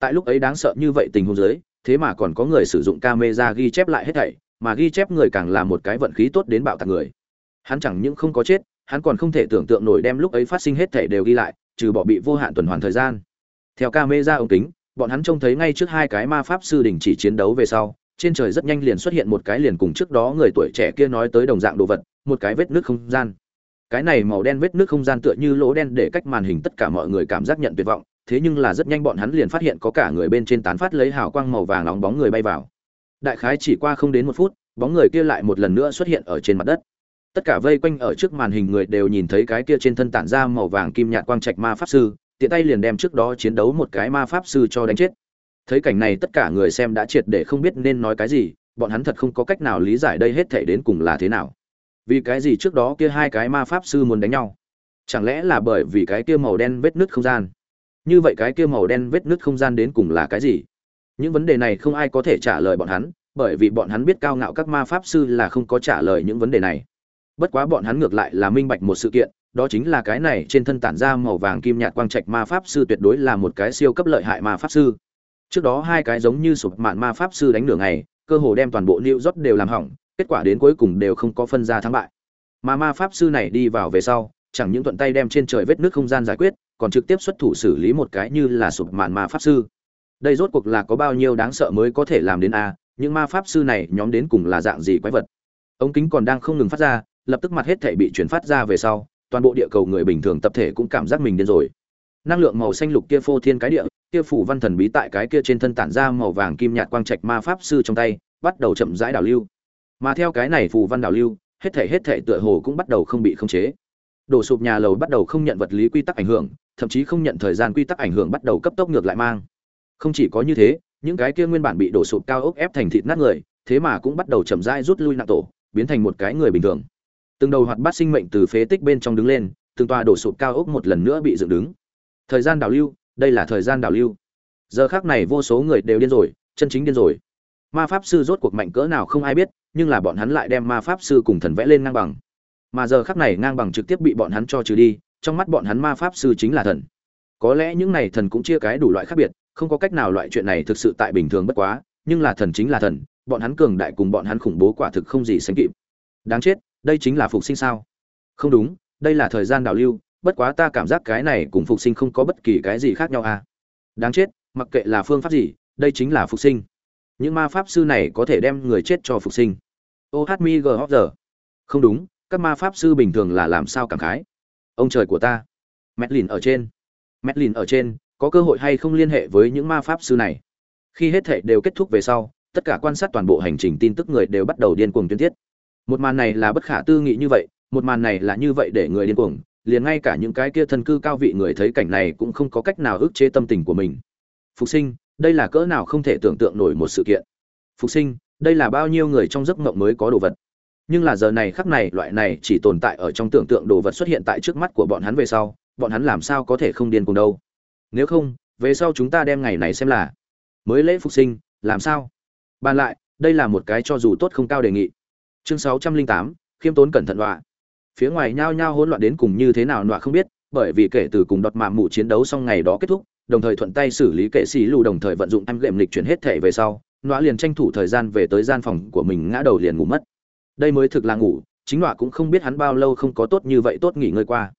tại lúc ấy đáng sợ như vậy tình huống dưới, thế mà còn có người sử dụng camera ghi chép lại hết thảy, mà ghi chép người càng là một cái vận khí tốt đến bạo tạc người. Hắn chẳng những không có chết, hắn còn không thể tưởng tượng nổi đem lúc ấy phát sinh hết thảy đều ghi lại, trừ bỏ bị vô hạn tuần hoàn thời gian. Theo camera ống kính, bọn hắn trông thấy ngay trước hai cái ma pháp sư đình chỉ chiến đấu về sau, trên trời rất nhanh liền xuất hiện một cái liền cùng trước đó người tuổi trẻ kia nói tới đồng dạng đồ vật, một cái vết nước không gian. Cái này màu đen vết nước không gian tựa như lỗ đen để cách màn hình tất cả mọi người cảm giác nhận tuyệt vọng thế nhưng là rất nhanh bọn hắn liền phát hiện có cả người bên trên tán phát lấy hào quang màu vàng nóng bóng người bay vào. Đại khái chỉ qua không đến một phút, bóng người kia lại một lần nữa xuất hiện ở trên mặt đất. Tất cả vây quanh ở trước màn hình người đều nhìn thấy cái kia trên thân tản ra màu vàng kim nhạt quang trạch ma pháp sư, tiện tay liền đem trước đó chiến đấu một cái ma pháp sư cho đánh chết. Thấy cảnh này tất cả người xem đã triệt để không biết nên nói cái gì, bọn hắn thật không có cách nào lý giải đây hết thể đến cùng là thế nào. Vì cái gì trước đó kia hai cái ma pháp sư muốn đánh nhau? Chẳng lẽ là bởi vì cái kia màu đen vết nứt không gian? Như vậy cái kia màu đen vết nứt không gian đến cùng là cái gì? Những vấn đề này không ai có thể trả lời bọn hắn, bởi vì bọn hắn biết cao ngạo các ma pháp sư là không có trả lời những vấn đề này. Bất quá bọn hắn ngược lại là minh bạch một sự kiện, đó chính là cái này trên thân tản ra màu vàng kim nhạt quang trạch ma pháp sư tuyệt đối là một cái siêu cấp lợi hại ma pháp sư. Trước đó hai cái giống như sụp mạn ma pháp sư đánh nửa ngày, cơ hồ đem toàn bộ New York đều làm hỏng, kết quả đến cuối cùng đều không có phân ra thắng bại. Mà ma pháp sư này đi vào về sau, chẳng những thuận tay đem trên trời vết nước không gian giải quyết còn trực tiếp xuất thủ xử lý một cái như là sụp mạn ma pháp sư. Đây rốt cuộc là có bao nhiêu đáng sợ mới có thể làm đến a, những ma pháp sư này nhóm đến cùng là dạng gì quái vật? Ống kính còn đang không ngừng phát ra, lập tức mặt hết thể bị chuyển phát ra về sau, toàn bộ địa cầu người bình thường tập thể cũng cảm giác mình điên rồi. Năng lượng màu xanh lục kia phô thiên cái địa, kia phủ văn thần bí tại cái kia trên thân tản ra màu vàng kim nhạt quang trạch ma pháp sư trong tay, bắt đầu chậm rãi đảo lưu. Mà theo cái này phù văn đảo lưu, hết thể hết thể tựa hồ cũng bắt đầu không bị khống chế. Đổ sụp nhà lầu bắt đầu không nhận vật lý quy tắc ảnh hưởng thậm chí không nhận thời gian quy tắc ảnh hưởng bắt đầu cấp tốc ngược lại mang. Không chỉ có như thế, những cái kia nguyên bản bị đổ sụp cao ốc ép thành thịt nát người, thế mà cũng bắt đầu chậm rãi rút lui nặng tổ, biến thành một cái người bình thường. Từng đầu hoạt bát sinh mệnh từ phế tích bên trong đứng lên, từng tòa đổ sụp cao ốc một lần nữa bị dựng đứng. Thời gian đảo lưu, đây là thời gian đảo lưu. Giờ khác này vô số người đều điên rồi, chân chính điên rồi. Ma pháp sư rốt cuộc mạnh cỡ nào không ai biết, nhưng là bọn hắn lại đem ma pháp sư cùng thần vẽ lên ngang bằng. Mà giờ khắc này ngang bằng trực tiếp bị bọn hắn cho trừ đi trong mắt bọn hắn ma pháp sư chính là thần. Có lẽ những này thần cũng chia cái đủ loại khác biệt, không có cách nào loại chuyện này thực sự tại bình thường bất quá, nhưng là thần chính là thần, bọn hắn cường đại cùng bọn hắn khủng bố quả thực không gì sánh kịp. Đáng chết, đây chính là phục sinh sao? Không đúng, đây là thời gian đảo lưu, bất quá ta cảm giác cái này cùng phục sinh không có bất kỳ cái gì khác nhau à. Đáng chết, mặc kệ là phương pháp gì, đây chính là phục sinh. Những ma pháp sư này có thể đem người chết cho phục sinh. Ô không đúng, các ma pháp sư bình thường là làm sao cảm khái? Ông trời của ta. Mét lìn ở trên. Mét lìn ở trên, có cơ hội hay không liên hệ với những ma pháp sư này? Khi hết thệ đều kết thúc về sau, tất cả quan sát toàn bộ hành trình tin tức người đều bắt đầu điên cuồng tuyên tiết. Một màn này là bất khả tư nghị như vậy, một màn này là như vậy để người điên cuồng, liền ngay cả những cái kia thân cư cao vị người thấy cảnh này cũng không có cách nào ức chế tâm tình của mình. Phục sinh, đây là cỡ nào không thể tưởng tượng nổi một sự kiện. Phục sinh, đây là bao nhiêu người trong giấc mộng mới có đồ vật? Nhưng là giờ này khắc này, loại này chỉ tồn tại ở trong tưởng tượng đồ vật xuất hiện tại trước mắt của bọn hắn về sau, bọn hắn làm sao có thể không điên cùng đâu? Nếu không, về sau chúng ta đem ngày này xem là mới lễ phục sinh, làm sao? Bàn lại, đây là một cái cho dù tốt không cao đề nghị. Chương sáu trăm linh tám, khiêm tốn cẩn thận đọa. Phía ngoài nhao nhao hỗn loạn đến cùng như thế nào đọa không biết, bởi vì kể từ cùng đọt mạ mụ chiến đấu xong ngày đó kết thúc, đồng thời thuận tay xử lý kệ sĩ lù đồng thời vận dụng em lệm lịch chuyển hết thể về sau nọa liền tranh thủ thời gian về tới gian phòng của mình ngã đầu liền ngủ mất đây mới thực là ngủ, chính nọa cũng không biết hắn bao lâu không có tốt như vậy tốt nghỉ ngơi qua.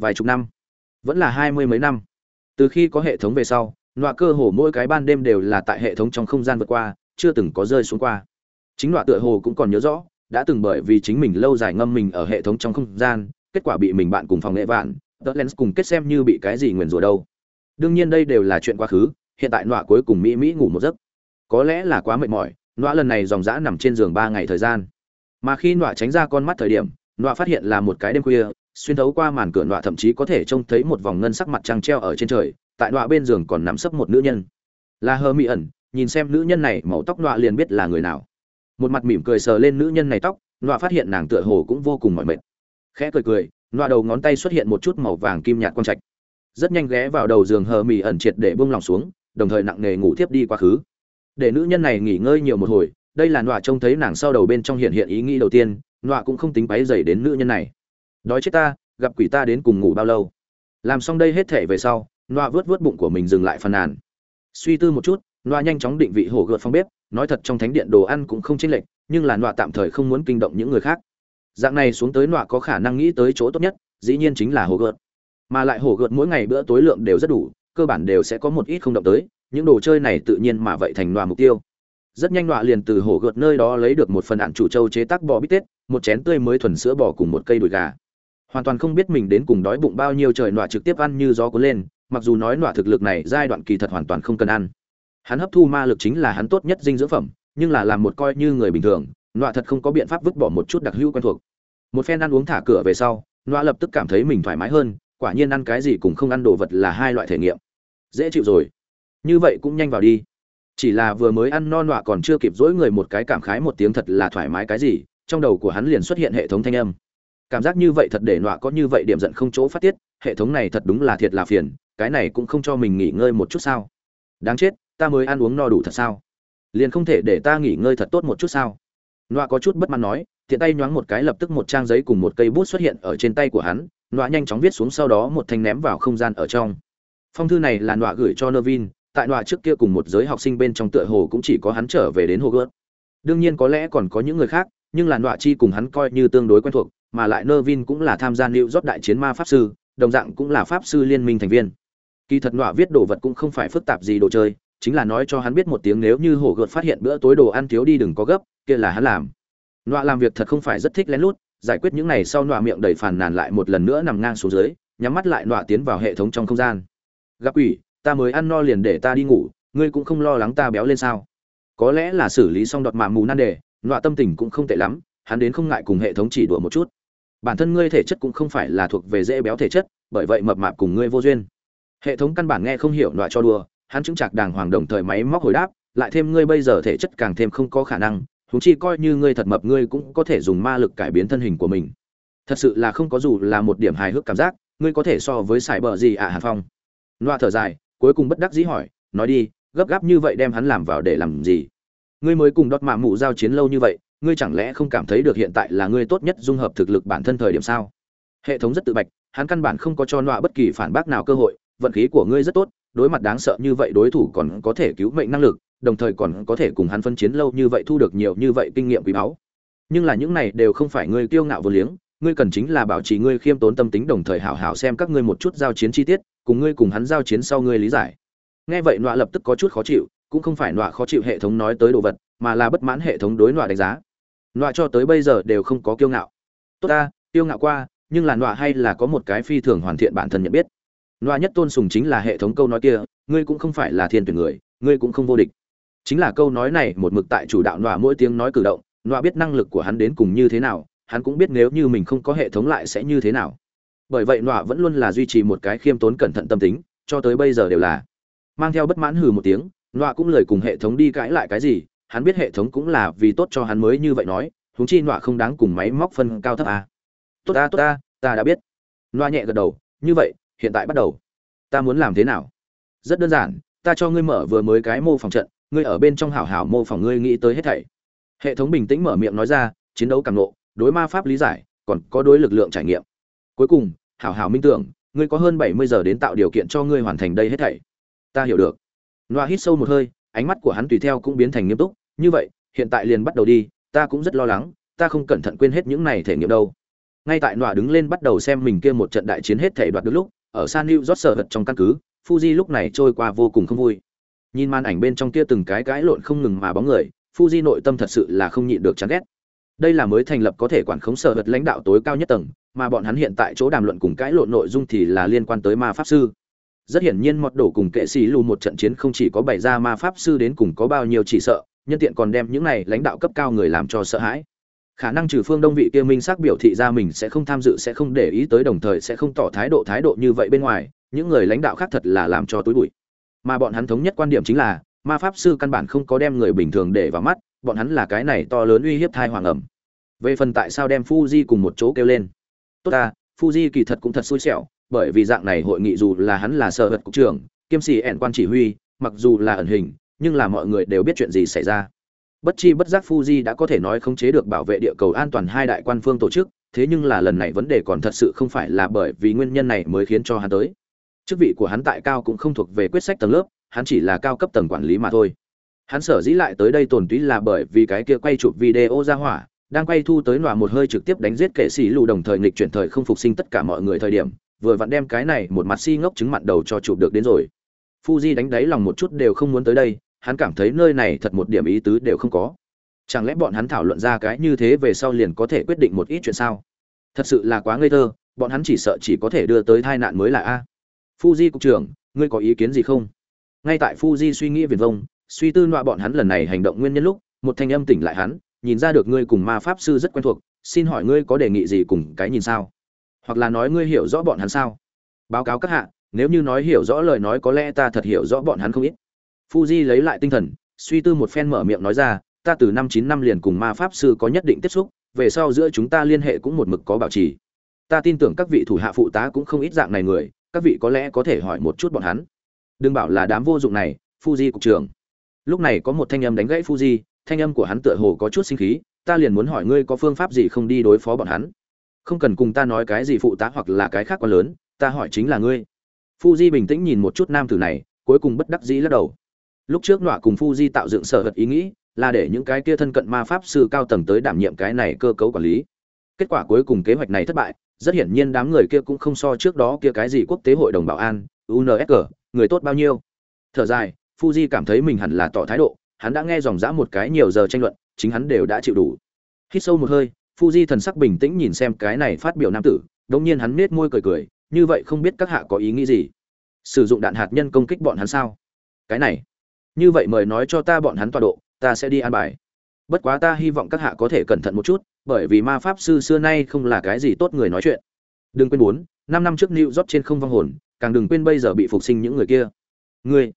Vài chục năm, vẫn là hai mươi mấy năm. Từ khi có hệ thống về sau, nọa cơ hồ mỗi cái ban đêm đều là tại hệ thống trong không gian vượt qua, chưa từng có rơi xuống qua. Chính nọa tựa hồ cũng còn nhớ rõ, đã từng bởi vì chính mình lâu dài ngâm mình ở hệ thống trong không gian, kết quả bị mình bạn cùng phòng nghệ vạn tớ lens cùng kết xem như bị cái gì nguyền rủa đâu. Đương nhiên đây đều là chuyện quá khứ, hiện tại nọa cuối cùng mỹ mỹ ngủ một giấc. Có lẽ là quá mệt mỏi, nọa lần này dòng dã nằm trên giường ba ngày thời gian mà khi nọa tránh ra con mắt thời điểm, nọa phát hiện là một cái đêm khuya, xuyên thấu qua màn cửa nọa thậm chí có thể trông thấy một vòng ngân sắc mặt trăng treo ở trên trời, tại nọa bên giường còn nằm sấp một nữ nhân. Là hơ mỹ ẩn, nhìn xem nữ nhân này, màu tóc nọa liền biết là người nào. Một mặt mỉm cười sờ lên nữ nhân này tóc, nọa phát hiện nàng tựa hồ cũng vô cùng mỏi mệt. Khẽ cười cười, nọa đầu ngón tay xuất hiện một chút màu vàng kim nhạt quang trạch. Rất nhanh ghé vào đầu giường hờ mỹ ẩn triệt để bông lòng xuống, đồng thời nặng nề ngủ tiếp đi quá khứ. Để nữ nhân này nghỉ ngơi nhiều một hồi đây là nọa trông thấy nàng sau đầu bên trong hiện hiện ý nghĩ đầu tiên, nọa cũng không tính báy dày đến nữ nhân này. Đói chết ta, gặp quỷ ta đến cùng ngủ bao lâu? Làm xong đây hết thể về sau, nọa vớt vớt bụng của mình dừng lại phàn nàn. Suy tư một chút, nọa nhanh chóng định vị hổ gợt phong bếp, nói thật trong thánh điện đồ ăn cũng không chênh lệch, nhưng là nọa tạm thời không muốn kinh động những người khác. Dạng này xuống tới nọa có khả năng nghĩ tới chỗ tốt nhất, dĩ nhiên chính là hổ gợt. Mà lại hổ gợt mỗi ngày bữa tối lượng đều rất đủ, cơ bản đều sẽ có một ít không động tới, những đồ chơi này tự nhiên mà vậy thành nọa mục tiêu rất nhanh đọa liền từ hổ gợt nơi đó lấy được một phần ạn chủ châu chế tác bò bít tết, một chén tươi mới thuần sữa bò cùng một cây đùi gà. Hoàn toàn không biết mình đến cùng đói bụng bao nhiêu trời nọa trực tiếp ăn như gió cuốn lên, mặc dù nói nọa thực lực này giai đoạn kỳ thật hoàn toàn không cần ăn. Hắn hấp thu ma lực chính là hắn tốt nhất dinh dưỡng phẩm, nhưng là làm một coi như người bình thường, nọa thật không có biện pháp vứt bỏ một chút đặc hữu quen thuộc. Một phen ăn uống thả cửa về sau, nọa lập tức cảm thấy mình thoải mái hơn, quả nhiên ăn cái gì cũng không ăn đồ vật là hai loại thể nghiệm. Dễ chịu rồi. Như vậy cũng nhanh vào đi chỉ là vừa mới ăn no nọa còn chưa kịp dỗi người một cái cảm khái một tiếng thật là thoải mái cái gì, trong đầu của hắn liền xuất hiện hệ thống thanh âm. Cảm giác như vậy thật để nọa có như vậy điểm giận không chỗ phát tiết, hệ thống này thật đúng là thiệt là phiền, cái này cũng không cho mình nghỉ ngơi một chút sao? Đáng chết, ta mới ăn uống no đủ thật sao? Liền không thể để ta nghỉ ngơi thật tốt một chút sao? Nọa có chút bất mãn nói, tiện tay nhoáng một cái lập tức một trang giấy cùng một cây bút xuất hiện ở trên tay của hắn, nọa nhanh chóng viết xuống sau đó một thanh ném vào không gian ở trong. Phong thư này là nọa gửi cho nơ vin tại nọa trước kia cùng một giới học sinh bên trong tựa hồ cũng chỉ có hắn trở về đến hồ đương nhiên có lẽ còn có những người khác, nhưng là nọa chi cùng hắn coi như tương đối quen thuộc, mà lại nơ vin cũng là tham gia lưu rót đại chiến ma pháp sư, đồng dạng cũng là pháp sư liên minh thành viên. Kỳ thật nọa viết đồ vật cũng không phải phức tạp gì đồ chơi, chính là nói cho hắn biết một tiếng nếu như hổ gợt phát hiện bữa tối đồ ăn thiếu đi đừng có gấp, kia là hắn làm. Nọa làm việc thật không phải rất thích lén lút, giải quyết những này sau nọa miệng đầy phàn nàn lại một lần nữa nằm ngang xuống dưới, nhắm mắt lại nọa tiến vào hệ thống trong không gian. Gặp ủy ta mới ăn no liền để ta đi ngủ, ngươi cũng không lo lắng ta béo lên sao? Có lẽ là xử lý xong đọt mạ mù nan đề, nọa tâm tình cũng không tệ lắm, hắn đến không ngại cùng hệ thống chỉ đùa một chút. Bản thân ngươi thể chất cũng không phải là thuộc về dễ béo thể chất, bởi vậy mập mạp cùng ngươi vô duyên. Hệ thống căn bản nghe không hiểu loại cho đùa, hắn chứng chạc đàng hoàng đồng thời máy móc hồi đáp, lại thêm ngươi bây giờ thể chất càng thêm không có khả năng thú chi coi như ngươi thật mập ngươi cũng có thể dùng ma lực cải biến thân hình của mình. Thật sự là không có dù là một điểm hài hước cảm giác, ngươi có thể so với sải bờ gì ạ à Hà phong? Loa thở dài cuối cùng bất đắc dĩ hỏi, nói đi, gấp gáp như vậy đem hắn làm vào để làm gì? Ngươi mới cùng đọt mạ mụ giao chiến lâu như vậy, ngươi chẳng lẽ không cảm thấy được hiện tại là ngươi tốt nhất dung hợp thực lực bản thân thời điểm sao? Hệ thống rất tự bạch, hắn căn bản không có cho nọa bất kỳ phản bác nào cơ hội, vận khí của ngươi rất tốt, đối mặt đáng sợ như vậy đối thủ còn có thể cứu mệnh năng lực, đồng thời còn có thể cùng hắn phân chiến lâu như vậy thu được nhiều như vậy kinh nghiệm quý báu. Nhưng là những này đều không phải ngươi kiêu ngạo vô liếng, ngươi cần chính là bảo trì ngươi khiêm tốn tâm tính đồng thời hảo hảo xem các ngươi một chút giao chiến chi tiết cùng ngươi cùng hắn giao chiến sau ngươi lý giải. Nghe vậy nọa lập tức có chút khó chịu, cũng không phải nọa khó chịu hệ thống nói tới đồ vật, mà là bất mãn hệ thống đối nọa đánh giá. Nọa cho tới bây giờ đều không có kiêu ngạo. Tốt ta, kiêu ngạo qua, nhưng là nọa hay là có một cái phi thường hoàn thiện bản thân nhận biết. Nọa nhất tôn sùng chính là hệ thống câu nói kia, ngươi cũng không phải là thiên tuyển người, ngươi cũng không vô địch. Chính là câu nói này một mực tại chủ đạo nọa mỗi tiếng nói cử động, nọa biết năng lực của hắn đến cùng như thế nào, hắn cũng biết nếu như mình không có hệ thống lại sẽ như thế nào bởi vậy nọa vẫn luôn là duy trì một cái khiêm tốn cẩn thận tâm tính, cho tới bây giờ đều là. Mang theo bất mãn hừ một tiếng, nọa cũng lời cùng hệ thống đi cãi lại cái gì, hắn biết hệ thống cũng là vì tốt cho hắn mới như vậy nói, huống chi nọa không đáng cùng máy móc phân cao thấp à. tốt ta tốt ta ta đã biết. Nọa nhẹ gật đầu, như vậy, hiện tại bắt đầu. Ta muốn làm thế nào? Rất đơn giản, ta cho ngươi mở vừa mới cái mô phỏng trận, ngươi ở bên trong hảo hảo mô phỏng ngươi nghĩ tới hết thảy. Hệ thống bình tĩnh mở miệng nói ra, chiến đấu càng nộ đối ma pháp lý giải, còn có đối lực lượng trải nghiệm cuối cùng, hảo hảo minh tưởng, ngươi có hơn bảy mươi giờ đến tạo điều kiện cho ngươi hoàn thành đây hết thảy. Ta hiểu được. Loa hít sâu một hơi, ánh mắt của hắn tùy theo cũng biến thành nghiêm túc. Như vậy, hiện tại liền bắt đầu đi, ta cũng rất lo lắng, ta không cẩn thận quên hết những này thể nghiệm đâu. Ngay tại nọa đứng lên bắt đầu xem mình kia một trận đại chiến hết thể đoạt được lúc, ở san new rót Sợ vật trong căn cứ, fuji lúc này trôi qua vô cùng không vui. Nhìn màn ảnh bên trong kia từng cái cãi lộn không ngừng mà bóng người, fuji nội tâm thật sự là không nhịn được chán ghét. Đây là mới thành lập có thể quản khống sở vật lãnh đạo tối cao nhất tầng mà bọn hắn hiện tại chỗ đàm luận cùng cãi lộn nội dung thì là liên quan tới ma pháp sư. Rất hiển nhiên mọt đổ cùng kệ sĩ lù một trận chiến không chỉ có bày ra ma pháp sư đến cùng có bao nhiêu chỉ sợ, nhân tiện còn đem những này lãnh đạo cấp cao người làm cho sợ hãi. Khả năng trừ phương đông vị kia minh xác biểu thị ra mình sẽ không tham dự, sẽ không để ý tới đồng thời sẽ không tỏ thái độ thái độ như vậy bên ngoài, những người lãnh đạo khác thật là làm cho túi bụi. Mà bọn hắn thống nhất quan điểm chính là, ma pháp sư căn bản không có đem người bình thường để vào mắt, bọn hắn là cái này to lớn uy hiếp thai hoàng ẩm. Về phần tại sao đem Fuji cùng một chỗ kêu lên tốt ta, Fuji kỳ thật cũng thật xui xẻo, bởi vì dạng này hội nghị dù là hắn là sở hật cục trưởng, kiêm sĩ ẻn quan chỉ huy, mặc dù là ẩn hình, nhưng là mọi người đều biết chuyện gì xảy ra. Bất chi bất giác Fuji đã có thể nói khống chế được bảo vệ địa cầu an toàn hai đại quan phương tổ chức, thế nhưng là lần này vấn đề còn thật sự không phải là bởi vì nguyên nhân này mới khiến cho hắn tới. Chức vị của hắn tại cao cũng không thuộc về quyết sách tầng lớp, hắn chỉ là cao cấp tầng quản lý mà thôi. Hắn sở dĩ lại tới đây tồn túy là bởi vì cái kia quay chụp video ra hỏa đang quay thu tới nọa một hơi trực tiếp đánh giết kệ sĩ lù đồng thời nghịch chuyển thời không phục sinh tất cả mọi người thời điểm vừa vặn đem cái này một mặt si ngốc chứng mặn đầu cho chụp được đến rồi Fuji đánh đáy lòng một chút đều không muốn tới đây, hắn cảm thấy nơi này thật một điểm ý tứ đều không có. Chẳng lẽ bọn hắn thảo luận ra cái như thế về sau liền có thể quyết định một ít chuyện sao? Thật sự là quá ngây thơ, bọn hắn chỉ sợ chỉ có thể đưa tới tai nạn mới là a. Fuji cục trưởng, ngươi có ý kiến gì không? Ngay tại Fuji suy nghĩ viền vông, suy tư nọa bọn hắn lần này hành động nguyên nhân lúc, một thanh âm tỉnh lại hắn, nhìn ra được ngươi cùng ma pháp sư rất quen thuộc, xin hỏi ngươi có đề nghị gì cùng cái nhìn sao? Hoặc là nói ngươi hiểu rõ bọn hắn sao? Báo cáo các hạ, nếu như nói hiểu rõ lời nói có lẽ ta thật hiểu rõ bọn hắn không ít fuji lấy lại tinh thần suy tư một phen mở miệng nói ra ta từ năm chín năm liền cùng ma pháp sư có nhất định tiếp xúc về sau giữa chúng ta liên hệ cũng một mực có bảo trì ta tin tưởng các vị thủ hạ phụ tá cũng không ít dạng này người các vị có lẽ có thể hỏi một chút bọn hắn đừng bảo là đám vô dụng này fuji cục trưởng lúc này có một thanh âm đánh gãy fuji thanh âm của hắn tựa hồ có chút sinh khí ta liền muốn hỏi ngươi có phương pháp gì không đi đối phó bọn hắn không cần cùng ta nói cái gì phụ tá hoặc là cái khác quá lớn ta hỏi chính là ngươi Fuji bình tĩnh nhìn một chút nam tử này, cuối cùng bất đắc dĩ lắc đầu. Lúc trước nọa cùng Fuji tạo dựng sở vật ý nghĩ, là để những cái kia thân cận ma pháp sư cao tầng tới đảm nhiệm cái này cơ cấu quản lý. Kết quả cuối cùng kế hoạch này thất bại, rất hiển nhiên đám người kia cũng không so trước đó kia cái gì quốc tế hội đồng bảo an, UNSC, người tốt bao nhiêu. Thở dài, Fuji cảm thấy mình hẳn là tỏ thái độ, hắn đã nghe dòng dã một cái nhiều giờ tranh luận, chính hắn đều đã chịu đủ. Hít sâu một hơi, Fuji thần sắc bình tĩnh nhìn xem cái này phát biểu nam tử, đột nhiên hắn nhếch môi cười cười, như vậy không biết các hạ có ý nghĩ gì? Sử dụng đạn hạt nhân công kích bọn hắn sao? Cái này như vậy mời nói cho ta bọn hắn tọa độ ta sẽ đi an bài. Bất quá ta hy vọng các hạ có thể cẩn thận một chút bởi vì ma pháp sư xưa nay không là cái gì tốt người nói chuyện. Đừng quên bốn năm năm trước new York trên không vong hồn càng đừng quên bây giờ bị phục sinh những người kia. Ngươi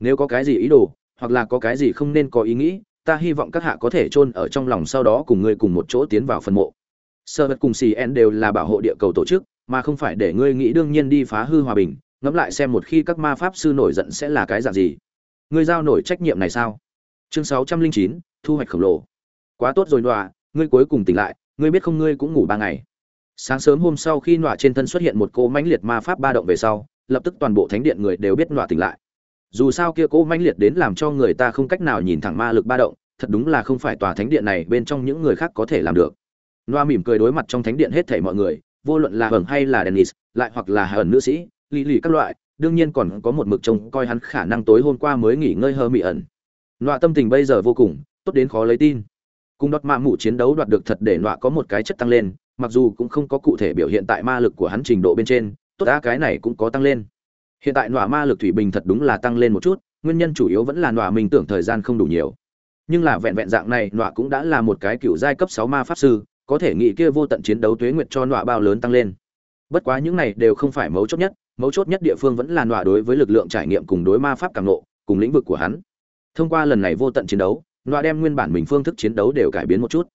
nếu có cái gì ý đồ hoặc là có cái gì không nên có ý nghĩ, ta hy vọng các hạ có thể chôn ở trong lòng sau đó cùng ngươi cùng một chỗ tiến vào phần mộ. Sơ vật cùng cn đều là bảo hộ địa cầu tổ chức, mà không phải để ngươi nghĩ đương nhiên đi phá hư hòa bình, ngẫm lại xem một khi các ma pháp sư nổi giận sẽ là cái dạng gì. Ngươi giao nổi trách nhiệm này sao? Chương sáu trăm linh chín, thu hoạch khổng lồ. Quá tốt rồi đọa. ngươi cuối cùng tỉnh lại, ngươi biết không, ngươi cũng ngủ ba ngày. Sáng sớm hôm sau khi nọa trên thân xuất hiện một cỗ mãnh liệt ma pháp ba động về sau, lập tức toàn bộ thánh điện người đều biết nọa tỉnh lại dù sao kia cố mãnh liệt đến làm cho người ta không cách nào nhìn thẳng ma lực ba động, thật đúng là không phải tòa thánh điện này bên trong những người khác có thể làm được. Noa mỉm cười đối mặt trong thánh điện hết thảy mọi người, vô luận là hởng hay là dennis, lại hoặc là hởng nữ sĩ, lì lì các loại, đương nhiên còn có một mực trông coi hắn khả năng tối hôm qua mới nghỉ ngơi hơ mị ẩn. Nọa tâm tình bây giờ vô cùng, tốt đến khó lấy tin. Cùng đọt mạ mụ chiến đấu đoạt được thật để nọa có một cái chất tăng lên, mặc dù cũng không có cụ thể biểu hiện tại ma lực của hắn trình độ bên trên, tốt đã cái này cũng có tăng lên hiện tại nọa ma lực thủy bình thật đúng là tăng lên một chút, nguyên nhân chủ yếu vẫn là nọa mình tưởng thời gian không đủ nhiều. Nhưng là vẹn vẹn dạng này, nọa cũng đã là một cái cựu giai cấp sáu ma pháp sư, có thể nghĩ kia vô tận chiến đấu tuế nguyệt cho nọa bao lớn tăng lên. Bất quá những này đều không phải mấu chốt nhất, mấu chốt nhất địa phương vẫn là nọa đối với lực lượng trải nghiệm cùng đối ma pháp càng nộ cùng lĩnh vực của hắn. Thông qua lần này vô tận chiến đấu, nọa đem nguyên bản mình phương thức chiến đấu đều cải biến một chút.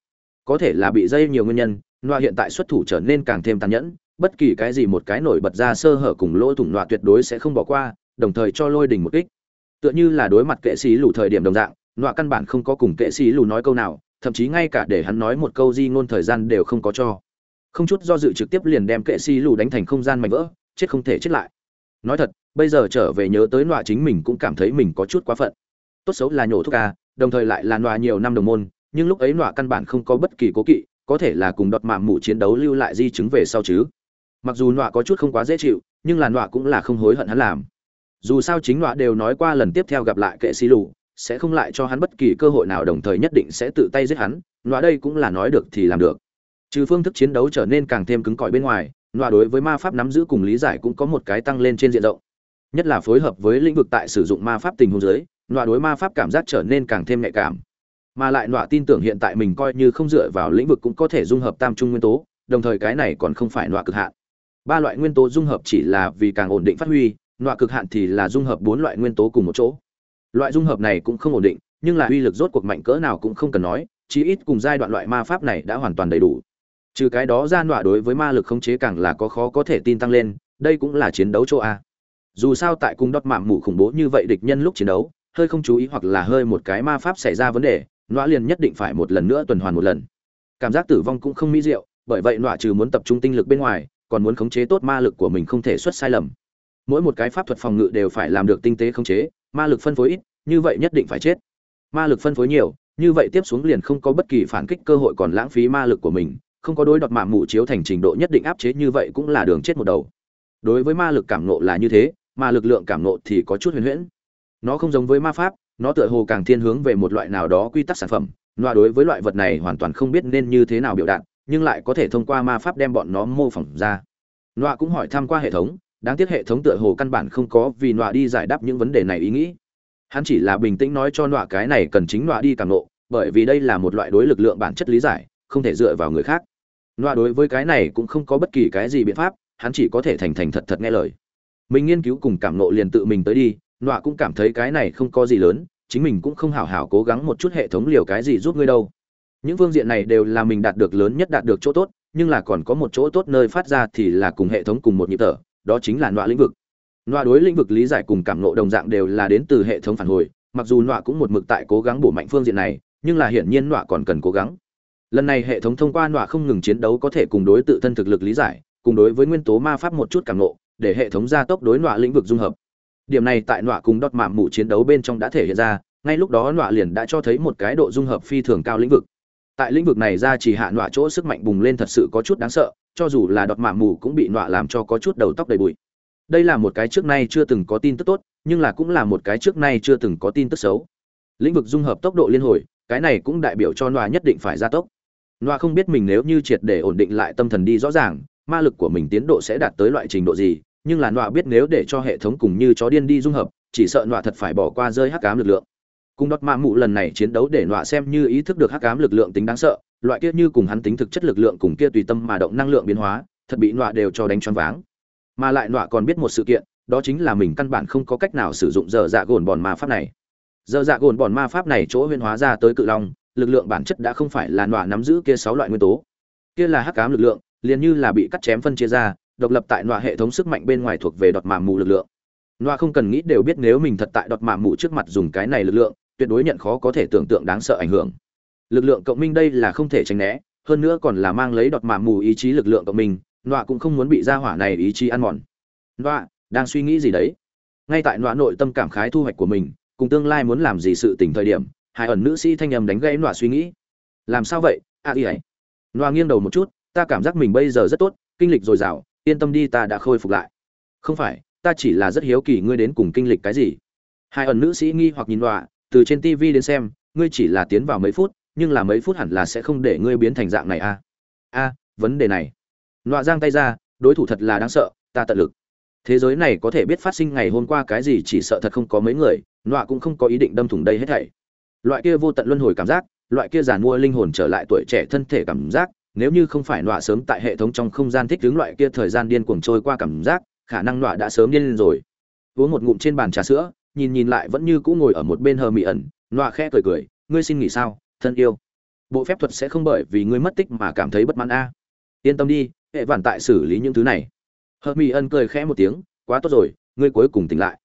Có thể là bị dây nhiều nguyên nhân, nọa hiện tại xuất thủ trở nên càng thêm tàn nhẫn bất kỳ cái gì một cái nổi bật ra sơ hở cùng lỗ thủng nọa tuyệt đối sẽ không bỏ qua, đồng thời cho lôi đình một kích. Tựa như là đối mặt kệ sĩ lù thời điểm đồng dạng, nọa căn bản không có cùng kệ sĩ lù nói câu nào, thậm chí ngay cả để hắn nói một câu di ngôn thời gian đều không có cho. Không chút do dự trực tiếp liền đem kệ sĩ lù đánh thành không gian mạnh vỡ, chết không thể chết lại. Nói thật, bây giờ trở về nhớ tới nọa chính mình cũng cảm thấy mình có chút quá phận. Tốt xấu là nhổ thuốc ca đồng thời lại là nọa nhiều năm đồng môn, nhưng lúc ấy nọa căn bản không có bất kỳ cố kỵ, có thể là cùng đọt mạng mụ chiến đấu lưu lại di chứng về sau chứ mặc dù nọa có chút không quá dễ chịu, nhưng là nọa cũng là không hối hận hắn làm. Dù sao chính nọa đều nói qua lần tiếp theo gặp lại kệ xì lù, sẽ không lại cho hắn bất kỳ cơ hội nào, đồng thời nhất định sẽ tự tay giết hắn, nọa đây cũng là nói được thì làm được. Trừ phương thức chiến đấu trở nên càng thêm cứng cỏi bên ngoài, nọa đối với ma pháp nắm giữ cùng lý giải cũng có một cái tăng lên trên diện rộng. Nhất là phối hợp với lĩnh vực tại sử dụng ma pháp tình huống dưới, nọa đối ma pháp cảm giác trở nên càng thêm nhạy cảm. Mà lại nọa tin tưởng hiện tại mình coi như không dựa vào lĩnh vực cũng có thể dung hợp tam trung nguyên tố, đồng thời cái này còn không phải nọa cực hạn ba loại nguyên tố dung hợp chỉ là vì càng ổn định phát huy, nọa cực hạn thì là dung hợp bốn loại nguyên tố cùng một chỗ. Loại dung hợp này cũng không ổn định, nhưng là uy lực rốt cuộc mạnh cỡ nào cũng không cần nói, chí ít cùng giai đoạn loại ma pháp này đã hoàn toàn đầy đủ. Trừ cái đó ra nọa đối với ma lực khống chế càng là có khó có thể tin tăng lên, đây cũng là chiến đấu chỗ a. Dù sao tại cung đốt mạng mù khủng bố như vậy địch nhân lúc chiến đấu, hơi không chú ý hoặc là hơi một cái ma pháp xảy ra vấn đề, nọa liền nhất định phải một lần nữa tuần hoàn một lần. Cảm giác tử vong cũng không mỹ diệu, bởi vậy nọa trừ muốn tập trung tinh lực bên ngoài còn muốn khống chế tốt ma lực của mình không thể xuất sai lầm. Mỗi một cái pháp thuật phòng ngự đều phải làm được tinh tế khống chế, ma lực phân phối ít, như vậy nhất định phải chết. Ma lực phân phối nhiều, như vậy tiếp xuống liền không có bất kỳ phản kích cơ hội còn lãng phí ma lực của mình, không có đối đọt mạ mù chiếu thành trình độ nhất định áp chế như vậy cũng là đường chết một đầu. Đối với ma lực cảm nộ là như thế mà lực lượng cảm nộ thì có chút huyền huyễn. Nó không giống với ma pháp, nó tựa hồ càng thiên hướng về một loại nào đó quy tắc sản phẩm loa đối với loại vật này hoàn toàn không biết nên như thế nào biểu đạt nhưng lại có thể thông qua ma pháp đem bọn nó mô phỏng ra. Nọa cũng hỏi tham q u a hệ thống, đáng tiếc hệ thống tựa hồ căn bản không có vì Nọa đi giải đáp những vấn đề này ý nghĩ. Hắn chỉ là bình tĩnh nói cho Nọa cái này cần chính Nọa đi càng nộ bởi vì đây là một loại đối lực lượng bản chất lý giải, không thể dựa vào người khác. Nọa đối với cái này cũng không có bất kỳ cái gì biện pháp, hắn chỉ có thể thành thành thật thật nghe lời. Mình nghiên cứu cùng cảm nộ liền tự mình tới đi, Nọa cũng cảm thấy cái này không có gì lớn, chính mình cũng không hảo hảo cố gắng một chút hệ thống liều cái gì giúp ngươi đâu những phương diện này đều là mình đạt được lớn nhất đạt được chỗ tốt, nhưng là còn có một chỗ tốt nơi phát ra thì là cùng hệ thống cùng một nhịp thở, đó chính là nọa lĩnh vực. Nọa đối lĩnh vực lý giải cùng cảm nộ đồng dạng đều là đến từ hệ thống phản hồi, mặc dù nọa cũng một mực tại cố gắng bổ mạnh phương diện này, nhưng là hiển nhiên nọa còn cần cố gắng. Lần này hệ thống thông qua nọa không ngừng chiến đấu có thể cùng đối tự thân thực lực lý giải, cùng đối với nguyên tố ma pháp một chút cảm nộ để hệ thống gia tốc đối nọa lĩnh vực dung hợp. Điểm này tại nọa cùng đọt mạm mụ chiến đấu bên trong đã thể hiện ra, ngay lúc đó nọa liền đã cho thấy một cái độ dung hợp phi thường cao lĩnh vực tại lĩnh vực này ra chỉ hạ nọa chỗ sức mạnh bùng lên thật sự có chút đáng sợ, cho dù là đọt mạm mù cũng bị nọa làm cho có chút đầu tóc đầy bụi. Đây là một cái trước nay chưa từng có tin tức tốt, nhưng là cũng là một cái trước nay chưa từng có tin tức xấu. Lĩnh vực dung hợp tốc độ liên hồi, cái này cũng đại biểu cho nọa nhất định phải gia tốc. Nọa không biết mình nếu như triệt để ổn định lại tâm thần đi rõ ràng, ma lực của mình tiến độ sẽ đạt tới loại trình độ gì, nhưng là nọa biết nếu để cho hệ thống cùng như chó điên đi dung hợp, chỉ sợ nọa thật phải bỏ qua rơi hắc cám lực lượng cùng đọt mạ mụ lần này chiến đấu để nọa xem như ý thức được hắc ám lực lượng tính đáng sợ, loại kia như cùng hắn tính thực chất lực lượng cùng kia tùy tâm mà động năng lượng biến hóa, thật bị nọa đều cho đánh choáng váng. Mà lại nọa còn biết một sự kiện, đó chính là mình căn bản không có cách nào sử dụng dở dạ gồn bòn ma pháp này. Dở dạ gồn bòn ma pháp này chỗ huyên hóa ra tới cự long, lực lượng bản chất đã không phải là nọa nắm giữ kia sáu loại nguyên tố. Kia là hắc ám lực lượng, liền như là bị cắt chém phân chia ra, độc lập tại nọa hệ thống sức mạnh bên ngoài thuộc về đọt mạ mù lực lượng. Nọa không cần nghĩ đều biết nếu mình thật tại đọt mạ mù trước mặt dùng cái này lực lượng tuyệt đối nhận khó có thể tưởng tượng đáng sợ ảnh hưởng. Lực lượng cộng minh đây là không thể tránh né hơn nữa còn là mang lấy đọt mạ mù ý chí lực lượng cộng minh nọa cũng không muốn bị ra hỏa này ý chí ăn mòn. Nọa đang suy nghĩ gì đấy? Ngay tại nọa nội tâm cảm khái thu hoạch của mình cùng tương lai muốn làm gì sự tỉnh thời điểm hai ẩn nữ sĩ thanh âm đánh gãy nọa suy nghĩ. Làm sao vậy? A à, y ấy. Nọa nghiêng đầu một chút ta cảm giác mình bây giờ rất tốt kinh lịch dồi dào yên tâm đi ta đã khôi phục lại. Không phải ta chỉ là rất hiếu kỳ ngươi đến cùng kinh lịch cái gì. Hai ẩn nữ sĩ nghi hoặc nhìn nọa từ trên tv đến xem, ngươi chỉ là tiến vào mấy phút, nhưng là mấy phút hẳn là sẽ không để ngươi biến thành dạng này a à? a, vấn đề này. Nọa giang tay ra, đối thủ thật là đáng sợ, ta tận lực. Thế giới này có thể biết phát sinh ngày hôm qua cái gì chỉ sợ thật không có mấy người, nọa cũng không có ý định đâm thủng đây hết thảy. Loại kia vô tận luân hồi cảm giác, loại kia giàn mua linh hồn trở lại tuổi trẻ thân thể cảm giác, nếu như không phải nọa sớm tại hệ thống trong không gian thích ứng loại kia thời gian điên cuồng trôi qua cảm giác, khả năng nọa đã sớm điên lên rồi. Uống một ngụm trên bàn trà sữa nhìn nhìn lại vẫn như cũ ngồi ở một bên hờ mị ẩn, nọa khẽ cười cười, ngươi xin nghỉ sao, thân yêu. Bộ phép thuật sẽ không bởi vì ngươi mất tích mà cảm thấy bất mãn a. Yên tâm đi, hệ vản tại xử lý những thứ này. Hờ mị ẩn cười khẽ một tiếng, quá tốt rồi, ngươi cuối cùng tỉnh lại.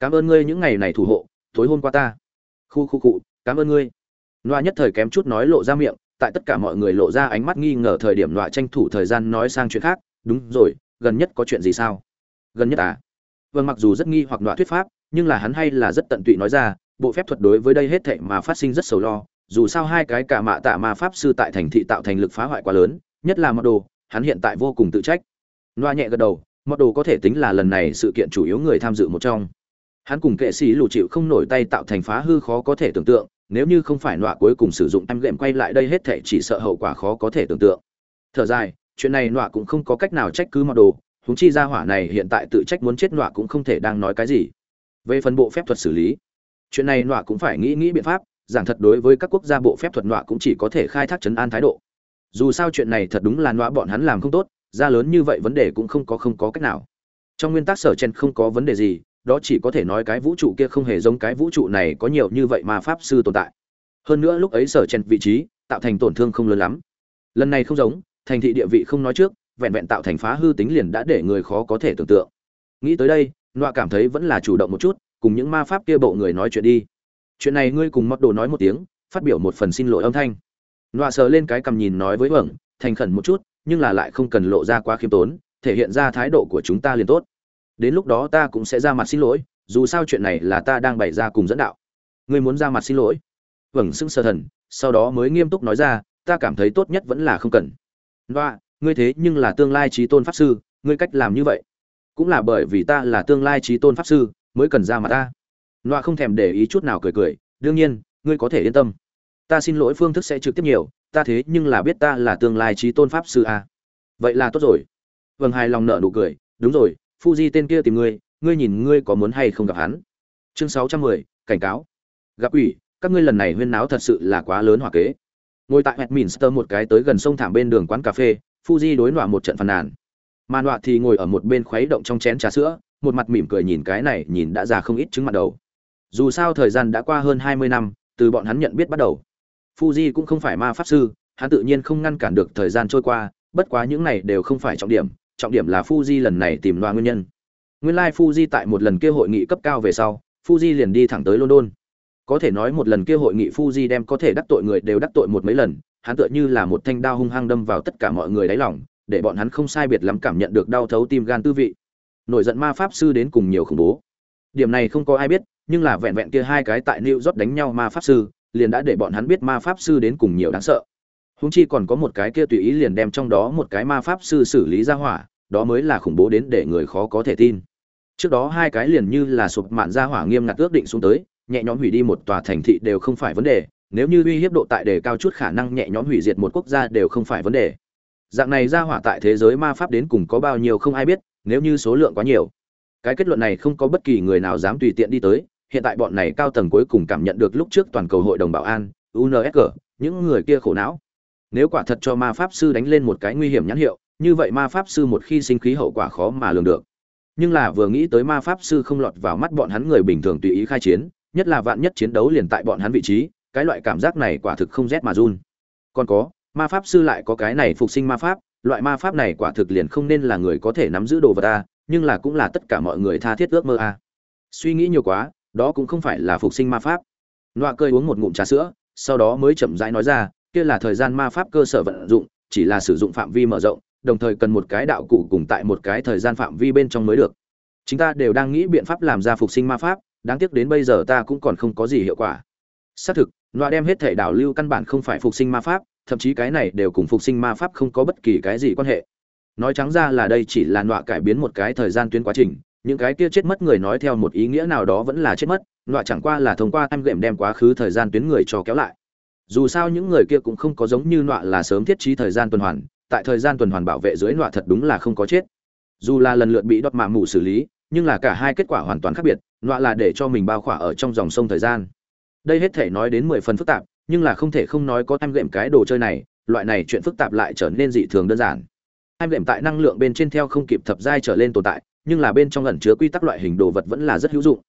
Cảm ơn ngươi những ngày này thủ hộ, tối hôm qua ta. Khu khu cụ cảm ơn ngươi. Nọa nhất thời kém chút nói lộ ra miệng, tại tất cả mọi người lộ ra ánh mắt nghi ngờ thời điểm nọa tranh thủ thời gian nói sang chuyện khác, đúng rồi, gần nhất có chuyện gì sao? Gần nhất à? Vâng mặc dù rất nghi hoặc nọa thuyết pháp nhưng là hắn hay là rất tận tụy nói ra, bộ phép thuật đối với đây hết thệ mà phát sinh rất sầu lo, dù sao hai cái cả mạ tạ ma pháp sư tại thành thị tạo thành lực phá hoại quá lớn, nhất là mật đồ, hắn hiện tại vô cùng tự trách. Loa nhẹ gật đầu, mật đồ có thể tính là lần này sự kiện chủ yếu người tham dự một trong. Hắn cùng kệ sĩ lù chịu không nổi tay tạo thành phá hư khó có thể tưởng tượng, nếu như không phải nọa cuối cùng sử dụng em lệm quay lại đây hết thệ chỉ sợ hậu quả khó có thể tưởng tượng. Thở dài, chuyện này nọa cũng không có cách nào trách cứ mật đồ húng chi ra hỏa này hiện tại tự trách muốn chết nọa cũng không thể đang nói cái gì về phần bộ phép thuật xử lý, chuyện này nọa cũng phải nghĩ nghĩ biện pháp, giảng thật đối với các quốc gia bộ phép thuật nọa cũng chỉ có thể khai thác chấn an thái độ. Dù sao chuyện này thật đúng là nọa bọn hắn làm không tốt, ra lớn như vậy vấn đề cũng không có không có cách nào. Trong nguyên tắc sở chen không có vấn đề gì, đó chỉ có thể nói cái vũ trụ kia không hề giống cái vũ trụ này có nhiều như vậy mà pháp sư tồn tại. Hơn nữa lúc ấy sở chen vị trí tạo thành tổn thương không lớn lắm. Lần này không giống, thành thị địa vị không nói trước, vẹn vẹn tạo thành phá hư tính liền đã để người khó có thể tưởng tượng. Nghĩ tới đây nọa cảm thấy vẫn là chủ động một chút, cùng những ma pháp kia bộ người nói chuyện đi. Chuyện này ngươi cùng mọt đồ nói một tiếng, phát biểu một phần xin lỗi âm thanh. Nọa sờ lên cái cầm nhìn nói với vẩn thành khẩn một chút, nhưng là lại không cần lộ ra quá khiêm tốn, thể hiện ra thái độ của chúng ta liền tốt. Đến lúc đó ta cũng sẽ ra mặt xin lỗi, dù sao chuyện này là ta đang bày ra cùng dẫn đạo. Ngươi muốn ra mặt xin lỗi? Vâng sững sờ thần, sau đó mới nghiêm túc nói ra, ta cảm thấy tốt nhất vẫn là không cần. Và ngươi thế nhưng là tương lai trí tôn pháp sư, ngươi cách làm như vậy cũng là bởi vì ta là tương lai trí tôn pháp sư, mới cần ra mặt ta. Loa không thèm để ý chút nào cười cười, đương nhiên, ngươi có thể yên tâm. Ta xin lỗi phương thức sẽ trực tiếp nhiều, ta thế nhưng là biết ta là tương lai trí tôn pháp sư à vậy là tốt rồi. Vâng hài lòng nợ nụ cười, đúng rồi, fuji tên kia tìm ngươi ngươi nhìn ngươi có muốn hay không gặp hắn. Chương sáu trăm mười, cảnh cáo. Gặp ủy các ngươi lần này huyên náo thật sự là quá lớn hỏa kế. Ngồi tại Westminster một cái tới gần sông thảm bên đường quán cà phê, fuji đối nọa một trận phàn nàn mà nọa thì ngồi ở một bên khuấy động trong chén trà sữa, một mặt mỉm cười nhìn cái này nhìn đã già không ít trứng mặt đầu. Dù sao thời gian đã qua hơn hai mươi năm, từ bọn hắn nhận biết bắt đầu. Fuji cũng không phải ma pháp sư, hắn tự nhiên không ngăn cản được thời gian trôi qua, bất quá những này đều không phải trọng điểm trọng điểm là fuji lần này tìm loa nguyên nhân. Nguyên lai fuji tại một lần kia hội nghị cấp cao về sau, fuji liền đi thẳng tới london. Có thể nói một lần kia hội nghị fuji đem có thể đắc tội người đều đắc tội một mấy lần, hắn tựa như là một thanh đao hung hăng đâm vào tất cả mọi người đáy lòng để bọn hắn không sai biệt lắm cảm nhận được đau thấu tim gan tư vị nổi giận ma pháp sư đến cùng nhiều khủng bố điểm này không có ai biết nhưng là vẹn vẹn kia hai cái tại New York đánh nhau ma pháp sư, liền đã để bọn hắn biết ma pháp sư đến cùng nhiều đáng sợ. Huống chi còn có một cái kia tùy ý liền đem trong đó một cái ma pháp sư xử lý ra hỏa, đó mới là khủng bố đến để người khó có thể tin. Trước đó hai cái liền như là sụp mạn ra hỏa nghiêm ngặt ước định xuống tới, nhẹ nhõm hủy đi một tòa thành thị đều không phải vấn đề, nếu như uy hiếp độ tại đề cao chút khả năng nhẹ nhõm hủy diệt một quốc gia đều không phải vấn đề. Dạng này ra hỏa tại thế giới ma pháp đến cùng có bao nhiêu không ai biết, nếu như số lượng quá nhiều. Cái kết luận này không có bất kỳ người nào dám tùy tiện đi tới, hiện tại bọn này cao tầng cuối cùng cảm nhận được lúc trước toàn cầu hội đồng bảo an unsg những người kia khổ não. Nếu quả thật cho ma pháp sư đánh lên một cái nguy hiểm nhãn hiệu như vậy ma pháp sư một khi sinh khí hậu quả khó mà lường được. Nhưng là vừa nghĩ tới ma pháp sư không lọt vào mắt bọn hắn người bình thường tùy ý khai chiến nhất là vạn nhất chiến đấu liền tại bọn hắn vị trí cái loại cảm giác này quả thực không rét mà run. Còn có ma pháp sư lại có cái này phục sinh ma pháp loại ma pháp này quả thực liền không nên là người có thể nắm giữ đồ vật ta, nhưng là cũng là tất cả mọi người tha thiết ước mơ a. Suy nghĩ nhiều quá đó cũng không phải là phục sinh ma pháp. Nọa cơi uống một ngụm trà sữa sau đó mới chậm rãi nói ra kia là thời gian ma pháp cơ sở vận dụng chỉ là sử dụng phạm vi mở rộng đồng thời cần một cái đạo cụ cùng tại một cái thời gian phạm vi bên trong mới được. Chúng ta đều đang nghĩ biện pháp làm ra phục sinh ma pháp đáng tiếc đến bây giờ ta cũng còn không có gì hiệu quả. Xác thực nọa đem hết thể đảo lưu căn bản không phải phục sinh ma pháp thậm chí cái này đều cùng phục sinh ma pháp không có bất kỳ cái gì quan hệ. Nói trắng ra là đây chỉ là nọa cải biến một cái thời gian tuyến quá trình, những cái kia chết mất người nói theo một ý nghĩa nào đó vẫn là chết mất loại chẳng qua là thông qua em gệm đem quá khứ thời gian tuyến người cho kéo lại. Dù sao những người kia cũng không có giống như nọa là sớm thiết trí thời gian tuần hoàn, tại thời gian tuần hoàn bảo vệ dưới nọa thật đúng là không có chết. Dù là lần lượt bị đọt mạ mù xử lý, nhưng là cả hai kết quả hoàn toàn khác biệt, nọa là để cho mình bao khỏa ở trong dòng sông thời gian. Đây hết thể nói đến mười phần phức tạp nhưng là không thể không nói có em gệm cái đồ chơi này, loại này chuyện phức tạp lại trở nên dị thường đơn giản. Em gệm tại năng lượng bên trên theo không kịp thập giai trở lên tồn tại, nhưng là bên trong ẩn chứa quy tắc loại hình đồ vật vẫn là rất hữu dụng.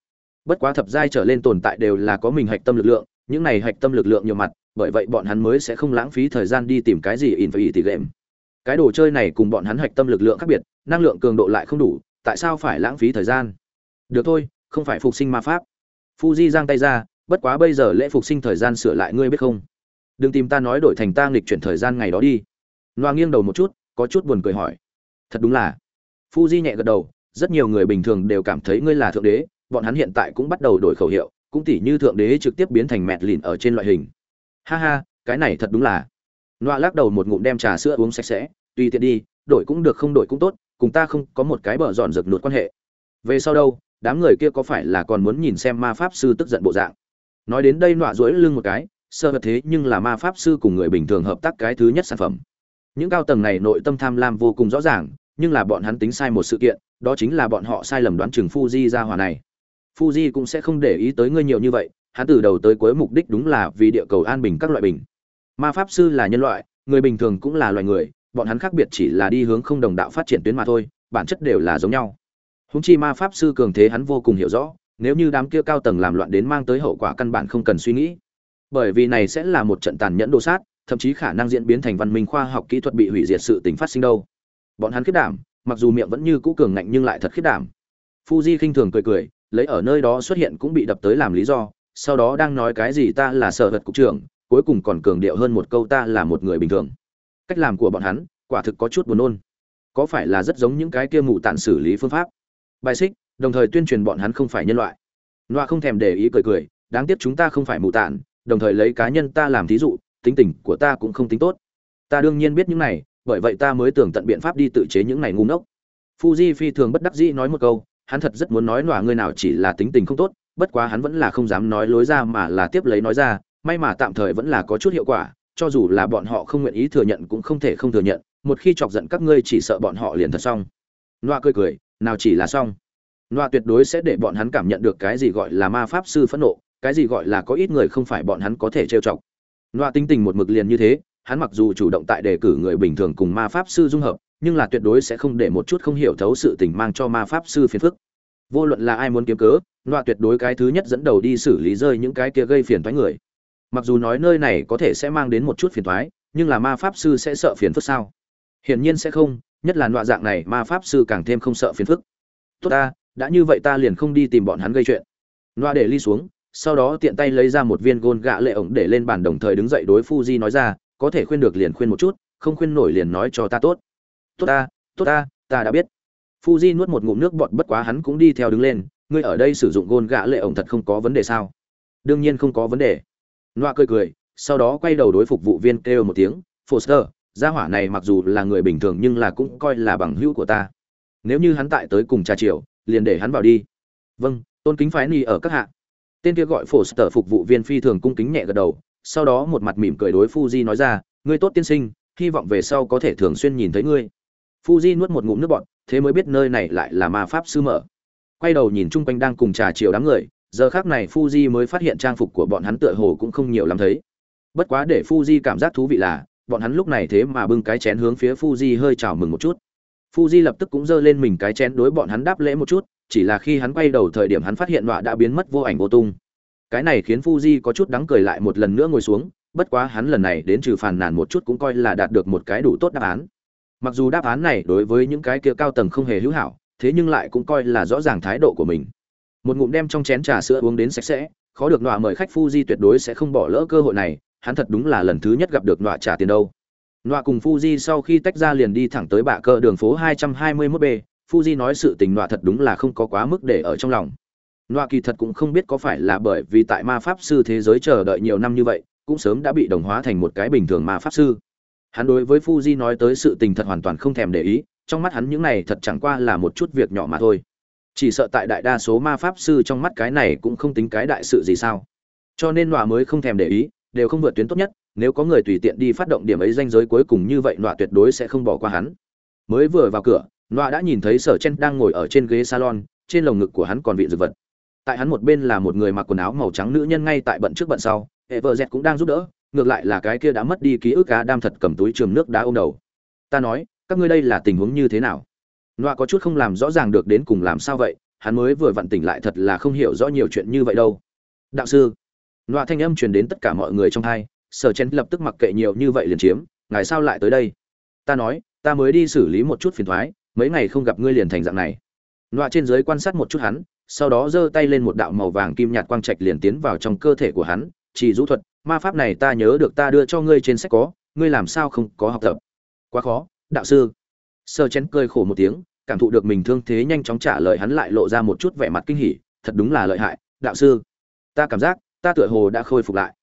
Bất quá thập giai trở lên tồn tại đều là có mình hạch tâm lực lượng, những này hạch tâm lực lượng nhiều mặt, bởi vậy bọn hắn mới sẽ không lãng phí thời gian đi tìm cái gì in phải tỷ game. Cái đồ chơi này cùng bọn hắn hạch tâm lực lượng khác biệt, năng lượng cường độ lại không đủ, tại sao phải lãng phí thời gian? Được thôi, không phải phục sinh ma pháp. Fuji giang tay ra bất quá bây giờ lễ phục sinh thời gian sửa lại ngươi biết không? Đừng tìm ta nói đổi thành ta nghịch chuyển thời gian ngày đó đi. Loa nghiêng đầu một chút, có chút buồn cười hỏi. Thật đúng là. Phu Di nhẹ gật đầu, rất nhiều người bình thường đều cảm thấy ngươi là thượng đế, bọn hắn hiện tại cũng bắt đầu đổi khẩu hiệu, cũng tỉ như thượng đế trực tiếp biến thành mẹt lìn ở trên loại hình. Ha ha, cái này thật đúng là. Loa lắc đầu một ngụm đem trà sữa uống sạch sẽ, tùy tiện đi, đổi cũng được không đổi cũng tốt, cùng ta không có một cái bờ dọn rực nụt quan hệ. Về sau đâu, đám người kia có phải là còn muốn nhìn xem ma pháp sư tức giận bộ dạng? Nói đến đây nọa rối lưng một cái sơ vật thế nhưng là ma pháp sư cùng người bình thường hợp tác cái thứ nhất sản phẩm những cao tầng này nội tâm tham lam vô cùng rõ ràng nhưng là bọn hắn tính sai một sự kiện đó chính là bọn họ sai lầm đoán chừng Fuji ra hỏa này. Fuji cũng sẽ không để ý tới ngươi nhiều như vậy, hắn từ đầu tới cuối mục đích đúng là vì địa cầu an bình các loại bình. Ma pháp sư là nhân loại, người bình thường cũng là loài người, bọn hắn khác biệt chỉ là đi hướng không đồng đạo phát triển tuyến mà thôi, bản chất đều là giống nhau. Húng chi ma pháp sư cường thế hắn vô cùng hiểu rõ, nếu như đám kia cao tầng làm loạn đến mang tới hậu quả căn bản không cần suy nghĩ. Bởi vì này sẽ là một trận tàn nhẫn đồ sát, thậm chí khả năng diễn biến thành văn minh khoa học kỹ thuật bị hủy diệt sự tình phát sinh đâu. Bọn hắn khiết đảm, mặc dù miệng vẫn như cũ cường ngạnh nhưng lại thật khiết đảm fuji khinh thường cười cười lấy ở nơi đó xuất hiện cũng bị đập tới làm lý do sau đó đang nói cái gì ta là sở vật cục trưởng cuối cùng còn cường điệu hơn một câu ta là một người bình thường cách làm của bọn hắn quả thực có chút buồn nôn có phải là rất giống những cái kia mù tản xử lý phương pháp bài xích đồng thời tuyên truyền bọn hắn không phải nhân loại. Loa không thèm để ý cười cười, đáng tiếc chúng ta không phải mù tản đồng thời lấy cá nhân ta làm thí dụ, tính tình của ta cũng không tính tốt. Ta đương nhiên biết những này, bởi vậy ta mới tưởng tận biện pháp đi tự chế những này ngu ngốc. Fuji phi thường bất đắc dĩ nói một câu, hắn thật rất muốn nói loa ngươi nào chỉ là tính tình không tốt, bất quá hắn vẫn là không dám nói lối ra mà là tiếp lấy nói ra, may mà tạm thời vẫn là có chút hiệu quả, cho dù là bọn họ không nguyện ý thừa nhận cũng không thể không thừa nhận, một khi chọc giận các ngươi chỉ sợ bọn họ liền thật xong. Loa cười cười, nào chỉ là xong noa tuyệt đối sẽ để bọn hắn cảm nhận được cái gì gọi là ma pháp sư phẫn nộ, cái gì gọi là có ít người không phải bọn hắn có thể trêu chọc. Noa tính tình một mực liền như thế, hắn mặc dù chủ động tại đề cử người bình thường cùng ma pháp sư dung hợp, nhưng là tuyệt đối sẽ không để một chút không hiểu thấu sự tình mang cho ma pháp sư phiền phức. Vô luận là ai muốn kiếm cớ noa tuyệt đối cái thứ nhất dẫn đầu đi xử lý rơi những cái kia gây phiền toái người. Mặc dù nói nơi này có thể sẽ mang đến một chút phiền toái, nhưng là ma pháp sư sẽ sợ phiền phức sao? Hiển nhiên sẽ không, nhất là nọa dạng này, ma pháp sư càng thêm không sợ phiền phức. Tốt ta đã như vậy ta liền không đi tìm bọn hắn gây chuyện loa để ly xuống sau đó tiện tay lấy ra một viên gôn gạ lệ ổng để lên bàn đồng thời đứng dậy đối Fuji nói ra, có thể khuyên được liền khuyên một chút, không khuyên nổi liền nói cho ta tốt. Tốt ta, tốt ta, ta đã biết. Fuji nuốt một ngụm nước bọt bất quá hắn cũng đi theo đứng lên, ngươi ở đây sử dụng gôn gạ lệ ổng thật không có vấn đề sao? Đương nhiên không có vấn đề. Noa cười cười, sau đó quay đầu đối phục vụ viên kêu một tiếng, "Foster, gia hỏa này mặc dù là người bình thường nhưng là cũng coi là bằng hữu của ta. Nếu như hắn tại tới cùng trà chiều, liền để hắn vào đi." "Vâng, tôn kính phái ni ở các hạ." Tên kia gọi phổ sở phục vụ viên phi thường cung kính nhẹ gật đầu, sau đó một mặt mỉm cười đối Fuji nói ra, "Ngươi tốt tiên sinh, hy vọng về sau có thể thường xuyên nhìn thấy ngươi." Fuji nuốt một ngụm nước bọt, thế mới biết nơi này lại là ma pháp sư mở. Quay đầu nhìn chung quanh đang cùng trà chiều đám người, giờ khác này Fuji mới phát hiện trang phục của bọn hắn tựa hồ cũng không nhiều lắm thấy. Bất quá để Fuji cảm giác thú vị là, bọn hắn lúc này thế mà bưng cái chén hướng phía Fuji hơi chào mừng một chút. Fuji lập tức cũng giơ lên mình cái chén đối bọn hắn đáp lễ một chút, chỉ là khi hắn quay đầu thời điểm hắn phát hiện nọa đã biến mất vô ảnh vô tung. Cái này khiến Fuji có chút đắng cười lại một lần nữa ngồi xuống, bất quá hắn lần này đến trừ phàn nàn một chút cũng coi là đạt được một cái đủ tốt đáp án. Mặc dù đáp án này đối với những cái kia cao tầng không hề hữu hảo, thế nhưng lại cũng coi là rõ ràng thái độ của mình. Một ngụm đem trong chén trà sữa uống đến sạch sẽ, khó được nọa mời khách Fuji tuyệt đối sẽ không bỏ lỡ cơ hội này, hắn thật đúng là lần thứ nhất gặp được nọa trả tiền đâu. Nọa cùng Fuji sau khi tách ra liền đi thẳng tới bạ cơ đường phố 221B, Fuji nói sự tình nọa thật đúng là không có quá mức để ở trong lòng. Nọa kỳ thật cũng không biết có phải là bởi vì tại ma pháp sư thế giới chờ đợi nhiều năm như vậy, cũng sớm đã bị đồng hóa thành một cái bình thường ma pháp sư. Hắn đối với Fuji nói tới sự tình thật hoàn toàn không thèm để ý, trong mắt hắn những này thật chẳng qua là một chút việc nhỏ mà thôi. Chỉ sợ tại đại đa số ma pháp sư trong mắt cái này cũng không tính cái đại sự gì sao. Cho nên nọa mới không thèm để ý, đều không vượt tuyến tốt nhất, nếu có người tùy tiện đi phát động điểm ấy danh giới cuối cùng như vậy nọa tuyệt đối sẽ không bỏ qua hắn. Mới vừa vào cửa, nọa đã nhìn thấy sở chen đang ngồi ở trên ghế salon trên lồng ngực của hắn còn vị dược vật. Tại hắn một bên là một người mặc quần áo màu trắng nữ nhân ngay tại bận trước bận sau hệ vợ dẹt cũng đang giúp đỡ ngược lại là cái kia đã mất đi ký ức cá đam thật cầm túi trường nước đá ôm đầu. Ta nói các ngươi đây là tình huống như thế nào? Nọa có chút không làm rõ ràng được đến cùng làm sao vậy hắn mới vừa vặn tỉnh lại thật là không hiểu rõ nhiều chuyện như vậy đâu. Đạo sư. Nọa thanh âm truyền đến tất cả mọi người trong hai sở chen lập tức mặc kệ nhiều như vậy liền chiếm, ngài sao lại tới đây? Ta nói, ta mới đi xử lý một chút phiền thoái, mấy ngày không gặp ngươi liền thành dạng này. Nọa trên dưới quan sát một chút hắn, sau đó giơ tay lên một đạo màu vàng kim nhạt quang trạch liền tiến vào trong cơ thể của hắn, chỉ rũ thuật, ma pháp này ta nhớ được ta đưa cho ngươi trên sách có, ngươi làm sao không có học tập? Quá khó, đạo sư. Sơ chén cười khổ một tiếng, cảm thụ được mình thương thế nhanh chóng trả lời hắn lại lộ ra một chút vẻ mặt kinh hỉ, thật đúng là lợi hại, đạo sư. Ta cảm giác, ta tựa hồ đã khôi phục lại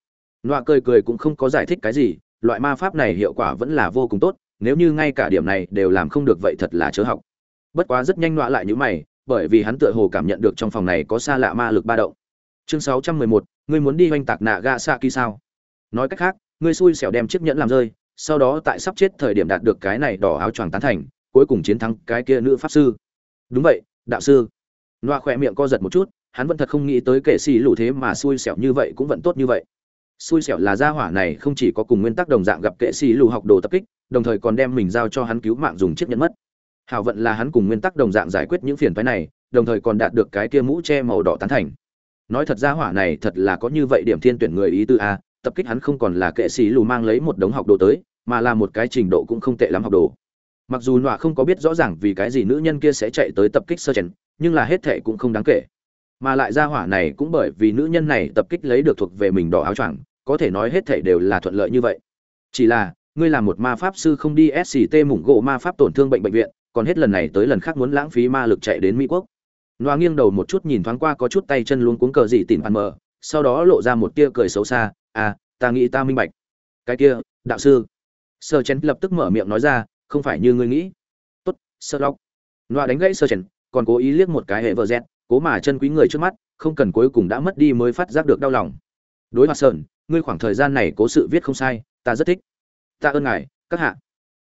nọa cười cười cũng không có giải thích cái gì loại ma pháp này hiệu quả vẫn là vô cùng tốt nếu như ngay cả điểm này đều làm không được vậy thật là chớ học. Bất quá rất nhanh nọa lại như mày bởi vì hắn tựa hồ cảm nhận được trong phòng này có xa lạ ma lực ba động. Chương 611, ngươi muốn đi oanh tạc nạ ga sa kỳ sao? Nói cách khác ngươi xui xẻo đem chiếc nhẫn làm rơi sau đó tại sắp chết thời điểm đạt được cái này đỏ áo choàng tán thành cuối cùng chiến thắng cái kia nữ pháp sư. Đúng vậy đạo sư. Nọa khỏe miệng co giật một chút hắn vẫn thật không nghĩ tới kệ xì lũ thế mà xui xẻo như vậy cũng vẫn tốt như vậy xui xẻo là gia hỏa này không chỉ có cùng nguyên tắc đồng dạng gặp kệ sĩ lù học đồ tập kích, đồng thời còn đem mình giao cho hắn cứu mạng dùng chiếc nhẫn mất. Hảo vận là hắn cùng nguyên tắc đồng dạng giải quyết những phiền phái này, đồng thời còn đạt được cái kia mũ che màu đỏ tán thành. Nói thật gia hỏa này thật là có như vậy điểm thiên tuyển người ý tư a, tập kích hắn không còn là kệ sĩ lù mang lấy một đống học đồ tới, mà là một cái trình độ cũng không tệ lắm học đồ. Mặc dù nọa không có biết rõ ràng vì cái gì nữ nhân kia sẽ chạy tới tập kích sơ chèn, nhưng là hết thệ cũng không đáng kể. Mà lại gia hỏa này cũng bởi vì nữ nhân này tập kích lấy được thuộc về mình đỏ áo choàng có thể nói hết thảy đều là thuận lợi như vậy chỉ là ngươi là một ma pháp sư không đi sct mủng gỗ ma pháp tổn thương bệnh bệnh viện còn hết lần này tới lần khác muốn lãng phí ma lực chạy đến mỹ quốc Noa nghiêng đầu một chút nhìn thoáng qua có chút tay chân luống cuống cờ gì tìm ăn mờ, sau đó lộ ra một tia cười xấu xa, "À, ta nghĩ ta minh bạch." "Cái kia, đạo sư." Sơ Chen lập tức mở miệng nói ra, "Không phải như ngươi nghĩ." "Tốt, Sơ Lộc." Noa đánh gãy Sơ Chen, còn cố ý liếc một cái hệ vợ dẹt, cố mà chân quý người trước mắt, không cần cuối cùng đã mất đi mới phát giác được đau lòng. Đối mặt Sơn, ngươi khoảng thời gian này cố sự viết không sai, ta rất thích. Ta ơn ngài, các hạ.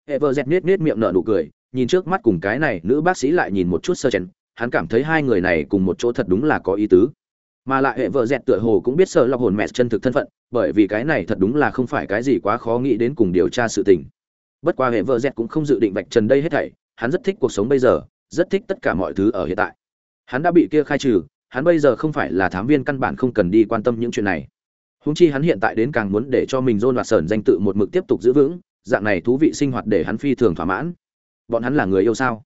Hệ vợ dẹt nết nết miệng nở nụ cười, nhìn trước mắt cùng cái này nữ bác sĩ lại nhìn một chút Sơ chén hắn cảm thấy hai người này cùng một chỗ thật đúng là có ý tứ mà lại hệ vợ dẹt tựa hồ cũng biết sợ lọc hồn mẹ chân thực thân phận bởi vì cái này thật đúng là không phải cái gì quá khó nghĩ đến cùng điều tra sự tình bất qua hệ vợ dẹt cũng không dự định vạch trần đây hết thảy hắn rất thích cuộc sống bây giờ rất thích tất cả mọi thứ ở hiện tại hắn đã bị kia khai trừ hắn bây giờ không phải là thám viên căn bản không cần đi quan tâm những chuyện này húng chi hắn hiện tại đến càng muốn để cho mình dôn và sờn danh tự một mực tiếp tục giữ vững, dạng này thú vị sinh hoạt để hắn phi thường thỏa mãn. Bọn hắn là người yêu sao?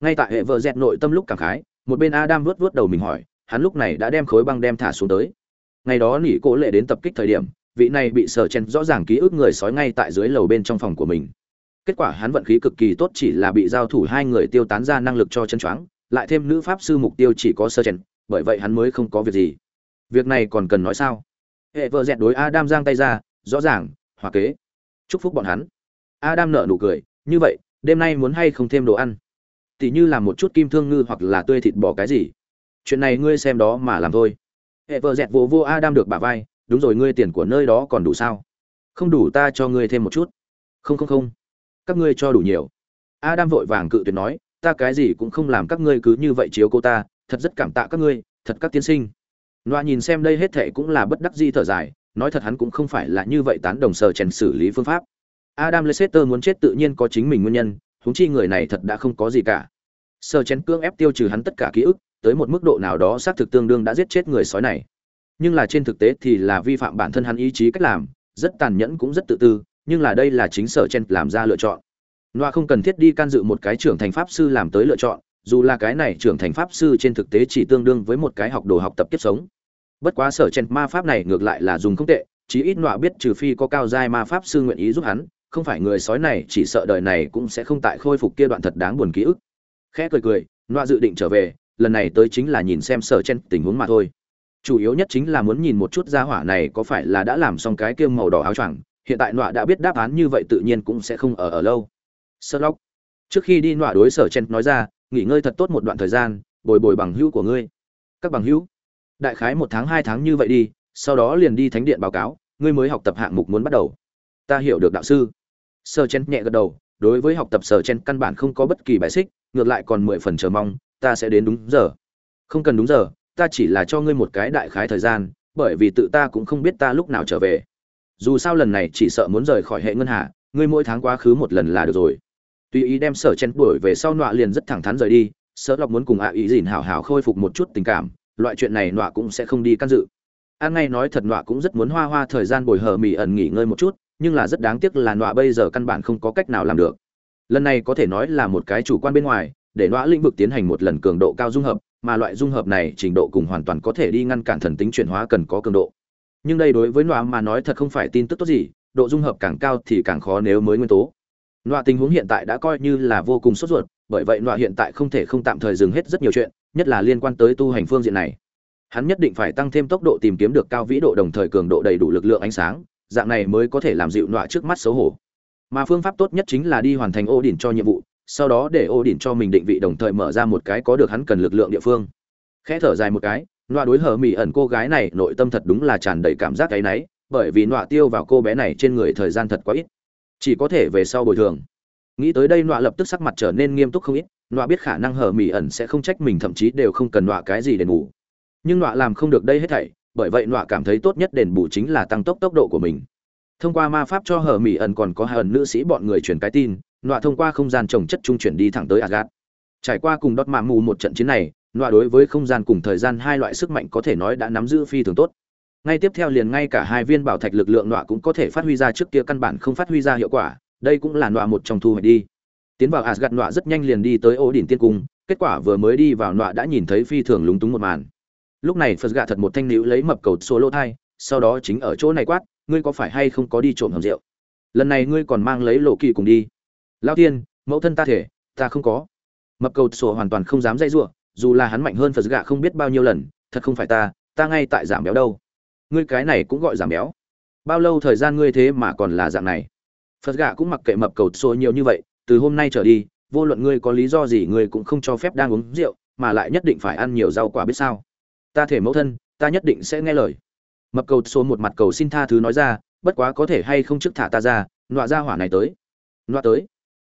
Ngay tại hệ vợ dẹt nội tâm lúc cảm khái, một bên adam vuốt vuốt đầu mình hỏi, hắn lúc này đã đem khối băng đem thả xuống tới. Ngày đó nỉ cố lệ đến tập kích thời điểm, vị này bị sờ chen rõ ràng ký ức người sói ngay tại dưới lầu bên trong phòng của mình. Kết quả hắn vận khí cực kỳ tốt chỉ là bị giao thủ hai người tiêu tán ra năng lực cho chân choáng, lại thêm nữ pháp sư mục tiêu chỉ có sơ chen, bởi vậy hắn mới không có việc gì. Việc này còn cần nói sao? Hệ vợ dẹt đối adam giang tay ra, rõ ràng, hòa kế. Chúc phúc bọn hắn. Adam nở nụ cười, như vậy, đêm nay muốn hay không thêm đồ ăn? Tỉ như làm một chút kim thương ngư hoặc là tươi thịt bò cái gì? Chuyện này ngươi xem đó mà làm thôi. Hệ vợ dẹt vô vô adam được bả vai, đúng rồi, ngươi tiền của nơi đó còn đủ sao? Không đủ ta cho ngươi thêm một chút. Không không không. Các ngươi cho đủ nhiều. Adam vội vàng cự tuyệt nói, ta cái gì cũng không làm, các ngươi cứ như vậy chiếu cô ta, thật rất cảm tạ các ngươi, thật các tiên sinh loa nhìn xem đây hết thệ cũng là bất đắc di thở dài, nói thật hắn cũng không phải là như vậy tán đồng sở chèn xử lý phương pháp. Adam leicester muốn chết tự nhiên có chính mình nguyên nhân, huống chi người này thật đã không có gì cả. Sở chèn cương ép tiêu trừ hắn tất cả ký ức, tới một mức độ nào đó xác thực tương đương đã giết chết người sói này. Nhưng là trên thực tế thì là vi phạm bản thân hắn ý chí cách làm, rất tàn nhẫn cũng rất tự tư, nhưng là đây là chính sở chen làm ra lựa chọn. Noa không cần thiết đi can dự một cái trưởng thành pháp sư làm tới lựa chọn dù là cái này trưởng thành pháp sư trên thực tế chỉ tương đương với một cái học đồ học tập kiếp sống. Bất quá sở chen ma pháp này ngược lại là dùng không tệ, chí ít nọa biết trừ phi có cao giai ma pháp sư nguyện ý giúp hắn, không phải người sói này chỉ sợ đời này cũng sẽ không tại khôi phục kia đoạn thật đáng buồn ký ức. Khẽ cười cười, nọa dự định trở về, lần này tới chính là nhìn xem sở chen tình huống mà thôi. Chủ yếu nhất chính là muốn nhìn một chút gia hỏa này có phải là đã làm xong cái kiêm màu đỏ áo choàng, hiện tại nọa đã biết đáp án như vậy tự nhiên cũng sẽ không ở ở lâu. Sơ lóc trước khi đi nọa đối sở chen nói ra nghỉ ngơi thật tốt một đoạn thời gian, bồi bồi bằng hữu của ngươi. Các bằng hữu, đại khái một tháng, hai tháng như vậy đi, sau đó liền đi thánh điện báo cáo, ngươi mới học tập hạng mục muốn bắt đầu. Ta hiểu được đạo sư. Sơ chen nhẹ gật đầu, đối với học tập sở chen căn bản không có bất kỳ bài xích, ngược lại còn mười phần chờ mong, ta sẽ đến đúng giờ. Không cần đúng giờ, ta chỉ là cho ngươi một cái đại khái thời gian, bởi vì tự ta cũng không biết ta lúc nào trở về. Dù sao lần này chỉ sợ muốn rời khỏi hệ ngân hà, ngươi mỗi tháng quá khứ một lần là được rồi tuy ý đem sở chen đuổi về sau nọa liền rất thẳng thắn rời đi, sợ lọc muốn cùng ạ ý dìn hào hào khôi phục một chút tình cảm, loại chuyện này nọa cũng sẽ không đi can dự. An ngay nói thật nọa cũng rất muốn hoa hoa thời gian bồi hờ mỉ ẩn nghỉ ngơi một chút, nhưng là rất đáng tiếc là nọa bây giờ căn bản không có cách nào làm được. Lần này có thể nói là một cái chủ quan bên ngoài, để nọa lĩnh vực tiến hành một lần cường độ cao dung hợp, mà loại dung hợp này trình độ cùng hoàn toàn có thể đi ngăn cản thần tính chuyển hóa cần có cường độ. Nhưng đây đối với nọa mà nói thật không phải tin tức tốt gì, độ dung hợp càng cao thì càng khó nếu mới nguyên tố nọa tình huống hiện tại đã coi như là vô cùng sốt ruột, bởi vậy nọa hiện tại không thể không tạm thời dừng hết rất nhiều chuyện, nhất là liên quan tới tu hành phương diện này. Hắn nhất định phải tăng thêm tốc độ tìm kiếm được cao vĩ độ đồng thời cường độ đầy đủ lực lượng ánh sáng, dạng này mới có thể làm dịu nọa trước mắt xấu hổ. Mà phương pháp tốt nhất chính là đi hoàn thành ô đỉnh cho nhiệm vụ, sau đó để ô đỉnh cho mình định vị đồng thời mở ra một cái có được hắn cần lực lượng địa phương. Khẽ thở dài một cái, nọa đối hở mỹ ẩn cô gái này nội tâm thật đúng là tràn đầy cảm giác cái náy, bởi vì nọa tiêu vào cô bé này trên người thời gian thật quá ít chỉ có thể về sau bồi thường. Nghĩ tới đây nọa lập tức sắc mặt trở nên nghiêm túc không ít, nọa biết khả năng hở mỹ ẩn sẽ không trách mình, thậm chí đều không cần nọa cái gì để ngủ. Nhưng nọa làm không được đây hết thảy, bởi vậy nọa cảm thấy tốt nhất đền bù chính là tăng tốc tốc độ của mình. Thông qua ma pháp cho hờ mỹ ẩn còn có hờn nữ sĩ bọn người truyền cái tin, nọa thông qua không gian trồng chất trung chuyển đi thẳng tới agat trải qua cùng đốt mạ mù một trận chiến này, nọa đối với không gian cùng thời gian hai loại sức mạnh có thể nói đã nắm giữ phi thường tốt ngay tiếp theo liền ngay cả hai viên bảo thạch lực lượng nọa cũng có thể phát huy ra trước kia căn bản không phát huy ra hiệu quả, đây cũng là nọa một trong thu hoạch đi. Tiến vào asgad nọa rất nhanh liền đi tới ô đỉnh tiên cung, kết quả vừa mới đi vào nọa đã nhìn thấy phi thường lúng túng một màn. Lúc này phật gạ thật một thanh nữ lấy mập cầu số lô thai, sau đó chính ở chỗ này quát, ngươi có phải hay không có đi trộm hầm rượu? Lần này ngươi còn mang lấy lộ kỳ cùng đi. Lao tiên, mẫu thân ta thể, ta không có. Mập cầu sổ hoàn toàn không dám dây giụa dù là hắn mạnh hơn phật gạ không biết bao nhiêu lần, thật không phải ta ta ngay tại giảm béo đâu ngươi cái này cũng gọi giảm béo. Bao lâu thời gian ngươi thế mà còn là dạng này? Phật gạ cũng mặc kệ mập cầu xô nhiều như vậy, từ hôm nay trở đi, vô luận ngươi có lý do gì ngươi cũng không cho phép đang uống rượu, mà lại nhất định phải ăn nhiều rau quả biết sao. Ta thể mẫu thân, ta nhất định sẽ nghe lời. Mập cầu số một mặt cầu xin tha thứ nói ra, bất quá có thể hay không trước thả ta ra, nọa ra hỏa này tới. Nọa tới.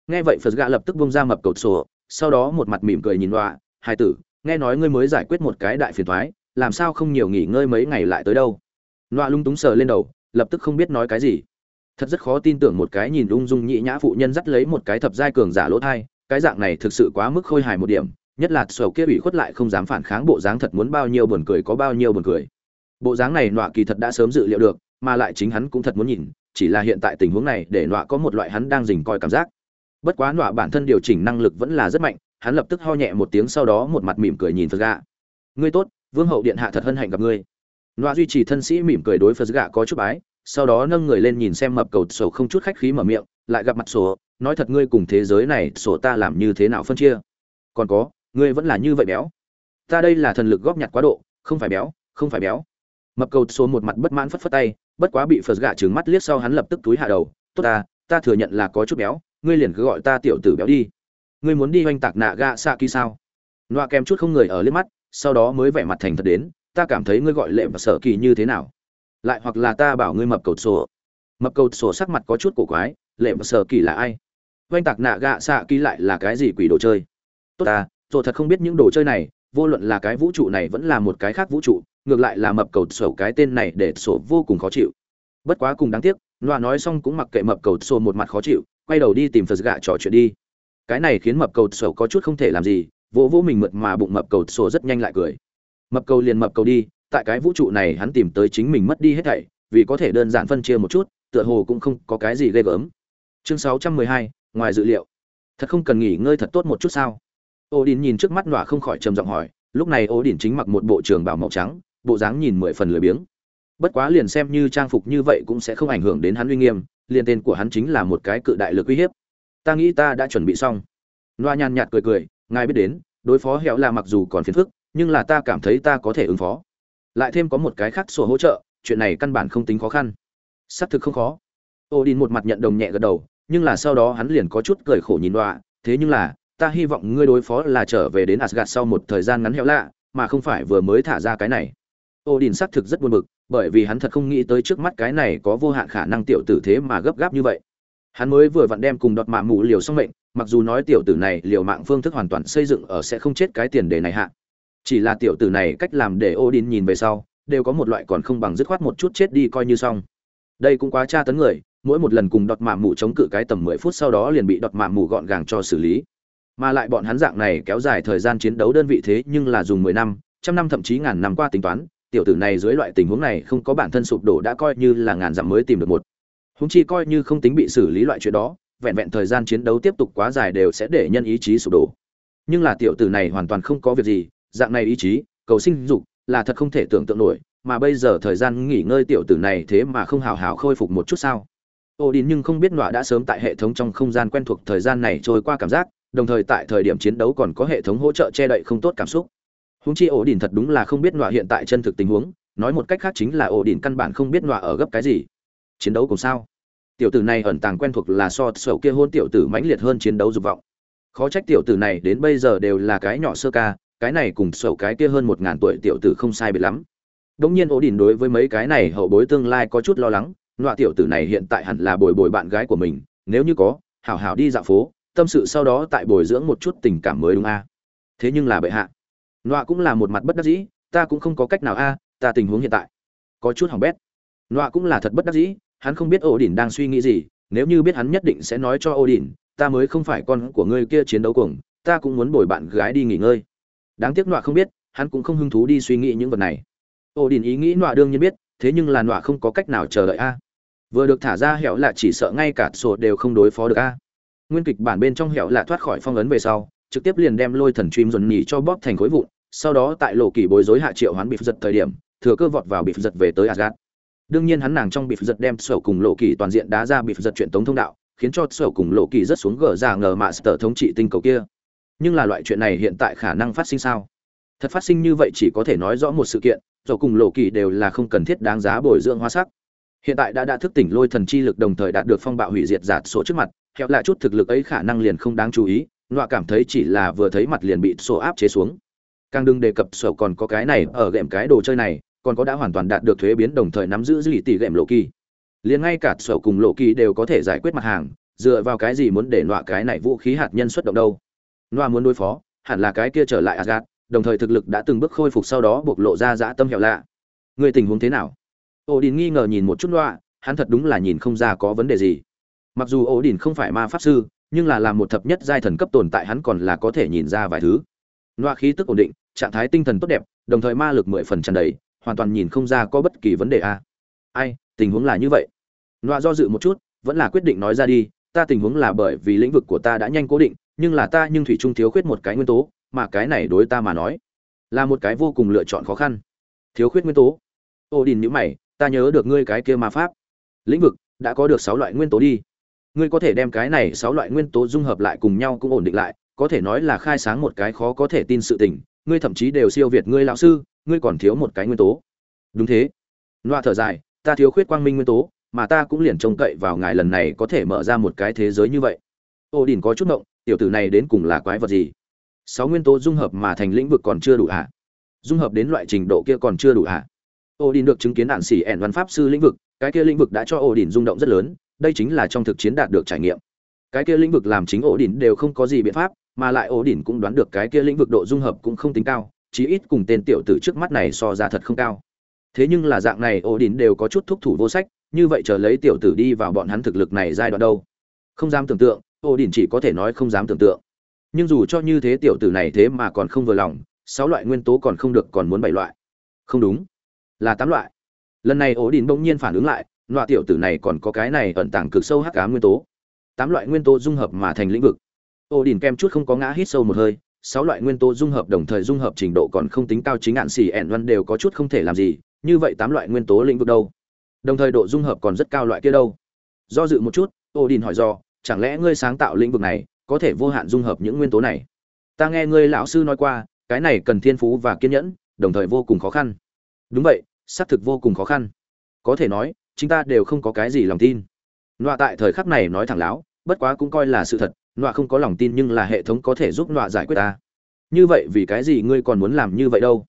Nghe vậy phật gạ lập tức bông ra mập cầu sổ sau đó một mặt mỉm cười nhìn nọa hai tử, nghe nói ngươi mới giải quyết một cái đại phiền thoái, làm sao không nhiều nghỉ ngơi mấy ngày lại tới đâu? Nọa lung túng sờ lên đầu, lập tức không biết nói cái gì. Thật rất khó tin tưởng một cái nhìn ung dung nhị nhã phụ nhân dắt lấy một cái thập giai cường giả lỗ thai, cái dạng này thực sự quá mức khôi hài một điểm, nhất là sầu kia bị khuất lại không dám phản kháng bộ dáng thật muốn bao nhiêu buồn cười có bao nhiêu buồn cười. Bộ dáng này nọa kỳ thật đã sớm dự liệu được, mà lại chính hắn cũng thật muốn nhìn, chỉ là hiện tại tình huống này để nọa có một loại hắn đang dình coi cảm giác. Bất quá nọa bản thân điều chỉnh năng lực vẫn là rất mạnh, hắn lập tức ho nhẹ một tiếng sau đó một mặt mỉm cười nhìn phật gạ ngươi tốt, vương hậu điện hạ thật hân hạnh gặp ngươi nọa duy trì thân sĩ mỉm cười đối phật gạ có chút bái, sau đó nâng người lên nhìn xem mập cầu sổ không chút khách khí mở miệng, lại gặp mặt sổ, nói thật ngươi cùng thế giới này sổ ta làm như thế nào phân chia? Còn có, ngươi vẫn là như vậy béo. Ta đây là thần lực góp nhặt quá độ, không phải béo, không phải béo. Mập cầu số một mặt bất mãn phất phất tay, bất quá bị phật gạ trừng mắt liếc sau hắn lập tức túi hạ đầu, tốt ta ta thừa nhận là có chút béo, ngươi liền cứ gọi ta tiểu tử béo đi. Ngươi muốn đi oanh tạc nạ gạ xạ kỳ sao? Loa kèm chút không người ở liếc mắt, sau đó mới vẻ mặt thành thật đến ta cảm thấy ngươi gọi lệ và sở kỳ như thế nào? Lại hoặc là ta bảo ngươi mập cầu sổ. Mập cầu sổ sắc mặt có chút cổ quái, lệ và sở kỳ là ai? Oanh tạc nạ gạ xạ kỳ lại là cái gì quỷ đồ chơi? Tốt ta, rồi thật không biết những đồ chơi này, vô luận là cái vũ trụ này vẫn là một cái khác vũ trụ, ngược lại là mập cầu sổ cái tên này để sổ vô cùng khó chịu. Bất quá cùng đáng tiếc, loa nói xong cũng mặc kệ mập cầu sổ một mặt khó chịu, quay đầu đi tìm phật gạ trò chuyện đi. Cái này khiến mập cầu sổ có chút không thể làm gì, vỗ vỗ mình mượt mà bụng mập cầu sổ rất nhanh lại cười mập cầu liền mập cầu đi tại cái vũ trụ này hắn tìm tới chính mình mất đi hết thảy vì có thể đơn giản phân chia một chút tựa hồ cũng không có cái gì ghê gớm. Chương 612, ngoài dự liệu. Thật không cần nghỉ ngơi thật tốt một chút sao? Ô đình nhìn trước mắt nọa không khỏi trầm giọng hỏi lúc này ô đình chính mặc một bộ trường bảo màu trắng bộ dáng nhìn mười phần lười biếng. Bất quá liền xem như trang phục như vậy cũng sẽ không ảnh hưởng đến hắn uy nghiêm liền tên của hắn chính là một cái cự đại lực uy hiếp. Ta nghĩ ta đã chuẩn bị xong. Loa nhàn nhạt cười cười ngài biết đến đối phó hẹo là mặc dù còn phiền phức nhưng là ta cảm thấy ta có thể ứng phó. Lại thêm có một cái khác sổ hỗ trợ, chuyện này căn bản không tính khó khăn. Xác thực không khó. Odin một mặt nhận đồng nhẹ gật đầu, nhưng là sau đó hắn liền có chút cười khổ nhìn đọa, thế nhưng là, ta hy vọng ngươi đối phó là trở về đến asgad sau một thời gian ngắn hẹo lạ, mà không phải vừa mới thả ra cái này. Odin xác thực rất buồn bực, bởi vì hắn thật không nghĩ tới trước mắt cái này có vô hạn khả năng tiểu tử thế mà gấp gáp như vậy. Hắn mới vừa vặn đem cùng đọt mạng mù liều xong mệnh, mặc dù nói tiểu tử này liều mạng phương thức hoàn toàn xây dựng ở sẽ không chết cái tiền đề này hạ chỉ là tiểu tử này cách làm để Odin nhìn về sau, đều có một loại còn không bằng dứt khoát một chút chết đi coi như xong. Đây cũng quá tra tấn người, mỗi một lần cùng đọt mạ mù chống cự cái tầm mười phút sau đó liền bị đọt mạ mù gọn gàng cho xử lý. Mà lại bọn hắn dạng này kéo dài thời gian chiến đấu đơn vị thế nhưng là dùng mười năm, trăm năm thậm chí ngàn năm qua tính toán, tiểu tử này dưới loại tình huống này không có bản thân sụp đổ đã coi như là ngàn dặm mới tìm được một. Húng chi coi như không tính bị xử lý loại chuyện đó, vẹn vẹn thời gian chiến đấu tiếp tục quá dài đều sẽ để nhân ý chí sụp đổ. Nhưng là tiểu tử này hoàn toàn không có việc gì dạng này ý chí, cầu sinh dục là thật không thể tưởng tượng nổi, mà bây giờ thời gian nghỉ ngơi tiểu tử này thế mà không hào hào khôi phục một chút sao? Ô đi nhưng không biết nọa đã sớm tại hệ thống trong không gian quen thuộc thời gian này trôi qua cảm giác, đồng thời tại thời điểm chiến đấu còn có hệ thống hỗ trợ che đậy không tốt cảm xúc. Húng chi ổ đỉnh thật đúng là không biết nọa hiện tại chân thực tình huống, nói một cách khác chính là ổ đỉnh căn bản không biết nọa ở gấp cái gì. Chiến đấu cùng sao? Tiểu tử này ẩn tàng quen thuộc là so sầu kia hôn tiểu tử mãnh liệt hơn chiến đấu dục vọng. Khó trách tiểu tử này đến bây giờ đều là cái nhỏ sơ ca cái này cùng sầu cái kia hơn một ngàn tuổi tiểu tử không sai biệt lắm. Đống nhiên ổ đỉnh đối với mấy cái này hậu bối tương lai có chút lo lắng nọa tiểu tử này hiện tại hẳn là bồi bồi bạn gái của mình, nếu như có, hảo hảo đi dạo phố, tâm sự sau đó tại bồi dưỡng một chút tình cảm mới đúng a. Thế nhưng là bệ hạ nọa cũng là một mặt bất đắc dĩ, ta cũng không có cách nào a, ta tình huống hiện tại có chút hỏng bét. Nọa cũng là thật bất đắc dĩ, hắn không biết ổ đỉnh đang suy nghĩ gì, nếu như biết hắn nhất định sẽ nói cho ổ đỉnh ta mới không phải con của ngươi kia chiến đấu cùng ta cũng muốn bồi bạn gái đi nghỉ ngơi đáng tiếc nọa không biết, hắn cũng không hứng thú đi suy nghĩ những vật này. Ổ đỉnh ý nghĩ nọa đương nhiên biết, thế nhưng là nọa không có cách nào chờ đợi a. Vừa được thả ra hẻo là chỉ sợ ngay cả sổ đều không đối phó được a. Nguyên kịch bản bên trong hẻo là thoát khỏi phong ấn về sau, trực tiếp liền đem lôi thần chim dồn nhì cho bóp thành khối vụn, sau đó tại lộ kỳ bối rối hạ triệu hoán bị giật thời điểm, thừa cơ vọt vào bị giật về tới Asgard. đương nhiên hắn nàng trong bị giật đem sổ cùng lộ kỳ toàn diện đá ra bị giật chuyện tống thông đạo, khiến cho sổ cùng lộ kỳ rất xuống gờ ra ngờ mạ sở thống trị tinh cầu kia nhưng là loại chuyện này hiện tại khả năng phát sinh sao? Thật phát sinh như vậy chỉ có thể nói rõ một sự kiện rồi cùng lộ kỳ đều là không cần thiết đáng giá bồi dưỡng hóa sắc. Hiện tại đã đã thức tỉnh lôi thần chi lực đồng thời đạt được phong bạo hủy diệt giạt số trước mặt hẹo lại chút thực lực ấy khả năng liền không đáng chú ý, nọa cảm thấy chỉ là vừa thấy mặt liền bị sổ áp chế xuống. Càng đừng đề cập sổ còn có cái này ở gệm cái đồ chơi này, còn có đã hoàn toàn đạt được thuế biến đồng thời nắm giữ dư tỷ gệm lộ kỳ. Liền ngay cả sổ cùng lộ kỳ đều có thể giải quyết mặt hàng, dựa vào cái gì muốn để nọa cái này vũ khí hạt nhân xuất động đâu? Noa muốn đối phó hẳn là cái kia trở lại asgad đồng thời thực lực đã từng bước khôi phục sau đó bộc lộ ra dã tâm hẹo lạ. Người tình huống thế nào? Ổ đình nghi ngờ nhìn một chút Noa, hắn thật đúng là nhìn không ra có vấn đề gì. Mặc dù ổ đình không phải ma pháp sư nhưng là làm một thập nhất giai thần cấp tồn tại hắn còn là có thể nhìn ra vài thứ. Noa khí tức ổn định trạng thái tinh thần tốt đẹp đồng thời ma lực mười phần tràn đầy hoàn toàn nhìn không ra có bất kỳ vấn đề a. Ai tình huống là như vậy? Noa do dự một chút vẫn là quyết định nói ra đi ta tình huống là bởi vì lĩnh vực của ta đã nhanh cố định nhưng là ta nhưng thủy trung thiếu khuyết một cái nguyên tố, mà cái này đối ta mà nói là một cái vô cùng lựa chọn khó khăn. Thiếu khuyết nguyên tố. Ô đình nhữ mày, ta nhớ được ngươi cái kia ma pháp. Lĩnh vực, đã có được sáu loại nguyên tố đi. Ngươi có thể đem cái này sáu loại nguyên tố dung hợp lại cùng nhau cũng ổn định lại, có thể nói là khai sáng một cái khó có thể tin sự tình, ngươi thậm chí đều siêu việt ngươi lão sư, ngươi còn thiếu một cái nguyên tố. Đúng thế. Loa thở dài, ta thiếu khuyết quang minh nguyên tố, mà ta cũng liền trông cậy vào ngài lần này có thể mở ra một cái thế giới như vậy. Ô đình có chút động tiểu tử này đến cùng là quái vật gì sáu nguyên tố dung hợp mà thành lĩnh vực còn chưa đủ hả à? dung hợp đến loại trình độ kia còn chưa đủ hả à? ô đình được chứng kiến đạn xỉ ẻn văn pháp sư lĩnh vực, cái kia lĩnh vực đã cho ổ đình rung động rất lớn, đây chính là trong thực chiến đạt được trải nghiệm cái kia lĩnh vực làm chính ổ đình đều không có gì biện pháp, mà lại ổ đình cũng đoán được cái kia lĩnh vực độ dung hợp cũng không tính cao, chí ít cùng tên tiểu tử trước mắt này so ra thật không cao thế nhưng là dạng này ổ đình đều có chút thúc thủ vô sách, như vậy chờ lấy tiểu tử đi vào bọn hắn thực lực này giai đoạn đâu không dám tưởng tượng ô đình chỉ có thể nói không dám tưởng tượng. Nhưng dù cho như thế tiểu tử này thế mà còn không vừa lòng, sáu loại nguyên tố còn không được còn muốn bảy loại. Không đúng, là tám loại. Lần này ổ đình bỗng nhiên phản ứng lại, loại tiểu tử này còn có cái này ẩn tàng cực sâu hắc cá nguyên tố. Tám loại nguyên tố dung hợp mà thành lĩnh vực. Ổ đình kem chút không có ngã hít sâu một hơi, sáu loại nguyên tố dung hợp đồng thời dung hợp trình độ còn không tính cao chính hạn xì ẻn văn đều có chút không thể làm gì, như vậy tám loại nguyên tố lĩnh vực đâu? Đồng thời độ dung hợp còn rất cao loại kia đâu? Do dự một chút ổ đình hỏi do chẳng lẽ ngươi sáng tạo lĩnh vực này, có thể vô hạn dung hợp những nguyên tố này? Ta nghe ngươi lão sư nói qua, cái này cần thiên phú và kiên nhẫn, đồng thời vô cùng khó khăn. Đúng vậy, xác thực vô cùng khó khăn. Có thể nói, chúng ta đều không có cái gì lòng tin. Nọa tại thời khắc này nói thẳng láo, bất quá cũng coi là sự thật, nọa không có lòng tin nhưng là hệ thống có thể giúp nọa giải quyết ta. Như vậy vì cái gì ngươi còn muốn làm như vậy đâu?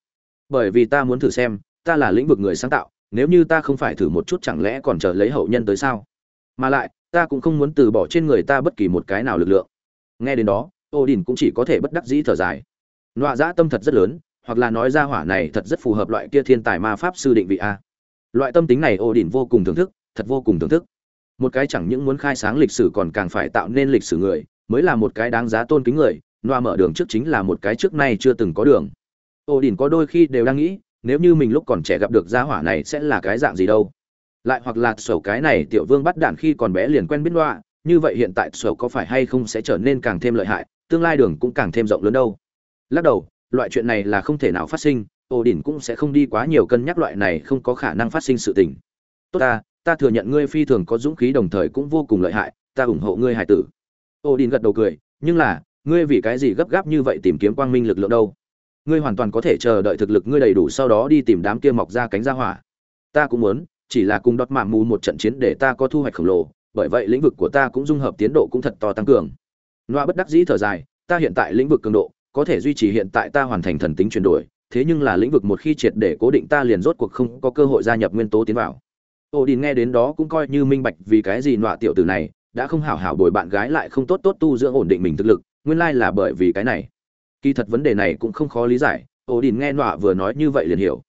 Bởi vì ta muốn thử xem, ta là lĩnh vực người sáng tạo, nếu như ta không phải thử một chút chẳng lẽ còn chờ lấy hậu nhân tới sao? Mà lại ta cũng không muốn từ bỏ trên người ta bất kỳ một cái nào lực lượng. Nghe đến đó ô đình cũng chỉ có thể bất đắc dĩ thở dài. Nọa dã tâm thật rất lớn, hoặc là nói ra hỏa này thật rất phù hợp loại kia thiên tài ma pháp sư định vị a. Loại tâm tính này ô đình vô cùng thưởng thức, thật vô cùng thưởng thức. Một cái chẳng những muốn khai sáng lịch sử còn càng phải tạo nên lịch sử người, mới là một cái đáng giá tôn kính người, nọa mở đường trước chính là một cái trước nay chưa từng có đường. Ô đình có đôi khi đều đang nghĩ, nếu như mình lúc còn trẻ gặp được gia hỏa này sẽ là cái dạng gì đâu lại hoặc là sầu cái này tiểu vương bắt đạn khi còn bé liền quen biết loa, như vậy hiện tại sầu có phải hay không sẽ trở nên càng thêm lợi hại, tương lai đường cũng càng thêm rộng lớn đâu. Lắc đầu, loại chuyện này là không thể nào phát sinh ổ đỉnh cũng sẽ không đi quá nhiều cân nhắc loại này không có khả năng phát sinh sự tình. Tốt ta ta thừa nhận ngươi phi thường có dũng khí đồng thời cũng vô cùng lợi hại, ta ủng hộ ngươi hải tử. Ổ đỉnh gật đầu cười, nhưng là, ngươi vì cái gì gấp gáp như vậy tìm kiếm quang minh lực lượng đâu? Ngươi hoàn toàn có thể chờ đợi thực lực ngươi đầy đủ sau đó đi tìm đám kia mọc ra cánh ra hỏa. Ta cũng muốn chỉ là cùng đọt mạng mù một trận chiến để ta có thu hoạch khổng lồ, bởi vậy lĩnh vực của ta cũng dung hợp tiến độ cũng thật to tăng cường. Loa bất đắc dĩ thở dài, ta hiện tại lĩnh vực cường độ, có thể duy trì hiện tại ta hoàn thành thần tính chuyển đổi, thế nhưng là lĩnh vực một khi triệt để cố định ta liền rốt cuộc không có cơ hội gia nhập nguyên tố tiến vào. Ô đình nghe đến đó cũng coi như minh bạch vì cái gì nọa tiểu tử này đã không hảo hảo bồi bạn gái lại không tốt tốt tu dưỡng ổn định mình thực lực, nguyên lai là bởi vì cái này. Kỳ thật vấn đề này cũng không khó lý giải ô đình nghe nọa vừa nói như vậy liền hiểu.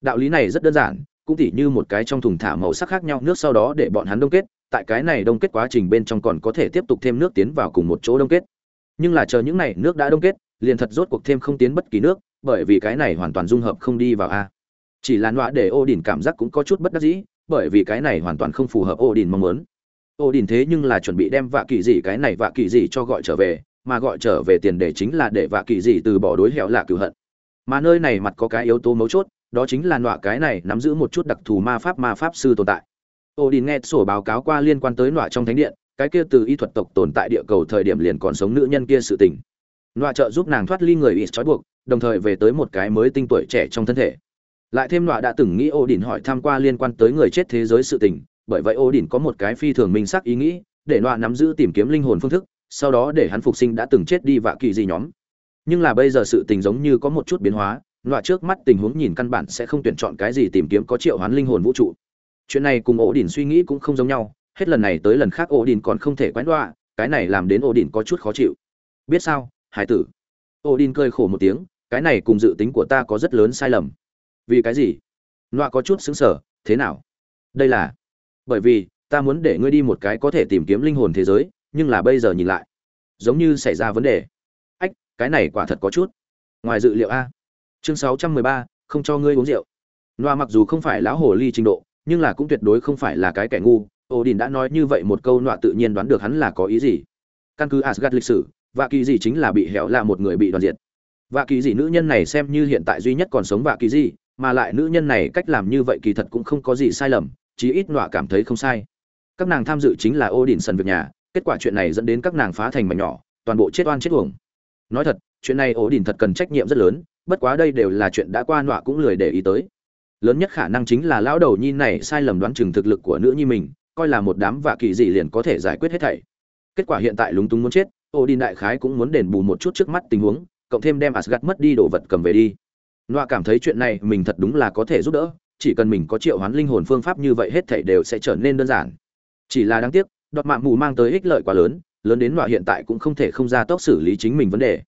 Đạo lý này rất đơn giản cũng tỉ như một cái trong thùng thả màu sắc khác nhau, nước sau đó để bọn hắn đông kết, tại cái này đông kết quá trình bên trong còn có thể tiếp tục thêm nước tiến vào cùng một chỗ đông kết. Nhưng là chờ những này nước đã đông kết, liền thật rốt cuộc thêm không tiến bất kỳ nước, bởi vì cái này hoàn toàn dung hợp không đi vào a. Chỉ là nọa để ô đình cảm giác cũng có chút bất đắc dĩ, bởi vì cái này hoàn toàn không phù hợp ô đình mong muốn. Ô đình thế nhưng là chuẩn bị đem vạ kỳ gì cái này vạ kỳ gì cho gọi trở về, mà gọi trở về tiền đề chính là để vạ kỳ gì từ bỏ đối hẹo là cửu hận. Mà nơi này mặt có cái yếu tố mấu chốt đó chính là nọa cái này nắm giữ một chút đặc thù ma pháp ma pháp sư tồn tại. Ô đi nghe sổ báo cáo qua liên quan tới nọa trong thánh điện, cái kia từ y thuật tộc tồn tại địa cầu thời điểm liền còn sống nữ nhân kia sự tình. Nọa trợ giúp nàng thoát ly người ít trói buộc, đồng thời về tới một cái mới tinh tuổi trẻ trong thân thể. Lại thêm nọa đã từng nghĩ ô đình hỏi tham q u a liên quan tới người chết thế giới sự tình, bởi vậy ô đình có một cái phi thường minh sắc ý nghĩ, để nọa nắm giữ tìm kiếm linh hồn phương thức, sau đó để hắn phục sinh đã từng chết đi vạ kỳ gì nhóm. Nhưng là bây giờ sự tình giống như có một chút biến hóa loại trước mắt tình huống nhìn căn bản sẽ không tuyển chọn cái gì tìm kiếm có triệu hoán linh hồn vũ trụ. Chuyện này cùng ổ đỉnh suy nghĩ cũng không giống nhau, hết lần này tới lần khác ổ đỉnh còn không thể quán đoạ, cái này làm đến ổ đỉnh có chút khó chịu. Biết sao, hải tử? Ổ đỉnh cười khổ một tiếng, cái này cùng dự tính của ta có rất lớn sai lầm. Vì cái gì? Loại có chút xứng sở thế nào? Đây là bởi vì ta muốn để ngươi đi một cái có thể tìm kiếm linh hồn thế giới, nhưng là bây giờ nhìn lại, giống như xảy ra vấn đề. Ách, cái này quả thật có chút. Ngoài dự liệu a chương sáu trăm mười ba, không cho ngươi uống rượu. Noa mặc dù không phải lão hồ ly trình độ, nhưng là cũng tuyệt đối không phải là cái kẻ ngu. Ổ đình đã nói như vậy một câu nọa tự nhiên đoán được hắn là có ý gì. Căn cứ asgad lịch sử và kỳ gì chính là bị hẻo là một người bị đoàn diệt. Và kỳ gì nữ nhân này xem như hiện tại duy nhất còn sống và kỳ gì mà lại nữ nhân này cách làm như vậy kỳ thật cũng không có gì sai lầm, chí ít nọa cảm thấy không sai. Các nàng tham dự chính là ô đình sần việc nhà, kết quả chuyện này dẫn đến các nàng phá thành mảnh nhỏ, toàn bộ chết oan chết uổng. Nói thật, chuyện này ổ đình thật cần trách nhiệm rất lớn bất quá đây đều là chuyện đã qua nọa cũng lười để ý tới. Lớn nhất khả năng chính là lão đầu nhi này sai lầm đoán chừng thực lực của nữ nhi mình, coi là một đám vạ kỳ dị liền có thể giải quyết hết thảy. Kết quả hiện tại lúng túng muốn chết ô đi đại khái cũng muốn đền bù một chút trước mắt tình huống, cộng thêm đem asgad mất đi đồ vật cầm về đi. Nọa cảm thấy chuyện này mình thật đúng là có thể giúp đỡ, chỉ cần mình có triệu hoán linh hồn phương pháp như vậy hết thảy đều sẽ trở nên đơn giản. Chỉ là đáng tiếc đọt mạng mù mang tới ích lợi quá lớn lớn đến nọa hiện tại cũng không thể không ra tốc xử lý chính mình vấn đề.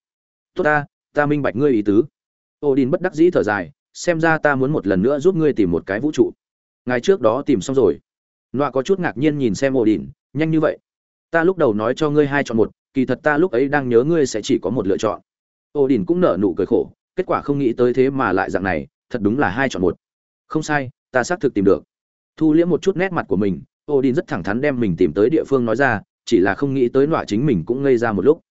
Tốt ta ta minh bạch ngươi ý tứ odin bất đắc dĩ thở dài, xem ra ta muốn một lần nữa giúp ngươi tìm một cái vũ trụ. Ngày trước đó tìm xong rồi. Nọa có chút ngạc nhiên nhìn xem odin, nhanh như vậy. Ta lúc đầu nói cho ngươi hai chọn một, kỳ thật ta lúc ấy đang nhớ ngươi sẽ chỉ có một lựa chọn. Odin cũng nở nụ cười khổ, kết quả không nghĩ tới thế mà lại dạng này, thật đúng là hai chọn một. Không sai, ta xác thực tìm được. Thu liễm một chút nét mặt của mình, odin rất thẳng thắn đem mình tìm tới địa phương nói ra, chỉ là không nghĩ tới nọa chính mình cũng ngây ra một lúc.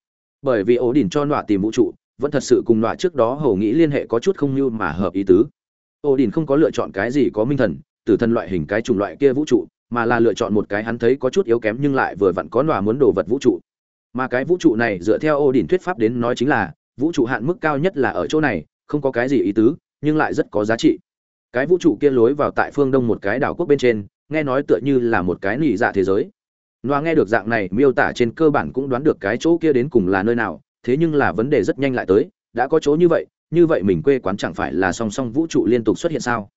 Bởi vì odin cho nọa tìm vũ trụ vẫn thật sự cùng loại trước đó hầu nghĩ liên hệ có chút không như mà hợp ý tứ. Ô đình không có lựa chọn cái gì có minh thần tử thần loại hình cái chủng loại kia vũ trụ mà là lựa chọn một cái hắn thấy có chút yếu kém nhưng lại vừa vặn có nọa muốn đồ vật vũ trụ. Mà cái vũ trụ này dựa theo ô đình thuyết pháp đến nói chính là vũ trụ hạn mức cao nhất là ở chỗ này không có cái gì ý tứ nhưng lại rất có giá trị. Cái vũ trụ kia lối vào tại phương đông một cái đảo quốc bên trên nghe nói tựa như là một cái nỉ dạ thế giới. Noa nghe được dạng này miêu tả trên cơ bản cũng đoán được cái chỗ kia đến cùng là nơi nào, thế nhưng là vấn đề rất nhanh lại tới, đã có chỗ như vậy, như vậy mình quê quán chẳng phải là song song vũ trụ liên tục xuất hiện sao?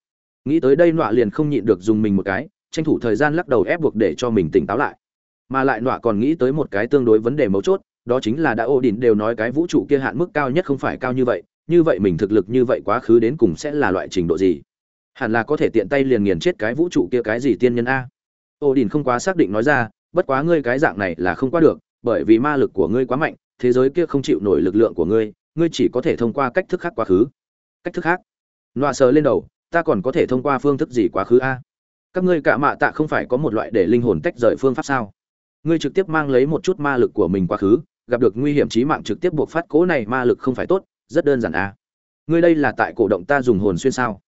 Nghĩ tới đây Nọa liền không nhịn được dùng mình một cái, tranh thủ thời gian lắc đầu ép buộc để cho mình tỉnh táo lại. Mà lại Nọa còn nghĩ tới một cái tương đối vấn đề mấu chốt, đó chính là đã Odin đều nói cái vũ trụ kia hạn mức cao nhất không phải cao như vậy, như vậy mình thực lực như vậy quá khứ đến cùng sẽ là loại trình độ gì? Hẳn là có thể tiện tay liền nghiền chết cái vũ trụ kia cái gì tiên nhân a. Odin không quá xác định nói ra, bất quá ngươi cái dạng này là không qua được, bởi vì ma lực của ngươi quá mạnh, thế giới kia không chịu nổi lực lượng của ngươi ngươi chỉ có thể thông qua cách thức khác quá khứ. Cách thức khác? Loa sờ lên đầu, ta còn có thể thông qua phương thức gì quá khứ a? Các ngươi cả mạ tạ không phải có một loại để linh hồn tách rời phương pháp sao? Ngươi trực tiếp mang lấy một chút ma lực của mình quá khứ, gặp được nguy hiểm chí mạng trực tiếp buộc phát cố này ma lực không phải tốt, rất đơn giản a. Ngươi đây là tại cổ động ta dùng hồn xuyên sao?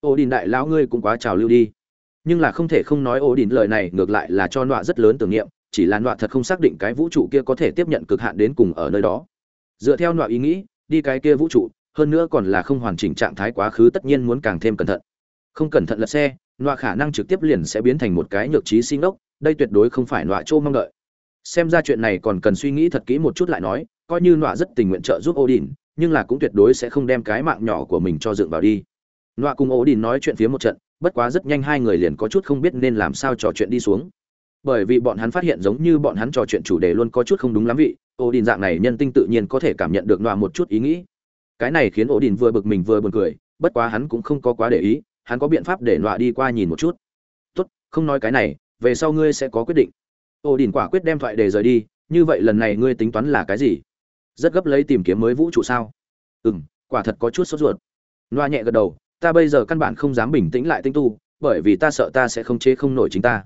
Ô đình đại lão ngươi cũng quá trào lưu đi. Nhưng là không thể không nói ô đình lời này ngược lại là cho nọa rất lớn tưởng niệm chỉ là nọa thật không xác định cái vũ trụ kia có thể tiếp nhận cực hạn đến cùng ở nơi đó. Dựa theo nọa ý nghĩ, đi cái kia vũ trụ, hơn nữa còn là không hoàn chỉnh trạng thái quá khứ tất nhiên muốn càng thêm cẩn thận. Không cẩn thận lật xe, nọa khả năng trực tiếp liền sẽ biến thành một cái nhược trí sinh ốc, đây tuyệt đối không phải nọa trô mong đợi. Xem ra chuyện này còn cần suy nghĩ thật kỹ một chút lại nói, coi như nọa rất tình nguyện trợ giúp odin, nhưng là cũng tuyệt đối sẽ không đem cái mạng nhỏ của mình cho dựng vào đi. Nọa cùng odin nói chuyện phía một trận, bất quá rất nhanh hai người liền có chút không biết nên làm sao trò chuyện đi xuống bởi vì bọn hắn phát hiện giống như bọn hắn trò chuyện chủ đề luôn có chút không đúng lắm vị ổ đình dạng này nhân tinh tự nhiên có thể cảm nhận được nọa một chút ý nghĩ. Cái này khiến ổ đình vừa bực mình vừa buồn cười, bất quá hắn cũng không có quá để ý, hắn có biện pháp để nọa đi qua nhìn một chút. Tốt, không nói cái này, về sau ngươi sẽ có quyết định. Ổ đình quả quyết đem thoại để rời đi, như vậy lần này ngươi tính toán là cái gì? Rất gấp lấy tìm kiếm mới vũ trụ sao? Ừ m quả thật có chút sốt ruột. Nọa nhẹ gật đầu, ta bây giờ căn bản không dám bình tĩnh lại tinh tu, bởi vì ta sợ ta sẽ không chế không nổi chính ta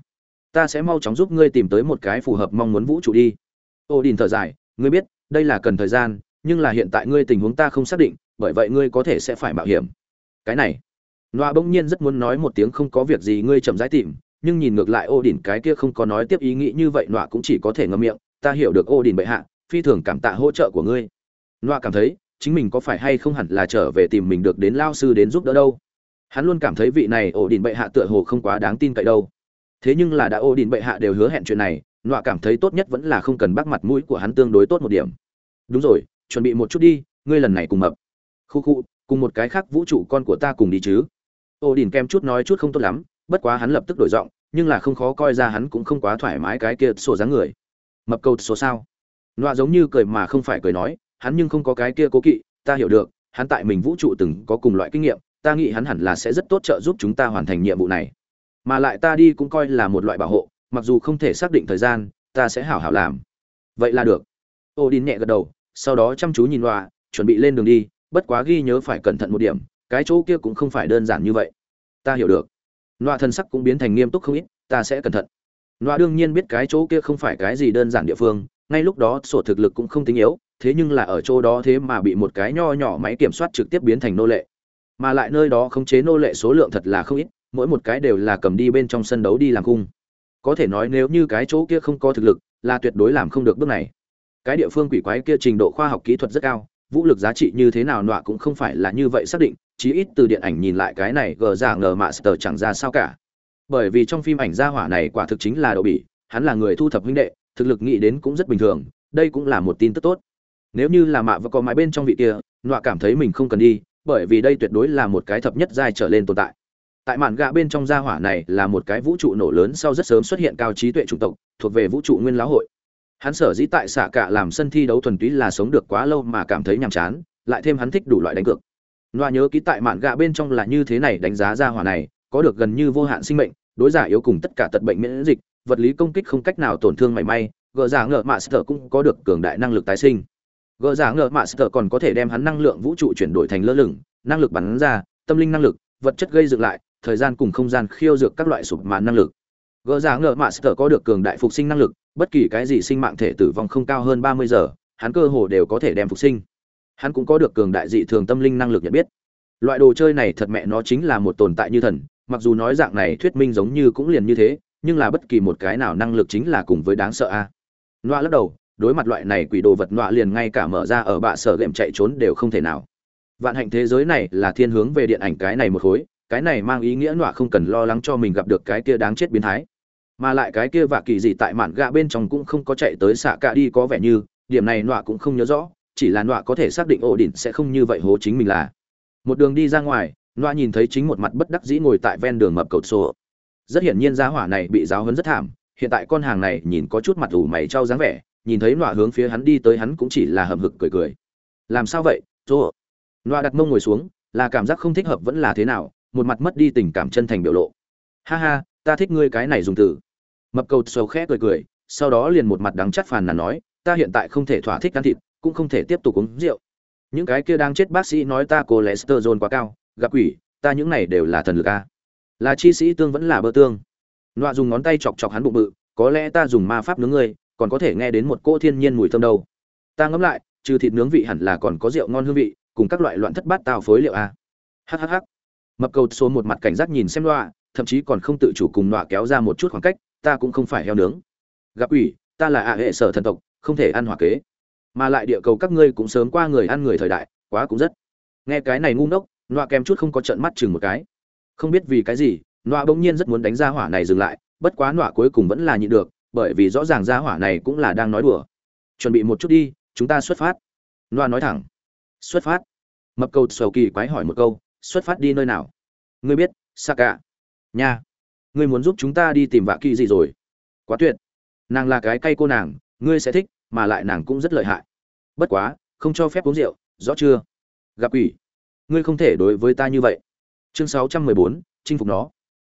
ta sẽ mau chóng giúp ngươi tìm tới một cái phù hợp mong muốn vũ trụ đi ô đình thở dài ngươi biết đây là cần thời gian nhưng là hiện tại ngươi tình huống ta không xác định bởi vậy ngươi có thể sẽ phải mạo hiểm cái này noa bỗng nhiên rất muốn nói một tiếng không có việc gì ngươi chậm rãi tìm nhưng nhìn ngược lại ô đình cái kia không có nói tiếp ý nghĩ như vậy noa cũng chỉ có thể ngâm miệng ta hiểu được ô đình bệ hạ phi thường cảm tạ hỗ trợ của ngươi Noa cảm thấy, chính mình có phải hay không hẳn là trở về tìm mình được đến lao sư đến giúp đỡ đâu. Hắn luôn cảm thấy vị này ổ đình bệ hạ tựa hồ không quá đáng tin cậy đâu. Thế nhưng là đã ô đình bệ hạ đều hứa hẹn chuyện này, Nọa cảm thấy tốt nhất vẫn là không cần bắt mặt mũi của hắn tương đối tốt một điểm. Đúng rồi, chuẩn bị một chút đi, ngươi lần này cùng mập. Khu khu, cùng một cái khác vũ trụ con của ta cùng đi chứ. ô đình kem chút nói chút không tốt lắm, bất quá hắn lập tức đổi giọng, nhưng là không khó coi ra hắn cũng không quá thoải mái cái kia sổ dáng người. Mập câu số sao? Nọa giống như cười mà không phải cười nói, hắn nhưng không có cái kia cố kỵ, ta hiểu được, hắn tại mình vũ trụ từng có cùng loại kinh nghiệm, ta nghĩ hắn hẳn là sẽ rất tốt trợ giúp chúng ta hoàn thành nhiệm vụ này. Mà lại ta đi cũng coi là một loại bảo hộ, mặc dù không thể xác định thời gian, ta sẽ hảo hảo làm. Vậy là được. Odin nhẹ gật đầu, sau đó chăm chú nhìn Noa, chuẩn bị lên đường đi, bất quá ghi nhớ phải cẩn thận một điểm, cái chỗ kia cũng không phải đơn giản như vậy. Ta hiểu được. Noa thân sắc cũng biến thành nghiêm túc không ít, ta sẽ cẩn thận. Noa đương nhiên biết cái chỗ kia không phải cái gì đơn giản địa phương, ngay lúc đó sổ thực lực cũng không tính yếu, thế nhưng là ở chỗ đó thế mà bị một cái nho nhỏ máy kiểm soát trực tiếp biến thành nô lệ. Mà lại nơi đó khống chế nô lệ số lượng thật là không ít, mỗi một cái đều là cầm đi bên trong sân đấu đi làm cung. Có thể nói nếu như cái chỗ kia không có thực lực, là tuyệt đối làm không được bước này. Cái địa phương quỷ quái kia trình độ khoa học kỹ thuật rất cao, vũ lực giá trị như thế nào nọa cũng không phải là như vậy xác định, chí ít từ điện ảnh nhìn lại cái này gờ giả ngờ master chẳng ra sao cả. Bởi vì trong phim ảnh gia hỏa này quả thực chính là độ bỉ, hắn là người thu thập huynh đệ, thực lực nghĩ đến cũng rất bình thường, đây cũng là một tin tức tốt nếu như là mạ và có mái bên trong vị kia nọa cảm thấy mình không cần đi bởi vì đây tuyệt đối là một cái thập nhất giai trở lên tồn tại tại mạn gạ bên trong gia hỏa này là một cái vũ trụ nổ lớn sau rất sớm xuất hiện cao trí tuệ chủng tộc, thuộc về vũ trụ nguyên lão hội. Hắn sở dĩ tại xạ cả làm sân thi đấu thuần túy là sống được quá lâu mà cảm thấy nhàm chán, lại thêm hắn thích đủ loại đánh cược. Loa nhớ ký tại mạn gạ bên trong là như thế này đánh giá gia hỏa này, có được gần như vô hạn sinh mệnh, đối giả yếu cùng tất cả tật bệnh miễn dịch, vật lý công kích không cách nào tổn thương mảy may gỡ giả ngợ mạ sở cũng có được cường đại năng lực tái sinh. Gỡ giả ngợ mạ sở còn có thể đem hắn năng lượng vũ trụ chuyển đổi thành lơ lửng, năng lực bắn ra, tâm linh năng lực, vật chất gây dựng lại thời gian cùng không gian khiêu dược các loại sụp màn năng lực. Gỡ giả ngợ mạ sở có được cường đại phục sinh năng lực, bất kỳ cái gì sinh mạng thể tử vong không cao hơn ba mươi giờ, hắn cơ hồ đều có thể đem phục sinh. Hắn cũng có được cường đại dị thường tâm linh năng lực nhận biết. Loại đồ chơi này thật mẹ nó chính là một tồn tại như thần, mặc dù nói dạng này thuyết minh giống như cũng liền như thế, nhưng là bất kỳ một cái nào năng lực chính là cùng với đáng sợ a. À. loa lắc đầu, đối mặt loại này quỷ đồ vật nọa liền ngay cả mở ra ở bạ sở gệm chạy trốn đều không thể nào. Vạn hạnh thế giới này là thiên hướng về điện ảnh cái này một khối cái này mang ý nghĩa nọa không cần lo lắng cho mình gặp được cái kia đáng chết biến thái. Mà lại cái kia vạ kỳ gì tại mạn gạ bên trong cũng không có chạy tới xạ cả đi có vẻ như, điểm này nọa cũng không nhớ rõ, chỉ là nọa có thể xác định ổ đỉnh sẽ không như vậy hố chính mình là. Một đường đi ra ngoài, nọa nhìn thấy chính một mặt bất đắc dĩ ngồi tại ven đường mập cầu sổ. Rất hiển nhiên giá hỏa này bị giáo hấn rất thảm, hiện tại con hàng này nhìn có chút mặt ủ mày trao dáng vẻ, nhìn thấy nọa hướng phía hắn đi tới hắn cũng chỉ là hậm hực cười cười. Làm sao vậy nọa đặt mông ngồi xuống, là cảm giác không thích hợp vẫn là thế nào một mặt mất đi tình cảm chân thành biểu lộ. Ha ha, ta thích ngươi cái này dùng từ. Mập cầu sầu khẽ cười cười, sau đó liền một mặt đắng chắt phàn nàn nói, ta hiện tại không thể thỏa thích ăn thịt, cũng không thể tiếp tục uống rượu. Những cái kia đang chết bác sĩ nói ta cô quá cao, gặp quỷ, ta những này đều là thần lực a. Là chi sĩ tương vẫn là bơ tương. Nọa dùng ngón tay chọc chọc hắn bụng bự, có lẽ ta dùng ma pháp nướng ngươi, còn có thể nghe đến một cỗ thiên nhiên mùi thơm đâu. Ta ngẫm lại, trừ thịt nướng vị hẳn là còn có rượu ngon hương vị, cùng các loại loạn thất bát tào phối liệu a. Hhh mập cầu số một mặt cảnh giác nhìn xem loa, thậm chí còn không tự chủ cùng loa kéo ra một chút khoảng cách, ta cũng không phải heo nướng. Gặp ủy ta là ạ hệ sở thần tộc, không thể ăn hỏa kế. Mà lại địa cầu các ngươi cũng sớm qua người ăn người thời đại, quá cũng rất. Nghe cái này ngu ngốc, loa kèm chút không có trận mắt chừng một cái. Không biết vì cái gì, loa bỗng nhiên rất muốn đánh ra hỏa này dừng lại, bất quá loa cuối cùng vẫn là nhịn được, bởi vì rõ ràng ra hỏa này cũng là đang nói đùa. Chuẩn bị một chút đi, chúng ta xuất phát. Loa nói thẳng. Xuất phát. Mập cầu sầu kỳ quái hỏi một câu xuất phát đi nơi nào? Ngươi biết, Saka. cả nha. Ngươi muốn giúp chúng ta đi tìm vạ kỳ gì rồi? Quá tuyệt. Nàng là cái cay cô nàng, ngươi sẽ thích, mà lại nàng cũng rất lợi hại. Bất quá, không cho phép uống rượu, rõ chưa? Gặp ủy ngươi không thể đối với ta như vậy. Chương sáu trăm mười bốn, chinh phục nó.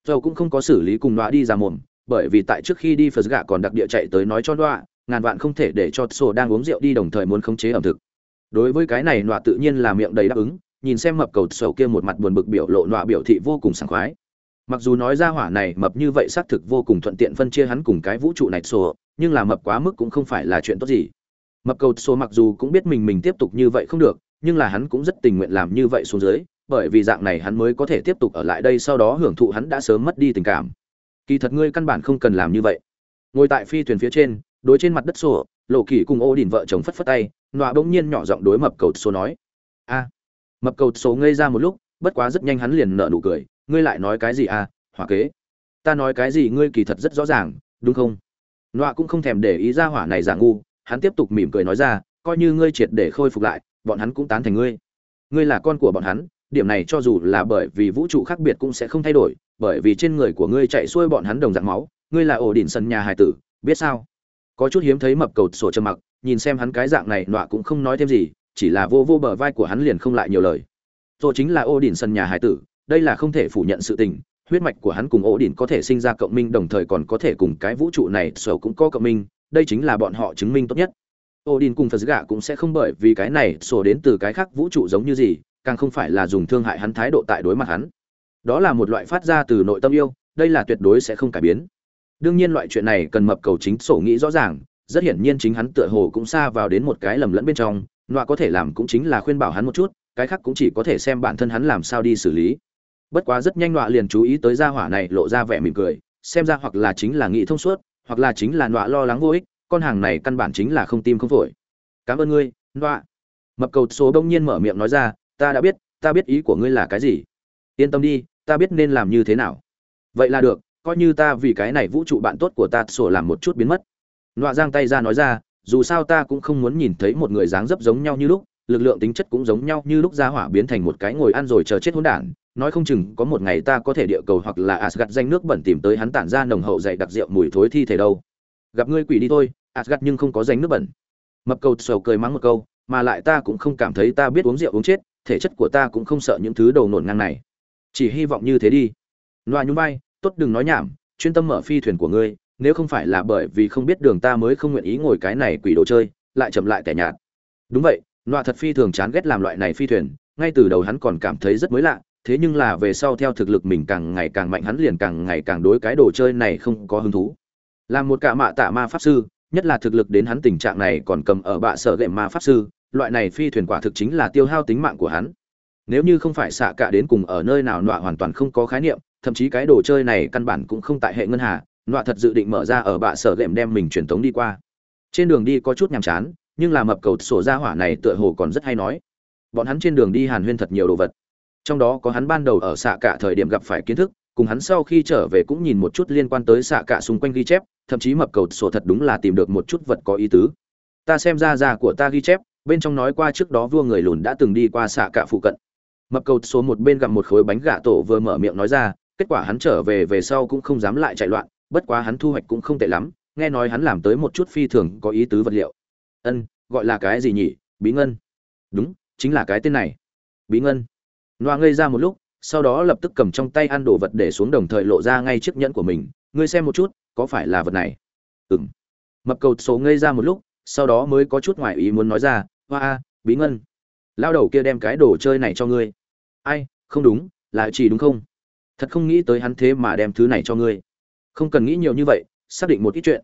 Dầu cũng không có xử lý cùng đoạ đi ra mồm, bởi vì tại trước khi đi phật gạ còn đặc địa chạy tới nói cho đoạ ngàn vạn không thể để cho sổ đang uống rượu đi đồng thời muốn khống chế ẩm thực. Đối với cái này, nọa tự nhiên là miệng đầy đáp ứng nhìn xem mập cầu sầu kia một mặt buồn bực biểu lộ nọa biểu thị vô cùng sảng khoái. Mặc dù nói ra hỏa này mập như vậy xác thực vô cùng thuận tiện phân chia hắn cùng cái vũ trụ này sổ, nhưng là mập quá mức cũng không phải là chuyện tốt gì. Mập cầu sổ mặc dù cũng biết mình mình tiếp tục như vậy không được, nhưng là hắn cũng rất tình nguyện làm như vậy xuống dưới, bởi vì dạng này hắn mới có thể tiếp tục ở lại đây sau đó hưởng thụ hắn đã sớm mất đi tình cảm. Kỳ thật ngươi căn bản không cần làm như vậy. Ngồi tại phi thuyền phía trên, đối trên mặt đất sổ, lộ kỳ cùng ô đình vợ chồng phất phất tay, nọa bỗng nhiên nhỏ giọng đối mập cầu sổ nói, a mập cầu số ngây ra một lúc, bất quá rất nhanh hắn liền nở nụ cười, ngươi lại nói cái gì à hỏa kế? Ta nói cái gì ngươi kỳ thật rất rõ ràng, đúng không? Nọa cũng không thèm để ý ra hỏa này giả ngu, hắn tiếp tục mỉm cười nói ra, coi như ngươi triệt để khôi phục lại, bọn hắn cũng tán thành ngươi. Ngươi là con của bọn hắn, điểm này cho dù là bởi vì vũ trụ khác biệt cũng sẽ không thay đổi, bởi vì trên người của ngươi chạy xuôi bọn hắn đồng dạng máu, ngươi là ổ đỉnh sân nhà hài tử, biết sao? Có chút hiếm thấy mập cầu sổ trầm mặc, nhìn xem hắn cái dạng này, nọa cũng không nói thêm gì chỉ là vô vô bờ vai của hắn liền không lại nhiều lời rồi chính là ô đỉnh sân nhà Hải tử đây là không thể phủ nhận sự tình huyết mạch của hắn cùng ổ đỉnh có thể sinh ra cộng minh đồng thời còn có thể cùng cái vũ trụ này sổ cũng có cộng minh đây chính là bọn họ chứng minh tốt nhất Odin cùng Phật gạ cũng sẽ không bởi vì cái này sổ đến từ cái khác vũ trụ giống như gì, càng không phải là dùng thương hại hắn thái độ tại đối mặt hắn. Đó là một loại phát ra từ nội tâm yêu, đây là tuyệt đối sẽ không cải biến. Đương nhiên loại chuyện này cần mập cầu chính sổ nghĩ rõ ràng, rất hiển nhiên chính hắn tựa hồ cũng xa vào đến một cái lầm lẫn bên trong, nọa có thể làm cũng chính là khuyên bảo hắn một chút, cái khác cũng chỉ có thể xem bản thân hắn làm sao đi xử lý. Bất quá rất nhanh nọa liền chú ý tới gia hỏa này lộ ra vẻ mỉm cười, xem ra hoặc là chính là nghĩ thông suốt, hoặc là chính là nọa lo lắng vô ích, con hàng này căn bản chính là không tim không phổi. Cảm ơn ngươi nọa. Mập cầu số đông nhiên mở miệng nói ra ta đã biết ta biết ý của ngươi là cái gì. Yên tâm đi ta biết nên làm như thế nào. Vậy là được coi như ta vì cái này vũ trụ bạn tốt của ta sổ làm một chút biến mất. Nọa giang tay ra nói ra dù sao ta cũng không muốn nhìn thấy một người dáng dấp giống nhau như lúc, lực lượng tính chất cũng giống nhau như lúc ra hỏa biến thành một cái ngồi ăn rồi chờ chết hỗn đản, nói không chừng có một ngày ta có thể địa cầu hoặc là asgad danh nước bẩn tìm tới hắn tản ra nồng hậu dày đặc rượu mùi thối thi thể đâu. Gặp ngươi quỷ đi thôi asgad nhưng không có danh nước bẩn. Mập cầu sầu cười mắng một câu, mà lại ta cũng không cảm thấy ta biết uống rượu uống chết, thể chất của ta cũng không sợ những thứ đầu nổn ngang này. Chỉ hy vọng như thế đi. Loa nhún vai, tốt đừng nói nhảm, chuyên tâm mở phi thuyền của ngươi nếu không phải là bởi vì không biết đường ta mới không nguyện ý ngồi cái này quỷ đồ chơi, lại chậm lại tẻ nhạt. Đúng vậy loại thật phi thường chán ghét làm loại này phi thuyền, ngay từ đầu hắn còn cảm thấy rất mới lạ, thế nhưng là về sau theo thực lực mình càng ngày càng mạnh hắn liền càng ngày càng đối cái đồ chơi này không có hứng thú. Làm một cả mạ tạ ma pháp sư, nhất là thực lực đến hắn tình trạng này còn cầm ở bạ sở gệm ma pháp sư, loại này phi thuyền quả thực chính là tiêu hao tính mạng của hắn. Nếu như không phải xạ cả đến cùng ở nơi nào nọa hoàn toàn không có khái niệm, thậm chí cái đồ chơi này căn bản cũng không tại hệ ngân hà nọa thật dự định mở ra ở bạ sở gệm đem mình truyền tống đi qua. Trên đường đi có chút nhàm chán, nhưng là mập cầu sổ ra hỏa này tựa hồ còn rất hay nói. Bọn hắn trên đường đi hàn huyên thật nhiều đồ vật. Trong đó có hắn ban đầu ở xạ cả thời điểm gặp phải kiến thức, cùng hắn sau khi trở về cũng nhìn một chút liên quan tới xạ cả xung quanh ghi chép, thậm chí mập cầu sổ thật đúng là tìm được một chút vật có ý tứ. Ta xem ra già của ta ghi chép, bên trong nói qua trước đó vua người lùn đã từng đi qua xạ cả phụ cận. Mập cầu số một bên gặp một khối bánh gà tổ vừa mở miệng nói ra, kết quả hắn trở về về sau cũng không dám lại chạy loạn bất quá hắn thu hoạch cũng không tệ lắm, nghe nói hắn làm tới một chút phi thường có ý tứ vật liệu. Ân, gọi là cái gì nhỉ? Bí ngân. Đúng, chính là cái tên này. Bí ngân. Noa ngây ra một lúc, sau đó lập tức cầm trong tay ăn đồ vật để xuống đồng thời lộ ra ngay chiếc nhẫn của mình. Ngươi xem một chút, có phải là vật này? Ừng mập cầu số ngây ra một lúc, sau đó mới có chút ngoại ý muốn nói ra, hoa a, bí ngân. Lao đầu kia đem cái đồ chơi này cho ngươi. Ai, không đúng, là chỉ đúng không? Thật không nghĩ tới hắn thế mà đem thứ này cho ngươi không cần nghĩ nhiều như vậy, xác định một ít chuyện.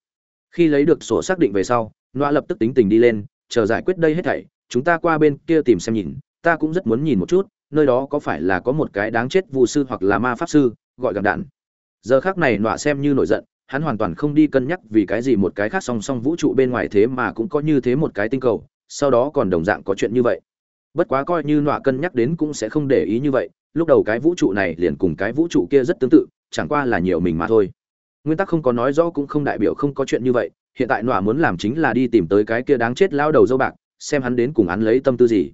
Khi lấy được sổ xác định về sau Nọa lập tức tính tình đi lên, chờ giải quyết đây hết thảy, chúng ta qua bên kia tìm xem nhìn, ta cũng rất muốn nhìn một chút, nơi đó có phải là có một cái đáng chết vụ sư hoặc là ma pháp sư, gọi gặp đạn. Giờ khác này nọa xem như nổi giận, hắn hoàn toàn không đi cân nhắc vì cái gì một cái khác song song vũ trụ bên ngoài thế mà cũng có như thế một cái tinh cầu, sau đó còn đồng dạng có chuyện như vậy. Bất quá coi như nọa cân nhắc đến cũng sẽ không để ý như vậy, lúc đầu cái vũ trụ này liền cùng cái vũ trụ kia rất tương tự, chẳng qua là nhiều mình mà thôi nguyên tắc không có nói rõ cũng không đại biểu không có chuyện như vậy, hiện tại nọa muốn làm chính là đi tìm tới cái kia đáng chết lao đầu dâu bạc, xem hắn đến cùng hắn lấy tâm tư gì.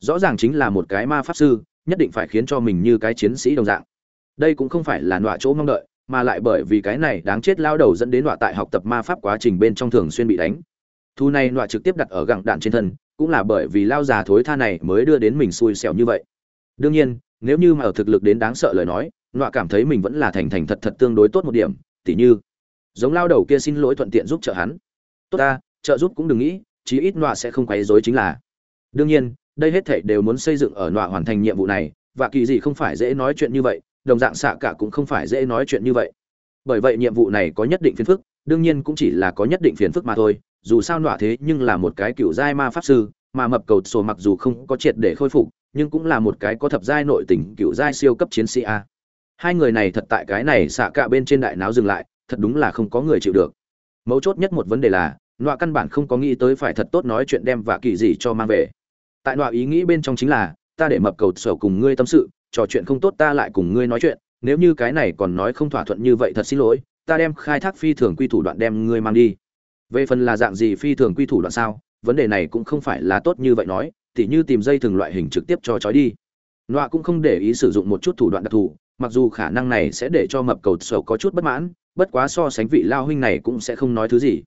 Rõ ràng chính là một cái ma pháp sư, nhất định phải khiến cho mình như cái chiến sĩ đồng dạng. Đây cũng không phải là nọa chỗ mong đợi, mà lại bởi vì cái này đáng chết lao đầu dẫn đến nọa tại học tập ma pháp quá trình bên trong thường xuyên bị đánh. Thu này nọa trực tiếp đặt ở gặng đạn trên thân, cũng là bởi vì lao già thối tha này mới đưa đến mình xui xẻo như vậy. Đương nhiên, nếu như mà ở thực lực đến đáng sợ lời nói nọa cảm thấy mình vẫn là thành thành thật thật tương đối tốt một điểm tỉ như, giống lao đầu kia xin lỗi thuận tiện giúp trợ hắn. Tốt ta, trợ giúp cũng đừng nghĩ, chí ít nọa sẽ không quấy rối chính là. Đương nhiên, đây hết thảy đều muốn xây dựng ở nọa hoàn thành nhiệm vụ này, và kỳ gì không phải dễ nói chuyện như vậy, đồng dạng xạ cả cũng không phải dễ nói chuyện như vậy. Bởi vậy nhiệm vụ này có nhất định phiền phức, đương nhiên cũng chỉ là có nhất định phiền phức mà thôi, dù sao nọa thế nhưng là một cái cựu giai ma pháp sư, mà mập cầu sổ mặc dù không có triệt để khôi phục, nhưng cũng là một cái có thập giai nội tình cựu giai siêu cấp chiến sĩ a hai người này thật tại cái này xạ cả bên trên đại náo dừng lại, thật đúng là không có người chịu được. Mấu chốt nhất một vấn đề là, nọa căn bản không có nghĩ tới phải thật tốt nói chuyện đem và kỳ gì cho mang về. Tại nọa ý nghĩ bên trong chính là, ta để mập cầu sở cùng ngươi tâm sự, trò chuyện không tốt ta lại cùng ngươi nói chuyện, nếu như cái này còn nói không thỏa thuận như vậy thật xin lỗi, ta đem khai thác phi thường quy thủ đoạn đem ngươi mang đi. Về phần là dạng gì phi thường quy thủ đoạn sao, vấn đề này cũng không phải là tốt như vậy nói, tỉ như tìm dây thường loại hình trực tiếp cho trói đi. Nọa cũng không để ý sử dụng một chút thủ đoạn đặc thù mặc dù khả năng này sẽ để cho mập cầu sầu có chút bất mãn, bất quá so sánh vị lao huynh này cũng sẽ không nói thứ gì.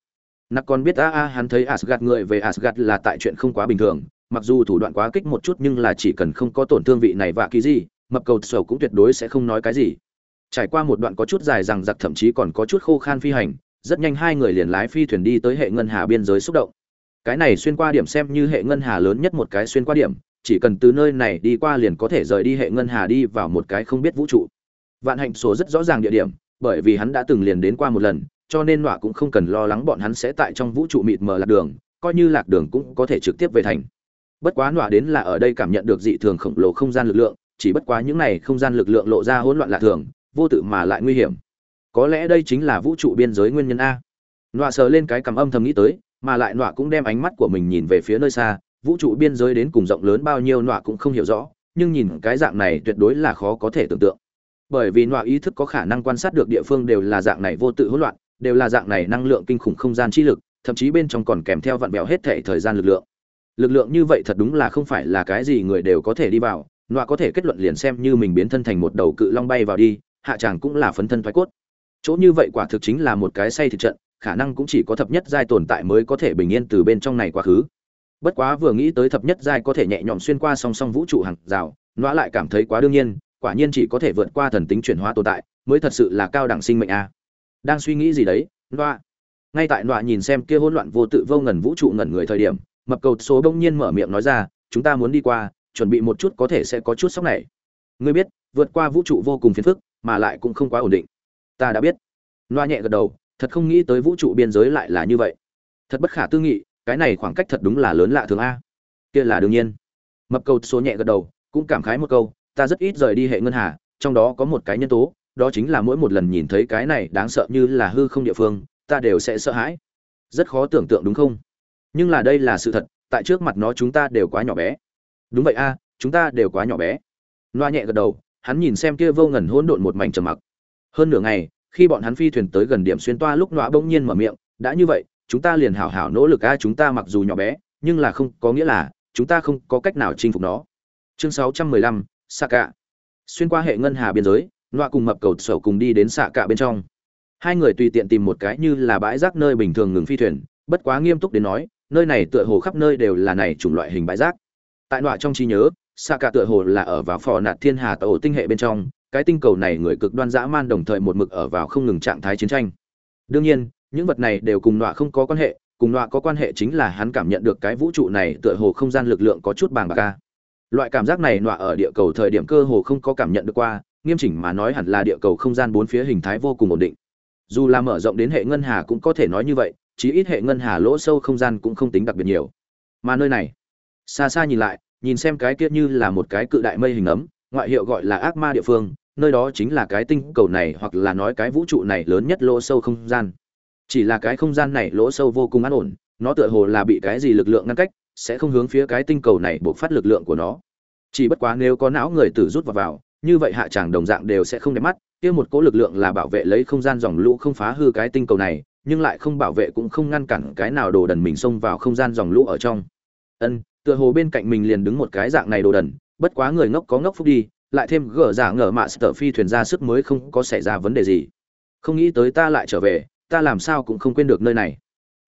Nặc còn biết, a a, hắn thấy asgad người về asgad là tại chuyện không quá bình thường, mặc dù thủ đoạn quá kích một chút nhưng là chỉ cần không có tổn thương vị này và kỳ gì, mập cầu sầu cũng tuyệt đối sẽ không nói cái gì. Trải qua một đoạn có chút dài rằng giặc thậm chí còn có chút khô khan phi hành, rất nhanh hai người liền lái phi thuyền đi tới hệ ngân hà biên giới xúc động. Cái này xuyên qua điểm xem như hệ ngân hà lớn nhất một cái xuyên qua điểm chỉ cần từ nơi này đi qua liền có thể rời đi hệ ngân hà đi vào một cái không biết vũ trụ. Vạn hạnh số rất rõ ràng địa điểm, bởi vì hắn đã từng liền đến qua một lần, cho nên nọa cũng không cần lo lắng bọn hắn sẽ tại trong vũ trụ mịt mờ lạc đường, coi như lạc đường cũng có thể trực tiếp về thành. Bất quá nọa đến là ở đây cảm nhận được dị thường khổng lồ không gian lực lượng, chỉ bất quá những này không gian lực lượng lộ ra hỗn loạn lạ thường, vô tự mà lại nguy hiểm. Có lẽ đây chính là vũ trụ biên giới nguyên nhân a. Nọa sờ lên cái cằm âm thầm nghĩ tới, mà lại nọa cũng đem ánh mắt của mình nhìn về phía nơi xa vũ trụ biên giới đến cùng rộng lớn bao nhiêu nọa cũng không hiểu rõ, nhưng nhìn cái dạng này tuyệt đối là khó có thể tưởng tượng. Bởi vì nọa ý thức có khả năng quan sát được địa phương đều là dạng này vô tự hỗn loạn, đều là dạng này năng lượng kinh khủng không gian chi lực, thậm chí bên trong còn kèm theo vặn vẹo hết thể thời gian lực lượng. Lực lượng như vậy thật đúng là không phải là cái gì người đều có thể đi vào, nọa có thể kết luận liền xem như mình biến thân thành một đầu cự long bay vào đi, hạ tràng cũng là phấn thân thoái cốt. Chỗ như vậy quả thực chính là một cái say thịt trận, khả năng cũng chỉ có thập nhất giai tồn tại mới có thể bình yên từ bên trong này quá khứ bất quá vừa nghĩ tới thập nhất giai có thể nhẹ nhõm xuyên qua song song vũ trụ hàng rào, nó lại cảm thấy quá đương nhiên, quả nhiên chỉ có thể vượt qua thần tính chuyển hóa tồn tại, mới thật sự là cao đẳng sinh mệnh a. Đang suy nghĩ gì đấy nọa ngay tại nọa nhìn xem kia hỗn loạn vô tự vô ngần vũ trụ ngẩn người thời điểm, mập cầu số đông nhiên mở miệng nói ra, chúng ta muốn đi qua, chuẩn bị một chút có thể sẽ có chút sốc này. Ngươi biết, vượt qua vũ trụ vô cùng phiền phức, mà lại cũng không quá ổn định. Ta đã biết. Loa nhẹ gật đầu, thật không nghĩ tới vũ trụ biên giới lại là như vậy. Thật bất khả tư nghị cái này khoảng cách thật đúng là lớn lạ thường a. Kia là đương nhiên. Mập cầu số nhẹ gật đầu, cũng cảm khái một câu, ta rất ít rời đi hệ ngân hà, trong đó có một cái nhân tố, đó chính là mỗi một lần nhìn thấy cái này đáng sợ như là hư không địa phương, ta đều sẽ sợ hãi. Rất khó tưởng tượng đúng không? Nhưng là đây là sự thật, tại trước mặt nó chúng ta đều quá nhỏ bé. Đúng vậy a, chúng ta đều quá nhỏ bé. Loa nhẹ gật đầu, hắn nhìn xem kia vô ngần hỗn độn một mảnh trầm mặc. Hơn nửa ngày, khi bọn hắn phi thuyền tới gần điểm xuyên toa lúc loa bỗng nhiên mở miệng, đã như vậy chúng ta liền hảo hảo nỗ lực a chúng ta mặc dù nhỏ bé nhưng là không có nghĩa là chúng ta không có cách nào chinh phục nó. Chương 615, xạ cạ xuyên qua hệ ngân hà biên giới loa cùng mập cầu sầu cùng đi đến xạ cạ bên trong. Hai người tùy tiện tìm một cái như là bãi rác nơi bình thường ngừng phi thuyền bất quá nghiêm túc đến nói nơi này tựa hồ khắp nơi đều là này chủng loại hình bãi rác. Tại loa trong trí nhớ xạ cạ tựa hồ là ở vào phò nạt thiên hà tổ tinh hệ bên trong cái tinh cầu này người cực đoan dã man đồng thời một mực ở vào không ngừng trạng thái chiến tranh. Đương nhiên những vật này đều cùng nọa không có quan hệ, cùng nọa có quan hệ chính là hắn cảm nhận được cái vũ trụ này tựa hồ không gian lực lượng có chút bàng bạc ca. Loại cảm giác này nọa ở địa cầu thời điểm cơ hồ không có cảm nhận được qua, nghiêm chỉnh mà nói hẳn là địa cầu không gian bốn phía hình thái vô cùng ổn định. Dù là mở rộng đến hệ ngân hà cũng có thể nói như vậy, chí ít hệ ngân hà lỗ sâu không gian cũng không tính đặc biệt nhiều. Mà nơi này, xa xa nhìn lại, nhìn xem cái kia như là một cái cự đại mây hình ấm, ngoại hiệu gọi là ác ma địa phương, nơi đó chính là cái tinh cầu này hoặc là nói cái vũ trụ này lớn nhất lỗ sâu không gian chỉ là cái không gian này lỗ sâu vô cùng an ổn, nó tựa hồ là bị cái gì lực lượng ngăn cách, sẽ không hướng phía cái tinh cầu này buộc phát lực lượng của nó. Chỉ bất quá nếu có não người tử rút vào vào, như vậy hạ tràng đồng dạng đều sẽ không đẹp mắt, kia một cỗ lực lượng là bảo vệ lấy không gian dòng lũ không phá hư cái tinh cầu này, nhưng lại không bảo vệ cũng không ngăn cản cái nào đồ đần mình xông vào không gian dòng lũ ở trong. Ân, tựa hồ bên cạnh mình liền đứng một cái dạng này đồ đần, bất quá người ngốc có ngốc phúc đi, lại thêm gỡ giả ngờ mạ sở phi thuyền ra sức mới không có xảy ra vấn đề gì. Không nghĩ tới ta lại trở về ta làm sao cũng không quên được nơi này.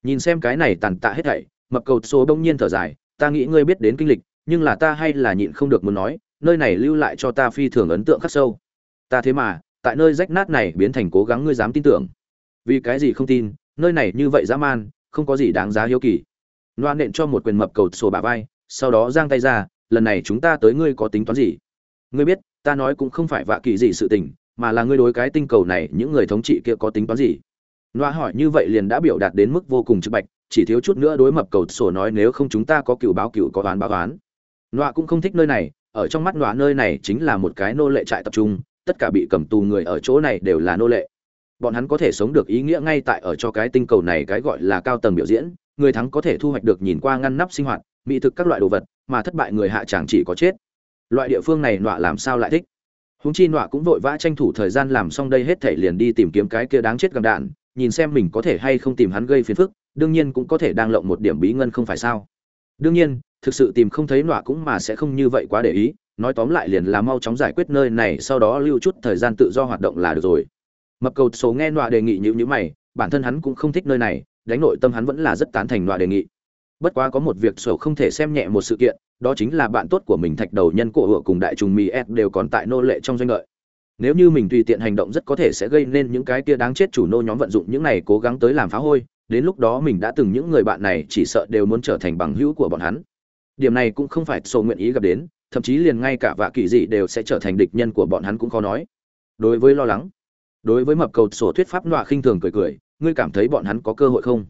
Nhìn xem cái này tàn tạ hết thảy, mập cầu số bỗng nhiên thở dài, ta nghĩ ngươi biết đến kinh lịch, nhưng là ta hay là nhịn không được muốn nói, nơi này lưu lại cho ta phi thường ấn tượng khắc sâu. Ta thế mà, tại nơi rách nát này biến thành cố gắng ngươi dám tin tưởng. Vì cái gì không tin, nơi này như vậy dã man, không có gì đáng giá hiếu kỳ. Loa nện cho một quyền mập cầu sổ bà vai, sau đó giang tay ra, lần này chúng ta tới ngươi có tính toán gì? Ngươi biết, ta nói cũng không phải vạ kỳ gì sự tình, mà là ngươi đối cái tinh cầu này, những người thống trị kia có tính toán gì? Noa hỏi như vậy liền đã biểu đạt đến mức vô cùng trực bạch, chỉ thiếu chút nữa đối mập cầu sổ nói nếu không chúng ta có cựu báo cựu có đoán báo đoán Noa cũng không thích nơi này, ở trong mắt Noa nơi này chính là một cái nô lệ trại tập trung, tất cả bị cầm tù người ở chỗ này đều là nô lệ. Bọn hắn có thể sống được ý nghĩa ngay tại ở cho cái tinh cầu này cái gọi là cao tầng biểu diễn, người thắng có thể thu hoạch được nhìn qua ngăn nắp sinh hoạt, mỹ thực các loại đồ vật, mà thất bại người hạ chẳng chỉ có chết. Loại địa phương này nọa làm sao lại thích? Húng chi nọa cũng vội vã tranh thủ thời gian làm xong đây hết thể liền đi tìm kiếm cái kia đáng chết gầm đạn nhìn xem mình có thể hay không tìm hắn gây phiền phức, đương nhiên cũng có thể đang lộng một điểm bí ngân không phải sao. Đương nhiên, thực sự tìm không thấy nọa cũng mà sẽ không như vậy quá để ý, nói tóm lại liền là mau chóng giải quyết nơi này, sau đó lưu chút thời gian tự do hoạt động là được rồi. Mập cầu số nghe nọa đề nghị nhíu nhíu mày, bản thân hắn cũng không thích nơi này, đánh nội tâm hắn vẫn là rất tán thành nọa đề nghị. Bất quá có một việc sổ không thể xem nhẹ một sự kiện, đó chính là bạn tốt của mình thạch đầu nhân cổ hựa cùng đại trùng mì s đều còn tại nô lệ trong doanh lợi nếu như mình tùy tiện hành động rất có thể sẽ gây nên những cái kia đáng chết chủ nô nhóm vận dụng những này cố gắng tới làm phá hôi, đến lúc đó mình đã từng những người bạn này chỉ sợ đều muốn trở thành bằng hữu của bọn hắn. Điểm này cũng không phải sổ nguyện ý gặp đến, thậm chí liền ngay cả vạ kỳ dị đều sẽ trở thành địch nhân của bọn hắn cũng khó nói. Đối với lo lắng, đối với mập cầu sổ thuyết pháp nọa khinh thường cười cười, ngươi cảm thấy bọn hắn có cơ hội không?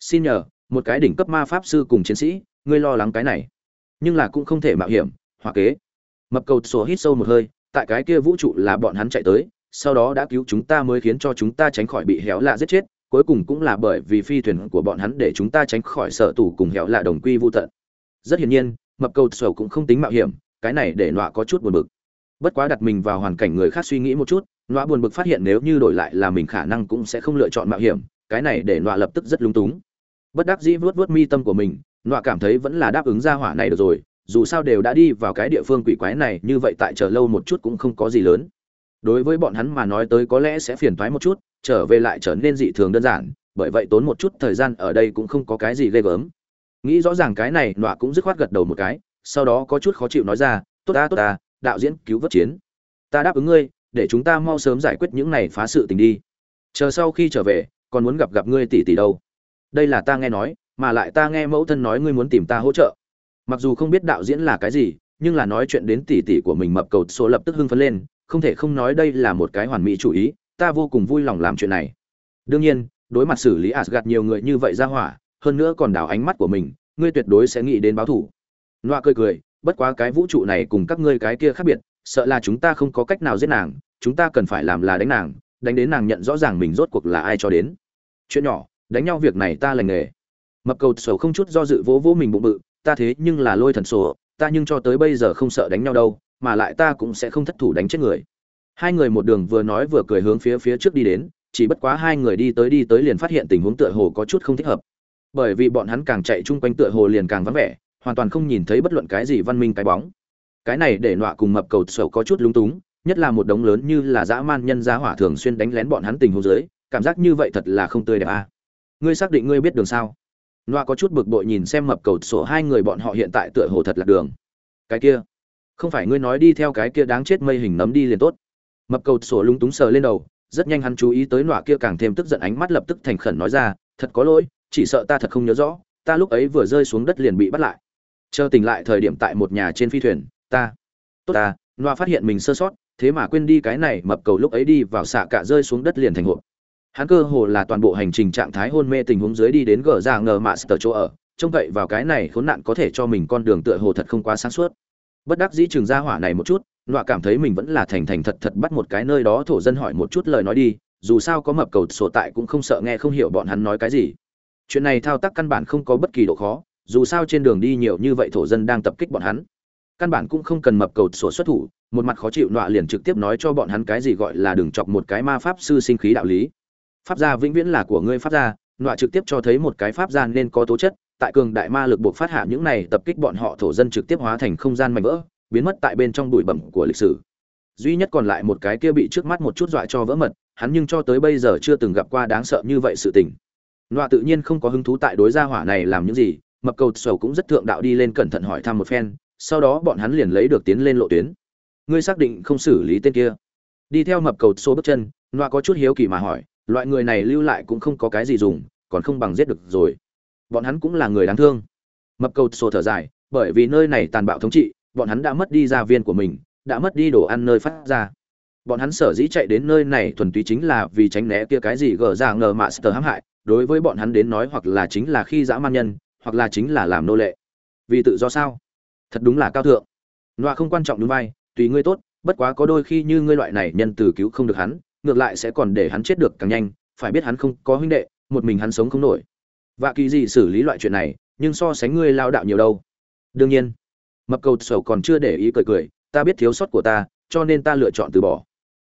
Xin nhờ, một cái đỉnh cấp ma pháp sư cùng chiến sĩ, ngươi lo lắng cái này. Nhưng là cũng không thể mạo hiểm, hoặc kế. Mập cầu sổ hít sâu một hơi tại cái kia vũ trụ là bọn hắn chạy tới, sau đó đã cứu chúng ta mới khiến cho chúng ta tránh khỏi bị héo lạ giết chết, cuối cùng cũng là bởi vì phi thuyền của bọn hắn để chúng ta tránh khỏi sở tù cùng héo lạ đồng quy vô tận. Rất hiển nhiên, mập cầu sầu cũng không tính mạo hiểm, cái này để nọa có chút buồn bực. Bất quá đặt mình vào hoàn cảnh người khác suy nghĩ một chút, nọa buồn bực phát hiện nếu như đổi lại là mình khả năng cũng sẽ không lựa chọn mạo hiểm, cái này để nọa lập tức rất lung túng. Bất đắc dĩ vuốt vuốt mi tâm của mình, nọa cảm thấy vẫn là đáp ứng ra hỏa này được rồi dù sao đều đã đi vào cái địa phương quỷ quái này, như vậy tại chờ lâu một chút cũng không có gì lớn. Đối với bọn hắn mà nói tới có lẽ sẽ phiền thoái một chút, trở về lại trở nên dị thường đơn giản, bởi vậy tốn một chút thời gian ở đây cũng không có cái gì ghê gớm. Nghĩ rõ ràng cái này, nọa cũng dứt khoát gật đầu một cái, sau đó có chút khó chịu nói ra, tốt ta tốt ta, đạo diễn cứu vớt chiến. Ta đáp ứng ngươi, để chúng ta mau sớm giải quyết những này phá sự tình đi. Chờ sau khi trở về, còn muốn gặp gặp ngươi tỷ tỷ đâu. Đây là ta nghe nói, mà lại ta nghe mẫu thân nói ngươi muốn tìm ta hỗ trợ mặc dù không biết đạo diễn là cái gì, nhưng là nói chuyện đến tỷ tỷ của mình mập cầu số lập tức hưng phấn lên, không thể không nói đây là một cái hoàn mỹ chủ ý, ta vô cùng vui lòng làm chuyện này. Đương nhiên, đối mặt xử lý asgad nhiều người như vậy ra hỏa, hơn nữa còn đảo ánh mắt của mình, ngươi tuyệt đối sẽ nghĩ đến báo thủ. Loa cười cười, bất quá cái vũ trụ này cùng các ngươi cái kia khác biệt, sợ là chúng ta không có cách nào giết nàng, chúng ta cần phải làm là đánh nàng, đánh đến nàng nhận rõ ràng mình rốt cuộc là ai cho đến. Chuyện nhỏ, đánh nhau việc này ta lành nghề. Mập cầu sầu không chút do dự vỗ vỗ mình bụng bự ta thế nhưng là lôi thần sổ, ta nhưng cho tới bây giờ không sợ đánh nhau đâu, mà lại ta cũng sẽ không thất thủ đánh chết người. Hai người một đường vừa nói vừa cười hướng phía phía trước đi đến, chỉ bất quá hai người đi tới đi tới liền phát hiện tình huống tựa hồ có chút không thích hợp. Bởi vì bọn hắn càng chạy chung quanh tựa hồ liền càng vắng vẻ, hoàn toàn không nhìn thấy bất luận cái gì văn minh cái bóng. Cái này để nọa cùng mập cầu sầu có chút lúng túng, nhất là một đống lớn như là dã man nhân giá hỏa thường xuyên đánh lén bọn hắn tình huống dưới, cảm giác như vậy thật là không tươi đẹp à. ngươi xác định ngươi biết đường sao? Noa có chút bực bội nhìn xem mập cầu sổ hai người bọn họ hiện tại tựa hồ thật là đường. Cái kia, không phải ngươi nói đi theo cái kia đáng chết mây hình nấm đi liền tốt. Mập cầu sổ lúng túng sờ lên đầu, rất nhanh hắn chú ý tới nọa kia càng thêm tức giận ánh mắt lập tức thành khẩn nói ra, thật có lỗi, chỉ sợ ta thật không nhớ rõ, ta lúc ấy vừa rơi xuống đất liền bị bắt lại. Chờ tỉnh lại thời điểm tại một nhà trên phi thuyền, ta, tốt ta. Nọa phát hiện mình sơ sót, thế mà quên đi cái này, mập cầu lúc ấy đi vào xạ cả rơi xuống đất liền thành hộp hắn cơ hồ là toàn bộ hành trình trạng thái hôn mê tình huống dưới đi đến gờ ra ngờ mạ sờ chỗ ở, trông cậy vào cái này khốn nạn có thể cho mình con đường tựa hồ thật không quá sáng suốt. Bất đắc dĩ trường gia hỏa này một chút, nọa cảm thấy mình vẫn là thành thành thật thật bắt một cái nơi đó thổ dân hỏi một chút lời nói đi, dù sao có mập cầu sổ tại cũng không sợ nghe không hiểu bọn hắn nói cái gì. Chuyện này thao tác căn bản không có bất kỳ độ khó, dù sao trên đường đi nhiều như vậy thổ dân đang tập kích bọn hắn. Căn bản cũng không cần mập cầu sổ xuất thủ, một mặt khó chịu nọa liền trực tiếp nói cho bọn hắn cái gì gọi là đừng chọc một cái ma pháp sư sinh khí đạo lý pháp gia vĩnh viễn là của ngươi pháp gia, nọa trực tiếp cho thấy một cái pháp gia nên có tố chất, tại cường đại ma lực buộc phát hạ những này tập kích bọn họ thổ dân trực tiếp hóa thành không gian mạnh vỡ, biến mất tại bên trong bụi bẩm của lịch sử. Duy nhất còn lại một cái kia bị trước mắt một chút dọa cho vỡ mật, hắn nhưng cho tới bây giờ chưa từng gặp qua đáng sợ như vậy sự tình. Nọa tự nhiên không có hứng thú tại đối gia hỏa này làm những gì, mập cầu sầu cũng rất thượng đạo đi lên cẩn thận hỏi thăm một phen, sau đó bọn hắn liền lấy được tiến lên lộ tuyến. Ngươi xác định không xử lý tên kia. Đi theo mập cầu số bước chân, nọa có chút hiếu kỳ mà hỏi loại người này lưu lại cũng không có cái gì dùng, còn không bằng giết được rồi. Bọn hắn cũng là người đáng thương. Mập cầu sổ thở dài, bởi vì nơi này tàn bạo thống trị, bọn hắn đã mất đi gia viên của mình, đã mất đi đồ ăn nơi phát ra. Bọn hắn sở dĩ chạy đến nơi này thuần túy chính là vì tránh né kia cái gì gờ ra ngờ mạ sờ hãm hại, đối với bọn hắn đến nói hoặc là chính là khi dã man nhân, hoặc là chính là làm nô lệ. Vì tự do sao? Thật đúng là cao thượng. Loa không quan trọng đúng vai, tùy ngươi tốt, bất quá có đôi khi như ngươi loại này nhân từ cứu không được hắn ngược lại sẽ còn để hắn chết được càng nhanh, phải biết hắn không có huynh đệ, một mình hắn sống không nổi. Và kỳ gì xử lý loại chuyện này, nhưng so sánh ngươi lao đạo nhiều đâu. Đương nhiên, mập cầu sầu còn chưa để ý cười cười, ta biết thiếu sót của ta, cho nên ta lựa chọn từ bỏ.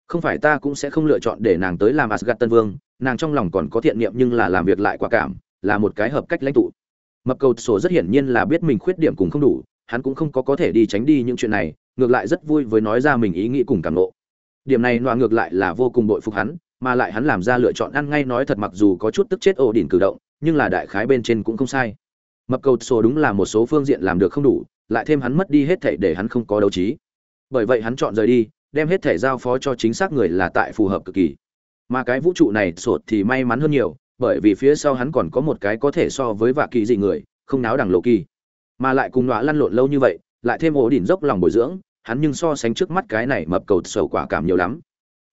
Không phải ta cũng sẽ không lựa chọn để nàng tới làm asgad tân vương, nàng trong lòng còn có thiện niệm nhưng là làm việc lại quả cảm, là một cái hợp cách lãnh tụ. Mập cầu sổ rất hiển nhiên là biết mình khuyết điểm cùng không đủ, hắn cũng không có có thể đi tránh đi những chuyện này, ngược lại rất vui với nói ra mình ý nghĩ cùng cảm nộ điểm này nọa ngược lại là vô cùng bội phục hắn, mà lại hắn làm ra lựa chọn ăn ngay nói thật mặc dù có chút tức chết ổ đỉnh cử động, nhưng là đại khái bên trên cũng không sai. Mập cầu sổ đúng là một số phương diện làm được không đủ, lại thêm hắn mất đi hết thể để hắn không có đấu trí. Bởi vậy hắn chọn rời đi, đem hết thể giao phó cho chính xác người là tại phù hợp cực kỳ. Mà cái vũ trụ này sột thì may mắn hơn nhiều, bởi vì phía sau hắn còn có một cái có thể so với vạ kỳ dị người, không náo đằng lộ kỳ. Mà lại cùng nọa lăn lộn lâu như vậy, lại thêm ổ đỉnh dốc lòng bồi dưỡng hắn nhưng so sánh trước mắt cái này mập cầu sầu quả cảm nhiều lắm.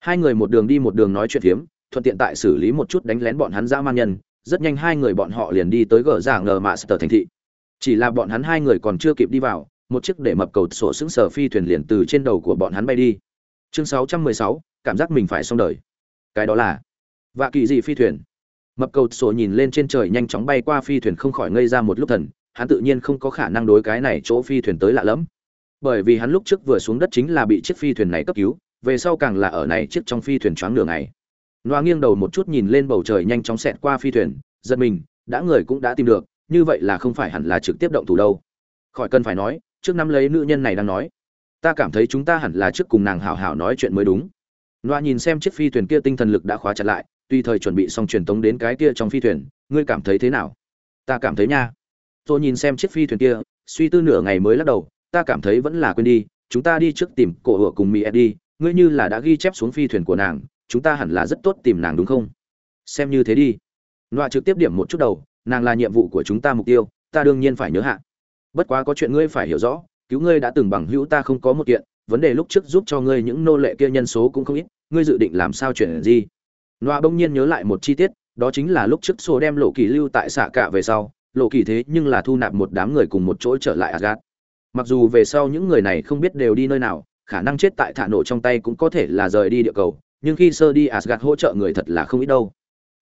Hai người một đường đi một đường nói chuyện phiếm thuận tiện tại xử lý một chút đánh lén bọn hắn dã man nhân rất nhanh hai người bọn họ liền đi tới gờ giảng ngờ mạ sờ thành thị. Chỉ là bọn hắn hai người còn chưa kịp đi vào một chiếc để mập cầu sổ xứng sở phi thuyền liền từ trên đầu của bọn hắn bay đi. Chương 616, cảm giác mình phải xong đời. Cái đó là vạ kỳ gì phi thuyền. Mập cầu sổ nhìn lên trên trời nhanh chóng bay qua phi thuyền không khỏi ngây ra một lúc thần hắn tự nhiên không có khả năng đối cái này chỗ phi thuyền tới lạ lẫm bởi vì hắn lúc trước vừa xuống đất chính là bị chiếc phi thuyền này cấp cứu, về sau càng là ở này chiếc trong phi thuyền choáng đường này noa nghiêng đầu một chút nhìn lên bầu trời nhanh chóng xẹt qua phi thuyền, giật mình, đã người cũng đã tìm được, như vậy là không phải hẳn là trực tiếp động thủ đâu. Khỏi cần phải nói, trước năm lấy nữ nhân này đang nói, ta cảm thấy chúng ta hẳn là trước cùng nàng hảo hảo nói chuyện mới đúng. Noa nhìn xem chiếc phi thuyền kia tinh thần lực đã khóa chặt lại tùy thời chuẩn bị xong truyền tống đến cái kia trong phi thuyền, ngươi cảm thấy thế nào? Ta cảm thấy nha. Tôi nhìn xem chiếc phi thuyền kia, suy tư nửa ngày mới lắc đầu ta cảm thấy vẫn là quên đi, chúng ta đi trước tìm cổ hựa cùng mỹ đi ngươi như là đã ghi chép xuống phi thuyền của nàng, chúng ta hẳn là rất tốt tìm nàng đúng không? Xem như thế đi. Loa trực tiếp điểm một chút đầu, nàng là nhiệm vụ của chúng ta mục tiêu, ta đương nhiên phải nhớ hạ. Bất quá có chuyện ngươi phải hiểu rõ, cứu ngươi đã từng bằng hữu ta không có một kiện, vấn đề lúc trước giúp cho ngươi những nô lệ kia nhân số cũng không ít, ngươi dự định làm sao chuyển gì? Loa bỗng nhiên nhớ lại một chi tiết, đó chính là lúc trước số đem lộ kỳ lưu tại xạ cả về sau, lộ kỳ thế nhưng là thu nạp một đám người cùng một chỗ trở lại agat Mặc dù về sau những người này không biết đều đi nơi nào, khả năng chết tại thả nổ trong tay cũng có thể là rời đi địa cầu, nhưng khi sơ đi Asgard hỗ trợ người thật là không ít đâu.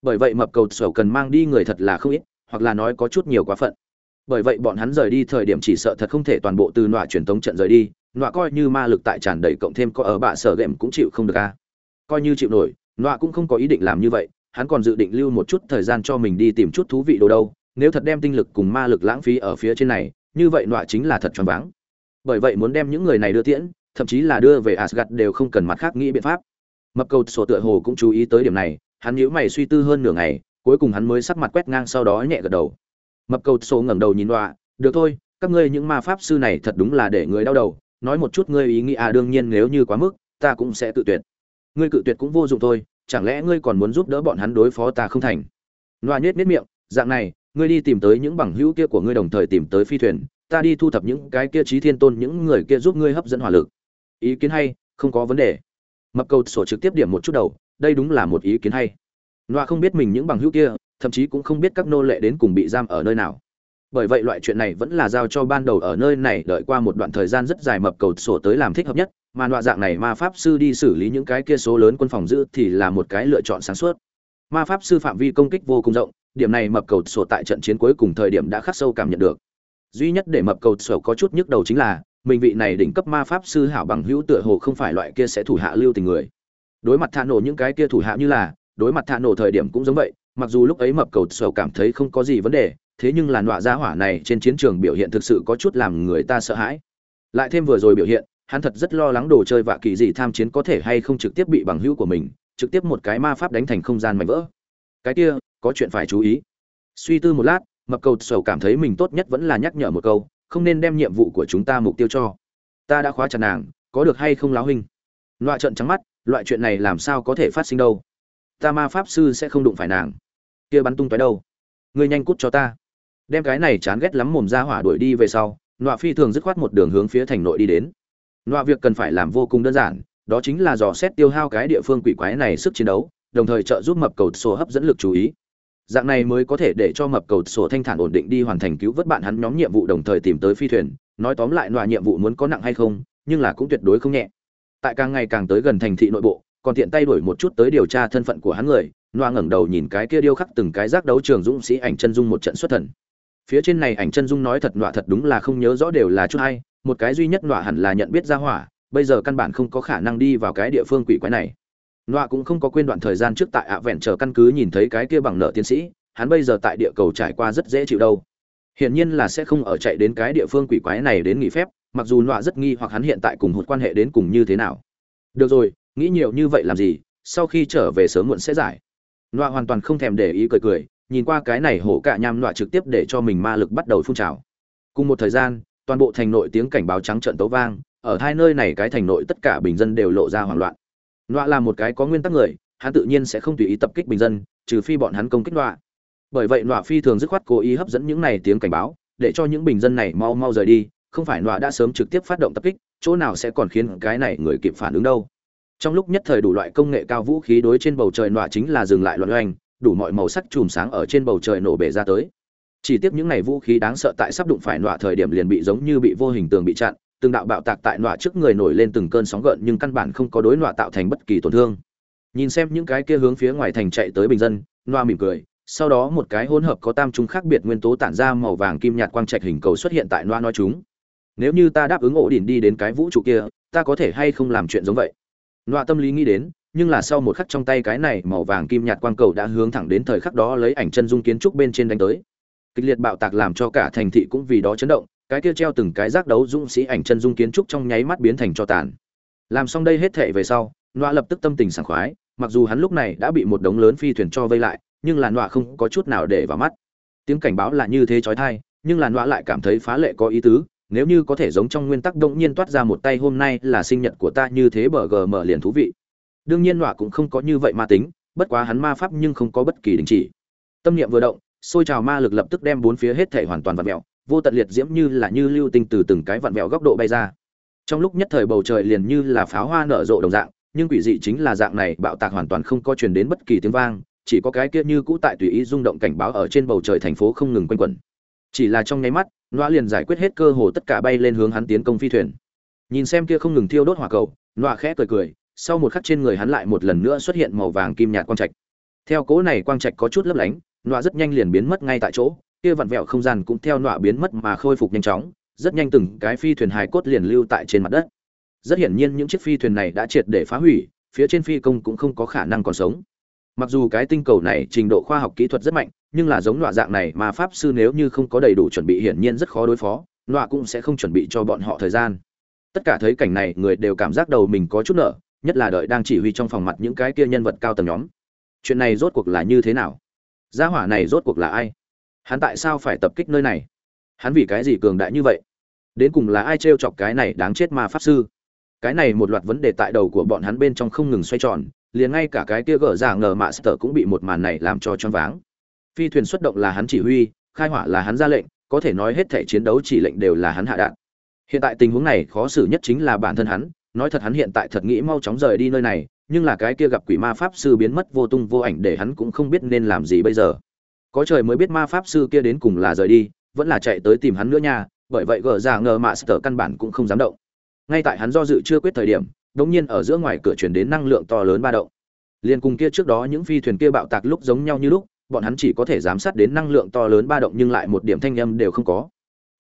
Bởi vậy mập cầu sầu cần mang đi người thật là không ít, hoặc là nói có chút nhiều quá phận. Bởi vậy bọn hắn rời đi thời điểm chỉ sợ thật không thể toàn bộ từ nọa truyền thống trận rời đi, nọa coi như ma lực tại tràn đầy cộng thêm có ở bạ sở gệm cũng chịu không được a. Coi như chịu nổi, nọa cũng không có ý định làm như vậy, hắn còn dự định lưu một chút thời gian cho mình đi tìm chút thú vị đồ đâu, nếu thật đem tinh lực cùng ma lực lãng phí ở phía trên này, như vậy nọa chính là thật choáng váng. Bởi vậy muốn đem những người này đưa tiễn, thậm chí là đưa về Asgard đều không cần mặt khác nghĩ biện pháp. Mập cầu sổ tựa hồ cũng chú ý tới điểm này, hắn nhíu mày suy tư hơn nửa ngày, cuối cùng hắn mới sắc mặt quét ngang sau đó nhẹ gật đầu. Mập cầu sổ ngẩng đầu nhìn nọa, được thôi, các ngươi những ma pháp sư này thật đúng là để người đau đầu, nói một chút ngươi ý nghĩ à đương nhiên nếu như quá mức, ta cũng sẽ tự tuyệt. Ngươi cự tuyệt cũng vô dụng thôi, chẳng lẽ ngươi còn muốn giúp đỡ bọn hắn đối phó ta không thành? Nọa nhếch miệng, dạng này, ngươi đi tìm tới những bằng hữu kia của ngươi đồng thời tìm tới phi thuyền, ta đi thu thập những cái kia trí thiên tôn, những người kia giúp ngươi hấp dẫn hỏa lực. Ý kiến hay, không có vấn đề. Mập cầu sổ trực tiếp điểm một chút đầu, đây đúng là một ý kiến hay. Noa không biết mình những bằng hữu kia, thậm chí cũng không biết các nô lệ đến cùng bị giam ở nơi nào. Bởi vậy loại chuyện này vẫn là giao cho ban đầu ở nơi này đợi qua một đoạn thời gian rất dài mập cầu sổ tới làm thích hợp nhất, mà loại dạng này ma pháp sư đi xử lý những cái kia số lớn quân phòng giữ thì là một cái lựa chọn sáng suốt. Ma pháp sư phạm vi công kích vô cùng rộng điểm này mập cầu sổ tại trận chiến cuối cùng thời điểm đã khắc sâu cảm nhận được. Duy nhất để mập cầu sổ có chút nhức đầu chính là, mình vị này đỉnh cấp ma pháp sư hảo bằng hữu tựa hồ không phải loại kia sẽ thủ hạ lưu tình người. Đối mặt thạ nổ những cái kia thủ hạ như là, đối mặt thạ nổ thời điểm cũng giống vậy, mặc dù lúc ấy mập cầu sổ cảm thấy không có gì vấn đề, thế nhưng làn đọa gia hỏa này trên chiến trường biểu hiện thực sự có chút làm người ta sợ hãi. Lại thêm vừa rồi biểu hiện, hắn thật rất lo lắng đồ chơi vạ kỳ gì tham chiến có thể hay không trực tiếp bị bằng hữu của mình, trực tiếp một cái ma pháp đánh thành không gian mạnh vỡ. Cái kia có chuyện phải chú ý. Suy tư một lát, mập cầu sầu cảm thấy mình tốt nhất vẫn là nhắc nhở một câu, không nên đem nhiệm vụ của chúng ta mục tiêu cho. Ta đã khóa chặt nàng, có được hay không láo huynh? Loại trận trắng mắt, loại chuyện này làm sao có thể phát sinh đâu? Ta ma pháp sư sẽ không đụng phải nàng. Kia bắn tung tới đâu? Ngươi nhanh cút cho ta. Đem cái này chán ghét lắm mồm ra hỏa đuổi đi về sau nọa phi thường dứt khoát một đường hướng phía thành nội đi đến. Nọa việc cần phải làm vô cùng đơn giản, đó chính là dò xét tiêu hao cái địa phương quỷ quái này sức chiến đấu, đồng thời trợ giúp mập cầu sổ hấp dẫn lực chú ý dạng này mới có thể để cho mập cầu sổ thanh thản ổn định đi hoàn thành cứu vớt bạn hắn nhóm nhiệm vụ đồng thời tìm tới phi thuyền. Nói tóm lại, loại nhiệm vụ muốn có nặng hay không, nhưng là cũng tuyệt đối không nhẹ. Tại càng ngày càng tới gần thành thị nội bộ, còn tiện tay đuổi một chút tới điều tra thân phận của hắn người, noa ngẩng đầu nhìn cái kia điêu khắc từng cái giác đấu trường dũng sĩ ảnh chân dung một trận xuất thần. Phía trên này ảnh chân dung nói thật nọa thật đúng là không nhớ rõ đều là chút hay, một cái duy nhất nọa hẳn là nhận biết ra hỏa, bây giờ căn bản không có khả năng đi vào cái địa phương quỷ quái này nọa cũng không có quên đoạn thời gian trước tại ạ vẹn chờ căn cứ nhìn thấy cái kia bằng nợ tiến sĩ, hắn bây giờ tại địa cầu trải qua rất dễ chịu đâu. Hiển nhiên là sẽ không ở chạy đến cái địa phương quỷ quái này đến nghỉ phép, mặc dù nọa rất nghi hoặc hắn hiện tại cùng hụt quan hệ đến cùng như thế nào. Được rồi, nghĩ nhiều như vậy làm gì, sau khi trở về sớm muộn sẽ giải. Nọa hoàn toàn không thèm để ý cười cười, nhìn qua cái này hổ cả nham nọa trực tiếp để cho mình ma lực bắt đầu phun trào. Cùng một thời gian, toàn bộ thành nội tiếng cảnh báo trắng trận tấu vang, ở hai nơi này cái thành nội tất cả bình dân đều lộ ra hoảng loạn nọa là một cái có nguyên tắc người, hắn tự nhiên sẽ không tùy ý tập kích bình dân, trừ phi bọn hắn công kích nọa. Bởi vậy nọa phi thường dứt khoát cố ý hấp dẫn những này tiếng cảnh báo, để cho những bình dân này mau mau rời đi, không phải nọa đã sớm trực tiếp phát động tập kích, chỗ nào sẽ còn khiến cái này người kịp phản ứng đâu. Trong lúc nhất thời đủ loại công nghệ cao vũ khí đối trên bầu trời nọa chính là dừng lại loạn oanh đủ mọi màu sắc chùm sáng ở trên bầu trời nổ bể ra tới. Chỉ tiếc những này vũ khí đáng sợ tại sắp đụng phải nọa thời điểm liền bị giống như bị vô hình tường bị chặn từng đạo bạo tạc tại nọa trước người nổi lên từng cơn sóng gợn nhưng căn bản không có đối nọa tạo thành bất kỳ tổn thương. Nhìn xem những cái kia hướng phía ngoài thành chạy tới bình dân, nọa mỉm cười, sau đó một cái hỗn hợp có tam trung khác biệt nguyên tố tản ra màu vàng kim nhạt quang trạch hình cầu xuất hiện tại nọa nói chúng. Nếu như ta đáp ứng ổ đỉnh đi đến cái vũ trụ kia, ta có thể hay không làm chuyện giống vậy? Nọa tâm lý nghĩ đến, nhưng là sau một khắc trong tay cái này màu vàng kim nhạt quang cầu đã hướng thẳng đến thời khắc đó lấy ảnh chân dung kiến trúc bên trên đánh tới. Kịch liệt bạo tạc làm cho cả thành thị cũng vì đó chấn động cái kia treo từng cái giác đấu dũng sĩ ảnh chân dung kiến trúc trong nháy mắt biến thành cho tàn. Làm xong đây hết thệ về sau, nọa lập tức tâm tình sảng khoái, mặc dù hắn lúc này đã bị một đống lớn phi thuyền cho vây lại, nhưng là nọa không có chút nào để vào mắt. Tiếng cảnh báo là như thế chói tai, nhưng là nọa lại cảm thấy phá lệ có ý tứ, nếu như có thể giống trong nguyên tắc động nhiên toát ra một tay hôm nay là sinh nhật của ta như thế bờ gờ mở liền thú vị. Đương nhiên nọa cũng không có như vậy ma tính, bất quá hắn ma pháp nhưng không có bất kỳ đình chỉ. Tâm niệm vừa động, xôi trào ma lực lập tức đem bốn phía hết thể hoàn toàn vặn vẹo vô tận liệt diễm như là như lưu tinh từ từng cái vặn vẹo góc độ bay ra. Trong lúc nhất thời bầu trời liền như là pháo hoa nở rộ đồng dạng, nhưng quỷ dị chính là dạng này bạo tạc hoàn toàn không có truyền đến bất kỳ tiếng vang, chỉ có cái kia như cũ tại tùy ý rung động cảnh báo ở trên bầu trời thành phố không ngừng quanh quẩn. Chỉ là trong nháy mắt, noa liền giải quyết hết cơ hồ tất cả bay lên hướng hắn tiến công phi thuyền. Nhìn xem kia không ngừng thiêu đốt hỏa cầu, noa khẽ cười cười, sau một khắc trên người hắn lại một lần nữa xuất hiện màu vàng kim nhạt quang trạch. Theo cố này quang trạch có chút lấp lánh, noa rất nhanh liền biến mất ngay tại chỗ kia vặn vẹo không gian cũng theo nọa biến mất mà khôi phục nhanh chóng, rất nhanh từng cái phi thuyền hài cốt liền lưu tại trên mặt đất. Rất hiển nhiên những chiếc phi thuyền này đã triệt để phá hủy, phía trên phi công cũng không có khả năng còn sống. Mặc dù cái tinh cầu này trình độ khoa học kỹ thuật rất mạnh, nhưng là giống loại dạng này mà pháp sư nếu như không có đầy đủ chuẩn bị hiển nhiên rất khó đối phó loại cũng sẽ không chuẩn bị cho bọn họ thời gian. Tất cả thấy cảnh này, người đều cảm giác đầu mình có chút nợ, nhất là đợi đang chỉ huy trong phòng mặt những cái kia nhân vật cao tầng nhóm. Chuyện này rốt cuộc là như thế nào? Gia hỏa này rốt cuộc là ai? Hắn tại sao phải tập kích nơi này? Hắn vì cái gì cường đại như vậy? Đến cùng là ai t chọc cái này đáng chết ma pháp sư? Cái này một loạt vấn đề tại đầu của bọn hắn bên trong không ngừng xoay tròn, liền ngay cả cái kia gỡ giả ngờ mạ sờ cũng bị một màn này làm cho choáng váng. Phi thuyền xuất động là hắn chỉ huy, khai hỏa là hắn ra lệnh, có thể nói hết thể chiến đấu chỉ lệnh đều là hắn hạ đạn. Hiện tại tình huống này khó xử nhất chính là bản thân hắn, nói thật hắn hiện tại thật nghĩ mau chóng rời đi nơi này, nhưng là cái kia gặp quỷ ma pháp sư biến mất vô tung vô ảnh để hắn cũng không biết nên làm gì bây giờ có trời mới biết ma pháp sư kia đến cùng là rời đi, vẫn là chạy tới tìm hắn nữa nha, bởi vậy gờ ra ngờ mạ sờ căn bản cũng không dám động. Ngay tại hắn do dự chưa quyết thời điểm đống nhiên ở giữa ngoài cửa truyền đến năng lượng to lớn ba động. Liền cùng kia trước đó những phi thuyền kia bạo tạc lúc giống nhau như lúc, bọn hắn chỉ có thể giám sát đến năng lượng to lớn ba động nhưng lại một điểm thanh âm đều không có.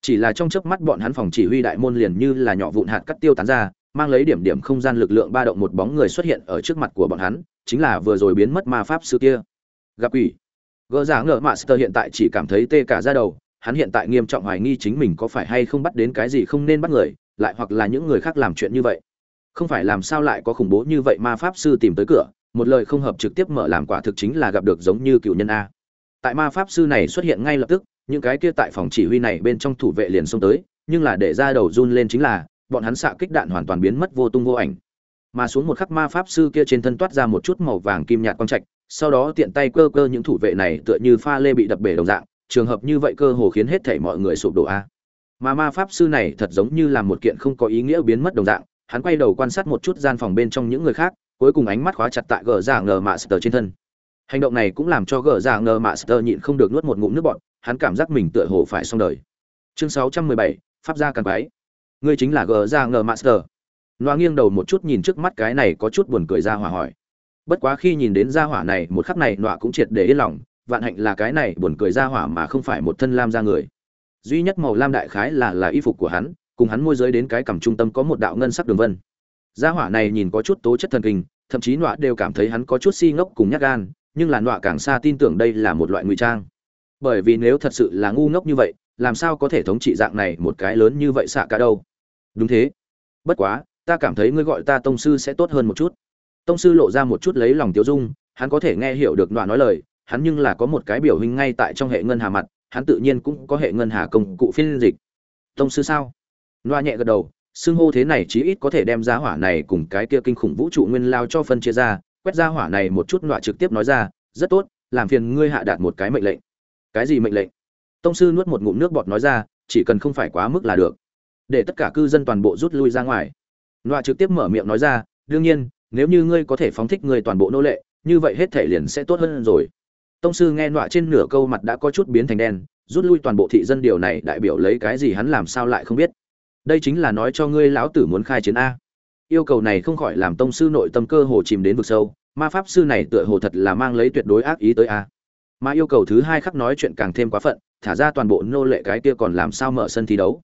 Chỉ là trong chớp mắt bọn hắn phòng chỉ huy đại môn liền như là nhỏ vụn hạt cắt tiêu tán ra, mang lấy điểm điểm không gian lực lượng ba động một bóng người xuất hiện ở trước mặt của bọn hắn, chính là vừa rồi biến mất ma pháp sư kia. Gặp ủy gỡ giả ngờ master hiện tại chỉ cảm thấy tê cả ra đầu, hắn hiện tại nghiêm trọng hoài nghi chính mình có phải hay không bắt đến cái gì không nên bắt người, lại hoặc là những người khác làm chuyện như vậy. Không phải làm sao lại có khủng bố như vậy ma pháp sư tìm tới cửa, một lời không hợp trực tiếp mở làm quả thực chính là gặp được giống như cựu nhân a. Tại ma pháp sư này xuất hiện ngay lập tức, những cái kia tại phòng chỉ huy này bên trong thủ vệ liền xông tới, nhưng là để ra đầu run lên chính là, bọn hắn xạ kích đạn hoàn toàn biến mất vô tung vô ảnh. Mà xuống một khắc ma pháp sư kia trên thân toát ra một chút màu vàng kim nhạt quang trạch sau đó tiện tay cơ cơ những thủ vệ này tựa như pha lê bị đập bể đồng dạng trường hợp như vậy cơ hồ khiến hết thảy mọi người sụp đổ a. Mà ma pháp sư này thật giống như là một kiện không có ý nghĩa biến mất đồng dạng hắn quay đầu quan sát một chút gian phòng bên trong những người khác cuối cùng ánh mắt khóa chặt tại gờ giả ngờ mạ sờ trên thân. Hành động này cũng làm cho gờ giả ngờ mạ sờ nhịn không được nuốt một ngụm nước bọt hắn cảm giác mình tựa hồ phải xong đời. Chương 617, pháp gia càng quái. Ngươi chính là gờ giả ngờ mạ sờ. Loa nghiêng đầu một chút nhìn trước mắt cái này có chút buồn cười ra hòa hỏi bất quá khi nhìn đến gia hỏa này, một khắc này nọa cũng triệt để yên lòng, vạn hạnh là cái này buồn cười gia hỏa mà không phải một thân lam ra người. Duy nhất màu lam đại khái là là y phục của hắn, cùng hắn môi giới đến cái cằm trung tâm có một đạo ngân sắc đường vân. Gia hỏa này nhìn có chút tố chất thần kinh, thậm chí nọa đều cảm thấy hắn có chút si ngốc cùng nhát gan, nhưng là nọa càng xa tin tưởng đây là một loại ngụy trang. Bởi vì nếu thật sự là ngu ngốc như vậy, làm sao có thể thống trị dạng này một cái lớn như vậy xạ cả đâu? Đúng thế. Bất quá, ta cảm thấy ngươi gọi ta tông sư sẽ tốt hơn một chút tông sư lộ ra một chút lấy lòng tiêu dung, hắn có thể nghe hiểu được đoạn nói lời, hắn nhưng là có một cái biểu hình ngay tại trong hệ ngân hà mặt, hắn tự nhiên cũng có hệ ngân hà công cụ phiên dịch. Tông sư sao? Loa nhẹ gật đầu, xưng hô thế này chí ít có thể đem ra hỏa này cùng cái kia kinh khủng vũ trụ nguyên lao cho phân chia ra, quét ra hỏa này một chút loa trực tiếp nói ra, rất tốt, làm phiền ngươi hạ đạt một cái mệnh lệnh. Cái gì mệnh lệnh? Tông sư nuốt một ngụm nước bọt nói ra, chỉ cần không phải quá mức là được. Để tất cả cư dân toàn bộ rút lui ra ngoài. Loa trực tiếp mở miệng nói ra, đương nhiên nếu như ngươi có thể phóng thích người toàn bộ nô lệ, như vậy hết thể liền sẽ tốt hơn rồi. Tông sư nghe nọa trên nửa câu mặt đã có chút biến thành đen, rút lui toàn bộ thị dân điều này đại biểu lấy cái gì hắn làm sao lại không biết. Đây chính là nói cho ngươi lão tử muốn khai chiến a. Yêu cầu này không khỏi làm tông sư nội tâm cơ hồ chìm đến vực sâu, ma pháp sư này tựa hồ thật là mang lấy tuyệt đối ác ý tới a. Mà yêu cầu thứ hai khắc nói chuyện càng thêm quá phận, thả ra toàn bộ nô lệ cái kia còn làm sao mở sân thi đấu.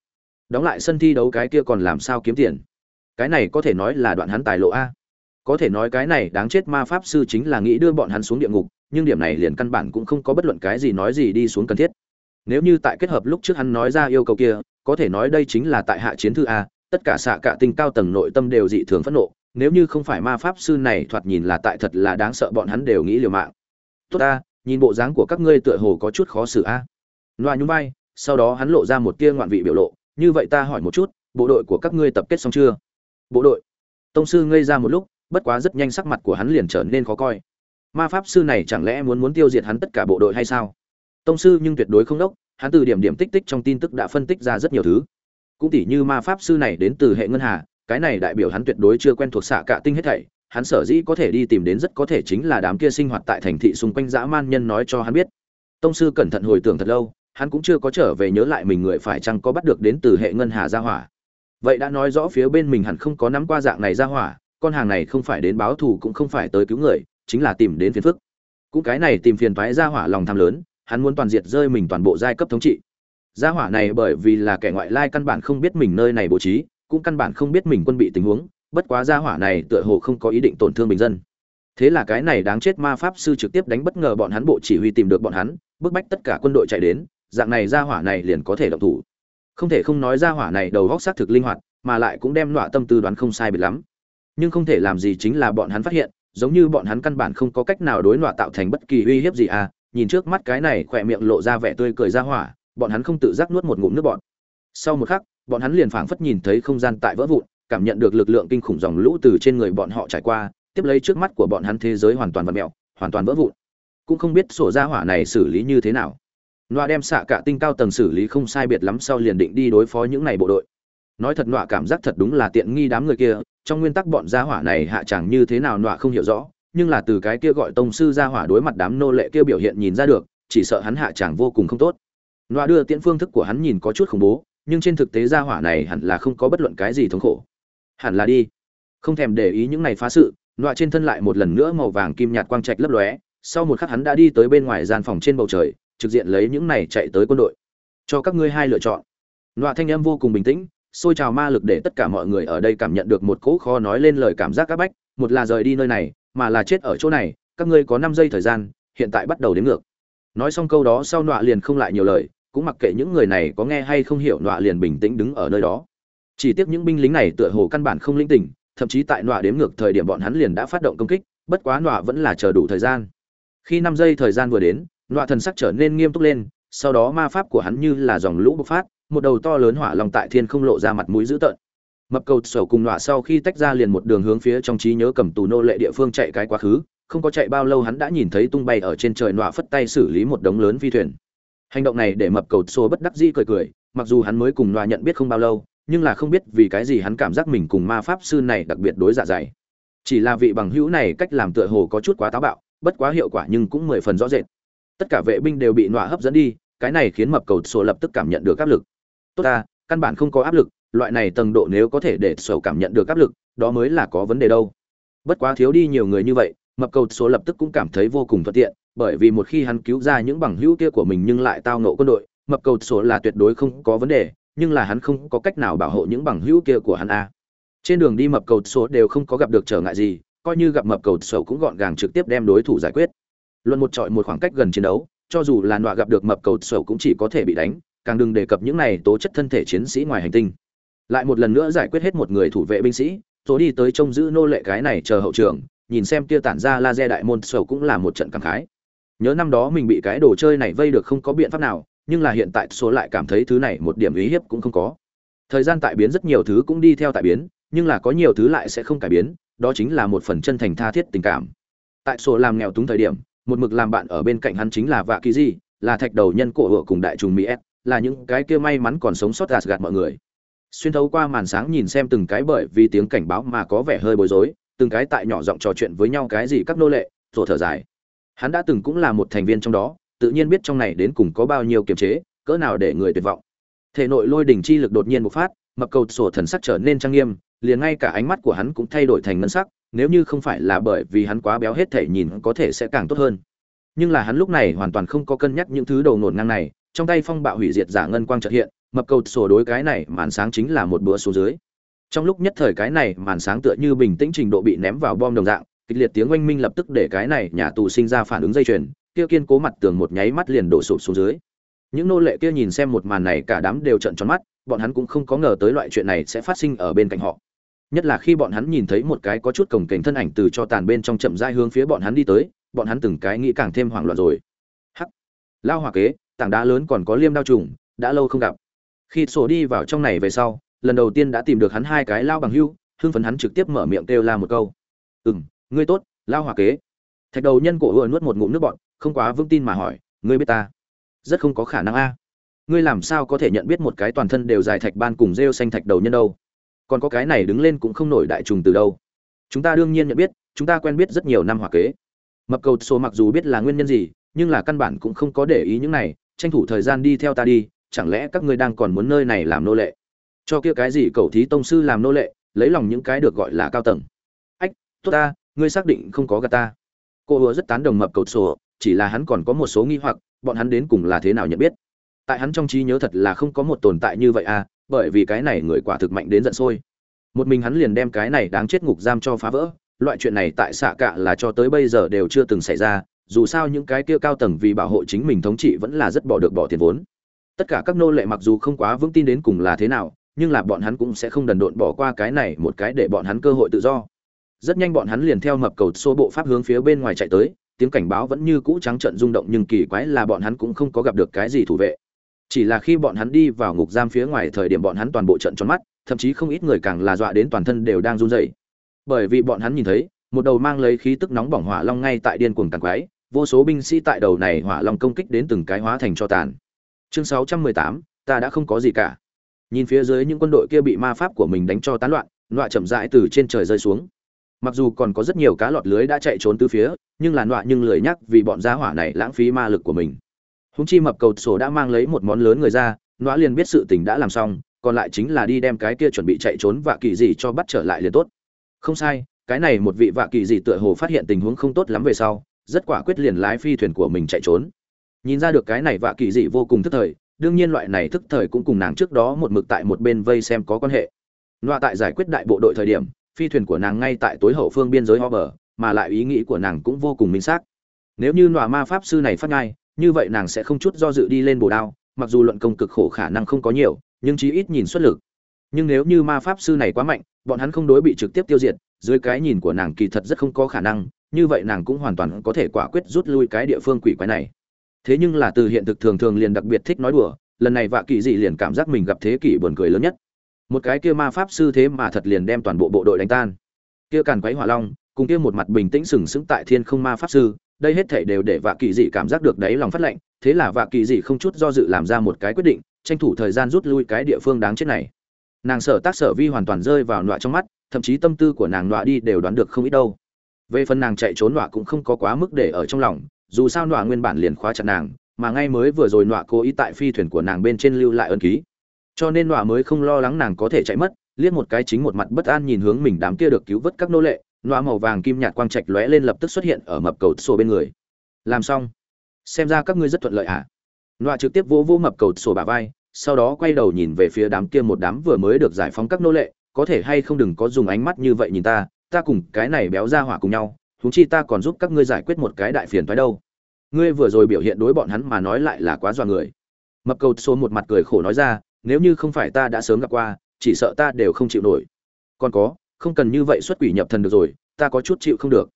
Đóng lại sân thi đấu cái kia còn làm sao kiếm tiền. Cái này có thể nói là đoạn hắn tài lộ a có thể nói cái này đáng chết ma pháp sư chính là nghĩ đưa bọn hắn xuống địa ngục, nhưng điểm này liền căn bản cũng không có bất luận cái gì nói gì đi xuống cần thiết. Nếu như tại kết hợp lúc trước hắn nói ra yêu cầu kia, có thể nói đây chính là tại hạ chiến thư a, tất cả xạ cả tinh cao tầng nội tâm đều dị thường phẫn nộ, nếu như không phải ma pháp sư này thoạt nhìn là tại thật là đáng sợ bọn hắn đều nghĩ liều mạng. Tốt ta nhìn bộ dáng của các ngươi tựa hồ có chút khó xử a. Loa nhún vai, sau đó hắn lộ ra một tia ngoạn vị biểu lộ, như vậy ta hỏi một chút, bộ đội của các ngươi tập kết xong chưa? Bộ đội. Tông sư ngây ra một lúc bất quá rất nhanh sắc mặt của hắn liền trở nên khó coi. Ma pháp sư này chẳng lẽ muốn muốn tiêu diệt hắn tất cả bộ đội hay sao? Tông sư nhưng tuyệt đối không đốc, hắn từ điểm điểm tích tích trong tin tức đã phân tích ra rất nhiều thứ. Cũng tỉ như ma pháp sư này đến từ hệ ngân hà, cái này đại biểu hắn tuyệt đối chưa quen thuộc xạ cả tinh hết thảy, hắn sở dĩ có thể đi tìm đến rất có thể chính là đám kia sinh hoạt tại thành thị xung quanh dã man nhân nói cho hắn biết. Tông sư cẩn thận hồi tưởng thật lâu, hắn cũng chưa có trở về nhớ lại mình người phải chăng có bắt được đến từ hệ ngân hà gia hỏa. Vậy đã nói rõ phía bên mình hẳn không có nắm qua dạng này gia hỏa con hàng này không phải đến báo thù cũng không phải tới cứu người, chính là tìm đến phiền phức. Cũng cái này tìm phiền toái gia hỏa lòng tham lớn, hắn muốn toàn diệt rơi mình toàn bộ giai cấp thống trị. Gia hỏa này bởi vì là kẻ ngoại lai căn bản không biết mình nơi này bố trí, cũng căn bản không biết mình quân bị tình huống, bất quá gia hỏa này tựa hồ không có ý định tổn thương bình dân. Thế là cái này đáng chết ma pháp sư trực tiếp đánh bất ngờ bọn hắn bộ chỉ huy tìm được bọn hắn, bức bách tất cả quân đội chạy đến, dạng này gia hỏa này liền có thể động thủ. Không thể không nói gia hỏa này đầu góc xác thực linh hoạt, mà lại cũng đem nọa tâm tư đoán không sai biệt lắm nhưng không thể làm gì chính là bọn hắn phát hiện, giống như bọn hắn căn bản không có cách nào đối nọa tạo thành bất kỳ uy hiếp gì à nhìn trước mắt cái này khỏe miệng lộ ra vẻ tươi cười ra hỏa, bọn hắn không tự giác nuốt một ngụm nước bọn sau một khắc, bọn hắn liền phảng phất nhìn thấy không gian tại vỡ vụn, cảm nhận được lực lượng kinh khủng dòng lũ từ trên người bọn họ trải qua, tiếp lấy trước mắt của bọn hắn thế giới hoàn toàn vật mẹo hoàn toàn vỡ vụn. Cũng không biết sổ ra hỏa này xử lý như thế nào. Nọa đem xạ cả tinh cao tầng xử lý không sai biệt lắm sau liền định đi đối phó những này bộ đội nói thật nọa cảm giác thật đúng là tiện nghi đám người kia, trong nguyên tắc bọn gia hỏa này hạ chẳng như thế nào nọa không hiểu rõ, nhưng là từ cái kia gọi tông sư gia hỏa đối mặt đám nô lệ kia biểu hiện nhìn ra được, chỉ sợ hắn hạ chẳng vô cùng không tốt. Nọa đưa tiễn phương thức của hắn nhìn có chút khủng bố, nhưng trên thực tế gia hỏa này hẳn là không có bất luận cái gì thống khổ. Hẳn là đi. Không thèm để ý những này phá sự, nọa trên thân lại một lần nữa màu vàng kim nhạt quang trạch lấp lóe, sau một khắc hắn đã đi tới bên ngoài gian phòng trên bầu trời, trực diện lấy những này chạy tới quân đội. Cho các ngươi hai lựa chọn. Nọa thanh âm vô cùng bình tĩnh xôi trào ma lực để tất cả mọi người ở đây cảm nhận được một cỗ khó nói lên lời cảm giác các bách, một là rời đi nơi này, mà là chết ở chỗ này, các ngươi có năm giây thời gian, hiện tại bắt đầu đến ngược. Nói xong câu đó sau nọa liền không lại nhiều lời, cũng mặc kệ những người này có nghe hay không hiểu nọa liền bình tĩnh đứng ở nơi đó. Chỉ tiếc những binh lính này tựa hồ căn bản không linh tỉnh, thậm chí tại nọa đếm ngược thời điểm bọn hắn liền đã phát động công kích, bất quá nọa vẫn là chờ đủ thời gian. Khi năm giây thời gian vừa đến, nọa thần sắc trở nên nghiêm túc lên, sau đó ma pháp của hắn như là dòng lũ bộc phát một đầu to lớn hỏa lòng tại thiên không lộ ra mặt mũi dữ tợn. Mập cầu sầu cùng nọa sau khi tách ra liền một đường hướng phía trong trí nhớ cầm tù nô lệ địa phương chạy cái quá khứ, không có chạy bao lâu hắn đã nhìn thấy tung bay ở trên trời nọa phất tay xử lý một đống lớn phi thuyền. Hành động này để mập cầu sổ bất đắc dĩ cười cười, mặc dù hắn mới cùng nọa nhận biết không bao lâu, nhưng là không biết vì cái gì hắn cảm giác mình cùng ma pháp sư này đặc biệt đối dạ dày. Chỉ là vị bằng hữu này cách làm tựa hồ có chút quá táo bạo, bất quá hiệu quả nhưng cũng mười phần rõ rệt. Tất cả vệ binh đều bị nọa hấp dẫn đi, cái này khiến mập cầu sổ lập tức cảm nhận được áp lực tốt ta, căn bản không có áp lực, loại này tầng độ nếu có thể để sổ cảm nhận được áp lực, đó mới là có vấn đề đâu. Bất quá thiếu đi nhiều người như vậy, mập cầu số lập tức cũng cảm thấy vô cùng thuận tiện, bởi vì một khi hắn cứu ra những bằng hữu kia của mình nhưng lại tao nộ quân đội, mập cầu số là tuyệt đối không có vấn đề, nhưng là hắn không có cách nào bảo hộ những bằng hữu kia của hắn a. Trên đường đi mập cầu số đều không có gặp được trở ngại gì, coi như gặp mập cầu sầu cũng gọn gàng trực tiếp đem đối thủ giải quyết. Luận một trọi một khoảng cách gần chiến đấu, cho dù là nọa gặp được mập cầu sầu cũng chỉ có thể bị đánh càng đừng đề cập những này tố chất thân thể chiến sĩ ngoài hành tinh. Lại một lần nữa giải quyết hết một người thủ vệ binh sĩ, rồi đi tới trông giữ nô lệ cái này chờ hậu trường, nhìn xem kia tản ra laser đại môn sầu cũng là một trận cảm khái. Nhớ năm đó mình bị cái đồ chơi này vây được không có biện pháp nào, nhưng là hiện tại số lại cảm thấy thứ này một điểm ý hiếp cũng không có. Thời gian tại biến rất nhiều thứ cũng đi theo tại biến, nhưng là có nhiều thứ lại sẽ không cải biến, đó chính là một phần chân thành tha thiết tình cảm. Tại số làm nghèo túng thời điểm, một mực làm bạn ở bên cạnh hắn chính là vạ kỳ di, là thạch đầu nhân cổ hựa cùng đại trùng mỹ s là những cái kia may mắn còn sống sót gạt gạt mọi người. Xuyên thấu qua màn sáng nhìn xem từng cái bởi vì tiếng cảnh báo mà có vẻ hơi bối rối, từng cái tại nhỏ giọng trò chuyện với nhau cái gì các nô lệ rồi thở dài. Hắn đã từng cũng là một thành viên trong đó, tự nhiên biết trong này đến cùng có bao nhiêu kiềm chế, cỡ nào để người tuyệt vọng. Thể nội lôi đỉnh chi lực đột nhiên bộc phát, mập cầu sổ thần sắc trở nên trang nghiêm, liền ngay cả ánh mắt của hắn cũng thay đổi thành ngân sắc, nếu như không phải là bởi vì hắn quá béo hết thể nhìn có thể sẽ càng tốt hơn. Nhưng là hắn lúc này hoàn toàn không có cân nhắc những thứ đầu nổn ngang này trong tay phong bạo hủy diệt giả ngân quang chợt hiện, mập cầu sổ đối cái này màn sáng chính là một bữa xuống dưới. Trong lúc nhất thời cái này màn sáng tựa như bình tĩnh trình độ bị ném vào bom đồng dạng, kịch liệt tiếng oanh minh lập tức để cái này nhà tù sinh ra phản ứng dây chuyền, kia kiên cố mặt tường một nháy mắt liền đổ sụp xuống dưới. Những nô lệ kia nhìn xem một màn này cả đám đều trợn tròn mắt, bọn hắn cũng không có ngờ tới loại chuyện này sẽ phát sinh ở bên cạnh họ. Nhất là khi bọn hắn nhìn thấy một cái có chút cổng kềnh thân ảnh từ cho tàn bên trong chậm rãi hướng phía bọn hắn đi tới, bọn hắn từng cái nghĩ càng thêm hoảng loạn rồi. Hắc! Lao hỏa kế tảng đá lớn còn có liêm đao trùng, đã lâu không gặp. Khi sổ đi vào trong này về sau, lần đầu tiên đã tìm được hắn hai cái lao bằng hưu, hưng phấn hắn trực tiếp mở miệng kêu la một câu. Ừ m ngươi tốt, lao hòa kế. Thạch đầu nhân cổ ưa nuốt một ngụm nước bọn không quá vững tin mà hỏi, ngươi biết ta? Rất không có khả năng a. Ngươi làm sao có thể nhận biết một cái toàn thân đều dài thạch ban cùng rêu xanh thạch đầu nhân đâu? Còn có cái này đứng lên cũng không nổi đại trùng từ đâu. Chúng ta đương nhiên nhận biết, chúng ta quen biết rất nhiều năm hòa kế. Mập cầu số mặc dù biết là nguyên nhân gì, nhưng là căn bản cũng không có để ý những này tranh thủ thời gian đi theo ta đi, chẳng lẽ các ngươi đang còn muốn nơi này làm nô lệ? Cho kia cái gì cầu thí tông sư làm nô lệ, lấy lòng những cái được gọi là cao tầng. Ách, tốt ta, ngươi xác định không có gà ta. Cô hứa rất tán đồng mập cầu sổ, chỉ là hắn còn có một số nghi hoặc, bọn hắn đến cùng là thế nào nhận biết? Tại hắn trong trí nhớ thật là không có một tồn tại như vậy à bởi vì cái này người quả thực mạnh đến giận sôi. Một mình hắn liền đem cái này đáng chết ngục giam cho phá vỡ, loại chuyện này tại xạ cạ là cho tới bây giờ đều chưa từng xảy ra dù sao những cái kia cao tầng vì bảo hộ chính mình thống trị vẫn là rất bỏ được bỏ tiền vốn. Tất cả các nô lệ mặc dù không quá vững tin đến cùng là thế nào, nhưng là bọn hắn cũng sẽ không đần độn bỏ qua cái này một cái để bọn hắn cơ hội tự do. Rất nhanh bọn hắn liền theo mập cầu xô bộ pháp hướng phía bên ngoài chạy tới, tiếng cảnh báo vẫn như cũ trắng trận rung động nhưng kỳ quái là bọn hắn cũng không có gặp được cái gì thủ vệ. Chỉ là khi bọn hắn đi vào ngục giam phía ngoài thời điểm bọn hắn toàn bộ trận tròn mắt, thậm chí không ít người càng là dọa đến toàn thân đều đang run rẩy. Bởi vì bọn hắn nhìn thấy, một đầu mang lấy khí tức nóng bỏng hỏa long ngay tại điên cuồng càng quái vô số binh sĩ tại đầu này hỏa long công kích đến từng cái hóa thành cho tàn. Chương 618, ta đã không có gì cả. Nhìn phía dưới những quân đội kia bị ma pháp của mình đánh cho tán loạn nọa chậm rãi từ trên trời rơi xuống. Mặc dù còn có rất nhiều cá lọt lưới đã chạy trốn từ phía nhưng là nọa nhưng lười nhắc vì bọn gia hỏa này lãng phí ma lực của mình. Húng chi mập cầu sổ đã mang lấy một món lớn người ra nọa liền biết sự tình đã làm xong còn lại chính là đi đem cái kia chuẩn bị chạy trốn vạ kỳ gì cho bắt trở lại liền tốt. Không sai cái này một vị vạ kỳ gì tựa hồ phát hiện tình huống không tốt lắm về sau rất quả quyết liền lái phi thuyền của mình chạy trốn. Nhìn ra được cái này vạ kỳ dị vô cùng thức thời, đương nhiên loại này thức thời cũng cùng nàng trước đó một mực tại một bên vây xem có quan hệ. Loa tại giải quyết đại bộ đội thời điểm, phi thuyền của nàng ngay tại tối hậu phương biên giới ho bờ mà lại ý nghĩ của nàng cũng vô cùng minh xác. Nếu như nọa ma pháp sư này phát ngay, như vậy nàng sẽ không chút do dự đi lên bồ đao, mặc dù luận công cực khổ khả năng không có nhiều, nhưng chí ít nhìn xuất lực. Nhưng nếu như ma pháp sư này quá mạnh, bọn hắn không đối bị trực tiếp tiêu diệt, dưới cái nhìn của nàng kỳ thật rất không có khả năng như vậy nàng cũng hoàn toàn có thể quả quyết rút lui cái địa phương quỷ quái này. Thế nhưng là từ hiện thực thường thường liền đặc biệt thích nói đùa, lần này vạ kỳ dị liền cảm giác mình gặp thế kỷ buồn cười lớn nhất. Một cái kia ma pháp sư thế mà thật liền đem toàn bộ bộ đội đánh tan. Kia càn quấy hỏa long, cùng kia một mặt bình tĩnh sừng sững tại thiên không ma pháp sư, đây hết thảy đều để vạ kỳ dị cảm giác được đấy lòng phát lệnh thế là vạ kỳ dị không chút do dự làm ra một cái quyết định, tranh thủ thời gian rút lui cái địa phương đáng chết này. Nàng sở tác sở vi hoàn toàn rơi vào nọa trong mắt, thậm chí tâm tư của nàng nọa đi đều đoán được không ít đâu về phần nàng chạy trốn nọa cũng không có quá mức để ở trong lòng, dù sao nọa nguyên bản liền khóa chặt nàng, mà ngay mới vừa rồi nọa cố ý tại phi thuyền của nàng bên trên lưu lại ân ký. Cho nên nọa mới không lo lắng nàng có thể chạy mất, liếc một cái chính một mặt bất an nhìn hướng mình đám kia được cứu vớt các nô lệ, nọa màu vàng kim nhạt quang trạch lóe lên lập tức xuất hiện ở mập cầu sổ bên người. Làm xong. Xem ra các ngươi rất thuận lợi ạ. À? loa trực tiếp vỗ vỗ mập cầu sổ bà vai, sau đó quay đầu nhìn về phía đám kia một đám vừa mới được giải phóng các nô lệ, có thể hay không đừng có dùng ánh mắt như vậy nhìn ta ta cùng cái này béo ra hỏa cùng nhau, huống chi ta còn giúp các ngươi giải quyết một cái đại phiền toái đâu. Ngươi vừa rồi biểu hiện đối bọn hắn mà nói lại là quá dọa người. Mập cầu số một mặt cười khổ nói ra, nếu như không phải ta đã sớm gặp qua, chỉ sợ ta đều không chịu nổi. Còn có, không cần như vậy xuất quỷ nhập thần được rồi, ta có chút chịu không được.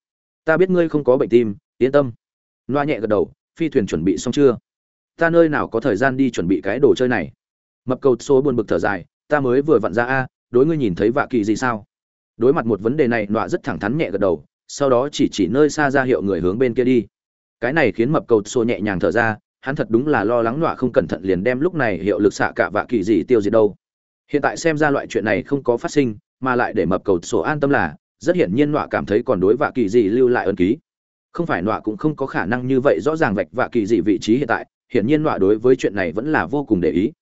Ta biết ngươi không có bệnh tim, yên tâm. Loa nhẹ gật đầu, phi thuyền chuẩn bị xong chưa? Ta nơi nào có thời gian đi chuẩn bị cái đồ chơi này? Mập cầu số buồn bực thở dài, ta mới vừa vặn ra a, đối ngươi nhìn thấy vạ kỳ gì sao? Đối mặt một vấn đề này, nọa rất thẳng thắn nhẹ gật đầu, sau đó chỉ chỉ nơi xa ra hiệu người hướng bên kia đi. Cái này khiến mập cầu xô nhẹ nhàng thở ra, hắn thật đúng là lo lắng nọa không cẩn thận liền đem lúc này hiệu lực xạ cả vạ kỳ gì tiêu diệt đâu. Hiện tại xem ra loại chuyện này không có phát sinh, mà lại để mập cầu sổ an tâm là, rất hiển nhiên nọa cảm thấy còn đối vạ kỳ gì lưu lại ân ký. Không phải nọa cũng không có khả năng như vậy rõ ràng vạch vạ kỳ gì vị trí hiện tại, hiển nhiên nọa đối với chuyện này vẫn là vô cùng để ý.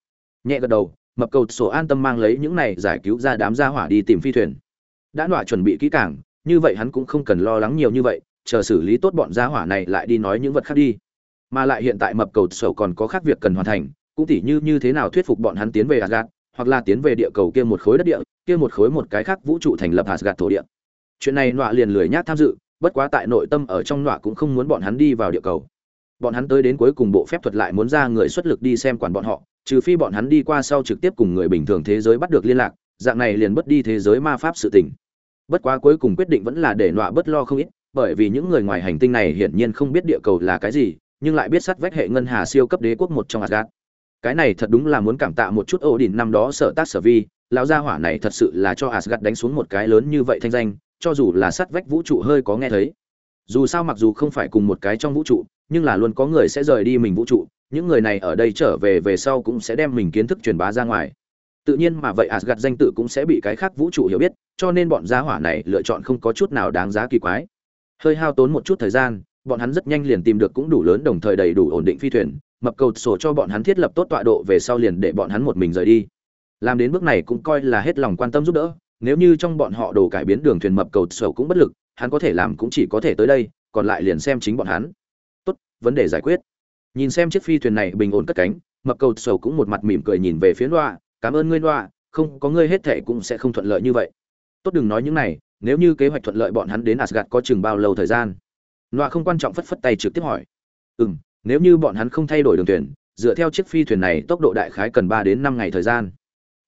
Nhẹ gật đầu, mập cầu sổ an tâm mang lấy những này giải cứu ra đám gia hỏa đi tìm phi thuyền đã nọa chuẩn bị kỹ càng như vậy hắn cũng không cần lo lắng nhiều như vậy chờ xử lý tốt bọn gia hỏa này lại đi nói những vật khác đi mà lại hiện tại mập cầu sổ còn có khác việc cần hoàn thành cũng tỉ như như thế nào thuyết phục bọn hắn tiến về Asgard, hoặc là tiến về địa cầu kia một khối đất địa, kia một khối một cái khác vũ trụ thành lập Asgard thổ địa. Chuyện này nọa liền lười nhác tham dự, bất quá tại nội tâm ở trong nọa cũng không muốn bọn hắn đi vào địa cầu. Bọn hắn tới đến cuối cùng bộ phép thuật lại muốn ra người xuất lực đi xem quản bọn họ, trừ phi bọn hắn đi qua sau trực tiếp cùng người bình thường thế giới bắt được liên lạc, dạng này liền bất đi thế giới ma pháp sự tình. Bất quá cuối cùng quyết định vẫn là để nọa bất lo không ít, bởi vì những người ngoài hành tinh này hiển nhiên không biết địa cầu là cái gì, nhưng lại biết sát vách hệ ngân hà siêu cấp đế quốc một trong Asgard. Cái này thật đúng là muốn cảm tạ một chút ổ đỉnh năm đó sở tác sở vi, lão gia hỏa này thật sự là cho Asgard đánh xuống một cái lớn như vậy thanh danh, cho dù là sát vách vũ trụ hơi có nghe thấy. Dù sao mặc dù không phải cùng một cái trong vũ trụ, nhưng là luôn có người sẽ rời đi mình vũ trụ, những người này ở đây trở về về sau cũng sẽ đem mình kiến thức truyền bá ra ngoài. Tự nhiên mà vậy Asgard danh tự cũng sẽ bị cái khác vũ trụ hiểu biết, cho nên bọn gia hỏa này lựa chọn không có chút nào đáng giá kỳ quái. Hơi hao tốn một chút thời gian, bọn hắn rất nhanh liền tìm được cũng đủ lớn đồng thời đầy đủ ổn định phi thuyền, mập cầu sổ cho bọn hắn thiết lập tốt tọa độ về sau liền để bọn hắn một mình rời đi. Làm đến bước này cũng coi là hết lòng quan tâm giúp đỡ, nếu như trong bọn họ đồ cải biến đường thuyền mập cầu sổ cũng bất lực, hắn có thể làm cũng chỉ có thể tới đây, còn lại liền xem chính bọn hắn. Tốt, vấn đề giải quyết. Nhìn xem chiếc phi thuyền này bình ổn cất cánh, mập cầu sổ cũng một mặt mỉm cười nhìn về phía Noa, cảm ơn ngươi loa, không có ngươi hết thảy cũng sẽ không thuận lợi như vậy. Tốt đừng nói những này, nếu như kế hoạch thuận lợi bọn hắn đến Asgard có chừng bao lâu thời gian? loa không quan trọng phất phất tay trực tiếp hỏi. Ừm, nếu như bọn hắn không thay đổi đường thuyền, dựa theo chiếc phi thuyền này tốc độ đại khái cần ba đến năm ngày thời gian.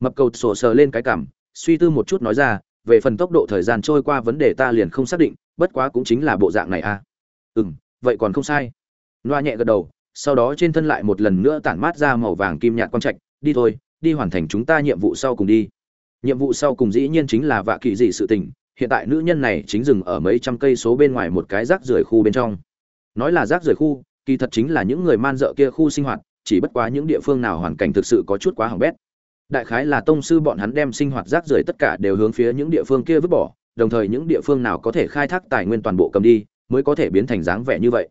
Mập cầu sổ sờ lên cái cằm, suy tư một chút nói ra, về phần tốc độ thời gian trôi qua vấn đề ta liền không xác định, bất quá cũng chính là bộ dạng này a. ừ Ừm, vậy còn không sai. loa nhẹ gật đầu, sau đó trên thân lại một lần nữa tản mát ra màu vàng kim nhạt quang trạch, đi thôi, đi hoàn thành chúng ta nhiệm vụ sau cùng đi. Nhiệm vụ sau cùng dĩ nhiên chính là vạ kỳ dị sự tình, hiện tại nữ nhân này chính dừng ở mấy trăm cây số bên ngoài một cái rác rưởi khu bên trong. Nói là rác rưởi khu, kỳ thật chính là những người man dợ kia khu sinh hoạt, chỉ bất quá những địa phương nào hoàn cảnh thực sự có chút quá hỏng bét. Đại khái là tông sư bọn hắn đem sinh hoạt rác rưởi tất cả đều hướng phía những địa phương kia vứt bỏ, đồng thời những địa phương nào có thể khai thác tài nguyên toàn bộ cầm đi, mới có thể biến thành dáng vẻ như vậy.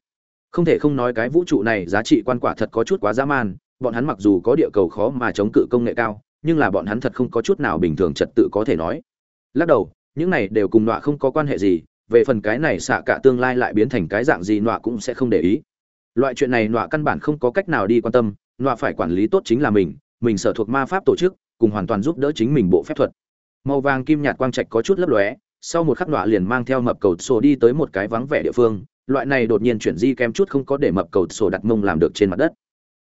Không thể không nói cái vũ trụ này giá trị quan quả thật có chút quá dã man, bọn hắn mặc dù có địa cầu khó mà chống cự công nghệ cao, nhưng là bọn hắn thật không có chút nào bình thường trật tự có thể nói. Lắc đầu, những này đều cùng nọa không có quan hệ gì, về phần cái này xạ cả tương lai lại biến thành cái dạng gì nọa cũng sẽ không để ý. Loại chuyện này nọa căn bản không có cách nào đi quan tâm nọa phải quản lý tốt chính là mình mình sở thuộc ma pháp tổ chức cùng hoàn toàn giúp đỡ chính mình bộ phép thuật. Màu vàng kim nhạt quang trạch có chút lấp lóe sau một khắc nọa liền mang theo mập cầu sổ đi tới một cái vắng vẻ địa phương loại này đột nhiên chuyển di kém chút không có để mập cầu sổ đặt mông làm được trên mặt đất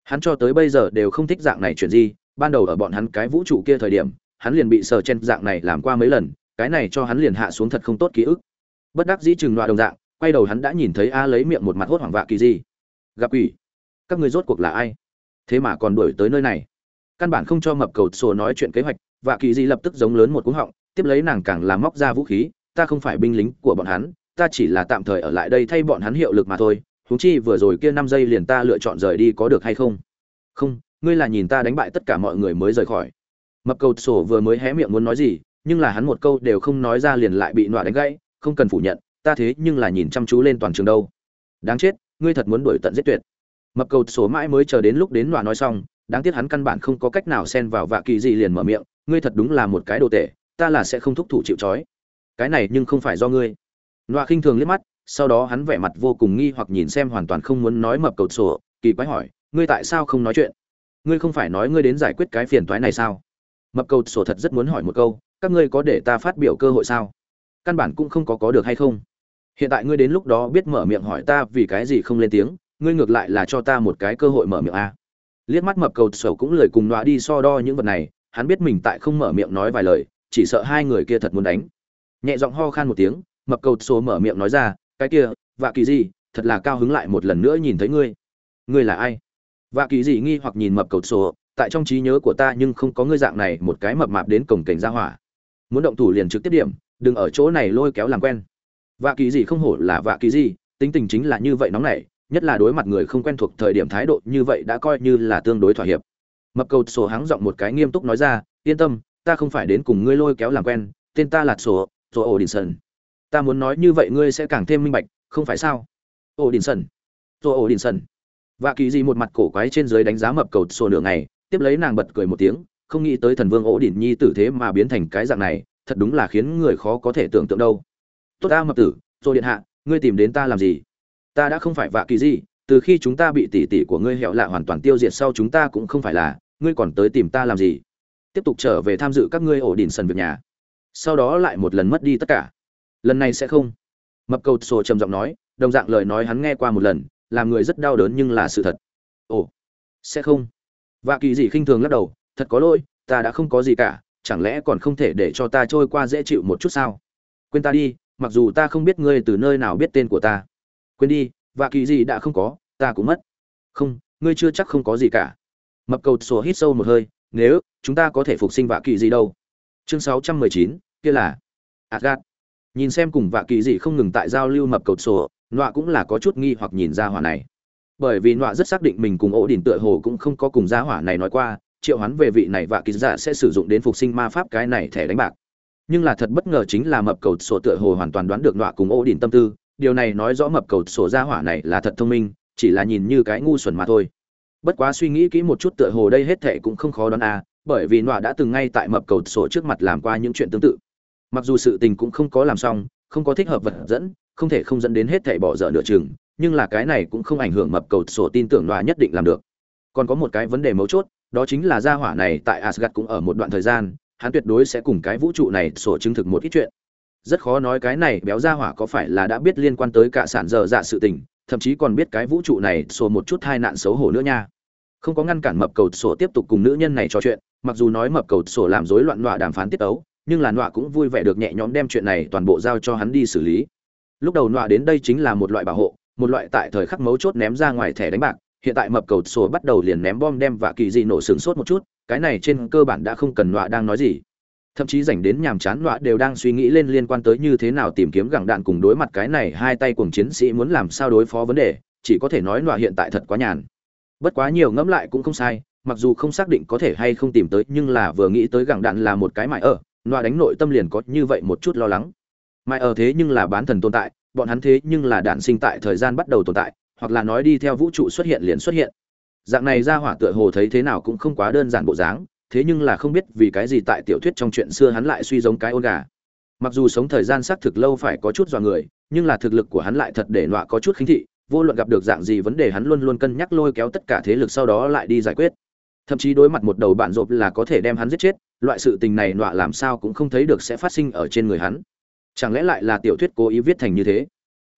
hắn cho tới bây giờ đều không thích dạng này chuyển di, ban đầu ở bọn hắn cái vũ trụ kia thời điểm, hắn liền bị sờ chen dạng này làm qua mấy lần, cái này cho hắn liền hạ xuống thật không tốt ký ức. Bất đắc dĩ chừng loại đồng dạng, quay đầu hắn đã nhìn thấy a lấy miệng một mặt hốt hoảng vạ kỳ di. Gặp ủy các ngươi rốt cuộc là ai? Thế mà còn đuổi tới nơi này. Căn bản không cho mập cầu sổ nói chuyện kế hoạch, Vạ kỳ di lập tức giống lớn một cú họng, tiếp lấy nàng càng làm móc ra vũ khí, ta không phải binh lính của bọn hắn, ta chỉ là tạm thời ở lại đây thay bọn hắn hiệu lực mà thôi huống chi vừa rồi kia năm giây liền ta lựa chọn rời đi có được hay không? Không, ngươi là nhìn ta đánh bại tất cả mọi người mới rời khỏi. Mập cầu sổ vừa mới hé miệng muốn nói gì, nhưng là hắn một câu đều không nói ra liền lại bị nọa đánh gãy, không cần phủ nhận, ta thế nhưng là nhìn chăm chú lên toàn trường đâu. Đáng chết, ngươi thật muốn đuổi tận giết tuyệt. Mập cầu sổ mãi mới chờ đến lúc đến nọa nói xong, đáng tiếc hắn căn bản không có cách nào xen vào vạ kỳ gì liền mở miệng, ngươi thật đúng là một cái đồ tệ, ta là sẽ không thúc thủ chịu trói. Cái này nhưng không phải do ngươi. Nọa khinh thường liếc mắt sau đó hắn vẻ mặt vô cùng nghi hoặc nhìn xem hoàn toàn không muốn nói mập cầu sổ, kỳ quái hỏi, ngươi tại sao không nói chuyện? Ngươi không phải nói ngươi đến giải quyết cái phiền toái này sao? Mập cầu sổ thật rất muốn hỏi một câu, các ngươi có để ta phát biểu cơ hội sao? Căn bản cũng không có có được hay không? Hiện tại ngươi đến lúc đó biết mở miệng hỏi ta vì cái gì không lên tiếng, ngươi ngược lại là cho ta một cái cơ hội mở miệng a. Liếc mắt mập cầu sổ cũng lời cùng nọa đi so đo những vật này, hắn biết mình tại không mở miệng nói vài lời, chỉ sợ hai người kia thật muốn đánh. Nhẹ giọng ho khan một tiếng, mập cầu sổ mở miệng nói ra cái kia, vạ kỳ gì, thật là cao hứng lại một lần nữa nhìn thấy ngươi. Ngươi là ai? Vạ kỳ gì nghi hoặc nhìn mập cầu sổ, tại trong trí nhớ của ta nhưng không có ngươi dạng này một cái mập mạp đến cổng cảnh ra hỏa. Muốn động thủ liền trực tiếp điểm, đừng ở chỗ này lôi kéo làm quen. Vạ kỳ gì không hổ là vạ kỳ gì, tính tình chính là như vậy nóng nảy, nhất là đối mặt người không quen thuộc thời điểm thái độ như vậy đã coi như là tương đối thỏa hiệp. Mập cầu sổ hắng giọng một cái nghiêm túc nói ra, yên tâm, ta không phải đến cùng ngươi lôi kéo làm quen, tên ta là sổ sổ ổ đình sơn ta muốn nói như vậy ngươi sẽ càng thêm minh bạch, không phải sao? Ổ đình sơn tôi ổ đình sơn và kỳ gì một mặt cổ quái trên dưới đánh giá mập cầu sổ nửa ngày, tiếp lấy nàng bật cười một tiếng, không nghĩ tới thần vương ổ đình nhi tử thế mà biến thành cái dạng này, thật đúng là khiến người khó có thể tưởng tượng đâu. Tốt ta, mập tử rồi điện hạ, ngươi tìm đến ta làm gì? Ta đã không phải vạ kỳ gì, từ khi chúng ta bị tỷ tỷ của ngươi hẹo lạ hoàn toàn tiêu diệt sau chúng ta cũng không phải là, ngươi còn tới tìm ta làm gì? Tiếp tục trở về tham dự các ngươi ổ đình sần việc nhà. Sau đó lại một lần mất đi tất cả lần này sẽ không. Mập cầu sổ trầm giọng nói, đồng dạng lời nói hắn nghe qua một lần, làm người rất đau đớn nhưng là sự thật. Ồ, sẽ không. Vạ kỳ dị khinh thường lắc đầu, thật có lỗi, ta đã không có gì cả, chẳng lẽ còn không thể để cho ta trôi qua dễ chịu một chút sao? Quên ta đi, mặc dù ta không biết ngươi từ nơi nào biết tên của ta. Quên đi, vạ kỳ dị đã không có, ta cũng mất. Không, ngươi chưa chắc không có gì cả. Mập cầu sổ hít sâu một hơi, nếu chúng ta có thể phục sinh vạ kỳ dị đâu? Chương sáu trăm mười chín, kia là adgad nhìn xem cùng vạ kỳ gì không ngừng tại giao lưu mập cầu sổ, nọa cũng là có chút nghi hoặc nhìn ra hỏa này. Bởi vì nọa rất xác định mình cùng ổ đỉnh tựa hồ cũng không có cùng gia hỏa này nói qua, triệu hoán về vị này vạ kỳ dạ sẽ sử dụng đến phục sinh ma pháp cái này thẻ đánh bạc. Nhưng là thật bất ngờ chính là mập cầu sổ tựa hồ hoàn toàn đoán được nọa cùng ổ đỉnh tâm tư, điều này nói rõ mập cầu sổ gia hỏa này là thật thông minh, chỉ là nhìn như cái ngu xuẩn mà thôi. Bất quá suy nghĩ kỹ một chút tựa hồ đây hết thệ cũng không khó đoán a, bởi vì nọa đã từng ngay tại mập cầu sổ trước mặt làm qua những chuyện tương tự mặc dù sự tình cũng không có làm xong, không có thích hợp vật dẫn, không thể không dẫn đến hết thảy bỏ dở nửa chừng, nhưng là cái này cũng không ảnh hưởng mập cầu sổ tin tưởng nọa nhất định làm được. Còn có một cái vấn đề mấu chốt, đó chính là gia hỏa này tại Asgard cũng ở một đoạn thời gian, hắn tuyệt đối sẽ cùng cái vũ trụ này sổ chứng thực một ít chuyện. Rất khó nói cái này béo gia hỏa có phải là đã biết liên quan tới cả sản dở dạ sự tình, thậm chí còn biết cái vũ trụ này sổ một chút hai nạn xấu hổ nữa nha. Không có ngăn cản mập cầu sổ tiếp tục cùng nữ nhân này trò chuyện, mặc dù nói mập cầu sổ làm rối loạn nọa đàm phán tiết ấu nhưng là nọa cũng vui vẻ được nhẹ nhõm đem chuyện này toàn bộ giao cho hắn đi xử lý. Lúc đầu nọa đến đây chính là một loại bảo hộ, một loại tại thời khắc mấu chốt ném ra ngoài thẻ đánh bạc, hiện tại mập cầu sổ bắt đầu liền ném bom đem và kỳ dị nổ sừng sốt một chút, cái này trên cơ bản đã không cần nọa đang nói gì. Thậm chí dành đến nhàm chán nọa đều đang suy nghĩ lên liên quan tới như thế nào tìm kiếm gẳng đạn cùng đối mặt cái này hai tay cùng chiến sĩ muốn làm sao đối phó vấn đề, chỉ có thể nói nọa hiện tại thật quá nhàn. Bất quá nhiều ngẫm lại cũng không sai, mặc dù không xác định có thể hay không tìm tới, nhưng là vừa nghĩ tới gẳng đạn là một cái mại ở nọa đánh nội tâm liền có như vậy một chút lo lắng. Mai ở thế nhưng là bán thần tồn tại, bọn hắn thế nhưng là đạn sinh tại thời gian bắt đầu tồn tại, hoặc là nói đi theo vũ trụ xuất hiện liền xuất hiện. Dạng này ra hỏa tựa hồ thấy thế nào cũng không quá đơn giản bộ dáng, thế nhưng là không biết vì cái gì tại tiểu thuyết trong chuyện xưa hắn lại suy giống cái ôn gà. Mặc dù sống thời gian xác thực lâu phải có chút dọa người, nhưng là thực lực của hắn lại thật để nọa có chút khinh thị, vô luận gặp được dạng gì vấn đề hắn luôn luôn cân nhắc lôi kéo tất cả thế lực sau đó lại đi giải quyết thậm chí đối mặt một đầu bạn rộp là có thể đem hắn giết chết, loại sự tình này nọa làm sao cũng không thấy được sẽ phát sinh ở trên người hắn. Chẳng lẽ lại là tiểu thuyết cố ý viết thành như thế?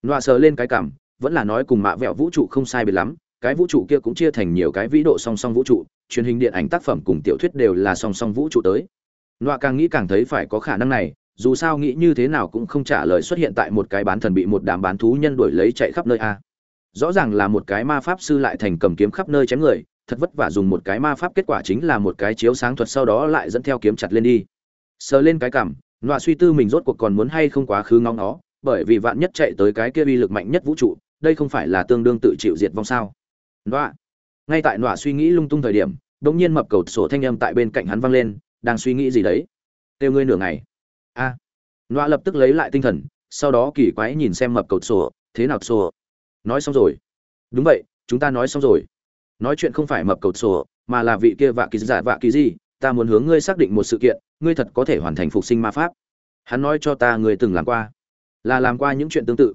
Nọa sờ lên cái cảm, vẫn là nói cùng mạ vẹo vũ trụ không sai biệt lắm, cái vũ trụ kia cũng chia thành nhiều cái vĩ độ song song vũ trụ, truyền hình điện ảnh tác phẩm cùng tiểu thuyết đều là song song vũ trụ tới. Nọa càng nghĩ càng thấy phải có khả năng này, dù sao nghĩ như thế nào cũng không trả lời xuất hiện tại một cái bán thần bị một đám bán thú nhân đuổi lấy chạy khắp nơi a. Rõ ràng là một cái ma pháp sư lại thành cầm kiếm khắp nơi chém người thật vất vả dùng một cái ma pháp kết quả chính là một cái chiếu sáng thuật sau đó lại dẫn theo kiếm chặt lên đi. Sờ lên cái cảm, nọa suy tư mình rốt cuộc còn muốn hay không quá khứ ngóng nó bởi vì vạn nhất chạy tới cái kia uy lực mạnh nhất vũ trụ, đây không phải là tương đương tự chịu diệt vong sao? Nọa, ngay tại nọa suy nghĩ lung tung thời điểm đ ỗ n g nhiên mập cầu sổ thanh âm tại bên cạnh hắn văng lên, đang suy nghĩ gì đấy? Têu ngươi nửa ngày. A. À. nọa lập tức lấy lại tinh thần, sau đó kỳ quái nhìn xem mập cầu sổ, thế nào sổ? Nói xong rồi. Đúng vậy, chúng ta nói xong rồi nói chuyện không phải mập cầu sổ, mà là vị kia vạ kỳ giả vạ kỳ gì, ta muốn hướng ngươi xác định một sự kiện, ngươi thật có thể hoàn thành phục sinh ma pháp. Hắn nói cho ta ngươi từng làm qua, là làm qua những chuyện tương tự.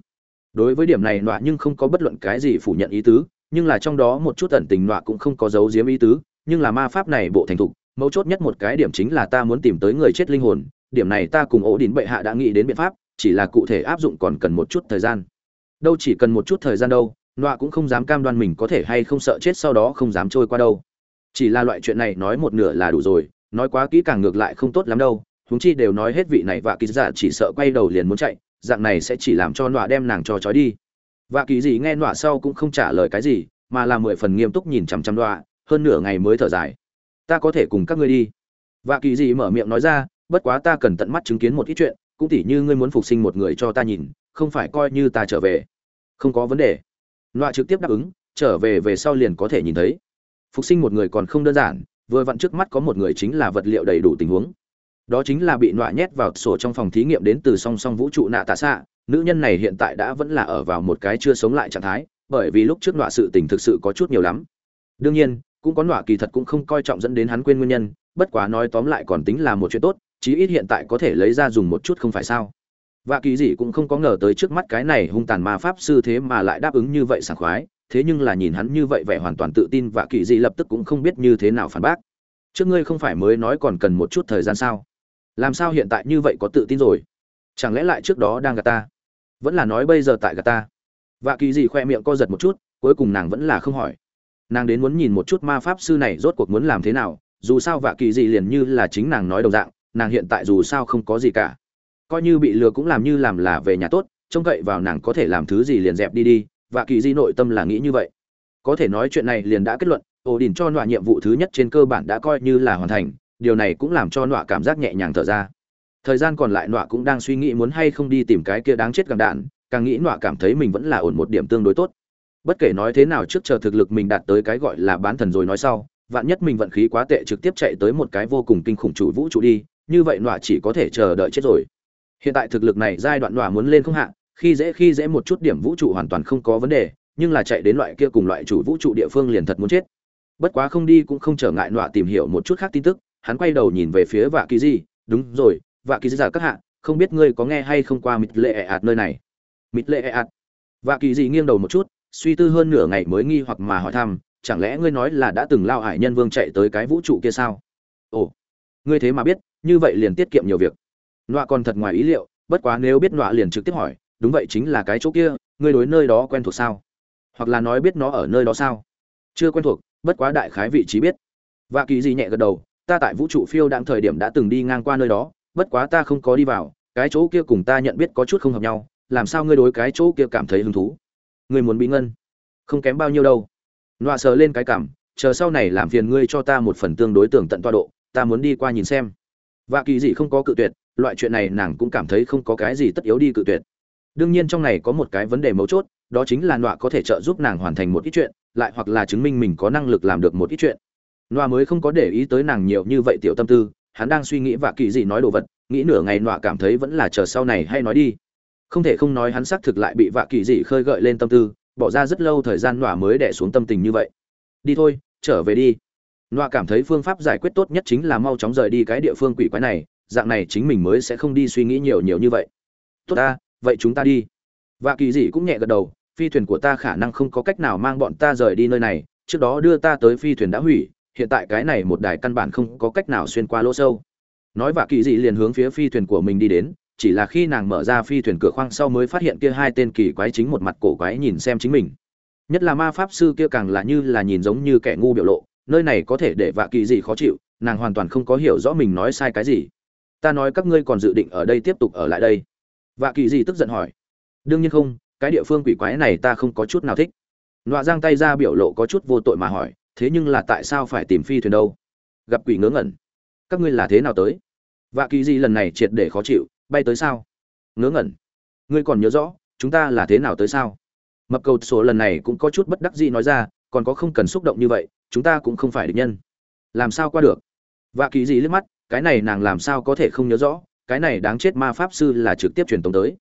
Đối với điểm này nọa nhưng không có bất luận cái gì phủ nhận ý tứ, nhưng là trong đó một chút tẩn tình nọa cũng không có dấu diếm ý tứ, nhưng là ma pháp này bộ thành thục, mấu chốt nhất một cái điểm chính là ta muốn tìm tới người chết linh hồn, điểm này ta cùng ổ đỉnh bệ hạ đã nghĩ đến biện pháp, chỉ là cụ thể áp dụng còn cần một chút thời gian. Đâu chỉ cần một chút thời gian đâu nọa cũng không dám cam đoan mình có thể hay không sợ chết sau đó không dám trôi qua đâu. Chỉ là loại chuyện này nói một nửa là đủ rồi, nói quá kỹ càng ngược lại không tốt lắm đâu. Huống chi đều nói hết vị này và kỳ giả chỉ sợ quay đầu liền muốn chạy, dạng này sẽ chỉ làm cho nọa đem nàng cho trói đi. Và kỳ gì nghe nọa sau cũng không trả lời cái gì, mà là mười phần nghiêm túc nhìn chằm chằm nọa, hơn nửa ngày mới thở dài. Ta có thể cùng các ngươi đi. Và kỳ gì mở miệng nói ra, bất quá ta cần tận mắt chứng kiến một ít chuyện, cũng tỉ như ngươi muốn phục sinh một người cho ta nhìn, không phải coi như ta trở về. Không có vấn đề nọa trực tiếp đáp ứng, trở về về sau liền có thể nhìn thấy. Phục sinh một người còn không đơn giản, vừa vặn trước mắt có một người chính là vật liệu đầy đủ tình huống. Đó chính là bị nọa nhét vào sổ trong phòng thí nghiệm đến từ song song vũ trụ nạ tạ xạ. Nữ nhân này hiện tại đã vẫn là ở vào một cái chưa sống lại trạng thái, bởi vì lúc trước nọa sự tình thực sự có chút nhiều lắm. Đương nhiên, cũng có nọa kỳ thật cũng không coi trọng dẫn đến hắn quên nguyên nhân, bất quá nói tóm lại còn tính là một chuyện tốt, chí ít hiện tại có thể lấy ra dùng một chút không phải sao và kỳ dị cũng không có ngờ tới trước mắt cái này hung tàn ma pháp sư thế mà lại đáp ứng như vậy sảng khoái, thế nhưng là nhìn hắn như vậy vẻ hoàn toàn tự tin và kỳ dị lập tức cũng không biết như thế nào phản bác. Trước ngươi không phải mới nói còn cần một chút thời gian sao? Làm sao hiện tại như vậy có tự tin rồi? Chẳng lẽ lại trước đó đang gạt ta? Vẫn là nói bây giờ tại gạt ta? Và kỳ dị khoe miệng co giật một chút, cuối cùng nàng vẫn là không hỏi. Nàng đến muốn nhìn một chút ma pháp sư này rốt cuộc muốn làm thế nào, dù sao vạ kỳ dị liền như là chính nàng nói đồng dạng, nàng hiện tại dù sao không có gì cả coi như bị lừa cũng làm như làm là về nhà tốt, trông cậy vào nàng có thể làm thứ gì liền dẹp đi đi, và kỳ di nội tâm là nghĩ như vậy. Có thể nói chuyện này liền đã kết luận ổ đình cho nọa nhiệm vụ thứ nhất trên cơ bản đã coi như là hoàn thành, điều này cũng làm cho nọa cảm giác nhẹ nhàng thở ra. Thời gian còn lại nọa cũng đang suy nghĩ muốn hay không đi tìm cái kia đáng chết càng đạn, càng nghĩ nọa cảm thấy mình vẫn là ổn một điểm tương đối tốt. Bất kể nói thế nào trước chờ thực lực mình đạt tới cái gọi là bán thần rồi nói sau, vạn nhất mình vận khí quá tệ trực tiếp chạy tới một cái vô cùng kinh khủng chủ vũ trụ đi, như vậy nọa chỉ có thể chờ đợi chết rồi hiện tại thực lực này giai đoạn đỏa muốn lên không hạ, khi dễ khi dễ một chút điểm vũ trụ hoàn toàn không có vấn đề, nhưng là chạy đến loại kia cùng loại chủ vũ trụ địa phương liền thật muốn chết. Bất quá không đi cũng không trở ngại nọa tìm hiểu một chút khác tin tức, hắn quay đầu nhìn về phía vạ kỳ di, đúng rồi, vạ kỳ di giả các hạ, không biết ngươi có nghe hay không qua mịt lệ ạt nơi này? Mịt lệ ạt? Vạ kỳ di nghiêng đầu một chút, suy tư hơn nửa ngày mới nghi hoặc mà hỏi thăm, chẳng lẽ ngươi nói là đã từng lao hải nhân vương chạy tới cái vũ trụ kia sao? Ồ, ngươi thế mà biết, như vậy liền tiết kiệm nhiều việc nọa còn thật ngoài ý liệu, bất quá nếu biết nọa liền trực tiếp hỏi, đúng vậy, chính là cái chỗ kia, ngươi đối nơi đó quen thuộc sao? Hoặc là nói biết nó ở nơi đó sao? Chưa quen thuộc, bất quá đại khái vị trí biết. Và kỳ gì nhẹ gật đầu, ta tại vũ trụ phiêu đang thời điểm đã từng đi ngang qua nơi đó, bất quá ta không có đi vào, cái chỗ kia cùng ta nhận biết có chút không hợp nhau, làm sao ngươi đối cái chỗ kia cảm thấy hứng thú? Ngươi muốn bị ngân? Không kém bao nhiêu đâu. Nọa sờ lên cái cảm, chờ sau này làm phiền ngươi cho ta một phần tương đối tưởng tận toa độ, ta muốn đi qua nhìn xem. Và kỳ dị không có cự tuyệt loại chuyện này nàng cũng cảm thấy không có cái gì tất yếu đi cự tuyệt. Đương nhiên trong này có một cái vấn đề mấu chốt, đó chính là nọa có thể trợ giúp nàng hoàn thành một ít chuyện, lại hoặc là chứng minh mình có năng lực làm được một ít chuyện. Nọa mới không có để ý tới nàng nhiều như vậy tiểu tâm tư, hắn đang suy nghĩ và kỳ gì nói đồ vật, nghĩ nửa ngày nọa cảm thấy vẫn là chờ sau này hay nói đi. Không thể không nói hắn xác thực lại bị vạ kỳ dị khơi gợi lên tâm tư, bỏ ra rất lâu thời gian nọa mới đẻ xuống tâm tình như vậy. Đi thôi, trở về đi. Nọa cảm thấy phương pháp giải quyết tốt nhất chính là mau chóng rời đi cái địa phương quỷ quái này dạng này chính mình mới sẽ không đi suy nghĩ nhiều nhiều như vậy. Tốt ta, vậy chúng ta đi. Và kỳ dị cũng nhẹ gật đầu, phi thuyền của ta khả năng không có cách nào mang bọn ta rời đi nơi này, trước đó đưa ta tới phi thuyền đã hủy, hiện tại cái này một đài căn bản không có cách nào xuyên qua lỗ sâu. Nói và kỳ dị liền hướng phía phi thuyền của mình đi đến, chỉ là khi nàng mở ra phi thuyền cửa khoang sau mới phát hiện kia hai tên kỳ quái chính một mặt cổ quái nhìn xem chính mình. Nhất là ma pháp sư kia càng là như là nhìn giống như kẻ ngu biểu lộ, nơi này có thể để vạ kỳ dị khó chịu, nàng hoàn toàn không có hiểu rõ mình nói sai cái gì ta nói các ngươi còn dự định ở đây tiếp tục ở lại đây. Vạ kỳ dị tức giận hỏi. Đương nhiên không, cái địa phương quỷ quái này ta không có chút nào thích. Nọa giang tay ra biểu lộ có chút vô tội mà hỏi, thế nhưng là tại sao phải tìm phi thuyền đâu? Gặp quỷ ngớ ngẩn. Các ngươi là thế nào tới? Vạ kỳ dị lần này triệt để khó chịu, bay tới sao? Ngớ ngẩn. Ngươi còn nhớ rõ, chúng ta là thế nào tới sao? Mập cầu số lần này cũng có chút bất đắc dĩ nói ra, còn có không cần xúc động như vậy, chúng ta cũng không phải địch nhân. Làm sao qua được? Vạ kỳ dị liếc mắt cái này nàng làm sao có thể không nhớ rõ cái này đáng chết ma pháp sư là trực tiếp truyền tống tới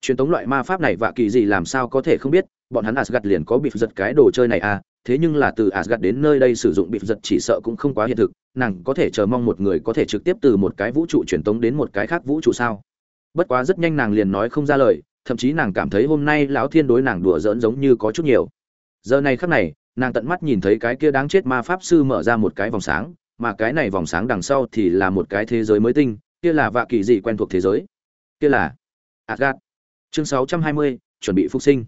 truyền tống loại ma pháp này vạ kỳ gì làm sao có thể không biết bọn hắn asgad liền có bị giật cái đồ chơi này à thế nhưng là từ asgad đến nơi đây sử dụng bị giật chỉ sợ cũng không quá hiện thực, nàng có thể chờ mong một người có thể trực tiếp từ một cái vũ trụ truyền tống đến một cái khác vũ trụ sao? Bất quá rất nhanh nàng liền nói không ra lời, thậm chí nàng cảm thấy hôm nay lão thiên đối nàng đùa giỡn giống như có chút nhiều. Giờ này khắc này, nàng tận mắt nhìn thấy cái kia đáng chết ma pháp sư mở ra một cái vòng sáng, mà cái này vòng sáng đằng sau thì là một cái thế giới mới tinh, kia là vạ kỳ dị quen thuộc thế giới. Kia là Asgard. Chương 620, chuẩn bị phục sinh.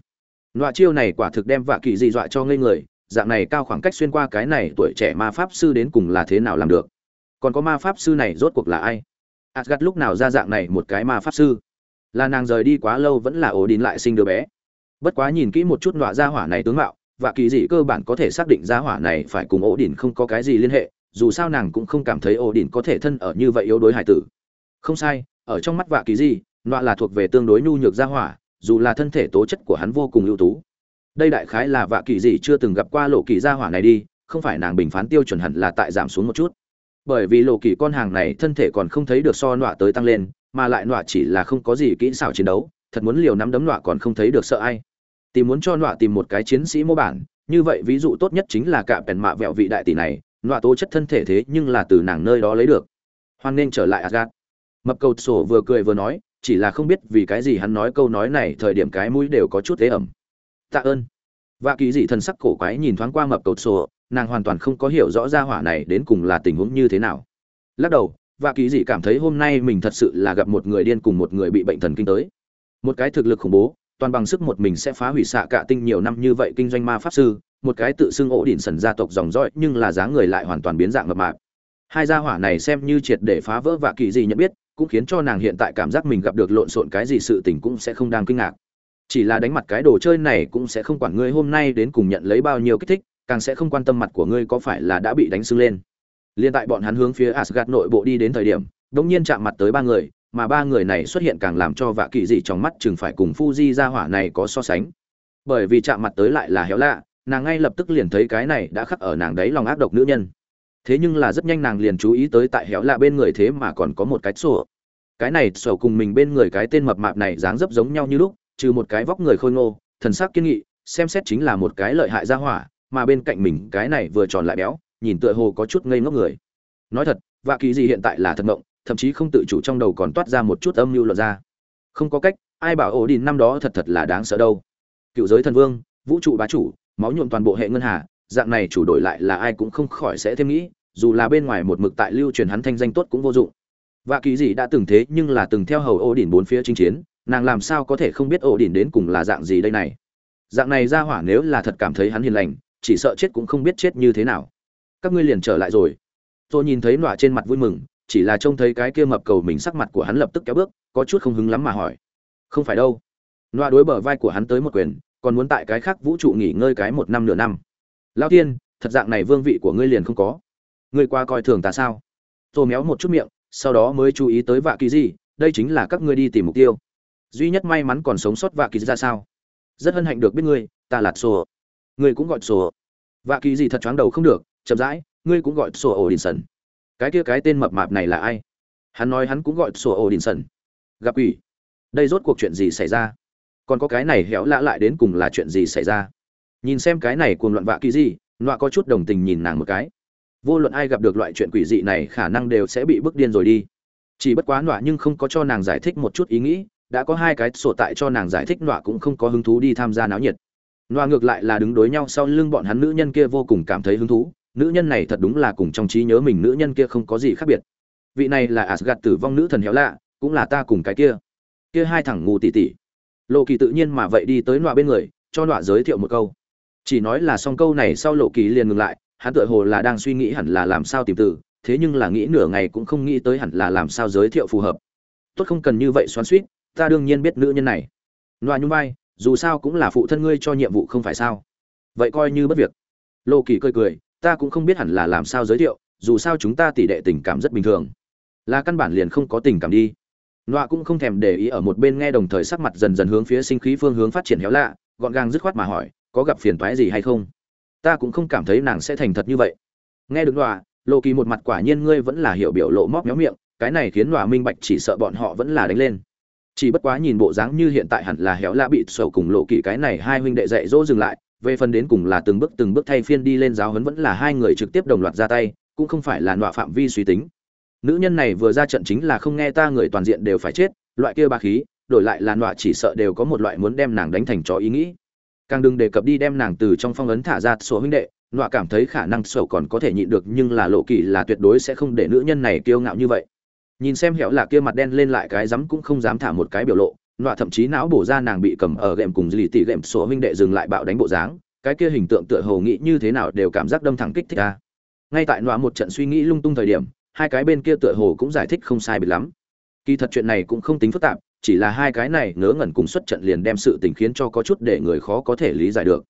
Loại chiêu này quả thực đem vạ kỳ dị dọa cho ngây người, dạng này cao khoảng cách xuyên qua cái này tuổi trẻ ma pháp sư đến cùng là thế nào làm được còn có ma pháp sư này rốt cuộc là ai asgad lúc nào ra dạng này một cái ma pháp sư là nàng rời đi quá lâu vẫn là ổ đín lại sinh đứa bé bất quá nhìn kỹ một chút loại gia hỏa này tướng mạo và kỳ dị cơ bản có thể xác định gia hỏa này phải cùng ổ đỉn không có cái gì liên hệ dù sao nàng cũng không cảm thấy ổ đỉnh có thể thân ở như vậy yếu đối hải tử. Không sai, ở trong mắt vạ kỳ di, nọa là thuộc về tương đối nhu nhược gia hỏa, dù là thân thể tố chất của hắn vô cùng ưu tú. Đây đại khái là vạ kỳ gì chưa từng gặp qua lộ kỳ gia hỏa này đi, không phải nàng bình phán tiêu chuẩn hẳn là tại giảm xuống một chút. Bởi vì lộ kỳ con hàng này thân thể còn không thấy được so nọa tới tăng lên, mà lại nọa chỉ là không có gì kỹ xảo chiến đấu, thật muốn liều nắm đấm nọa còn không thấy được sợ ai. Tìm muốn cho nọa tìm một cái chiến sĩ mô bản, như vậy ví dụ tốt nhất chính là cả bèn mạ vẹo vị đại tỷ này nọa tố chất thân thể thế nhưng là từ nàng nơi đó lấy được. Hoan nên trở lại asgad mập cầu sổ vừa cười vừa nói, chỉ là không biết vì cái gì hắn nói câu nói này, thời điểm cái mũi đều có chút thế ẩm. Tạ ơn. Vạ kỳ dị thần sắc cổ quái nhìn thoáng qua mập cầu sổ, nàng hoàn toàn không có hiểu rõ ra hỏa này đến cùng là tình huống như thế nào. Lắc đầu, vạ kỳ dị cảm thấy hôm nay mình thật sự là gặp một người điên cùng một người bị bệnh thần kinh tới. Một cái thực lực khủng bố, toàn bằng sức một mình sẽ phá hủy xạ cả tinh nhiều năm như vậy kinh doanh ma pháp sư một cái tự xưng ổ đỉnh sần gia tộc dòng dõi nhưng là dáng người lại hoàn toàn biến dạng mập mạp. Hai gia hỏa này xem như triệt để phá vỡ và kỳ gì nhận biết cũng khiến cho nàng hiện tại cảm giác mình gặp được lộn xộn cái gì sự tình cũng sẽ không đang kinh ngạc. Chỉ là đánh mặt cái đồ chơi này cũng sẽ không quản ngươi hôm nay đến cùng nhận lấy bao nhiêu kích thích càng sẽ không quan tâm mặt của ngươi có phải là đã bị đánh sưng lên. Liên tại bọn hắn hướng phía asgad nội bộ đi đến thời điểm đống nhiên chạm mặt tới ba người mà ba người này xuất hiện càng làm cho vạ kỳ dị trong mắt chừng phải cùng Fuji ra hỏa này có so sánh. Bởi vì chạm mặt tới lại là héo lạ, nàng ngay lập tức liền thấy cái này đã khắc ở nàng đấy lòng ác độc nữ nhân. Thế nhưng là rất nhanh nàng liền chú ý tới tại héo lạ bên người thế mà còn có một cái sổ. Cái này sổ cùng mình bên người cái tên mập mạp này dáng dấp giống nhau như lúc, trừ một cái vóc người khôi ngô, thần sắc kiên nghị, xem xét chính là một cái lợi hại gia hỏa, mà bên cạnh mình cái này vừa tròn lại béo, nhìn tựa hồ có chút ngây ngốc người. Nói thật, vạ kỳ gì hiện tại là thật ngộng, thậm chí không tự chủ trong đầu còn toát ra một chút âm mưu luận ra. Không có cách, ai bảo ổ đình năm đó thật thật là đáng sợ đâu. Cựu giới thần vương, vũ trụ bá chủ, máu nhuộm toàn bộ hệ ngân hà, dạng này chủ đổi lại là ai cũng không khỏi sẽ thêm nghĩ, dù là bên ngoài một mực tại lưu truyền hắn thanh danh tốt cũng vô dụng. và kỳ gì đã từng thế nhưng là từng theo hầu ô đỉnh bốn phía chinh chiến, nàng làm sao có thể không biết ô đỉnh đến cùng là dạng gì đây này? Dạng này ra hỏa nếu là thật cảm thấy hắn hiền lành chỉ sợ chết cũng không biết chết như thế nào. Các ngươi liền trở lại rồi. Tôi nhìn thấy nọa trên mặt vui mừng chỉ là trông thấy cái kia mập cầu mình sắc mặt của hắn lập tức kéo bước có chút không hứng lắm mà hỏi. Không phải đâu. Nọa đối bờ vai của hắn tới một quyền còn muốn tại cái khác vũ trụ nghỉ ngơi cái một năm nửa năm. Lao tiên thật dạng này vương vị của ngươi liền không có. Ngươi qua coi thường ta sao? Tô méo một chút miệng, sau đó mới chú ý tới vạ kỳ gì đây chính là các ngươi đi tìm mục tiêu. Duy nhất may mắn còn sống sót vạ kỳ ra sao? Rất hân hạnh được biết ngươi, ta là sổ. Ngươi cũng gọi sổ. Vạ kỳ gì thật choáng đầu không được, chậm rãi, ngươi cũng gọi sổ ổ đình sần cái kia cái tên mập mạp này là ai? Hắn nói hắn cũng gọi sổ ổ đình sần gặp ủy đây rốt cuộc chuyện gì xảy ra? Còn có cái này héo lạ lại đến cùng là chuyện gì xảy ra? Nhìn xem cái này cuồng loạn vạ kỳ gì, nọa có chút đồng tình nhìn nàng một cái. Vô luận ai gặp được loại chuyện quỷ dị này khả năng đều sẽ bị bức điên rồi đi. Chỉ bất quá nọa nhưng không có cho nàng giải thích một chút ý nghĩ, đã có hai cái sổ tại cho nàng giải thích nọa cũng không có hứng thú đi tham gia náo nhiệt. Nọa ngược lại là đứng đối nhau sau lưng bọn hắn nữ nhân kia vô cùng cảm thấy hứng thú, nữ nhân này thật đúng là cùng trong trí nhớ mình nữ nhân kia không có gì khác biệt. Vị này là asgad tử vong nữ thần héo lạ, cũng là ta cùng cái kia. Kia hai thằng ngu tỉ tỉ lộ kỳ tự nhiên mà vậy đi tới nọa bên người, cho nọa giới thiệu một câu. Chỉ nói là xong câu này sau lộ kỳ liền ngừng lại, hắn tựa hồ là đang suy nghĩ hẳn là làm sao tìm từ, thế nhưng là nghĩ nửa ngày cũng không nghĩ tới hẳn là làm sao giới thiệu phù hợp. Tốt không cần như vậy xoắn suýt ta đương nhiên biết nữ nhân này. Nọa nhung vai, dù sao cũng là phụ thân ngươi cho nhiệm vụ không phải sao? Vậy coi như bất việc. Lô kỳ cười cười, ta cũng không biết hẳn là làm sao giới thiệu, dù sao chúng ta tỷ đệ tình cảm rất bình thường. Là căn bản liền không có tình cảm đi. Nọa cũng không thèm để ý ở một bên nghe đồng thời sắc mặt dần dần hướng phía sinh khí phương hướng phát triển héo lạ gọn gàng dứt khoát mà hỏi có gặp phiền toái gì hay không? Ta cũng không cảm thấy nàng sẽ thành thật như vậy. Nghe được Nọa, lộ kỳ một mặt quả nhiên ngươi vẫn là hiểu biểu lộ móc méo miệng cái này khiến Nọa minh bạch chỉ sợ bọn họ vẫn là đánh lên. Chỉ bất quá nhìn bộ dáng như hiện tại hẳn là héo lạ bị sầu cùng lộ kỳ cái này hai huynh đệ dạy dỗ dừng lại về phần đến cùng là từng bước từng bước thay phiên đi lên giáo huấn vẫn là hai người trực tiếp đồng loạt ra tay cũng không phải là nọa phạm vi suy tính nữ nhân này vừa ra trận chính là không nghe ta người toàn diện đều phải chết, loại kia ba khí, đổi lại là nọa chỉ sợ đều có một loại muốn đem nàng đánh thành chó ý nghĩ. Càng đừng đề cập đi đem nàng từ trong phong ấn thả ra sổ huynh đệ, nọa cảm thấy khả năng sổ còn có thể nhịn được nhưng là lộ kỳ là tuyệt đối sẽ không để nữ nhân này kiêu ngạo như vậy. Nhìn xem hẻo là kia mặt đen lên lại cái rắm cũng không dám thả một cái biểu lộ, nọa thậm chí não bổ ra nàng bị cầm ở ghệm cùng lì tỉ ghệm sổ huynh đệ dừng lại bạo đánh bộ dáng, cái kia hình tượng tựa hồ nghĩ như thế nào đều cảm giác đâm thẳng kích thích ta. Ngay tại nọa một trận suy nghĩ lung tung thời điểm hai cái bên kia tựa hồ cũng giải thích không sai biệt lắm. Kỳ thật chuyện này cũng không tính phức tạp, chỉ là hai cái này ngớ ngẩn cùng xuất trận liền đem sự tình khiến cho có chút để người khó có thể lý giải được.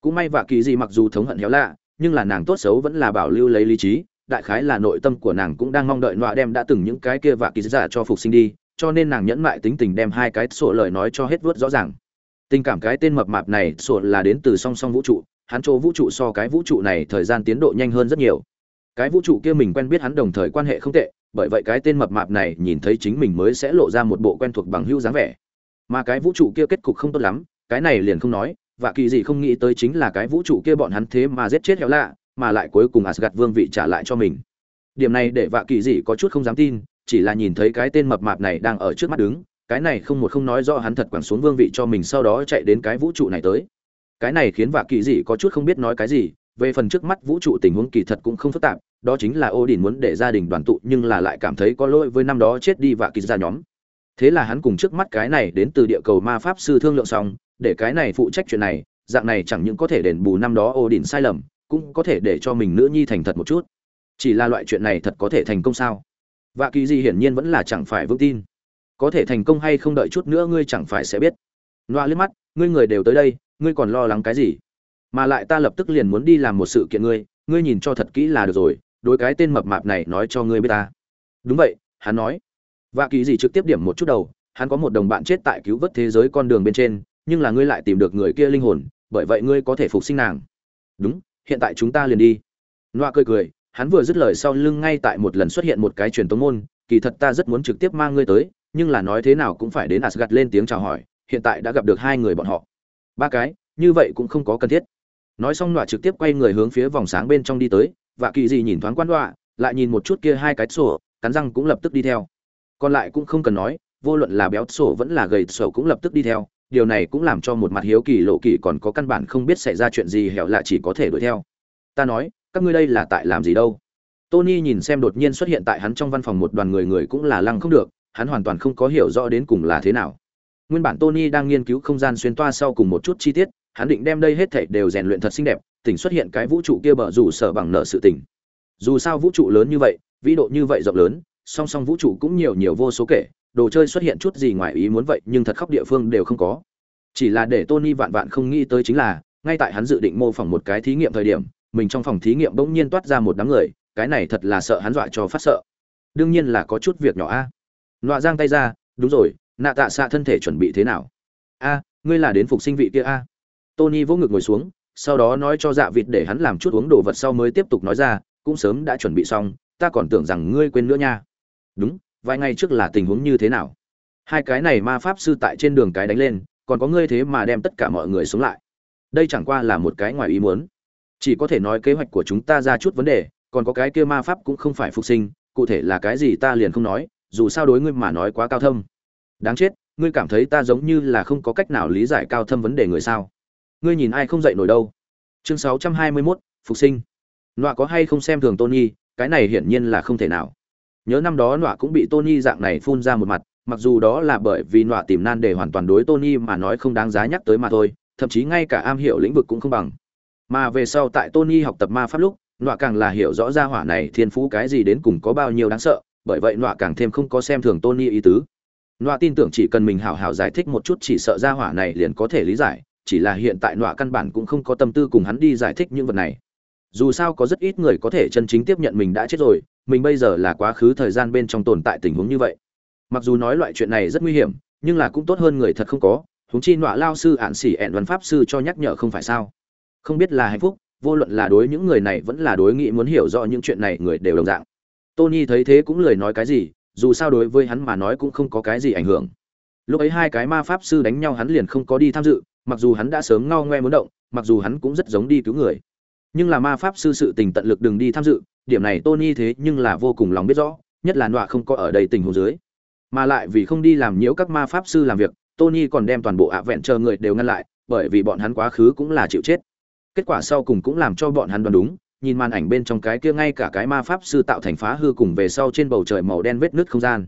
Cũng may vạ kỳ gì mặc dù thống hận héo lạ, nhưng là nàng tốt xấu vẫn là bảo lưu lấy lý trí, đại khái là nội tâm của nàng cũng đang mong đợi nọa đem đã từng những cái kia vạ kỳ giả cho phục sinh đi, cho nên nàng nhẫn mại tính tình đem hai cái sổ lời nói cho hết vớt rõ ràng. Tình cảm cái tên mập mạp này sổ là đến từ song song vũ trụ, hắn chỗ vũ trụ so cái vũ trụ này thời gian tiến độ nhanh hơn rất nhiều cái vũ trụ kia mình quen biết hắn đồng thời quan hệ không tệ, bởi vậy cái tên mập mạp này nhìn thấy chính mình mới sẽ lộ ra một bộ quen thuộc bằng hữu dáng vẻ. Mà cái vũ trụ kia kết cục không tốt lắm, cái này liền không nói, và kỳ gì không nghĩ tới chính là cái vũ trụ kia bọn hắn thế mà giết chết héo lạ, mà lại cuối cùng Asgard vương vị trả lại cho mình. Điểm này để vạ kỳ dị có chút không dám tin, chỉ là nhìn thấy cái tên mập mạp này đang ở trước mắt đứng, cái này không một không nói rõ hắn thật quẳng xuống vương vị cho mình sau đó chạy đến cái vũ trụ này tới. Cái này khiến vạ kỳ dị có chút không biết nói cái gì về phần trước mắt vũ trụ tình huống kỳ thật cũng không phức tạp, đó chính là ô đình muốn để gia đình đoàn tụ nhưng là lại cảm thấy có lỗi với năm đó chết đi và kỳ ra nhóm. Thế là hắn cùng trước mắt cái này đến từ địa cầu ma pháp sư thương lượng xong, để cái này phụ trách chuyện này, dạng này chẳng những có thể đền bù năm đó ô đình sai lầm, cũng có thể để cho mình nữ nhi thành thật một chút. Chỉ là loại chuyện này thật có thể thành công sao? Vạ kỳ gì hiển nhiên vẫn là chẳng phải vững tin. Có thể thành công hay không đợi chút nữa ngươi chẳng phải sẽ biết. Loa liếc mắt, ngươi người đều tới đây, ngươi còn lo lắng cái gì? Mà lại ta lập tức liền muốn đi làm một sự kiện ngươi ngươi nhìn cho thật kỹ là được rồi, đối cái tên mập mạp này nói cho ngươi biết ta. Đúng vậy, hắn nói. Vạ kỳ gì trực tiếp điểm một chút đầu, hắn có một đồng bạn chết tại cứu vớt thế giới con đường bên trên, nhưng là ngươi lại tìm được người kia linh hồn, bởi vậy ngươi có thể phục sinh nàng. Đúng, hiện tại chúng ta liền đi. Loa cười cười, hắn vừa dứt lời sau lưng ngay tại một lần xuất hiện một cái truyền tống môn, kỳ thật ta rất muốn trực tiếp mang ngươi tới, nhưng là nói thế nào cũng phải đến asgad lên tiếng chào hỏi, hiện tại đã gặp được hai người bọn họ. Ba cái, như vậy cũng không có cần thiết nói xong nọa trực tiếp quay người hướng phía vòng sáng bên trong đi tới, và kỳ gì nhìn thoáng quan đoạ lại nhìn một chút kia hai cái sổ, cắn răng cũng lập tức đi theo. Còn lại cũng không cần nói, vô luận là béo sổ vẫn là gầy sổ cũng lập tức đi theo, điều này cũng làm cho một mặt hiếu kỳ lộ kỳ còn có căn bản không biết xảy ra chuyện gì hẻo lạ chỉ có thể đuổi theo. Ta nói, các ngươi đây là tại làm gì đâu? Tony nhìn xem đột nhiên xuất hiện tại hắn trong văn phòng một đoàn người người cũng là lăng không được, hắn hoàn toàn không có hiểu rõ đến cùng là thế nào. Nguyên bản tony đang nghiên cứu không gian xuyên toa sau cùng một chút chi tiết hắn định đem đây hết thảy đều rèn luyện thật xinh đẹp, tỉnh xuất hiện cái vũ trụ kia bờ rủ sở bằng nợ sự tỉnh. Dù sao vũ trụ lớn như vậy, vĩ độ như vậy rộng lớn, song song vũ trụ cũng nhiều nhiều vô số kể, đồ chơi xuất hiện chút gì ngoài ý muốn vậy, nhưng thật khóc địa phương đều không có. Chỉ là để tony vạn vạn không nghĩ tới chính là, ngay tại hắn dự định mô phỏng một cái thí nghiệm thời điểm, mình trong phòng thí nghiệm bỗng nhiên toát ra một đám người, cái này thật là sợ hắn dọa cho phát sợ. Đương nhiên là có chút việc nhỏ a. Nọa giang tay ra, đúng rồi, nạ tạ xạ thân thể chuẩn bị thế nào? A, ngươi là đến phục sinh vị kia a tony vỗ ngực ngồi xuống, sau đó nói cho dạ vịt để hắn làm chút uống đồ vật sau mới tiếp tục nói ra, cũng sớm đã chuẩn bị xong, ta còn tưởng rằng ngươi quên nữa nha. Đúng, vài ngày trước là tình huống như thế nào? Hai cái này ma pháp sư tại trên đường cái đánh lên, còn có ngươi thế mà đem tất cả mọi người xuống lại. Đây chẳng qua là một cái ngoài ý muốn. Chỉ có thể nói kế hoạch của chúng ta ra chút vấn đề, còn có cái kia ma pháp cũng không phải phục sinh, cụ thể là cái gì ta liền không nói, dù sao đối ngươi mà nói quá cao thâm. Đáng chết, ngươi cảm thấy ta giống như là không có cách nào lý giải cao thâm vấn đề người sao? Ngươi nhìn ai không dậy nổi đâu. Chương 621, phục sinh. Nọa có hay không xem thường tony cái này hiển nhiên là không thể nào. Nhớ năm đó nọa cũng bị tony dạng này phun ra một mặt mặc dù đó là bởi vì nọa tìm nan để hoàn toàn đối tony mà nói không đáng giá nhắc tới mà thôi thậm chí ngay cả am hiểu lĩnh vực cũng không bằng. Mà về sau tại tony học tập ma pháp lúc nọa càng là hiểu rõ ra hỏa này thiên phú cái gì đến cùng có bao nhiêu đáng sợ bởi vậy nọa càng thêm không có xem thường tony ý tứ. Nọa tin tưởng chỉ cần mình hảo hảo giải thích một chút chỉ sợ ra hỏa này liền có thể lý giải chỉ là hiện tại nọa căn bản cũng không có tâm tư cùng hắn đi giải thích những vật này. Dù sao có rất ít người có thể chân chính tiếp nhận mình đã chết rồi, mình bây giờ là quá khứ thời gian bên trong tồn tại tình huống như vậy. Mặc dù nói loại chuyện này rất nguy hiểm, nhưng là cũng tốt hơn người thật không có húng chi nọa lao sư ạn xỉ ẹn văn pháp sư cho nhắc nhở không phải sao. Không biết là hạnh phúc, vô luận là đối những người này vẫn là đối nghĩ muốn hiểu rõ những chuyện này người đều đồng dạng. Tony thấy thế cũng lời nói cái gì, dù sao đối với hắn mà nói cũng không có cái gì ảnh hưởng. Lúc ấy hai cái ma pháp sư đánh nhau hắn liền không có đi tham dự mặc dù hắn đã sớm ngao ngoe muốn động, mặc dù hắn cũng rất giống đi cứu người. Nhưng là ma pháp sư sự tình tận lực đừng đi tham dự, điểm này tony thế nhưng là vô cùng lòng biết rõ, nhất là nọa không có ở đây tình huống dưới. Mà lại vì không đi làm nhiễu các ma pháp sư làm việc, tony còn đem toàn bộ ạ vẹn chờ người đều ngăn lại, bởi vì bọn hắn quá khứ cũng là chịu chết. Kết quả sau cùng cũng làm cho bọn hắn đoán đúng, nhìn màn ảnh bên trong cái kia ngay cả cái ma pháp sư tạo thành phá hư cùng về sau trên bầu trời màu đen vết nứt không gian.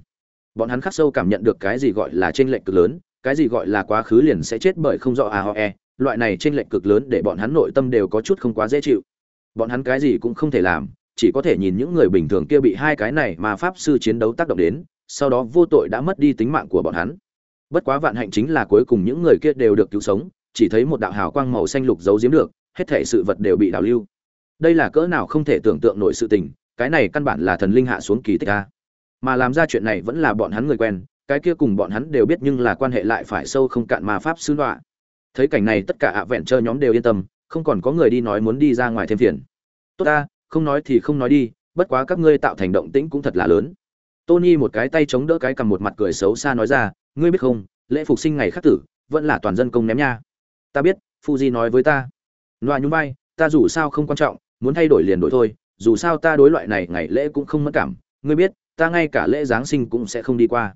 Bọn hắn khắc sâu cảm nhận được cái gì gọi là t r ê n lệch cực lớn cái gì gọi là quá khứ liền sẽ chết bởi không rõ a ho e loại này trên lệnh cực lớn để bọn hắn nội tâm đều có chút không quá dễ chịu. Bọn hắn cái gì cũng không thể làm, chỉ có thể nhìn những người bình thường kia bị hai cái này mà pháp sư chiến đấu tác động đến, sau đó vô tội đã mất đi tính mạng của bọn hắn. Bất quá vạn hạnh chính là cuối cùng những người kia đều được cứu sống, chỉ thấy một đạo hào quang màu xanh lục giấu giếm được, hết thể sự vật đều bị đảo lưu. Đây là cỡ nào không thể tưởng tượng nổi sự tình, cái này căn bản là thần linh hạ xuống kỳ tích a. Mà làm ra chuyện này vẫn là bọn hắn người quen cái kia cùng bọn hắn đều biết nhưng là quan hệ lại phải sâu không cạn mà pháp sư đọa thấy cảnh này tất cả ạ vẹn chơi nhóm đều yên tâm, không còn có người đi nói muốn đi ra ngoài thêm phiền. Tốt ta, không nói thì không nói đi, bất quá các ngươi tạo thành động tĩnh cũng thật là lớn. Tony một cái tay chống đỡ cái cầm một mặt cười xấu xa nói ra, ngươi biết không, lễ phục sinh ngày khắc tử, vẫn là toàn dân công ném nha. Ta biết, fuji nói với ta. Loa nhún vai, ta dù sao không quan trọng, muốn thay đổi liền đổi thôi, dù sao ta đối loại này ngày lễ cũng không mất cảm. Ngươi biết, ta ngay cả lễ giáng sinh cũng sẽ không đi qua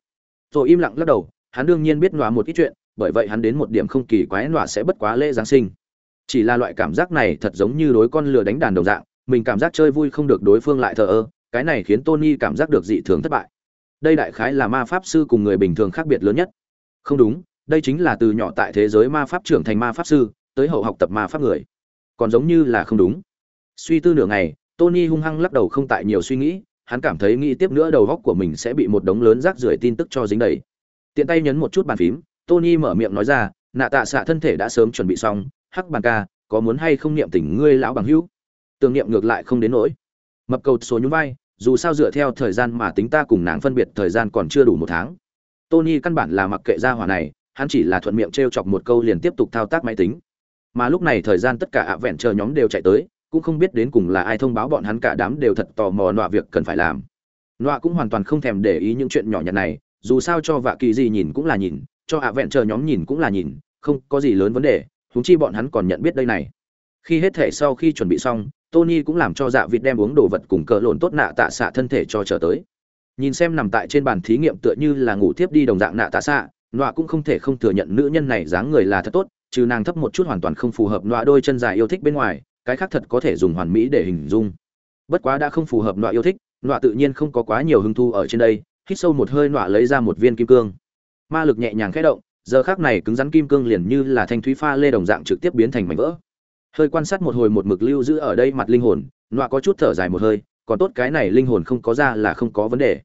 rồi im lặng lắc đầu, hắn đương nhiên biết nọa một ít chuyện, bởi vậy hắn đến một điểm không kỳ quái nọa sẽ bất quá lễ giáng sinh. Chỉ là loại cảm giác này thật giống như đối con lừa đánh đàn đồng dạng, mình cảm giác chơi vui không được đối phương lại thờ ơ, cái này khiến tony cảm giác được dị thường thất bại. Đây đại khái là ma pháp sư cùng người bình thường khác biệt lớn nhất. Không đúng, đây chính là từ nhỏ tại thế giới ma pháp trưởng thành ma pháp sư, tới hậu học tập ma pháp người. Còn giống như là không đúng. Suy tư nửa ngày, tony hung hăng lắc đầu không tại nhiều suy nghĩ hắn cảm thấy nghĩ tiếp nữa đầu góc của mình sẽ bị một đống lớn rác rưởi tin tức cho dính đầy. Tiện tay nhấn một chút bàn phím, tony mở miệng nói ra, nạ tạ xạ thân thể đã sớm chuẩn bị xong, hắc bàn ca, có muốn hay không niệm tình ngươi lão bằng hữu? Tưởng niệm ngược lại không đến nỗi. Mập cầu số nhún vai, dù sao dựa theo thời gian mà tính ta cùng nàng phân biệt thời gian còn chưa đủ một tháng. Tony căn bản là mặc kệ ra hỏa này, hắn chỉ là thuận miệng trêu chọc một câu liền tiếp tục thao tác máy tính. Mà lúc này thời gian tất cả ạ vẹn chờ nhóm đều chạy tới cũng không biết đến cùng là ai thông báo bọn hắn cả đám đều thật tò mò nọa việc cần phải làm. Nọa cũng hoàn toàn không thèm để ý những chuyện nhỏ nhặt này, dù sao cho vạ kỳ gì nhìn cũng là nhìn, cho ạ vẹn chờ nhóm nhìn cũng là nhìn, không có gì lớn vấn đề húng chi bọn hắn còn nhận biết đây này. Khi hết thể sau khi chuẩn bị xong, tony cũng làm cho dạ vịt đem uống đồ vật cùng cờ lộn tốt nạ tạ xạ thân thể cho trở tới. Nhìn xem nằm tại trên bàn thí nghiệm tựa như là ngủ tiếp đi đồng dạng nạ tạ xạ, nọa cũng không thể không thừa nhận nữ nhân này dáng người là thật tốt, trừ nàng thấp một chút hoàn toàn không phù hợp nọa đôi chân dài yêu thích bên ngoài cái khác thật có thể dùng hoàn mỹ để hình dung. Bất quá đã không phù hợp nọa yêu thích, nọa tự nhiên không có quá nhiều hứng thu ở trên đây, hít sâu một hơi nọa lấy ra một viên kim cương. Ma lực nhẹ nhàng khẽ động, giờ khác này cứng rắn kim cương liền như là thanh thúy pha lê đồng dạng trực tiếp biến thành mảnh vỡ. Hơi quan sát một hồi một mực lưu giữ ở đây mặt linh hồn, nọa có chút thở dài một hơi, còn tốt cái này linh hồn không có ra là không có vấn đề.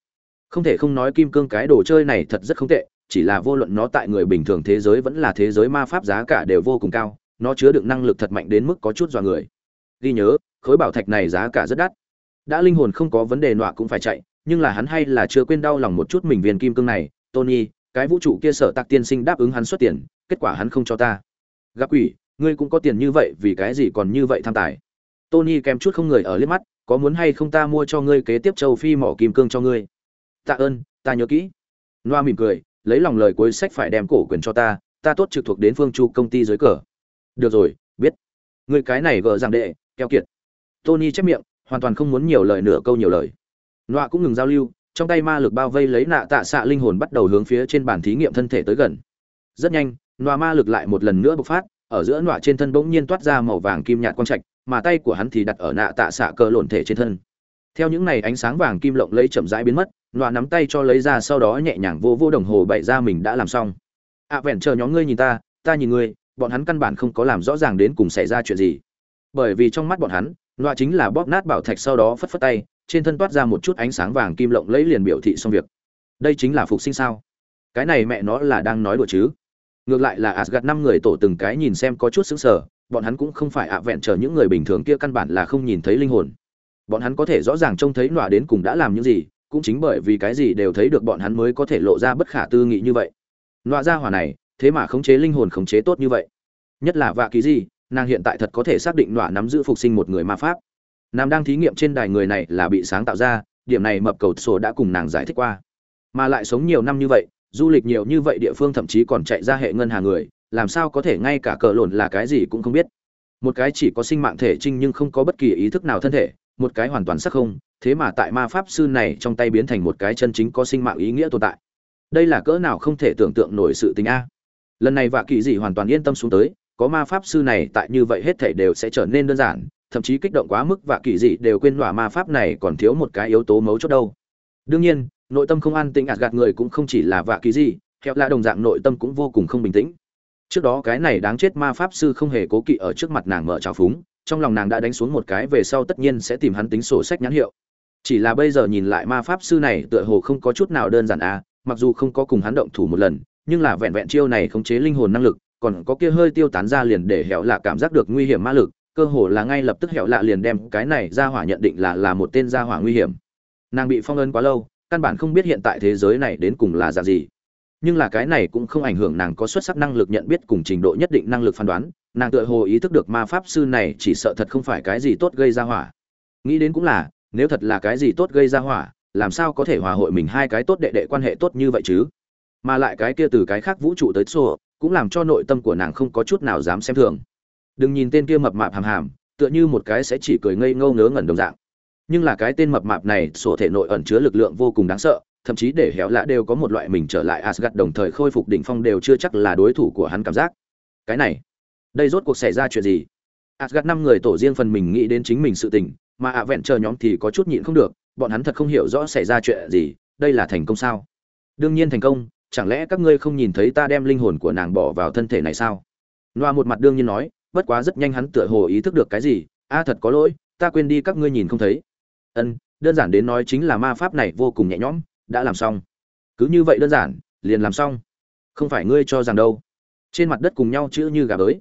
Không thể không nói kim cương cái đồ chơi này thật rất không tệ, chỉ là vô luận nó tại người bình thường thế giới vẫn là thế giới ma pháp giá cả đều vô cùng cao nó chứa đựng năng lực thật mạnh đến mức có chút dọa người. Ghi nhớ, khối bảo thạch này giá cả rất đắt. Đã linh hồn không có vấn đề nọa cũng phải chạy, nhưng là hắn hay là chưa quên đau lòng một chút mình viên kim cương này. Tony, cái vũ trụ kia sở tạc tiên sinh đáp ứng hắn xuất tiền, kết quả hắn không cho ta. Gặp quỷ, ngươi cũng có tiền như vậy, vì cái gì còn như vậy tham tài? Tony kèm chút không người ở liếc mắt, có muốn hay không ta mua cho ngươi kế tiếp châu phi mỏ kim cương cho ngươi? Tạ ơn, ta nhớ kỹ. Noa mỉm cười, lấy lòng lời cuối sách phải đem cổ quyền cho ta ta tốt trực thuộc đến phương chu công ty dưới cờ được rồi biết. Người cái này gờ rằng đệ keo kiệt. Tony chép miệng hoàn toàn không muốn nhiều lời nửa câu nhiều lời. Nọa cũng ngừng giao lưu trong tay ma lực bao vây lấy nạ tạ xạ linh hồn bắt đầu hướng phía trên bàn thí nghiệm thân thể tới gần. Rất nhanh nọa ma lực lại một lần nữa bộc phát ở giữa nọa trên thân bỗng nhiên toát ra màu vàng kim nhạt quang trạch mà tay của hắn thì đặt ở nạ tạ xạ cơ lộn thể trên thân. Theo những này ánh sáng vàng kim lộng lấy chậm rãi biến mất nọa nắm tay cho lấy ra sau đó nhẹ nhàng vô vô đồng hồ bày ra mình đã làm xong. Ạ à, vẹn chờ nhóm ngươi nhìn ta ta nhìn ngươi bọn hắn căn bản không có làm rõ ràng đến cùng xảy ra chuyện gì. Bởi vì trong mắt bọn hắn loa chính là bóp nát bảo thạch sau đó phất phất tay, trên thân toát ra một chút ánh sáng vàng kim lộng lấy liền biểu thị xong việc. Đây chính là phục sinh sao? Cái này mẹ nó là đang nói đùa chứ? Ngược lại là asgad năm người tổ từng cái nhìn xem có chút sững sờ, bọn hắn cũng không phải ạ vẹn chờ những người bình thường kia căn bản là không nhìn thấy linh hồn. Bọn hắn có thể rõ ràng trông thấy nọa đến cùng đã làm những gì, cũng chính bởi vì cái gì đều thấy được bọn hắn mới có thể lộ ra bất khả tư nghị như vậy. Nọa ra hỏa này thế mà khống chế linh hồn khống chế tốt như vậy. Nhất là vạ ký gì, nàng hiện tại thật có thể xác định nọa nắm giữ phục sinh một người ma pháp. Nam đang thí nghiệm trên đài người này là bị sáng tạo ra, điểm này mập cầu sổ đã cùng nàng giải thích qua. Mà lại sống nhiều năm như vậy, du lịch nhiều như vậy địa phương thậm chí còn chạy ra hệ ngân hàng người, làm sao có thể ngay cả cờ lộn là cái gì cũng không biết. Một cái chỉ có sinh mạng thể trinh nhưng không có bất kỳ ý thức nào thân thể, một cái hoàn toàn sắc không, thế mà tại ma pháp sư này trong tay biến thành một cái chân chính có sinh mạng ý nghĩa tồn tại. Đây là cỡ nào không thể tưởng tượng nổi sự tình a lần này vạ kỳ dị hoàn toàn yên tâm xuống tới, có ma pháp sư này tại như vậy hết thể đều sẽ trở nên đơn giản, thậm chí kích động quá mức vạ kỳ dị đều quên đọa ma pháp này còn thiếu một cái yếu tố mấu chốt đâu. Đương nhiên, nội tâm không an tĩnh ạt gạt người cũng không chỉ là vạ kỳ dị theo là đồng dạng nội tâm cũng vô cùng không bình tĩnh. Trước đó cái này đáng chết ma pháp sư không hề cố kỵ ở trước mặt nàng mở trào phúng, trong lòng nàng đã đánh xuống một cái về sau tất nhiên sẽ tìm hắn tính sổ sách nhãn hiệu. Chỉ là bây giờ nhìn lại ma pháp sư này tựa hồ không có chút nào đơn giản à mặc dù không có cùng hắn động thủ một lần nhưng là vẹn vẹn chiêu này khống chế linh hồn năng lực, còn có kia hơi tiêu tán ra liền để hẻo lạ cảm giác được nguy hiểm ma lực, cơ hồ là ngay lập tức hẻo lạ liền đem cái này ra hỏa nhận định là là một tên ra hỏa nguy hiểm. Nàng bị phong ấn quá lâu, căn bản không biết hiện tại thế giới này đến cùng là dạng gì. Nhưng là cái này cũng không ảnh hưởng nàng có xuất sắc năng lực nhận biết cùng trình độ nhất định năng lực phán đoán, nàng tựa hồ ý thức được ma pháp sư này chỉ sợ thật không phải cái gì tốt gây ra hỏa. Nghĩ đến cũng là, nếu thật là cái gì tốt gây ra hỏa, làm sao có thể hòa hội mình hai cái tốt đệ đệ quan hệ tốt như vậy chứ? Mà lại cái kia từ cái khác vũ trụ tới xô cũng làm cho nội tâm của nàng không có chút nào dám xem thường đừng nhìn tên kia mập mạp hàm hàm tựa như một cái sẽ chỉ cười ngây ngâu ngớ ngẩn đồng dạng nhưng là cái tên mập mạp này sổ thể nội ẩn chứa lực lượng vô cùng đáng sợ thậm chí để héo lạ đều có một loại mình trở lại Asgard đồng thời khôi phục đỉnh phong đều chưa chắc là đối thủ của hắn cảm giác. Cái này, đây rốt cuộc xảy ra chuyện gì? Asgard năm người tổ riêng phần mình nghĩ đến chính mình sự tình, mà ạ vẹn chờ nhóm thì có chút nhịn không được, bọn hắn thật không hiểu rõ xảy ra chuyện gì, đây là thành công sao? Đương nhiên thành công, chẳng lẽ các ngươi không nhìn thấy ta đem linh hồn của nàng bỏ vào thân thể này sao? Noa một mặt đương nhiên nói, bất quá rất nhanh hắn tựa hồ ý thức được cái gì, a thật có lỗi, ta quên đi các ngươi nhìn không thấy. Ân, đơn giản đến nói chính là ma pháp này vô cùng nhẹ nhõm, đã làm xong. Cứ như vậy đơn giản liền làm xong. Không phải ngươi cho rằng đâu. Trên mặt đất cùng nhau chữ như gà bới.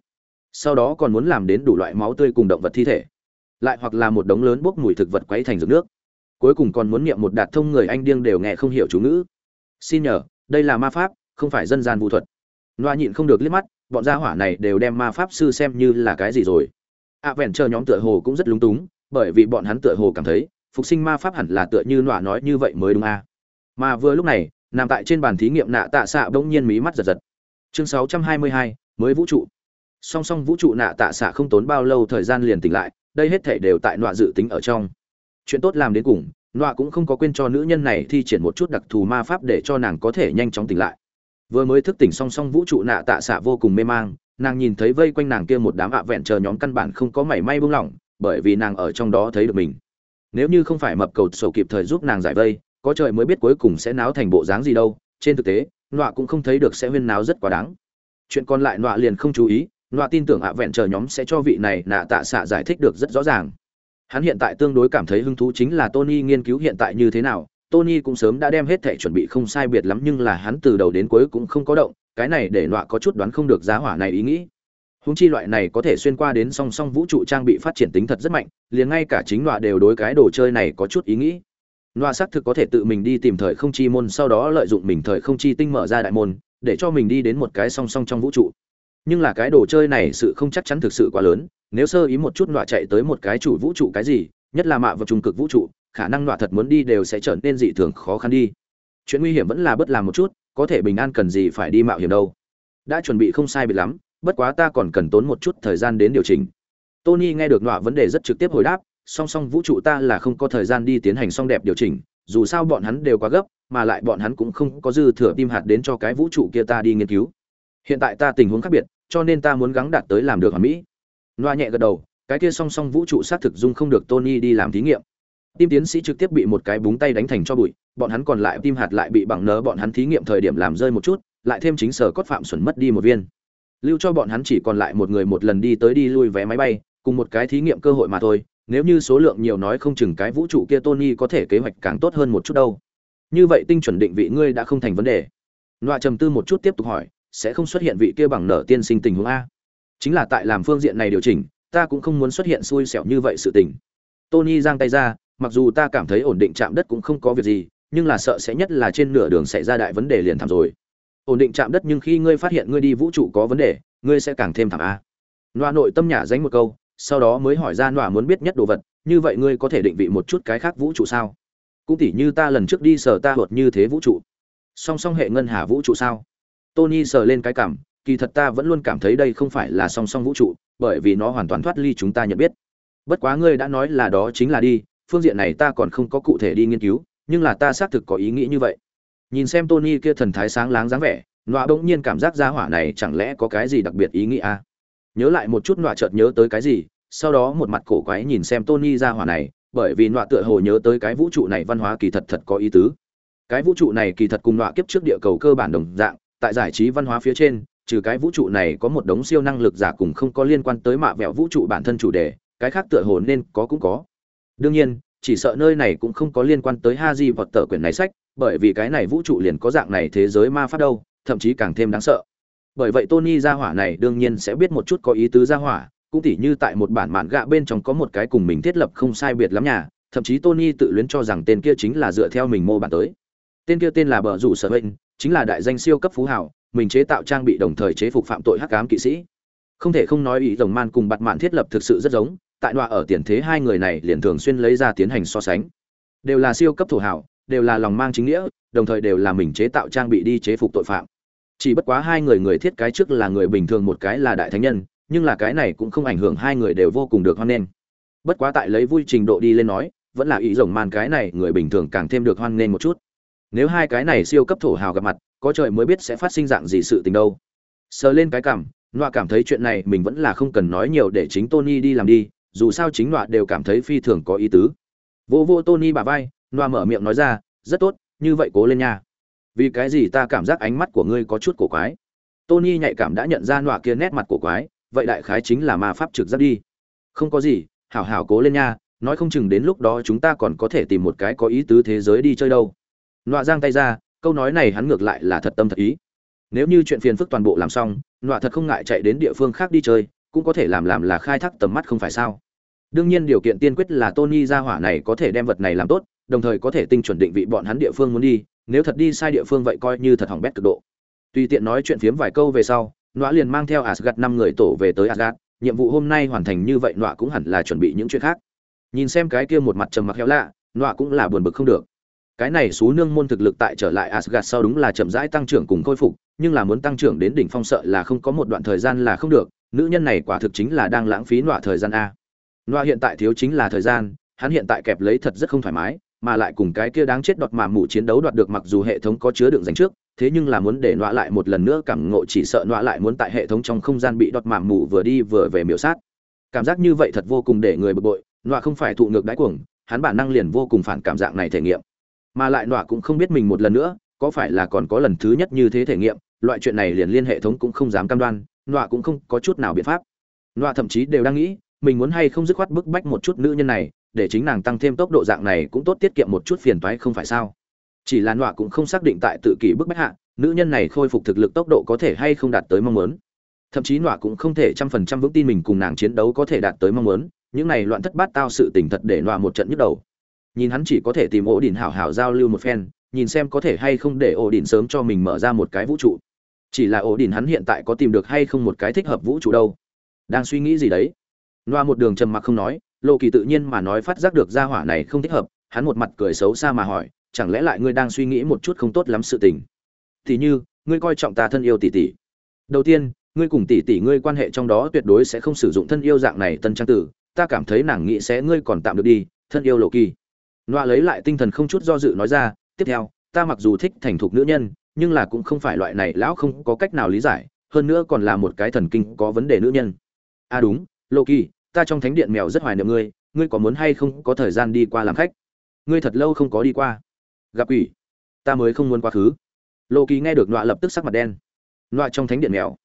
Sau đó còn muốn làm đến đủ loại máu tươi cùng động vật thi thể. Lại hoặc là một đống lớn bốc mùi thực vật quấy thành rực nước. Cuối cùng còn muốn niệm một đạt thông người anh điên đều nghe không hiểu chú ngữ. Xin nhờ đây là ma pháp không phải dân gian vũ thuật. Loa nhịn không được liếc mắt bọn gia hỏa này đều đem ma pháp sư xem như là cái gì rồi. Ạ à, vẹn chờ nhóm tựa hồ cũng rất lúng túng bởi vì bọn hắn tựa hồ cảm thấy phục sinh ma pháp hẳn là tựa như loa nói như vậy mới đúng a. À mà vừa lúc này nằm tại trên bàn thí nghiệm nạ tạ xạ bỗng nhiên mí mắt giật giật. Chương 622, mới vũ trụ. Song song vũ trụ nạ tạ xạ không tốn bao lâu thời gian liền tỉnh lại đây hết thể đều tại nọa dự tính ở trong. Chuyện tốt làm đến cùng nọa cũng không có quên cho nữ nhân này thi triển một chút đặc thù ma pháp để cho nàng có thể nhanh chóng tỉnh lại. Vừa mới thức tỉnh song song vũ trụ nạ tạ xạ vô cùng mê mang, nàng nhìn thấy vây quanh nàng kia một đám ạ vẹn chờ nhóm căn bản không có mảy may buông lỏng, bởi vì nàng ở trong đó thấy được mình. Nếu như không phải mập cầu sầu kịp thời giúp nàng giải vây, có trời mới biết cuối cùng sẽ náo thành bộ dáng gì đâu. Trên thực tế, nọa cũng không thấy được sẽ huyên náo rất quá đáng. Chuyện còn lại nọa liền không chú ý, nọa tin tưởng ạ vẹn chờ nhóm sẽ cho vị này nạ tạ xạ giải thích được rất rõ ràng hắn hiện tại tương đối cảm thấy hứng thú chính là tony nghiên cứu hiện tại như thế nào. Tony cũng sớm đã đem hết thể chuẩn bị không sai biệt lắm nhưng là hắn từ đầu đến cuối cũng không có động cái này để nọa có chút đoán không được giá hỏa này ý nghĩ. Húng chi loại này có thể xuyên qua đến song song vũ trụ trang bị phát triển tính thật rất mạnh liền ngay cả chính nọa đều đối cái đồ chơi này có chút ý nghĩ. Nọa xác thực có thể tự mình đi tìm thời không chi môn sau đó lợi dụng mình thời không chi tinh mở ra đại môn, để cho mình đi đến một cái song song trong vũ trụ. Nhưng là cái đồ chơi này sự không chắc chắn thực sự quá lớn, nếu sơ ý một chút nọa chạy tới một cái chủ vũ trụ cái gì, nhất là mạ vào trung cực vũ trụ, khả năng nọa thật muốn đi đều sẽ trở nên dị thường khó khăn đi. Chuyện nguy hiểm vẫn là bất làm một chút, có thể bình an cần gì phải đi mạo hiểm đâu. Đã chuẩn bị không sai biệt lắm, bất quá ta còn cần tốn một chút thời gian đến điều chỉnh. Tony nghe được nọa vấn đề rất trực tiếp hồi đáp, song song vũ trụ ta là không có thời gian đi tiến hành song đẹp điều chỉnh dù sao bọn hắn đều quá gấp mà lại bọn hắn cũng không có dư thừa tim hạt đến cho cái vũ trụ kia ta đi nghiên cứu hiện tại ta tình huống khác biệt cho nên ta muốn gắng đạt tới làm được hoàn mỹ loa nhẹ gật đầu cái kia song song vũ trụ xác thực dung không được tony đi làm thí nghiệm tim tiến sĩ trực tiếp bị một cái búng tay đánh thành cho bụi bọn hắn còn lại tim hạt lại bị bằng nớ bọn hắn thí nghiệm thời điểm làm rơi một chút lại thêm chính sở cốt phạm xuẩn mất đi một viên lưu cho bọn hắn chỉ còn lại một người một lần đi tới đi lui vé máy bay cùng một cái thí nghiệm cơ hội mà thôi nếu như số lượng nhiều nói không chừng cái vũ trụ kia Tony có thể kế hoạch càng tốt hơn một chút đâu. Như vậy tinh chuẩn định vị ngươi đã không thành vấn đề. Loa trầm tư một chút tiếp tục hỏi, sẽ không xuất hiện vị kia bằng nở tiên sinh tình huống a? Chính là tại làm phương diện này điều chỉnh, ta cũng không muốn xuất hiện xui xẻo như vậy sự tình. Tony giang tay ra, mặc dù ta cảm thấy ổn định chạm đất cũng không có việc gì, nhưng là sợ sẽ nhất là trên nửa đường xảy ra đại vấn đề liền thảm rồi. Ổn định chạm đất nhưng khi ngươi phát hiện ngươi đi vũ trụ có vấn đề, ngươi sẽ càng thêm thảm a. Loa nội tâm nhả dánh một câu, sau đó mới hỏi ra loa muốn biết nhất đồ vật như vậy ngươi có thể định vị một chút cái khác vũ trụ sao cũng tỉ như ta lần trước đi sở ta hột như thế vũ trụ song song hệ ngân hà vũ trụ sao tony sờ lên cái cảm, kỳ thật ta vẫn luôn cảm thấy đây không phải là song song vũ trụ, bởi vì nó hoàn toàn thoát ly chúng ta nhận biết. Bất quá ngươi đã nói là đó chính là đi, phương diện này ta còn không có cụ thể đi nghiên cứu, nhưng là ta xác thực có ý nghĩ như vậy. Nhìn xem tony kia thần thái sáng láng dáng vẻ, nọa bỗng nhiên cảm giác ra hỏa này chẳng lẽ có cái gì đặc biệt ý nghĩa à? nhớ lại một chút nọa chợt nhớ tới cái gì, sau đó một mặt cổ quái nhìn xem tony ra hỏa này, bởi vì nọa tựa hồ nhớ tới cái vũ trụ này văn hóa kỳ thật thật có ý tứ. Cái vũ trụ này kỳ thật cùng nọa kiếp trước địa cầu cơ bản đồng dạng tại giải trí văn hóa phía trên, trừ cái vũ trụ này có một đống siêu năng lực giả cùng không có liên quan tới mạ vẹo vũ trụ bản thân chủ đề, cái khác tựa hồ nên có cũng có đương nhiên, chỉ sợ nơi này cũng không có liên quan tới ha di vọt tờ quyển này sách, bởi vì cái này vũ trụ liền có dạng này thế giới ma pháp đâu, thậm chí càng thêm đáng sợ bởi vậy tony gia hỏa này đương nhiên sẽ biết một chút có ý tứ gia hỏa, cũng tỉ như tại một bản mạn gạ bên trong có một cái cùng mình thiết lập không sai biệt lắm nhà, thậm chí tony tự luyến cho rằng tên kia chính là dựa theo mình mô bản tới tên kia tên là bờ rủ sở bệnh chính là đại danh siêu cấp phú hảo mình chế tạo trang bị đồng thời chế phục phạm tội hắc ám kỵ sĩ. Không thể không nói ý rồng man cùng bặt mạn thiết lập thực sự rất giống, tại đoạn ở tiền thế hai người này liền thường xuyên lấy ra tiến hành so sánh. Đều là siêu cấp thủ hảo đều là lòng mang chính nghĩa, đồng thời đều là mình chế tạo trang bị đi chế phục tội phạm. Chỉ bất quá hai người người thiết cái trước là người bình thường một cái là đại thánh nhân, nhưng là cái này cũng không ảnh hưởng hai người đều vô cùng được hoan nghênh. Bất quá tại lấy vui trình độ đi lên nói, vẫn là ý rồng man cái này người bình thường càng thêm được hoan nghênh một chút nếu hai cái này siêu cấp thổ hào gặp mặt, có trời mới biết sẽ phát sinh dạng gì sự tình đâu. Sờ lên cái cảm, nọa cảm thấy chuyện này mình vẫn là không cần nói nhiều để chính tony đi làm đi, dù sao chính nọa đều cảm thấy phi thường có ý tứ. Vô vô tony bà vai, nọa mở miệng nói ra, rất tốt, như vậy cố lên nha. Vì cái gì ta cảm giác ánh mắt của ngươi có chút cổ quái? Tony nhạy cảm đã nhận ra nọa kia nét mặt cổ quái, vậy đại khái chính là ma pháp trực giác đi. Không có gì, hảo hảo cố lên nha, nói không chừng đến lúc đó chúng ta còn có thể tìm một cái có ý tứ thế giới đi chơi đâu nọa giang tay ra, câu nói này hắn ngược lại là thật tâm thật ý. Nếu như chuyện phiền phức toàn bộ làm xong, nọa thật không ngại chạy đến địa phương khác đi chơi, cũng có thể làm làm là khai thác tầm mắt không phải sao. Đương nhiên điều kiện tiên quyết là tony ra hỏa này có thể đem vật này làm tốt, đồng thời có thể tinh chuẩn định vị bọn hắn địa phương muốn đi, nếu thật đi sai địa phương vậy coi như thật hỏng bét cực độ. Tùy tiện nói chuyện phiếm vài câu về sau, nọa liền mang theo asgad năm người tổ về tới asgad nhiệm vụ hôm nay hoàn thành như vậy nọa cũng hẳn là chuẩn bị những chuyện khác. Nhìn xem cái kia một mặt trầm mặc héo lạ, nọa cũng là buồn bực không được cái này số nương môn thực lực tại trở lại Asgard sau đúng là chậm rãi tăng trưởng cùng khôi phục, nhưng là muốn tăng trưởng đến đỉnh phong sợ là không có một đoạn thời gian là không được, nữ nhân này quả thực chính là đang lãng phí nọa thời gian a. Nọa hiện tại thiếu chính là thời gian, hắn hiện tại kẹp lấy thật rất không thoải mái, mà lại cùng cái kia đáng chết đọt mà mụ chiến đấu đoạt được mặc dù hệ thống có chứa đựng dành trước, thế nhưng là muốn để nọa lại một lần nữa cảm ngộ chỉ sợ nọa lại muốn tại hệ thống trong không gian bị đọt mà mụ vừa đi vừa về miểu sát. Cảm giác như vậy thật vô cùng để người bực bội, nọa không phải thụ ngược đáy cuồng, hắn bản năng liền vô cùng phản cảm dạng này thể nghiệm mà lại nọa cũng không biết mình một lần nữa, có phải là còn có lần thứ nhất như thế thể nghiệm, loại chuyện này liền liên hệ thống cũng không dám cam đoan, nọa cũng không có chút nào biện pháp. Nọa thậm chí đều đang nghĩ, mình muốn hay không dứt khoát bức bách một chút nữ nhân này, để chính nàng tăng thêm tốc độ dạng này cũng tốt tiết kiệm một chút phiền toái không phải sao. Chỉ là nọa cũng không xác định tại tự kỷ bức bách hạ, nữ nhân này khôi phục thực lực tốc độ có thể hay không đạt tới mong muốn. Thậm chí nọa cũng không thể trăm phần trăm vững tin mình cùng nàng chiến đấu có thể đạt tới mong muốn, những này loạn thất bát tao sự tình thật để nọa một trận nhức đầu nhìn hắn chỉ có thể tìm ổ đỉnh hảo hảo giao lưu một phen, nhìn xem có thể hay không để ổ đỉnh sớm cho mình mở ra một cái vũ trụ. Chỉ là ổ đỉnh hắn hiện tại có tìm được hay không một cái thích hợp vũ trụ đâu. Đang suy nghĩ gì đấy? Loa một đường trầm mặc không nói lộ kỳ tự nhiên mà nói phát giác được gia hỏa này không thích hợp, hắn một mặt cười xấu xa mà hỏi, chẳng lẽ lại ngươi đang suy nghĩ một chút không tốt lắm sự tình? Thì như, ngươi coi trọng ta thân yêu tỷ tỷ. Đầu tiên, ngươi cùng tỷ tỷ ngươi quan hệ trong đó tuyệt đối sẽ không sử dụng thân yêu dạng này tân trang tử, ta cảm thấy nàng nghĩ sẽ ngươi còn tạm được đi, thân yêu lộ kỳ. Noa lấy lại tinh thần không chút do dự nói ra, tiếp theo, ta mặc dù thích thành thục nữ nhân, nhưng là cũng không phải loại này lão không có cách nào lý giải, hơn nữa còn là một cái thần kinh có vấn đề nữ nhân. À đúng, Loki, ta trong thánh điện mèo rất hoài niệm ngươi, ngươi có muốn hay không có thời gian đi qua làm khách? Ngươi thật lâu không có đi qua. Gặp ủy, ta mới không muốn quá khứ. Loki nghe được Noa lập tức sắc mặt đen. Noa trong thánh điện mèo,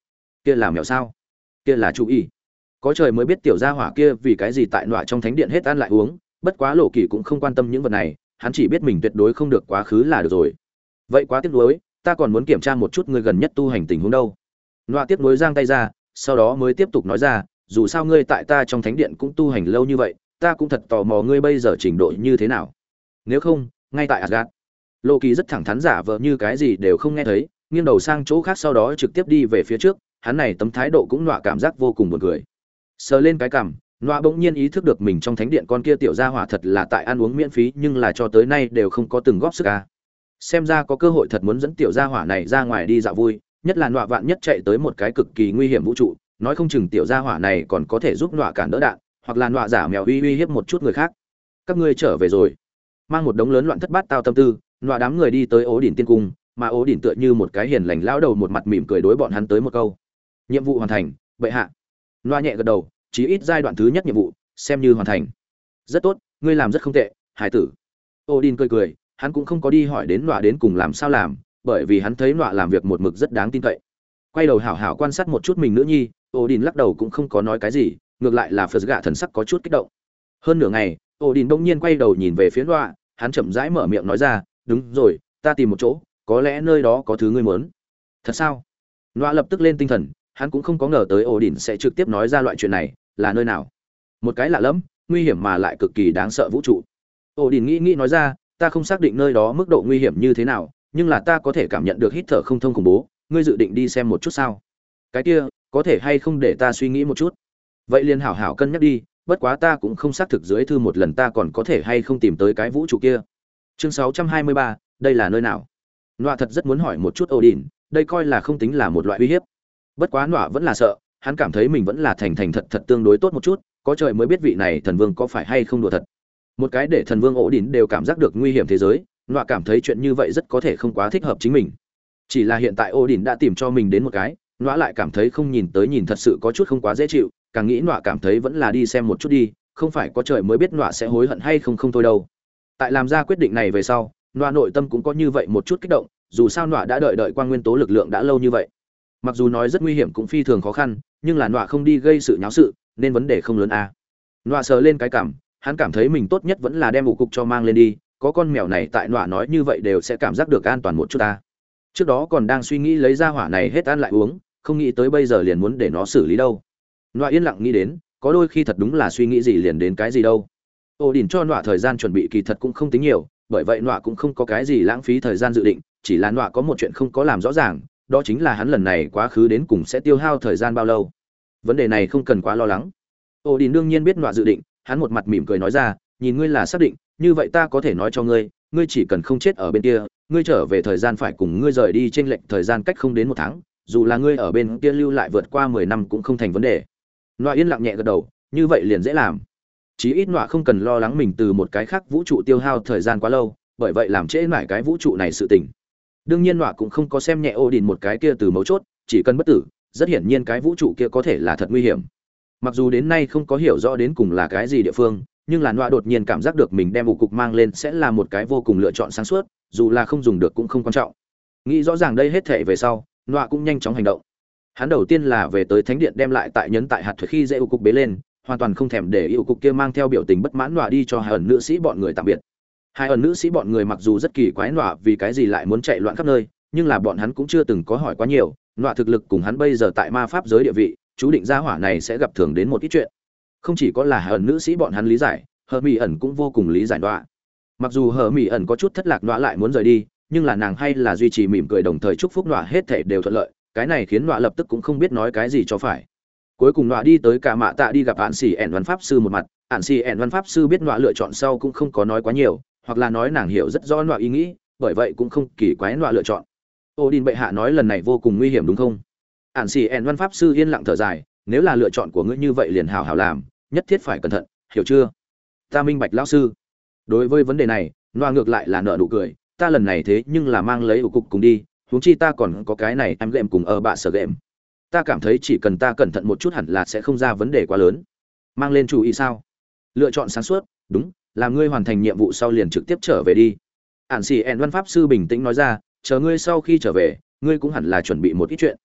kia là mèo sao? Kia là chủ ý. Có trời mới biết tiểu gia hỏa kia vì cái gì tại Noa trong thánh điện hết ăn lại uống, bất quá lộ kỳ cũng không quan tâm những vật này, hắn chỉ biết mình tuyệt đối không được quá khứ là được rồi. Vậy quá tiếc nuối, ta còn muốn kiểm tra một chút người gần nhất tu hành tình huống đâu. Loa tiếc nuối giang tay ra, sau đó mới tiếp tục nói ra, dù sao ngươi tại ta trong thánh điện cũng tu hành lâu như vậy, ta cũng thật tò mò ngươi bây giờ trình độ như thế nào. Nếu không, ngay tại adgad lộ kỳ rất thẳng thắn giả vờ như cái gì đều không nghe thấy, nghiêng đầu sang chỗ khác sau đó trực tiếp đi về phía trước, hắn này tấm thái độ cũng nọa cảm giác vô cùng buồn cười. Sờ lên cái cằm Noa bỗng nhiên ý thức được mình trong thánh điện con kia tiểu gia hỏa thật là tại ăn uống miễn phí, nhưng là cho tới nay đều không có từng góp sức a. Xem ra có cơ hội thật muốn dẫn tiểu gia hỏa này ra ngoài đi dạo vui, nhất là nọa vạn nhất chạy tới một cái cực kỳ nguy hiểm vũ trụ nói không chừng tiểu gia hỏa này còn có thể giúp nọa cản đỡ đạn hoặc là nọa giả mèo uy uy hiếp một chút người khác. Các ngươi trở về rồi. Mang một đống lớn loạn thất bát tao tâm tư nọa đám người đi tới ố Điển tiên cung mà ố Điển tựa như một cái hiền lành lão đầu một mặt mỉm cười đối bọn hắn tới một câu. Nhiệm vụ hoàn thành bệ hạ. Nọa nhẹ gật đầu chí ít giai đoạn thứ nhất nhiệm vụ, xem như hoàn thành. Rất tốt, ngươi làm rất không tệ, hải tử. Odin cười cười, hắn cũng không có đi hỏi đến nọa đến cùng làm sao làm, bởi vì hắn thấy nọa làm việc một mực rất đáng tin cậy. Quay đầu hảo hảo quan sát một chút mình nữ nhi, odin lắc đầu cũng không có nói cái gì, ngược lại là phật gạ thần sắc có chút kích động. Hơn nửa ngày, odin bỗng nhiên quay đầu nhìn về phía nọa, hắn chậm rãi mở miệng nói ra, đúng rồi, ta tìm một chỗ, có lẽ nơi đó có thứ ngươi muốn. Thật sao? Nọa lập tức lên tinh thần hắn cũng không có ngờ tới odin sẽ trực tiếp nói ra loại chuyện này là nơi nào? Một cái lạ lẫm nguy hiểm mà lại cực kỳ đáng sợ vũ trụ. Odin nghĩ nghĩ nói ra ta không xác định nơi đó mức độ nguy hiểm như thế nào nhưng là ta có thể cảm nhận được hít thở không thông khủng bố. Ngươi dự định đi xem một chút sao? Cái kia có thể hay không để ta suy nghĩ một chút? Vậy liền hảo hảo cân nhắc đi bất quá ta cũng không xác thực dưới thư một lần ta còn có thể hay không tìm tới cái vũ trụ kia. Chương 623, đây là nơi nào? Nọa thật rất muốn hỏi một chút odin đây coi là không tính là một loại uy hiếp bất quá nọa vẫn là sợ, hắn cảm thấy mình vẫn là thành thành thật thật tương đối tốt một chút, có trời mới biết vị này thần vương có phải hay không đùa thật. Một cái để thần vương ổ đỉnh đều cảm giác được nguy hiểm thế giới, nọa cảm thấy chuyện như vậy rất có thể không quá thích hợp chính mình. Chỉ là hiện tại ổ đỉnh đã tìm cho mình đến một cái, nọa lại cảm thấy không nhìn tới nhìn thật sự có chút không quá dễ chịu, càng nghĩ nọa cảm thấy vẫn là đi xem một chút đi, không phải có trời mới biết nọa sẽ hối hận hay không không thôi đâu. Tại làm ra quyết định này về sau, nọa nội tâm cũng có như vậy một chút kích động, dù sao nọa đã đợi đợi quan nguyên tố lực lượng đã lâu như vậy mặc dù nói rất nguy hiểm cũng phi thường khó khăn, nhưng là nọa không đi gây sự nháo sự, nên vấn đề không lớn a. À. nọa sờ lên cái cảm, hắn cảm thấy mình tốt nhất vẫn là đem ủ cục cho mang lên đi, có con mèo này tại nọa nói như vậy đều sẽ cảm giác được an toàn một chút ta. Trước đó còn đang suy nghĩ lấy ra hỏa này hết ăn lại uống, không nghĩ tới bây giờ liền muốn để nó xử lý đâu. Nọa yên lặng nghĩ đến, có đôi khi thật đúng là suy nghĩ gì liền đến cái gì đâu. Ổ đỉnh cho nọa thời gian chuẩn bị kỳ thật cũng không tính nhiều, bởi vậy nọa cũng không có cái gì lãng phí thời gian dự định, chỉ là nọa có một chuyện không có làm rõ ràng đó chính là hắn lần này quá khứ đến cùng sẽ tiêu hao thời gian bao lâu. Vấn đề này không cần quá lo lắng. Ô đình đương nhiên biết nọa dự định, hắn một mặt mỉm cười nói ra, nhìn ngươi là xác định, như vậy ta có thể nói cho ngươi ngươi chỉ cần không chết ở bên kia, ngươi trở về thời gian phải cùng ngươi rời đi trên lệnh thời gian cách không đến một tháng, dù là ngươi ở bên kia lưu lại vượt qua mười năm cũng không thành vấn đề. Nọa yên lặng nhẹ gật đầu, như vậy liền dễ làm. Chí ít nọa không cần lo lắng mình từ một cái khác vũ trụ tiêu hao thời gian quá lâu, bởi vậy làm trễ mãi cái vũ trụ này sự tình đương nhiên nọa cũng không có xem nhẹ ô đình một cái kia từ mấu chốt, chỉ cần bất tử, rất hiển nhiên cái vũ trụ kia có thể là thật nguy hiểm. Mặc dù đến nay không có hiểu rõ đến cùng là cái gì địa phương, nhưng là nọa đột nhiên cảm giác được mình đem vụ cục mang lên sẽ là một cái vô cùng lựa chọn sáng suốt, dù là không dùng được cũng không quan trọng. Nghĩ rõ ràng đây hết thể về sau, nọa cũng nhanh chóng hành động. Hắn đầu tiên là về tới thánh điện đem lại tại nhấn tại hạt thuật khi dễ ưu cục bế lên, hoàn toàn không thèm để yêu cục kia mang theo biểu tình bất mãn nọa đi cho hờn nữ sĩ bọn người tạm biệt hai ẩn nữ sĩ bọn người mặc dù rất kỳ quái nọa vì cái gì lại muốn chạy loạn khắp nơi, nhưng là bọn hắn cũng chưa từng có hỏi quá nhiều, nọa thực lực cùng hắn bây giờ tại ma pháp giới địa vị, chú định gia hỏa này sẽ gặp thường đến một ít chuyện. Không chỉ có là ẩn nữ sĩ bọn hắn lý giải, hờ mỹ ẩn cũng vô cùng lý giải nọa. Mặc dù hờ mỹ ẩn có chút thất lạc nọa lại muốn rời đi, nhưng là nàng hay là duy trì mỉm cười đồng thời chúc phúc nọa hết thể đều thuận lợi, cái này khiến nọa lập tức cũng không biết nói cái gì cho phải. Cuối cùng nọa đi tới cả mạ tạ đi gặp ạn xỉ ẻn văn pháp sư một mặt, ạn xỉ ẻn văn pháp sư biết nọa lựa chọn sau cũng không có nói quá nhiều hoặc là nói nàng hiểu rất rõ nọa ý nghĩ, bởi vậy cũng không kỳ quái nọa lựa chọn. Ô đình bệ hạ nói lần này vô cùng nguy hiểm đúng không? Ản xì ẻn văn pháp sư yên lặng thở dài, nếu là lựa chọn của ngươi như vậy liền hào hào làm, nhất thiết phải cẩn thận, hiểu chưa? Ta minh bạch lão sư. Đối với vấn đề này loa ngược lại là nợ nụ cười, ta lần này thế nhưng là mang lấy ủ cục cùng đi, huống chi ta còn có cái này em game cùng ở bạ sở game. Ta cảm thấy chỉ cần ta cẩn thận một chút hẳn là sẽ không ra vấn đề quá lớn. Mang lên chủ ý sao? Lựa chọn sáng suốt, đúng là ngươi hoàn thành nhiệm vụ sau liền trực tiếp trở về đi. Ản xì ẻn văn pháp sư bình tĩnh nói ra, chờ ngươi sau khi trở về, ngươi cũng hẳn là chuẩn bị một ít chuyện.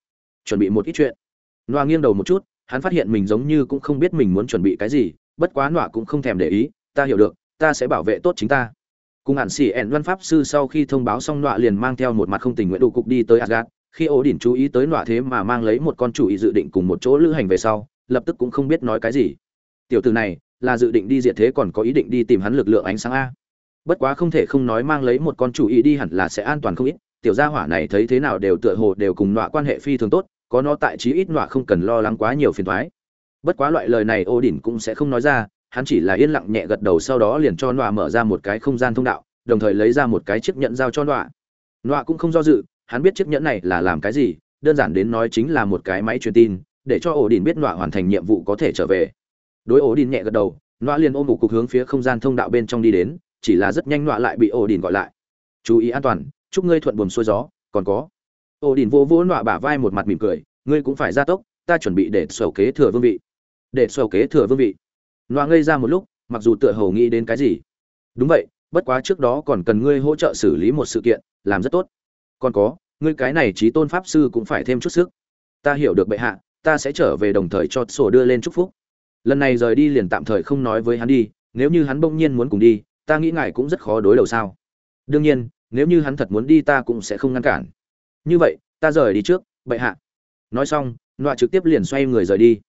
Chuẩn bị một ít chuyện. Noa nghiêng đầu một chút, hắn phát hiện mình giống như cũng không biết mình muốn chuẩn bị cái gì, bất quá noa cũng không thèm để ý, ta hiểu được, ta sẽ bảo vệ tốt chính ta. Cùng ản xì ẻn văn pháp sư sau khi thông báo xong noa liền mang theo một mặt không tình nguyện đủ cục đi tới asgad khi ổ đỉnh chú ý tới noa thế mà mang lấy một con chủ ý dự định cùng một chỗ lữ hành về sau, lập tức cũng không biết nói cái gì. Tiểu từ này là dự định đi diệt thế còn có ý định đi tìm hắn lực lượng ánh sáng a. Bất quá không thể không nói mang lấy một con chủ ý đi hẳn là sẽ an toàn không ít, tiểu gia hỏa này thấy thế nào đều tựa hồ đều cùng nọa quan hệ phi thường tốt, có nó tại chí ít nọa không cần lo lắng quá nhiều phiền thoái bất quá loại lời này ô đỉnh cũng sẽ không nói ra, hắn chỉ là yên lặng nhẹ gật đầu sau đó liền cho nọa mở ra một cái không gian thông đạo, đồng thời lấy ra một cái chiếc nhẫn giao cho nọa. Nọa cũng không do dự, hắn biết chiếc nhẫn này là làm cái gì, đơn giản đến nói chính là một cái máy truyền tin, để cho ổ đỉnh biết nọa hoàn thành nhiệm vụ có thể trở về đối ổ đình nhẹ gật đầu, nọa liền ôm một cục hướng phía không gian thông đạo bên trong đi đến, chỉ là rất nhanh nọa lại bị ổ đình gọi lại. Chú ý an toàn, chúc ngươi thuận buồm xuôi gió, còn có. Ổ đình vô vỗ nọa bả vai một mặt mỉm cười, ngươi cũng phải ra tốc, ta chuẩn bị để sầu kế thừa vương vị. Để sầu kế thừa vương vị. Nọa ngây ra một lúc, mặc dù tựa hồ nghĩ đến cái gì. Đúng vậy, bất quá trước đó còn cần ngươi hỗ trợ xử lý một sự kiện, làm rất tốt. Còn có, ngươi cái này trí tôn pháp sư cũng phải thêm chút sức. Ta hiểu được bệ hạ, ta sẽ trở về đồng thời cho sổ đưa lên chúc phúc lần này rời đi liền tạm thời không nói với hắn đi, nếu như hắn bỗng nhiên muốn cùng đi, ta nghĩ ngài cũng rất khó đối đầu sao? Đương nhiên, nếu như hắn thật muốn đi ta cũng sẽ không ngăn cản. Như vậy, ta rời đi trước, bệ hạ. Nói xong, nọa trực tiếp liền xoay người rời đi.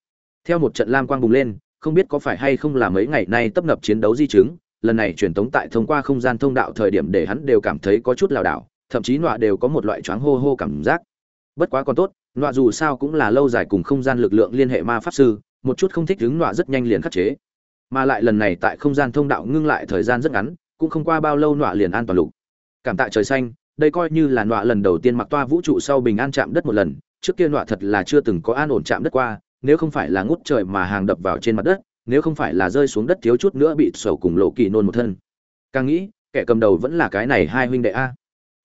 Theo một trận lam quang bùng lên, không biết có phải hay không là mấy ngày nay tấp nập chiến đấu di chứng, lần này truyền tống tại thông qua không gian thông đạo thời điểm để hắn đều cảm thấy có chút lảo đảo, thậm chí nọa đều có một loại choáng hô hô cảm giác. Bất quá còn tốt, nọa dù sao cũng là lâu dài cùng không gian lực lượng liên hệ ma pháp sư một chút không thích đứng nọa rất nhanh liền khắc chế. Mà lại lần này tại không gian thông đạo ngưng lại thời gian rất ngắn, cũng không qua bao lâu nọa liền an toàn lục. Cảm tạ trời xanh, đây coi như là nọa lần đầu tiên mặc toa vũ trụ sau bình an chạm đất một lần, trước kia nọa thật là chưa từng có an ổn chạm đất qua, nếu không phải là ngút trời mà hàng đập vào trên mặt đất, nếu không phải là rơi xuống đất thiếu chút nữa bị sầu cùng lộ kỳ nôn một thân. Càng nghĩ, kẻ cầm đầu vẫn là cái này hai huynh đệ a.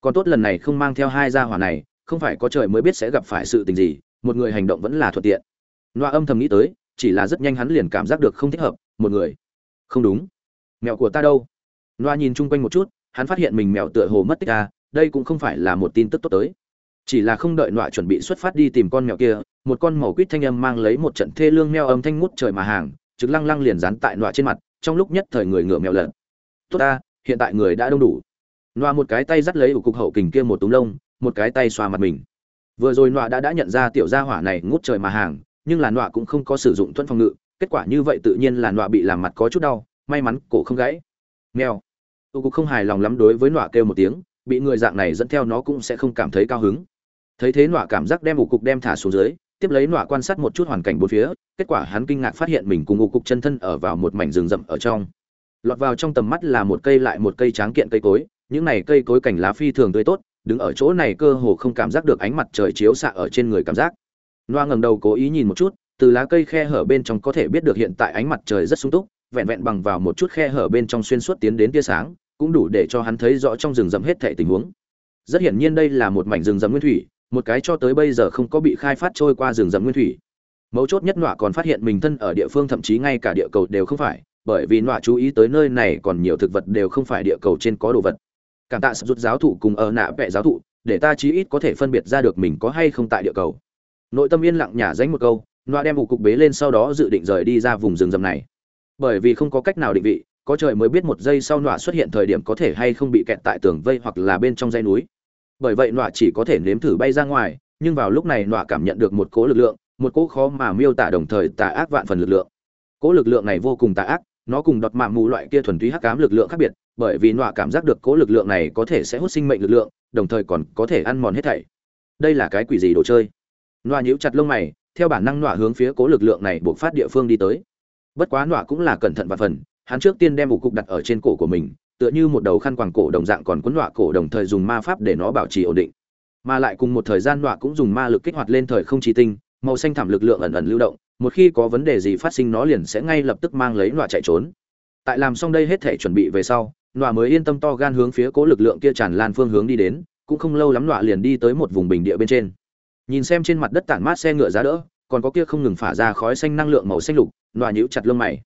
Còn tốt lần này không mang theo hai gia hỏa này, không phải có trời mới biết sẽ gặp phải sự tình gì, một người hành động vẫn là thuận tiện. Loa âm thầm nghĩ tới chỉ là rất nhanh hắn liền cảm giác được không thích hợp, một người. Không đúng. Mèo của ta đâu? Loa nhìn chung quanh một chút, hắn phát hiện mình mèo tựa hồ mất tích ta đây cũng không phải là một tin tức tốt tới. Chỉ là không đợi nọa chuẩn bị xuất phát đi tìm con mèo kia, một con màu quýt thanh âm mang lấy một trận thê lương meo âm thanh ngút trời mà hàng, trực lăng lăng liền dán tại nọa trên mặt, trong lúc nhất thời người ngựa mèo lợn. Tốt ta, hiện tại người đã đông đủ. Nọa một cái tay dắt lấy ủ cục hậu kình kia một túm lông, một cái tay xoa mặt mình. Vừa rồi nọa đã đã nhận ra tiểu gia hỏa này ngút trời mà hàng nhưng là nọa cũng không có sử dụng thuẫn phòng ngự, kết quả như vậy tự nhiên là nọa bị làm mặt có chút đau, may mắn cổ không gãy. Nghèo tôi cũng không hài lòng lắm đối với nọa kêu một tiếng, bị người dạng này dẫn theo nó cũng sẽ không cảm thấy cao hứng. Thấy thế nọa cảm giác đem ủ cục đem thả xuống dưới, tiếp lấy nọa quan sát một chút hoàn cảnh bốn phía, kết quả hắn kinh ngạc phát hiện mình cùng ủ cục chân thân ở vào một mảnh rừng rậm ở trong. Lọt vào trong tầm mắt là một cây lại một cây tráng kiện cây cối, những này cây cối cảnh lá phi thường tươi tốt, đứng ở chỗ này cơ hồ không cảm giác được ánh mặt trời chiếu xạ ở trên người cảm giác noa ngẩng đầu cố ý nhìn một chút, từ lá cây khe hở bên trong có thể biết được hiện tại ánh mặt trời rất sung túc, vẹn vẹn bằng vào một chút khe hở bên trong xuyên suốt tiến đến tia sáng, cũng đủ để cho hắn thấy rõ trong rừng rậm hết thảy tình huống. Rất hiển nhiên đây là một mảnh rừng rậm nguyên thủy, một cái cho tới bây giờ không có bị khai phát trôi qua rừng rậm nguyên thủy. Mấu chốt nhất nọa còn phát hiện mình thân ở địa phương thậm chí ngay cả địa cầu đều không phải, bởi vì nọa chú ý tới nơi này còn nhiều thực vật đều không phải địa cầu trên có đồ vật. Cảm tạ rút giáo thụ cùng ở nạ vẽ giáo thụ, để ta chí ít có thể phân biệt ra được mình có hay không tại địa cầu nội tâm yên lặng nhả dánh một câu loa đem vụ cục bế lên sau đó dự định rời đi ra vùng rừng rầm này. Bởi vì không có cách nào định vị, có trời mới biết một giây sau nọa xuất hiện thời điểm có thể hay không bị kẹt tại tường vây hoặc là bên trong dây núi. Bởi vậy nọa chỉ có thể nếm thử bay ra ngoài, nhưng vào lúc này nọa cảm nhận được một cỗ lực lượng, một cỗ khó mà miêu tả đồng thời tà ác vạn phần lực lượng. Cỗ lực lượng này vô cùng tà ác, nó cùng đọt mạng mù loại kia thuần túy hắc cám lực lượng khác biệt, bởi vì nọa cảm giác được cố lực lượng này có thể sẽ hút sinh mệnh lực lượng, đồng thời còn có thể ăn mòn hết thảy. Đây là cái quỷ gì đồ chơi? Nọa nhíu chặt lông mày, theo bản năng nọa hướng phía cố lực lượng này buộc phát địa phương đi tới. Bất quá nọa cũng là cẩn thận và phần, hắn trước tiên đem ổ cục đặt ở trên cổ của mình, tựa như một đầu khăn quàng cổ đồng dạng còn quấn nọa cổ đồng thời dùng ma pháp để nó bảo trì ổn định. Mà lại cùng một thời gian nọa cũng dùng ma lực kích hoạt lên thời không chi tinh, màu xanh thảm lực lượng ẩn ẩn lưu động, một khi có vấn đề gì phát sinh nó liền sẽ ngay lập tức mang lấy nọa chạy trốn. Tại làm xong đây hết thể chuẩn bị về sau, nọa mới yên tâm to gan hướng phía cố lực lượng kia tràn lan phương hướng đi đến, cũng không lâu lắm nọa liền đi tới một vùng bình địa bên trên nhìn xem trên mặt đất tản mát xe ngựa giá đỡ còn có kia không ngừng phả ra khói xanh năng lượng màu xanh lục nọa nhíu chặt lông mày.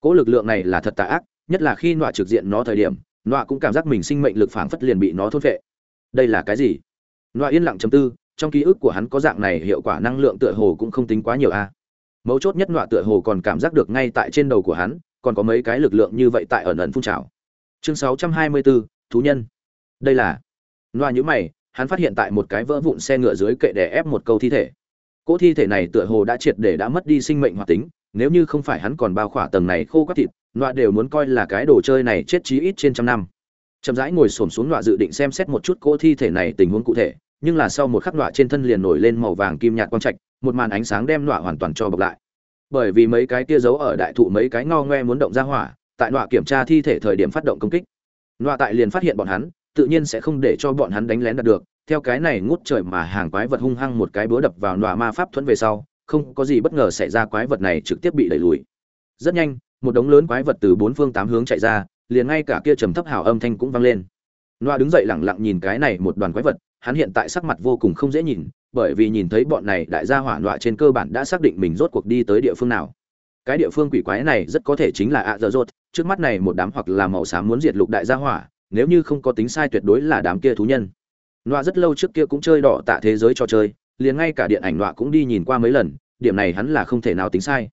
Cỗ lực lượng này là thật tà ác nhất là khi nọa trực diện nó thời điểm nọa cũng cảm giác mình sinh mệnh lực phảng phất liền bị nó thốt vệ đây là cái gì? Nọa yên lặng chầm tư trong ký ức của hắn có dạng này hiệu quả năng lượng tựa hồ cũng không tính quá nhiều a. Mấu chốt nhất nọa tựa hồ còn cảm giác được ngay tại trên đầu của hắn còn có mấy cái lực lượng như vậy tại ẩn ẩn phun trào. Chương 624, thú nhân. Đây là. Nọa nhữ mày hắn phát hiện tại một cái vỡ vụn xe ngựa dưới kệ đè ép một câu thi thể. Cỗ thi thể này tựa hồ đã triệt để đã mất đi sinh mệnh hoạt tính, nếu như không phải hắn còn bao khỏa tầng này khô các thịt, nọa đều muốn coi là cái đồ chơi này chết chí ít trên trăm năm. Chậm rãi ngồi xổm xuống nọa dự định xem xét một chút cỗ thi thể này tình huống cụ thể, nhưng là sau một khắc nọa trên thân liền nổi lên màu vàng kim nhạt quang trạch, một màn ánh sáng đem nọa hoàn toàn cho bọc lại. Bởi vì mấy cái kia giấu ở đại thụ mấy cái ngo ngoe muốn động ra hỏa, tại nọa kiểm tra thi thể thời điểm phát động công kích. Nọa tại liền phát hiện bọn hắn tự nhiên sẽ không để cho bọn hắn đánh lén đạt được. Theo cái này ngút trời mà hàng quái vật hung hăng một cái búa đập vào nọa ma pháp thuẫn về sau, không có gì bất ngờ xảy ra quái vật này trực tiếp bị đẩy lùi. Rất nhanh, một đống lớn quái vật từ bốn phương tám hướng chạy ra, liền ngay cả kia trầm thấp hào âm thanh cũng vang lên. Nọa đứng dậy lẳng lặng nhìn cái này một đoàn quái vật, hắn hiện tại sắc mặt vô cùng không dễ nhìn, bởi vì nhìn thấy bọn này đại gia hỏa nọa trên cơ bản đã xác định mình rốt cuộc đi tới địa phương nào. Cái địa phương quỷ quái này rất có thể chính là ạ dở dột trước mắt này một đám hoặc là màu xám muốn diệt lục đại gia hỏa nếu như không có tính sai tuyệt đối là đám kia thú nhân. Nọa rất lâu trước kia cũng chơi đỏ tạ thế giới trò chơi, liền ngay cả điện ảnh nọa cũng đi nhìn qua mấy lần, điểm này hắn là không thể nào tính sai.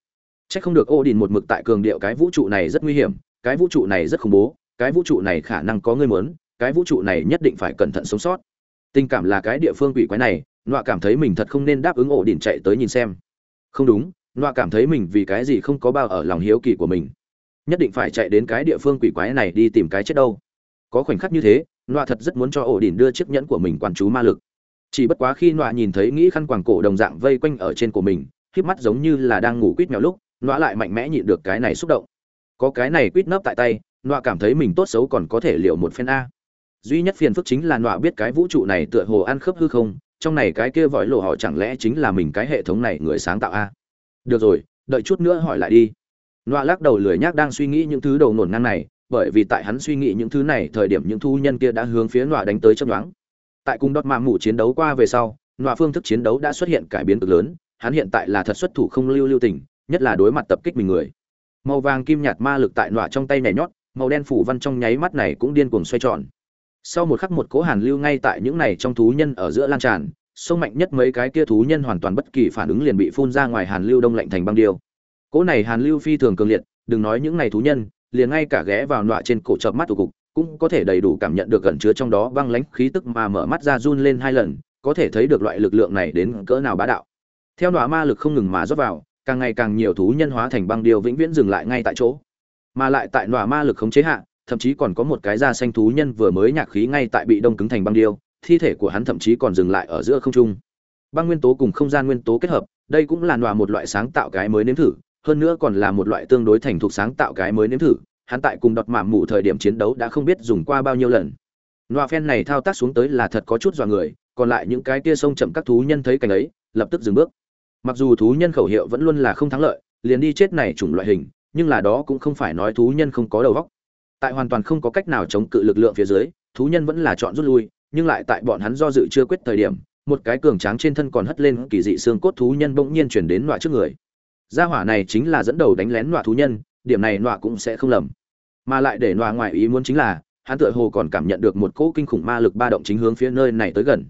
Chắc không được ô đình một mực tại cường điệu cái vũ trụ này rất nguy hiểm, cái vũ trụ này rất khủng bố, cái vũ trụ này khả năng có người muốn, cái vũ trụ này nhất định phải cẩn thận sống sót. Tình cảm là cái địa phương quỷ quái này, nọa cảm thấy mình thật không nên đáp ứng ổ đỉnh chạy tới nhìn xem. Không đúng, nọa cảm thấy mình vì cái gì không có bao ở lòng hiếu kỳ của mình. Nhất định phải chạy đến cái địa phương quỷ quái này đi tìm cái chết đâu có khoảnh khắc như thế, nọa thật rất muốn cho ổ đỉnh đưa chiếc nhẫn của mình quan chú ma lực. Chỉ bất quá khi nọa nhìn thấy nghĩ khăn quàng cổ đồng dạng vây quanh ở trên của mình híp mắt giống như là đang ngủ quýt mèo lúc, nọa lại mạnh mẽ nhịn được cái này xúc động. Có cái này quýt nấp tại tay, nọa cảm thấy mình tốt xấu còn có thể liệu một phen a. Duy nhất phiền phức chính là nọa biết cái vũ trụ này tựa hồ ăn khớp hư không, trong này cái kia vòi lộ họ chẳng lẽ chính là mình cái hệ thống này người sáng tạo a. Được rồi, đợi chút nữa hỏi lại đi. Nọa lắc đầu lười nhác đang suy nghĩ những thứ đầu nổn ngang này bởi vì tại hắn suy nghĩ những thứ này, thời điểm những thu nhân kia đã hướng phía nọa đánh tới chấp đoán tại cùng đọt mạng mủ chiến đấu qua về sau, nọa phương thức chiến đấu đã xuất hiện cải biến cực lớn, hắn hiện tại là thật xuất thủ không lưu lưu tình, nhất là đối mặt tập kích mình người. Màu vàng kim nhạt ma lực tại nọa trong tay nhảy nhót, màu đen phủ văn trong nháy mắt này cũng điên cuồng xoay tròn. Sau một khắc một cố hàn lưu ngay tại những này trong thú nhân ở giữa lan tràn, sông mạnh nhất mấy cái kia thú nhân hoàn toàn bất kỳ phản ứng liền bị phun ra ngoài hàn lưu đông lạnh thành băng điêu. Cỗ này hàn lưu phi thường cường liệt, đừng nói những này thú nhân liền ngay cả ghé vào nọa trên cổ chợp mắt tụ cục, cũng có thể đầy đủ cảm nhận được gần chứa trong đó băng lãnh khí tức mà mở mắt ra run lên hai lần, có thể thấy được loại lực lượng này đến cỡ nào bá đạo. Theo nọa ma lực không ngừng mà rót vào, càng ngày càng nhiều thú nhân hóa thành băng điều vĩnh viễn dừng lại ngay tại chỗ. Mà lại tại nọa ma lực khống chế hạ, thậm chí còn có một cái da xanh thú nhân vừa mới nhạc khí ngay tại bị đông cứng thành băng điêu, thi thể của hắn thậm chí còn dừng lại ở giữa không trung. Băng nguyên tố cùng không gian nguyên tố kết hợp, đây cũng là nọa một loại sáng tạo cái mới nếm thử hơn nữa còn là một loại tương đối thành thục sáng tạo cái mới nếm thử, hắn tại cùng đọt mảm mủ thời điểm chiến đấu đã không biết dùng qua bao nhiêu lần. Loa phen này thao tác xuống tới là thật có chút dọa người, còn lại những cái tia sông chậm các thú nhân thấy cảnh ấy, lập tức dừng bước. Mặc dù thú nhân khẩu hiệu vẫn luôn là không thắng lợi, liền đi chết này chủng loại hình, nhưng là đó cũng không phải nói thú nhân không có đầu óc. Tại hoàn toàn không có cách nào chống cự lực lượng phía dưới, thú nhân vẫn là chọn rút lui, nhưng lại tại bọn hắn do dự chưa quyết thời điểm, một cái cường tráng trên thân còn hất lên kỳ dị xương cốt thú nhân bỗng nhiên chuyển đến loại trước người gia hỏa này chính là dẫn đầu đánh lén nọa thú nhân, điểm này nọa cũng sẽ không lầm. Mà lại để nọa ngoài ý muốn chính là, hắn tựa hồ còn cảm nhận được một cỗ kinh khủng ma lực ba động chính hướng phía nơi này tới gần.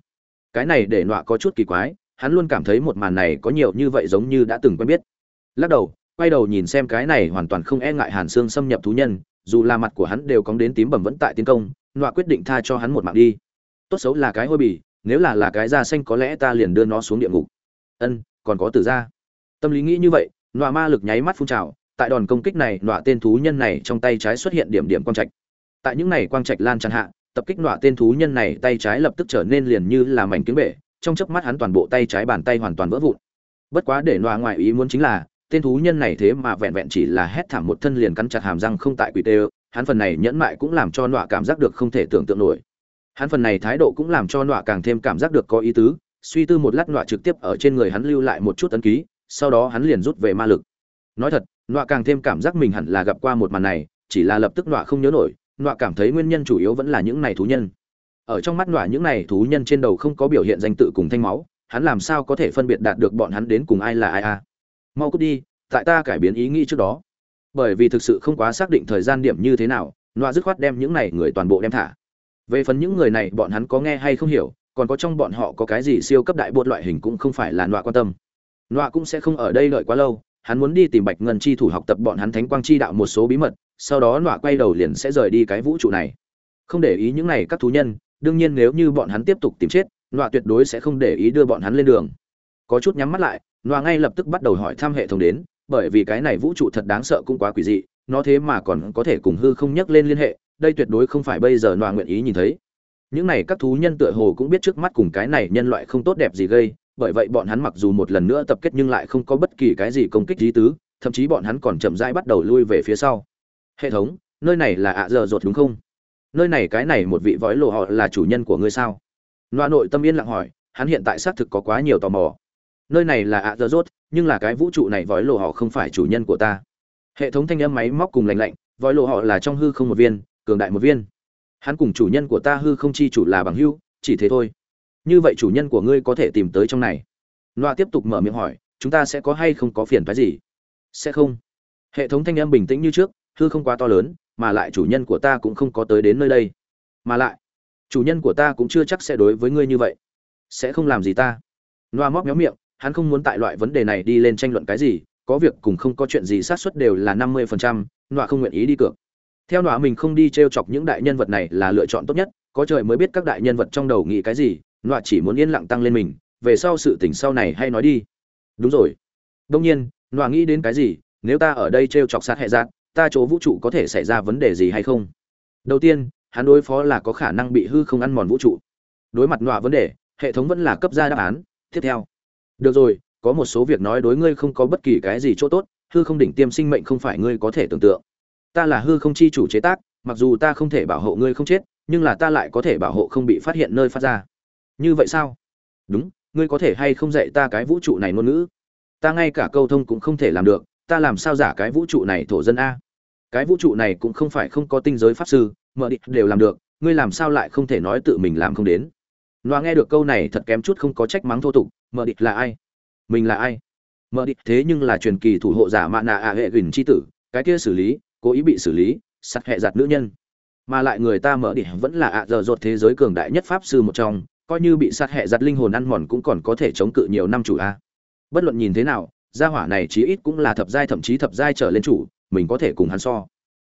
Cái này để nọa có chút kỳ quái, hắn luôn cảm thấy một màn này có nhiều như vậy giống như đã từng quen biết. Lắc đầu, quay đầu nhìn xem cái này hoàn toàn không e ngại hàn xương xâm nhập thú nhân, dù là mặt của hắn đều cóng đến tím bầm vẫn tại tiến công, nọa quyết định tha cho hắn một mạng đi. Tốt xấu là cái hôi bì, nếu là là cái da xanh có lẽ ta liền đưa nó xuống địa ngục. Ân, còn có tử ra tâm lý nghĩ như vậy, nọa ma lực nháy mắt phun trào, tại đòn công kích này, nọa tên thú nhân này trong tay trái xuất hiện điểm điểm quang trạch. Tại những này quang trạch lan tràn hạ, tập kích nọa tên thú nhân này tay trái lập tức trở nên liền như là mảnh kiếm bể, trong chớp mắt hắn toàn bộ tay trái bàn tay hoàn toàn vỡ vụn. Bất quá để nọa ngoài ý muốn chính là, tên thú nhân này thế mà vẹn vẹn chỉ là hét thảm một thân liền cắn chặt hàm răng không tại quỷ tê hắn phần này nhẫn mại cũng làm cho nọa cảm giác được không thể tưởng tượng nổi. Hắn phần này thái độ cũng làm cho nọa càng thêm cảm giác được có ý tứ, suy tư một lát nọa trực tiếp ở trên người hắn lưu lại một chút ấn ký sau đó hắn liền rút về ma lực. Nói thật, nọa càng thêm cảm giác mình hẳn là gặp qua một màn này, chỉ là lập tức nọa không nhớ nổi, nọa cảm thấy nguyên nhân chủ yếu vẫn là những này thú nhân. Ở trong mắt nọa những này thú nhân trên đầu không có biểu hiện danh tự cùng thanh máu, hắn làm sao có thể phân biệt đạt được bọn hắn đến cùng ai là ai a mau cút đi, tại ta cải biến ý nghĩ trước đó. Bởi vì thực sự không quá xác định thời gian điểm như thế nào, nọa dứt khoát đem những này người toàn bộ đem thả. Về phần những người này, bọn hắn có nghe hay không hiểu, còn có trong bọn họ có cái gì siêu cấp đại bột loại hình cũng không phải là nọa quan tâm nọa cũng sẽ không ở đây đợi quá lâu, hắn muốn đi tìm bạch ngân chi thủ học tập bọn hắn thánh quang chi đạo một số bí mật, sau đó nọa quay đầu liền sẽ rời đi cái vũ trụ này. Không để ý những này các thú nhân, đương nhiên nếu như bọn hắn tiếp tục tìm chết, nọa tuyệt đối sẽ không để ý đưa bọn hắn lên đường. Có chút nhắm mắt lại, nọa ngay lập tức bắt đầu hỏi thăm hệ thống đến, bởi vì cái này vũ trụ thật đáng sợ cũng quá quỷ dị, nó thế mà còn có thể cùng hư không nhắc lên liên hệ, đây tuyệt đối không phải bây giờ nọa nguyện ý nhìn thấy. Những này các thú nhân tựa hồ cũng biết trước mắt cùng cái này nhân loại không tốt đẹp gì gây bởi vậy bọn hắn mặc dù một lần nữa tập kết nhưng lại không có bất kỳ cái gì công kích lý tứ, thậm chí bọn hắn còn chậm rãi bắt đầu lui về phía sau. Hệ thống, nơi này là ạ à giờ rột đúng không? Nơi này cái này một vị vói lộ họ là chủ nhân của ngươi sao? Loa nội tâm yên lặng hỏi, hắn hiện tại xác thực có quá nhiều tò mò. Nơi này là ạ giờ rốt nhưng là cái vũ trụ này vói lộ họ không phải chủ nhân của ta. Hệ thống thanh âm máy móc cùng lành lạnh, vói lộ họ là trong hư không một viên, cường đại một viên. Hắn cùng chủ nhân của ta hư không chi chủ là bằng hưu chỉ thế thôi như vậy chủ nhân của ngươi có thể tìm tới trong này. Loa tiếp tục mở miệng hỏi, chúng ta sẽ có hay không có phiền phái gì? Sẽ không. Hệ thống thanh âm bình tĩnh như trước, hư không quá to lớn, mà lại chủ nhân của ta cũng không có tới đến nơi đây. Mà lại, chủ nhân của ta cũng chưa chắc sẽ đối với ngươi như vậy. Sẽ không làm gì ta. Loa móc méo miệng, hắn không muốn tại loại vấn đề này đi lên tranh luận cái gì, có việc cùng không có chuyện gì sát suất đều là năm mươi phần trăm, loa không nguyện ý đi cược. Theo loa mình không đi t r e o chọc những đại nhân vật này là lựa chọn tốt nhất, có trời mới biết các đại nhân vật trong đầu nghĩ cái gì nọa chỉ muốn yên lặng tăng lên mình, về sau sự tỉnh sau này hay nói đi. Đúng rồi. Đông nhiên, nọa nghĩ đến cái gì, nếu ta ở đây t r e o chọc sát hệ dạng ta chỗ vũ trụ có thể xảy ra vấn đề gì hay không? Đầu tiên, hắn đối phó là có khả năng bị hư không ăn mòn vũ trụ. Đối mặt nọa vấn đề, hệ thống vẫn là cấp ra đáp án. Tiếp theo. Được rồi, có một số việc nói đối ngươi không có bất kỳ cái gì chỗ tốt, hư không đỉnh tiêm sinh mệnh không phải ngươi có thể tưởng tượng. Ta là hư không chi chủ chế tác, mặc dù ta không thể bảo hộ ngươi không chết, nhưng là ta lại có thể bảo hộ không bị phát hiện nơi phát ra như vậy sao? Đúng, ngươi có thể hay không dạy ta cái vũ trụ này ngôn ngữ? Ta ngay cả câu thông cũng không thể làm được, ta làm sao giả cái vũ trụ này thổ dân a? Cái vũ trụ này cũng không phải không có tinh giới pháp sư mợ địch đều làm được, ngươi làm sao lại không thể nói tự mình làm không đến? Loa nghe được câu này thật kém chút không có trách mắng thô tục mợ địch là ai? Mình là ai? Mợ địch thế nhưng là truyền kỳ thủ hộ giả mạ nạ ạ hệ gửn c tử, cái kia xử lý, cố ý bị xử lý sắt hệ giặt nữ nhân. Mà lại người ta mợ địch vẫn là ạ dở dột thế giới cường đại nhất pháp sư một trong coi như bị sát hệ giặt linh hồn ăn mòn cũng còn có thể chống cự nhiều năm chủ a. Bất luận nhìn thế nào, gia hỏa này chí ít cũng là thập giai thậm chí thập giai trở lên chủ, mình có thể cùng hắn so.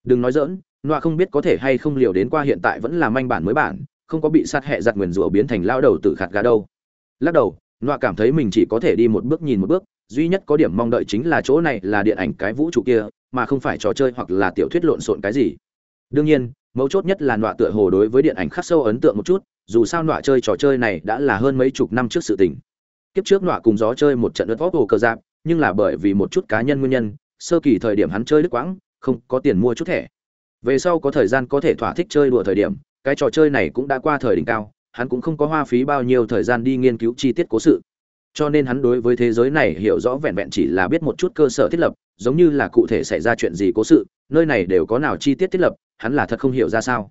Đừng nói dỡn nọa không biết có thể hay không liều đến qua hiện tại vẫn là manh bản mới bản, không có bị sát hệ giặt nguyền rủa biến thành lao đầu tự khạt gà đâu. Lắc đầu, nọa cảm thấy mình chỉ có thể đi một bước nhìn một bước, duy nhất có điểm mong đợi chính là chỗ này là điện ảnh cái vũ trụ kia, mà không phải trò chơi hoặc là tiểu thuyết lộn xộn cái gì. Đương nhiên mấu chốt nhất là nọa tựa hồ đối với điện ảnh khắc sâu ấn tượng một chút, dù sao nọa chơi trò chơi này đã là hơn mấy chục năm trước sự tình. Kiếp trước nọa cùng gió chơi một trận đất vóc hồ cờ giáp, nhưng là bởi vì một chút cá nhân nguyên nhân, sơ kỳ thời điểm hắn chơi đứt quãng, không có tiền mua chút thẻ. Về sau có thời gian có thể thỏa thích chơi đùa thời điểm, cái trò chơi này cũng đã qua thời đỉnh cao, hắn cũng không có hoa phí bao nhiêu thời gian đi nghiên cứu chi tiết cố sự cho nên hắn đối với thế giới này hiểu rõ vẹn vẹn chỉ là biết một chút cơ sở thiết lập, giống như là cụ thể xảy ra chuyện gì cố sự, nơi này đều có nào chi tiết thiết lập, hắn là thật không hiểu ra sao.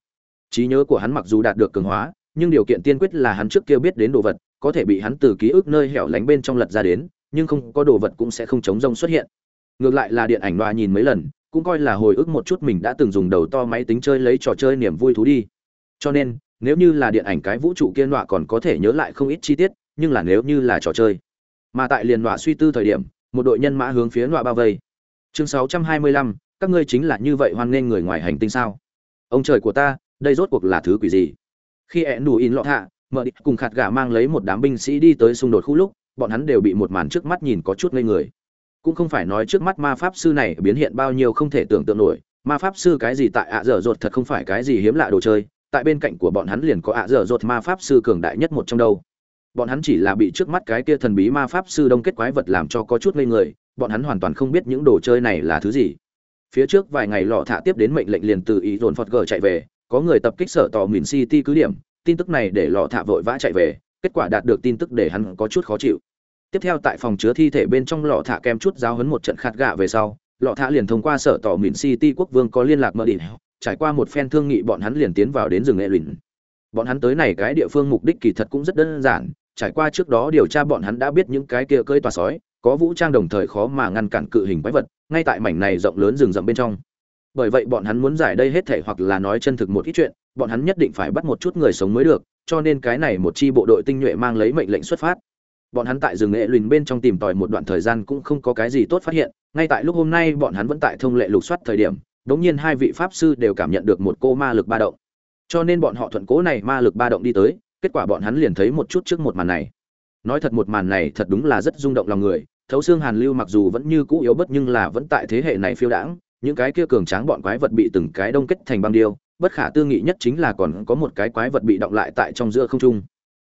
Trí nhớ của hắn mặc dù đạt được cường hóa, nhưng điều kiện tiên quyết là hắn trước kia biết đến đồ vật, có thể bị hắn từ ký ức nơi hẻo lánh bên trong lật ra đến, nhưng không có đồ vật cũng sẽ không chống rông xuất hiện. Ngược lại là điện ảnh đoa nhìn mấy lần, cũng coi là hồi ức một chút mình đã từng dùng đầu to máy tính chơi lấy trò chơi niềm vui thú đi. Cho nên, nếu như là điện ảnh cái vũ trụ kia nọa còn có thể nhớ lại không ít chi tiết nhưng là nếu như là trò chơi. Mà tại liền nọa suy tư thời điểm một đội nhân mã hướng phía nọa bao vây. Chương 625, các ngươi chính là như vậy hoan nghênh người ngoài hành tinh sao? Ông trời của ta đây rốt cuộc là thứ quỷ gì? Khi ẹn đủ in lọ hạ mở đi cùng khạt gà mang lấy một đám binh sĩ đi tới xung đột khu lúc bọn hắn đều bị một màn trước mắt nhìn có chút ngây người. Cũng không phải nói trước mắt ma pháp sư này biến hiện bao nhiêu không thể tưởng tượng nổi. Ma pháp sư cái gì tại ạ dở dột thật không phải cái gì hiếm lạ đồ chơi tại bên cạnh của bọn hắn liền có ạ dở dột ma pháp sư cường đại nhất một trong đâu bọn hắn chỉ là bị trước mắt cái kia thần bí ma pháp sư đông kết quái vật làm cho có chút ngây người, bọn hắn hoàn toàn không biết những đồ chơi này là thứ gì phía trước vài ngày lọ thả tiếp đến mệnh lệnh liền từ ý dồn phật gờ chạy về, có người tập kích sở tò mìn city cứ điểm, tin tức này để lọ thả vội vã chạy về, kết quả đạt được tin tức để hắn có chút khó chịu tiếp theo tại phòng chứa thi thể bên trong lọ thả kem chút giáo hấn một trận khát gạ về sau, lọ thả liền thông qua sở tò mìn city quốc vương có liên lạc mơ đỉnh, trải qua một phen thương nghị bọn hắn liền tiến vào đến rừng nghệ luyện. bọn hắn tới này cái địa phương mục đích kỳ thật cũng rất đơn giản trải qua trước đó điều tra bọn hắn đã biết những cái kia cơi tòa sói, có vũ trang đồng thời khó mà ngăn cản cự hình quái vật, ngay tại mảnh này rộng lớn rừng rậm bên trong. Bởi vậy bọn hắn muốn giải đây hết thể hoặc là nói chân thực một ít chuyện, bọn hắn nhất định phải bắt một chút người sống mới được, cho nên cái này một chi bộ đội tinh nhuệ mang lấy mệnh lệnh xuất phát. Bọn hắn tại rừng nghệ lùn bên trong tìm tòi một đoạn thời gian cũng không có cái gì tốt phát hiện, ngay tại lúc hôm nay bọn hắn vẫn tại thông lệ lục soát thời điểm, đống nhiên hai vị pháp sư đều cảm nhận được một cô ma lực ba động. Cho nên bọn họ thuận cố này ma lực ba động đi tới kết quả bọn hắn liền thấy một chút trước một màn này. Nói thật một màn này thật đúng là rất rung động lòng người, thấu xương hàn lưu mặc dù vẫn như cũ yếu bất nhưng là vẫn tại thế hệ này phiêu đãng, những cái kia cường tráng bọn quái vật bị từng cái đông kết thành băng điêu, bất khả tư nghị nhất chính là còn có một cái quái vật bị động lại tại trong giữa không trung.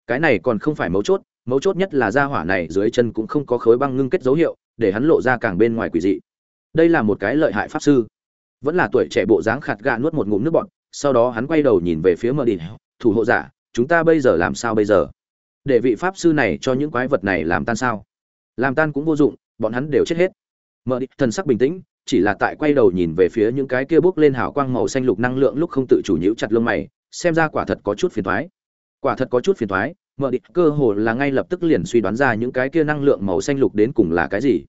Cái này còn không phải mấu chốt mấu chốt nhất là ra hỏa này dưới chân cũng không có khối băng ngưng kết dấu hiệu, để hắn lộ ra càng bên ngoài quỷ dị. Đây là một cái lợi hại pháp sư. Vẫn là tuổi trẻ bộ dáng khạt gạ nuốt một ngụm nước bọt, sau đó hắn quay đầu nhìn về phía mờ thủ hộ giả chúng ta bây giờ làm sao bây giờ? Để vị pháp sư này cho những quái vật này làm tan sao? Làm tan cũng vô dụng, bọn hắn đều chết hết. Mở đi, thần sắc bình tĩnh, chỉ là tại quay đầu nhìn về phía những cái kia bước lên hào quang màu xanh lục năng lượng lúc không tự chủ nhíu chặt lông mày, xem ra quả thật có chút phiền thoái quả thật có chút phiền thoái mở đi, cơ hồ là ngay lập tức liền suy đoán ra những cái kia năng lượng màu xanh lục đến cùng là cái gì.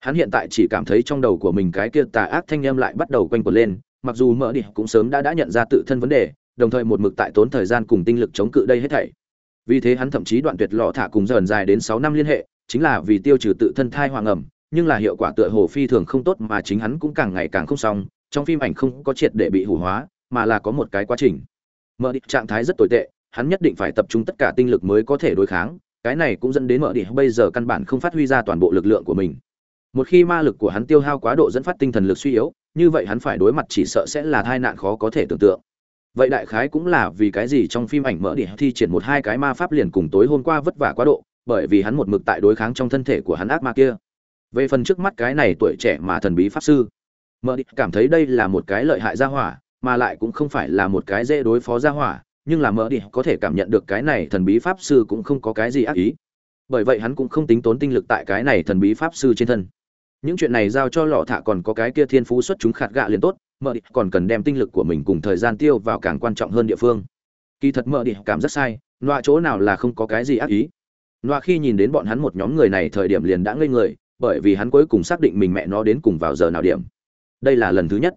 Hắn hiện tại chỉ cảm thấy trong đầu của mình cái kia tà ác thanh âm lại bắt đầu quanh quẩn lên, mặc dù mở đi cũng sớm đã đã nhận ra tự thân vấn đề đồng thời một mực tại tốn thời gian cùng tinh lực chống cự đây hết thảy. Vì thế hắn thậm chí đoạn tuyệt lọ thả cùng dần dài đến sáu năm liên hệ, chính là vì tiêu trừ tự thân thai hoàng ẩm, nhưng là hiệu quả tựa hồ phi thường không tốt mà chính hắn cũng càng ngày càng không xong, trong phim ảnh không có triệt để bị hủ hóa, mà là có một cái quá trình. Mở địch trạng thái rất tồi tệ, hắn nhất định phải tập trung tất cả tinh lực mới có thể đối kháng, cái này cũng dẫn đến mở địch bây giờ căn bản không phát huy ra toàn bộ lực lượng của mình. Một khi ma lực của hắn tiêu hao quá độ dẫn phát tinh thần lực suy yếu, như vậy hắn phải đối mặt chỉ sợ sẽ là tai nạn khó có thể tưởng tượng vậy đại khái cũng là vì cái gì trong phim ảnh mở địa thi triển một hai cái ma pháp liền cùng tối hôm qua vất vả quá độ, bởi vì hắn một mực tại đối kháng trong thân thể của hắn ác ma kia. Về phần trước mắt cái này tuổi trẻ mà thần bí pháp sư, mở địa cảm thấy đây là một cái lợi hại gia hỏa, mà lại cũng không phải là một cái dễ đối phó gia hỏa, nhưng là mở địa có thể cảm nhận được cái này thần bí pháp sư cũng không có cái gì ác ý. Bởi vậy hắn cũng không tính tốn tinh lực tại cái này thần bí pháp sư trên thân. Những chuyện này giao cho lọ thạ còn có cái kia thiên phú xuất chúng khạt gạ liền tốt mợ đi còn cần đem tinh lực của mình cùng thời gian tiêu vào càng quan trọng hơn địa phương. Kỳ thật mợ đi cảm rất sai loa chỗ nào là không có cái gì ác ý. Loa khi nhìn đến bọn hắn một nhóm người này thời điểm liền đã ngây người, bởi vì hắn cuối cùng xác định mình mẹ nó đến cùng vào giờ nào điểm. Đây là lần thứ nhất.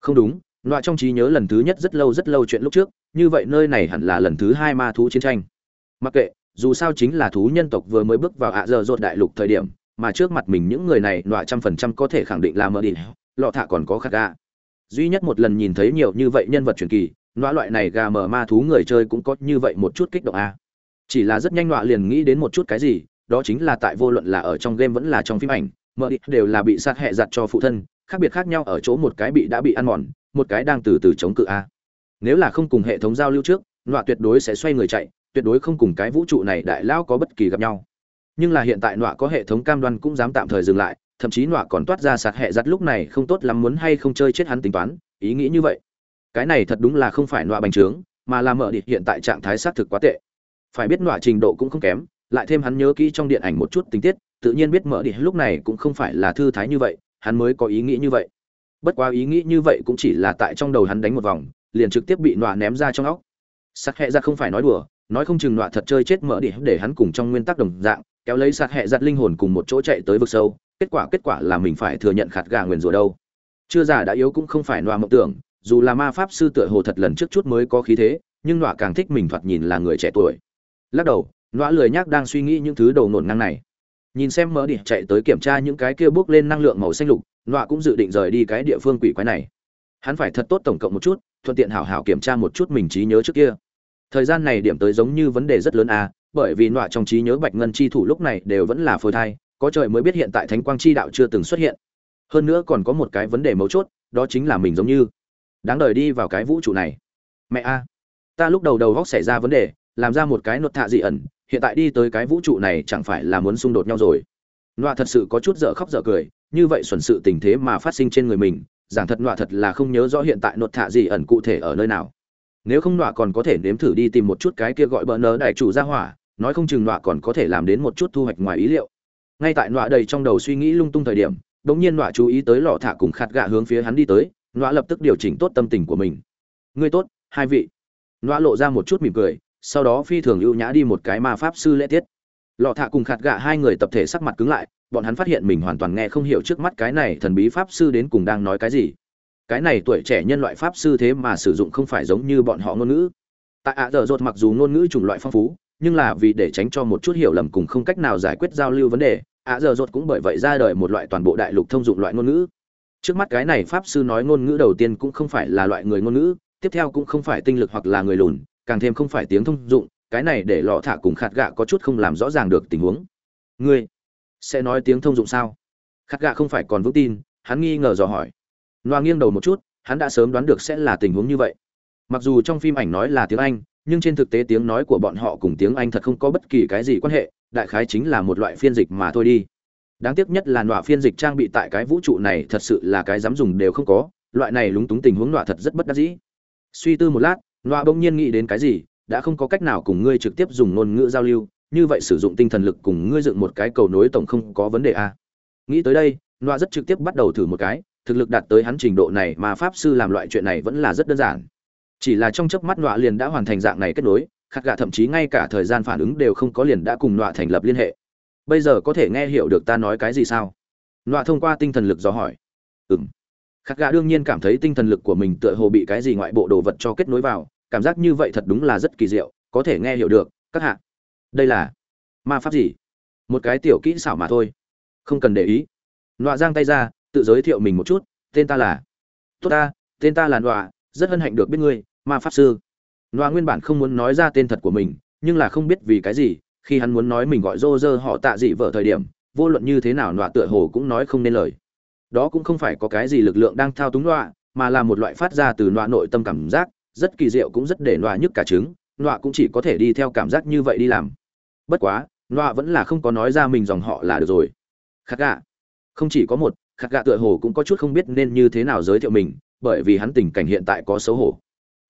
Không đúng loa trong trí nhớ lần thứ nhất rất lâu rất lâu chuyện lúc trước, như vậy nơi này hẳn là lần thứ hai ma thú chiến tranh. Mặc kệ, dù sao chính là thú nhân tộc vừa mới bước vào ạ giờ rột đại lục thời điểm, mà trước mặt mình những người này loại trăm phần trăm có thể khẳng định là mơ đi lọ thạ còn có khát gà duy nhất một lần nhìn thấy nhiều như vậy nhân vật truyền kỳ, loại loại này gà mờ ma thú người chơi cũng có như vậy một chút kích động a. Chỉ là rất nhanh loại liền nghĩ đến một chút cái gì, đó chính là tại vô luận là ở trong game vẫn là trong phim ảnh mơ đi đều là bị sát hẹ giặt cho phụ thân, khác biệt khác nhau ở chỗ một cái bị đã bị ăn mòn, một cái đang từ từ chống cự a. Nếu là không cùng hệ thống giao lưu trước, loại tuyệt đối sẽ xoay người chạy, tuyệt đối không cùng cái vũ trụ này đại lao có bất kỳ gặp nhau. Nhưng là hiện tại nọa có hệ thống cam đoan cũng dám tạm thời dừng lại thậm chí nọa còn toát ra sạt hệ giặt lúc này không tốt lắm muốn hay không chơi chết hắn tính toán, ý nghĩ như vậy. Cái này thật đúng là không phải nọa bành trướng, mà là mở đi hiện tại trạng thái xác thực quá tệ. Phải biết nọa trình độ cũng không kém, lại thêm hắn nhớ kỹ trong điện ảnh một chút tình tiết, tự nhiên biết mở đi lúc này cũng không phải là thư thái như vậy, hắn mới có ý nghĩ như vậy. Bất quá ý nghĩ như vậy cũng chỉ là tại trong đầu hắn đánh một vòng, liền trực tiếp bị nọa ném ra trong óc. Sắc hệ ra không phải nói đùa, nói không chừng nọa thật chơi chết mở đi để hắn cùng trong nguyên tắc đồng dạng, kéo lấy sạt hẹ giặt linh hồn cùng một chỗ chạy tới vực sâu kết quả kết quả là mình phải thừa nhận khạt gà nguyền rủa đâu. Chưa già đã yếu cũng không phải nọa mộng tưởng, dù là ma pháp sư tựa hồ thật lần trước chút mới có khí thế, nhưng nọa càng thích mình thoạt nhìn là người trẻ tuổi. Lắc đầu, nọa lười nhác đang suy nghĩ những thứ đầu nổn ngang này. Nhìn xem mỡ đi chạy tới kiểm tra những cái kia bước lên năng lượng màu xanh lục, nọa cũng dự định rời đi cái địa phương quỷ quái này. Hắn phải thật tốt tổng cộng một chút, thuận tiện hảo hảo kiểm tra một chút mình trí nhớ trước kia. Thời gian này điểm tới giống như vấn đề rất lớn à bởi vì nọa trong trí nhớ bạch ngân chi thủ lúc này đều vẫn là phôi thai có trời mới biết hiện tại thánh quang chi đạo chưa từng xuất hiện. Hơn nữa còn có một cái vấn đề mấu chốt, đó chính là mình giống như đáng đời đi vào cái vũ trụ này. Mẹ a, ta lúc đầu đầu góc xảy ra vấn đề, làm ra một cái nốt thạ dị ẩn, hiện tại đi tới cái vũ trụ này chẳng phải là muốn xung đột nhau rồi. Nọa thật sự có chút dở khóc dở cười, như vậy xuẩn sự tình thế mà phát sinh trên người mình, giảng thật nọa thật là không nhớ rõ hiện tại nốt thạ dị ẩn cụ thể ở nơi nào. Nếu không nọa còn có thể nếm thử đi tìm một chút cái kia gọi bỡ nớ đại chủ ra hỏa, nói không chừng nọa còn có thể làm đến một chút thu hoạch ngoài ý liệu ngay tại nọa đầy trong đầu suy nghĩ lung tung thời điểm đ ỗ n g nhiên nọa chú ý tới lọ thả cùng khát gạ hướng phía hắn đi tới, nọa lập tức điều chỉnh tốt tâm tình của mình. Ngươi tốt, hai vị. Nọa lộ ra một chút mỉm cười, sau đó phi thường ưu nhã đi một cái ma pháp sư lễ tiết. Lọ thả cùng khát gạ hai người tập thể sắc mặt cứng lại, bọn hắn phát hiện mình hoàn toàn nghe không hiểu trước mắt cái này thần bí pháp sư đến cùng đang nói cái gì. Cái này tuổi trẻ nhân loại pháp sư thế mà sử dụng không phải giống như bọn họ ngôn ngữ. Tại ạ dở dột mặc dù ngôn ngữ chủng loại phong phú nhưng là vì để tránh cho một chút hiểu lầm cùng không cách nào giải quyết giao lưu vấn đề, ạ dở dột cũng bởi vậy ra đời một loại toàn bộ đại lục thông dụng loại ngôn ngữ. Trước mắt cái này pháp sư nói ngôn ngữ đầu tiên cũng không phải là loại người ngôn ngữ, tiếp theo cũng không phải tinh lực hoặc là người lùn, càng thêm không phải tiếng thông dụng, cái này để lọ thả cùng khát gạ có chút không làm rõ ràng được tình huống. Ngươi sẽ nói tiếng thông dụng sao? Khát gạ không phải còn vững tin, hắn nghi ngờ dò hỏi. Loa nghiêng đầu một chút, hắn đã sớm đoán được sẽ là tình huống như vậy. Mặc dù trong phim ảnh nói là tiếng anh nhưng trên thực tế tiếng nói của bọn họ cùng tiếng anh thật không có bất kỳ cái gì quan hệ, đại khái chính là một loại phiên dịch mà thôi đi. Đáng tiếc nhất là nọa phiên dịch trang bị tại cái vũ trụ này thật sự là cái dám dùng đều không có, loại này lúng túng tình huống nọa thật rất bất đắc dĩ. Suy tư một lát, nọa bỗng nhiên nghĩ đến cái gì, đã không có cách nào cùng ngươi trực tiếp dùng ngôn ngữ giao lưu, như vậy sử dụng tinh thần lực cùng ngươi dựng một cái cầu nối tổng không có vấn đề a nghĩ tới đây, nọa rất trực tiếp bắt đầu thử một cái, thực lực đạt tới hắn trình độ này mà pháp sư làm loại chuyện này vẫn là rất đơn giản chỉ là trong chớp mắt nọa liền đã hoàn thành dạng này kết nối khắc gạ thậm chí ngay cả thời gian phản ứng đều không có liền đã cùng nọa thành lập liên hệ. Bây giờ có thể nghe hiểu được ta nói cái gì sao? Nọa thông qua tinh thần lực dò hỏi. Ừm. Khắc gạ đương nhiên cảm thấy tinh thần lực của mình tựa hồ bị cái gì ngoại bộ đồ vật cho kết nối vào, cảm giác như vậy thật đúng là rất kỳ diệu, có thể nghe hiểu được, các hạ. Đây là ma pháp gì? Một cái tiểu kỹ xảo mà thôi. Không cần để ý. Nọa giang tay ra, tự giới thiệu mình một chút, tên ta là tốt ta, tên ta là nọa rất hân hạnh được biết ngươi ma pháp sư. Loa nguyên bản không muốn nói ra tên thật của mình nhưng là không biết vì cái gì khi hắn muốn nói mình gọi rô rơ họ tạ dị vợ thời điểm vô luận như thế nào loa tựa hồ cũng nói không nên lời. Đó cũng không phải có cái gì lực lượng đang thao túng loa, mà là một loại phát ra từ loa nội tâm cảm giác rất kỳ diệu cũng rất để loa nhức cả trứng loa cũng chỉ có thể đi theo cảm giác như vậy đi làm. Bất quá loa vẫn là không có nói ra mình dòng họ là được rồi. Khắc gạ không chỉ có một khắc gạ tựa hồ cũng có chút không biết nên như thế nào giới thiệu mình bởi vì hắn tình cảnh hiện tại có xấu hổ.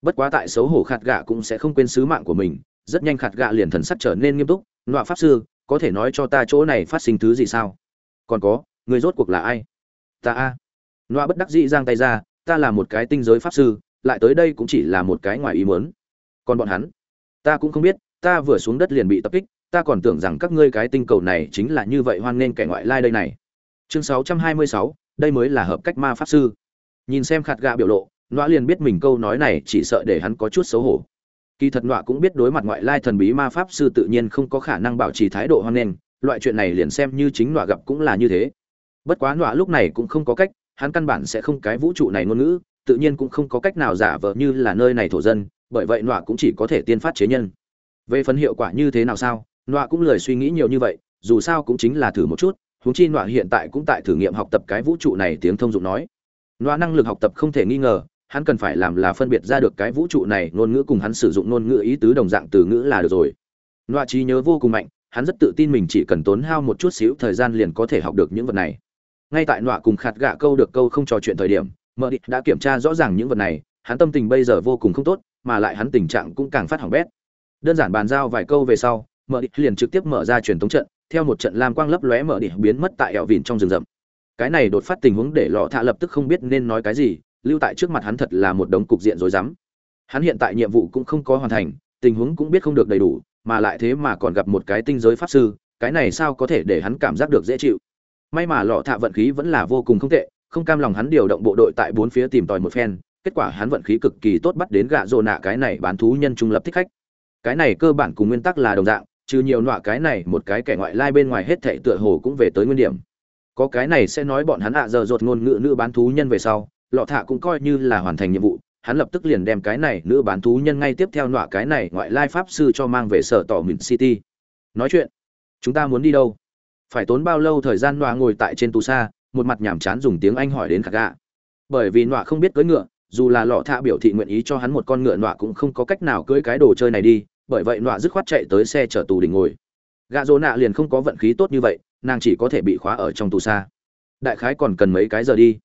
Bất quá tại xấu hổ khạt gạ cũng sẽ không quên sứ mạng của mình rất nhanh khạt gạ liền thần sắc trở nên nghiêm túc nọa pháp sư có thể nói cho ta chỗ này phát sinh thứ gì sao? Còn có người rốt cuộc là ai? Ta a. Nọa bất đắc dĩ giang tay ra ta là một cái tinh giới pháp sư lại tới đây cũng chỉ là một cái ngoài ý muốn. Còn bọn hắn? Ta cũng không biết ta vừa xuống đất liền bị tập kích ta còn tưởng rằng các ngươi cái tinh cầu này chính là như vậy hoan nên kẻ ngoại lai đây này. Chương 626, đây mới là hợp cách ma pháp sư nhìn xem khạt gạ biểu lộ, nọa liền biết mình câu nói này chỉ sợ để hắn có chút xấu hổ. Kỳ thật nọa cũng biết đối mặt ngoại lai thần bí ma pháp sư tự nhiên không có khả năng bảo trì thái độ hoan nghênh, loại chuyện này liền xem như chính nọa gặp cũng là như thế. Bất quá nọa lúc này cũng không có cách, hắn căn bản sẽ không cái vũ trụ này ngôn ngữ, tự nhiên cũng không có cách nào giả vờ như là nơi này thổ dân, bởi vậy nọa cũng chỉ có thể tiên phát chế nhân. Về phần hiệu quả như thế nào sao, nọa cũng lười suy nghĩ nhiều như vậy, dù sao cũng chính là thử một chút, huống chi nọa hiện tại cũng tại thử nghiệm học tập cái vũ trụ này tiếng thông dụng nói nọa năng lực học tập không thể nghi ngờ, hắn cần phải làm là phân biệt ra được cái vũ trụ này, ngôn ngữ cùng hắn sử dụng ngôn ngữ ý tứ đồng dạng từ ngữ là được rồi. Nọa trí nhớ vô cùng mạnh, hắn rất tự tin mình chỉ cần tốn hao một chút xíu thời gian liền có thể học được những vật này. Ngay tại nọa cùng khạt gạ câu được câu không trò chuyện thời điểm Mở địch đã kiểm tra rõ ràng những vật này, hắn tâm tình bây giờ vô cùng không tốt, mà lại hắn tình trạng cũng càng phát hỏng bét. Đơn giản bàn giao vài câu về sau Mở địch liền trực tiếp mở ra truyền tống trận, theo một trận lam quang lấp lóe Mở địch biến mất tại ẻo vịn trong rừng rậm cái này đột phát tình huống để lọ thạ lập tức không biết nên nói cái gì, lưu tại trước mặt hắn thật là một đống cục diện rối rắm. Hắn hiện tại nhiệm vụ cũng không có hoàn thành, tình huống cũng biết không được đầy đủ, mà lại thế mà còn gặp một cái tinh giới pháp sư, cái này sao có thể để hắn cảm giác được dễ chịu? May mà lọ thạ vận khí vẫn là vô cùng không tệ, không cam lòng hắn điều động bộ đội tại bốn phía tìm tòi một phen, kết quả hắn vận khí cực kỳ tốt bắt đến gạ rồ nạ cái này bán thú nhân trung lập thích khách. Cái này cơ bản cùng nguyên tắc là đồng dạng, trừ nhiều nọa cái này, một cái kẻ ngoại lai bên ngoài hết thệ tựa hồ cũng về tới nguyên điểm có cái này sẽ nói bọn hắn ạ, giờ rột ngôn ngữ nữ bán thú nhân về sau, lọ thạ cũng coi như là hoàn thành nhiệm vụ, hắn lập tức liền đem cái này nữ bán thú nhân ngay tiếp theo nọa cái này ngoại lai pháp sư cho mang về sở tỏ mìn city. Nói chuyện, chúng ta muốn đi đâu? Phải tốn bao lâu thời gian nọa ngồi tại trên tù xa, một mặt nhàm chán dùng tiếng anh hỏi đến khạc gạ bởi vì nọa không biết cưỡi ngựa, dù là lọ thạ biểu thị nguyện ý cho hắn một con ngựa, nọa cũng không có cách nào cưỡi cái đồ chơi này đi, bởi vậy nọa dứt khoát chạy tới xe chở tù đỉnh ngồi. Gạ dỗ nạ liền không có vận khí tốt như vậy nàng chỉ có thể bị khóa ở trong tù xa. Đại khái còn cần mấy cái giờ đi.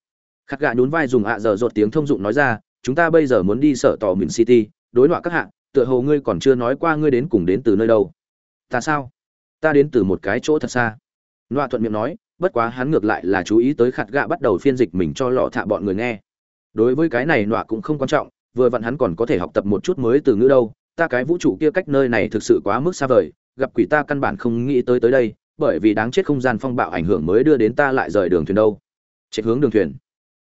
Khắc gạ nhún vai dùng ạ giờ rột tiếng thông dụng nói ra, chúng ta bây giờ muốn đi sở tỏ mìn city, đối loại các hạng tựa hồ ngươi còn chưa nói qua ngươi đến cùng đến từ nơi đâu. Ta sao? Ta đến từ một cái chỗ thật xa. Loa thuận miệng nói, bất quá hắn ngược lại là chú ý tới khạt gạ bắt đầu phiên dịch mình cho lọ thạ bọn người nghe. Đối với cái này nọa cũng không quan trọng, vừa vặn hắn còn có thể học tập một chút mới từ ngữ đâu, ta cái vũ trụ kia cách nơi này thực sự quá mức xa vời, gặp quỷ ta căn bản không nghĩ tới tới đây bởi vì đáng chết không gian phong bạo ảnh hưởng mới đưa đến ta lại rời đường thuyền đâu. Chạy hướng đường thuyền.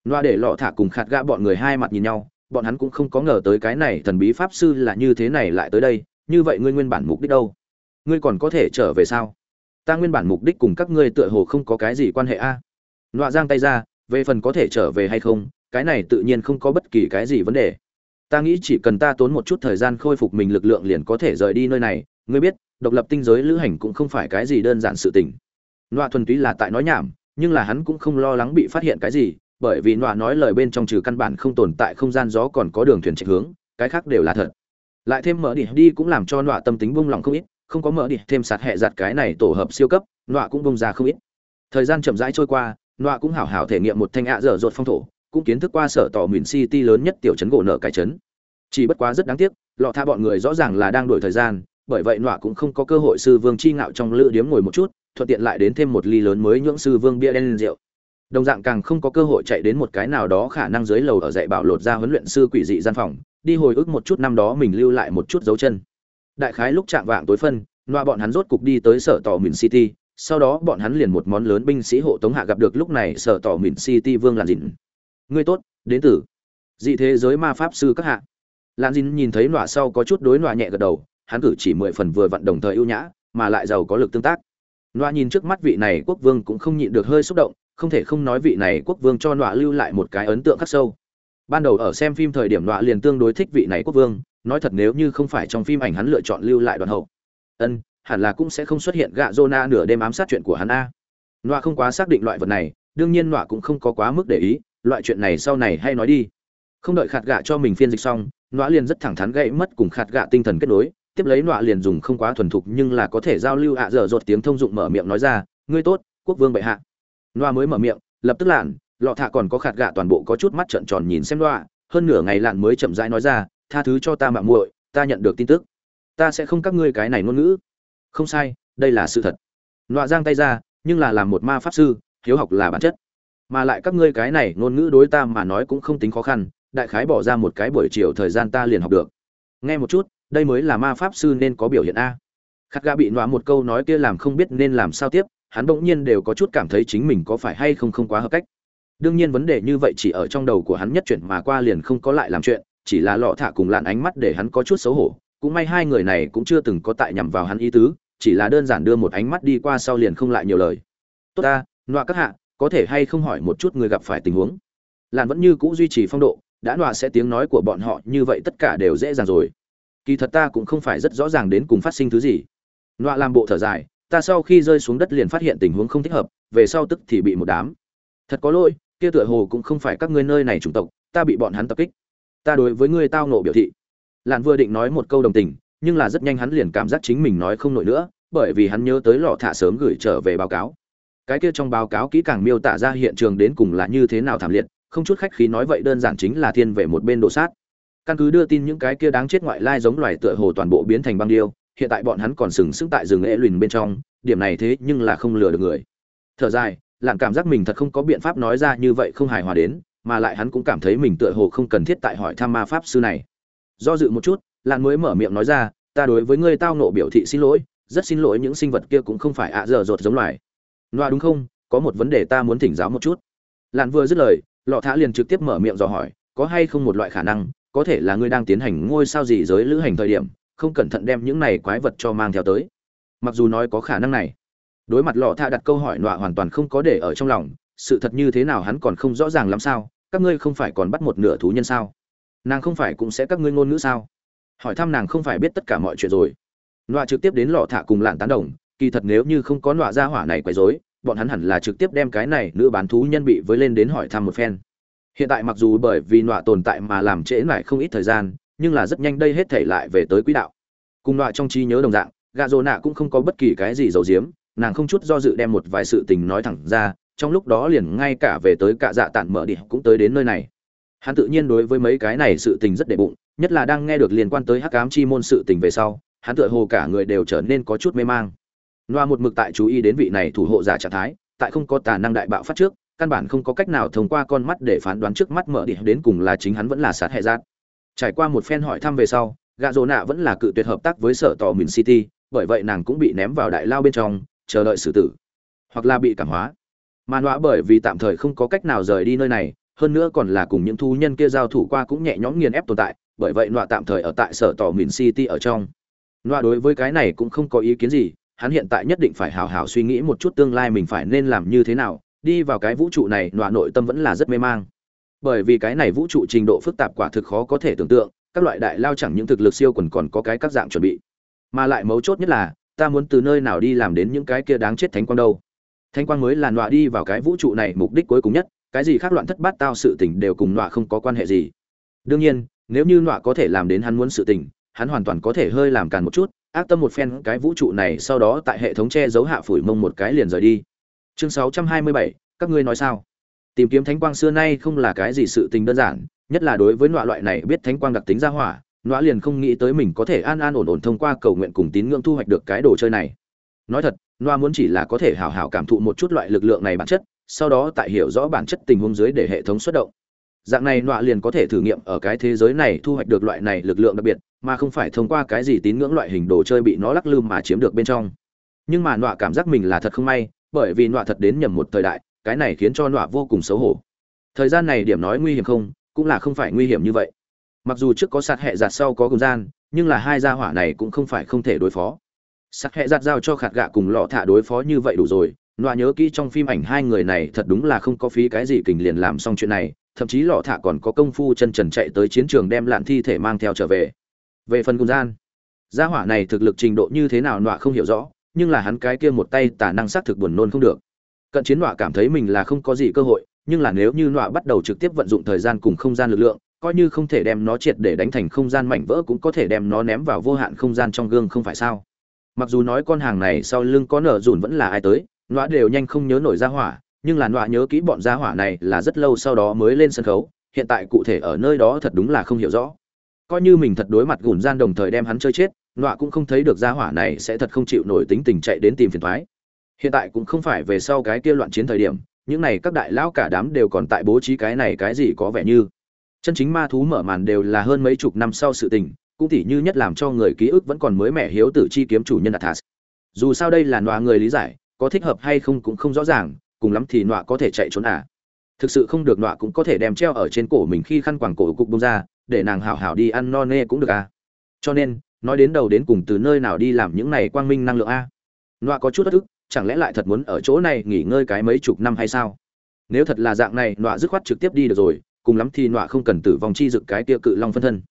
Loa để lọ thả cùng khạt gã bọn người hai mặt nhìn nhau, bọn hắn cũng không có ngờ tới cái này thần bí pháp sư là như thế này lại tới đây, như vậy ngươi nguyên bản mục đích đâu? Ngươi còn có thể trở về sao? Ta nguyên bản mục đích cùng các ngươi tựa hồ không có cái gì quan hệ a. À? loa giang tay ra, về phần có thể trở về hay không, cái này tự nhiên không có bất kỳ cái gì vấn đề. Ta nghĩ chỉ cần ta tốn một chút thời gian khôi phục mình lực lượng liền có thể rời đi nơi này ngươi biết, độc lập tinh giới lữ hành cũng không phải cái gì đơn giản sự tình. Loa thuần túy là tại nói nhảm, nhưng là hắn cũng không lo lắng bị phát hiện cái gì, bởi vì nọa nói lời bên trong trừ căn bản không tồn tại không gian gió còn có đường thuyền chạy hướng, cái khác đều là thật. Lại thêm mở đi đi cũng làm cho nọa tâm tính buông lòng không ít, không có mở đi thêm sạt hẹ giặt cái này tổ hợp siêu cấp, nọa cũng buông ra không ít. Thời gian chậm rãi trôi qua, nọa cũng hảo hảo thể nghiệm một thanh ạ dở dột phong thổ, cũng kiến thức qua sở tỏ miền city lớn nhất tiểu trấn gỗ nợ cái trấn chỉ bất quá rất đáng tiếc, lọ tha bọn người rõ ràng là đang đổi thời gian bởi vậy nọa cũng không có cơ hội sư vương chi ngạo trong lữ điếm ngồi một chút, thuận tiện lại đến thêm một ly lớn mới nhưỡng sư vương bia đen lên rượu. Đồng dạng càng không có cơ hội chạy đến một cái nào đó khả năng dưới lầu ở dạy bảo lột ra huấn luyện sư quỷ dị gian phòng, đi hồi ức một chút năm đó mình lưu lại một chút dấu chân. Đại khái lúc chạm vạng tối phân, nọa bọn hắn rốt cục đi tới sở tỏ mìn city, sau đó bọn hắn liền một món lớn binh sĩ hộ tống hạ gặp được lúc này sở tỏ mìn city vương làn dìn ngươi tốt, đến từ dị thế giới ma pháp sư các hạ. Làn dìn nhìn thấy nọa sau có chút đối nọa nhẹ gật đầu hắn cử chỉ mười phần vừa vặn đồng thời ưu nhã mà lại giàu có lực tương tác Nọa nhìn trước mắt vị này quốc vương cũng không nhịn được hơi xúc động không thể không nói vị này quốc vương cho nọa lưu lại một cái ấn tượng khắc sâu ban đầu ở xem phim thời điểm nọa liền tương đối thích vị này quốc vương nói thật nếu như không phải trong phim ảnh hắn lựa chọn lưu lại đoạn hậu ân hẳn là cũng sẽ không xuất hiện gạ Zona nửa đêm ám sát chuyện của hắn a. Nọa không quá xác định loại vật này, đương nhiên nọa cũng không có quá mức để ý, loại chuyện này sau này hay nói đi. Không đợi khạt gạ cho mình phiên dịch xong, nọa liền rất thẳng thắn gãy mất cùng khạt gạ tinh thần kết nối, tiếp lấy nọa liền dùng không quá thuần thục nhưng là có thể giao lưu ạ dở dột tiếng thông dụng mở miệng nói ra, ngươi tốt, quốc vương bệ hạ. Nọa mới mở miệng, lập tức lạn, lọ thạ còn có khạt gạ toàn bộ có chút mắt trợn tròn nhìn xem nọa, hơn nửa ngày lạn mới chậm rãi nói ra, tha thứ cho ta mạo muội, ta nhận được tin tức. Ta sẽ không các ngươi cái này ngôn ngữ không sai đây là sự thật nọa giang tay ra nhưng là làm một ma pháp sư hiếu học là bản chất mà lại các ngươi cái này ngôn ngữ đối ta mà nói cũng không tính khó khăn đại khái bỏ ra một cái buổi chiều thời gian ta liền học được nghe một chút đây mới là ma pháp sư nên có biểu hiện a. Khát gã bị nọa một câu nói kia làm không biết nên làm sao tiếp, hắn bỗng nhiên đều có chút cảm thấy chính mình có phải hay không không quá hợp cách. Đương nhiên vấn đề như vậy chỉ ở trong đầu của hắn nhất chuyện mà qua liền không có lại làm chuyện, chỉ là lọ thả cùng lạn ánh mắt để hắn có chút xấu hổ. Cũng may hai người này cũng chưa từng có tại nhằm vào hắn ý tứ, chỉ là đơn giản đưa một ánh mắt đi qua sau liền không lại nhiều lời. Tốt ta, nọa các hạ, có thể hay không hỏi một chút người gặp phải tình huống? Lạn vẫn như cũ duy trì phong độ, đã nọa sẽ tiếng nói của bọn họ như vậy tất cả đều dễ dàng rồi kỳ thật ta cũng không phải rất rõ ràng đến cùng phát sinh thứ gì. Nọa làm bộ thở dài, ta sau khi rơi xuống đất liền phát hiện tình huống không thích hợp, về sau tức thì bị một đám. Thật có lỗi, kia tựa hồ cũng không phải các ngươi nơi này chủng tộc, ta bị bọn hắn tập kích. Ta đối với ngươi tao nộ biểu thị. Lạn vừa định nói một câu đồng tình, nhưng là rất nhanh hắn liền cảm giác chính mình nói không nổi nữa, bởi vì hắn nhớ tới lọ thả sớm gửi trở về báo cáo. Cái kia trong báo cáo kỹ càng miêu tả ra hiện trường đến cùng là như thế nào thảm liệt, không chút khách khí nói vậy đơn giản chính là thiên về một bên đổ sát căn cứ đưa tin những cái kia đáng chết ngoại lai giống loài tựa hồ toàn bộ biến thành băng điêu, hiện tại bọn hắn còn sừng sững tại rừng ế lùn bên trong, điểm này thế nhưng là không lừa được người. Thở dài lạng cảm giác mình thật không có biện pháp nói ra như vậy không hài hòa đến, mà lại hắn cũng cảm thấy mình tựa hồ không cần thiết tại hỏi tham ma pháp sư này. Do dự một chút lạng mới mở miệng nói ra, ta đối với ngươi tao nộ biểu thị xin lỗi, rất xin lỗi những sinh vật kia cũng không phải ạ dở dột giống loài. Loa đúng không? Có một vấn đề ta muốn thỉnh giáo một chút. Lạn vừa dứt lời, lọ thả liền trực tiếp mở miệng dò hỏi, có hay không một loại khả năng có thể là ngươi đang tiến hành ngôi sao gì giới lữ hành thời điểm, không cẩn thận đem những này quái vật cho mang theo tới. Mặc dù nói có khả năng này, đối mặt lọ thạ đặt câu hỏi nọa hoàn toàn không có để ở trong lòng, sự thật như thế nào hắn còn không rõ ràng lắm sao? Các ngươi không phải còn bắt một nửa thú nhân sao? Nàng không phải cũng sẽ các ngươi ngôn ngữ sao? Hỏi thăm nàng không phải biết tất cả mọi chuyện rồi. Nọa trực tiếp đến lọ thạ cùng lạn tán đồng, kỳ thật nếu như không có nọa ra hỏa này quấy rối, bọn hắn hẳn là trực tiếp đem cái này nữ bán thú nhân bị với lên đến hỏi thăm một phen hiện tại mặc dù bởi vì nọa tồn tại mà làm trễ lại không ít thời gian, nhưng là rất nhanh đây hết thể lại về tới quỹ đạo. Cùng nọa trong trí nhớ đồng dạng gà rồ nạ cũng không có bất kỳ cái gì giấu giếm, nàng không chút do dự đem một vài sự tình nói thẳng ra, trong lúc đó liền ngay cả về tới cả dạ tản mở đi cũng tới đến nơi này. Hắn tự nhiên đối với mấy cái này sự tình rất đệ bụng, nhất là đang nghe được liên quan tới hắc ám chi môn sự tình về sau, hắn tựa hồ cả người đều trở nên có chút mê mang. Noa một mực tại chú ý đến vị này thủ hộ giả trạng thái, tại không có tà năng đại bạo phát trước căn bản không có cách nào thông qua con mắt để phán đoán trước mắt mở điểm đến cùng là chính hắn vẫn là sát hệ giác trải qua một phen hỏi thăm về sau gạ rồ nạ vẫn là cự tuyệt hợp tác với sở tò mình city bởi vậy nàng cũng bị ném vào đại lao bên trong chờ đợi xử tử. Hoặc là bị cảm hóa. Mà nọa bởi vì tạm thời không có cách nào rời đi nơi này hơn nữa còn là cùng những thú nhân kia giao thủ qua cũng nhẹ nhõm nghiền ép tồn tại bởi vậy nọa tạm thời ở tại sở tò mình city ở trong. Nọa đối với cái này cũng không có ý kiến gì, hắn hiện tại nhất định phải hào hào suy nghĩ một chút tương lai mình phải nên làm như thế nào, đi vào cái vũ trụ này, nọa nội tâm vẫn là rất mê mang. Bởi vì cái này vũ trụ trình độ phức tạp quả thực khó có thể tưởng tượng, các loại đại lao chẳng những thực lực siêu quần còn có cái các dạng chuẩn bị. Mà lại mấu chốt nhất là, ta muốn từ nơi nào đi làm đến những cái kia đáng chết thánh quang đâu. Thánh quang mới là nọa đi vào cái vũ trụ này mục đích cuối cùng nhất, cái gì khác loạn thất bát tao sự tình đều cùng nọa không có quan hệ gì. Đương nhiên, nếu như nọa có thể làm đến hắn muốn sự tình, hắn hoàn toàn có thể hơi làm càn một chút ác tâm một phen cái vũ trụ này sau đó tại hệ thống che giấu hạ phủi mông một cái liền rời đi chương 627, các ngươi nói sao? Tìm kiếm thánh quang xưa nay không là cái gì sự tình đơn giản nhất là đối với loại loại này biết thánh quang đặc tính ra hỏa nọa liền không nghĩ tới mình có thể an an ổn ổn thông qua cầu nguyện cùng tín ngưỡng thu hoạch được cái đồ chơi này. Nói thật nọa muốn chỉ là có thể hào hào cảm thụ một chút loại lực lượng này bản chất sau đó tại hiểu rõ bản chất tình huống dưới để hệ thống xuất động. Dạng này nọa liền có thể thử nghiệm ở cái thế giới này thu hoạch được loại này lực lượng đặc biệt mà không phải thông qua cái gì tín ngưỡng loại hình đồ chơi bị nó lắc lư mà chiếm được bên trong. Nhưng mà nọa cảm giác mình là thật không may bởi vì nọa thật đến nhầm một thời đại, cái này khiến cho nọa vô cùng xấu hổ. Thời gian này điểm nói nguy hiểm không, cũng là không phải nguy hiểm như vậy. Mặc dù trước có sạt hẹ giặt sau có cùng gian, nhưng là hai gia hỏa này cũng không phải không thể đối phó. Sạt hẹ giặt giao cho khạt gạ cùng lọ thả đối phó như vậy đủ rồi, nọa nhớ kỹ trong phim ảnh hai người này thật đúng là không có phí cái gì kình liền làm xong chuyện này, thậm chí lọ thả còn có công phu chân trần chạy tới chiến trường đem lạn thi thể mang theo trở về. Về phần cùng gian, gia hỏa này thực lực trình độ như thế nào nọa không hiểu rõ nhưng là hắn cái kia một tay tả năng xác thực buồn nôn không được. Cận chiến nọa cảm thấy mình là không có gì cơ hội, nhưng là nếu như nọa bắt đầu trực tiếp vận dụng thời gian cùng không gian lực lượng, coi như không thể đem nó triệt để đánh thành không gian mảnh vỡ cũng có thể đem nó ném vào vô hạn không gian trong gương không phải sao? Mặc dù nói con hàng này sau lưng có nở dùn vẫn là ai tới, nọa đều nhanh không nhớ nổi ra hỏa, nhưng là nọa nhớ kỹ bọn gia hỏa này là rất lâu sau đó mới lên sân khấu, hiện tại cụ thể ở nơi đó thật đúng là không hiểu rõ. Coi như mình thật đối mặt gùn gian đồng thời đem hắn chơi chết nọa cũng không thấy được gia hỏa này sẽ thật không chịu nổi tính tình chạy đến tìm phiền thoái hiện tại cũng không phải về sau cái kia loạn chiến thời điểm những này các đại lão cả đám đều còn tại bố trí cái này cái gì có vẻ như chân chính ma thú mở màn đều là hơn mấy chục năm sau sự tình cũng tỉ như nhất làm cho người ký ức vẫn còn mới mẻ hiếu tử chi kiếm chủ nhân Athas. Dù sao đây là nọa người lý giải, có thích hợp hay không cũng không rõ ràng, cùng lắm thì nọa có thể chạy trốn à. Thực sự không được nọa cũng có thể đem treo ở trên cổ mình khi khăn quàng cổ cục bông ra, để nàng hảo hảo đi ăn no nê cũng được à. Cho nên, nói đến đầu đến cùng từ nơi nào đi làm những này quang minh năng lượng a. Nọa có chút thất thức chẳng lẽ lại thật muốn ở chỗ này nghỉ ngơi cái mấy chục năm hay sao? Nếu thật là dạng này, nọa dứt khoát trực tiếp đi được rồi, cùng lắm thì nọa không cần tử vong chi dực cái tia cự long phân thân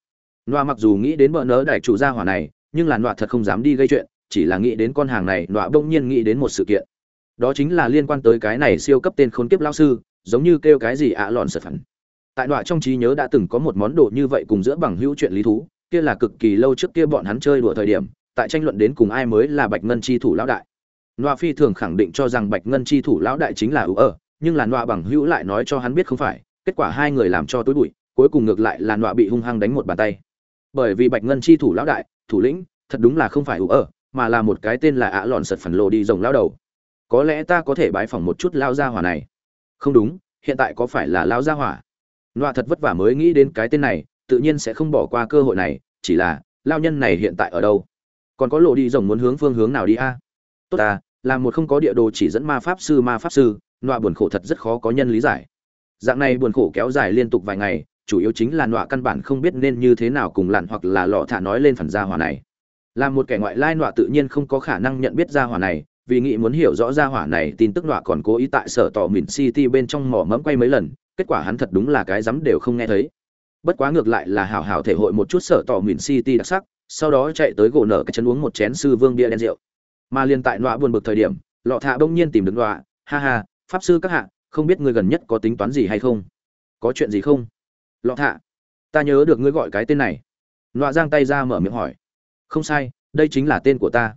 nọa mặc dù nghĩ đến bợ nớ đại chủ gia hỏa này nhưng là nọa thật không dám đi gây chuyện chỉ là nghĩ đến con hàng này nọa bỗng nhiên nghĩ đến một sự kiện đó chính là liên quan tới cái này siêu cấp tên khốn kiếp lao sư giống như kêu cái gì ạ lòn sợ phẳng tại nọa trong trí nhớ đã từng có một món đồ như vậy cùng giữa bằng hữu chuyện lý thú kia là cực kỳ lâu trước kia bọn hắn chơi đùa thời điểm, tại tranh luận đến cùng ai mới là bạch ngân chi thủ lão đại. Nọa phi thường khẳng định cho rằng bạch ngân chi thủ lão đại chính là ủ ở, nhưng là nọa bằng hữu lại nói cho hắn biết không phải, kết quả hai người làm cho tối bụi, cuối cùng ngược lại là nọa bị hung hăng đánh một bàn tay. Bởi vì bạch ngân chi thủ lão đại, thủ lĩnh, thật đúng là không phải ủ ở, mà là một cái tên là ạ lọn sật phần lộ đi rồng lao đầu. Có lẽ ta có thể bái phỏng một chút lao gia hỏa này. Không đúng, hiện tại có phải là lao gia hỏa? Nọa thật vất vả mới nghĩ đến cái tên này tự nhiên sẽ không bỏ qua cơ hội này, chỉ là, lao nhân này hiện tại ở đâu? Còn có lộ đi rồng muốn hướng phương hướng nào đi a? Tốt ta, là một không có địa đồ chỉ dẫn ma pháp sư, ma pháp sư, nọa buồn khổ thật rất khó có nhân lý giải. Dạng này buồn khổ kéo dài liên tục vài ngày, chủ yếu chính là nọa căn bản không biết nên như thế nào cùng lặn hoặc là lọ thả nói lên phần gia hỏa này. Là một kẻ ngoại lai nọa tự nhiên không có khả năng nhận biết gia hỏa này, vì nghĩ muốn hiểu rõ gia hỏa này, tin tức nọa còn cố ý tại sở tỏ mìn city bên trong mỏ mẫm quay mấy lần, kết quả hắn thật đúng là cái dám đều không nghe thấy bất quá ngược lại là hảo hảo thể hội một chút sở tỏ mìn city đặc sắc, sau đó chạy tới gỗ nở cái chân uống một chén sư vương bia đen rượu. Mà liền tại nọa buồn bực thời điểm, lọ thạ bỗng nhiên tìm được nọa, ha ha, pháp sư các hạ, không biết ngươi gần nhất có tính toán gì hay không? Có chuyện gì không? Lọ thạ ta nhớ được ngươi gọi cái tên này. Nọa giang tay ra mở miệng hỏi, không sai, đây chính là tên của ta.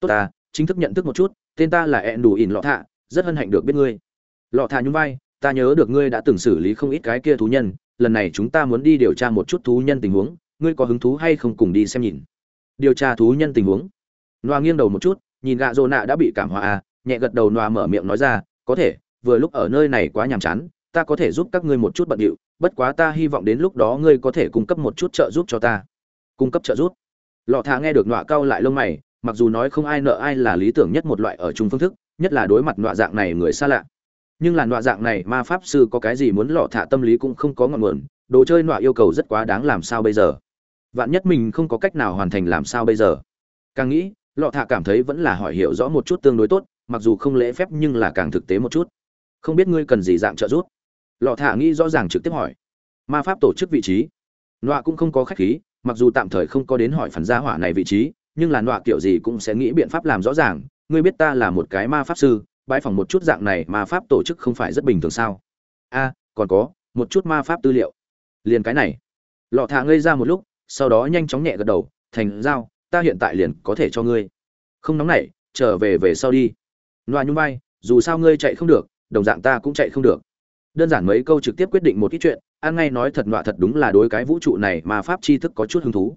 Tốt ta, chính thức nhận thức một chút, tên ta là ẹn đủ ỉn lọ thạ rất hân hạnh được biết ngươi. Lọ thạ nhún vai, ta nhớ được ngươi đã từng xử lý không ít cái kia thú nhân lần này chúng ta muốn đi điều tra một chút thú nhân tình huống, ngươi có hứng thú hay không cùng đi xem nhìn. Điều tra thú nhân tình huống. Noa nghiêng đầu một chút, nhìn gạ rô nạ đã bị cảm hóa à nhẹ gật đầu noa mở miệng nói ra, có thể, vừa lúc ở nơi này quá nhàm chán, ta có thể giúp các ngươi một chút bận điệu, bất quá ta hy vọng đến lúc đó ngươi có thể cung cấp một chút trợ giúp cho ta. Cung cấp trợ giúp. Lọ thà nghe được nọa cau lại lông mày, mặc dù nói không ai nợ ai là lý tưởng nhất một loại ở chung phương thức, nhất là đối mặt nọa dạng này người xa lạ nhưng là nọa dạng này ma pháp sư có cái gì muốn lọ thả tâm lý cũng không có ngọn nguồn, đồ chơi nọa yêu cầu rất quá đáng làm sao bây giờ? Vạn nhất mình không có cách nào hoàn thành làm sao bây giờ? Càng nghĩ, lọ thả cảm thấy vẫn là hỏi hiểu rõ một chút tương đối tốt, mặc dù không lễ phép nhưng là càng thực tế một chút. Không biết ngươi cần gì dạng trợ giúp? Lọ thả nghĩ rõ ràng trực tiếp hỏi. Ma pháp tổ chức vị trí. Nọa cũng không có khách khí, mặc dù tạm thời không có đến hỏi phần gia hỏa này vị trí, nhưng là nọa kiểu gì cũng sẽ nghĩ biện pháp làm rõ ràng. Ngươi biết ta là một cái ma pháp sư bãi phòng một chút dạng này ma pháp tổ chức không phải rất bình thường sao? A, còn có, một chút ma pháp tư liệu. Liền cái này. Lọ thả ngây ra một lúc, sau đó nhanh chóng nhẹ gật đầu, thành giao, ta hiện tại liền có thể cho ngươi. Không nóng nảy, trở về về sau đi. Loa nhung vai, dù sao ngươi chạy không được, đồng dạng ta cũng chạy không được. Đơn giản mấy câu trực tiếp quyết định một ít chuyện an ngay nói thật loa thật đúng là đối cái vũ trụ này mà pháp tri thức có chút hứng thú.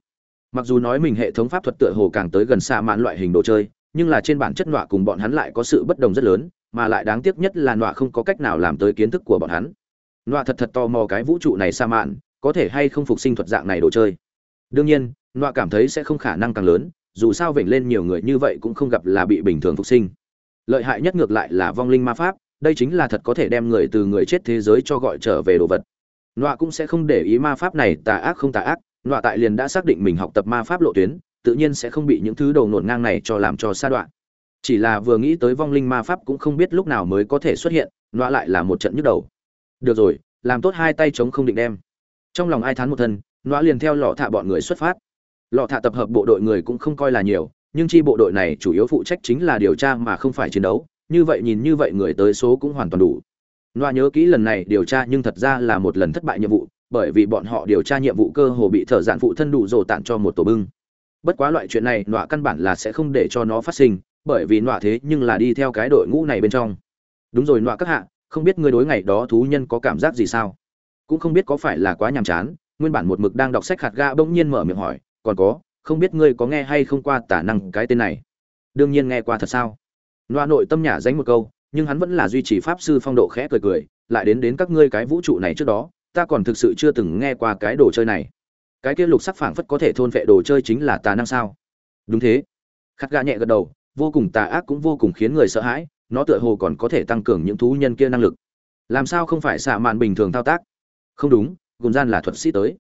Mặc dù nói mình hệ thống pháp thuật tựa hồ càng tới gần xa mãn loại hình đồ chơi nhưng là trên bản chất nọa cùng bọn hắn lại có sự bất đồng rất lớn, mà lại đáng tiếc nhất là nọa không có cách nào làm tới kiến thức của bọn hắn. Nọa thật thật tò mò cái vũ trụ này xa mạn, có thể hay không phục sinh thuật dạng này đồ chơi. Đương nhiên, nọa cảm thấy sẽ không khả năng càng lớn, dù sao vểnh lên nhiều người như vậy cũng không gặp là bị bình thường phục sinh. Lợi hại nhất ngược lại là vong linh ma pháp, đây chính là thật có thể đem người từ người chết thế giới cho gọi trở về đồ vật. Nọa cũng sẽ không để ý ma pháp này tà ác không tà ác, nọa tại liền đã xác định mình học tập ma pháp lộ tuyến tự nhiên sẽ không bị những thứ đầu nổn ngang này cho làm cho xa đoạn. Chỉ là vừa nghĩ tới vong linh ma pháp cũng không biết lúc nào mới có thể xuất hiện, nọa lại là một trận nhức đầu. Được rồi, làm tốt hai tay chống không định đem. Trong lòng ai thán một thân, nọa liền theo lọ thạ bọn người xuất phát. Lọ thạ tập hợp bộ đội người cũng không coi là nhiều, nhưng chi bộ đội này chủ yếu phụ trách chính là điều tra mà không phải chiến đấu, như vậy nhìn như vậy người tới số cũng hoàn toàn đủ. Nọa nhớ kỹ lần này điều tra nhưng thật ra là một lần thất bại nhiệm vụ, bởi vì bọn họ điều tra nhiệm vụ cơ hồ bị thợ giản phụ thân đủ rồ tặng cho một tổ bưng bất quá loại chuyện này, nọa căn bản là sẽ không để cho nó phát sinh, bởi vì nọa thế nhưng là đi theo cái đội ngũ này bên trong. Đúng rồi, nọa các hạ, không biết ngươi đối ngày đó thú nhân có cảm giác gì sao? Cũng không biết có phải là quá nhàm chán, nguyên bản một mực đang đọc sách hạt ga bỗng nhiên mở miệng hỏi, còn có, không biết ngươi có nghe hay không qua tả năng cái tên này? Đương nhiên nghe qua thật sao? Nọa nội tâm nhả dánh một câu, nhưng hắn vẫn là duy trì pháp sư phong độ khẽ cười cười, lại đến đến các ngươi cái vũ trụ này trước đó, ta còn thực sự chưa từng nghe qua cái đồ chơi này cái kia lục sắc phảng phất có thể thôn vệ đồ chơi chính là tà năng sao? Đúng thế. Khát gà nhẹ gật đầu, vô cùng tà ác cũng vô cùng khiến người sợ hãi, nó tựa hồ còn có thể tăng cường những thú nhân kia năng lực. Làm sao không phải xạ mạn bình thường thao tác? Không đúng, gồm gian là thuật sĩ tới.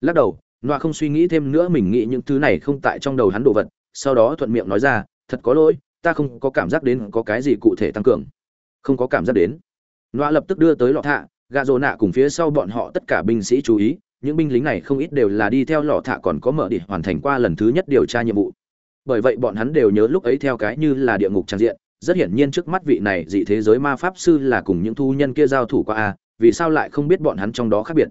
Lắc đầu nọa không suy nghĩ thêm nữa mình nghĩ những thứ này không tại trong đầu hắn đồ vật, sau đó thuận miệng nói ra, thật có lỗi, ta không có cảm giác đến có cái gì cụ thể tăng cường. Không có cảm giác đến. Nọa lập tức đưa tới lọ thạ gà rồ nạ cùng phía sau bọn họ tất cả binh sĩ chú ý những binh lính này không ít đều là đi theo lọ thạ còn có mở địa hoàn thành qua lần thứ nhất điều tra nhiệm vụ. Bởi vậy bọn hắn đều nhớ lúc ấy theo cái như là địa ngục trang diện, rất hiển nhiên trước mắt vị này dị thế giới ma pháp sư là cùng những thu nhân kia giao thủ qua a, vì sao lại không biết bọn hắn trong đó khác biệt.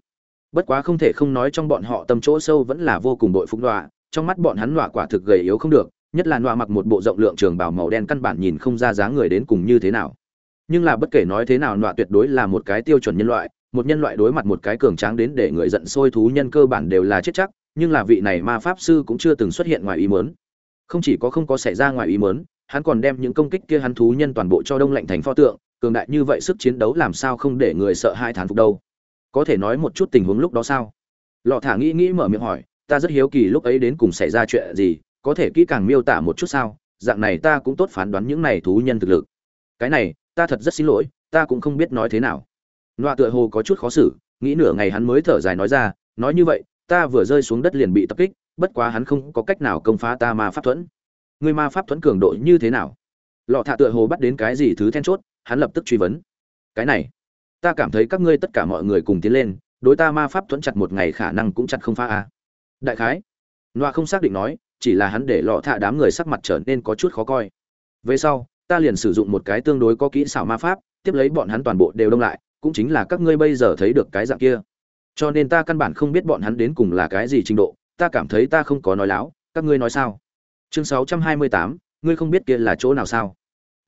Bất quá không thể không nói trong bọn họ tâm chỗ sâu vẫn là vô cùng đội phúc đọa trong mắt bọn hắn đọa quả thực gầy yếu không được, nhất là đọa mặc một bộ rộng lượng trường bào màu đen căn bản nhìn không ra dáng người đến cùng như thế nào. Nhưng là bất kể nói thế nào đọa tuyệt đối là một cái tiêu chuẩn nhân loại một nhân loại đối mặt một cái cường tráng đến để người giận sôi thú nhân cơ bản đều là chết chắc, nhưng là vị này ma pháp sư cũng chưa từng xuất hiện ngoài ý mớn không chỉ có không có xảy ra ngoài ý mớn hắn còn đem những công kích kia hắn thú nhân toàn bộ cho đông lạnh thành pho tượng, cường đại như vậy sức chiến đấu làm sao không để người sợ hai thán phục đâu? Có thể nói một chút tình huống lúc đó sao? Lọ thả nghĩ nghĩ mở miệng hỏi, ta rất hiếu kỳ lúc ấy đến cùng xảy ra chuyện gì, có thể kỹ càng miêu tả một chút sao? Dạng này ta cũng tốt phán đoán những này thú nhân thực lực. Cái này, ta thật rất xin lỗi, ta cũng không biết nói thế nào loạ tựa hồ có chút khó xử, nghĩ nửa ngày hắn mới thở dài nói ra, nói như vậy, ta vừa rơi xuống đất liền bị tập kích, bất quá hắn không có cách nào công phá ta ma pháp thuẫn. Người ma pháp thuẫn cường độ như thế nào? Lọ thạ tựa hồ bắt đến cái gì thứ then chốt, hắn lập tức truy vấn. Cái này, ta cảm thấy các ngươi tất cả mọi người cùng tiến lên, đối ta ma pháp thuẫn chặt một ngày khả năng cũng chặt không phá a đại khái. Loa không xác định nói, chỉ là hắn để lọ thạ đám người sắc mặt trở nên có chút khó coi. Về sau, ta liền sử dụng một cái tương đối có kỹ xảo ma pháp, tiếp lấy bọn hắn toàn bộ đều đông lại cũng chính là các ngươi bây giờ thấy được cái dạng kia cho nên ta căn bản không biết bọn hắn đến cùng là cái gì trình độ ta cảm thấy ta không có nói láo các ngươi nói sao chương 628, ngươi không biết kia là chỗ nào sao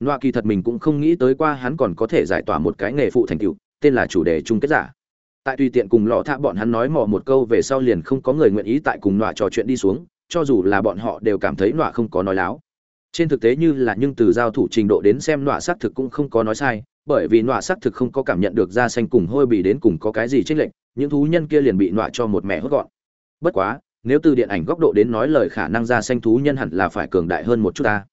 Noa kỳ thật mình cũng không nghĩ tới qua hắn còn có thể giải tỏa một cái nghề phụ thành tựu, tên là chủ đề chung kết giả. Tại tùy tiện cùng lọ thạ bọn hắn nói mò một câu về sau liền không có người nguyện ý tại cùng Noa trò chuyện đi xuống, cho dù là bọn họ đều cảm thấy Noa không có nói láo. Trên thực tế như là nhưng từ giao thủ trình độ đến xem Noa xác thực cũng không có nói sai, bởi vì nọa xác thực không có cảm nhận được da xanh cùng hôi bì đến cùng có cái gì chênh lệch, những thú nhân kia liền bị nọa cho một mẹ hốt gọn. Bất quá, nếu từ điện ảnh góc độ đến nói lời khả năng da xanh thú nhân hẳn là phải cường đại hơn một chút ta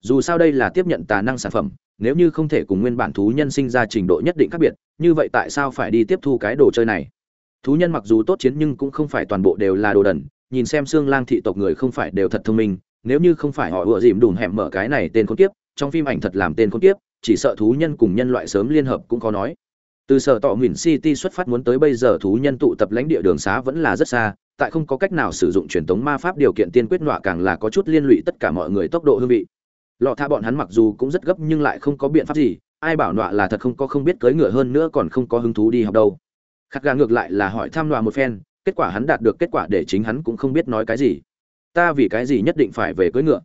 dù sao đây là tiếp nhận tà năng sản phẩm nếu như không thể cùng nguyên bản thú nhân sinh ra trình độ nhất định khác biệt như vậy tại sao phải đi tiếp thu cái đồ chơi này thú nhân mặc dù tốt chiến nhưng cũng không phải toàn bộ đều là đồ đần nhìn xem xương lang thị tộc người không phải đều thật thông minh nếu như không phải họ ựa dìm đùm hẻm mở cái này tên con kiếp trong phim ảnh thật làm tên con kiếp chỉ sợ thú nhân cùng nhân loại sớm liên hợp cũng có nói. Từ sở tọ nguyễn city xuất phát muốn tới bây giờ thú nhân tụ tập lãnh địa đường xá vẫn là rất xa, tại không có cách nào sử dụng truyền thống ma pháp điều kiện tiên quyết nọa càng là có chút liên lụy tất cả mọi người tốc độ hương vị. Lọ tha bọn hắn mặc dù cũng rất gấp nhưng lại không có biện pháp gì, ai bảo nọa là thật không có không biết cưỡi ngựa hơn nữa còn không có hứng thú đi học đâu. Khắc gà ngược lại là hỏi thăm nọa một phen, kết quả hắn đạt được kết quả để chính hắn cũng không biết nói cái gì. Ta vì cái gì nhất định phải về cưỡi ngựa?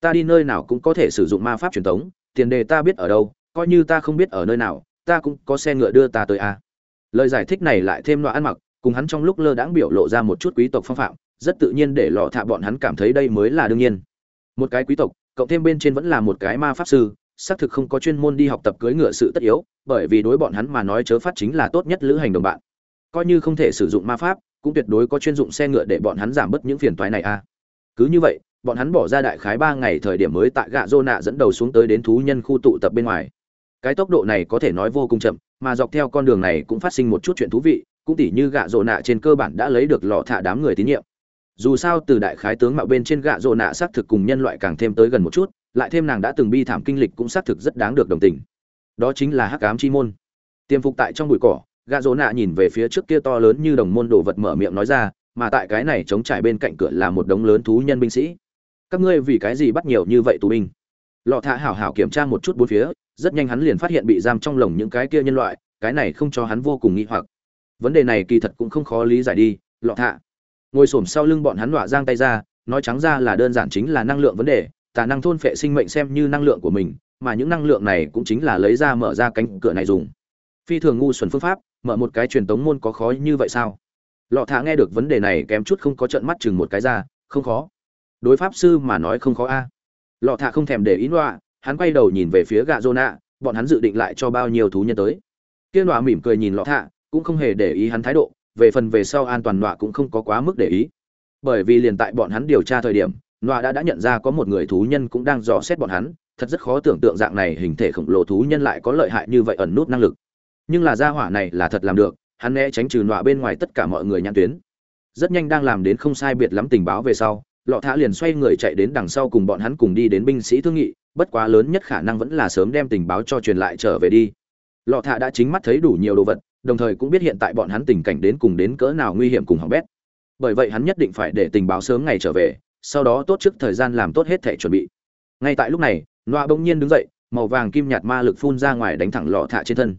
Ta đi nơi nào cũng có thể sử dụng ma pháp truyền thống tiền đề ta biết ở đâu, coi như ta không biết ở nơi nào, ta cũng có xe ngựa đưa ta tới a. Lời giải thích này lại thêm loại ăn mặc, cùng hắn trong lúc lơ đãng biểu lộ ra một chút quý tộc phong phạm, rất tự nhiên để lọ thạ bọn hắn cảm thấy đây mới là đương nhiên. Một cái quý tộc, cộng thêm bên trên vẫn là một cái ma pháp sư, xác thực không có chuyên môn đi học tập cưỡi ngựa sự tất yếu, bởi vì đối bọn hắn mà nói chớ phát chính là tốt nhất lữ hành đồng bạn. Coi như không thể sử dụng ma pháp, cũng tuyệt đối có chuyên dụng xe ngựa để bọn hắn giảm bớt những phiền toái này a. Cứ như vậy bọn hắn bỏ ra đại khái ba ngày thời điểm mới tại gạ rô nạ dẫn đầu xuống tới đến thú nhân khu tụ tập bên ngoài. Cái tốc độ này có thể nói vô cùng chậm, mà dọc theo con đường này cũng phát sinh một chút chuyện thú vị, cũng tỉ như gạ rô nạ trên cơ bản đã lấy được lọ thả đám người tín nhiệm. Dù sao, từ đại khái tướng mạo bên trên gạ rô nạ xác thực cùng nhân loại càng thêm tới gần một chút, lại thêm nàng đã từng bi thảm kinh lịch cũng xác thực rất đáng được đồng tình. Đó chính là hắc ám chi môn. Tiêm phục tại trong bụi cỏ, gạ rô nạ nhìn về phía trước kia to lớn như đồng môn đồ vật mở miệng nói ra, mà tại cái này chống trải bên cạnh cửa là một đống lớn thú nhân binh sĩ các ngươi vì cái gì bắt nhiều như vậy tù binh? Lọ thạ hảo hảo kiểm tra một chút bốn phía, rất nhanh hắn liền phát hiện bị giam trong lồng những cái kia nhân loại, cái này không cho hắn vô cùng nghi hoặc. Vấn đề này kỳ thật cũng không khó lý giải đi, lọ thạ. Ngồi xổm sau lưng bọn hắn đọa giang tay ra, nói trắng ra là đơn giản chính là năng lượng vấn đề, tà năng thôn phệ sinh mệnh xem như năng lượng của mình, mà những năng lượng này cũng chính là lấy ra mở ra cánh cửa này dùng. Phi thường ngu xuẩn phương pháp, mở một cái truyền tống môn có khó như vậy sao? Lọ thạ nghe được vấn đề này kém chút không có trận mắt chừng một cái ra, không khó đối pháp sư mà nói không khó a. Lọ thả không thèm để ý nọa hắn quay đầu nhìn về phía gạ rô nạ bọn hắn dự định lại cho bao nhiêu thú nhân tới. Kia nọa mỉm cười nhìn lọ thả cũng không hề để ý hắn thái độ, về phần về sau an toàn nọa cũng không có quá mức để ý. Bởi vì liền tại bọn hắn điều tra thời điểm nọa đã đã nhận ra có một người thú nhân cũng đang dò xét bọn hắn, thật rất khó tưởng tượng dạng này hình thể khổng lồ thú nhân lại có lợi hại như vậy ẩn nút năng lực. Nhưng là gia hỏa này là thật làm được, hắn né tránh trừ nọa bên ngoài tất cả mọi người nhãn tuyến. Rất nhanh đang làm đến không sai biệt lắm tình báo về sau lọ thả liền xoay người chạy đến đằng sau cùng bọn hắn cùng đi đến binh sĩ thương nghị, bất quá lớn nhất khả năng vẫn là sớm đem tình báo cho truyền lại trở về đi. Lọ thả đã chính mắt thấy đủ nhiều đồ vật, đồng thời cũng biết hiện tại bọn hắn tình cảnh đến cùng đến cỡ nào nguy hiểm cùng hỏng bét. Bởi vậy hắn nhất định phải để tình báo sớm ngày trở về, sau đó tốt trước thời gian làm tốt hết thể chuẩn bị. Ngay tại lúc này, loa bỗng nhiên đứng dậy, màu vàng kim nhạt ma lực phun ra ngoài đánh thẳng lọ thạ trên thân.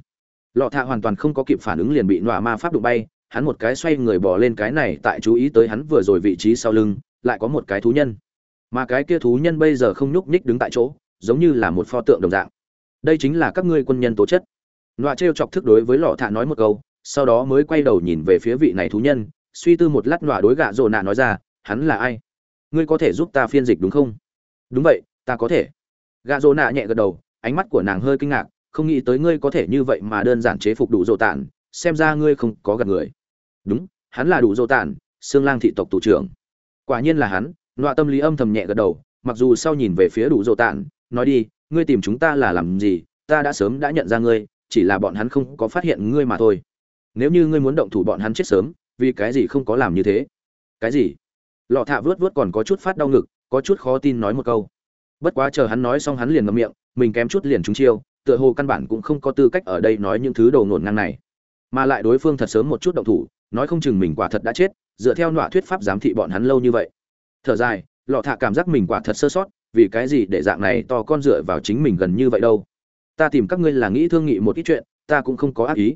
Lọ thạ hoàn toàn không có kịp phản ứng liền bị nọa ma pháp đụng bay hắn một cái xoay người bỏ lên cái này tại chú ý tới hắn vừa rồi vị trí sau lưng, lại có một cái thú nhân. Mà cái kia thú nhân bây giờ không nhúc nhích đứng tại chỗ, giống như là một pho tượng đồng dạng. Đây chính là các ngươi quân nhân tố chất. Nọa trêu chọc thức đối với lọ thạ nói một câu, sau đó mới quay đầu nhìn về phía vị này thú nhân, suy tư một lát nọa đối gạ rồ nạ nói ra, hắn là ai? Ngươi có thể giúp ta phiên dịch đúng không? Đúng vậy, ta có thể. Gạ rồ nạ nhẹ gật đầu, ánh mắt của nàng hơi kinh ngạc, không nghĩ tới ngươi có thể như vậy mà đơn giản chế phục đủ rồ tản xem ra ngươi không có gặp người đúng, hắn là đủ dô tản xương lang thị tộc tù trưởng. Quả nhiên là hắn, nọa tâm lý âm thầm nhẹ gật đầu, mặc dù sau nhìn về phía đủ dô tản, nói đi, ngươi tìm chúng ta là làm gì? Ta đã sớm đã nhận ra ngươi, chỉ là bọn hắn không có phát hiện ngươi mà thôi. Nếu như ngươi muốn động thủ bọn hắn chết sớm, vì cái gì không có làm như thế? Cái gì? Lọ thạ vớt vớt còn có chút phát đau ngực, có chút khó tin nói một câu. Bất quá chờ hắn nói xong hắn liền ngậm miệng, mình kém chút liền trúng chiêu, tựa hồ căn bản cũng không có tư cách ở đây nói những thứ đầu nổn ngang này mà lại đối phương thật sớm một chút động thủ, nói không chừng mình quả thật đã chết, dựa theo nọa thuyết pháp giám thị bọn hắn lâu như vậy. Thở dài, lọ thạ cảm giác mình quả thật sơ sót, vì cái gì để dạng này to con dựa vào chính mình gần như vậy đâu? Ta tìm các ngươi là nghĩ thương nghị một ít chuyện, ta cũng không có ác ý.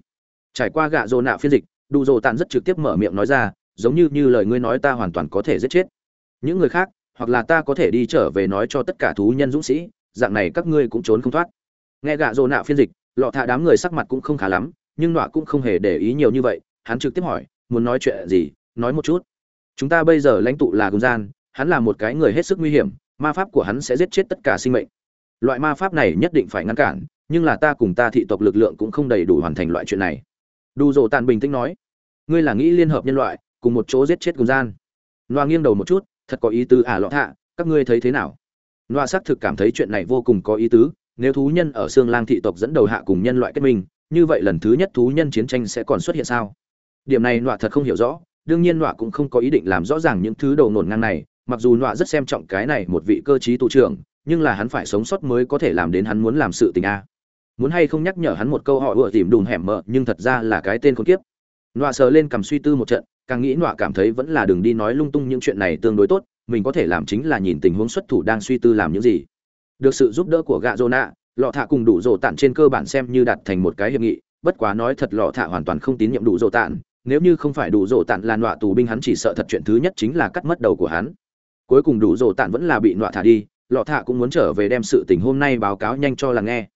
Trải qua gạ dô nạ phiên dịch đủ dồ tàn rất trực tiếp mở miệng nói ra, giống như như lời ngươi nói ta hoàn toàn có thể giết chết. Những người khác, hoặc là ta có thể đi trở về nói cho tất cả thú nhân dũng sĩ, dạng này các ngươi cũng trốn không thoát. Nghe gạ dô nạ phiên dịch, lọ thạ đám người sắc mặt cũng không khá lắm nhưng nọa cũng không hề để ý nhiều như vậy, hắn trực tiếp hỏi, muốn nói chuyện gì? Nói một chút. Chúng ta bây giờ lãnh tụ là gùng gian, hắn là một cái người hết sức nguy hiểm, ma pháp của hắn sẽ giết chết tất cả sinh mệnh. Loại ma pháp này nhất định phải ngăn cản, nhưng là ta cùng ta thị tộc lực lượng cũng không đầy đủ hoàn thành loại chuyện này. Đủ dỗ tàn bình tĩnh nói, ngươi là nghĩ liên hợp nhân loại, cùng một chỗ giết chết gùng gian? Noa nghiêng đầu một chút, thật có ý tứ à lọ thạ, các ngươi thấy thế nào? Noa xác thực cảm thấy chuyện này vô cùng có ý tứ, nếu thú nhân ở xương lang thị tộc dẫn đầu hạ cùng nhân loại kết minh như vậy lần thứ nhất thú nhân chiến tranh sẽ còn xuất hiện sao? Điểm này nọa thật không hiểu rõ, đương nhiên nọa cũng không có ý định làm rõ ràng những thứ đầu nổn ngang này, mặc dù nọa rất xem trọng cái này một vị cơ chí tù trưởng, nhưng là hắn phải sống sót mới có thể làm đến hắn muốn làm sự tình a. Muốn hay không nhắc nhở hắn một câu họ ựa tìm đùm hẻm mờ, nhưng thật ra là cái tên khốn kiếp. Nọa sờ lên cầm suy tư một trận, càng nghĩ nọa cảm thấy vẫn là đường đi nói lung tung những chuyện này tương đối tốt, mình có thể làm chính là nhìn tình huống xuất thủ đang suy tư làm những gì. Được sự giúp đỡ của gạ dô nạ lọ thạ cùng đủ rổ tản trên cơ bản xem như đặt thành một cái hiệp nghị, bất quá nói thật lọ thạ hoàn toàn không tín nhiệm đủ rổ tản. Nếu như không phải đủ rổ tản là nọa tù binh hắn chỉ sợ thật chuyện thứ nhất chính là cắt mất đầu của hắn. Cuối cùng đủ rổ tản vẫn là bị nọa thả đi, lọ thạ cũng muốn trở về đem sự tình hôm nay báo cáo nhanh cho là nghe.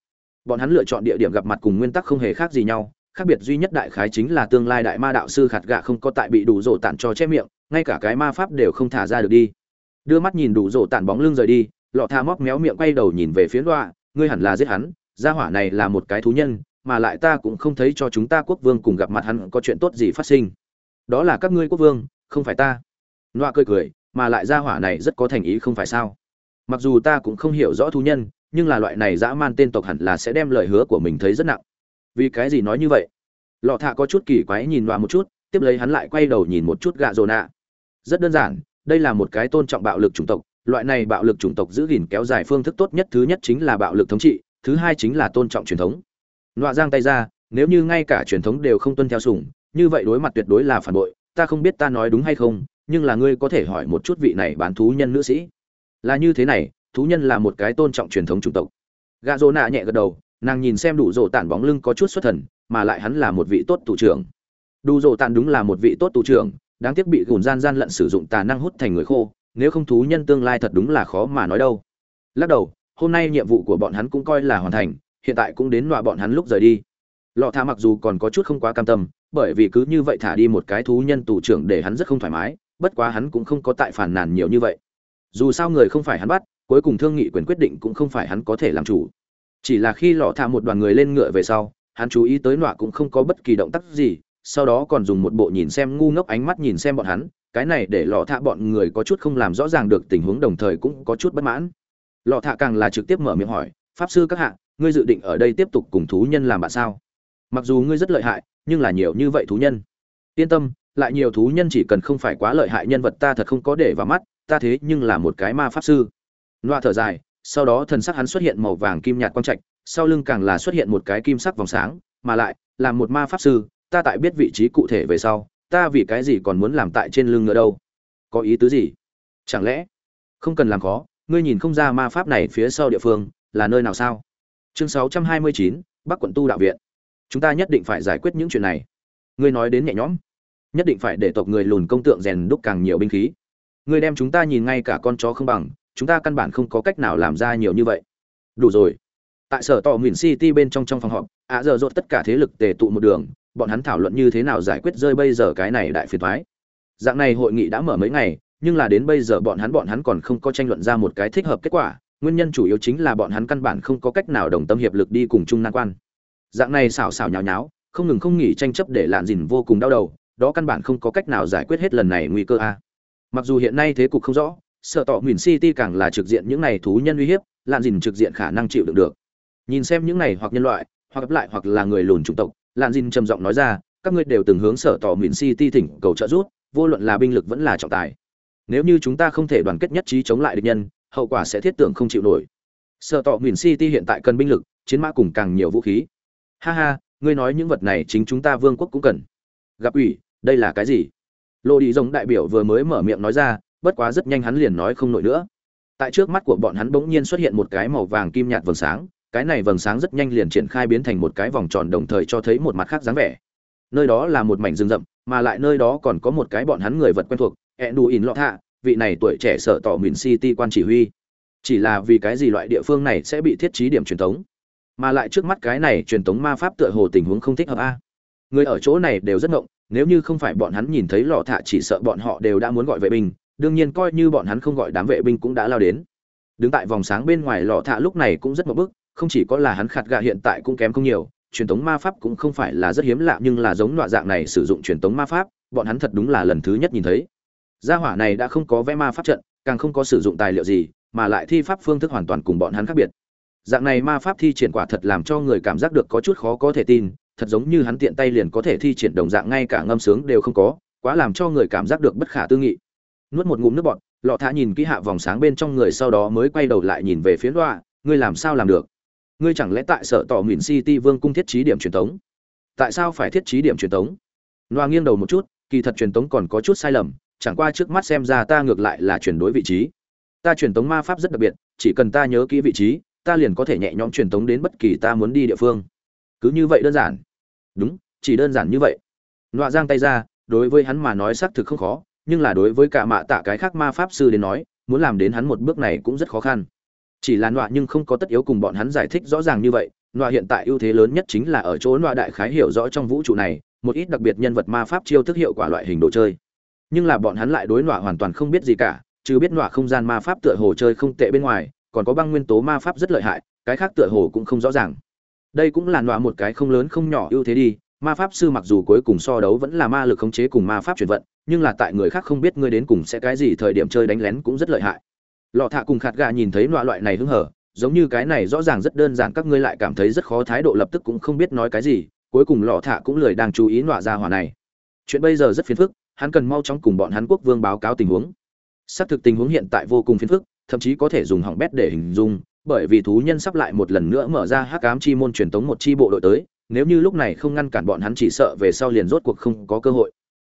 Bọn hắn lựa chọn địa điểm gặp mặt cùng nguyên tắc không hề khác gì nhau, khác biệt duy nhất đại khái chính là tương lai đại ma đạo sư khạt gạ không có tại bị đủ rộ tản cho che miệng, ngay cả cái ma pháp đều không thả ra được đi. Đưa mắt nhìn đủ rộ tản bóng lưng rời đi, lọ tha móc méo miệng quay đầu nhìn về phía đoạ ngươi hẳn là giết hắn, gia hỏa này là một cái thú nhân, mà lại ta cũng không thấy cho chúng ta quốc vương cùng gặp mặt hắn có chuyện tốt gì phát sinh. Đó là các ngươi quốc vương, không phải ta. Nọa cười cười, mà lại gia hỏa này rất có thành ý không phải sao. Mặc dù ta cũng không hiểu rõ thú nhân, nhưng là loại này dã man tên tộc hẳn là sẽ đem lời hứa của mình thấy rất nặng. Vì cái gì nói như vậy? Lọ thạ có chút kỳ quái nhìn nọa một chút, tiếp lấy hắn lại quay đầu nhìn một chút gạ rồ nạ. Rất đơn giản, đây là một cái tôn trọng bạo lực chủng tộc loại này bạo lực chủng tộc giữ gìn kéo dài phương thức tốt nhất thứ nhất chính là bạo lực thống trị, thứ hai chính là tôn trọng truyền thống. Nọa giang tay ra, nếu như ngay cả truyền thống đều không tuân theo sủng, như vậy đối mặt tuyệt đối là phản bội, ta không biết ta nói đúng hay không, nhưng là ngươi có thể hỏi một chút vị này bán thú nhân nữ sĩ. Là như thế này, thú nhân là một cái tôn trọng truyền thống chủng tộc. Gà rô nạ nhẹ gật đầu, nàng nhìn xem đủ rổ tản bóng lưng có chút xuất thần, mà lại hắn là một vị tốt tù trưởng. Đủ rổ tản đúng là một vị tốt tù trưởng, đáng tiếc bị gùn gian gian lận sử dụng tà năng hút thành người khô nếu không thú nhân tương lai thật đúng là khó mà nói đâu. Lắc đầu, hôm nay nhiệm vụ của bọn hắn cũng coi là hoàn thành, hiện tại cũng đến nọa bọn hắn lúc rời đi. Lọ thả mặc dù còn có chút không quá cam tâm, bởi vì cứ như vậy thả đi một cái thú nhân tù trưởng để hắn rất không thoải mái, bất quá hắn cũng không có tại phản nàn nhiều như vậy. Dù sao người không phải hắn bắt, cuối cùng thương nghị quyền quyết định cũng không phải hắn có thể làm chủ. Chỉ là khi lọ thả một đoàn người lên ngựa về sau, hắn chú ý tới nọa cũng không có bất kỳ động tác gì, sau đó còn dùng một bộ nhìn xem ngu ngốc ánh mắt nhìn xem bọn hắn cái này để lọ thạ bọn người có chút không làm rõ ràng được tình huống đồng thời cũng có chút bất mãn. Lọ thạ càng là trực tiếp mở miệng hỏi, pháp sư các hạ, ngươi dự định ở đây tiếp tục cùng thú nhân làm bạn sao? Mặc dù ngươi rất lợi hại, nhưng là nhiều như vậy thú nhân. Yên tâm, lại nhiều thú nhân chỉ cần không phải quá lợi hại nhân vật ta thật không có để vào mắt, ta thế nhưng là một cái ma pháp sư. Loa thở dài, sau đó thần sắc hắn xuất hiện màu vàng kim nhạt quang trạch, sau lưng càng là xuất hiện một cái kim sắc vòng sáng, mà lại là một ma pháp sư, ta tại biết vị trí cụ thể về sau ta vì cái gì còn muốn làm tại trên lưng nữa đâu? Có ý tứ gì? Chẳng lẽ không cần làm khó ngươi nhìn không ra ma pháp này phía sau địa phương là nơi nào sao? Chương 629, bắc quận tu đạo viện. Chúng ta nhất định phải giải quyết những chuyện này. Ngươi nói đến nhẹ nhõm nhất định phải để tộc người lùn công tượng rèn đúc càng nhiều binh khí. Ngươi đem chúng ta nhìn ngay cả con chó không bằng chúng ta căn bản không có cách nào làm ra nhiều như vậy. Đủ rồi. Tại sở tỏ nguyền city bên trong trong phòng họp ạ giờ dột tất cả thế lực tề tụ một đường bọn hắn thảo luận như thế nào giải quyết rơi bây giờ cái này đại phiền toái. dạng này hội nghị đã mở mấy ngày, nhưng là đến bây giờ bọn hắn bọn hắn còn không có tranh luận ra một cái thích hợp kết quả, nguyên nhân chủ yếu chính là bọn hắn căn bản không có cách nào đồng tâm hiệp lực đi cùng chung nan quan. Dạng này xảo xảo nháo nháo, không ngừng không nghỉ tranh chấp để lạn dìn vô cùng đau đầu, đó căn bản không có cách nào giải quyết hết lần này nguy cơ a. Mặc dù hiện nay thế cục không rõ, sợ tọ mìn city càng là trực diện những này thú nhân uy hiếp, lạn dìn trực diện khả năng chịu đựng được. Nhìn xem những này hoặc nhân loại, hoặc gặp lại hoặc là người lùn chủng tộc lạn dìn trầm giọng nói ra, các ngươi đều từng hướng sở tỏ mìn city thỉnh cầu trợ giúp, vô luận là binh lực vẫn là trọng tài. Nếu như chúng ta không thể đoàn kết nhất trí chống lại địch nhân, hậu quả sẽ thiết tưởng không chịu nổi. Sở tỏ mìn city hiện tại cần binh lực, chiến mã cùng càng nhiều vũ khí. Ha ha, ngươi nói những vật này chính chúng ta vương quốc cũng cần. Gặp ủy, đây là cái gì? Lô đi giống đại biểu vừa mới mở miệng nói ra, bất quá rất nhanh hắn liền nói không nổi nữa. Tại trước mắt của bọn hắn bỗng nhiên xuất hiện một cái màu vàng kim nhạt vầng sáng cái này vầng sáng rất nhanh liền triển khai biến thành một cái vòng tròn đồng thời cho thấy một mặt khác dáng vẻ. Nơi đó là một mảnh rừng rậm, mà lại nơi đó còn có một cái bọn hắn người vật quen thuộc e đù in lọ hạ vị này tuổi trẻ sợ tỏ mìn city quan chỉ huy. Chỉ là vì cái gì loại địa phương này sẽ bị thiết trí điểm truyền thống? Mà lại trước mắt cái này truyền thống ma pháp tựa hồ tình huống không thích hợp a. Người ở chỗ này đều rất ngộng, nếu như không phải bọn hắn nhìn thấy lọ thạ chỉ sợ bọn họ đều đã muốn gọi vệ binh, đương nhiên coi như bọn hắn không gọi đám vệ binh cũng đã lao đến. Đứng tại vòng sáng bên ngoài lọ thạ lúc này cũng rất một bức không chỉ có là hắn khạt gạ hiện tại cũng kém không nhiều, truyền thống ma pháp cũng không phải là rất hiếm lạ nhưng là giống loại dạng này sử dụng truyền thống ma pháp, bọn hắn thật đúng là lần thứ nhất nhìn thấy. Gia hỏa này đã không có vẽ ma pháp trận, càng không có sử dụng tài liệu gì, mà lại thi pháp phương thức hoàn toàn cùng bọn hắn khác biệt. Dạng này ma pháp thi triển quả thật làm cho người cảm giác được có chút khó có thể tin, thật giống như hắn tiện tay liền có thể thi triển đồng dạng ngay cả ngâm sướng đều không có, quá làm cho người cảm giác được bất khả tư nghị. Nuốt một ngụm nước bọt, lọ thả nhìn kỹ hạ vòng sáng bên trong người sau đó mới quay đầu lại nhìn về phía loa, ngươi làm sao làm được? Ngươi chẳng lẽ tại sở tỏ mìn city vương cung thiết trí điểm truyền tống? Tại sao phải thiết trí điểm truyền tống? Loa nghiêng đầu một chút, kỳ thật truyền tống còn có chút sai lầm, chẳng qua trước mắt xem ra ta ngược lại là chuyển đối vị trí. Ta truyền tống ma pháp rất đặc biệt, chỉ cần ta nhớ kỹ vị trí, ta liền có thể nhẹ nhõm truyền tống đến bất kỳ ta muốn đi địa phương. Cứ như vậy đơn giản. Đúng, chỉ đơn giản như vậy. Loa giang tay ra, đối với hắn mà nói xác thực không khó, nhưng là đối với cả mạ tạ cái khác ma pháp sư đến nói, muốn làm đến hắn một bước này cũng rất khó khăn chỉ là nọa nhưng không có tất yếu cùng bọn hắn giải thích rõ ràng như vậy, nọa hiện tại ưu thế lớn nhất chính là ở chỗ nọa đại khái hiểu rõ trong vũ trụ này, một ít đặc biệt nhân vật ma pháp chiêu thức hiệu quả loại hình đồ chơi. Nhưng là bọn hắn lại đối nọa hoàn toàn không biết gì cả chứ biết nọa không gian ma pháp tựa hồ chơi không tệ bên ngoài, còn có băng nguyên tố ma pháp rất lợi hại, cái khác tựa hồ cũng không rõ ràng. Đây cũng là nọa một cái không lớn không nhỏ ưu thế đi, ma pháp sư mặc dù cuối cùng so đấu vẫn là ma lực khống chế cùng ma pháp chuyển vận, nhưng là tại người khác không biết ngươi đến cùng sẽ cái gì thời điểm chơi đánh lén cũng rất lợi hại lọ thạ cùng khạt gà nhìn thấy loại loại này hứng hở, giống như cái này rõ ràng rất đơn giản, các ngươi lại cảm thấy rất khó thái độ, lập tức cũng không biết nói cái gì, cuối cùng lọ thạ cũng lười đang chú ý nọa ra hỏa này. Chuyện bây giờ rất phiền phức, hắn cần mau chóng cùng bọn hắn quốc vương báo cáo tình huống. Xác thực tình huống hiện tại vô cùng phiền phức, thậm chí có thể dùng hỏng bét để hình dung, bởi vì thú nhân sắp lại một lần nữa mở ra hắc ám chi môn truyền tống một chi bộ đội tới, nếu như lúc này không ngăn cản bọn hắn chỉ sợ về sau liền rốt cuộc không có cơ hội.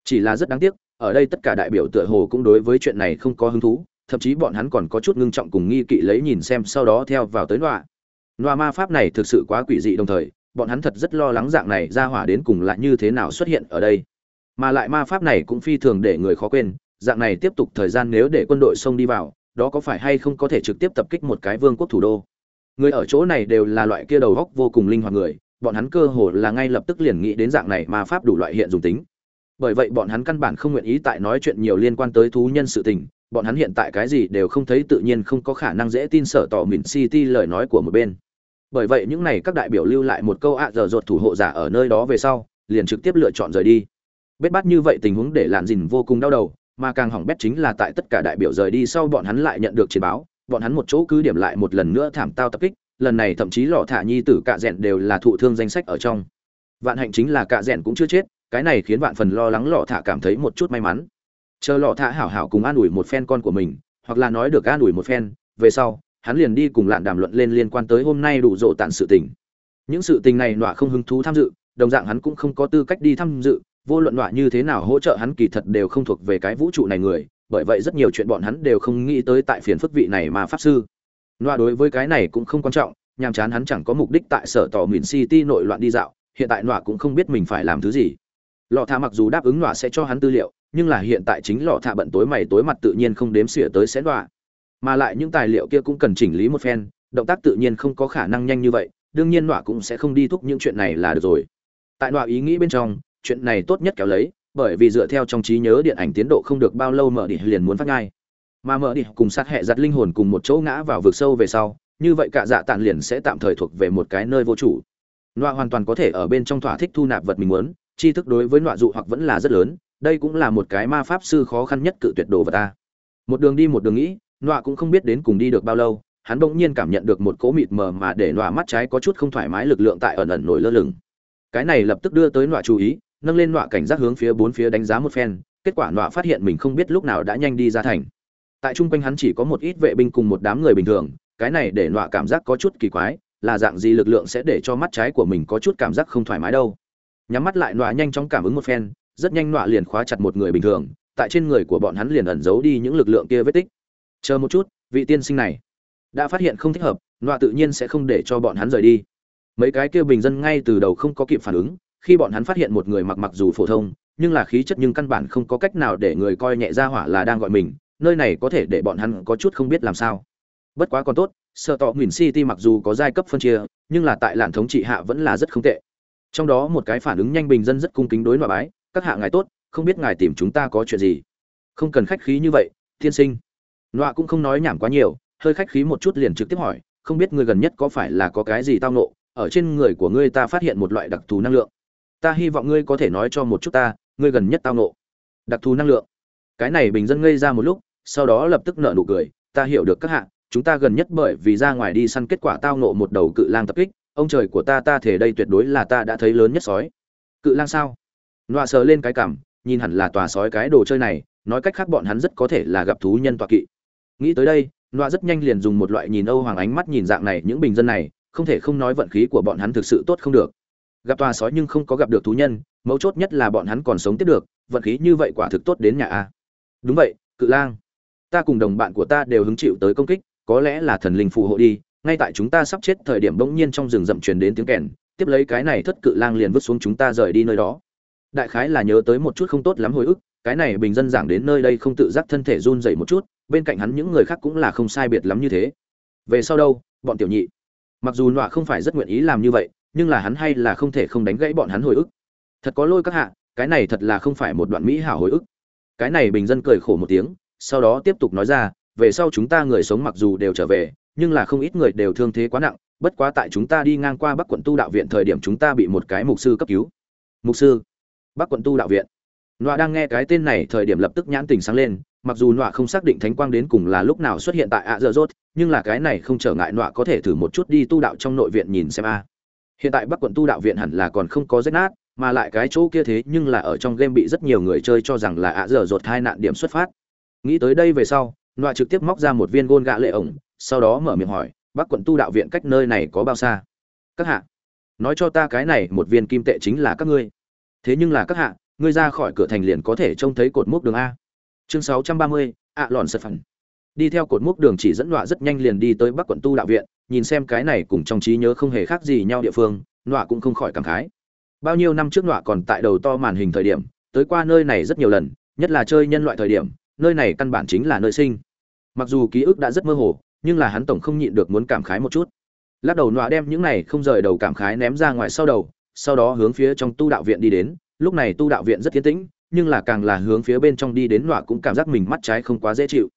Chỉ là rất đáng tiếc, ở đây tất cả đại biểu tựa hồ cũng đối với chuyện này không có hứng thú thậm chí bọn hắn còn có chút ngưng trọng cùng nghi kỵ lấy nhìn xem sau đó theo vào tới nọa. Nọa ma pháp này thực sự quá quỷ dị đồng thời, bọn hắn thật rất lo lắng dạng này ra hỏa đến cùng lại như thế nào xuất hiện ở đây. Mà lại ma pháp này cũng phi thường để người khó quên, dạng này tiếp tục thời gian nếu để quân đội xông đi vào, đó có phải hay không có thể trực tiếp tập kích một cái vương quốc thủ đô? Người ở chỗ này đều là loại kia đầu góc vô cùng linh hoạt người, bọn hắn cơ hồ là ngay lập tức liền nghĩ đến dạng này ma pháp đủ loại hiện dùng tính. Bởi vậy bọn hắn căn bản không nguyện ý tại nói chuyện nhiều liên quan tới thú nhân sự tình bọn hắn hiện tại cái gì đều không thấy tự nhiên không có khả năng dễ tin sở tỏ mìn city lời nói của một bên. Bởi vậy những này các đại biểu lưu lại một câu ạ giờ dột thủ hộ giả ở nơi đó về sau, liền trực tiếp lựa chọn rời đi. Bết bát như vậy tình huống để làn dìn vô cùng đau đầu, mà càng hỏng bét chính là tại tất cả đại biểu rời đi sau bọn hắn lại nhận được chiến báo, bọn hắn một chỗ cứ điểm lại một lần nữa thảm tao tập kích, lần này thậm chí lọ thả nhi tử cạ rẽn đều là thụ thương danh sách ở trong. Vạn hạnh chính là cạ rẽn cũng chưa chết, cái này khiến vạn phần lo lắng lọ thả cảm thấy một chút may mắn chờ lọ thả hảo hảo cùng an ủi một phen con của mình, hoặc là nói được an ủi một phen, về sau, hắn liền đi cùng lạn đàm luận lên liên quan tới hôm nay đủ rộ tàn sự tình. Những sự tình này nọa không hứng thú tham dự, đồng dạng hắn cũng không có tư cách đi tham dự, vô luận nọa như thế nào hỗ trợ hắn kỳ thật đều không thuộc về cái vũ trụ này người, bởi vậy rất nhiều chuyện bọn hắn đều không nghĩ tới tại phiền phức vị này mà pháp sư. Nọa đối với cái này cũng không quan trọng, nhàm chán hắn chẳng có mục đích tại sở tỏ miền city nội loạn đi dạo, hiện tại nọa cũng không biết mình phải làm thứ gì. Lọ thả mặc dù đáp ứng nọa sẽ cho hắn tư liệu nhưng là hiện tại chính lọ thạ bận tối mày tối mặt tự nhiên không đếm xỉa tới sẽ đọa. Mà lại những tài liệu kia cũng cần chỉnh lý một phen, động tác tự nhiên không có khả năng nhanh như vậy, đương nhiên đọa cũng sẽ không đi thúc những chuyện này là được rồi. Tại đọa ý nghĩ bên trong, chuyện này tốt nhất kéo lấy, bởi vì dựa theo trong trí nhớ điện ảnh tiến độ không được bao lâu mở đi liền muốn phát ngay. Mà mở đi cùng sát hệ giặt linh hồn cùng một chỗ ngã vào vực sâu về sau, như vậy cả dạ tàn liền sẽ tạm thời thuộc về một cái nơi vô chủ. Nọa hoàn toàn có thể ở bên trong thỏa thích thu nạp vật mình muốn, tri thức đối với nọa dụ hoặc vẫn là rất lớn đây cũng là một cái ma pháp sư khó khăn nhất cự tuyệt đồ vật ta. Một đường đi một đường nghĩ, nọa cũng không biết đến cùng đi được bao lâu, hắn bỗng nhiên cảm nhận được một cỗ mịt mờ mà để nọa mắt trái có chút không thoải mái lực lượng tại ẩn ẩn nổi lơ lửng. Cái này lập tức đưa tới nọa chú ý, nâng lên nọa cảnh giác hướng phía bốn phía đánh giá một phen, kết quả nọa phát hiện mình không biết lúc nào đã nhanh đi ra thành. Tại trung quanh hắn chỉ có một ít vệ binh cùng một đám người bình thường, cái này để nọa cảm giác có chút kỳ quái, là dạng gì lực lượng sẽ để cho mắt trái của mình có chút cảm giác không thoải mái đâu. Nhắm mắt lại, nọa nhanh chóng cảm ứng một phen rất nhanh nọa liền khóa chặt một người bình thường, tại trên người của bọn hắn liền ẩn giấu đi những lực lượng kia vết tích. Chờ một chút, vị tiên sinh này đã phát hiện không thích hợp, nọa tự nhiên sẽ không để cho bọn hắn rời đi. Mấy cái kia bình dân ngay từ đầu không có kịp phản ứng, khi bọn hắn phát hiện một người mặc mặc dù phổ thông, nhưng là khí chất nhưng căn bản không có cách nào để người coi nhẹ ra hỏa là đang gọi mình, nơi này có thể để bọn hắn có chút không biết làm sao. Bất quá còn tốt sợ tỏ nguyền city mặc dù có giai cấp phân chia, nhưng là tại làn thống trị hạ vẫn là rất không tệ. Trong đó một cái phản ứng nhanh bình dân rất cung kính đối ngoại bái các hạ ngài tốt, không biết ngài tìm chúng ta có chuyện gì. Không cần khách khí như vậy thiên sinh. Nọa cũng không nói nhảm quá nhiều, hơi khách khí một chút liền trực tiếp hỏi, không biết ngươi gần nhất có phải là có cái gì tao nộ ở trên người của ngươi ta phát hiện một loại đặc thù năng lượng. Ta hy vọng ngươi có thể nói cho một chút ta, ngươi gần nhất tao nộ đặc thù năng lượng. Cái này bình dân ngây ra một lúc, sau đó lập tức nợ nụ cười, ta hiểu được các hạ, chúng ta gần nhất bởi vì ra ngoài đi săn kết quả tao nộ một đầu cự lang tập kích, ông trời của ta ta thể đây tuyệt đối là ta đã thấy lớn nhất sói. Cự lang sao? Nọa sờ lên cái cảm, nhìn hẳn là tòa sói cái đồ chơi này, nói cách khác bọn hắn rất có thể là gặp thú nhân tọa kỵ. Nghĩ tới đây, nọa rất nhanh liền dùng một loại nhìn âu hoàng ánh mắt nhìn dạng này những bình dân này, không thể không nói vận khí của bọn hắn thực sự tốt không được. Gặp tòa sói nhưng không có gặp được thú nhân, mấu chốt nhất là bọn hắn còn sống tiếp được, vận khí như vậy quả thực tốt đến nhà a. Đúng vậy, cự lang. Ta cùng đồng bạn của ta đều hứng chịu tới công kích, có lẽ là thần linh phù hộ đi, ngay tại chúng ta sắp chết thời điểm bỗng nhiên trong rừng rậm truyền đến tiếng kèn, tiếp lấy cái này thất cự lang liền vứt xuống chúng ta rời đi nơi đó đại khái là nhớ tới một chút không tốt lắm hồi ức, cái này bình dân giảng đến nơi đây không tự giác thân thể run dậy một chút, bên cạnh hắn những người khác cũng là không sai biệt lắm như thế. Về sau đâu, bọn tiểu nhị? Mặc dù nọa không phải rất nguyện ý làm như vậy, nhưng là hắn hay là không thể không đánh gãy bọn hắn hồi ức. Thật có lôi các hạ, cái này thật là không phải một đoạn mỹ hảo hồi ức. Cái này bình dân cười khổ một tiếng, sau đó tiếp tục nói ra, về sau chúng ta người sống mặc dù đều trở về, nhưng là không ít người đều thương thế quá nặng, bất quá tại chúng ta đi ngang qua bắc quận tu đạo viện thời điểm chúng ta bị một cái mục sư cấp cứu. Mục sư? Bắc quận tu đạo viện. Nọa đang nghe cái tên này, thời điểm lập tức nhãn tình sáng lên, mặc dù nọa không xác định thánh quang đến cùng là lúc nào xuất hiện tại ạ dơ dốt nhưng là cái này không trở ngại nọa có thể thử một chút đi tu đạo trong nội viện nhìn xem a. Hiện tại bắc quận tu đạo viện hẳn là còn không có rách nát, mà lại cái chỗ kia thế nhưng là ở trong game bị rất nhiều người chơi cho rằng là ạ dở dột hai nạn điểm xuất phát. Nghĩ tới đây về sau, nọa trực tiếp móc ra một viên gôn gạ lệ ổng, sau đó mở miệng hỏi, bắc quận tu đạo viện cách nơi này có bao xa? Các hạ, nói cho ta cái này, một viên kim tệ chính là các ngươi thế nhưng là các hạ, ngươi ra khỏi cửa thành liền có thể trông thấy cột mốc đường a. Chương sáu trăm ba mươi, ạ lòn sật phần đi theo cột mốc đường chỉ dẫn nọa rất nhanh liền đi tới bắc quận tu đạo viện, nhìn xem cái này cùng trong trí nhớ không hề khác gì nhau địa phương, nọa cũng không khỏi cảm khái. Bao nhiêu năm trước nọa còn tại đầu to màn hình thời điểm, tới qua nơi này rất nhiều lần, nhất là chơi nhân loại thời điểm, nơi này căn bản chính là nơi sinh. Mặc dù ký ức đã rất mơ hồ, nhưng là hắn tổng không nhịn được muốn cảm khái một chút. Lắc đầu nọa đem những này không rời đầu cảm khái ném ra ngoài sau đầu sau đó hướng phía trong tu đạo viện đi đến. Lúc này tu đạo viện rất tiến tĩnh, nhưng là càng là hướng phía bên trong đi đến nọa cũng cảm giác mình mắt trái không quá dễ chịu.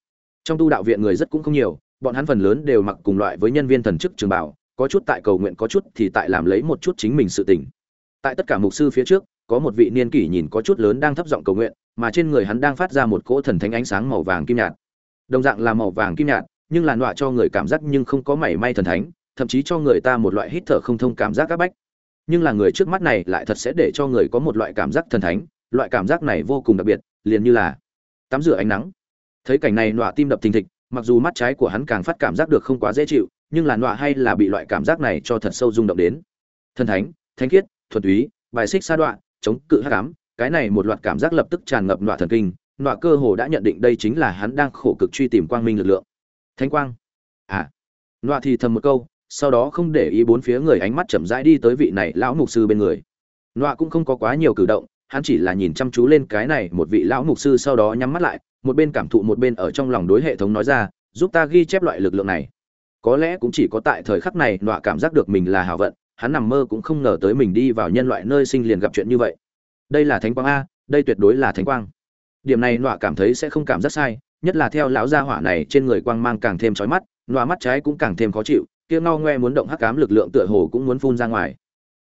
Trong tu đạo viện người rất cũng không nhiều, bọn hắn phần lớn đều mặc cùng loại với nhân viên thần chức trường bảo, có chút tại cầu nguyện, có chút thì tại làm lấy một chút chính mình sự tình. Tại tất cả mục sư phía trước, có một vị niên kỷ nhìn có chút lớn đang thấp giọng cầu nguyện, mà trên người hắn đang phát ra một cỗ thần thánh ánh sáng màu vàng kim nhạt. Đồng dạng là màu vàng kim nhạt, nhưng là nọa cho người cảm giác nhưng không có mảy may thần thánh, thậm chí cho người ta một loại hít thở không thông cảm giác áp bách nhưng là người trước mắt này lại thật sẽ để cho người có một loại cảm giác thần thánh, loại cảm giác này vô cùng đặc biệt, liền như là tắm rửa ánh nắng. Thấy cảnh này nọa tim đập thình thịch, mặc dù mắt trái của hắn càng phát cảm giác được không quá dễ chịu, nhưng là nọa hay là bị loại cảm giác này cho thật sâu rung động đến. Thần thánh thánh khiết thuần túy bài xích sa đoạn chống cự hắc ám, cái này một loạt cảm giác lập tức tràn ngập nọa thần kinh, nọa cơ hồ đã nhận định đây chính là hắn đang khổ cực truy tìm quang minh lực lượng. Thánh quang. À. Nọa thì thầm một câu sau đó không để ý bốn phía người ánh mắt chậm rãi đi tới vị này lão mục sư bên người. Nọa cũng không có quá nhiều cử động, hắn chỉ là nhìn chăm chú lên cái này một vị lão mục sư sau đó nhắm mắt lại, một bên cảm thụ một bên ở trong lòng đối hệ thống nói ra, giúp ta ghi chép loại lực lượng này. Có lẽ cũng chỉ có tại thời khắc này nọa cảm giác được mình là hào vận, hắn nằm mơ cũng không ngờ tới mình đi vào nhân loại nơi sinh liền gặp chuyện như vậy. Đây là thánh quang a, đây tuyệt đối là thánh quang. Điểm này nọa cảm thấy sẽ không cảm giác sai, nhất là theo lão gia hỏa này trên người quang mang càng thêm chói mắt, nọa mắt trái cũng càng thêm khó chịu kia ngao ngoe muốn động hắc cám lực lượng tựa hồ cũng muốn phun ra ngoài.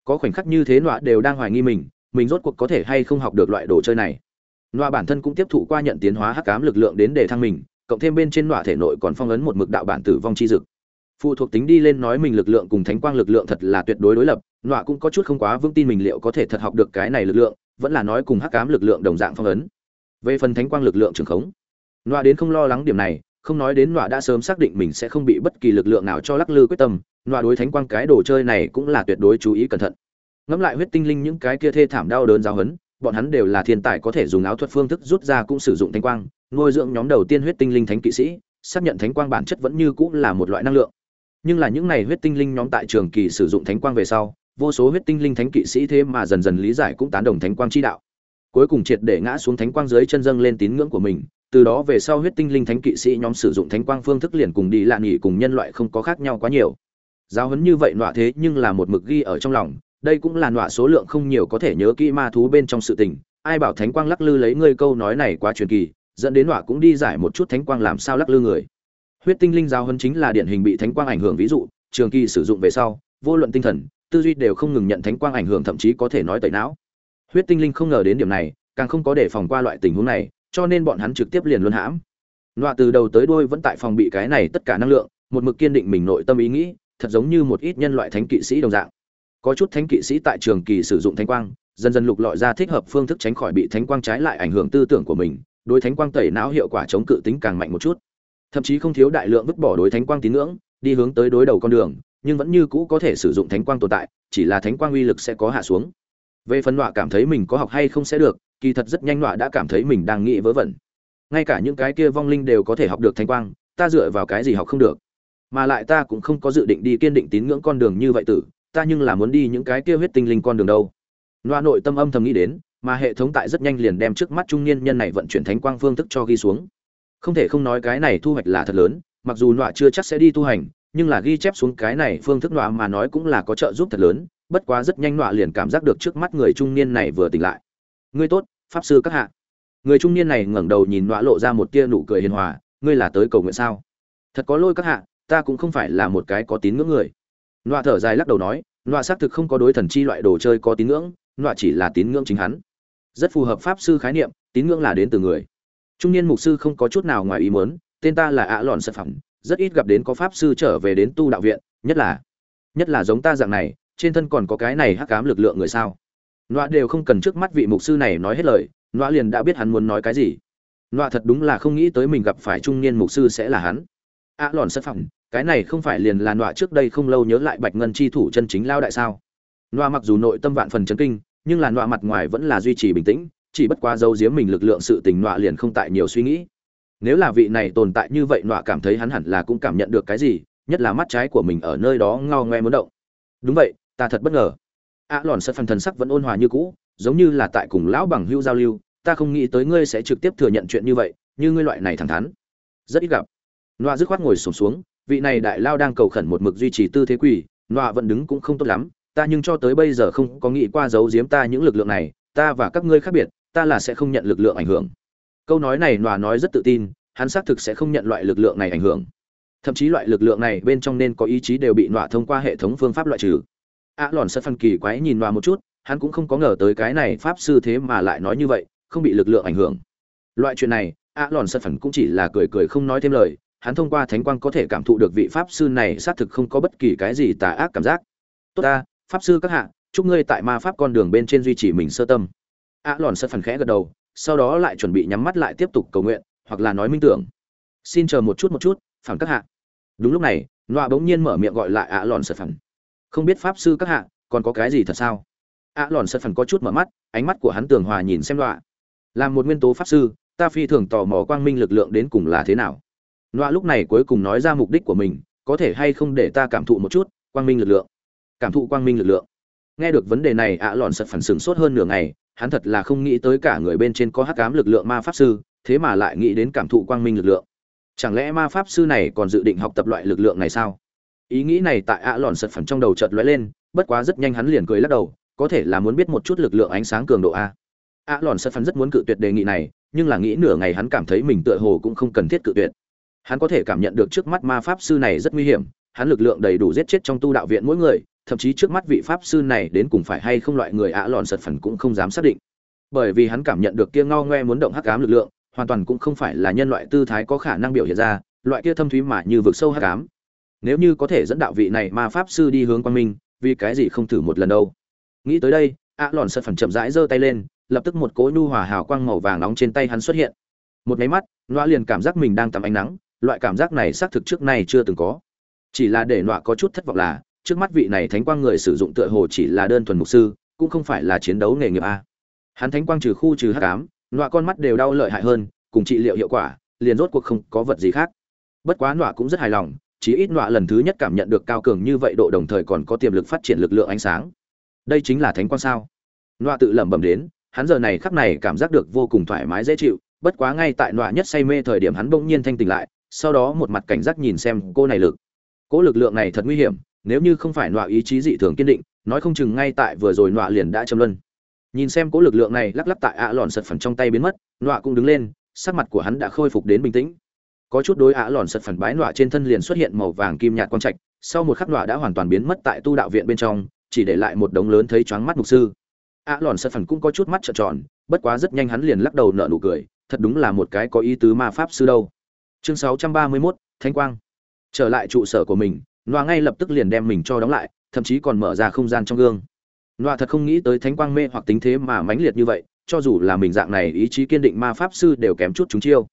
Có khoảnh khắc như thế nọa đều đang hoài nghi mình mình rốt cuộc có thể hay không học được loại đồ chơi này. Nọa bản thân cũng tiếp thụ qua nhận tiến hóa hắc cám lực lượng đến để thăng mình, cộng thêm bên trên nọa thể nội còn phong ấn một mực đạo bản tử vong chi dực. Phụ thuộc tính đi lên nói mình lực lượng cùng thánh quang lực lượng thật là tuyệt đối đối lập, nọa cũng có chút không quá vững tin mình liệu có thể thật học được cái này lực lượng, vẫn là nói cùng hắc cám lực lượng đồng dạng phong ấn. Về phần thánh quang lực lượng trường khống, nọa đến không lo lắng điểm này không nói đến nọa đã sớm xác định mình sẽ không bị bất kỳ lực lượng nào cho lắc lư quyết tâm, nọa đối thánh quang cái đồ chơi này cũng là tuyệt đối chú ý cẩn thận. Ngẫm lại huyết tinh linh những cái kia thê thảm đau đớn giáo hấn bọn hắn đều là thiên tài có thể dùng áo thuật phương thức rút ra cũng sử dụng thánh quang, nuôi dưỡng nhóm đầu tiên huyết tinh linh thánh kỵ sĩ, xác nhận thánh quang bản chất vẫn như cũng là một loại năng lượng. Nhưng là những này huyết tinh linh nhóm tại trường kỳ sử dụng thánh quang về sau, vô số huyết tinh linh thánh kỵ sĩ thế mà dần dần lý giải cũng tán đồng thánh quang chi đạo cuối cùng triệt để ngã xuống thánh quang dưới chân dâng lên tín ngưỡng của mình, từ đó về sau huyết tinh linh thánh kỵ sĩ nhóm sử dụng thánh quang phương thức liền cùng đi lạ nghỉ cùng nhân loại không có khác nhau quá nhiều. Giáo huấn như vậy nọa thế nhưng là một mực ghi ở trong lòng, đây cũng là nọa số lượng không nhiều có thể nhớ kỹ ma thú bên trong sự tình, ai bảo thánh quang lắc lư lấy ngươi câu nói này quá truyền kỳ, dẫn đến nọa cũng đi giải một chút thánh quang làm sao lắc lư người. Huyết tinh linh giáo huấn chính là điển hình bị thánh quang ảnh hưởng ví dụ, trường kỳ sử dụng về sau, vô luận tinh thần, tư duy đều không ngừng nhận thánh quang ảnh hưởng thậm chí có thể nói tẩy não huyết tinh linh không ngờ đến điểm này, càng không có đề phòng qua loại tình huống này, cho nên bọn hắn trực tiếp liền luân hãm. Nọa từ đầu tới đuôi vẫn tại phòng bị cái này tất cả năng lượng, một mực kiên định mình nội tâm ý nghĩ, thật giống như một ít nhân loại thánh kỵ sĩ đồng dạng. Có chút thánh kỵ sĩ tại trường kỳ sử dụng thánh quang, dần dần lục lọi ra thích hợp phương thức tránh khỏi bị thánh quang trái lại ảnh hưởng tư tưởng của mình, đối thánh quang tẩy não hiệu quả chống cự tính càng mạnh một chút. Thậm chí không thiếu đại lượng vứt bỏ đối thánh quang tín ngưỡng, đi hướng tới đối đầu con đường, nhưng vẫn như cũ có thể sử dụng thánh quang tồn tại, chỉ là thánh quang uy lực sẽ có hạ xuống về phần nọa cảm thấy mình có học hay không sẽ được, kỳ thật rất nhanh nọa đã cảm thấy mình đang nghĩ vớ vẩn. Ngay cả những cái kia vong linh đều có thể học được thánh quang, ta dựa vào cái gì học không được? Mà lại ta cũng không có dự định đi kiên định tín ngưỡng con đường như vậy tử, ta nhưng là muốn đi những cái kia huyết tinh linh con đường đâu. Nọa nội tâm âm thầm nghĩ đến, mà hệ thống tại rất nhanh liền đem trước mắt trung niên nhân này vận chuyển thánh quang phương thức cho ghi xuống. Không thể không nói cái này thu hoạch là thật lớn, mặc dù nọa chưa chắc sẽ đi tu hành, nhưng là ghi chép xuống cái này phương thức nọa mà nói cũng là có trợ giúp thật lớn bất quá rất nhanh nọa liền cảm giác được trước mắt người trung niên này vừa tỉnh lại. Ngươi tốt, pháp sư các hạ. Người trung niên này ngẩng đầu nhìn nọa lộ ra một tia nụ cười hiền hòa, ngươi là tới cầu nguyện sao? Thật có lôi các hạ, ta cũng không phải là một cái có tín ngưỡng người. Nọa thở dài lắc đầu nói, nọa xác thực không có đối thần chi loại đồ chơi có tín ngưỡng, nọa chỉ là tín ngưỡng chính hắn. Rất phù hợp pháp sư khái niệm, tín ngưỡng là đến từ người. Trung niên mục sư không có chút nào ngoài ý muốn, tên ta là ạ lòn sật phẩm rất ít gặp đến có pháp sư trở về đến tu đạo viện, nhất là nhất là giống ta dạng này trên thân còn có cái này hắc ám lực lượng người sao? Nọa đều không cần trước mắt vị mục sư này nói hết lời, nọa liền đã biết hắn muốn nói cái gì. Nọa thật đúng là không nghĩ tới mình gặp phải trung niên mục sư sẽ là hắn. Ạ lòn sân phẩm cái này không phải liền là nọa trước đây không lâu nhớ lại bạch ngân chi thủ chân chính lao đại sao? Nọa mặc dù nội tâm vạn phần chấn kinh, nhưng là nọa mặt ngoài vẫn là duy trì bình tĩnh, chỉ bất quá dấu giếm mình lực lượng sự tình nọa liền không tại nhiều suy nghĩ. Nếu là vị này tồn tại như vậy nọa cảm thấy hắn hẳn là cũng cảm nhận được cái gì, nhất là mắt trái của mình ở nơi đó ngao ngoe muốn động. Đúng vậy ta thật bất ngờ. Ạ à, lòn sật phần thần sắc vẫn ôn hòa như cũ giống như là tại cùng lão bằng hưu giao lưu ta không nghĩ tới ngươi sẽ trực tiếp thừa nhận chuyện như vậy như ngươi loại này thẳng thắn. Rất ít gặp. Nọa dứt khoát ngồi sổm xuống vị này đại lao đang cầu khẩn một mực duy trì tư thế quỳ nọa vẫn đứng cũng không tốt lắm ta nhưng cho tới bây giờ không có nghĩ qua giấu giếm ta những lực lượng này ta và các ngươi khác biệt ta là sẽ không nhận lực lượng ảnh hưởng. Câu nói này nọa nói rất tự tin hắn xác thực sẽ không nhận loại lực lượng này ảnh hưởng. Thậm chí loại lực lượng này bên trong nên có ý chí đều bị nọa thông qua hệ thống phương pháp loại trừ ạ à, lòn sật phân kỳ quái nhìn loa một chút hắn cũng không có ngờ tới cái này pháp sư thế mà lại nói như vậy không bị lực lượng ảnh hưởng. Loại chuyện này ạ à, lòn sật phân cũng chỉ là cười cười không nói thêm lời hắn thông qua thánh quang có thể cảm thụ được vị pháp sư này xác thực không có bất kỳ cái gì tà ác cảm giác. Tốt ta pháp sư các hạ chúc ngươi tại ma pháp con đường bên trên duy trì mình sơ tâm. A lòn sật phân khẽ gật đầu sau đó lại chuẩn bị nhắm mắt lại tiếp tục cầu nguyện hoặc là nói minh tưởng. Xin chờ một chút một chút phản các hạ. Đúng lúc này loa bỗng nhiên mở miệng gọi lại ạ lòn sật phân không biết pháp sư các hạ, còn có cái gì thật sao? Ạ lòn sật phần có chút mở mắt, ánh mắt của hắn tường hòa nhìn xem loa. Làm một nguyên tố pháp sư, ta phi thường tò mò quang minh lực lượng đến cùng là thế nào. Loa lúc này cuối cùng nói ra mục đích của mình, có thể hay không để ta cảm thụ một chút, quang minh lực lượng? Cảm thụ quang minh lực lượng. Nghe được vấn đề này ạ lòn sật phần sửng sốt hơn nửa ngày, hắn thật là không nghĩ tới cả người bên trên có hắc ám lực lượng ma pháp sư, thế mà lại nghĩ đến cảm thụ quang minh lực lượng. Chẳng lẽ ma pháp sư này còn dự định học tập loại lực lượng này sao? Ý nghĩ này tại ạ lòn sật phẳng trong đầu chợt lóe lên, bất quá rất nhanh hắn liền cười lắc đầu, có thể là muốn biết một chút lực lượng ánh sáng cường độ a. Ạ lòn sật phẳng rất muốn cự tuyệt đề nghị này, nhưng là nghĩ nửa ngày hắn cảm thấy mình tựa hồ cũng không cần thiết cự tuyệt. Hắn có thể cảm nhận được trước mắt ma pháp sư này rất nguy hiểm, hắn lực lượng đầy đủ giết chết trong tu đạo viện mỗi người, thậm chí trước mắt vị pháp sư này đến cùng phải hay không loại người ạ lòn sật phẳng cũng không dám xác định. Bởi vì hắn cảm nhận được kia ngao ngoe muốn động hắc ám lực lượng, hoàn toàn cũng không phải là nhân loại tư thái có khả năng biểu hiện ra, loại kia thâm thúy mà như vực sâu hắc ám nếu như có thể dẫn đạo vị này ma pháp sư đi hướng quan minh, vì cái gì không thử một lần đâu? Nghĩ tới đây ạ lòn sật phần chậm rãi giơ tay lên, lập tức một cỗ nhu hòa hào quang màu vàng nóng trên tay hắn xuất hiện. Một máy mắt loa liền cảm giác mình đang tắm ánh nắng, loại cảm giác này xác thực trước nay chưa từng có. Chỉ là để loa có chút thất vọng là, trước mắt vị này thánh quang người sử dụng tựa hồ chỉ là đơn thuần mục sư, cũng không phải là chiến đấu nghề nghiệp a. Hắn thánh quang trừ khu trừ hát cám loa con mắt đều đau lợi hại hơn, cùng trị liệu hiệu quả, liền rốt cuộc không có vật gì khác. Bất quá loa cũng rất hài lòng chí ít nọa lần thứ nhất cảm nhận được cao cường như vậy độ đồng thời còn có tiềm lực phát triển lực lượng ánh sáng. Đây chính là thánh quan sao? Nọa tự lẩm bẩm đến, hắn giờ này khắc này cảm giác được vô cùng thoải mái dễ chịu, bất quá ngay tại nọa nhất say mê thời điểm hắn bỗng nhiên thanh tỉnh lại, sau đó một mặt cảnh giác nhìn xem cô này lực. Cỗ lực lượng này thật nguy hiểm, nếu như không phải nọa ý chí dị thường kiên định, nói không chừng ngay tại vừa rồi nọa liền đã châm luân. Nhìn xem cỗ lực lượng này lắc lắc tại ạ lòn sật phần trong tay biến mất, nọa cũng đứng lên, sắc mặt của hắn đã khôi phục đến bình tĩnh có chút đối ả lòn sật phần bái nọa trên thân liền xuất hiện màu vàng kim nhạt quang trạch sau một khắc nọa đã hoàn toàn biến mất tại tu đạo viện bên trong chỉ để lại một đống lớn thấy choáng mắt mục sư. ả lòn sật phần cũng có chút mắt trợn tròn bất quá rất nhanh hắn liền lắc đầu nở nụ cười thật đúng là một cái có ý tứ ma pháp sư đâu. Chương 631, Thanh quang. Trở lại trụ sở của mình nọa ngay lập tức liền đem mình cho đóng lại thậm chí còn mở ra không gian trong gương. Nọa thật không nghĩ tới thánh quang mê hoặc tính thế mà mãnh liệt như vậy, cho dù là mình dạng này ý chí kiên định ma pháp sư đều kém chút chúng chiêu.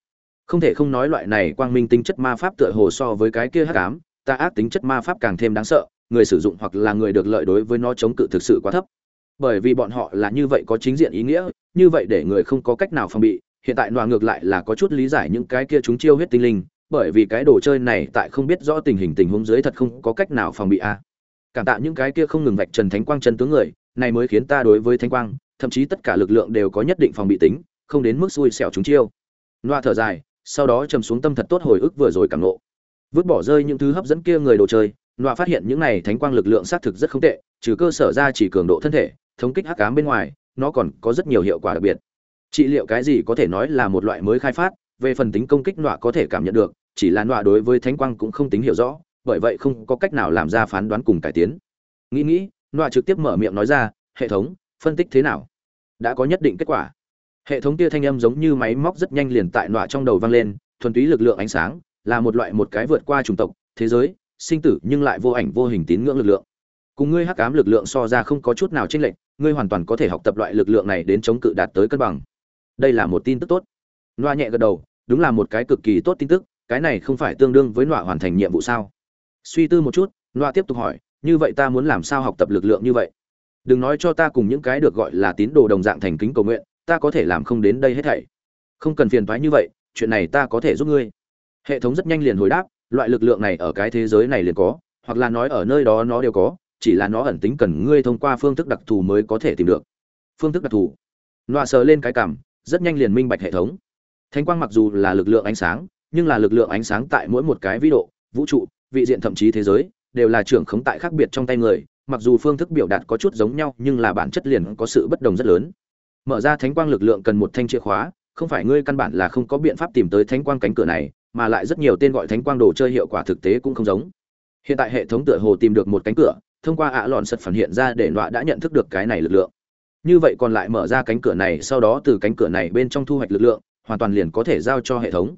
Không thể không nói loại này quang minh tính chất ma pháp tựa hồ so với cái kia hắc ám, ta ác tính chất ma pháp càng thêm đáng sợ, người sử dụng hoặc là người được lợi đối với nó chống cự thực sự quá thấp. Bởi vì bọn họ là như vậy có chính diện ý nghĩa, như vậy để người không có cách nào phòng bị, hiện tại nọa ngược lại là có chút lý giải những cái kia chúng chiêu huyết tinh linh, bởi vì cái đồ chơi này tại không biết rõ tình hình tình huống dưới thật không có cách nào phòng bị a cảm tạ những cái kia không ngừng vạch trần thánh quang chân tướng người này mới khiến ta đối với thánh quang thậm chí tất cả lực lượng đều có nhất định phòng bị tính không đến mức xui xẻo chúng chiêu loa thở dài sau đó trầm xuống tâm thật tốt hồi ức vừa rồi cảm nộ vứt bỏ rơi những thứ hấp dẫn kia người đồ chơi, nọa phát hiện những này thánh quang lực lượng xác thực rất không tệ, trừ cơ sở ra chỉ cường độ thân thể, thống kích hắc ám bên ngoài, nó còn có rất nhiều hiệu quả đặc biệt. Trị liệu cái gì có thể nói là một loại mới khai phát, về phần tính công kích nọa có thể cảm nhận được, chỉ là nọa đối với thánh quang cũng không tính hiểu rõ, bởi vậy không có cách nào làm ra phán đoán cùng cải tiến. Nghĩ nghĩ, nọa trực tiếp mở miệng nói ra, hệ thống, phân tích thế nào? Đã có nhất định kết quả hệ thống tia thanh âm giống như máy móc rất nhanh liền tại nọa trong đầu vang lên, thuần túy lực lượng ánh sáng, là một loại một cái vượt qua chủng tộc, thế giới, sinh tử nhưng lại vô ảnh vô hình tín ngưỡng lực lượng. Cùng ngươi hắc ám lực lượng so ra không có chút nào chênh lệch, ngươi hoàn toàn có thể học tập loại lực lượng này đến chống cự đạt tới cân bằng. Đây là một tin tức tốt. Loa nhẹ gật đầu, đúng là một cái cực kỳ tốt tin tức, cái này không phải tương đương với nọa hoàn thành nhiệm vụ sao? Suy tư một chút, nọa tiếp tục hỏi, như vậy ta muốn làm sao học tập lực lượng như vậy? Đừng nói cho ta cùng những cái được gọi là tín đồ đồng dạng thành kính cầu nguyện ta có thể làm không đến đây hết thảy. Không cần phiền thoái như vậy, chuyện này ta có thể giúp ngươi. Hệ thống rất nhanh liền hồi đáp, loại lực lượng này ở cái thế giới này liền có, hoặc là nói ở nơi đó nó đều có, chỉ là nó ẩn tính cần ngươi thông qua phương thức đặc thù mới có thể tìm được. Phương thức đặc thù. Nọa sờ lên cái cảm rất nhanh liền minh bạch hệ thống. Thánh quang mặc dù là lực lượng ánh sáng, nhưng là lực lượng ánh sáng tại mỗi một cái vĩ độ, vũ trụ, vị diện thậm chí thế giới, đều là trưởng khống tại khác biệt trong tay người, mặc dù phương thức biểu đạt có chút giống nhau, nhưng là bản chất liền có sự bất đồng rất lớn mở ra thánh quang lực lượng cần một thanh chìa khóa, không phải ngươi căn bản là không có biện pháp tìm tới thánh quang cánh cửa này, mà lại rất nhiều tên gọi thánh quang đồ chơi hiệu quả thực tế cũng không giống. Hiện tại hệ thống tựa hồ tìm được một cánh cửa, thông qua ạ lọn sật phản hiện ra để nọa đã nhận thức được cái này lực lượng. Như vậy còn lại mở ra cánh cửa này, sau đó từ cánh cửa này bên trong thu hoạch lực lượng, hoàn toàn liền có thể giao cho hệ thống.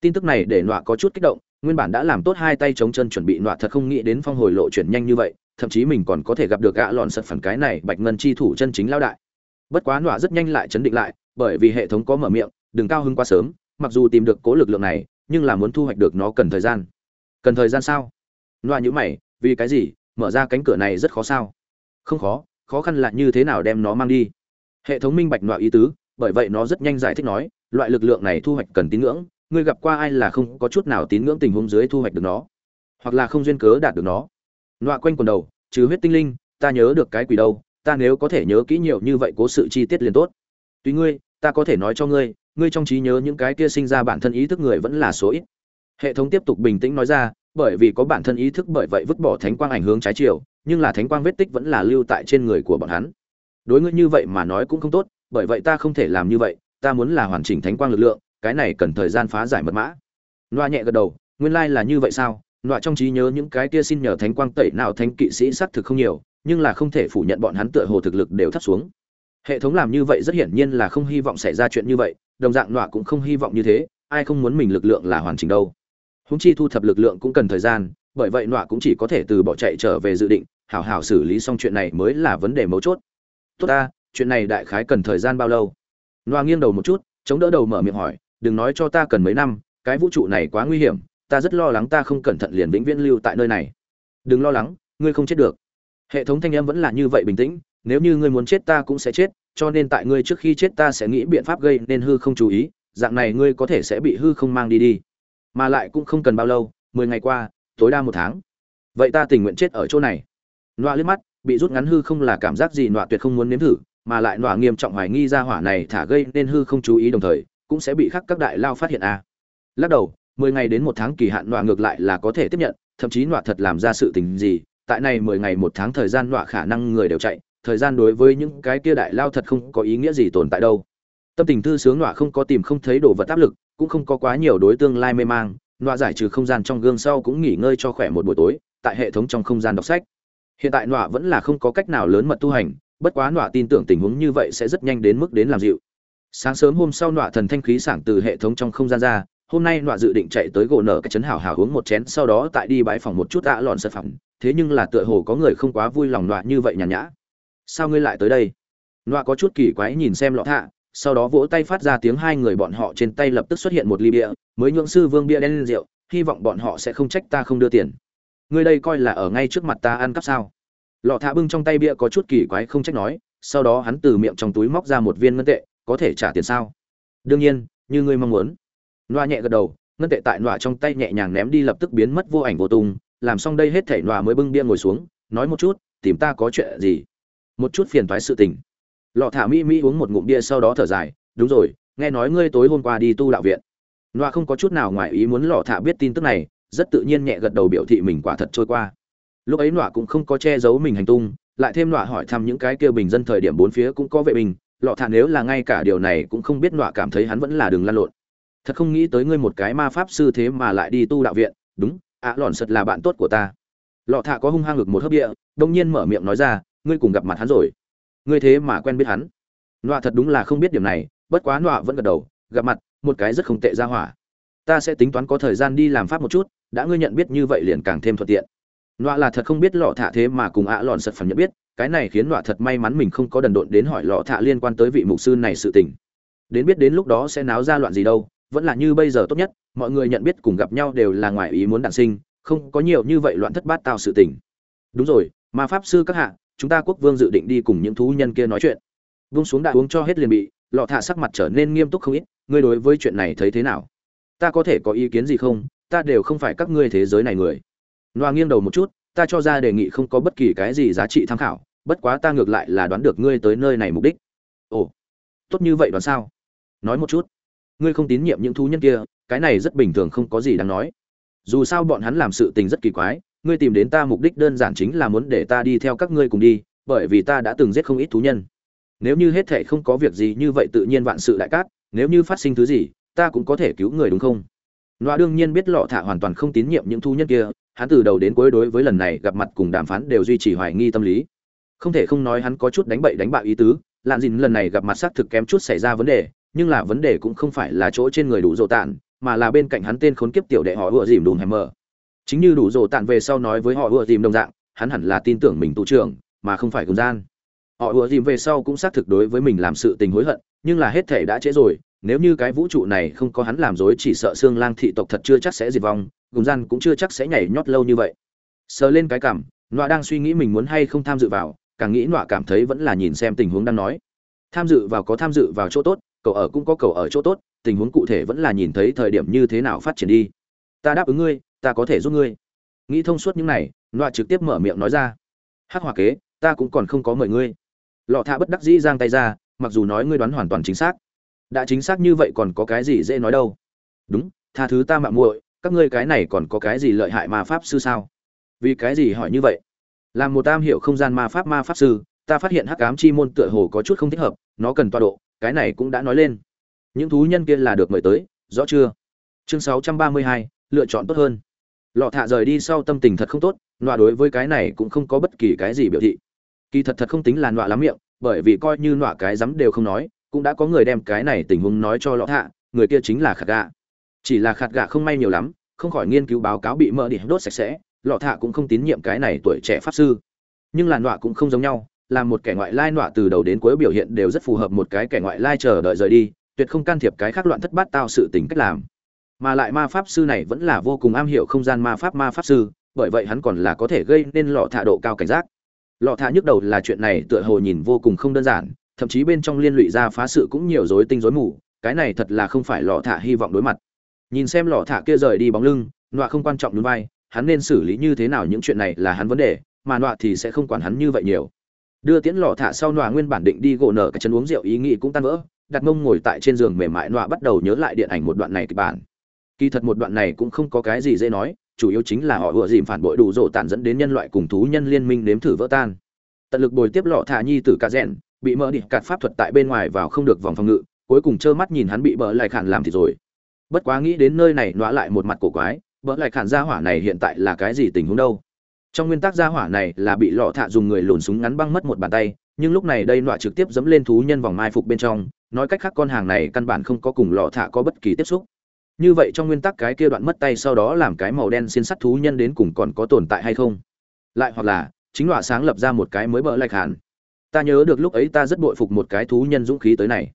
Tin tức này để nọa có chút kích động, nguyên bản đã làm tốt hai tay chống chân chuẩn bị nọa thật không nghĩ đến phong hồi lộ chuyển nhanh như vậy, thậm chí mình còn có thể gặp được ạ lọn sật phản cái này bạch ngân chi thủ chân chính lao đại bất quá nọa rất nhanh lại chấn định lại, bởi vì hệ thống có mở miệng, đừng cao hưng quá sớm, mặc dù tìm được cố lực lượng này, nhưng là muốn thu hoạch được nó cần thời gian. Cần thời gian sao? Nọa nhữ mày, vì cái gì? Mở ra cánh cửa này rất khó sao? Không khó khó khăn là như thế nào đem nó mang đi? Hệ thống minh bạch nọa ý tứ, bởi vậy nó rất nhanh giải thích nói, loại lực lượng này thu hoạch cần tín ngưỡng ngươi gặp qua ai là không có chút nào tín ngưỡng tình huống dưới thu hoạch được nó, hoặc là không duyên cớ đạt được nó. Nọa quanh quần đầu, trừ huyết tinh linh, ta nhớ được cái quỷ đâu ta nếu có thể nhớ kỹ nhiều như vậy cố sự chi tiết liền tốt. Tuy ngươi, ta có thể nói cho ngươi ngươi trong trí nhớ những cái kia sinh ra bản thân ý thức người vẫn là số ít. Hệ thống tiếp tục bình tĩnh nói ra, bởi vì có bản thân ý thức bởi vậy vứt bỏ thánh quang ảnh hướng trái chiều, nhưng là thánh quang vết tích vẫn là lưu tại trên người của bọn hắn. Đối ngươi như vậy mà nói cũng không tốt, bởi vậy ta không thể làm như vậy, ta muốn là hoàn chỉnh thánh quang lực lượng, cái này cần thời gian phá giải mật mã. Loa nhẹ gật đầu, nguyên lai là như vậy sao? Loa trong trí nhớ những cái kia xin nhờ thánh quang tẩy nào thánh kỵ sĩ xác thực không nhiều nhưng là không thể phủ nhận bọn hắn tựa hồ thực lực đều thấp xuống. Hệ thống làm như vậy rất hiển nhiên là không hy vọng xảy ra chuyện như vậy, đồng dạng Nọa cũng không hy vọng như thế, ai không muốn mình lực lượng là hoàn chỉnh đâu. Húng chi thu thập lực lượng cũng cần thời gian, bởi vậy nọa cũng chỉ có thể từ bỏ chạy trở về dự định, hảo hảo xử lý xong chuyện này mới là vấn đề mấu chốt. Tốt ta, chuyện này đại khái cần thời gian bao lâu? Nọa nghiêng đầu một chút, chống đỡ đầu mở miệng hỏi, đừng nói cho ta cần mấy năm, cái vũ trụ này quá nguy hiểm, ta rất lo lắng ta không cẩn thận liền vĩnh viễn lưu tại nơi này. Đừng lo lắng, ngươi không chết được hệ thống thanh âm vẫn là như vậy bình tĩnh, nếu như ngươi muốn chết ta cũng sẽ chết, cho nên tại ngươi trước khi chết ta sẽ nghĩ biện pháp gây nên hư không chú ý, dạng này ngươi có thể sẽ bị hư không mang đi đi. Mà lại cũng không cần bao lâu, mười ngày qua, tối đa một tháng. Vậy ta tình nguyện chết ở chỗ này. Nọa liếc mắt, bị rút ngắn hư không là cảm giác gì nọa tuyệt không muốn nếm thử, mà lại nọa nghiêm trọng hoài nghi ra hỏa này thả gây nên hư không chú ý đồng thời, cũng sẽ bị khắc các đại lao phát hiện a. À. lắc đầu, mười ngày đến một tháng kỳ hạn nọa ngược lại là có thể tiếp nhận, thậm chí nọa thật làm ra sự tình gì tại này mười ngày một tháng thời gian nọa khả năng người đều chạy, thời gian đối với những cái kia đại lao thật không có ý nghĩa gì tồn tại đâu. Tâm tình thư sướng nọa không có tìm không thấy đồ vật áp lực, cũng không có quá nhiều đối tương lai mê mang, nọa giải trừ không gian trong gương sau cũng nghỉ ngơi cho khỏe một buổi tối, tại hệ thống trong không gian đọc sách. Hiện tại nọa vẫn là không có cách nào lớn mật tu hành, bất quá nọa tin tưởng tình huống như vậy sẽ rất nhanh đến mức đến làm dịu. Sáng sớm hôm sau nọa thần thanh khí sảng từ hệ thống trong không gian ra, hôm nay nọa dự định chạy tới gỗ nở cái chấn hảo hảo uống một chén, sau đó tại đi bãi phòng một chút ạ lọn sật phẩm thế nhưng là tựa hồ có người không quá vui lòng loạn như vậy nhàn nhã. Sao ngươi lại tới đây? Nọa có chút kỳ quái nhìn xem lọ thạ, sau đó vỗ tay phát ra tiếng hai người bọn họ trên tay lập tức xuất hiện một ly bia, mới nhượng sư vương bia đen lên rượu, hy vọng bọn họ sẽ không trách ta không đưa tiền. Ngươi đây coi là ở ngay trước mặt ta ăn cắp sao? Lọ thạ bưng trong tay bia có chút kỳ quái không trách nói, sau đó hắn từ miệng trong túi móc ra một viên ngân tệ, có thể trả tiền sao? Đương nhiên, như ngươi mong muốn. Loa nhẹ gật đầu, ngân tệ tại loa trong tay nhẹ nhàng ném đi lập tức biến mất vô ảnh vô tung làm xong đây hết thảy loa mới bưng bia ngồi xuống, nói một chút, tìm ta có chuyện gì? Một chút phiền toái sự tình. Lọ thả mỹ mỹ uống một ngụm bia sau đó thở dài, đúng rồi, nghe nói ngươi tối hôm qua đi tu đạo viện. Nọa không có chút nào ngoài ý muốn lọ thả biết tin tức này, rất tự nhiên nhẹ gật đầu biểu thị mình quả thật trôi qua. Lúc ấy nọa cũng không có che giấu mình hành tung, lại thêm nọa hỏi thăm những cái kia bình dân thời điểm bốn phía cũng có vệ bình lọ thả nếu là ngay cả điều này cũng không biết nọa cảm thấy hắn vẫn là đường lăn lộn. Thật không nghĩ tới ngươi một cái ma pháp sư thế mà lại đi tu đạo viện, đúng ạ lòn sật là bạn tốt của ta. Lọ thạ có hung hăng ngực một hấp địa, đông nhiên mở miệng nói ra, ngươi cùng gặp mặt hắn rồi. Ngươi thế mà quen biết hắn. Nọa thật đúng là không biết điểm này, bất quá nọa vẫn gật đầu, gặp mặt, một cái rất không tệ ra hỏa. Ta sẽ tính toán có thời gian đi làm pháp một chút, đã ngươi nhận biết như vậy liền càng thêm thuận tiện. Nọa là thật không biết lọ thạ thế mà cùng ạ lòn sật phản nhận biết, cái này khiến nọa thật may mắn mình không có đần độn đến hỏi lọ thạ liên quan tới vị mục sư này sự tình. Đến biết đến lúc đó sẽ náo ra loạn gì đâu vẫn là như bây giờ tốt nhất, mọi người nhận biết cùng gặp nhau đều là ngoài ý muốn đản sinh, không có nhiều như vậy loạn thất bát tạo sự tình. Đúng rồi ma pháp sư các hạ, chúng ta quốc vương dự định đi cùng những thú nhân kia nói chuyện. Vung xuống đã uống cho hết liền bị, lọ thả sắc mặt trở nên nghiêm túc không ít, ngươi đối với chuyện này thấy thế nào? Ta có thể có ý kiến gì không? Ta đều không phải các ngươi thế giới này người. Loa nghiêng đầu một chút, ta cho ra đề nghị không có bất kỳ cái gì giá trị tham khảo, bất quá ta ngược lại là đoán được ngươi tới nơi này mục đích. Ồ, tốt như vậy đoán sao? Nói một chút ngươi không tín nhiệm những thú nhân kia cái này rất bình thường không có gì đáng nói. Dù sao bọn hắn làm sự tình rất kỳ quái ngươi tìm đến ta mục đích đơn giản chính là muốn để ta đi theo các ngươi cùng đi bởi vì ta đã từng giết không ít thú nhân. Nếu như hết thệ không có việc gì như vậy tự nhiên vạn sự đại cát nếu như phát sinh thứ gì ta cũng có thể cứu người đúng không? Nọa đương nhiên biết lọ thả hoàn toàn không tín nhiệm những thú nhân kia, hắn từ đầu đến cuối đối với lần này gặp mặt cùng đàm phán đều duy trì hoài nghi tâm lý. Không thể không nói hắn có chút đánh bậy đánh bạo ý tứ, lạn dìn lần này gặp mặt xác thực kém chút xảy ra vấn đề, nhưng là vấn đề cũng không phải là chỗ trên người đủ rồ tạn, mà là bên cạnh hắn tên khốn kiếp tiểu đệ họ ưa dìm đùm hèm mờ. Chính như đủ rồ tạn về sau nói với họ ưa dìm đồng dạng, hắn hẳn là tin tưởng mình tu trưởng, mà không phải cùng gian. Họ ưa dìm về sau cũng xác thực đối với mình làm sự tình hối hận, nhưng là hết thể đã trễ rồi, nếu như cái vũ trụ này không có hắn làm dối chỉ sợ xương lang thị tộc thật chưa chắc sẽ diệt vong cùng gian cũng chưa chắc sẽ nhảy nhót lâu như vậy sờ lên cái cảm nọa đang suy nghĩ mình muốn hay không tham dự vào càng nghĩ nọa cảm thấy vẫn là nhìn xem tình huống đang nói tham dự vào có tham dự vào chỗ tốt cậu ở cũng có cậu ở chỗ tốt, tình huống cụ thể vẫn là nhìn thấy thời điểm như thế nào phát triển đi. Ta đáp ứng ngươi, ta có thể giúp ngươi. Nghĩ thông suốt những này nọa trực tiếp mở miệng nói ra. Hắc hòa kế, ta cũng còn không có mời ngươi. Lọ thạ bất đắc dĩ giang tay ra, mặc dù nói ngươi đoán hoàn toàn chính xác. Đã chính xác như vậy còn có cái gì dễ nói đâu? Đúng, tha thứ ta mạo muội, các ngươi cái này còn có cái gì lợi hại ma pháp sư sao? Vì cái gì hỏi như vậy? Làm một tam hiệu không gian ma pháp ma pháp sư, ta phát hiện hắc ám chi môn tựa hồ có chút không thích hợp, nó cần tọa độ cái này cũng đã nói lên. Những thú nhân kia là được mời tới rõ chưa? Chương 632, lựa chọn tốt hơn. Lọ thạ rời đi sau tâm tình thật không tốt nọa đối với cái này cũng không có bất kỳ cái gì biểu thị. Kỳ thật thật không tính là nọa lắm miệng bởi vì coi như nọa cái dám đều không nói cũng đã có người đem cái này tình huống nói cho lọ thạ người kia chính là khạt gạ chỉ là khạt gạ không may nhiều lắm không khỏi nghiên cứu báo cáo bị mỡ đi đốt sạch sẽ lọ thạ cũng không tín nhiệm cái này tuổi trẻ pháp sư. Nhưng là nọa cũng không giống nhau là một kẻ ngoại lai nọa từ đầu đến cuối biểu hiện đều rất phù hợp một cái kẻ ngoại lai chờ đợi rời đi, tuyệt không can thiệp cái khác loạn thất bát tao sự tình cách làm. Mà lại ma pháp sư này vẫn là vô cùng am hiểu không gian ma pháp ma pháp sư, bởi vậy hắn còn là có thể gây nên lọ thạ độ cao cảnh giác. Lọ thạ nhức đầu là chuyện này tựa hồ nhìn vô cùng không đơn giản, thậm chí bên trong liên lụy ra phá sự cũng nhiều rối tinh rối mù, cái này thật là không phải lọ thả hy vọng đối mặt. Nhìn xem lọ thả kia rời đi bóng lưng, nọa không quan trọng núi vai, hắn nên xử lý như thế nào những chuyện này là hắn vấn đề, mà nọa thì sẽ không quản hắn như vậy nhiều đưa tiễn lọ thả sau nọa nguyên bản định đi gỗ nở cái chân uống rượu, ý nghĩ cũng tan vỡ. Đặt mông ngồi tại trên giường mềm mại nọa bắt đầu nhớ lại điện ảnh một đoạn này kịch bản. Kỳ thật một đoạn này cũng không có cái gì dễ nói, chủ yếu chính là họ vừa dìm phản bội đủ rộ tàn dẫn đến nhân loại cùng thú nhân liên minh nếm thử vỡ tan. Tận lực bồi tiếp lọ thả nhi tử ca rẽn bị mỡ đi cạt pháp thuật tại bên ngoài vào không được vòng phòng ngự, cuối cùng trơ mắt nhìn hắn bị bỡ lại khản làm thì rồi. Bất quá nghĩ đến nơi này nọa lại một mặt cổ quái, bỡ lại khản gia hỏa này hiện tại là cái gì tình huống đâu? Trong nguyên tắc gia hỏa này là bị lọ thạ dùng người lùn súng ngắn băng mất một bàn tay, nhưng lúc này đây nọa trực tiếp dẫm lên thú nhân vòng mai phục bên trong, nói cách khác con hàng này căn bản không có cùng lọ thạ có bất kỳ tiếp xúc. Như vậy trong nguyên tắc cái kia đoạn mất tay sau đó làm cái màu đen xin sắt thú nhân đến cùng còn có tồn tại hay không? Lại hoặc là, chính nọa sáng lập ra một cái mới bỡ lạch khản ta nhớ được lúc ấy ta rất bội phục một cái thú nhân dũng khí tới này.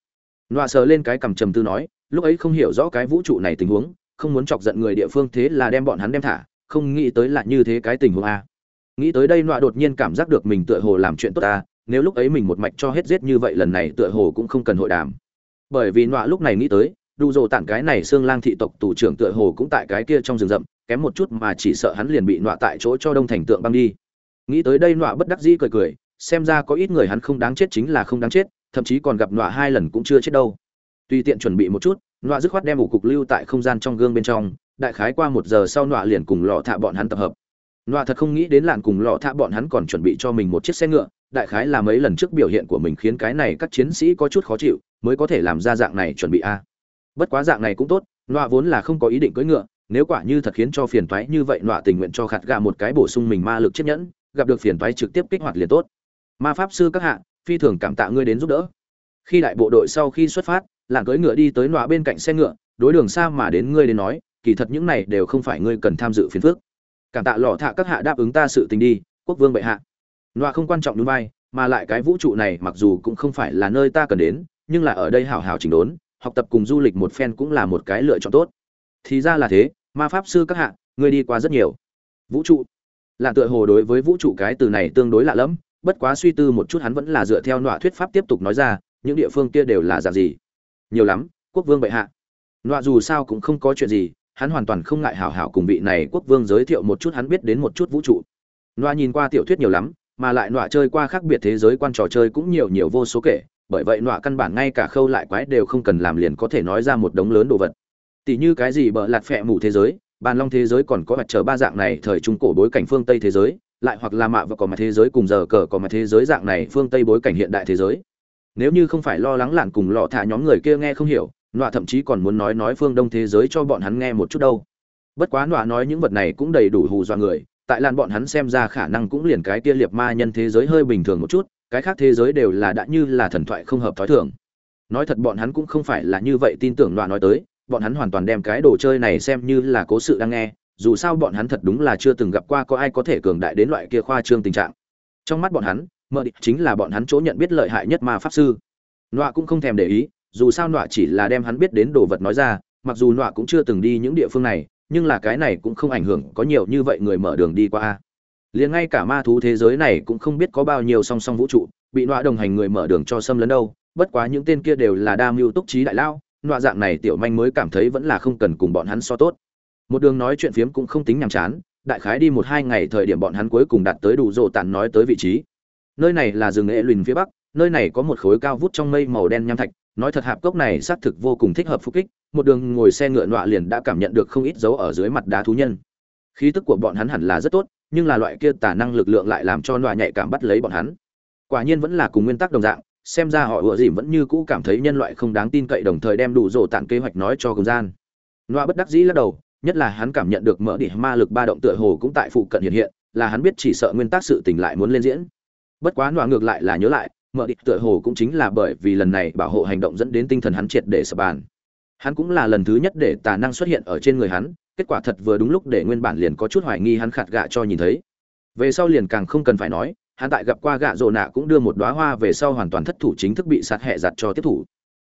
Nọa sờ lên cái cằm trầm tư nói, lúc ấy không hiểu rõ cái vũ trụ này tình huống, không muốn chọc giận người địa phương thế là đem bọn hắn đem thả không nghĩ tới là như thế cái tình huống a. Nghĩ tới đây nọa đột nhiên cảm giác được mình tựa hồ làm chuyện tốt ta nếu lúc ấy mình một mạch cho hết giết như vậy lần này tựa hồ cũng không cần hội đàm. Bởi vì nọa lúc này nghĩ tới đủ dồ tản cái này xương lang thị tộc tù trưởng tựa hồ cũng tại cái kia trong rừng rậm, kém một chút mà chỉ sợ hắn liền bị nọa tại chỗ cho đông thành tượng băng đi. Nghĩ tới đây nọa bất đắc dĩ cười cười, xem ra có ít người hắn không đáng chết chính là không đáng chết, thậm chí còn gặp nọa hai lần cũng chưa chết đâu. Tùy tiện chuẩn bị một chút, nọa dứt khoát đem ủ cục lưu tại không gian trong gương bên trong đại khái qua một giờ sau nọa liền cùng lọ thạ bọn hắn tập hợp. Nọa thật không nghĩ đến lạn cùng lọ thạ bọn hắn còn chuẩn bị cho mình một chiếc xe ngựa, đại khái là mấy lần trước biểu hiện của mình khiến cái này các chiến sĩ có chút khó chịu, mới có thể làm ra dạng này chuẩn bị a. Bất quá dạng này cũng tốt, nọa vốn là không có ý định cưỡi ngựa, nếu quả như thật khiến cho phiền toái như vậy nọa tình nguyện cho khạt gà một cái bổ sung mình ma lực chiếc nhẫn, gặp được phiền toái trực tiếp kích hoạt liền tốt. Ma pháp sư các hạ, phi thường cảm tạ ngươi đến giúp đỡ. Khi đại bộ đội sau khi xuất phát làng cưỡi ngựa đi tới nọa bên cạnh xe ngựa, đối đường xa mà đến ngươi đến nói kỳ thật những này đều không phải ngươi cần tham dự phiền phước cảm tạ lọ thạ các hạ đáp ứng ta sự tình đi, quốc vương bệ hạ. Loa không quan trọng đúng vai, mà lại cái vũ trụ này mặc dù cũng không phải là nơi ta cần đến, nhưng là ở đây hảo hảo chỉnh đốn, học tập cùng du lịch một phen cũng là một cái lựa chọn tốt. Thì ra là thế, ma pháp sư các hạ, ngươi đi qua rất nhiều. Vũ trụ. Là tựa hồ đối với vũ trụ cái từ này tương đối lạ lẫm, bất quá suy tư một chút hắn vẫn là dựa theo nọa thuyết pháp tiếp tục nói ra, những địa phương kia đều là dạng gì? Nhiều lắm, quốc vương bệ hạ. Nọa dù sao cũng không có chuyện gì hắn hoàn toàn không ngại hảo hảo cùng vị này quốc vương giới thiệu một chút hắn biết đến một chút vũ trụ. Nọa nhìn qua tiểu thuyết nhiều lắm, mà lại nọa chơi qua khác biệt thế giới quan trò chơi cũng nhiều nhiều vô số kể, bởi vậy nọa căn bản ngay cả khâu lại quái đều không cần làm liền có thể nói ra một đống lớn đồ vật. Tỷ như cái gì bợ lạt phẹ mù thế giới, bàn long thế giới còn có mặt trời ba dạng này thời trung cổ bối cảnh phương tây thế giới, lại hoặc là mạ và có mặt thế giới cùng giờ cờ có mặt thế giới dạng này phương tây bối cảnh hiện đại thế giới. Nếu như không phải lo lắng lạn cùng lọ thả nhóm người kia nghe không hiểu nọa thậm chí còn muốn nói nói phương đông thế giới cho bọn hắn nghe một chút đâu. Bất quá nọa nói những vật này cũng đầy đủ hù dọa người, tại làn bọn hắn xem ra khả năng cũng liền cái kia liệt ma nhân thế giới hơi bình thường một chút, cái khác thế giới đều là đã như là thần thoại không hợp thói thường. Nói thật bọn hắn cũng không phải là như vậy tin tưởng nọa nói tới, bọn hắn hoàn toàn đem cái đồ chơi này xem như là cố sự đang nghe, dù sao bọn hắn thật đúng là chưa từng gặp qua có ai có thể cường đại đến loại kia khoa trương tình trạng. Trong mắt bọn hắn mợ địch chính là bọn hắn chỗ nhận biết lợi hại nhất ma pháp sư. Nọa cũng không thèm để ý dù sao nọa chỉ là đem hắn biết đến đồ vật nói ra, mặc dù nọa cũng chưa từng đi những địa phương này, nhưng là cái này cũng không ảnh hưởng có nhiều như vậy người mở đường đi qua liền ngay cả ma thú thế giới này cũng không biết có bao nhiêu song song vũ trụ, bị nọa đồng hành người mở đường cho xâm lấn đâu, bất quá những tên kia đều là đa mưu túc trí đại lao nọa dạng này tiểu manh mới cảm thấy vẫn là không cần cùng bọn hắn so tốt. Một đường nói chuyện phiếm cũng không tính nhàm chán, đại khái đi một hai ngày thời điểm bọn hắn cuối cùng đạt tới đủ rộ tàn nói tới vị trí. Nơi này là rừng ệ lùn phía bắc, nơi này có một khối cao vút trong mây màu đen nham thạch nói thật hạp cốc này xác thực vô cùng thích hợp phục kích, một đường ngồi xe ngựa nọa liền đã cảm nhận được không ít dấu ở dưới mặt đá thú nhân. Khí tức của bọn hắn hẳn là rất tốt, nhưng là loại kia tả năng lực lượng lại làm cho nọa nhạy cảm bắt lấy bọn hắn. Quả nhiên vẫn là cùng nguyên tắc đồng dạng, xem ra họ ựa dìm vẫn như cũ cảm thấy nhân loại không đáng tin cậy đồng thời đem đủ rổ tặng kế hoạch nói cho công gian. Nọa bất đắc dĩ lắc đầu, nhất là hắn cảm nhận được mở đỉ ma lực ba động tựa hồ cũng tại phụ cận hiện hiện, là hắn biết chỉ sợ nguyên tắc sự tình lại muốn lên diễn. Bất quá nọa ngược lại là nhớ lại mở địch tựa hồ cũng chính là bởi vì lần này bảo hộ hành động dẫn đến tinh thần hắn triệt để sập bàn. Hắn cũng là lần thứ nhất để tà năng xuất hiện ở trên người hắn, kết quả thật vừa đúng lúc để nguyên bản liền có chút hoài nghi hắn khạt gạ cho nhìn thấy. Về sau liền càng không cần phải nói, hắn tại gặp qua gạ rộ nạ cũng đưa một đóa hoa về sau hoàn toàn thất thủ chính thức bị sát hẹ giặt cho tiếp thủ.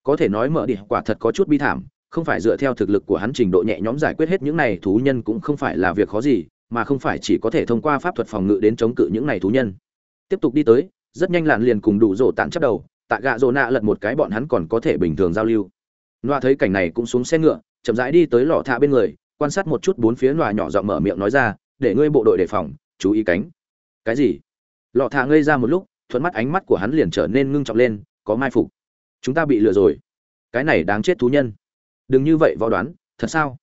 Có thể nói mở địch quả thật có chút bi thảm, không phải dựa theo thực lực của hắn trình độ nhẹ nhõm giải quyết hết những này thú nhân cũng không phải là việc khó gì, mà không phải chỉ có thể thông qua pháp thuật phòng ngự đến chống cự những này thú nhân. Tiếp tục đi tới rất nhanh lạn liền cùng đủ rổ tản chấp đầu, tại gạ rổ nạ lật một cái bọn hắn còn có thể bình thường giao lưu. Loa thấy cảnh này cũng xuống xe ngựa, chậm rãi đi tới lò thạ bên người, quan sát một chút bốn phía loa nhỏ giọng mở miệng nói ra, để ngươi bộ đội đề phòng, chú ý cánh. Cái gì? Lọ thạ ngây ra một lúc, thuận mắt ánh mắt của hắn liền trở nên ngưng trọng lên, có mai phục. Chúng ta bị lừa rồi. Cái này đáng chết thú nhân. Đừng như vậy võ đoán, thật sao?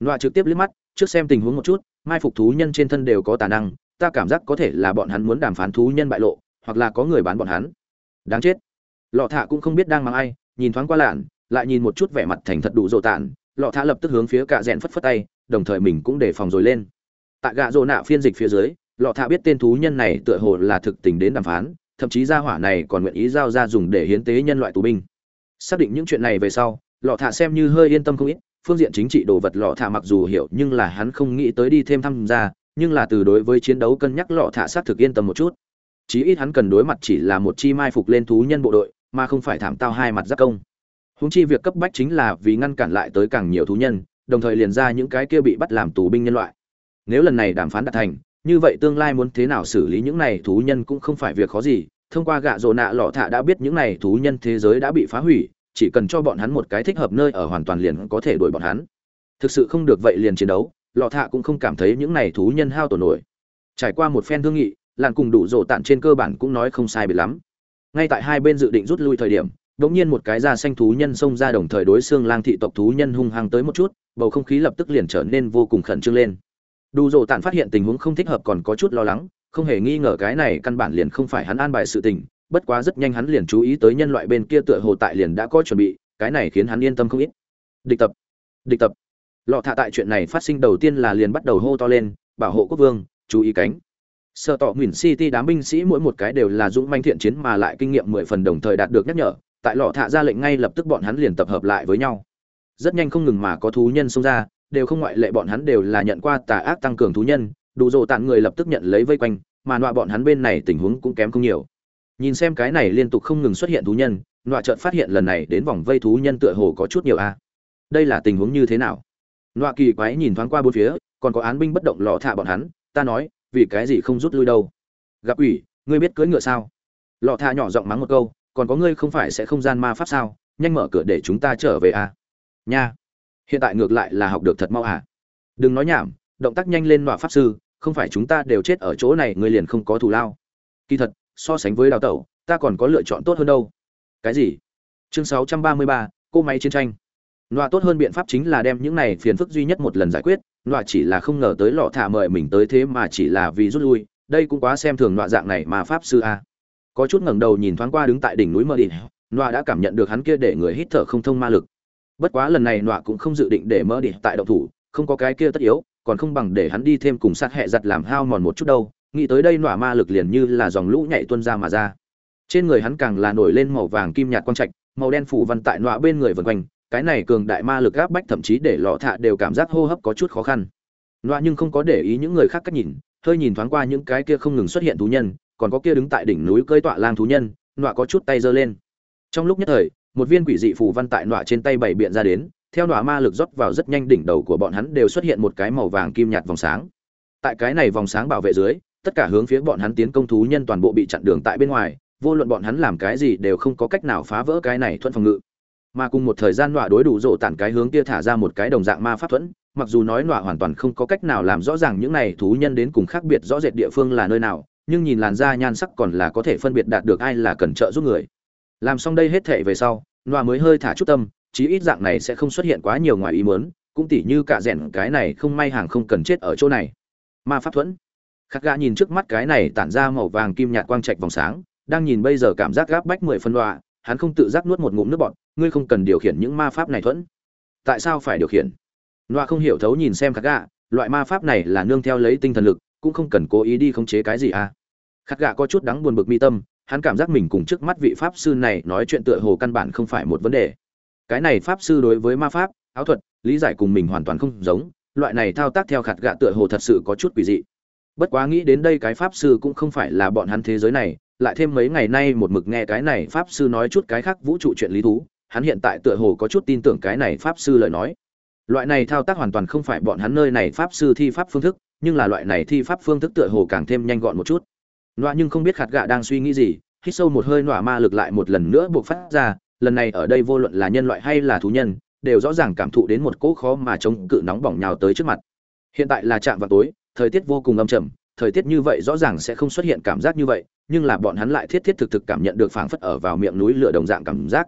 Loa trực tiếp liếc mắt, trước xem tình huống một chút, mai phục thú nhân trên thân đều có tà năng, ta cảm giác có thể là bọn hắn muốn đàm phán thú nhân bại lộ hoặc là có người bán bọn hắn. Đáng chết. Lọ thạ cũng không biết đang mang ai, nhìn thoáng qua lạn, lại nhìn một chút vẻ mặt thành thật đủ rộ tản lọ thạ lập tức hướng phía cạ rẽn phất phất tay, đồng thời mình cũng đề phòng rồi lên. Tại gạ rộ nạ phiên dịch phía dưới, lọ thạ biết tên thú nhân này tựa hồ là thực tình đến đàm phán, thậm chí gia hỏa này còn nguyện ý giao ra dùng để hiến tế nhân loại tù binh. Xác định những chuyện này về sau, lọ thạ xem như hơi yên tâm không ít, phương diện chính trị đồ vật lọ thạ mặc dù hiểu nhưng là hắn không nghĩ tới đi thêm tham gia, nhưng là từ đối với chiến đấu cân nhắc lọ thạ xác thực yên tâm một chút chí ít hắn cần đối mặt chỉ là một chi mai phục lên thú nhân bộ đội, mà không phải thảm tao hai mặt giáp công. Huống chi việc cấp bách chính là vì ngăn cản lại tới càng nhiều thú nhân, đồng thời liền ra những cái kia bị bắt làm tù binh nhân loại. Nếu lần này đàm phán đạt thành, như vậy tương lai muốn thế nào xử lý những này thú nhân cũng không phải việc khó gì, thông qua gạ rồ nạ lọ thạ đã biết những này thú nhân thế giới đã bị phá hủy, chỉ cần cho bọn hắn một cái thích hợp nơi ở hoàn toàn liền có thể đuổi bọn hắn. Thực sự không được vậy liền chiến đấu, lọ thạ cũng không cảm thấy những này thú nhân hao tổn nổi. Trải qua một phen thương nghị làn cùng đủ rổ tản trên cơ bản cũng nói không sai biệt lắm. Ngay tại hai bên dự định rút lui thời điểm đống nhiên một cái da xanh thú nhân xông ra đồng thời đối xương lang thị tộc thú nhân hung hăng tới một chút, bầu không khí lập tức liền trở nên vô cùng khẩn trương lên. Đủ rổ tản phát hiện tình huống không thích hợp còn có chút lo lắng, không hề nghi ngờ cái này căn bản liền không phải hắn an bài sự tình, bất quá rất nhanh hắn liền chú ý tới nhân loại bên kia tựa hồ tại liền đã có chuẩn bị, cái này khiến hắn yên tâm không ít. Địch tập địch tập. Lọ thạ tại chuyện này phát sinh đầu tiên là liền bắt đầu hô to lên, bảo hộ quốc vương, chú ý cánh sợ tỏ nguyền city đám binh sĩ mỗi một cái đều là dũng manh thiện chiến mà lại kinh nghiệm mười phần đồng thời đạt được nhắc nhở, tại lọ thạ ra lệnh ngay lập tức bọn hắn liền tập hợp lại với nhau. Rất nhanh không ngừng mà có thú nhân xông ra, đều không ngoại lệ bọn hắn đều là nhận qua tà ác tăng cường thú nhân, đủ rộ tàn người lập tức nhận lấy vây quanh, mà nọa bọn hắn bên này tình huống cũng kém không nhiều. Nhìn xem cái này liên tục không ngừng xuất hiện thú nhân, nọa chợt phát hiện lần này đến vòng vây thú nhân tựa hồ có chút nhiều a. Đây là tình huống như thế nào? Nọa kỳ quái nhìn thoáng qua bốn phía, còn có án binh bất động lọ thạ bọn hắn, ta nói vì cái gì không rút lui đâu? Gặp ủy ngươi biết cưỡi ngựa sao? Lọ thà nhỏ giọng mắng một câu còn có ngươi không phải sẽ không gian ma pháp sao? Nhanh mở cửa để chúng ta trở về à? nha. Hiện tại ngược lại là học được thật mau à? Đừng nói nhảm động tác nhanh lên nọa pháp sư không phải chúng ta đều chết ở chỗ này ngươi liền không có thù lao. Kỳ thật so sánh với đào tẩu ta còn có lựa chọn tốt hơn đâu. Cái gì? Chương 633, cô máy chiến tranh. Nọa tốt hơn biện pháp chính là đem những này phiền phức duy nhất một lần giải quyết nọa chỉ là không ngờ tới lọ thả mời mình tới thế mà chỉ là vì rút lui, đây cũng quá xem thường nọa dạng này mà pháp sư a. Có chút ngẩng đầu nhìn thoáng qua đứng tại đỉnh núi mơ đi nọa đã cảm nhận được hắn kia để người hít thở không thông ma lực. Bất quá lần này nọa cũng không dự định để mơ đi tại động thủ, không có cái kia tất yếu, còn không bằng để hắn đi thêm cùng sát hẹ giặt làm hao mòn một chút đâu. Nghĩ tới đây nọa ma lực liền như là dòng lũ nhảy tuôn ra mà ra. Trên người hắn càng là nổi lên màu vàng kim nhạt quang trạch, màu đen phủ văn tại nọa bên người vần quanh cái này cường đại ma lực áp bách thậm chí để lọ thạ đều cảm giác hô hấp có chút khó khăn. Loa nhưng không có để ý những người khác cách nhìn, hơi nhìn thoáng qua những cái kia không ngừng xuất hiện thú nhân, còn có kia đứng tại đỉnh núi cơi tọa lang thú nhân, loa có chút tay giơ lên. Trong lúc nhất thời, một viên quỷ dị phù văn tại loa trên tay bảy biện ra đến, theo loa ma lực rót vào rất nhanh đỉnh đầu của bọn hắn đều xuất hiện một cái màu vàng kim nhạt vòng sáng. Tại cái này vòng sáng bảo vệ dưới, tất cả hướng phía bọn hắn tiến công thú nhân toàn bộ bị chặn đường tại bên ngoài, vô luận bọn hắn làm cái gì đều không có cách nào phá vỡ cái này thuận phòng ngự mà cùng một thời gian nọa đối đủ rộ tản cái hướng kia thả ra một cái đồng dạng ma pháp thuẫn, mặc dù nói nọa hoàn toàn không có cách nào làm rõ ràng những này thú nhân đến cùng khác biệt rõ rệt địa phương là nơi nào, nhưng nhìn làn da nhan sắc còn là có thể phân biệt đạt được ai là cần trợ giúp người làm xong đây hết thể về sau, nọa mới hơi thả chút tâm, chí ít dạng này sẽ không xuất hiện quá nhiều ngoài ý muốn, cũng tỉ như cả rèn cái này không may hàng không cần chết ở chỗ này ma pháp thuẫn khắc gã nhìn trước mắt cái này tản ra màu vàng kim nhạt quang trạch vòng sáng, đang nhìn bây giờ cảm giác gáp bách mười phân đoạn hắn không tự giác nuốt một ngụm nước bọt, ngươi không cần điều khiển những ma pháp này thuẫn. Tại sao phải điều khiển? Loa không hiểu thấu nhìn xem khắc gạ loại ma pháp này là nương theo lấy tinh thần lực, cũng không cần cố ý đi khống chế cái gì à? Khắc gạ có chút đắng buồn bực mi tâm, hắn cảm giác mình cùng trước mắt vị pháp sư này nói chuyện tựa hồ căn bản không phải một vấn đề. Cái này pháp sư đối với ma pháp, áo thuật, lý giải cùng mình hoàn toàn không giống, loại này thao tác theo khạt gạ tựa hồ thật sự có chút quỷ dị. Bất quá nghĩ đến đây cái pháp sư cũng không phải là bọn hắn thế giới này lại thêm mấy ngày nay một mực nghe cái này pháp sư nói chút cái khác vũ trụ chuyện lý thú, hắn hiện tại tựa hồ có chút tin tưởng cái này pháp sư lời nói. Loại này thao tác hoàn toàn không phải bọn hắn nơi này pháp sư thi pháp phương thức, nhưng là loại này thi pháp phương thức tựa hồ càng thêm nhanh gọn một chút. Nọa nhưng không biết khạt gạ đang suy nghĩ gì, hít sâu một hơi nọa ma lực lại một lần nữa buộc phát ra, lần này ở đây vô luận là nhân loại hay là thú nhân, đều rõ ràng cảm thụ đến một cỗ khó mà chống cự nóng bỏng nhào tới trước mặt. Hiện tại là trạm vào tối, thời tiết vô cùng âm trầm thời tiết như vậy rõ ràng sẽ không xuất hiện cảm giác như vậy, nhưng là bọn hắn lại thiết thiết thực thực cảm nhận được phảng phất ở vào miệng núi lửa đồng dạng cảm giác.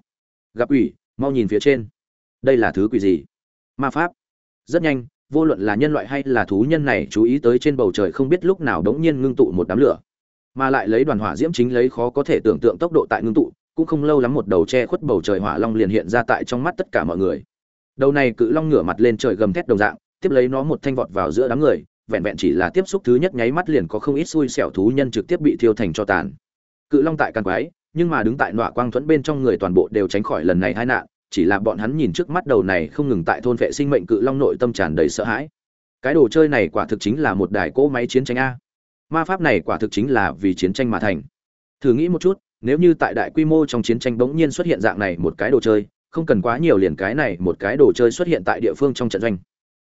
Gặp ủy mau nhìn phía trên. Đây là thứ quỷ gì? Ma pháp. Rất nhanh, vô luận là nhân loại hay là thú nhân này chú ý tới trên bầu trời không biết lúc nào đống nhiên ngưng tụ một đám lửa. Mà lại lấy đoàn hỏa diễm chính lấy khó có thể tưởng tượng tốc độ tại ngưng tụ, cũng không lâu lắm một đầu che khuất bầu trời hỏa long liền hiện ra tại trong mắt tất cả mọi người. Đầu này cự long ngửa mặt lên trời gầm thét đồng dạng, tiếp lấy nó một thanh vọt vào giữa đám người vẹn vẹn chỉ là tiếp xúc thứ nhất nháy mắt liền có không ít xui xẻo thú nhân trực tiếp bị thiêu thành cho tàn. Cự long tại căn quái, nhưng mà đứng tại nọa quang thuẫn bên trong người toàn bộ đều tránh khỏi lần này tai nạn, chỉ là bọn hắn nhìn trước mắt đầu này không ngừng tại thôn vệ sinh mệnh cự long nội tâm tràn đầy sợ hãi. Cái đồ chơi này quả thực chính là một đài cỗ máy chiến tranh a. Ma pháp này quả thực chính là vì chiến tranh mà thành. Thử nghĩ một chút, nếu như tại đại quy mô trong chiến tranh bỗng nhiên xuất hiện dạng này một cái đồ chơi, không cần quá nhiều liền cái này một cái đồ chơi xuất hiện tại địa phương trong trận doanh.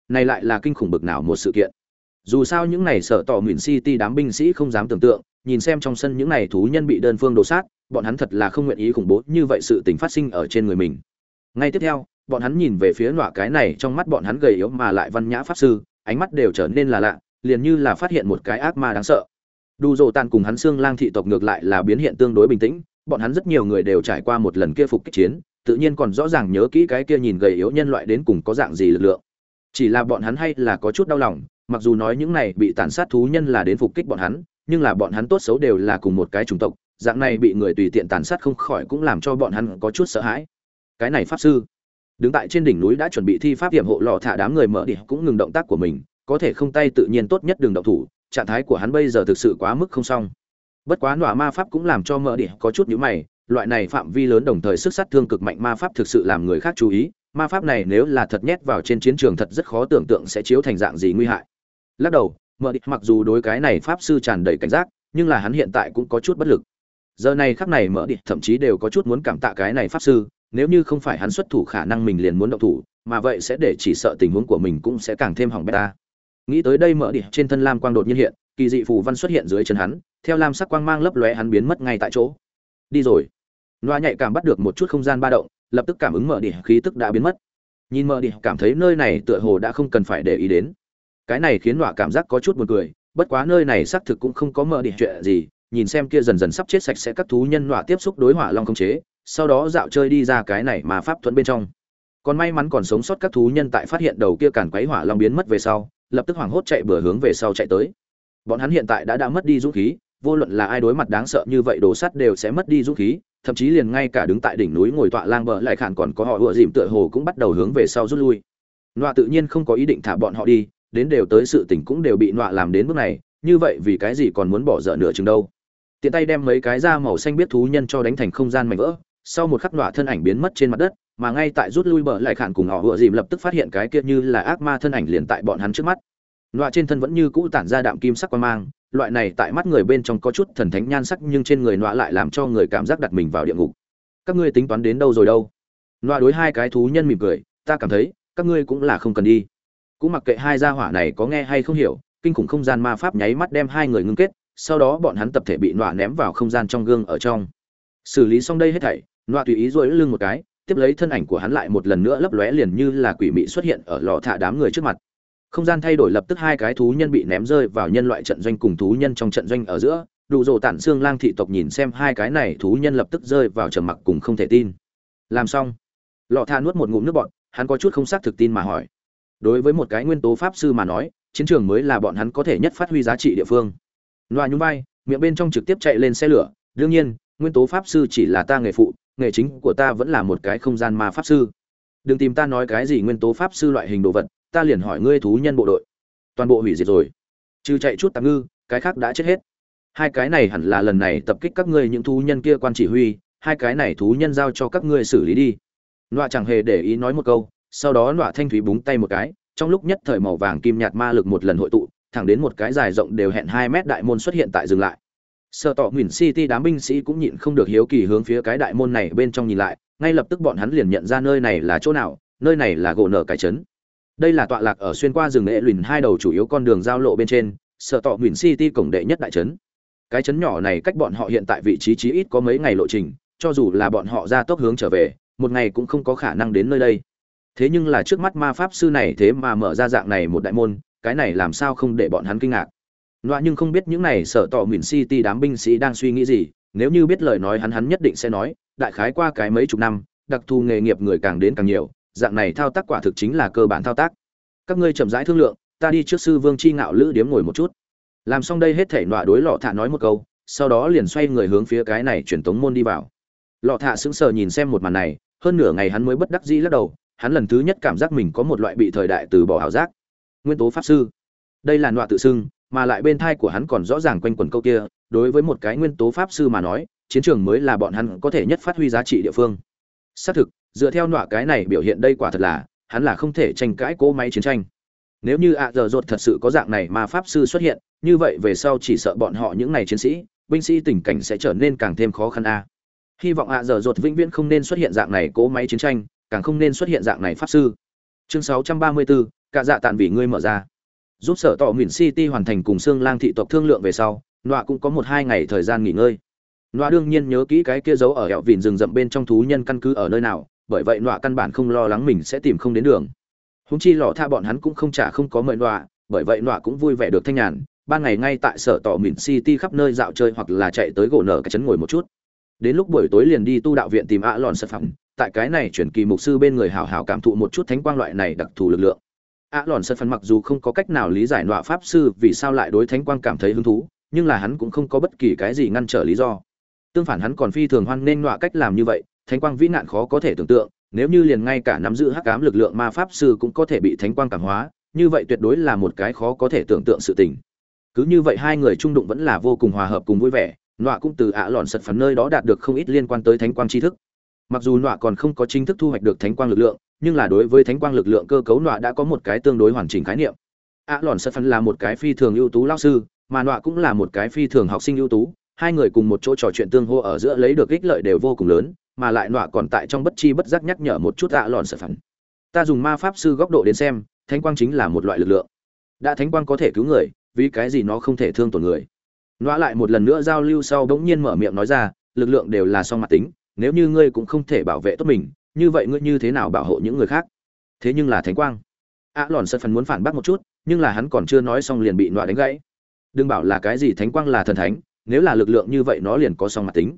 Này lại là kinh khủng bực nào một sự kiện dù sao những này sợ tỏ nguyện city đám binh sĩ không dám tưởng tượng, nhìn xem trong sân những này thú nhân bị đơn phương đổ sát, bọn hắn thật là không nguyện ý khủng bố như vậy sự tình phát sinh ở trên người mình. Ngay tiếp theo, bọn hắn nhìn về phía nọa cái này trong mắt bọn hắn gầy yếu mà lại văn nhã pháp sư, ánh mắt đều trở nên là lạ, liền như là phát hiện một cái ác ma đáng sợ. Đủ rộ tàn cùng hắn xương lang thị tộc ngược lại là biến hiện tương đối bình tĩnh, bọn hắn rất nhiều người đều trải qua một lần kia phục kích chiến, tự nhiên còn rõ ràng nhớ kỹ cái kia nhìn gầy yếu nhân loại đến cùng có dạng gì lực lượng. Chỉ là bọn hắn hay là có chút đau lòng mặc dù nói những này bị tàn sát thú nhân là đến phục kích bọn hắn, nhưng là bọn hắn tốt xấu đều là cùng một cái chủng tộc, dạng này bị người tùy tiện tàn sát không khỏi cũng làm cho bọn hắn có chút sợ hãi. Cái này pháp sư, đứng tại trên đỉnh núi đã chuẩn bị thi pháp hiểm hộ lò thả đám người mở đi cũng ngừng động tác của mình, có thể không tay tự nhiên tốt nhất đường động thủ, trạng thái của hắn bây giờ thực sự quá mức không xong. Bất quá nọa ma pháp cũng làm cho mở đi có chút nhíu mày, loại này phạm vi lớn đồng thời sức sát thương cực mạnh ma pháp thực sự làm người khác chú ý, ma pháp này nếu là thật nhét vào trên chiến trường thật rất khó tưởng tượng sẽ chiếu thành dạng gì nguy hại lắc đầu, mợ địch mặc dù đối cái này pháp sư tràn đầy cảnh giác, nhưng là hắn hiện tại cũng có chút bất lực. Giờ này khắc này mợ địch thậm chí đều có chút muốn cảm tạ cái này pháp sư, nếu như không phải hắn xuất thủ khả năng mình liền muốn động thủ, mà vậy sẽ để chỉ sợ tình huống của mình cũng sẽ càng thêm hỏng beta nghĩ tới đây mợ địch trên thân lam quang đột nhiên hiện, kỳ dị phù văn xuất hiện dưới chân hắn, theo lam sắc quang mang lấp lóe hắn biến mất ngay tại chỗ. Đi rồi. Loa nhạy cảm bắt được một chút không gian ba động, lập tức cảm ứng mở đi khí tức đã biến mất. Nhìn mở đi cảm thấy nơi này tựa hồ đã không cần phải để ý đến cái này khiến nọa cảm giác có chút buồn cười, bất quá nơi này xác thực cũng không có mở đi chuyện gì, nhìn xem kia dần dần sắp chết sạch sẽ các thú nhân nọa tiếp xúc đối hỏa long không chế, sau đó dạo chơi đi ra cái này mà pháp thuẫn bên trong. Còn may mắn còn sống sót các thú nhân tại phát hiện đầu kia càn quấy hỏa long biến mất về sau, lập tức hoảng hốt chạy bừa hướng về sau chạy tới. Bọn hắn hiện tại đã đã mất đi dũng khí, vô luận là ai đối mặt đáng sợ như vậy đồ sắt đều sẽ mất đi dũng khí, thậm chí liền ngay cả đứng tại đỉnh núi ngồi tọa lang bờ lại khản còn có họ ùa dìm tựa hồ cũng bắt đầu hướng về sau rút lui. Nọa tự nhiên không có ý định thả bọn họ đi đến đều tới sự tình cũng đều bị nọa làm đến bước này, như vậy vì cái gì còn muốn bỏ dở nửa chừng đâu? Tiện tay đem mấy cái da màu xanh biết thú nhân cho đánh thành không gian mảnh vỡ, sau một khắc nọa thân ảnh biến mất trên mặt đất, mà ngay tại rút lui bờ lại khản cùng họ ùa dìm lập tức phát hiện cái kia như là ác ma thân ảnh liền tại bọn hắn trước mắt. Nọa trên thân vẫn như cũ tản ra đạm kim sắc qua mang, loại này tại mắt người bên trong có chút thần thánh nhan sắc nhưng trên người nọa lại làm cho người cảm giác đặt mình vào địa ngục. Các ngươi tính toán đến đâu rồi đâu? Nọa đối hai cái thú nhân mỉm cười, ta cảm thấy, các ngươi cũng là không cần đi cũng mặc kệ hai gia hỏa này có nghe hay không hiểu, kinh khủng không gian ma pháp nháy mắt đem hai người ngưng kết, sau đó bọn hắn tập thể bị nọa ném vào không gian trong gương ở trong. Xử lý xong đây hết thảy, nọa tùy ý dội lưng một cái, tiếp lấy thân ảnh của hắn lại một lần nữa lấp lóe liền như là quỷ mị xuất hiện ở lò thả đám người trước mặt. Không gian thay đổi lập tức hai cái thú nhân bị ném rơi vào nhân loại trận doanh cùng thú nhân trong trận doanh ở giữa, đủ rộ tản xương lang thị tộc nhìn xem hai cái này thú nhân lập tức rơi vào trầm mặc cùng không thể tin. Làm xong. Lọ tha nuốt một ngụm nước bọn hắn có chút không xác thực tin mà hỏi đối với một cái nguyên tố pháp sư mà nói, chiến trường mới là bọn hắn có thể nhất phát huy giá trị địa phương. Loa nhún vai, miệng bên trong trực tiếp chạy lên xe lửa. Đương nhiên, nguyên tố pháp sư chỉ là ta nghề phụ, nghề chính của ta vẫn là một cái không gian ma pháp sư. Đừng tìm ta nói cái gì nguyên tố pháp sư loại hình đồ vật, ta liền hỏi ngươi thú nhân bộ đội. Toàn bộ hủy diệt rồi. Trừ chạy chút tạm ngư, cái khác đã chết hết. Hai cái này hẳn là lần này tập kích các ngươi những thú nhân kia quan chỉ huy, hai cái này thú nhân giao cho các ngươi xử lý đi. Loa chẳng hề để ý nói một câu sau đó nọa thanh thúy búng tay một cái, trong lúc nhất thời màu vàng kim nhạt ma lực một lần hội tụ, thẳng đến một cái dài rộng đều hẹn hai mét đại môn xuất hiện tại dừng lại. Sợ tỏ nguyền city đám binh sĩ cũng nhịn không được hiếu kỳ hướng phía cái đại môn này bên trong nhìn lại, ngay lập tức bọn hắn liền nhận ra nơi này là chỗ nào, nơi này là gỗ nở cải trấn. Đây là tọa lạc ở xuyên qua rừng nghệ lùn hai đầu chủ yếu con đường giao lộ bên trên sợ tọ nguyền city cổng đệ nhất đại trấn. Cái trấn nhỏ này cách bọn họ hiện tại vị trí chí ít có mấy ngày lộ trình, cho dù là bọn họ ra tốc hướng trở về, một ngày cũng không có khả năng đến nơi đây thế nhưng là trước mắt ma pháp sư này thế mà mở ra dạng này một đại môn, cái này làm sao không để bọn hắn kinh ngạc? Loa nhưng không biết những này sợ tỏ mìn city đám binh sĩ đang suy nghĩ gì, nếu như biết lời nói hắn hắn nhất định sẽ nói, đại khái qua cái mấy chục năm, đặc thù nghề nghiệp người càng đến càng nhiều, dạng này thao tác quả thực chính là cơ bản thao tác. Các ngươi chậm rãi thương lượng, ta đi trước sư vương chi ngạo lữ điếm ngồi một chút. Làm xong đây hết thể nọa đối lọ thạ nói một câu, sau đó liền xoay người hướng phía cái này truyền tống môn đi vào. Lọ thạ sững sờ nhìn xem một màn này, hơn nửa ngày hắn mới bất đắc dĩ lắc đầu hắn lần thứ nhất cảm giác mình có một loại bị thời đại từ bỏ ảo giác. Nguyên tố pháp sư. Đây là nọa tự xưng, mà lại bên thai của hắn còn rõ ràng quanh quẩn câu kia, đối với một cái nguyên tố pháp sư mà nói, chiến trường mới là bọn hắn có thể nhất phát huy giá trị địa phương. Xác thực, dựa theo nọa cái này biểu hiện đây quả thật là, hắn là không thể tranh cãi cỗ máy chiến tranh. Nếu như ạ giờ rột thật sự có dạng này mà pháp sư xuất hiện, như vậy về sau chỉ sợ bọn họ những này chiến sĩ, binh sĩ tình cảnh sẽ trở nên càng thêm khó khăn a. Hy vọng ạ giờ rột vĩnh viễn không nên xuất hiện dạng này cỗ máy chiến tranh càng không nên xuất hiện dạng này pháp sư. Chương 634, cả dạ tàn vì ngươi mở ra. Giúp sở tọ nguyễn city hoàn thành cùng xương lang thị tộc thương lượng về sau nọa cũng có một hai ngày thời gian nghỉ ngơi. Nọa đương nhiên nhớ kỹ cái kia giấu ở hẹo vịn rừng rậm bên trong thú nhân căn cứ ở nơi nào bởi vậy nọa căn bản không lo lắng mình sẽ tìm không đến đường. Húng chi lọ tha bọn hắn cũng không trả không có mời nọa bởi vậy nọa cũng vui vẻ được thanh nhàn ban ngày ngay tại sở tỏ mìn city khắp nơi dạo chơi hoặc là chạy tới gỗ nở cái chấn ngồi một chút. Đến lúc buổi tối liền đi tu đạo viện tìm ạ lòn sật phẩm tại cái này chuyển kỳ mục sư bên người hảo hảo cảm thụ một chút thánh quang loại này đặc thù lực lượng. A lòn sân phân mặc dù không có cách nào lý giải nọa pháp sư vì sao lại đối thánh quang cảm thấy hứng thú, nhưng là hắn cũng không có bất kỳ cái gì ngăn trở lý do. Tương phản hắn còn phi thường hoan nên nọa cách làm như vậy, thánh quang vĩ nạn khó có thể tưởng tượng, nếu như liền ngay cả nắm giữ hắc ám lực lượng ma pháp sư cũng có thể bị thánh quang cảm hóa, như vậy tuyệt đối là một cái khó có thể tưởng tượng sự tình. Cứ như vậy hai người trung đụng vẫn là vô cùng hòa hợp cùng vui vẻ, nọa cũng từ ạ lòn sật phấn nơi đó đạt được không ít liên quan tới thánh quang tri thức mặc dù nọa còn không có chính thức thu hoạch được thánh quang lực lượng nhưng là đối với thánh quang lực lượng cơ cấu nọa đã có một cái tương đối hoàn chỉnh khái niệm. Ạ lòn sơ phân là một cái phi thường ưu tú lao sư mà nọa cũng là một cái phi thường học sinh ưu tú hai người cùng một chỗ trò chuyện tương hô ở giữa lấy được ích lợi đều vô cùng lớn mà lại nọa còn tại trong bất chi bất giác nhắc nhở một chút ạ lòn sơ phân ta dùng ma pháp sư góc độ đến xem thánh quang chính là một loại lực lượng. Đã thánh quang có thể cứu người vì cái gì nó không thể thương tổn người? Nọa lại một lần nữa giao lưu sau bỗng nhiên mở miệng nói ra, lực lượng đều là song mặt tính, nếu như ngươi cũng không thể bảo vệ tốt mình, như vậy ngươi như thế nào bảo hộ những người khác? Thế nhưng là thánh quang. Á lòn sật phần muốn phản bác một chút, nhưng là hắn còn chưa nói xong liền bị nọa đánh gãy. Đừng bảo là cái gì thánh quang là thần thánh, nếu là lực lượng như vậy nó liền có song mặt tính.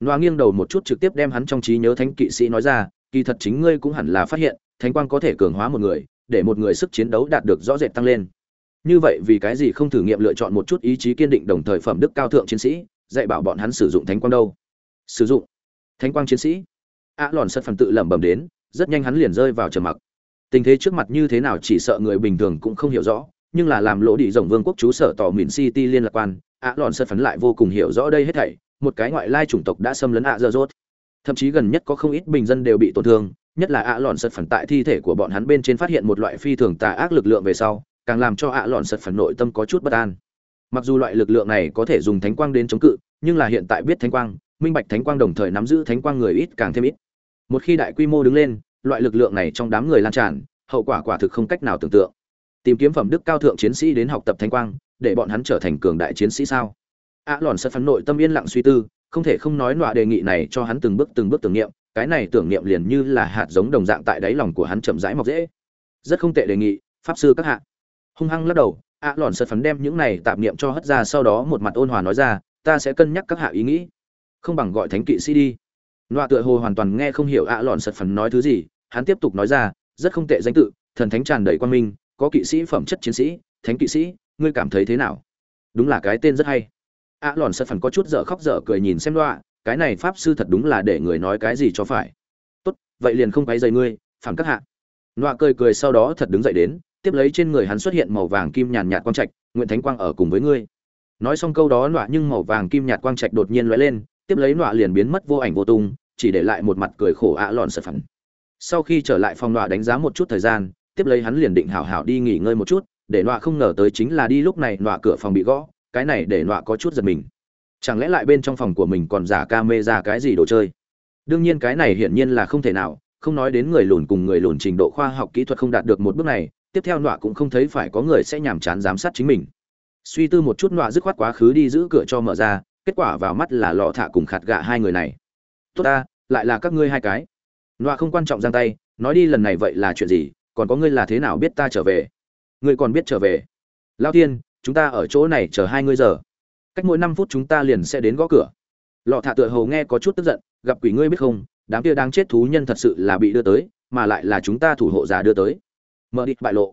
nọa nghiêng đầu một chút trực tiếp đem hắn trong trí nhớ thánh kỵ sĩ nói ra, kỳ thật chính ngươi cũng hẳn là phát hiện, thánh quang có thể cường hóa một người, để một người sức chiến đấu đạt được rõ rệt tăng lên như vậy vì cái gì không thử nghiệm lựa chọn một chút ý chí kiên định đồng thời phẩm đức cao thượng chiến sĩ dạy bảo bọn hắn sử dụng thánh quang đâu sử dụng thánh quang chiến sĩ. Ạ lòn sật phần tự lẩm bẩm đến, rất nhanh hắn liền rơi vào trầm mặc. Tình thế trước mặt như thế nào chỉ sợ người bình thường cũng không hiểu rõ, nhưng là làm lỗ đi rồng vương quốc chú sở tỏ miền city liên lạc quan ạ lòn sật phấn lại vô cùng hiểu rõ đây hết thảy, một cái ngoại lai chủng tộc đã xâm lấn ạ dơ rốt. Thậm chí gần nhất có không ít bình dân đều bị tổn thương, nhất là ạ lòn sật phần tại thi thể của bọn hắn bên trên phát hiện một loại phi thường tà ác lực lượng về sau, càng làm cho ạ lòn lọn sật phần nội tâm có chút bất an. Mặc dù loại lực lượng này có thể dùng thánh quang đến chống cự, nhưng là hiện tại biết thánh quang minh bạch thánh quang đồng thời nắm giữ thánh quang người ít càng thêm ít. Một khi đại quy mô đứng lên, loại lực lượng này trong đám người lan tràn, hậu quả quả thực không cách nào tưởng tượng. Tìm kiếm phẩm đức cao thượng chiến sĩ đến học tập thánh quang, để bọn hắn trở thành cường đại chiến sĩ sao? A à lọn sật phần nội tâm yên lặng suy tư, không thể không nói nọa đề nghị này cho hắn từng bước từng bước tưởng niệm, cái này tưởng niệm liền như là hạt giống đồng dạng tại đáy lòng của hắn chậm rãi mọc dễ. Rất không tệ đề nghị, pháp sư các hạ. Hung hăng lắc đầu, a à lòn sật phấn đem những này tạp niệm cho hất ra sau đó một mặt ôn hòa nói ra, ta sẽ cân nhắc các hạ ý nghĩ không bằng gọi thánh kỵ sĩ đi. Loạ tựa hồ hoàn toàn nghe không hiểu ạ à lòn sật phấn nói thứ gì hắn tiếp tục nói ra rất không tệ danh tự thần thánh tràn đầy quan minh có kỵ sĩ phẩm chất chiến sĩ thánh kỵ sĩ ngươi cảm thấy thế nào? Đúng là cái tên rất hay. ạ à lòn sật phấn có chút dở khóc dở cười nhìn xem loạ cái này pháp sư thật đúng là để người nói cái gì cho phải. Tốt vậy liền không quấy dày ngươi phản các hạ. Loạ cười cười sau đó thật đứng dậy đến tiếp lấy trên người hắn xuất hiện màu vàng kim nhàn nhạt quang trạch, nguyện thánh quang ở cùng với ngươi. Nói xong câu đó loạ nhưng màu vàng kim nhạt quang trạch đột nhiên lóe lên, tiếp lấy nọa liền biến mất vô ảnh vô tung, chỉ để lại một mặt cười khổ ạ lòn sợ phẳng. Sau khi trở lại phòng nọa đánh giá một chút thời gian, tiếp lấy hắn liền định hảo hảo đi nghỉ ngơi một chút, để nọa không ngờ tới chính là đi lúc này nọa cửa phòng bị gõ, cái này để nọa có chút giật mình. Chẳng lẽ lại bên trong phòng của mình còn giả camera cái gì đồ chơi? Đương nhiên cái này hiển nhiên là không thể nào, không nói đến người lùn cùng người lùn trình độ khoa học kỹ thuật không đạt được một bước này, tiếp theo nọa cũng không thấy phải có người sẽ nhàm chán giám sát chính mình suy tư một chút nọa dứt khoát quá khứ đi giữ cửa cho mở ra kết quả vào mắt là lọ thạ cùng khạt gạ hai người này. Tốt ta, lại là các ngươi hai cái. Nọa không quan trọng giang tay, nói đi lần này vậy là chuyện gì, còn có ngươi là thế nào biết ta trở về? Ngươi còn biết trở về. Lao tiên chúng ta ở chỗ này chờ hai ngươi giờ. Cách mỗi năm phút chúng ta liền sẽ đến gõ cửa. Lọ thạ tựa hầu nghe có chút tức giận, gặp quỷ ngươi biết không, đám kia đang chết thú nhân thật sự là bị đưa tới, mà lại là chúng ta thủ hộ giả đưa tới. Mở địch bại lộ.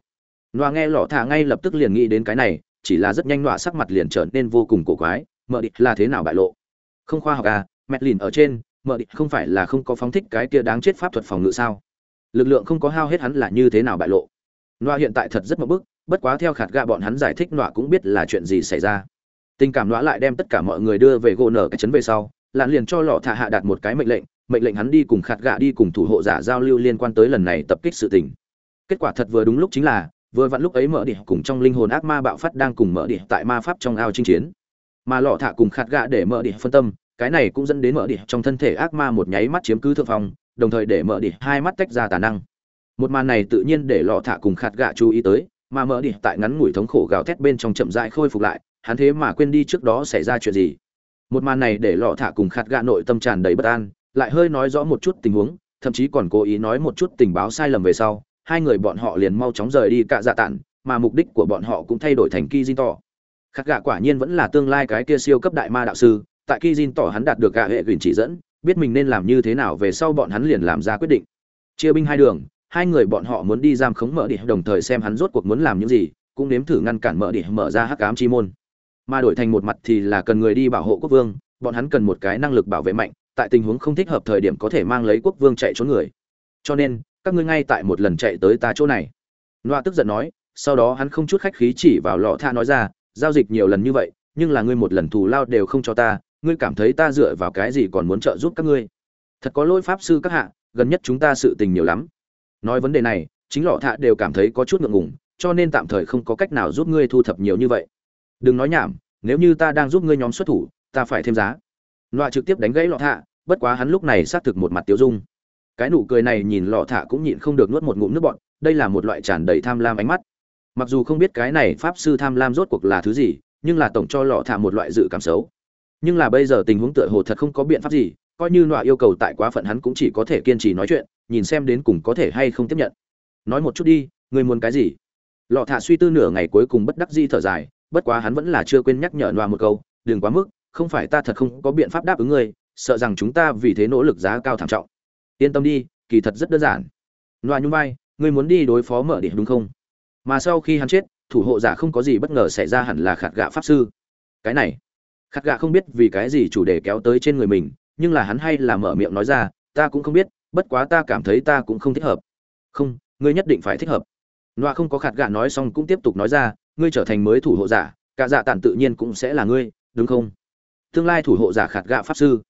Nọa nghe lọ thạ ngay lập tức liền nghĩ đến cái này, chỉ là rất nhanh nọa sắc mặt liền trở nên vô cùng cổ quái mở địch là thế nào bại lộ? Không khoa học à mẹt lìn ở trên mở địch không phải là không có phóng thích cái kia đáng chết pháp thuật phòng ngự sao? Lực lượng không có hao hết hắn là như thế nào bại lộ? Nọa hiện tại thật rất mập bức, bất quá theo khạt gạ bọn hắn giải thích nọa cũng biết là chuyện gì xảy ra. Tình cảm nọa lại đem tất cả mọi người đưa về gỗ nở cái chấn về sau, lạn liền cho lọ thả hạ đạt một cái mệnh lệnh mệnh lệnh hắn đi cùng khạt gạ đi cùng thủ hộ giả giao lưu liên quan tới lần này tập kích sự tình. Kết quả thật vừa đúng lúc chính là, vừa vặn lúc ấy mở địa cùng trong linh hồn ác ma bạo phát đang cùng mở địa tại ma pháp trong ao chinh chiến mà lọ thả cùng khát gạ để mở đĩa phân tâm, cái này cũng dẫn đến mở đĩa trong thân thể ác ma một nháy mắt chiếm cứ thượng phong, đồng thời để mở đĩa hai mắt tách ra tà năng. Một màn này tự nhiên để lọ thả cùng khát gạ chú ý tới, mà mở đĩa tại ngắn ngủi thống khổ gào thét bên trong chậm rãi khôi phục lại, hắn thế mà quên đi trước đó xảy ra chuyện gì. Một màn này để lọ thả cùng khát gạ nội tâm tràn đầy bất an, lại hơi nói rõ một chút tình huống, thậm chí còn cố ý nói một chút tình báo sai lầm về sau, hai người bọn họ liền mau chóng rời đi cạ dạ tản, mà mục đích của bọn họ cũng thay đổi thành ki di tỏ khắc gạ quả nhiên vẫn là tương lai cái kia siêu cấp đại ma đạo sư, tại khi Jin tỏ hắn đạt được gạ hệ quyền chỉ dẫn, biết mình nên làm như thế nào về sau bọn hắn liền làm ra quyết định. Chia binh hai đường, hai người bọn họ muốn đi giam khống mở địa đồng thời xem hắn rốt cuộc muốn làm những gì, cũng nếm thử ngăn cản mở địa mở ra hắc ám chi môn. Mà đổi thành một mặt thì là cần người đi bảo hộ quốc vương, bọn hắn cần một cái năng lực bảo vệ mạnh, tại tình huống không thích hợp thời điểm có thể mang lấy quốc vương chạy trốn người. Cho nên, các ngươi ngay tại một lần chạy tới ta chỗ này. Noa tức giận nói, sau đó hắn không chút khách khí chỉ vào lọ tha nói ra giao dịch nhiều lần như vậy, nhưng là ngươi một lần thù lao đều không cho ta, ngươi cảm thấy ta dựa vào cái gì còn muốn trợ giúp các ngươi? Thật có lỗi pháp sư các hạ, gần nhất chúng ta sự tình nhiều lắm. Nói vấn đề này, chính lọ thạ đều cảm thấy có chút ngượng ngùng, cho nên tạm thời không có cách nào giúp ngươi thu thập nhiều như vậy. Đừng nói nhảm, nếu như ta đang giúp ngươi nhóm xuất thủ, ta phải thêm giá. Loạ trực tiếp đánh gãy lọ thạ, bất quá hắn lúc này xác thực một mặt tiêu dung. Cái nụ cười này nhìn lọ thạ cũng nhịn không được nuốt một ngụm nước bọn đây là một loại tràn đầy tham lam ánh mắt mặc dù không biết cái này pháp sư tham lam rốt cuộc là thứ gì, nhưng là tổng cho lọ thạ một loại dự cảm xấu. Nhưng là bây giờ tình huống tựa hồ thật không có biện pháp gì, coi như nọa yêu cầu tại quá phận hắn cũng chỉ có thể kiên trì nói chuyện, nhìn xem đến cùng có thể hay không tiếp nhận. Nói một chút đi, người muốn cái gì? Lọ thạ suy tư nửa ngày cuối cùng bất đắc di thở dài, bất quá hắn vẫn là chưa quên nhắc nhở nọa một câu, đừng quá mức, không phải ta thật không có biện pháp đáp ứng ngươi, sợ rằng chúng ta vì thế nỗ lực giá cao thảm trọng. Yên tâm đi, kỳ thật rất đơn giản. Nọa nhung vai, ngươi muốn đi đối phó mở điểm đúng không? Mà sau khi hắn chết, thủ hộ giả không có gì bất ngờ xảy ra hẳn là khạt gạ pháp sư. Cái này, khạt gạ không biết vì cái gì chủ đề kéo tới trên người mình, nhưng là hắn hay là mở miệng nói ra, ta cũng không biết, bất quá ta cảm thấy ta cũng không thích hợp. Không, ngươi nhất định phải thích hợp. Loa không có khạt gạ nói xong cũng tiếp tục nói ra, ngươi trở thành mới thủ hộ giả, cả dạ tản tự nhiên cũng sẽ là ngươi, đúng không? Tương lai thủ hộ giả khạt gạ pháp sư.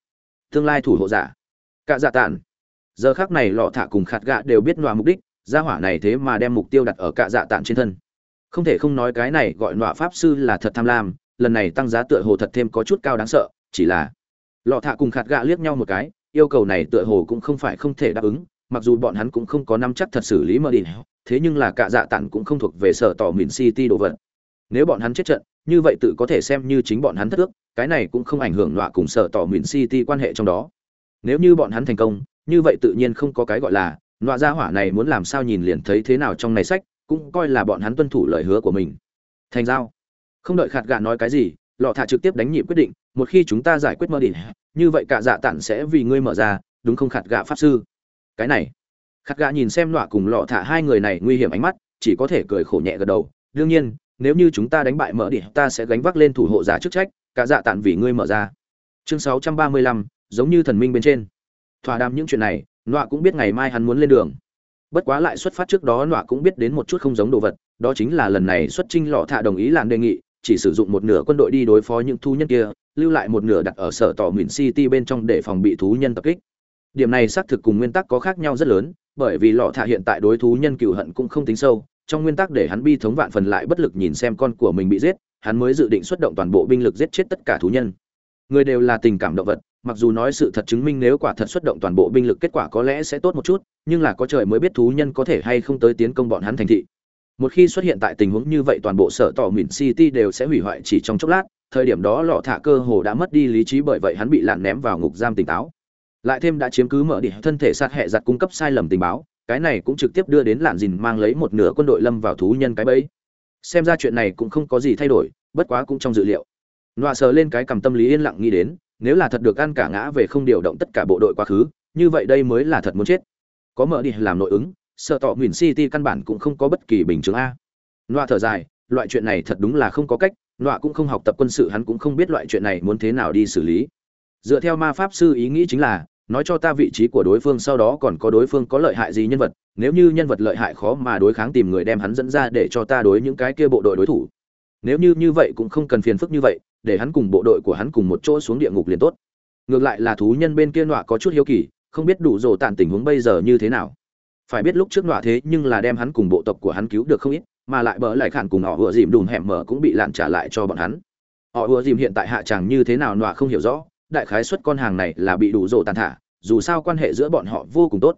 Tương lai thủ hộ giả. Cả dạ tản. Giờ khác này lọ thả cùng khạt gạ đều biết loa mục đích gia hỏa này thế mà đem mục tiêu đặt ở cạ dạ tản trên thân. Không thể không nói cái này gọi nọa pháp sư là thật tham lam, lần này tăng giá tựa hồ thật thêm có chút cao đáng sợ, chỉ là lọ thạ cùng khạt gạ liếc nhau một cái, yêu cầu này tựa hồ cũng không phải không thể đáp ứng, mặc dù bọn hắn cũng không có năm chắc thật xử lý mờ đi, thế nhưng là cạ dạ tản cũng không thuộc về sở tỏ mìn city đồ vật. Nếu bọn hắn chết trận, như vậy tự có thể xem như chính bọn hắn thất ước, cái này cũng không ảnh hưởng nọa cùng sở tỏ mìn city quan hệ trong đó. Nếu như bọn hắn thành công, như vậy tự nhiên không có cái gọi là nọa gia hỏa này muốn làm sao nhìn liền thấy thế nào trong này sách, cũng coi là bọn hắn tuân thủ lời hứa của mình. Thành giao. Không đợi khạt gạ nói cái gì, lọ Thả trực tiếp đánh nhịp quyết định, một khi chúng ta giải quyết mơ đỉnh, như vậy cả dạ tản sẽ vì ngươi mở ra, đúng không khạt gạ pháp sư? Cái này. Khạt gạ nhìn xem nọa cùng lọ Thả hai người này nguy hiểm ánh mắt, chỉ có thể cười khổ nhẹ gật đầu. Đương nhiên, nếu như chúng ta đánh bại mở đỉnh, ta sẽ gánh vác lên thủ hộ giả chức trách, cả dạ tản vì ngươi mở ra. Chương sáu trăm ba mươi lăm, giống như thần minh bên trên. Thỏa đàm những chuyện này nọa cũng biết ngày mai hắn muốn lên đường. Bất quá lại xuất phát trước đó nọa cũng biết đến một chút không giống đồ vật, đó chính là lần này xuất trinh lọ thạ đồng ý làm đề nghị, chỉ sử dụng một nửa quân đội đi đối phó những thú nhân kia, lưu lại một nửa đặt ở sở tỏ mìn city bên trong để phòng bị thú nhân tập kích. Điểm này xác thực cùng nguyên tắc có khác nhau rất lớn, bởi vì lọ thạ hiện tại đối thú nhân cựu hận cũng không tính sâu, trong nguyên tắc để hắn bi thống vạn phần lại bất lực nhìn xem con của mình bị giết, hắn mới dự định xuất động toàn bộ binh lực giết chết tất cả thú nhân người đều là tình cảm động vật, mặc dù nói sự thật chứng minh nếu quả thật xuất động toàn bộ binh lực kết quả có lẽ sẽ tốt một chút, nhưng là có trời mới biết thú nhân có thể hay không tới tiến công bọn hắn thành thị. Một khi xuất hiện tại tình huống như vậy toàn bộ sở tỏ mìn city đều sẽ hủy hoại chỉ trong chốc lát, thời điểm đó lọ thả cơ hồ đã mất đi lý trí bởi vậy hắn bị lạn ném vào ngục giam tỉnh táo. Lại thêm đã chiếm cứ mở địa thân thể sát hệ giặt cung cấp sai lầm tình báo, cái này cũng trực tiếp đưa đến lạn dìn mang lấy một nửa quân đội lâm vào thú nhân cái bẫy. Xem ra chuyện này cũng không có gì thay đổi, bất quá cũng trong dự liệu nọa sờ lên cái cầm tâm lý yên lặng nghĩ đến, nếu là thật được ăn cả ngã về không điều động tất cả bộ đội quá khứ, như vậy đây mới là thật muốn chết. Có mở đi làm nội ứng, sợ tỏ nguyền city căn bản cũng không có bất kỳ bình chứng a. Nọa thở dài, loại chuyện này thật đúng là không có cách, nọa cũng không học tập quân sự hắn cũng không biết loại chuyện này muốn thế nào đi xử lý. Dựa theo ma pháp sư ý nghĩ chính là, nói cho ta vị trí của đối phương sau đó còn có đối phương có lợi hại gì nhân vật, nếu như nhân vật lợi hại khó mà đối kháng tìm người đem hắn dẫn ra để cho ta đối những cái kia bộ đội đối thủ. Nếu như như vậy cũng không cần phiền phức như vậy để hắn cùng bộ đội của hắn cùng một chỗ xuống địa ngục liền tốt. Ngược lại là thú nhân bên kia nọa có chút hiếu kỳ, không biết đủ rồ tàn tình huống bây giờ như thế nào. Phải biết lúc trước nọa thế nhưng là đem hắn cùng bộ tộc của hắn cứu được không ít, mà lại bỡ lại khản cùng họ vừa dìm đùm hẻm mở cũng bị lạn trả lại cho bọn hắn. Họ vừa dìm hiện tại hạ chàng như thế nào nọa không hiểu rõ, đại khái xuất con hàng này là bị đủ rồ tàn thả, dù sao quan hệ giữa bọn họ vô cùng tốt.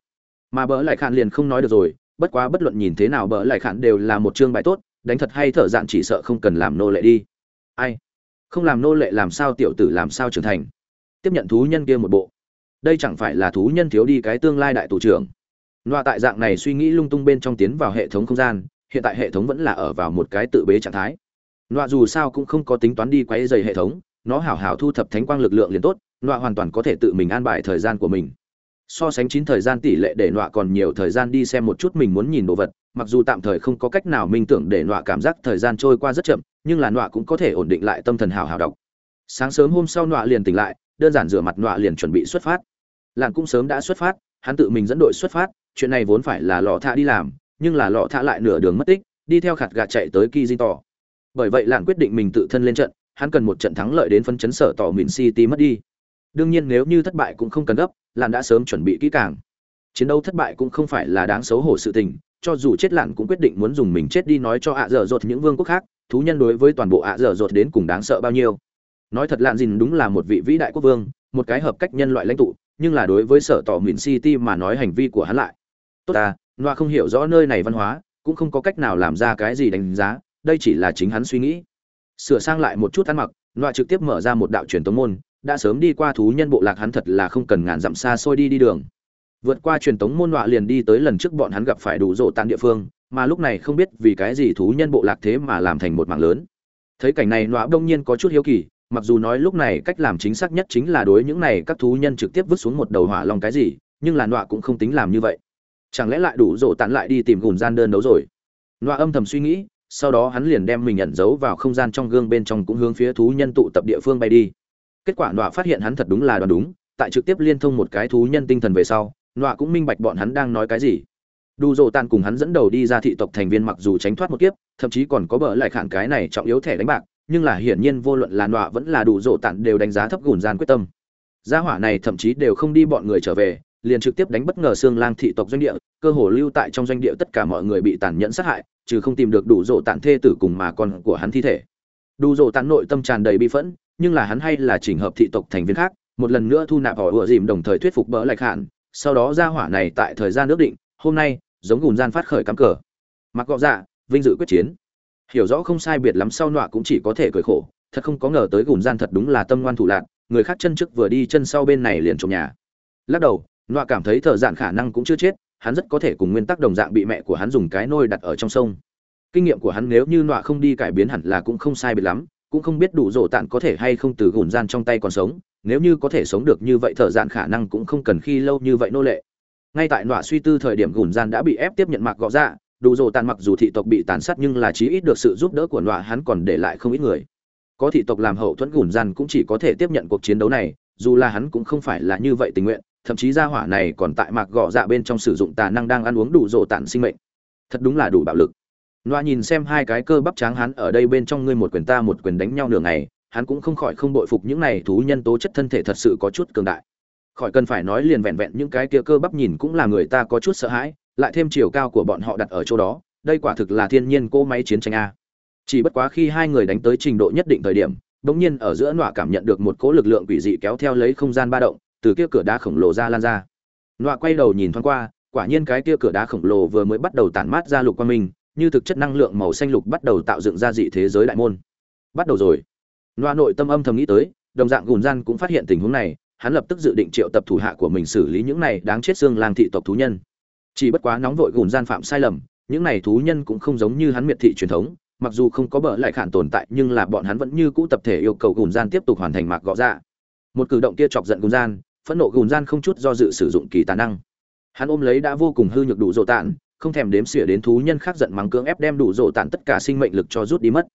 Mà bỡ lại khản liền không nói được rồi, bất quá bất luận nhìn thế nào bỡ lại khản đều là một chương bài tốt, đánh thật hay thở dạn chỉ sợ không cần làm nô lệ đi. Ai? Không làm nô lệ làm sao tiểu tử làm sao trưởng thành. Tiếp nhận thú nhân kia một bộ. Đây chẳng phải là thú nhân thiếu đi cái tương lai đại tù trưởng. Loa tại dạng này suy nghĩ lung tung bên trong tiến vào hệ thống không gian, hiện tại hệ thống vẫn là ở vào một cái tự bế trạng thái. Loa dù sao cũng không có tính toán đi quấy dày hệ thống, nó hảo hảo thu thập thánh quang lực lượng liền tốt loa hoàn toàn có thể tự mình an bài thời gian của mình. So sánh chín thời gian tỷ lệ để loa còn nhiều thời gian đi xem một chút mình muốn nhìn đồ vật mặc dù tạm thời không có cách nào minh tưởng để nọa cảm giác thời gian trôi qua rất chậm, nhưng là nọa cũng có thể ổn định lại tâm thần hào hào đọc. Sáng sớm hôm sau nọa liền tỉnh lại, đơn giản rửa mặt nọa liền chuẩn bị xuất phát. Lạn cũng sớm đã xuất phát, hắn tự mình dẫn đội xuất phát, chuyện này vốn phải là lọ thạ đi làm, nhưng là lọ thạ lại nửa đường mất tích, đi theo khạt gạt chạy tới kỳ di tỏ. Bởi vậy lạn quyết định mình tự thân lên trận, hắn cần một trận thắng lợi đến phân chấn sở tỏ mìn city mất đi. Đương nhiên nếu như thất bại cũng không cần gấp, lạn đã sớm chuẩn bị kỹ càng. Chiến đấu thất bại cũng không phải là đáng xấu hổ sự tình cho dù chết lặn cũng quyết định muốn dùng mình chết đi nói cho ạ dở dột những vương quốc khác, thú nhân đối với toàn bộ ạ dở dột đến cùng đáng sợ bao nhiêu. Nói thật lạn dìn đúng là một vị vĩ đại quốc vương, một cái hợp cách nhân loại lãnh tụ, nhưng là đối với sở tỏ mìn city mà nói hành vi của hắn lại. Tốt ta, noa không hiểu rõ nơi này văn hóa, cũng không có cách nào làm ra cái gì đánh giá, đây chỉ là chính hắn suy nghĩ. Sửa sang lại một chút ăn mặc, noa trực tiếp mở ra một đạo truyền tống môn, đã sớm đi qua thú nhân bộ lạc hắn thật là không cần ngàn dặm xa xôi đi đi đường vượt qua truyền tống môn họa liền đi tới lần trước bọn hắn gặp phải đủ rộ tàn địa phương, mà lúc này không biết vì cái gì thú nhân bộ lạc thế mà làm thành một mảng lớn. Thấy cảnh này nọa đông nhiên có chút hiếu kỳ, mặc dù nói lúc này cách làm chính xác nhất chính là đối những này các thú nhân trực tiếp vứt xuống một đầu hỏa long cái gì, nhưng là nọa cũng không tính làm như vậy. Chẳng lẽ lại đủ rộ tàn lại đi tìm gùn gian đơn đấu rồi? Nọa âm thầm suy nghĩ, sau đó hắn liền đem mình ẩn giấu vào không gian trong gương bên trong cũng hướng phía thú nhân tụ tập địa phương bay đi. Kết quả nọa phát hiện hắn thật đúng là đoán đúng, tại trực tiếp liên thông một cái thú nhân tinh thần về sau nọa cũng minh bạch bọn hắn đang nói cái gì. Đủ rộ tàn cùng hắn dẫn đầu đi ra thị tộc thành viên mặc dù tránh thoát một kiếp, thậm chí còn có bỡ lại khản cái này trọng yếu thẻ đánh bạc, nhưng là hiển nhiên vô luận là nọa vẫn là đủ rộ tàn đều đánh giá thấp gùn gian quyết tâm. Gia hỏa này thậm chí đều không đi bọn người trở về, liền trực tiếp đánh bất ngờ xương lang thị tộc doanh địa, cơ hồ lưu tại trong doanh địa tất cả mọi người bị tàn nhẫn sát hại, trừ không tìm được đủ rộ tàn thê tử cùng mà con của hắn thi thể. Đủ rộ tàn nội tâm tràn đầy bi phẫn, nhưng là hắn hay là chỉnh hợp thị tộc thành viên khác, một lần nữa thu nạp họ ủa dìm đồng thời thuyết phục bỡ lạch hạn sau đó ra hỏa này tại thời gian ước định, hôm nay, giống gùn gian phát khởi cắm cờ. Mặc gọ dạ vinh dự quyết chiến. Hiểu rõ không sai biệt lắm sau nọa cũng chỉ có thể cười khổ, thật không có ngờ tới gùn gian thật đúng là tâm ngoan thủ lạc người khác chân trước vừa đi chân sau bên này liền trộm nhà. Lắc đầu, nọa cảm thấy thợ dạn khả năng cũng chưa chết, hắn rất có thể cùng nguyên tắc đồng dạng bị mẹ của hắn dùng cái nôi đặt ở trong sông. Kinh nghiệm của hắn nếu như nọa không đi cải biến hẳn là cũng không sai biệt lắm, cũng không biết đủ rộ tạn có thể hay không từ gùn gian trong tay còn sống nếu như có thể sống được như vậy thợ dạn khả năng cũng không cần khi lâu như vậy nô lệ. Ngay tại nọa suy tư thời điểm gùn gian đã bị ép tiếp nhận mạc gõ ra dạ, đủ dồ tàn mặc dù thị tộc bị tàn sát nhưng là chí ít được sự giúp đỡ của nọa hắn còn để lại không ít người. Có thị tộc làm hậu thuẫn gùn gian cũng chỉ có thể tiếp nhận cuộc chiến đấu này dù là hắn cũng không phải là như vậy tình nguyện thậm chí gia hỏa này còn tại mạc gọ dạ bên trong sử dụng tà năng đang ăn uống đủ dồ tàn sinh mệnh. Thật đúng là đủ bạo lực. Nọa nhìn xem hai cái cơ bắp tráng hắn ở đây bên trong ngươi một quyền ta một quyền đánh nhau nửa ngày, hắn cũng không khỏi không bội phục những này thú nhân tố chất thân thể thật sự có chút cường đại. Khỏi cần phải nói liền vẹn vẹn những cái kia cơ bắp nhìn cũng là người ta có chút sợ hãi, lại thêm chiều cao của bọn họ đặt ở chỗ đó, đây quả thực là thiên nhiên cô máy chiến tranh a. Chỉ bất quá khi hai người đánh tới trình độ nhất định thời điểm, đột nhiên ở giữa nọa cảm nhận được một cỗ lực lượng quỷ dị kéo theo lấy không gian ba động, từ kia cửa đá khổng lồ ra lan ra. nọa quay đầu nhìn thoáng qua, quả nhiên cái kia cửa đá khổng lồ vừa mới bắt đầu tản mát ra lục quang minh, như thực chất năng lượng màu xanh lục bắt đầu tạo dựng ra dị thế giới đại môn bắt đầu rồi loa nội tâm âm thầm nghĩ tới, đồng dạng gùn gian cũng phát hiện tình huống này, hắn lập tức dự định triệu tập thủ hạ của mình xử lý những này đáng chết xương lang thị tộc thú nhân. Chỉ bất quá nóng vội gùn gian phạm sai lầm, những này thú nhân cũng không giống như hắn miệt thị truyền thống, mặc dù không có bờ lại khản tồn tại, nhưng là bọn hắn vẫn như cũ tập thể yêu cầu gùn gian tiếp tục hoàn thành mạc gõ ra dạ. một cử động kia chọc giận gùn gian, phẫn nộ gùn gian không chút do dự sử dụng kỳ tà năng. Hắn ôm lấy đã vô cùng hư nhược đủ rồ tạn, không thèm đếm xỉa đến thú nhân khác giận mắng cưỡng ép đem đủ rồ tạn tất cả sinh mệnh lực cho rút đi mất.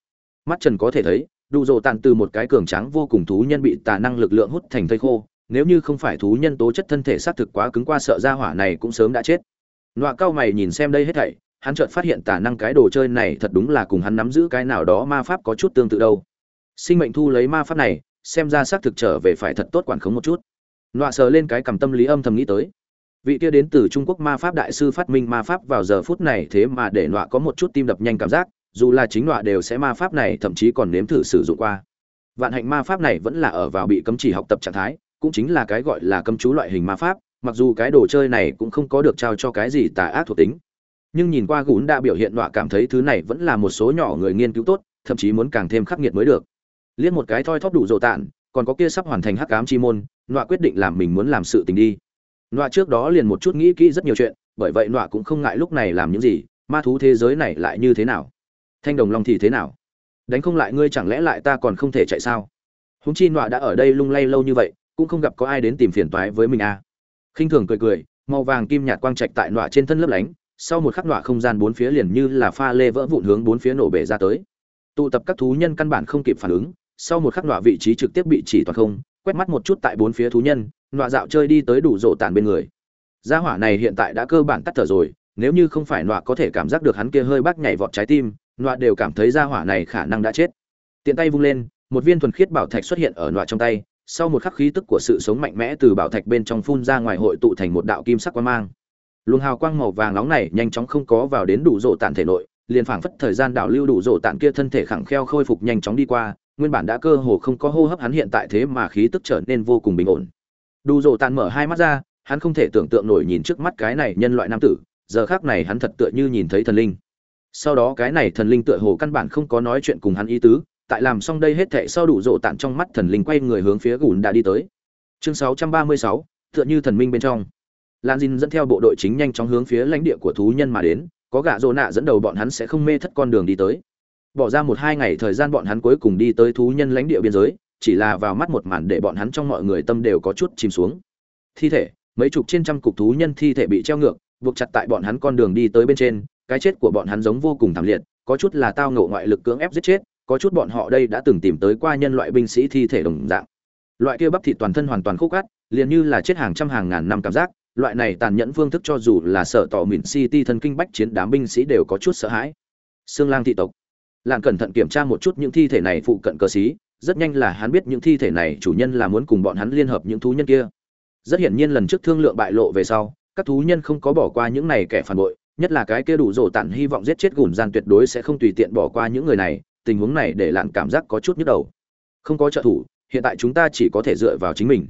Mắt trần có thể thấy đủ rộ tàn từ một cái cường tráng vô cùng thú nhân bị tà năng lực lượng hút thành thây khô, nếu như không phải thú nhân tố chất thân thể xác thực quá cứng qua sợ ra hỏa này cũng sớm đã chết. Nọa cao mày nhìn xem đây hết thảy, hắn chợt phát hiện tà năng cái đồ chơi này thật đúng là cùng hắn nắm giữ cái nào đó ma pháp có chút tương tự đâu. Sinh mệnh thu lấy ma pháp này, xem ra xác thực trở về phải thật tốt quản khống một chút. Nọa sờ lên cái cầm tâm lý âm thầm nghĩ tới. Vị kia đến từ trung quốc ma pháp đại sư phát minh ma pháp vào giờ phút này thế mà để nọa có một chút tim đập nhanh cảm giác dù là chính loại đều sẽ ma pháp này thậm chí còn nếm thử sử dụng qua. Vạn hạnh ma pháp này vẫn là ở vào bị cấm chỉ học tập trạng thái, cũng chính là cái gọi là cấm chú loại hình ma pháp, mặc dù cái đồ chơi này cũng không có được trao cho cái gì tà ác thuộc tính. Nhưng nhìn qua gún đã biểu hiện loại cảm thấy thứ này vẫn là một số nhỏ người nghiên cứu tốt, thậm chí muốn càng thêm khắc nghiệt mới được. Liên một cái thoi thóp đủ dồ tản còn có kia sắp hoàn thành hắc ám chi môn nọa quyết định làm mình muốn làm sự tình đi. Nọa trước đó liền một chút nghĩ kỹ rất nhiều chuyện, bởi vậy nọa cũng không ngại lúc này làm những gì, ma thú thế giới này lại như thế nào thanh đồng long thì thế nào? Đánh không lại ngươi chẳng lẽ lại ta còn không thể chạy sao? Húng chi nọa đã ở đây lung lay lâu như vậy, cũng không gặp có ai đến tìm phiền toái với mình à. Khinh thường cười cười, màu vàng kim nhạt quang trạch tại nọa trên thân lấp lánh, sau một khắc nọa không gian bốn phía liền như là pha lê vỡ vụn hướng bốn phía nổ bể ra tới. Tụ tập các thú nhân căn bản không kịp phản ứng, sau một khắc nọa vị trí trực tiếp bị chỉ toàn không, quét mắt một chút tại bốn phía thú nhân, nọa dạo chơi đi tới đủ rộ tàn bên người. Gia hỏa này hiện tại đã cơ bản tắt thở rồi, nếu như không phải nọa có thể cảm giác được hắn kia hơi bác nhảy vọt trái tim nọa đều cảm thấy gia hỏa này khả năng đã chết. Tiện tay vung lên, một viên thuần khiết bảo thạch xuất hiện ở nọa trong tay, sau một khắc khí tức của sự sống mạnh mẽ từ bảo thạch bên trong phun ra ngoài hội tụ thành một đạo kim sắc quang mang. Luồng hào quang màu vàng nóng này nhanh chóng không có vào đến đủ rộ tàn thể nội, liền phảng phất thời gian đảo lưu đủ rộ tàn kia thân thể khẳng kheo khôi phục nhanh chóng đi qua, nguyên bản đã cơ hồ không có hô hấp hắn hiện tại thế mà khí tức trở nên vô cùng bình ổn. Đủ rộ tàn mở hai mắt ra, hắn không thể tưởng tượng nổi nhìn trước mắt cái này nhân loại nam tử, giờ khác này hắn thật tựa như nhìn thấy thần linh sau đó cái này thần linh tựa hồ căn bản không có nói chuyện cùng hắn ý tứ tại làm xong đây hết thệ sau đủ rộ tạn trong mắt thần linh quay người hướng phía gùn đã đi tới. Chương 636, tựa như thần minh bên trong. Lan dinh dẫn theo bộ đội chính nhanh chóng hướng phía lãnh địa của thú nhân mà đến có gạ rộ nạ dẫn đầu bọn hắn sẽ không mê thất con đường đi tới. Bỏ ra một hai ngày thời gian bọn hắn cuối cùng đi tới thú nhân lãnh địa biên giới chỉ là vào mắt một màn để bọn hắn trong mọi người tâm đều có chút chìm xuống. Thi thể mấy chục trên trăm cục thú nhân thi thể bị treo ngược buộc chặt tại bọn hắn con đường đi tới bên trên cái chết của bọn hắn giống vô cùng thảm liệt có chút là tao ngộ ngoại lực cưỡng ép giết chết có chút bọn họ đây đã từng tìm tới qua nhân loại binh sĩ thi thể đồng dạng. Loại kia bắp thịt toàn thân hoàn toàn khúc cắt liền như là chết hàng trăm hàng ngàn năm cảm giác loại này tàn nhẫn phương thức cho dù là sợ tỏ mịn city thân kinh bách chiến đám binh sĩ đều có chút sợ hãi. Sương lang thị tộc. Lạng cẩn thận kiểm tra một chút những thi thể này phụ cận cơ sĩ, rất nhanh là hắn biết những thi thể này chủ nhân là muốn cùng bọn hắn liên hợp những thú nhân kia. Rất hiển nhiên lần trước thương lượng bại lộ về sau các thú nhân không có bỏ qua những này kẻ phản bội nhất là cái kia đủ rổ tặn hy vọng giết chết gùn gian tuyệt đối sẽ không tùy tiện bỏ qua những người này, tình huống này để lạn cảm giác có chút nhức đầu. Không có trợ thủ, hiện tại chúng ta chỉ có thể dựa vào chính mình.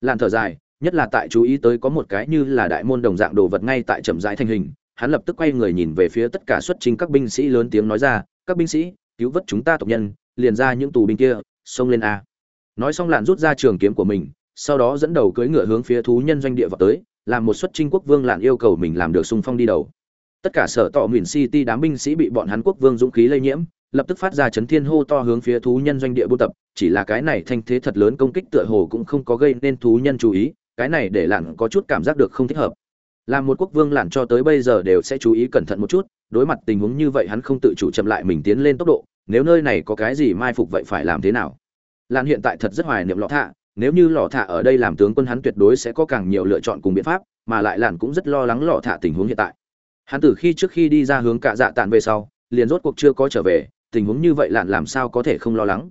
Lạn thở dài, nhất là tại chú ý tới có một cái như là đại môn đồng dạng đồ vật ngay tại chậm rãi thành hình, hắn lập tức quay người nhìn về phía tất cả xuất trình các binh sĩ lớn tiếng nói ra, các binh sĩ, cứu vớt chúng ta tộc nhân, liền ra những tù binh kia, xông lên a. Nói xong lạn rút ra trường kiếm của mình, sau đó dẫn đầu cưỡi ngựa hướng phía thú nhân doanh địa vào tới, làm một xuất trinh quốc vương lạn yêu cầu mình làm được xung phong đi đầu tất cả sở tọ miền city đám binh sĩ bị bọn hắn quốc vương dũng khí lây nhiễm, lập tức phát ra chấn thiên hô to hướng phía thú nhân doanh địa buôn tập. Chỉ là cái này thanh thế thật lớn công kích tựa hồ cũng không có gây nên thú nhân chú ý, cái này để lặn có chút cảm giác được không thích hợp. Làm một quốc vương lặn cho tới bây giờ đều sẽ chú ý cẩn thận một chút, đối mặt tình huống như vậy hắn không tự chủ chậm lại mình tiến lên tốc độ, nếu nơi này có cái gì mai phục vậy phải làm thế nào? Lặn hiện tại thật rất hoài niệm lọ thạ, nếu như lọ thạ ở đây làm tướng quân hắn tuyệt đối sẽ có càng nhiều lựa chọn cùng biện pháp, mà lại lặn cũng rất lo lắng lọ thạ tình huống hiện tại hắn từ khi trước khi đi ra hướng cả dạ tàn về sau, liền rốt cuộc chưa có trở về, tình huống như vậy lạn làm sao có thể không lo lắng.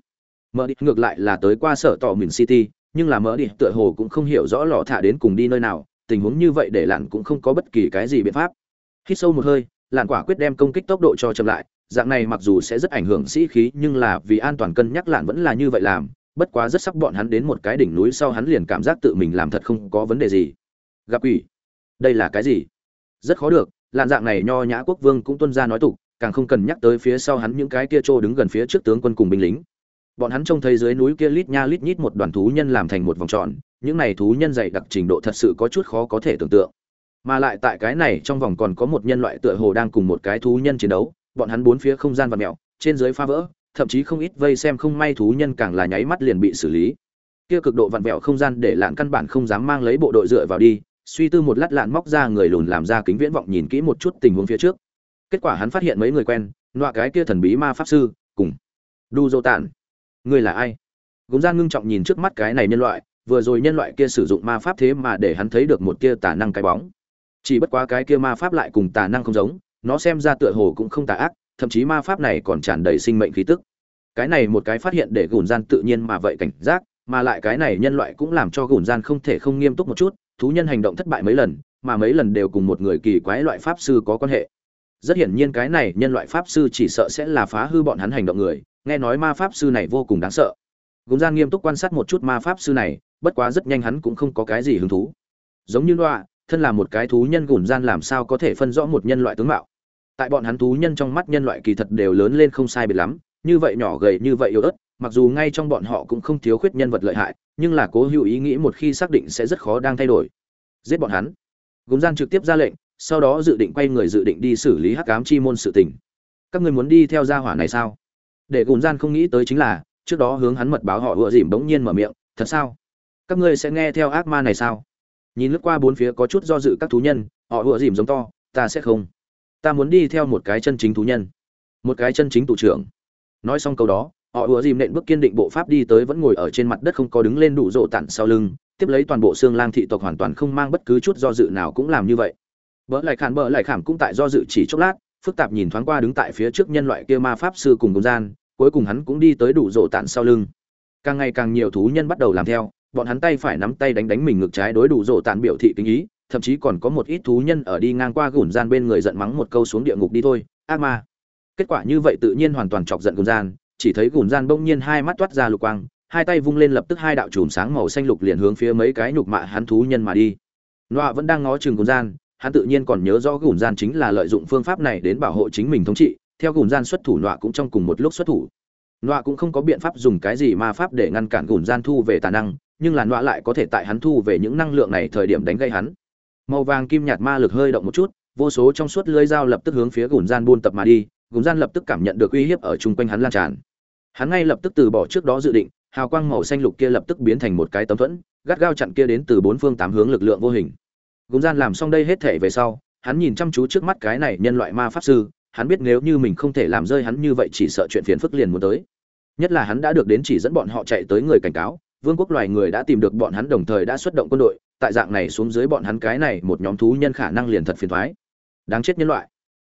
Mở đi ngược lại là tới qua sở tỏ mình city, nhưng là mở đi tựa hồ cũng không hiểu rõ lọ thả đến cùng đi nơi nào, tình huống như vậy để lạn cũng không có bất kỳ cái gì biện pháp. Hít sâu một hơi, lạn quả quyết đem công kích tốc độ cho chậm lại, dạng này mặc dù sẽ rất ảnh hưởng sĩ khí, nhưng là vì an toàn cân nhắc lạn vẫn là như vậy làm, bất quá rất sắc bọn hắn đến một cái đỉnh núi sau hắn liền cảm giác tự mình làm thật không có vấn đề gì. Gặp quỷ. Đây là cái gì? Rất khó được lạn dạng này nho nhã quốc vương cũng tuân ra nói tục, càng không cần nhắc tới phía sau hắn những cái kia trô đứng gần phía trước tướng quân cùng binh lính. Bọn hắn trông thấy dưới núi kia lít nha lít nhít một đoàn thú nhân làm thành một vòng tròn, những này thú nhân dày đặc trình độ thật sự có chút khó có thể tưởng tượng. Mà lại tại cái này trong vòng còn có một nhân loại tựa hồ đang cùng một cái thú nhân chiến đấu, bọn hắn bốn phía không gian và mẹo trên dưới phá vỡ, thậm chí không ít vây xem không may thú nhân càng là nháy mắt liền bị xử lý. Kia cực độ vặn vẹo không gian để lạn căn bản không dám mang lấy bộ đội dựa vào đi suy tư một lát lạn móc ra người lùn làm ra kính viễn vọng nhìn kỹ một chút tình huống phía trước. Kết quả hắn phát hiện mấy người quen, nọa cái kia thần bí ma pháp sư, cùng đu dô tản. Người là ai? Gốm gian ngưng trọng nhìn trước mắt cái này nhân loại, vừa rồi nhân loại kia sử dụng ma pháp thế mà để hắn thấy được một kia tà năng cái bóng. Chỉ bất quá cái kia ma pháp lại cùng tà năng không giống, nó xem ra tựa hồ cũng không tà ác, thậm chí ma pháp này còn tràn đầy sinh mệnh khí tức. Cái này một cái phát hiện để gùn gian tự nhiên mà vậy cảnh giác, mà lại cái này nhân loại cũng làm cho gùn gian không thể không nghiêm túc một chút thú nhân hành động thất bại mấy lần, mà mấy lần đều cùng một người kỳ quái loại pháp sư có quan hệ. Rất hiển nhiên cái này nhân loại pháp sư chỉ sợ sẽ là phá hư bọn hắn hành động người, nghe nói ma pháp sư này vô cùng đáng sợ. Gùn gian nghiêm túc quan sát một chút ma pháp sư này, bất quá rất nhanh hắn cũng không có cái gì hứng thú. Giống như loa, thân là một cái thú nhân gùn gian làm sao có thể phân rõ một nhân loại tướng mạo? Tại bọn hắn thú nhân trong mắt nhân loại kỳ thật đều lớn lên không sai biệt lắm, như vậy nhỏ gầy như vậy yếu ớt, mặc dù ngay trong bọn họ cũng không thiếu khuyết nhân vật lợi hại nhưng là cố hữu ý nghĩ một khi xác định sẽ rất khó đang thay đổi. Giết bọn hắn. Gốm gian trực tiếp ra lệnh, sau đó dự định quay người dự định đi xử lý hắc cám chi môn sự tình. Các người muốn đi theo gia hỏa này sao? Để gốm gian không nghĩ tới chính là, trước đó hướng hắn mật báo họ ùa dìm bỗng nhiên mở miệng, thật sao? Các ngươi sẽ nghe theo ác ma này sao? Nhìn lướt qua bốn phía có chút do dự các thú nhân, họ ùa dìm giống to, ta sẽ không. Ta muốn đi theo một cái chân chính thú nhân, một cái chân chính tụ trưởng. Nói xong câu đó họ ùa dìm nện bước kiên định bộ pháp đi tới vẫn ngồi ở trên mặt đất không có đứng lên đủ rộ tản sau lưng, tiếp lấy toàn bộ xương lang thị tộc hoàn toàn không mang bất cứ chút do dự nào cũng làm như vậy. Bỡ lại khản bỡ lại khảm cũng tại do dự chỉ chốc lát, phức tạp nhìn thoáng qua đứng tại phía trước nhân loại kia ma pháp sư cùng công gian, cuối cùng hắn cũng đi tới đủ rộ tản sau lưng. Càng ngày càng nhiều thú nhân bắt đầu làm theo, bọn hắn tay phải nắm tay đánh đánh mình ngược trái đối đủ rộ tản biểu thị kính ý, thậm chí còn có một ít thú nhân ở đi ngang qua gùn gian bên người giận mắng một câu xuống địa ngục đi thôi, ác ma. Kết quả như vậy tự nhiên hoàn toàn chọc giận gùn gian chỉ thấy gùn gian bỗng nhiên hai mắt toát ra lục quang, hai tay vung lên lập tức hai đạo chùm sáng màu xanh lục liền hướng phía mấy cái nhục mạ hắn thú nhân mà đi. Nọa vẫn đang ngó chừng gùn gian, hắn tự nhiên còn nhớ rõ gùn gian chính là lợi dụng phương pháp này đến bảo hộ chính mình thống trị, theo gùn gian xuất thủ nọa cũng trong cùng một lúc xuất thủ. Nọa cũng không có biện pháp dùng cái gì ma pháp để ngăn cản gùn gian thu về tà năng, nhưng là nọa lại có thể tại hắn thu về những năng lượng này thời điểm đánh gây hắn. Màu vàng kim nhạt ma lực hơi động một chút, vô số trong suốt lưới dao lập tức hướng phía gùn gian buôn tập mà đi, gùn gian lập tức cảm nhận được uy hiếp ở chung quanh hắn lan tràn hắn ngay lập tức từ bỏ trước đó dự định, hào quang màu xanh lục kia lập tức biến thành một cái tấm thuẫn, gắt gao chặn kia đến từ bốn phương tám hướng lực lượng vô hình. Gúng gian làm xong đây hết thể về sau, hắn nhìn chăm chú trước mắt cái này nhân loại ma pháp sư, hắn biết nếu như mình không thể làm rơi hắn như vậy chỉ sợ chuyện phiền phức liền muốn tới. Nhất là hắn đã được đến chỉ dẫn bọn họ chạy tới người cảnh cáo, vương quốc loài người đã tìm được bọn hắn đồng thời đã xuất động quân đội, tại dạng này xuống dưới bọn hắn cái này một nhóm thú nhân khả năng liền thật phiền thoái. Đáng chết nhân loại.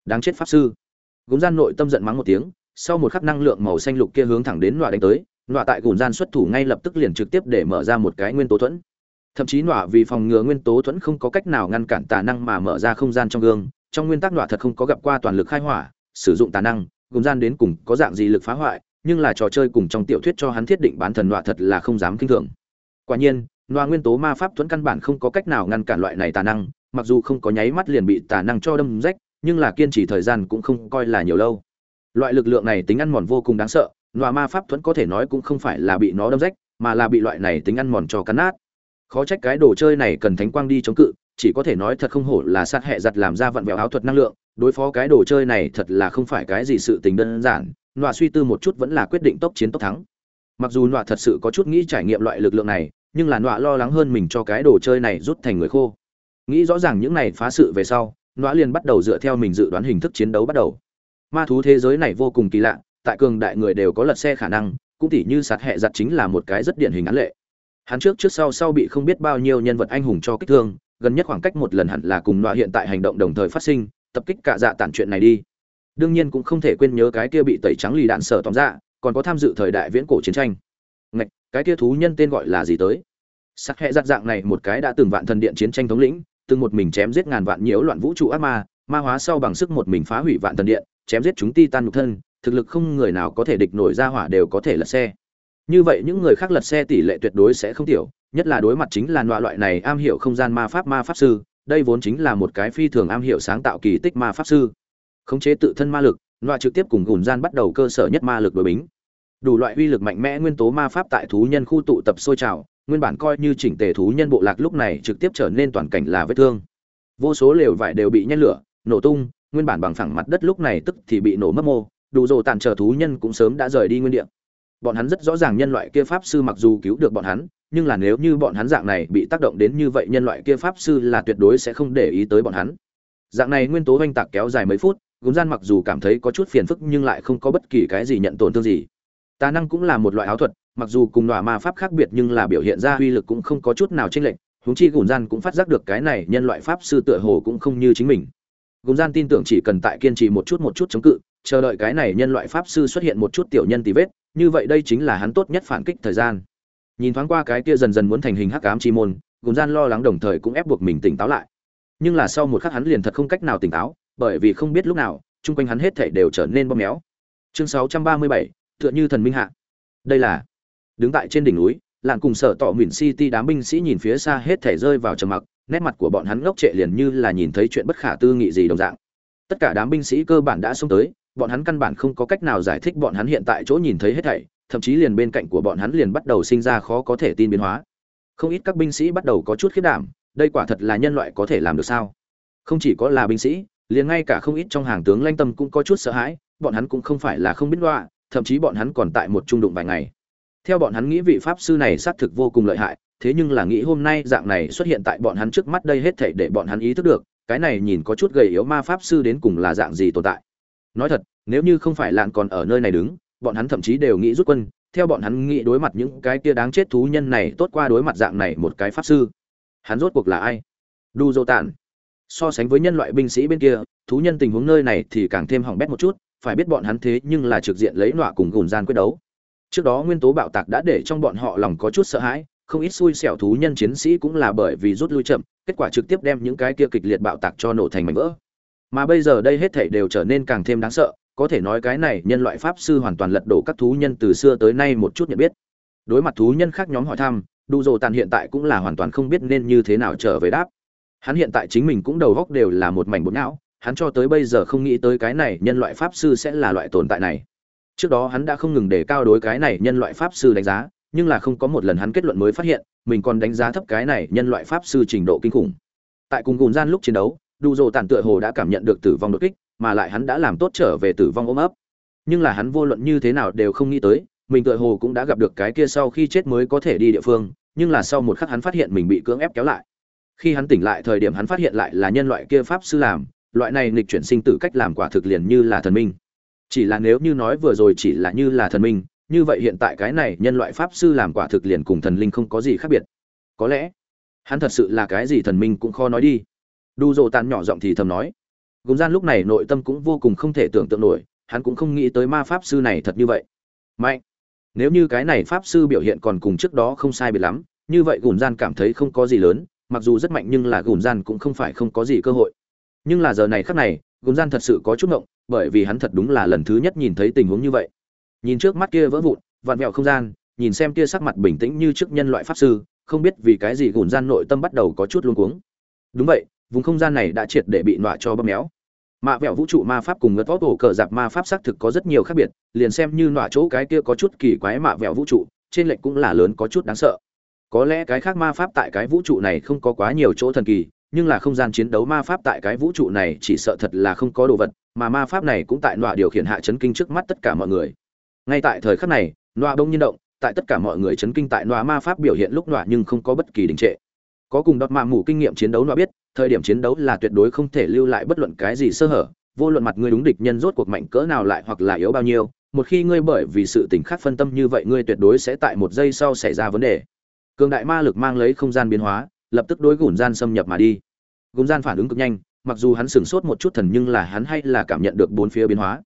Đáng chết pháp sư. Gúng gian nội tâm giận mắng một tiếng sau một khắc năng lượng màu xanh lục kia hướng thẳng đến nọa đánh tới, nọa tại gùn gian xuất thủ ngay lập tức liền trực tiếp để mở ra một cái nguyên tố thuẫn. Thậm chí nọa vì phòng ngừa nguyên tố thuẫn không có cách nào ngăn cản tà năng mà mở ra không gian trong gương, trong nguyên tắc nọa thật không có gặp qua toàn lực khai hỏa, sử dụng tà năng, gùn gian đến cùng có dạng gì lực phá hoại, nhưng là trò chơi cùng trong tiểu thuyết cho hắn thiết định bán thần nọa thật là không dám kinh thường. Quả nhiên, nọa nguyên tố ma pháp thuẫn căn bản không có cách nào ngăn cản loại này tà năng, mặc dù không có nháy mắt liền bị tà năng cho đâm rách, nhưng là kiên trì thời gian cũng không coi là nhiều lâu loại lực lượng này tính ăn mòn vô cùng đáng sợ nọa ma pháp thuẫn có thể nói cũng không phải là bị nó đâm rách, mà là bị loại này tính ăn mòn cho cắn nát. Khó trách cái đồ chơi này cần thánh quang đi chống cự, chỉ có thể nói thật không hổ là sát hệ giặt làm ra vặn vẹo áo thuật năng lượng, đối phó cái đồ chơi này thật là không phải cái gì sự tình đơn giản nọa suy tư một chút vẫn là quyết định tốc chiến tốc thắng. Mặc dù nọa thật sự có chút nghĩ trải nghiệm loại lực lượng này, nhưng là nọa lo lắng hơn mình cho cái đồ chơi này rút thành người khô. Nghĩ rõ ràng những này phá sự về sau nọa liền bắt đầu dựa theo mình dự đoán hình thức chiến đấu bắt đầu ma thú thế giới này vô cùng kỳ lạ, tại cường đại người đều có lật xe khả năng, cũng tỉ như sạt hẹ giặt chính là một cái rất điển hình án lệ. Hắn trước trước sau sau bị không biết bao nhiêu nhân vật anh hùng cho kích thương, gần nhất khoảng cách một lần hẳn là cùng loại hiện tại hành động đồng thời phát sinh, tập kích cả dạ tản chuyện này đi. Đương nhiên cũng không thể quên nhớ cái kia bị tẩy trắng lì đạn sở tóm ra, còn có tham dự thời đại viễn cổ chiến tranh. Ngạch, cái kia thú nhân tên gọi là gì tới? Sắc hệ giặt dạng này một cái đã từng vạn thần điện chiến tranh thống lĩnh, từng một mình chém giết ngàn vạn nhiễu loạn vũ trụ ác ma ma hóa sau bằng sức một mình phá hủy vạn thần điện chém giết chúng ti tan nhục thân, thực lực không người nào có thể địch nổi ra hỏa đều có thể lật xe. Như vậy những người khác lật xe tỷ lệ tuyệt đối sẽ không tiểu, nhất là đối mặt chính là loại loại này am hiểu không gian ma pháp ma pháp sư, đây vốn chính là một cái phi thường am hiểu sáng tạo kỳ tích ma pháp sư. Khống chế tự thân ma lực, loại trực tiếp cùng gùn gian bắt đầu cơ sở nhất ma lực đối bính. Đủ loại uy lực mạnh mẽ nguyên tố ma pháp tại thú nhân khu tụ tập sôi trào, nguyên bản coi như chỉnh tề thú nhân bộ lạc lúc này trực tiếp trở nên toàn cảnh là vết thương. Vô số lều vải đều bị nhen lửa, nổ tung nguyên bản bằng phẳng mặt đất lúc này tức thì bị nổ mất mô, đủ rồ tàn trở thú nhân cũng sớm đã rời đi nguyên địa. Bọn hắn rất rõ ràng nhân loại kia pháp sư mặc dù cứu được bọn hắn, nhưng là nếu như bọn hắn dạng này bị tác động đến như vậy nhân loại kia pháp sư là tuyệt đối sẽ không để ý tới bọn hắn. Dạng này nguyên tố oanh tạc kéo dài mấy phút, gốm gian mặc dù cảm thấy có chút phiền phức nhưng lại không có bất kỳ cái gì nhận tổn thương gì. Tà năng cũng là một loại áo thuật, mặc dù cùng nọa ma pháp khác biệt nhưng là biểu hiện ra uy lực cũng không có chút nào chênh lệch, huống chi gùn gian cũng phát giác được cái này nhân loại pháp sư tựa hồ cũng không như chính mình gồm gian tin tưởng chỉ cần tại kiên trì một chút một chút chống cự chờ đợi cái này nhân loại pháp sư xuất hiện một chút tiểu nhân tì vết như vậy đây chính là hắn tốt nhất phản kích thời gian. Nhìn thoáng qua cái kia dần dần muốn thành hình hắc ám chi môn gồm gian lo lắng đồng thời cũng ép buộc mình tỉnh táo lại. Nhưng là sau một khắc hắn liền thật không cách nào tỉnh táo bởi vì không biết lúc nào chung quanh hắn hết thảy đều trở nên bóp méo. Chương 637, tựa như thần minh hạ. Đây là đứng tại trên đỉnh núi lạn cùng sở tỏ nguyện city đám binh sĩ nhìn phía xa hết thảy rơi vào trầm mặc nét mặt của bọn hắn ngốc trệ liền như là nhìn thấy chuyện bất khả tư nghị gì đồng dạng. Tất cả đám binh sĩ cơ bản đã xông tới, bọn hắn căn bản không có cách nào giải thích bọn hắn hiện tại chỗ nhìn thấy hết thảy, thậm chí liền bên cạnh của bọn hắn liền bắt đầu sinh ra khó có thể tin biến hóa. Không ít các binh sĩ bắt đầu có chút khiết đảm, đây quả thật là nhân loại có thể làm được sao? Không chỉ có là binh sĩ, liền ngay cả không ít trong hàng tướng lanh tâm cũng có chút sợ hãi, bọn hắn cũng không phải là không biết loạ thậm chí bọn hắn còn tại một trung đụng vài ngày. Theo bọn hắn nghĩ vị pháp sư này xác thực vô cùng lợi hại thế nhưng là nghĩ hôm nay dạng này xuất hiện tại bọn hắn trước mắt đây hết thảy để bọn hắn ý thức được, cái này nhìn có chút gầy yếu ma pháp sư đến cùng là dạng gì tồn tại. Nói thật, nếu như không phải lạn còn ở nơi này đứng, bọn hắn thậm chí đều nghĩ rút quân, theo bọn hắn nghĩ đối mặt những cái kia đáng chết thú nhân này tốt qua đối mặt dạng này một cái pháp sư. Hắn rốt cuộc là ai? Đu dô tản. So sánh với nhân loại binh sĩ bên kia, thú nhân tình huống nơi này thì càng thêm hỏng bét một chút, phải biết bọn hắn thế nhưng là trực diện lấy nọa cùng gùn gian quyết đấu. Trước đó nguyên tố bạo tạc đã để trong bọn họ lòng có chút sợ hãi không ít xui xẻo thú nhân chiến sĩ cũng là bởi vì rút lui chậm, kết quả trực tiếp đem những cái kia kịch liệt bạo tạc cho nổ thành mảnh vỡ. Mà bây giờ đây hết thảy đều trở nên càng thêm đáng sợ, có thể nói cái này nhân loại pháp sư hoàn toàn lật đổ các thú nhân từ xưa tới nay một chút nhận biết. Đối mặt thú nhân khác nhóm hỏi thăm, Đu dồ tàn hiện tại cũng là hoàn toàn không biết nên như thế nào trở về đáp. Hắn hiện tại chính mình cũng đầu góc đều là một mảnh bột não, hắn cho tới bây giờ không nghĩ tới cái này nhân loại pháp sư sẽ là loại tồn tại này. Trước đó hắn đã không ngừng để cao đối cái này nhân loại pháp sư đánh giá nhưng là không có một lần hắn kết luận mới phát hiện, mình còn đánh giá thấp cái này nhân loại pháp sư trình độ kinh khủng. Tại cùng gùn gian lúc chiến đấu đủ dồ tàn tựa hồ đã cảm nhận được tử vong đột kích, mà lại hắn đã làm tốt trở về tử vong ôm ấp. Nhưng là hắn vô luận như thế nào đều không nghĩ tới, mình tựa hồ cũng đã gặp được cái kia sau khi chết mới có thể đi địa phương, nhưng là sau một khắc hắn phát hiện mình bị cưỡng ép kéo lại. Khi hắn tỉnh lại thời điểm hắn phát hiện lại là nhân loại kia pháp sư làm, loại này nghịch chuyển sinh tử cách làm quả thực liền như là thần minh. Chỉ là nếu như nói vừa rồi chỉ là như là thần minh như vậy hiện tại cái này nhân loại pháp sư làm quả thực liền cùng thần linh không có gì khác biệt. Có lẽ, hắn thật sự là cái gì thần minh cũng khó nói đi. Đu dồ tàn nhỏ giọng thì thầm nói. Gồm gian lúc này nội tâm cũng vô cùng không thể tưởng tượng nổi, hắn cũng không nghĩ tới ma pháp sư này thật như vậy. Mạnh! Nếu như cái này pháp sư biểu hiện còn cùng trước đó không sai biệt lắm, như vậy gùn gian cảm thấy không có gì lớn, mặc dù rất mạnh nhưng là gùn gian cũng không phải không có gì cơ hội. Nhưng là giờ này khắc này gùn gian thật sự có chút ngộng, bởi vì hắn thật đúng là lần thứ nhất nhìn thấy tình huống như vậy nhìn trước mắt kia vỡ vụn, vặn vẹo không gian, nhìn xem kia sắc mặt bình tĩnh như trước nhân loại pháp sư, không biết vì cái gì gùn gian nội tâm bắt đầu có chút luống cuống. Đúng vậy, vùng không gian này đã triệt để bị nọa cho bấm méo. Mạ vẹo vũ trụ ma pháp cùng ngất vót ổ cờ dạp ma pháp xác thực có rất nhiều khác biệt, liền xem như nọa chỗ cái kia có chút kỳ quái mạ vẹo vũ trụ, trên lệnh cũng là lớn có chút đáng sợ. Có lẽ cái khác ma pháp tại cái vũ trụ này không có quá nhiều chỗ thần kỳ, nhưng là không gian chiến đấu ma pháp tại cái vũ trụ này chỉ sợ thật là không có đồ vật, mà ma pháp này cũng tại nọa điều khiển hạ chấn kinh trước mắt tất cả mọi người ngay tại thời khắc này nọa bông nhiên động, tại tất cả mọi người chấn kinh tại nọa ma pháp biểu hiện lúc nọa nhưng không có bất kỳ đình trệ. Có cùng đọt mạ mủ kinh nghiệm chiến đấu nọa biết, thời điểm chiến đấu là tuyệt đối không thể lưu lại bất luận cái gì sơ hở, vô luận mặt ngươi đúng địch nhân rốt cuộc mạnh cỡ nào lại hoặc là yếu bao nhiêu, một khi ngươi bởi vì sự tình khác phân tâm như vậy ngươi tuyệt đối sẽ tại một giây sau xảy ra vấn đề. Cường đại ma lực mang lấy không gian biến hóa, lập tức đối gùn gian xâm nhập mà đi. Gùn gian phản ứng cực nhanh, mặc dù hắn sửng sốt một chút thần nhưng là hắn hay là cảm nhận được bốn phía biến hóa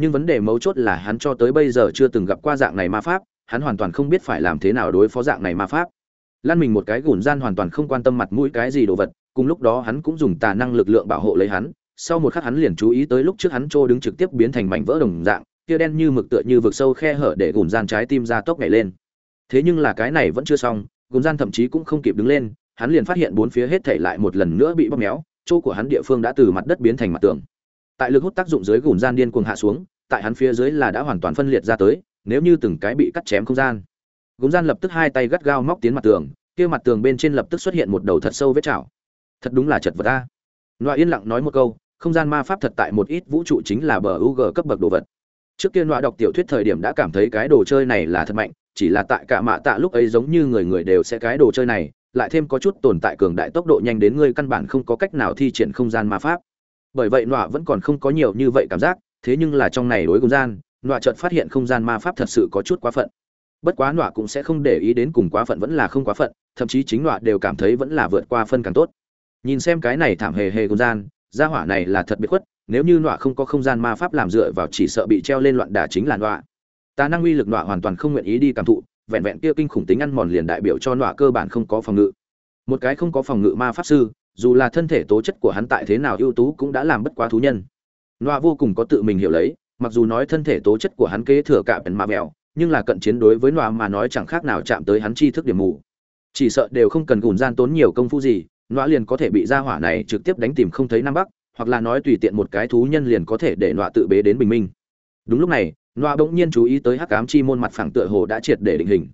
nhưng vấn đề mấu chốt là hắn cho tới bây giờ chưa từng gặp qua dạng này ma pháp, hắn hoàn toàn không biết phải làm thế nào đối phó dạng này ma pháp. Lan mình một cái gùn gian hoàn toàn không quan tâm mặt mũi cái gì đồ vật, cùng lúc đó hắn cũng dùng tà năng lực lượng bảo hộ lấy hắn, sau một khắc hắn liền chú ý tới lúc trước hắn trô đứng trực tiếp biến thành mảnh vỡ đồng dạng, kia đen như mực tựa như vực sâu khe hở để gùn gian trái tim ra tốc nhảy lên. Thế nhưng là cái này vẫn chưa xong, gùn gian thậm chí cũng không kịp đứng lên, hắn liền phát hiện bốn phía hết thảy lại một lần nữa bị bóp méo, chỗ của hắn địa phương đã từ mặt đất biến thành mặt tường. Tại lực hút tác dụng dưới gùn gian điên cuồng hạ xuống tại hắn phía dưới là đã hoàn toàn phân liệt ra tới nếu như từng cái bị cắt chém không gian gùn gian lập tức hai tay gắt gao móc tiến mặt tường kia mặt tường bên trên lập tức xuất hiện một đầu thật sâu vết chảo thật đúng là chật vật ta loại yên lặng nói một câu, không gian ma pháp thật tại một ít vũ trụ chính là bờ UG cấp bậc đồ vật. Trước kia loại đọc tiểu thuyết thời điểm đã cảm thấy cái đồ chơi này là thật mạnh, chỉ là tại cả mạ tạ lúc ấy giống như người người đều sẽ cái đồ chơi này, lại thêm có chút tồn tại cường đại tốc độ nhanh đến ngươi căn bản không có cách nào thi triển không gian ma pháp. Bởi vậy Noa vẫn còn không có nhiều như vậy cảm giác, thế nhưng là trong này đối không gian, nọa chợt phát hiện không gian ma pháp thật sự có chút quá phận. Bất quá nọa cũng sẽ không để ý đến cùng quá phận vẫn là không quá phận, thậm chí chính nọa đều cảm thấy vẫn là vượt qua phân càng tốt. Nhìn xem cái này thảm hề hề không gian gia hỏa này là thật biệt khuất nếu như nọa không có không gian ma pháp làm dựa vào chỉ sợ bị treo lên loạn đả chính là nọa. Tà năng uy lực nọa hoàn toàn không nguyện ý đi cảm thụ vẹn vẹn kia kinh khủng tính ăn mòn liền đại biểu cho nọa cơ bản không có phòng ngự. Một cái không có phòng ngự ma pháp sư dù là thân thể tố chất của hắn tại thế nào ưu tú cũng đã làm bất quá thú nhân. Noa vô cùng có tự mình hiểu lấy, mặc dù nói thân thể tố chất của hắn kế thừa cả bèn ma mèo nhưng là cận chiến đối với noa mà nói chẳng khác nào chạm tới hắn chi thức điểm mù. Chỉ sợ đều không cần gùn gian tốn nhiều công phu gì, noa liền có thể bị gia hỏa này trực tiếp đánh tìm không thấy nam bắc, hoặc là nói tùy tiện một cái thú nhân liền có thể để noa tự bế đến bình minh. Đúng lúc này, noa bỗng nhiên chú ý tới hắc ám chi môn mặt phẳng tựa hồ đã triệt để định hình.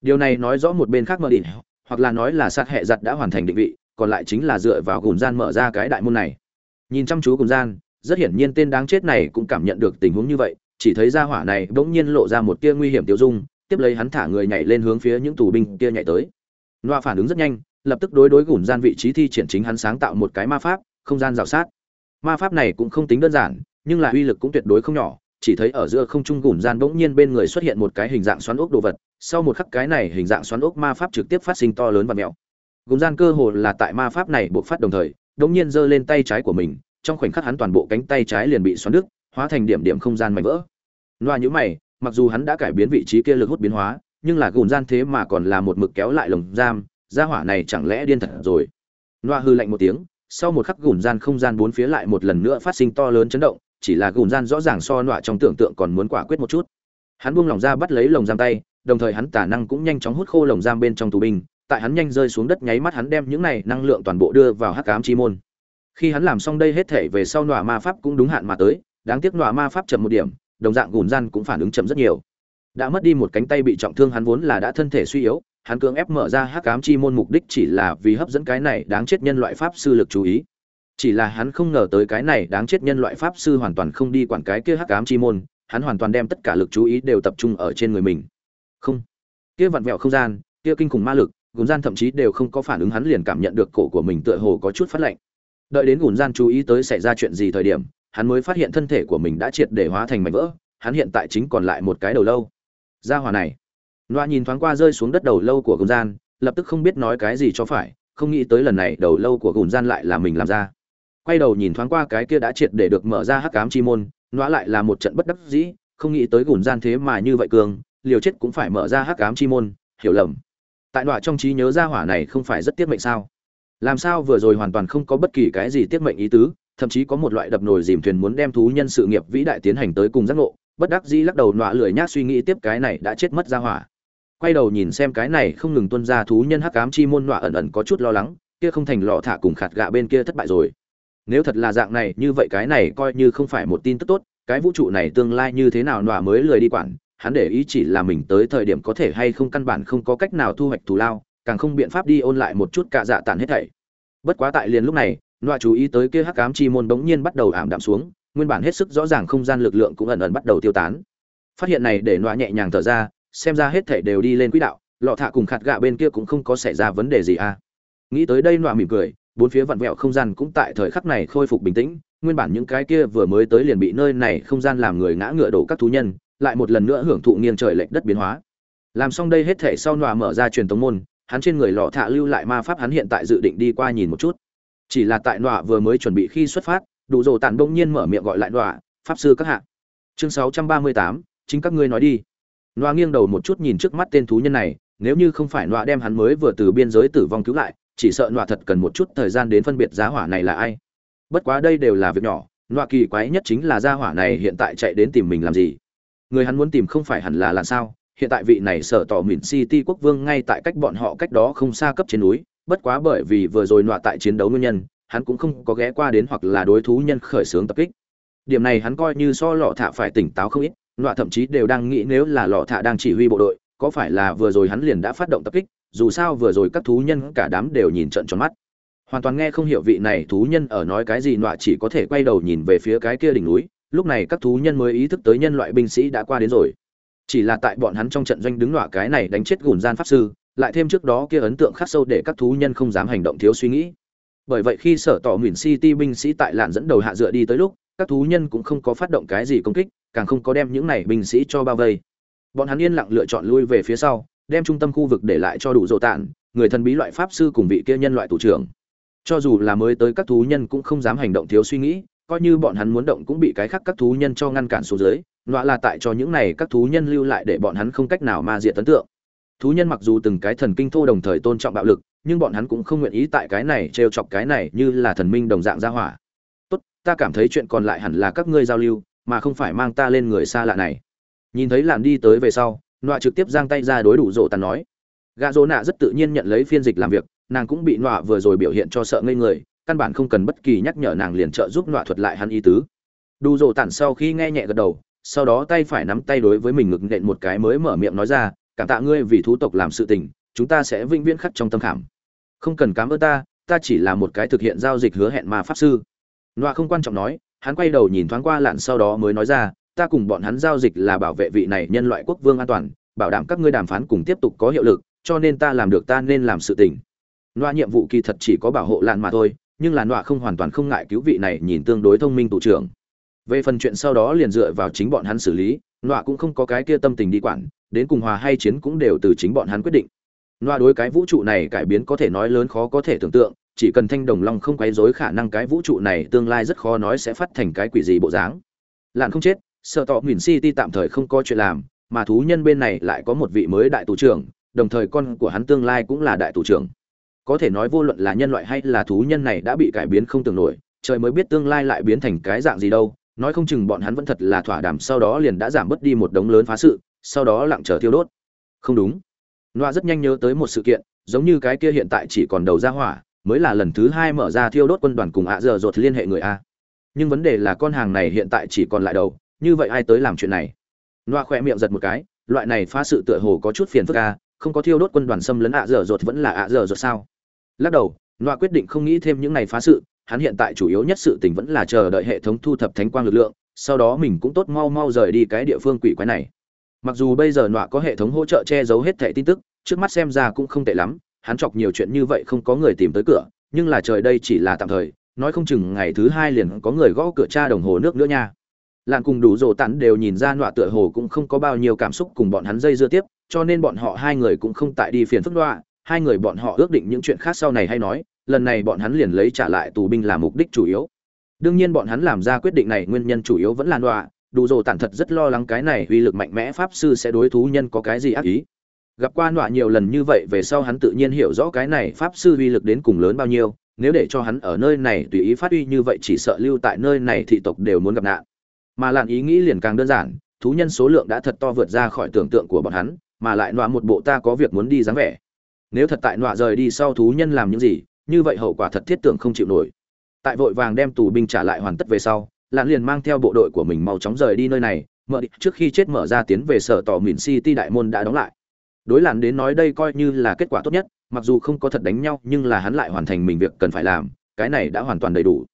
Điều này nói rõ một bên khác mơ đỉnh hoặc là nói là sát hệ giật đã hoàn thành định vị, còn lại chính là dựa vào gùn gian mở ra cái đại môn này. Nhìn chăm chú gùn gian rất hiển nhiên tên đáng chết này cũng cảm nhận được tình huống như vậy, chỉ thấy ra hỏa này bỗng nhiên lộ ra một tia nguy hiểm tiêu dung, tiếp lấy hắn thả người nhảy lên hướng phía những tù binh kia nhảy tới. Loa phản ứng rất nhanh, lập tức đối đối gùn gian vị trí thi triển chính hắn sáng tạo một cái ma pháp, không gian rào sát. Ma pháp này cũng không tính đơn giản, nhưng là uy lực cũng tuyệt đối không nhỏ, chỉ thấy ở giữa không trung gùn gian bỗng nhiên bên người xuất hiện một cái hình dạng xoắn ốc đồ vật, sau một khắc cái này hình dạng xoắn ốc ma pháp trực tiếp phát sinh to lớn và mèo gùn gian cơ hồ là tại ma pháp này buộc phát đồng thời bỗng nhiên giơ lên tay trái của mình trong khoảnh khắc hắn toàn bộ cánh tay trái liền bị xoắn đứt, hóa thành điểm điểm không gian mảnh vỡ. Loa nhíu mày, mặc dù hắn đã cải biến vị trí kia lực hút biến hóa, nhưng là gùn gian thế mà còn là một mực kéo lại lồng giam, gia hỏa này chẳng lẽ điên thật rồi? Loa hư lạnh một tiếng, sau một khắc gùn gian không gian bốn phía lại một lần nữa phát sinh to lớn chấn động, chỉ là gùn gian rõ ràng so loa trong tưởng tượng còn muốn quả quyết một chút. Hắn buông lỏng ra bắt lấy lồng giam tay, đồng thời hắn tả năng cũng nhanh chóng hút khô lồng giam bên trong tù binh, tại hắn nhanh rơi xuống đất nháy mắt hắn đem những này năng lượng toàn bộ đưa vào hắc ám chi môn khi hắn làm xong đây hết thể về sau nọa ma pháp cũng đúng hạn mà tới, đáng tiếc nọa ma pháp chậm một điểm, đồng dạng gùn gian cũng phản ứng chậm rất nhiều. Đã mất đi một cánh tay bị trọng thương hắn vốn là đã thân thể suy yếu, hắn cưỡng ép mở ra hắc ám chi môn mục đích chỉ là vì hấp dẫn cái này đáng chết nhân loại pháp sư lực chú ý. Chỉ là hắn không ngờ tới cái này đáng chết nhân loại pháp sư hoàn toàn không đi quản cái kia hắc ám chi môn, hắn hoàn toàn đem tất cả lực chú ý đều tập trung ở trên người mình. Không. Kia vặn vẹo không gian, kia kinh khủng ma lực, gùn gian thậm chí đều không có phản ứng hắn liền cảm nhận được cổ của mình tựa hồ có chút phát lạnh đợi đến gùn gian chú ý tới xảy ra chuyện gì thời điểm, hắn mới phát hiện thân thể của mình đã triệt để hóa thành mảnh vỡ, hắn hiện tại chính còn lại một cái đầu lâu. Ra hòa này. Loa nhìn thoáng qua rơi xuống đất đầu lâu của gùn gian, lập tức không biết nói cái gì cho phải, không nghĩ tới lần này đầu lâu của gùn gian lại là mình làm ra. Quay đầu nhìn thoáng qua cái kia đã triệt để được mở ra hắc ám chi môn, loa lại là một trận bất đắc dĩ, không nghĩ tới gùn gian thế mà như vậy cường, liều chết cũng phải mở ra hắc ám chi môn, hiểu lầm. Tại loa trong trí nhớ ra hỏa này không phải rất tiết mệnh sao? Làm sao vừa rồi hoàn toàn không có bất kỳ cái gì tiết mệnh ý tứ, thậm chí có một loại đập nồi dìm thuyền muốn đem thú nhân sự nghiệp vĩ đại tiến hành tới cùng giác ngộ, bất đắc dĩ lắc đầu nọa lười nhác suy nghĩ tiếp cái này đã chết mất ra hỏa. Quay đầu nhìn xem cái này không ngừng tuân ra thú nhân hắc ám chi môn nọa ẩn ẩn có chút lo lắng, kia không thành lọ thả cùng khạt gạ bên kia thất bại rồi. Nếu thật là dạng này, như vậy cái này coi như không phải một tin tức tốt, cái vũ trụ này tương lai như thế nào nọa mới lười đi quản, hắn để ý chỉ là mình tới thời điểm có thể hay không căn bản không có cách nào thu hoạch thù lao càng không biện pháp đi ôn lại một chút cả dạ tản hết thảy. Bất quá tại liền lúc này nọa chú ý tới kia hắc ám chi môn bỗng nhiên bắt đầu ảm đạm xuống, nguyên bản hết sức rõ ràng không gian lực lượng cũng ẩn ẩn bắt đầu tiêu tán. Phát hiện này để nọa nhẹ nhàng thở ra, xem ra hết thảy đều đi lên quỹ đạo, lọ thạ cùng khạt gạ bên kia cũng không có xảy ra vấn đề gì à. Nghĩ tới đây nọa mỉm cười, bốn phía vặn vẹo không gian cũng tại thời khắc này khôi phục bình tĩnh, nguyên bản những cái kia vừa mới tới liền bị nơi này không gian làm người ngã ngựa đổ các thú nhân, lại một lần nữa hưởng thụ nghiêng trời lệch đất biến hóa. Làm xong đây hết thể sau nọa mở ra truyền tống môn hắn trên người lọ thạ lưu lại ma pháp hắn hiện tại dự định đi qua nhìn một chút. Chỉ là tại nọa vừa mới chuẩn bị khi xuất phát, đủ rồ tản bỗng nhiên mở miệng gọi lại nọa, pháp sư các hạ. Chương sáu trăm ba mươi tám, chính các ngươi nói đi. Nọa nghiêng đầu một chút nhìn trước mắt tên thú nhân này, nếu như không phải nọa đem hắn mới vừa từ biên giới tử vong cứu lại, chỉ sợ nọa thật cần một chút thời gian đến phân biệt giá hỏa này là ai. Bất quá đây đều là việc nhỏ, nọa kỳ quái nhất chính là gia hỏa này hiện tại chạy đến tìm mình làm gì. Người hắn muốn tìm không phải hẳn là làm sao? Hiện tại vị này sở tỏ mìn city quốc vương ngay tại cách bọn họ cách đó không xa cấp trên núi, bất quá bởi vì vừa rồi nọa tại chiến đấu nguyên nhân, hắn cũng không có ghé qua đến hoặc là đối thú nhân khởi xướng tập kích. Điểm này hắn coi như so lọ thạ phải tỉnh táo không ít, nọa thậm chí đều đang nghĩ nếu là lọ thạ đang chỉ huy bộ đội, có phải là vừa rồi hắn liền đã phát động tập kích, dù sao vừa rồi các thú nhân cả đám đều nhìn trận tròn mắt. Hoàn toàn nghe không hiểu vị này thú nhân ở nói cái gì, nọa chỉ có thể quay đầu nhìn về phía cái kia đỉnh núi, lúc này các thú nhân mới ý thức tới nhân loại binh sĩ đã qua đến rồi chỉ là tại bọn hắn trong trận doanh đứng đọa cái này đánh chết gùn gian pháp sư, lại thêm trước đó kia ấn tượng khắc sâu để các thú nhân không dám hành động thiếu suy nghĩ. Bởi vậy khi sở tỏ nguyễn city binh sĩ tại làn dẫn đầu hạ dựa đi tới lúc, các thú nhân cũng không có phát động cái gì công kích, càng không có đem những này binh sĩ cho bao vây. Bọn hắn yên lặng lựa chọn lui về phía sau, đem trung tâm khu vực để lại cho đủ dỗ tản người thần bí loại pháp sư cùng vị kia nhân loại thủ trưởng. Cho dù là mới tới các thú nhân cũng không dám hành động thiếu suy nghĩ, coi như bọn hắn muốn động cũng bị cái khác các thú nhân cho ngăn cản xuống dưới nọa là tại cho những này các thú nhân lưu lại để bọn hắn không cách nào ma diện ấn tượng. Thú nhân mặc dù từng cái thần kinh thô đồng thời tôn trọng bạo lực, nhưng bọn hắn cũng không nguyện ý tại cái này trêu chọc cái này như là thần minh đồng dạng ra hỏa. Tốt, ta cảm thấy chuyện còn lại hẳn là các ngươi giao lưu, mà không phải mang ta lên người xa lạ này. Nhìn thấy làn đi tới về sau, nọa trực tiếp giang tay ra đối đủ rộ tàn nói. Gà rỗ nạ rất tự nhiên nhận lấy phiên dịch làm việc, nàng cũng bị nọa vừa rồi biểu hiện cho sợ ngây người, căn bản không cần bất kỳ nhắc nhở nàng liền trợ giúp nọa thuật lại hắn ý tứ. Đủ rộ tàn sau khi nghe nhẹ gật đầu sau đó tay phải nắm tay đối với mình ngực nện một cái mới mở miệng nói ra, cảm tạ ngươi vì thú tộc làm sự tình, chúng ta sẽ vĩnh viễn khắc trong tâm khảm. Không cần cám ơn ta ta chỉ là một cái thực hiện giao dịch hứa hẹn mà pháp sư. Noa không quan trọng nói, hắn quay đầu nhìn thoáng qua lạn sau đó mới nói ra, ta cùng bọn hắn giao dịch là bảo vệ vị này nhân loại quốc vương an toàn, bảo đảm các ngươi đàm phán cùng tiếp tục có hiệu lực, cho nên ta làm được ta nên làm sự tình. Loa nhiệm vụ kỳ thật chỉ có bảo hộ lạn mà thôi, nhưng là loa không hoàn toàn không ngại cứu vị này nhìn tương đối thông minh tù trưởng về phần chuyện sau đó liền dựa vào chính bọn hắn xử lý loa cũng không có cái kia tâm tình đi quản, đến cùng hòa hay chiến cũng đều từ chính bọn hắn quyết định. Loa đối cái vũ trụ này cải biến có thể nói lớn khó có thể tưởng tượng, chỉ cần thanh đồng long không quấy rối khả năng cái vũ trụ này tương lai rất khó nói sẽ phát thành cái quỷ gì bộ dáng. Lạn không chết, sợ tọ nguyền city tạm thời không có chuyện làm, mà thú nhân bên này lại có một vị mới đại tù trưởng, đồng thời con của hắn tương lai cũng là đại tù trưởng. Có thể nói vô luận là nhân loại hay là thú nhân này đã bị cải biến không tưởng nổi, trời mới biết tương lai lại biến thành cái dạng gì đâu nói không chừng bọn hắn vẫn thật là thỏa đàm, sau đó liền đã giảm bớt đi một đống lớn phá sự, sau đó lặng chờ thiêu đốt. Không đúng. Loa rất nhanh nhớ tới một sự kiện, giống như cái kia hiện tại chỉ còn đầu ra hỏa, mới là lần thứ hai mở ra thiêu đốt quân đoàn cùng ạ giờ dột liên hệ người a. Nhưng vấn đề là con hàng này hiện tại chỉ còn lại đầu, như vậy ai tới làm chuyện này? Loa khỏe miệng giật một cái, loại này phá sự tựa hồ có chút phiền phức a, không có thiêu đốt quân đoàn xâm lấn ạ giờ dột vẫn là ạ giờ dột sao? Lắc đầu loa quyết định không nghĩ thêm những này phá sự hắn hiện tại chủ yếu nhất sự tình vẫn là chờ đợi hệ thống thu thập thánh quang lực lượng, sau đó mình cũng tốt mau mau rời đi cái địa phương quỷ quái này. Mặc dù bây giờ nọa có hệ thống hỗ trợ che giấu hết thảy tin tức, trước mắt xem ra cũng không tệ lắm, hắn chọc nhiều chuyện như vậy không có người tìm tới cửa, nhưng là trời đây chỉ là tạm thời, nói không chừng ngày thứ hai liền có người gõ cửa cha đồng hồ nước nữa nha. Lạn cùng đủ rồ tản đều nhìn ra nọa tựa hồ cũng không có bao nhiêu cảm xúc cùng bọn hắn dây dưa tiếp, cho nên bọn họ hai người cũng không tại đi phiền phức nọa, hai người bọn họ ước định những chuyện khác sau này hay nói lần này bọn hắn liền lấy trả lại tù binh làm mục đích chủ yếu. Đương nhiên bọn hắn làm ra quyết định này nguyên nhân chủ yếu vẫn là nọa đủ rồ tản thật rất lo lắng cái này uy lực mạnh mẽ pháp sư sẽ đối thú nhân có cái gì ác ý. Gặp qua nọa nhiều lần như vậy về sau hắn tự nhiên hiểu rõ cái này pháp sư uy lực đến cùng lớn bao nhiêu, nếu để cho hắn ở nơi này tùy ý phát uy như vậy chỉ sợ lưu tại nơi này thị tộc đều muốn gặp nạn. Mà làn ý nghĩ liền càng đơn giản, thú nhân số lượng đã thật to vượt ra khỏi tưởng tượng của bọn hắn, mà lại nọa một bộ ta có việc muốn đi dáng vẻ. Nếu thật tại nọa rời đi sau thú nhân làm những gì như vậy hậu quả thật thiết tưởng không chịu nổi. Tại vội vàng đem tù binh trả lại hoàn tất về sau, lạn liền mang theo bộ đội của mình mau chóng rời đi nơi này, mở địch trước khi chết mở ra tiến về sở tỏ mìn city đại môn đã đóng lại. Đối lạn đến nói đây coi như là kết quả tốt nhất, mặc dù không có thật đánh nhau, nhưng là hắn lại hoàn thành mình việc cần phải làm, cái này đã hoàn toàn đầy đủ.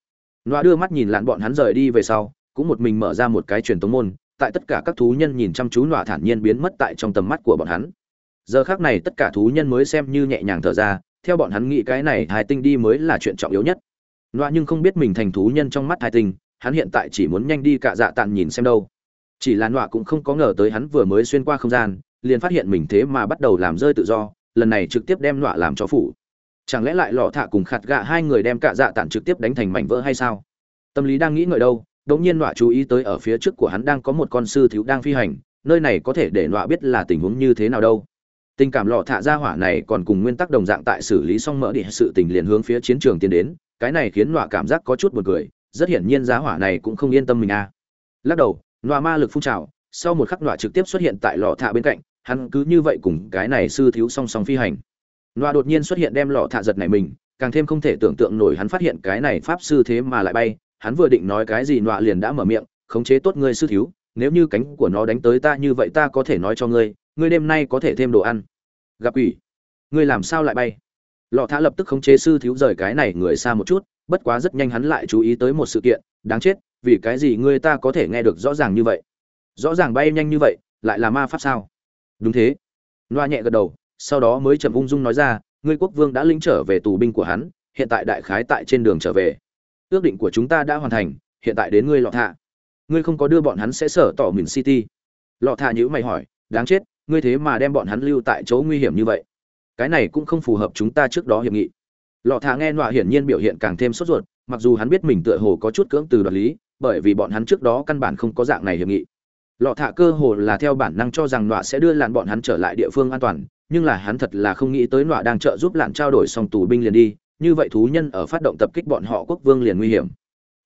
Noa đưa mắt nhìn lạn bọn hắn rời đi về sau, cũng một mình mở ra một cái truyền tống môn, tại tất cả các thú nhân nhìn chăm chú noa thản nhiên biến mất tại trong tầm mắt của bọn hắn. Giờ khắc này tất cả thú nhân mới xem như nhẹ nhàng thở ra theo bọn hắn nghĩ cái này thái tinh đi mới là chuyện trọng yếu nhất. Loa nhưng không biết mình thành thú nhân trong mắt thái tinh, hắn hiện tại chỉ muốn nhanh đi cạ dạ tàn nhìn xem đâu. Chỉ là loa cũng không có ngờ tới hắn vừa mới xuyên qua không gian, liền phát hiện mình thế mà bắt đầu làm rơi tự do, lần này trực tiếp đem loa làm cho phủ. Chẳng lẽ lại lọ thạ cùng khạt gạ hai người đem cạ dạ tàn trực tiếp đánh thành mảnh vỡ hay sao? Tâm lý đang nghĩ ngợi đâu đống nhiên nọa chú ý tới ở phía trước của hắn đang có một con sư thiếu đang phi hành, nơi này có thể để nọa biết là tình huống như thế nào đâu tình cảm lọ thạ ra hỏa này còn cùng nguyên tắc đồng dạng tại xử lý xong mỡ địa sự tình liền hướng phía chiến trường tiến đến. Cái này khiến nọa cảm giác có chút buồn cười. Rất hiển nhiên giá hỏa này cũng không yên tâm mình a. À. Lắc đầu, nọa ma lực phun trào, sau một khắc nọa trực tiếp xuất hiện tại lọ thạ bên cạnh, hắn cứ như vậy cùng cái này sư thiếu song song phi hành. Nọa đột nhiên xuất hiện đem lọ thạ giật này mình, càng thêm không thể tưởng tượng nổi hắn phát hiện cái này pháp sư thế mà lại bay, hắn vừa định nói cái gì nọa liền đã mở miệng, khống chế tốt ngươi sư thiếu, nếu như cánh của nó đánh tới ta như vậy ta có thể nói cho ngươi, ngươi đêm nay có thể thêm đồ ăn. Gặp ủy, ngươi làm sao lại bay? Lọ thả lập tức khống chế sư thiếu rời cái này người xa một chút, bất quá rất nhanh hắn lại chú ý tới một sự kiện đáng chết vì cái gì ngươi ta có thể nghe được rõ ràng như vậy? Rõ ràng bay nhanh như vậy lại là ma pháp sao? Đúng thế. Loa nhẹ gật đầu sau đó mới chậm ung dung nói ra ngươi quốc vương đã lĩnh trở về tù binh của hắn hiện tại đại khái tại trên đường trở về. Ước định của chúng ta đã hoàn thành hiện tại đến ngươi lọ thạ ngươi không có đưa bọn hắn sẽ sở tỏ mình city. Lọ Thả nhữ mày hỏi, đáng chết, ngươi thế mà đem bọn hắn lưu tại chỗ nguy hiểm như vậy. Cái này cũng không phù hợp chúng ta trước đó hiệp nghị. Lọ thả nghe nọa hiển nhiên biểu hiện càng thêm sốt ruột, mặc dù hắn biết mình tựa hồ có chút cưỡng từ đoạt lý, bởi vì bọn hắn trước đó căn bản không có dạng này hiệp nghị. Lọ thả cơ hồ là theo bản năng cho rằng nọa sẽ đưa làn bọn hắn trở lại địa phương an toàn, nhưng là hắn thật là không nghĩ tới nọa đang trợ giúp làn trao đổi xong tù binh liền đi, như vậy thú nhân ở phát động tập kích bọn họ quốc vương liền nguy hiểm.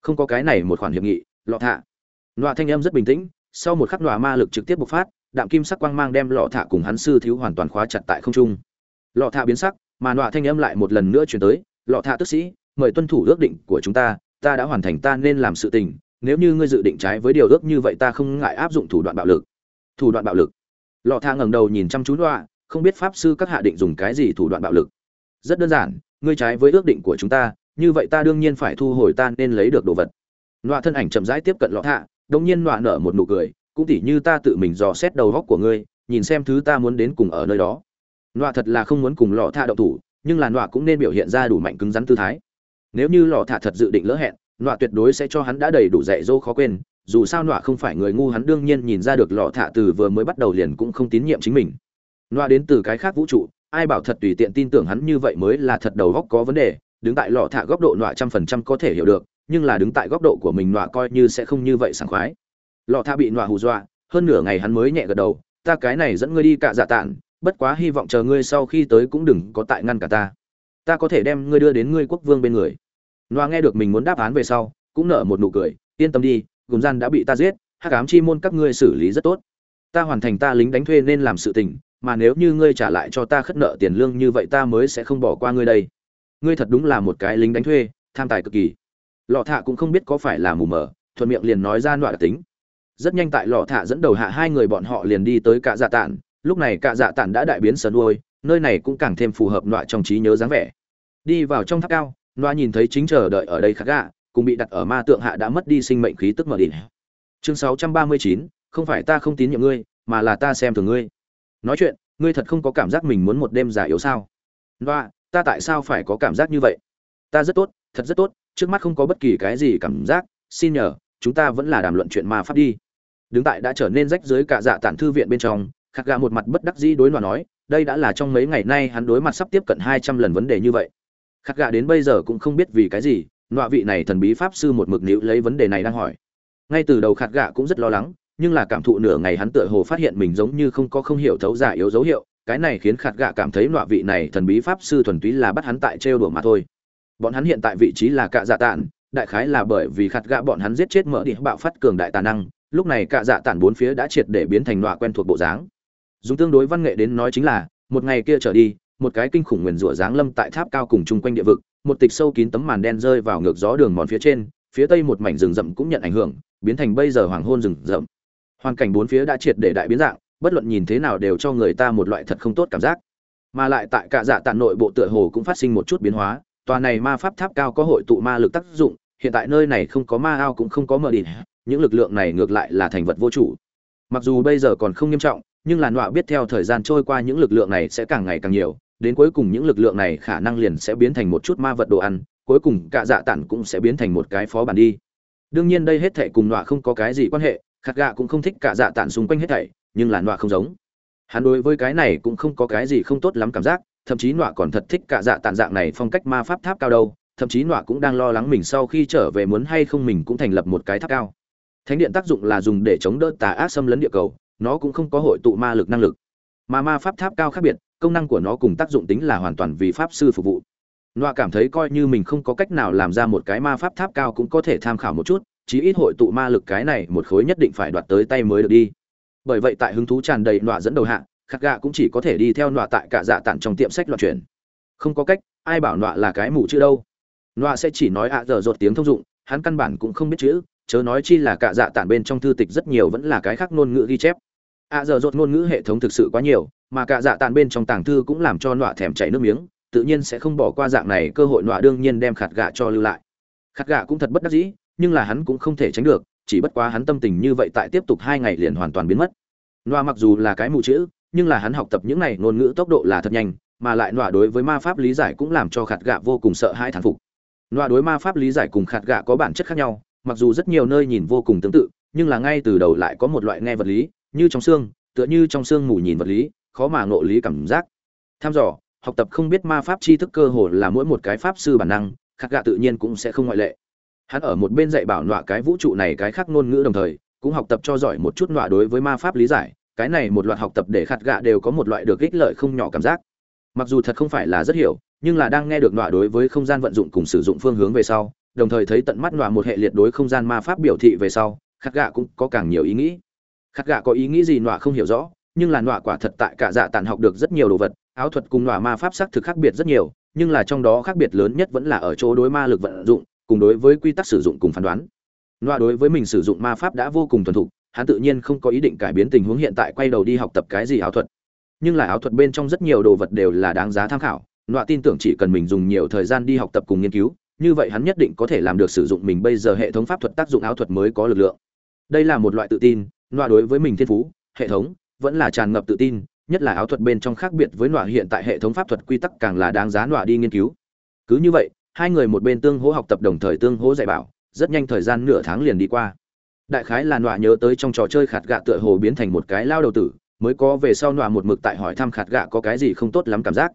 Không có cái này một khoản hiệp nghị, lọ thả nọa thanh em rất bình tĩnh, sau một khắc nọa ma lực trực tiếp bộc phát, đạm kim sắc quang mang đem lọ thả cùng hắn sư thiếu hoàn toàn khóa chặt tại không trung. Lọ thả biến sắc, mà nọa thanh âm lại một lần nữa chuyển tới, lọ thạ tức sĩ, mời tuân thủ ước định của chúng ta ta đã hoàn thành ta nên làm sự tình, nếu như ngươi dự định trái với điều ước như vậy ta không ngại áp dụng thủ đoạn bạo lực. Thủ đoạn bạo lực. Lọ thạ ngẩng đầu nhìn chăm chú nọa, không biết pháp sư các hạ định dùng cái gì thủ đoạn bạo lực. Rất đơn giản, ngươi trái với ước định của chúng ta, như vậy ta đương nhiên phải thu hồi ta nên lấy được đồ vật. Nọa thân ảnh chậm rãi tiếp cận lọ thạ đông nhiên nọa nở một nụ cười, cũng tỉ như ta tự mình dò xét đầu góc của ngươi, nhìn xem thứ ta muốn đến cùng ở nơi đó. Nọa thật là không muốn cùng lọ thạ động thủ, nhưng là nọa cũng nên biểu hiện ra đủ mạnh cứng rắn tư thái. Nếu như lọ thạ thật dự định lỡ hẹn, nọa tuyệt đối sẽ cho hắn đã đầy đủ dạy dỗ khó quên, dù sao nọa không phải người ngu, hắn đương nhiên nhìn ra được lọ thạ từ vừa mới bắt đầu liền cũng không tín nhiệm chính mình. Nọa đến từ cái khác vũ trụ, ai bảo thật tùy tiện tin tưởng hắn như vậy mới là thật đầu góc có vấn đề, đứng tại lọ thạ góc độ nọa trăm phần trăm có thể hiểu được nhưng là đứng tại góc độ của mình nọa coi như sẽ không như vậy sảng khoái. Lọ tha bị nọa hù dọa, hơn nửa ngày hắn mới nhẹ gật đầu, ta cái này dẫn ngươi đi cạ dạ tản bất quá hy vọng chờ ngươi sau khi tới cũng đừng có tại ngăn cả ta. Ta có thể đem ngươi đưa đến ngươi quốc vương bên người. Nọa nghe được mình muốn đáp án về sau, cũng nở một nụ cười, yên tâm đi gồm gian đã bị ta giết, hắc ám chi môn các ngươi xử lý rất tốt. Ta hoàn thành ta lính đánh thuê nên làm sự tình, mà nếu như ngươi trả lại cho ta khất nợ tiền lương như vậy ta mới sẽ không bỏ qua ngươi đây. Ngươi thật đúng là một cái lính đánh thuê, tham tài cực kỳ lọ thạ cũng không biết có phải là mù mờ, thuận miệng liền nói ra nọa đặc tính. Rất nhanh tại lọ thạ dẫn đầu hạ hai người bọn họ liền đi tới cạ dạ tản. Lúc này cạ dạ tản đã đại biến sờ đuôi, nơi này cũng càng thêm phù hợp nọa trong trí nhớ dáng vẻ. Đi vào trong tháp cao, nọa nhìn thấy chính chờ đợi ở đây khá gạ cùng bị đặt ở ma tượng hạ đã mất đi sinh mệnh khí tức mở đỉnh chương sáu trăm ba mươi chín, không phải ta không tín nhiệm ngươi, mà là ta xem thường ngươi. Nói chuyện, ngươi thật không có cảm giác mình muốn một đêm giả yếu sao? Nọa, ta tại sao phải có cảm giác như vậy? Ta rất tốt, thật rất tốt trước mắt không có bất kỳ cái gì cảm giác, xin nhờ, chúng ta vẫn là đàm luận chuyện ma pháp đi. Đứng tại đã trở nên rách dưới cả dạ tản thư viện bên trong khắc gà một mặt bất đắc dĩ đối loạn nói, đây đã là trong mấy ngày nay hắn đối mặt sắp tiếp cận hai trăm lần vấn đề như vậy. Khắc gà đến bây giờ cũng không biết vì cái gì nọa vị này thần bí pháp sư một mực nữ lấy vấn đề này đang hỏi. Ngay từ đầu khát gạ cũng rất lo lắng, nhưng là cảm thụ nửa ngày hắn tựa hồ phát hiện mình giống như không có không hiểu thấu giả yếu dấu hiệu, cái này khiến khát gạ cảm thấy nọa vị này thần bí pháp sư thuần túy là bắt hắn tại trêu đùa mà thôi bọn hắn hiện tại vị trí là cạ dạ tản, đại khái là bởi vì khát gạ bọn hắn giết chết mở đi bạo phát cường đại tà năng, lúc này cạ dạ tản bốn phía đã triệt để biến thành nọa quen thuộc bộ dáng. Dùng tương đối văn nghệ đến nói chính là, một ngày kia trở đi, một cái kinh khủng nguyền rủa dáng lâm tại tháp cao cùng chung quanh địa vực, một tịch sâu kín tấm màn đen rơi vào ngược gió đường mòn phía trên, phía tây một mảnh rừng rậm cũng nhận ảnh hưởng, biến thành bây giờ hoàng hôn rừng rậm. Hoàn cảnh bốn phía đã triệt để đại biến dạng, bất luận nhìn thế nào đều cho người ta một loại thật không tốt cảm giác. Mà lại tại cả dạ tàn nội bộ tựa hồ cũng phát sinh một chút biến hóa tòa này ma pháp tháp cao có hội tụ ma lực tác dụng, hiện tại nơi này không có ma ao cũng không có mờ đỉnh những lực lượng này ngược lại là thành vật vô chủ. Mặc dù bây giờ còn không nghiêm trọng, nhưng là nọa biết theo thời gian trôi qua những lực lượng này sẽ càng ngày càng nhiều, đến cuối cùng những lực lượng này khả năng liền sẽ biến thành một chút ma vật đồ ăn, cuối cùng cả dạ tản cũng sẽ biến thành một cái phó bản đi. Đương nhiên đây hết thảy cùng nọa không có cái gì quan hệ, khát gạ cũng không thích cả dạ tản xung quanh hết thảy, nhưng là nọa không giống. Hắn đối với cái này cũng không có cái gì không tốt lắm cảm giác thậm chí nọa còn thật thích cả dạ tản dạng này phong cách ma pháp tháp cao đâu thậm chí nọa cũng đang lo lắng mình sau khi trở về muốn hay không mình cũng thành lập một cái tháp cao. Thánh điện tác dụng là dùng để chống đỡ tà ác xâm lấn địa cầu nó cũng không có hội tụ ma lực năng lực. Mà ma pháp tháp cao khác biệt công năng của nó cùng tác dụng tính là hoàn toàn vì pháp sư phục vụ. Nọa cảm thấy coi như mình không có cách nào làm ra một cái ma pháp tháp cao cũng có thể tham khảo một chút, chí ít hội tụ ma lực cái này một khối nhất định phải đoạt tới tay mới được đi. Bởi vậy tại hứng thú tràn đầy nọa dẫn đầu hạ, khắc gạ cũng chỉ có thể đi theo nọa tại cả dạ tản trong tiệm sách loạn chuyển. Không có cách, ai bảo nọa là cái mù chữ đâu. nọa sẽ chỉ nói ạ à dột tiếng thông dụng, hắn căn bản cũng không biết chữ, chớ nói chi là cả dạ tản bên trong thư tịch rất nhiều vẫn là cái khác ngôn ngữ ghi chép. ạ à dột ngôn ngữ hệ thống thực sự quá nhiều, mà cả dạ tản bên trong tàng thư cũng làm cho nọa thèm chảy nước miếng tự nhiên sẽ không bỏ qua dạng này cơ hội nọa đương nhiên đem khạt gạ cho lưu lại khạt gạ cũng thật bất đắc dĩ nhưng là hắn cũng không thể tránh được chỉ bất quá hắn tâm tình như vậy tại tiếp tục hai ngày liền hoàn toàn biến mất nọa mặc dù là cái mù chữ nhưng là hắn học tập những này ngôn ngữ tốc độ là thật nhanh, mà lại nọa đối với ma pháp lý giải cũng làm cho khạt gạ vô cùng sợ hãi thán phục. Nọa đối ma pháp lý giải cùng khạt gạ có bản chất khác nhau, mặc dù rất nhiều nơi nhìn vô cùng tương tự, nhưng là ngay từ đầu lại có một loại nghe vật lý, như trong xương, tựa như trong xương mù nhìn vật lý, khó mà ngộ lý cảm giác. Tham dò, học tập không biết ma pháp tri thức cơ hồ là mỗi một cái pháp sư bản năng khắc gạ tự nhiên cũng sẽ không ngoại lệ. Hắn ở một bên dạy bảo nọa cái vũ trụ này cái khác ngôn ngữ đồng thời, cũng học tập cho giỏi một chút nọa đối với ma pháp lý giải cái này một loạt học tập để khát gạ đều có một loại được ích lợi không nhỏ cảm giác. Mặc dù thật không phải là rất hiểu, nhưng là đang nghe được nọa đối với không gian vận dụng cùng sử dụng phương hướng về sau, đồng thời thấy tận mắt nọa một hệ liệt đối không gian ma pháp biểu thị về sau khát gạ cũng có càng nhiều ý nghĩ. Khát gạ có ý nghĩ gì nọa không hiểu rõ, nhưng là nọa quả thật tại cả dạ tàn học được rất nhiều đồ vật, áo thuật cùng nọa ma pháp sắc thực khác biệt rất nhiều, nhưng là trong đó khác biệt lớn nhất vẫn là ở chỗ đối ma lực vận dụng, cùng đối với quy tắc sử dụng cùng phán đoán. Nọa đối với mình sử dụng ma pháp đã vô cùng thuần thục hắn tự nhiên không có ý định cải biến tình huống hiện tại quay đầu đi học tập cái gì áo thuật. Nhưng là áo thuật bên trong rất nhiều đồ vật đều là đáng giá tham khảo, nọa tin tưởng chỉ cần mình dùng nhiều thời gian đi học tập cùng nghiên cứu, như vậy hắn nhất định có thể làm được sử dụng mình bây giờ hệ thống pháp thuật tác dụng áo thuật mới có lực lượng. Đây là một loại tự tin, nọa đối với mình thiên phú, hệ thống vẫn là tràn ngập tự tin, nhất là áo thuật bên trong khác biệt với nọa hiện tại hệ thống pháp thuật quy tắc càng là đáng giá nọa đi nghiên cứu. Cứ như vậy, hai người một bên tương hỗ học tập đồng thời tương hỗ dạy bảo, rất nhanh thời gian nửa tháng liền đi qua đại khái là nọa nhớ tới trong trò chơi khạt gạ tựa hồ biến thành một cái lao đầu tử, mới có về sau nọa một mực tại hỏi thăm khạt gạ có cái gì không tốt lắm cảm giác.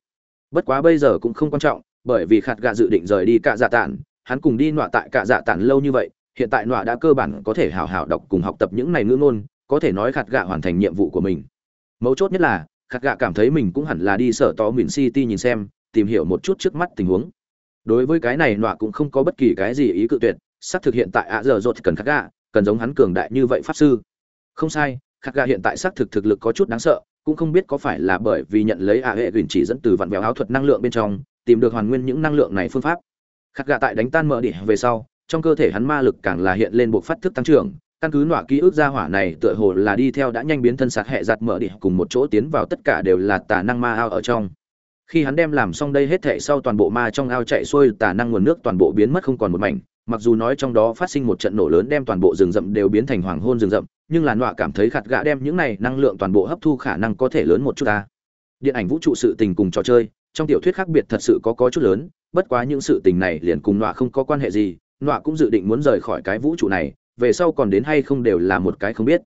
Bất quá bây giờ cũng không quan trọng, bởi vì khạt gạ dự định rời đi cạ dạ tản, hắn cùng đi nọa tại cạ dạ tản lâu như vậy, hiện tại nọa đã cơ bản có thể hào hào đọc cùng học tập những này ngữ ngôn, có thể nói khạt gạ hoàn thành nhiệm vụ của mình. Mấu chốt nhất là, khạt gạ cảm thấy mình cũng hẳn là đi sở tó mìn city nhìn xem, tìm hiểu một chút trước mắt tình huống. Đối với cái này nọa cũng không có bất kỳ cái gì ý cự tuyệt, xác thực hiện tại ạ giờ rột cần khát gạ cần giống hắn cường đại như vậy pháp sư. Không sai khát gà hiện tại xác thực thực lực có chút đáng sợ, cũng không biết có phải là bởi vì nhận lấy ạ hệ gửi chỉ dẫn từ vạn vẹo áo thuật năng lượng bên trong, tìm được hoàn nguyên những năng lượng này phương pháp. Khát gà tại đánh tan mở địa về sau, trong cơ thể hắn ma lực càng là hiện lên buộc phát thức tăng trưởng, căn cứ nọa ký ức gia hỏa này tựa hồ là đi theo đã nhanh biến thân sạt hệ giặt mở địa cùng một chỗ tiến vào tất cả đều là tà năng ma ao ở trong khi hắn đem làm xong đây hết thệ sau toàn bộ ma trong ao chạy xuôi, tà năng nguồn nước toàn bộ biến mất không còn một mảnh. Mặc dù nói trong đó phát sinh một trận nổ lớn đem toàn bộ rừng rậm đều biến thành hoàng hôn rừng rậm, nhưng là nọa cảm thấy khạt gạ đem những này năng lượng toàn bộ hấp thu khả năng có thể lớn một chút ta. Điện ảnh vũ trụ sự tình cùng trò chơi, trong tiểu thuyết khác biệt thật sự có có chút lớn, bất quá những sự tình này liền cùng nọa không có quan hệ gì, nọa cũng dự định muốn rời khỏi cái vũ trụ này, về sau còn đến hay không đều là một cái không biết.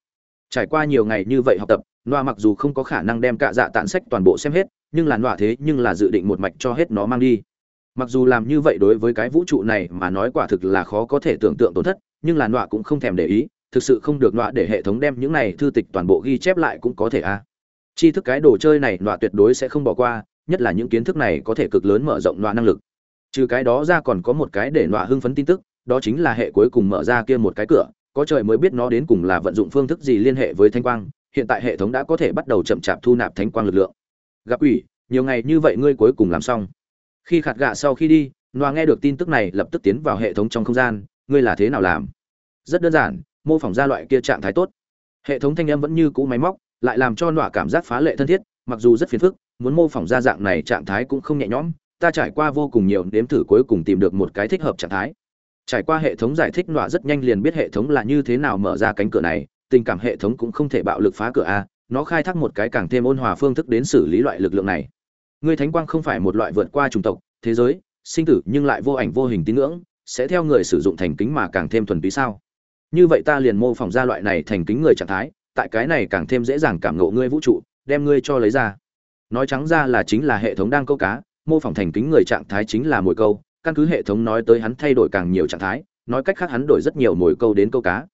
Trải qua nhiều ngày như vậy học tập, nọa mặc dù không có khả năng đem cả dạ tạn sách toàn bộ xem hết nhưng là nọa thế nhưng là dự định một mạch cho hết nó mang đi. Mặc dù làm như vậy đối với cái vũ trụ này mà nói quả thực là khó có thể tưởng tượng tổn thất, nhưng là nọa cũng không thèm để ý, thực sự không được nọa để hệ thống đem những này thư tịch toàn bộ ghi chép lại cũng có thể a. À. tri thức cái đồ chơi này nọa tuyệt đối sẽ không bỏ qua, nhất là những kiến thức này có thể cực lớn mở rộng nọa năng lực. Trừ cái đó ra còn có một cái để nọa hưng phấn tin tức, đó chính là hệ cuối cùng mở ra kia một cái cửa, có trời mới biết nó đến cùng là vận dụng phương thức gì liên hệ với thanh quang, hiện tại hệ thống đã có thể bắt đầu chậm chạp thu nạp thanh quang lực lượng gặp ủy, nhiều ngày như vậy ngươi cuối cùng làm xong. Khi khạt gạ sau khi đi, noa nghe được tin tức này lập tức tiến vào hệ thống trong không gian, ngươi là thế nào làm? Rất đơn giản, mô phỏng ra loại kia trạng thái tốt. Hệ thống thanh âm vẫn như cũ máy móc, lại làm cho noa cảm giác phá lệ thân thiết, mặc dù rất phiền phức, muốn mô phỏng ra dạng này trạng thái cũng không nhẹ nhõm, ta trải qua vô cùng nhiều nếm thử cuối cùng tìm được một cái thích hợp trạng thái. Trải qua hệ thống giải thích nọa rất nhanh liền biết hệ thống là như thế nào mở ra cánh cửa này, tình cảm hệ thống cũng không thể bạo lực phá cửa a nó khai thác một cái càng thêm ôn hòa phương thức đến xử lý loại lực lượng này. Ngươi thánh quang không phải một loại vượt qua chủng tộc, thế giới, sinh tử nhưng lại vô ảnh vô hình tín ngưỡng, sẽ theo người sử dụng thành kính mà càng thêm thuần túy sao? Như vậy ta liền mô phỏng ra loại này thành kính người trạng thái, tại cái này càng thêm dễ dàng cảm ngộ ngươi vũ trụ, đem ngươi cho lấy ra. Nói trắng ra là chính là hệ thống đang câu cá, mô phỏng thành kính người trạng thái chính là mồi câu, căn cứ hệ thống nói tới hắn thay đổi càng nhiều trạng thái, nói cách khác hắn đổi rất nhiều mồi câu đến câu cá.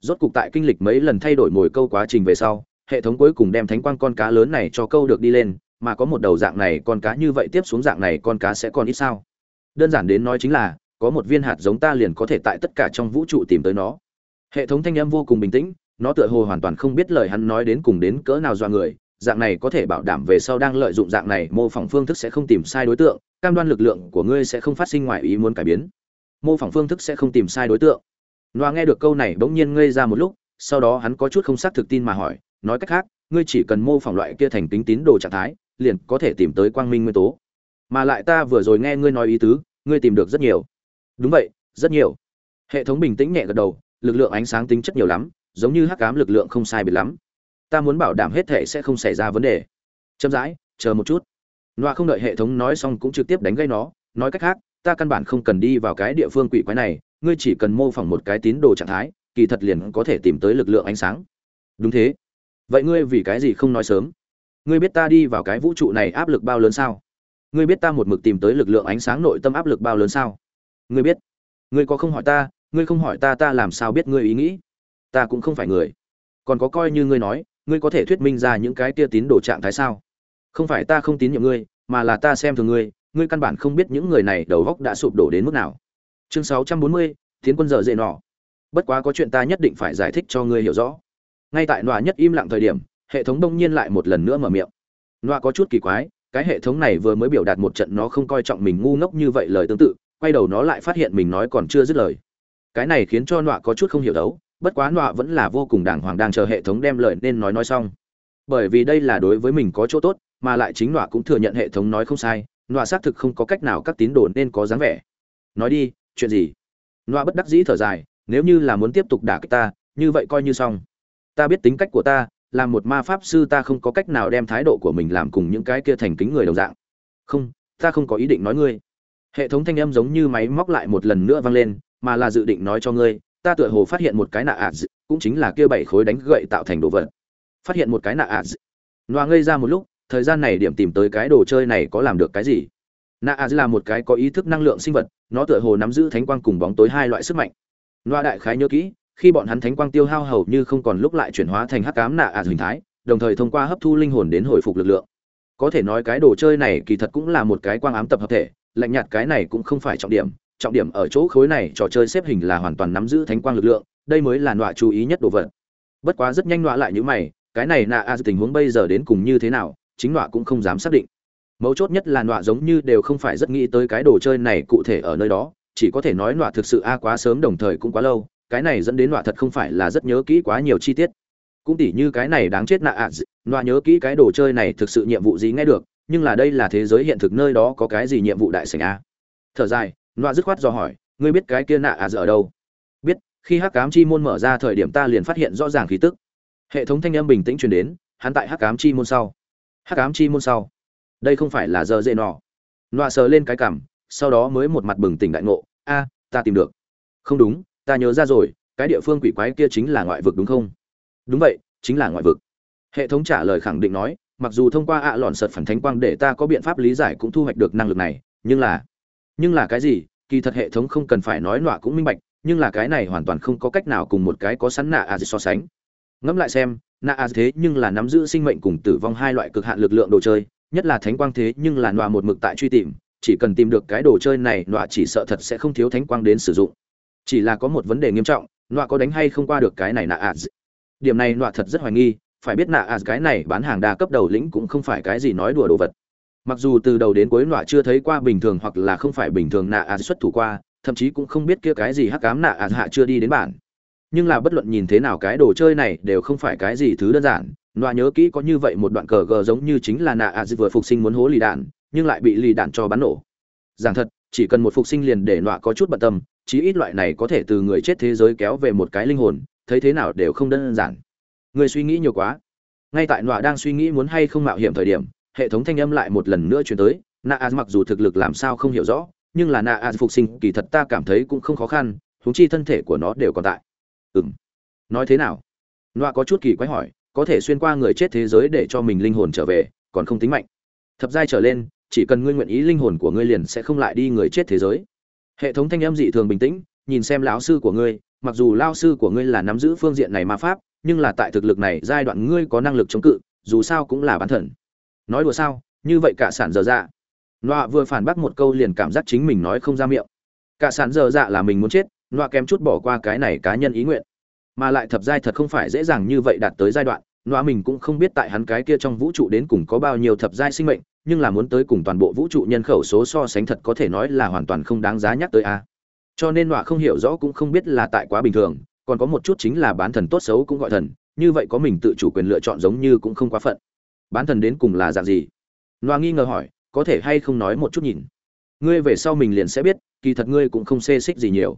Rốt cục tại kinh lịch mấy lần thay đổi mồi câu quá trình về sau hệ thống cuối cùng đem thánh quang con cá lớn này cho câu được đi lên, mà có một đầu dạng này con cá như vậy tiếp xuống dạng này con cá sẽ còn ít sao? Đơn giản đến nói chính là, có một viên hạt giống ta liền có thể tại tất cả trong vũ trụ tìm tới nó. Hệ thống thanh âm vô cùng bình tĩnh, nó tựa hồ hoàn toàn không biết lời hắn nói đến cùng đến cỡ nào do người, dạng này có thể bảo đảm về sau đang lợi dụng dạng này mô phỏng phương thức sẽ không tìm sai đối tượng, cam đoan lực lượng của ngươi sẽ không phát sinh ngoài ý muốn cải biến. Mô phỏng phương thức sẽ không tìm sai đối tượng. Loa nghe được câu này bỗng nhiên ngây ra một lúc, sau đó hắn có chút không xác thực tin mà hỏi nói cách khác, ngươi chỉ cần mô phỏng loại kia thành tính tín đồ trạng thái, liền có thể tìm tới quang minh nguyên tố. Mà lại ta vừa rồi nghe ngươi nói ý tứ, ngươi tìm được rất nhiều. Đúng vậy, rất nhiều. Hệ thống bình tĩnh nhẹ gật đầu, lực lượng ánh sáng tính chất nhiều lắm, giống như hắc ám lực lượng không sai biệt lắm. Ta muốn bảo đảm hết thể sẽ không xảy ra vấn đề. Chậm rãi, chờ một chút. Loa không đợi hệ thống nói xong cũng trực tiếp đánh gây nó, nói cách khác, ta căn bản không cần đi vào cái địa phương quỷ quái này, ngươi chỉ cần mô phỏng một cái tín đồ trạng thái, kỳ thật liền có thể tìm tới lực lượng ánh sáng. Đúng thế vậy ngươi vì cái gì không nói sớm? Ngươi biết ta đi vào cái vũ trụ này áp lực bao lớn sao? Ngươi biết ta một mực tìm tới lực lượng ánh sáng nội tâm áp lực bao lớn sao? Ngươi biết. Ngươi có không hỏi ta, ngươi không hỏi ta ta làm sao biết ngươi ý nghĩ? Ta cũng không phải người. Còn có coi như ngươi nói, ngươi có thể thuyết minh ra những cái tia tín đồ trạng thái sao? Không phải ta không tín nhiệm ngươi, mà là ta xem thường ngươi ngươi căn bản không biết những người này đầu góc đã sụp đổ đến mức nào. Chương sáu trăm bốn mươi, tiến quân giờ dễ nọ. Bất quá có chuyện ta nhất định phải giải thích cho ngươi hiểu rõ ngay tại nọa nhất im lặng thời điểm, hệ thống đông nhiên lại một lần nữa mở miệng. Nọa có chút kỳ quái, cái hệ thống này vừa mới biểu đạt một trận nó không coi trọng mình ngu ngốc như vậy lời tương tự, quay đầu nó lại phát hiện mình nói còn chưa dứt lời. Cái này khiến cho nọa có chút không hiểu đấu, bất quá nọa vẫn là vô cùng đàng hoàng đang chờ hệ thống đem lời nên nói nói xong. Bởi vì đây là đối với mình có chỗ tốt, mà lại chính nọa cũng thừa nhận hệ thống nói không sai, nọa xác thực không có cách nào các tín đồ nên có dáng vẻ. Nói đi, chuyện gì? Nọa bất đắc dĩ thở dài, nếu như là muốn tiếp tục đả kích ta, như vậy coi như xong ta biết tính cách của ta, làm một ma pháp sư ta không có cách nào đem thái độ của mình làm cùng những cái kia thành kính người đồng dạng. Không, ta không có ý định nói ngươi. Hệ thống thanh âm giống như máy móc lại một lần nữa vang lên, mà là dự định nói cho ngươi, ta tựa hồ phát hiện một cái nạ ạt cũng chính là kia bảy khối đánh gậy tạo thành đồ vật. Phát hiện một cái nạ ạt noa ngây ra một lúc, thời gian này điểm tìm tới cái đồ chơi này có làm được cái gì? Nạ ạt là một cái có ý thức năng lượng sinh vật, nó tựa hồ nắm giữ thánh quang cùng bóng tối hai loại sức mạnh. Noa đại khái nhớ kỹ khi bọn hắn thánh quang tiêu hao hầu như không còn lúc lại chuyển hóa thành hắc ám nạ ạt hình thái, đồng thời thông qua hấp thu linh hồn đến hồi phục lực lượng. Có thể nói cái đồ chơi này kỳ thật cũng là một cái quang ám tập hợp thể, lạnh nhạt cái này cũng không phải trọng điểm trọng điểm ở chỗ khối này trò chơi xếp hình là hoàn toàn nắm giữ thánh quang lực lượng, đây mới là nọa chú ý nhất đồ vật. Bất quá rất nhanh nọa lại như mày, cái này nạ a tình huống bây giờ đến cùng như thế nào, chính nọa cũng không dám xác định. Mấu chốt nhất là nọa giống như đều không phải rất nghĩ tới cái đồ chơi này cụ thể ở nơi đó, chỉ có thể nói nọa thực sự a quá sớm đồng thời cũng quá lâu cái này dẫn đến nọa thật không phải là rất nhớ kỹ quá nhiều chi tiết. Cũng tỉ như cái này đáng chết nạ ạ nọa nhớ kỹ cái đồ chơi này thực sự nhiệm vụ gì nghe được, nhưng là đây là thế giới hiện thực nơi đó có cái gì nhiệm vụ đại sảnh a? Thở dài, nọa dứt khoát do hỏi, ngươi biết cái kia nạ ạ ở đâu? Biết, khi hắc cám chi môn mở ra thời điểm ta liền phát hiện rõ ràng khí tức. Hệ thống thanh âm bình tĩnh truyền đến, hắn tại hắc cám chi môn sau. Hắc cám chi môn sau? Đây không phải là giờ dễ nọ. Nọa sờ lên cái cảm sau đó mới một mặt bừng tỉnh đại ngộ, a, ta tìm được. Không đúng ta nhớ ra rồi, cái địa phương quỷ quái kia chính là ngoại vực đúng không? Đúng vậy, chính là ngoại vực. Hệ thống trả lời khẳng định nói, mặc dù thông qua ạ à lọn sật phản thánh quang để ta có biện pháp lý giải cũng thu hoạch được năng lực này, nhưng là nhưng là cái gì? Kỳ thật hệ thống không cần phải nói nọa cũng minh bạch, nhưng là cái này hoàn toàn không có cách nào cùng một cái có sẵn nạ a so sánh. Ngẫm lại xem, nạ a thế nhưng là nắm giữ sinh mệnh cùng tử vong hai loại cực hạn lực lượng đồ chơi, nhất là thánh quang thế nhưng là nọa một mực tại truy tìm, chỉ cần tìm được cái đồ chơi này, nọa chỉ sợ thật sẽ không thiếu thánh quang đến sử dụng chỉ là có một vấn đề nghiêm trọng, nọa có đánh hay không qua được cái này nạ ạt điểm này nọa thật rất hoài nghi, phải biết nạ ạt cái này bán hàng đa cấp đầu lĩnh cũng không phải cái gì nói đùa đồ vật. Mặc dù từ đầu đến cuối nọa chưa thấy qua bình thường hoặc là không phải bình thường nạ ạt xuất thủ qua, thậm chí cũng không biết kia cái gì hắc cám nạ ạt hạ chưa đi đến bản. Nhưng là bất luận nhìn thế nào cái đồ chơi này đều không phải cái gì thứ đơn giản. Nọa nhớ kỹ có như vậy một đoạn cờ gờ giống như chính là nạ ạt vừa phục sinh muốn hố lì đạn, nhưng lại bị lì đạn cho bắn nổ. Giảng thật, chỉ cần một phục sinh liền để nọa có chút bận tâm chí ít loại này có thể từ người chết thế giới kéo về một cái linh hồn thấy thế nào đều không đơn giản. Người suy nghĩ nhiều quá. Ngay tại nọa đang suy nghĩ muốn hay không mạo hiểm thời điểm hệ thống thanh âm lại một lần nữa chuyển tới na az mặc dù thực lực làm sao không hiểu rõ nhưng là na az phục sinh kỳ thật ta cảm thấy cũng không khó khăn huống chi thân thể của nó đều còn tại. Ừm, nói thế nào? Nọa có chút kỳ quái hỏi có thể xuyên qua người chết thế giới để cho mình linh hồn trở về còn không tính mạnh. Thập giai trở lên chỉ cần ngươi nguyện ý linh hồn của ngươi liền sẽ không lại đi người chết thế giới hệ thống thanh âm dị thường bình tĩnh, nhìn xem lão sư của ngươi, mặc dù lao sư của ngươi là nắm giữ phương diện này ma pháp, nhưng là tại thực lực này giai đoạn ngươi có năng lực chống cự, dù sao cũng là bán thần nói đùa sao, như vậy cả sản dở dạ. Loạ vừa phản bác một câu liền cảm giác chính mình nói không ra miệng. Cả sản dở dạ là mình muốn chết loạ kém chút bỏ qua cái này cá nhân ý nguyện. Mà lại thập giai thật không phải dễ dàng như vậy đạt tới giai đoạn loạ mình cũng không biết tại hắn cái kia trong vũ trụ đến cùng có bao nhiêu thập giai sinh mệnh nhưng là muốn tới cùng toàn bộ vũ trụ nhân khẩu số so sánh thật có thể nói là hoàn toàn không đáng giá nhắc tới a. Cho nên nọa không hiểu rõ cũng không biết là tại quá bình thường, còn có một chút chính là bán thần tốt xấu cũng gọi thần, như vậy có mình tự chủ quyền lựa chọn giống như cũng không quá phận. Bán thần đến cùng là dạng gì? Nọa nghi ngờ hỏi, có thể hay không nói một chút nhìn? Ngươi về sau mình liền sẽ biết, kỳ thật ngươi cũng không xê xích gì nhiều.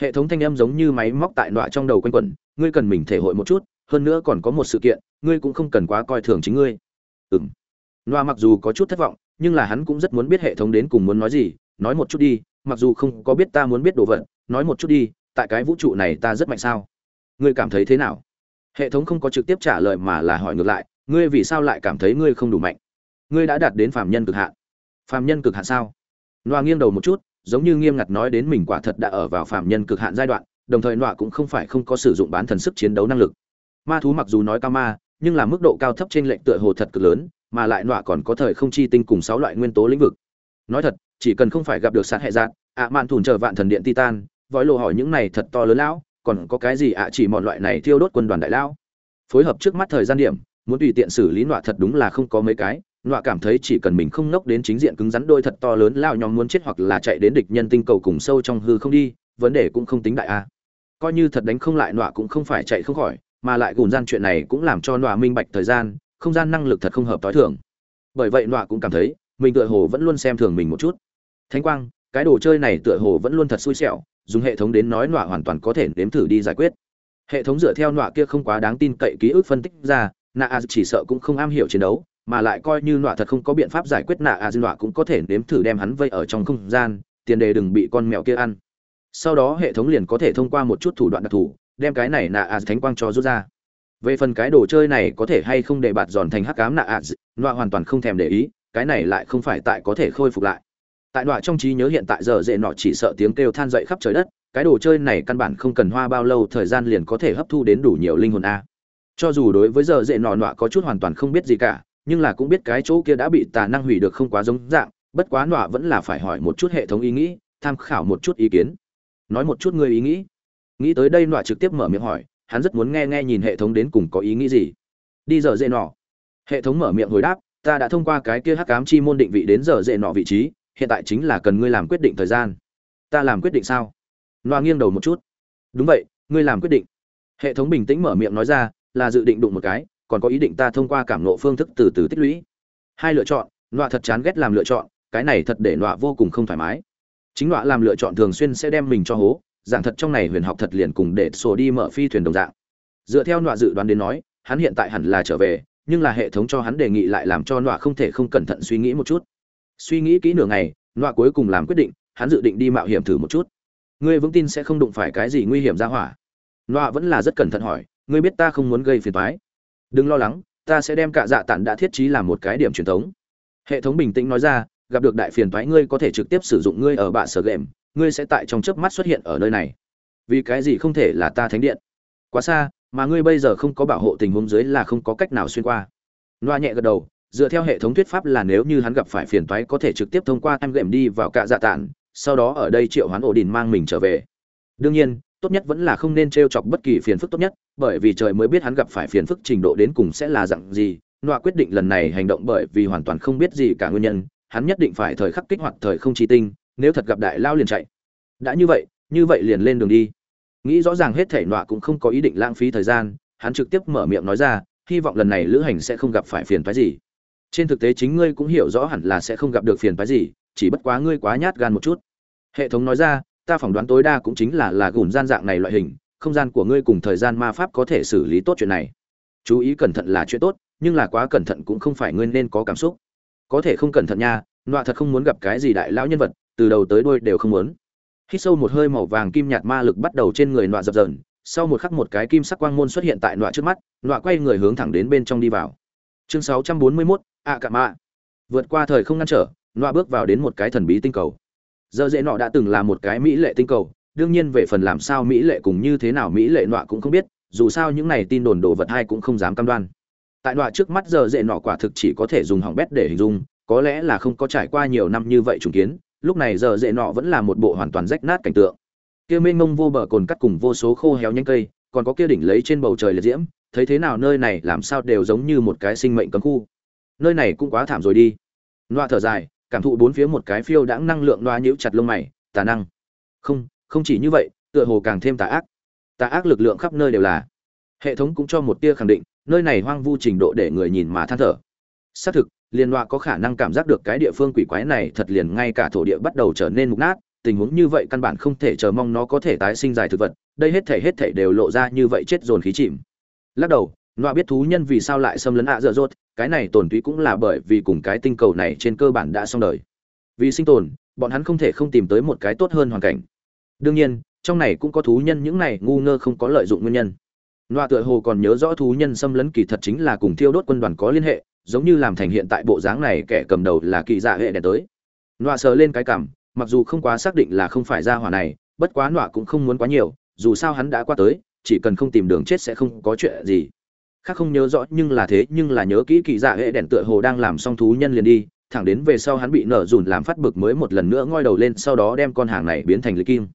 Hệ thống thanh âm giống như máy móc tại nọa trong đầu quanh quẩn, ngươi cần mình thể hội một chút, hơn nữa còn có một sự kiện, ngươi cũng không cần quá coi thường chính ngươi. Ừng Noa mặc dù có chút thất vọng, nhưng là hắn cũng rất muốn biết hệ thống đến cùng muốn nói gì. Nói một chút đi, mặc dù không có biết ta muốn biết đồ vật, nói một chút đi, tại cái vũ trụ này ta rất mạnh sao? Ngươi cảm thấy thế nào? Hệ thống không có trực tiếp trả lời mà là hỏi ngược lại, ngươi vì sao lại cảm thấy ngươi không đủ mạnh? Ngươi đã đạt đến phàm nhân cực hạn. Phàm nhân cực hạn sao? Noa nghiêng đầu một chút, giống như nghiêm ngặt nói đến mình quả thật đã ở vào phàm nhân cực hạn giai đoạn, đồng thời noa cũng không phải không có sử dụng bán thần sức chiến đấu năng lực. Ma thú mặc dù nói cao ma, nhưng là mức độ cao thấp trên lệnh tựa hồ thật cực lớn mà lại nọa còn có thời không chi tinh cùng sáu loại nguyên tố lĩnh vực. Nói thật, chỉ cần không phải gặp được sát hệ dạng ạ mạn thùn chờ vạn thần điện titan, vói lộ hỏi những này thật to lớn lão, còn có cái gì ạ chỉ mọi loại này thiêu đốt quân đoàn đại lão? Phối hợp trước mắt thời gian điểm, muốn tùy tiện xử lý nọa thật đúng là không có mấy cái, nọa cảm thấy chỉ cần mình không nốc đến chính diện cứng rắn đôi thật to lớn lao nhóm muốn chết hoặc là chạy đến địch nhân tinh cầu cùng sâu trong hư không đi, vấn đề cũng không tính đại a. Coi như thật đánh không lại nọa cũng không phải chạy không khỏi, mà lại gùn gian chuyện này cũng làm cho nọa minh bạch thời gian không gian năng lực thật không hợp tối thường. Bởi vậy nọa cũng cảm thấy, mình tựa hồ vẫn luôn xem thường mình một chút. Thánh quang, cái đồ chơi này tựa hồ vẫn luôn thật xui xẻo, dùng hệ thống đến nói nọa hoàn toàn có thể nếm thử đi giải quyết. Hệ thống dựa theo nọa kia không quá đáng tin cậy ký ức phân tích ra, nạ a chỉ sợ cũng không am hiểu chiến đấu, mà lại coi như nọa thật không có biện pháp giải quyết nạ a nọa cũng có thể nếm thử đem hắn vây ở trong không gian, tiền đề đừng bị con mèo kia ăn. Sau đó hệ thống liền có thể thông qua một chút thủ đoạn đặc thù, đem cái này nạ a thánh quang cho rút ra về phần cái đồ chơi này có thể hay không để bạt giòn thành hắc cám nạ a nọa hoàn toàn không thèm để ý, cái này lại không phải tại có thể khôi phục lại. Tại nọa trong trí nhớ hiện tại giờ dễ nọ chỉ sợ tiếng kêu than dậy khắp trời đất, cái đồ chơi này căn bản không cần hoa bao lâu, thời gian liền có thể hấp thu đến đủ nhiều linh hồn a. Cho dù đối với giờ dễ nọ nọa có chút hoàn toàn không biết gì cả, nhưng là cũng biết cái chỗ kia đã bị tà năng hủy được không quá giống dạng, bất quá nọa vẫn là phải hỏi một chút hệ thống ý nghĩ, tham khảo một chút ý kiến. Nói một chút ngươi ý nghĩ. Nghĩ tới đây nọa trực tiếp mở miệng hỏi hắn rất muốn nghe nghe nhìn hệ thống đến cùng có ý nghĩ gì. Đi giờ dễ nọ. Hệ thống mở miệng hồi đáp, ta đã thông qua cái kia hắc ám chi môn định vị đến giờ dễ nọ vị trí, hiện tại chính là cần ngươi làm quyết định thời gian. Ta làm quyết định sao? Loa nghiêng đầu một chút. Đúng vậy, ngươi làm quyết định. Hệ thống bình tĩnh mở miệng nói ra, là dự định đụng một cái, còn có ý định ta thông qua cảm nộ phương thức từ từ tích lũy. Hai lựa chọn, loa thật chán ghét làm lựa chọn, cái này thật để loa vô cùng không thoải mái. Chính loa làm lựa chọn thường xuyên sẽ đem mình cho hố giảng thật trong này huyền học thật liền cùng để sổ đi mở phi thuyền đồng dạng. Dựa theo nọa dự đoán đến nói, hắn hiện tại hẳn là trở về, nhưng là hệ thống cho hắn đề nghị lại làm cho nọa không thể không cẩn thận suy nghĩ một chút. Suy nghĩ kỹ nửa ngày, nọa cuối cùng làm quyết định, hắn dự định đi mạo hiểm thử một chút. Ngươi vững tin sẽ không đụng phải cái gì nguy hiểm ra hỏa. Nọa vẫn là rất cẩn thận hỏi, ngươi biết ta không muốn gây phiền toái. Đừng lo lắng, ta sẽ đem cả dạ tản đã thiết trí làm một cái điểm truyền thống. Hệ thống bình tĩnh nói ra, gặp được đại phiền toái ngươi có thể trực tiếp sử dụng ngươi ở bạ sở game ngươi sẽ tại trong chớp mắt xuất hiện ở nơi này. Vì cái gì không thể là ta thánh điện? Quá xa, mà ngươi bây giờ không có bảo hộ tình huống dưới là không có cách nào xuyên qua. Loa nhẹ gật đầu, dựa theo hệ thống thuyết pháp là nếu như hắn gặp phải phiền toái có thể trực tiếp thông qua em gệm đi vào cả dạ tản sau đó ở đây triệu hoán ổ đình mang mình trở về. Đương nhiên, tốt nhất vẫn là không nên t r e o chọc bất kỳ phiền phức tốt nhất, bởi vì trời mới biết hắn gặp phải phiền phức trình độ đến cùng sẽ là dặn gì. Loa quyết định lần này hành động bởi vì hoàn toàn không biết gì cả nguyên nhân, hắn nhất định phải thời khắc kích hoạt thời không chi tinh nếu thật gặp đại lao liền chạy. Đã như vậy như vậy liền lên đường đi. Nghĩ rõ ràng hết thể nọa cũng không có ý định lãng phí thời gian, hắn trực tiếp mở miệng nói ra, hy vọng lần này lữ hành sẽ không gặp phải phiền phái gì. Trên thực tế chính ngươi cũng hiểu rõ hẳn là sẽ không gặp được phiền phái gì, chỉ bất quá ngươi quá nhát gan một chút. Hệ thống nói ra, ta phỏng đoán tối đa cũng chính là là gùn gian dạng này loại hình, không gian của ngươi cùng thời gian ma pháp có thể xử lý tốt chuyện này. Chú ý cẩn thận là chuyện tốt, nhưng là quá cẩn thận cũng không phải ngươi nên có cảm xúc. Có thể không cẩn thận nha, nọa thật không muốn gặp cái gì đại lão nhân vật từ đầu tới đuôi đều không muốn. Khi sâu một hơi màu vàng kim nhạt ma lực bắt đầu trên người nọa dập dờn sau một khắc một cái kim sắc quang môn xuất hiện tại nọa trước mắt nọa quay người hướng thẳng đến bên trong đi vào. Chương 641, ạ cả mạ. Vượt qua thời không ngăn trở nọa bước vào đến một cái thần bí tinh cầu. Giờ dễ nọ đã từng là một cái mỹ lệ tinh cầu đương nhiên về phần làm sao mỹ lệ cùng như thế nào mỹ lệ nọa cũng không biết dù sao những này tin đồn đồ vật hay cũng không dám cam đoan. Tại nọa trước mắt giờ dễ nọ quả thực chỉ có thể dùng hỏng bét để hình dung có lẽ là không có trải qua nhiều năm như vậy trùng kiến lúc này giờ dễ nọ vẫn là một bộ hoàn toàn rách nát cảnh tượng. Kia mênh mông vô bờ cồn cắt cùng vô số khô héo nhanh cây, còn có kia đỉnh lấy trên bầu trời liệt diễm, thấy thế nào nơi này làm sao đều giống như một cái sinh mệnh cấm khu. Nơi này cũng quá thảm rồi đi. Loa thở dài, cảm thụ bốn phía một cái phiêu đãng năng lượng loa nhíu chặt lông mày, tà năng. Không không chỉ như vậy, tựa hồ càng thêm tà ác. Tà ác lực lượng khắp nơi đều là. Hệ thống cũng cho một tia khẳng định, nơi này hoang vu trình độ để người nhìn mà than thở. Xác thực liên loa có khả năng cảm giác được cái địa phương quỷ quái này thật liền ngay cả thổ địa bắt đầu trở nên mục nát, tình huống như vậy căn bản không thể chờ mong nó có thể tái sinh dài thực vật, đây hết thể hết thể đều lộ ra như vậy chết dồn khí chìm. Lắc đầu, loa biết thú nhân vì sao lại xâm lấn ạ dở dốt cái này tổn túy cũng là bởi vì cùng cái tinh cầu này trên cơ bản đã xong đời. Vì sinh tồn, bọn hắn không thể không tìm tới một cái tốt hơn hoàn cảnh. Đương nhiên, trong này cũng có thú nhân những này ngu ngơ không có lợi dụng nguyên nhân. Loa tựa hồ còn nhớ rõ thú nhân xâm lấn kỳ thật chính là cùng thiêu đốt quân đoàn có liên hệ giống như làm thành hiện tại bộ dáng này kẻ cầm đầu là kỳ dạ hệ đèn tới. Nọa sờ lên cái cảm, mặc dù không quá xác định là không phải ra hỏa này, bất quá nọa cũng không muốn quá nhiều, dù sao hắn đã qua tới, chỉ cần không tìm đường chết sẽ không có chuyện gì. Khác không nhớ rõ nhưng là thế, nhưng là nhớ kỹ kỳ dạ hệ đèn tựa hồ đang làm xong thú nhân liền đi, thẳng đến về sau hắn bị nở dùn làm phát bực mới một lần nữa ngoi đầu lên, sau đó đem con hàng này biến thành lý kim.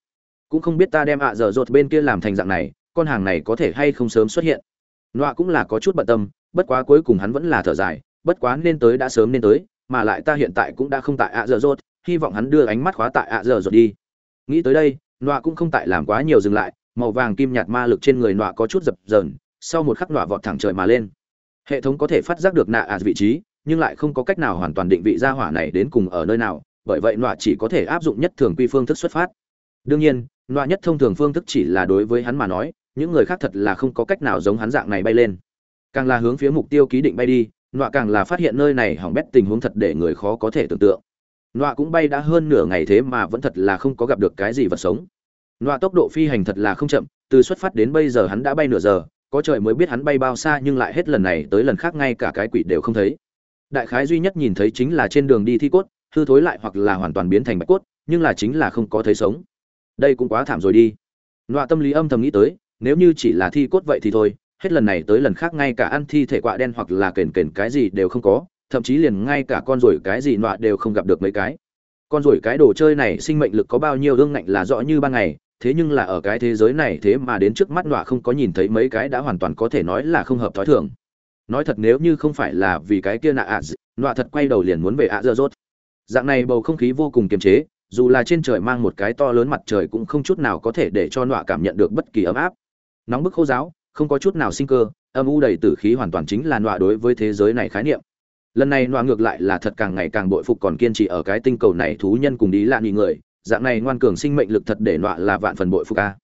Cũng không biết ta đem ạ dở dột bên kia làm thành dạng này, con hàng này có thể hay không sớm xuất hiện. Nọa cũng là có chút bận tâm bất quá cuối cùng hắn vẫn là thở dài, bất quá nên tới đã sớm nên tới, mà lại ta hiện tại cũng đã không tại ạ dở dột hy vọng hắn đưa ánh mắt khóa tại ạ dở dột đi. Nghĩ tới đây, nọa cũng không tại làm quá nhiều dừng lại, màu vàng kim nhạt ma lực trên người nọa có chút dập dờn, sau một khắc nọa vọt thẳng trời mà lên. Hệ thống có thể phát giác được nạ ạ vị trí, nhưng lại không có cách nào hoàn toàn định vị ra hỏa này đến cùng ở nơi nào, bởi vậy nọa chỉ có thể áp dụng nhất thường quy phương thức xuất phát. Đương nhiên, nọa nhất thông thường phương thức chỉ là đối với hắn mà nói, những người khác thật là không có cách nào giống hắn dạng này bay lên càng là hướng phía mục tiêu ký định bay đi, nọa càng là phát hiện nơi này hỏng bét tình huống thật để người khó có thể tưởng tượng. Nọa cũng bay đã hơn nửa ngày thế mà vẫn thật là không có gặp được cái gì vật sống. Nọa tốc độ phi hành thật là không chậm, từ xuất phát đến bây giờ hắn đã bay nửa giờ, có trời mới biết hắn bay bao xa nhưng lại hết lần này tới lần khác ngay cả cái quỷ đều không thấy. Đại khái duy nhất nhìn thấy chính là trên đường đi thi cốt, hư thối lại hoặc là hoàn toàn biến thành bạch cốt, nhưng là chính là không có thấy sống. Đây cũng quá thảm rồi đi. Nọa tâm lý âm thầm nghĩ tới, nếu như chỉ là thi cốt vậy thì thôi hết lần này tới lần khác ngay cả ăn thi thể quạ đen hoặc là kền kền cái gì đều không có, thậm chí liền ngay cả con ruồi cái gì nọa đều không gặp được mấy cái. Con ruồi cái đồ chơi này sinh mệnh lực có bao nhiêu ương ngạnh là rõ như ban ngày, thế nhưng là ở cái thế giới này thế mà đến trước mắt nọa không có nhìn thấy mấy cái đã hoàn toàn có thể nói là không hợp thói thường. Nói thật nếu như không phải là vì cái kia nạ ạ nọa thật quay đầu liền muốn về ạ dơ rốt. Dạng này bầu không khí vô cùng kiềm chế, dù là trên trời mang một cái to lớn mặt trời cũng không chút nào có thể để cho nọa cảm nhận được bất kỳ ấm áp. Nóng bức khô giáo không có chút nào sinh cơ, âm u đầy tử khí hoàn toàn chính là nọa đối với thế giới này khái niệm. Lần này nọa ngược lại là thật càng ngày càng bội phục còn kiên trì ở cái tinh cầu này thú nhân cùng đi lạ nghỉ người, dạng này ngoan cường sinh mệnh lực thật để nọa là vạn phần bội phục a.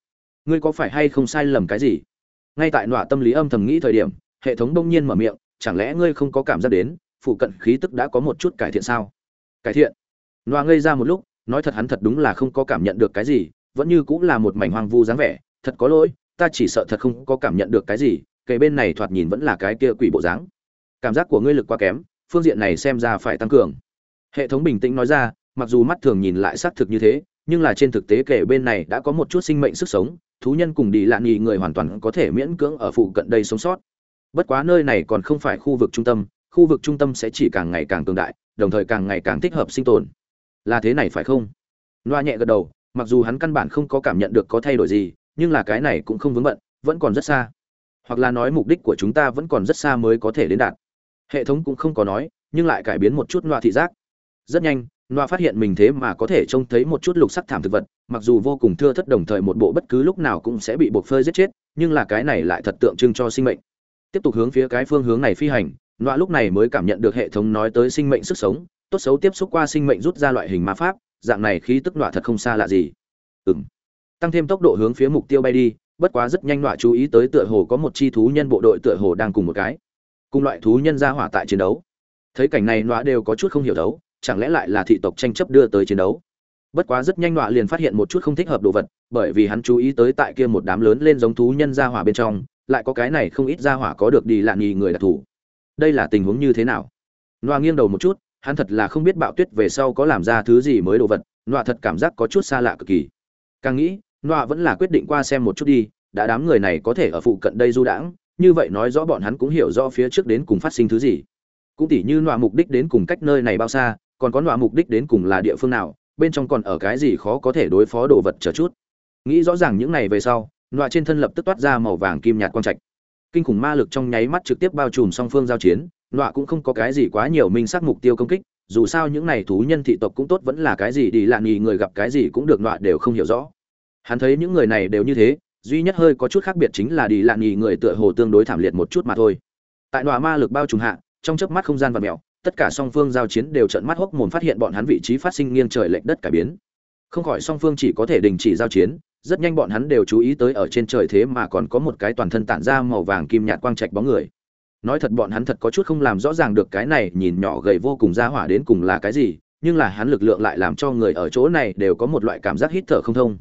Ngươi có phải hay không sai lầm cái gì? Ngay tại nọa tâm lý âm thầm nghĩ thời điểm, hệ thống đông nhiên mở miệng, chẳng lẽ ngươi không có cảm giác đến, phụ cận khí tức đã có một chút cải thiện sao? Cải thiện? Nọa ngây ra một lúc, nói thật hắn thật đúng là không có cảm nhận được cái gì, vẫn như cũng là một mảnh hoang vu dáng vẻ, thật có lỗi ta chỉ sợ thật không có cảm nhận được cái gì, kể bên này thoạt nhìn vẫn là cái kia quỷ bộ dáng. Cảm giác của ngươi lực quá kém, phương diện này xem ra phải tăng cường. Hệ thống bình tĩnh nói ra, mặc dù mắt thường nhìn lại xác thực như thế, nhưng là trên thực tế kể bên này đã có một chút sinh mệnh sức sống, thú nhân cùng đi lạ nghỉ người hoàn toàn có thể miễn cưỡng ở phụ cận đây sống sót. Bất quá nơi này còn không phải khu vực trung tâm, khu vực trung tâm sẽ chỉ càng ngày càng cường đại, đồng thời càng ngày càng thích hợp sinh tồn. Là thế này phải không? Loa nhẹ gật đầu, mặc dù hắn căn bản không có cảm nhận được có thay đổi gì nhưng là cái này cũng không vướng bận, vẫn còn rất xa. Hoặc là nói mục đích của chúng ta vẫn còn rất xa mới có thể đến đạt. Hệ thống cũng không có nói, nhưng lại cải biến một chút loa thị giác. Rất nhanh, loa phát hiện mình thế mà có thể trông thấy một chút lục sắc thảm thực vật, mặc dù vô cùng thưa thất đồng thời một bộ bất cứ lúc nào cũng sẽ bị buộc phơi giết chết, nhưng là cái này lại thật tượng trưng cho sinh mệnh. Tiếp tục hướng phía cái phương hướng này phi hành, loa lúc này mới cảm nhận được hệ thống nói tới sinh mệnh sức sống, tốt xấu tiếp xúc qua sinh mệnh rút ra loại hình ma pháp, dạng này khí tức loa thật không xa lạ gì. Ừm tăng thêm tốc độ hướng phía mục tiêu bay đi, bất quá rất nhanh loại chú ý tới tựa hồ có một chi thú nhân bộ đội tựa hồ đang cùng một cái. Cùng loại thú nhân ra hỏa tại chiến đấu. Thấy cảnh này loại đều có chút không hiểu đấu chẳng lẽ lại là thị tộc tranh chấp đưa tới chiến đấu? Bất quá rất nhanh loại liền phát hiện một chút không thích hợp đồ vật, bởi vì hắn chú ý tới tại kia một đám lớn lên giống thú nhân ra hỏa bên trong, lại có cái này không ít ra hỏa có được đi lạ nhì người đặc thù. Đây là tình huống như thế nào? Loại nghiêng đầu một chút, hắn thật là không biết bạo tuyết về sau có làm ra thứ gì mới đồ vật, Loại thật cảm giác có chút xa lạ cực kỳ. Càng nghĩ loa vẫn là quyết định qua xem một chút đi, đã đám người này có thể ở phụ cận đây du đãng, như vậy nói rõ bọn hắn cũng hiểu rõ phía trước đến cùng phát sinh thứ gì. Cũng tỉ như loa mục đích đến cùng cách nơi này bao xa, còn có loa mục đích đến cùng là địa phương nào, bên trong còn ở cái gì khó có thể đối phó đồ vật chờ chút. Nghĩ rõ ràng những này về sau loa trên thân lập tức toát ra màu vàng kim nhạt quang trạch. Kinh khủng ma lực trong nháy mắt trực tiếp bao trùm song phương giao chiến loa cũng không có cái gì quá nhiều minh xác mục tiêu công kích, dù sao những này thú nhân thị tộc cũng tốt vẫn là cái gì đi lạ nghỉ người gặp cái gì cũng được loa đều không hiểu rõ hắn thấy những người này đều như thế, duy nhất hơi có chút khác biệt chính là đi lạ nghỉ người tựa hồ tương đối thảm liệt một chút mà thôi. Tại đọa ma lực bao trùm hạ, trong chớp mắt không gian và mèo, tất cả song phương giao chiến đều trợn mắt hốc mồm phát hiện bọn hắn vị trí phát sinh nghiêng trời lệch đất cải biến. Không khỏi song phương chỉ có thể đình chỉ giao chiến, rất nhanh bọn hắn đều chú ý tới ở trên trời thế mà còn có một cái toàn thân tản ra màu vàng kim nhạt quang trạch bóng người. Nói thật bọn hắn thật có chút không làm rõ ràng được cái này, nhìn nhỏ gầy vô cùng ra hỏa đến cùng là cái gì, nhưng là hắn lực lượng lại làm cho người ở chỗ này đều có một loại cảm giác hít thở không thông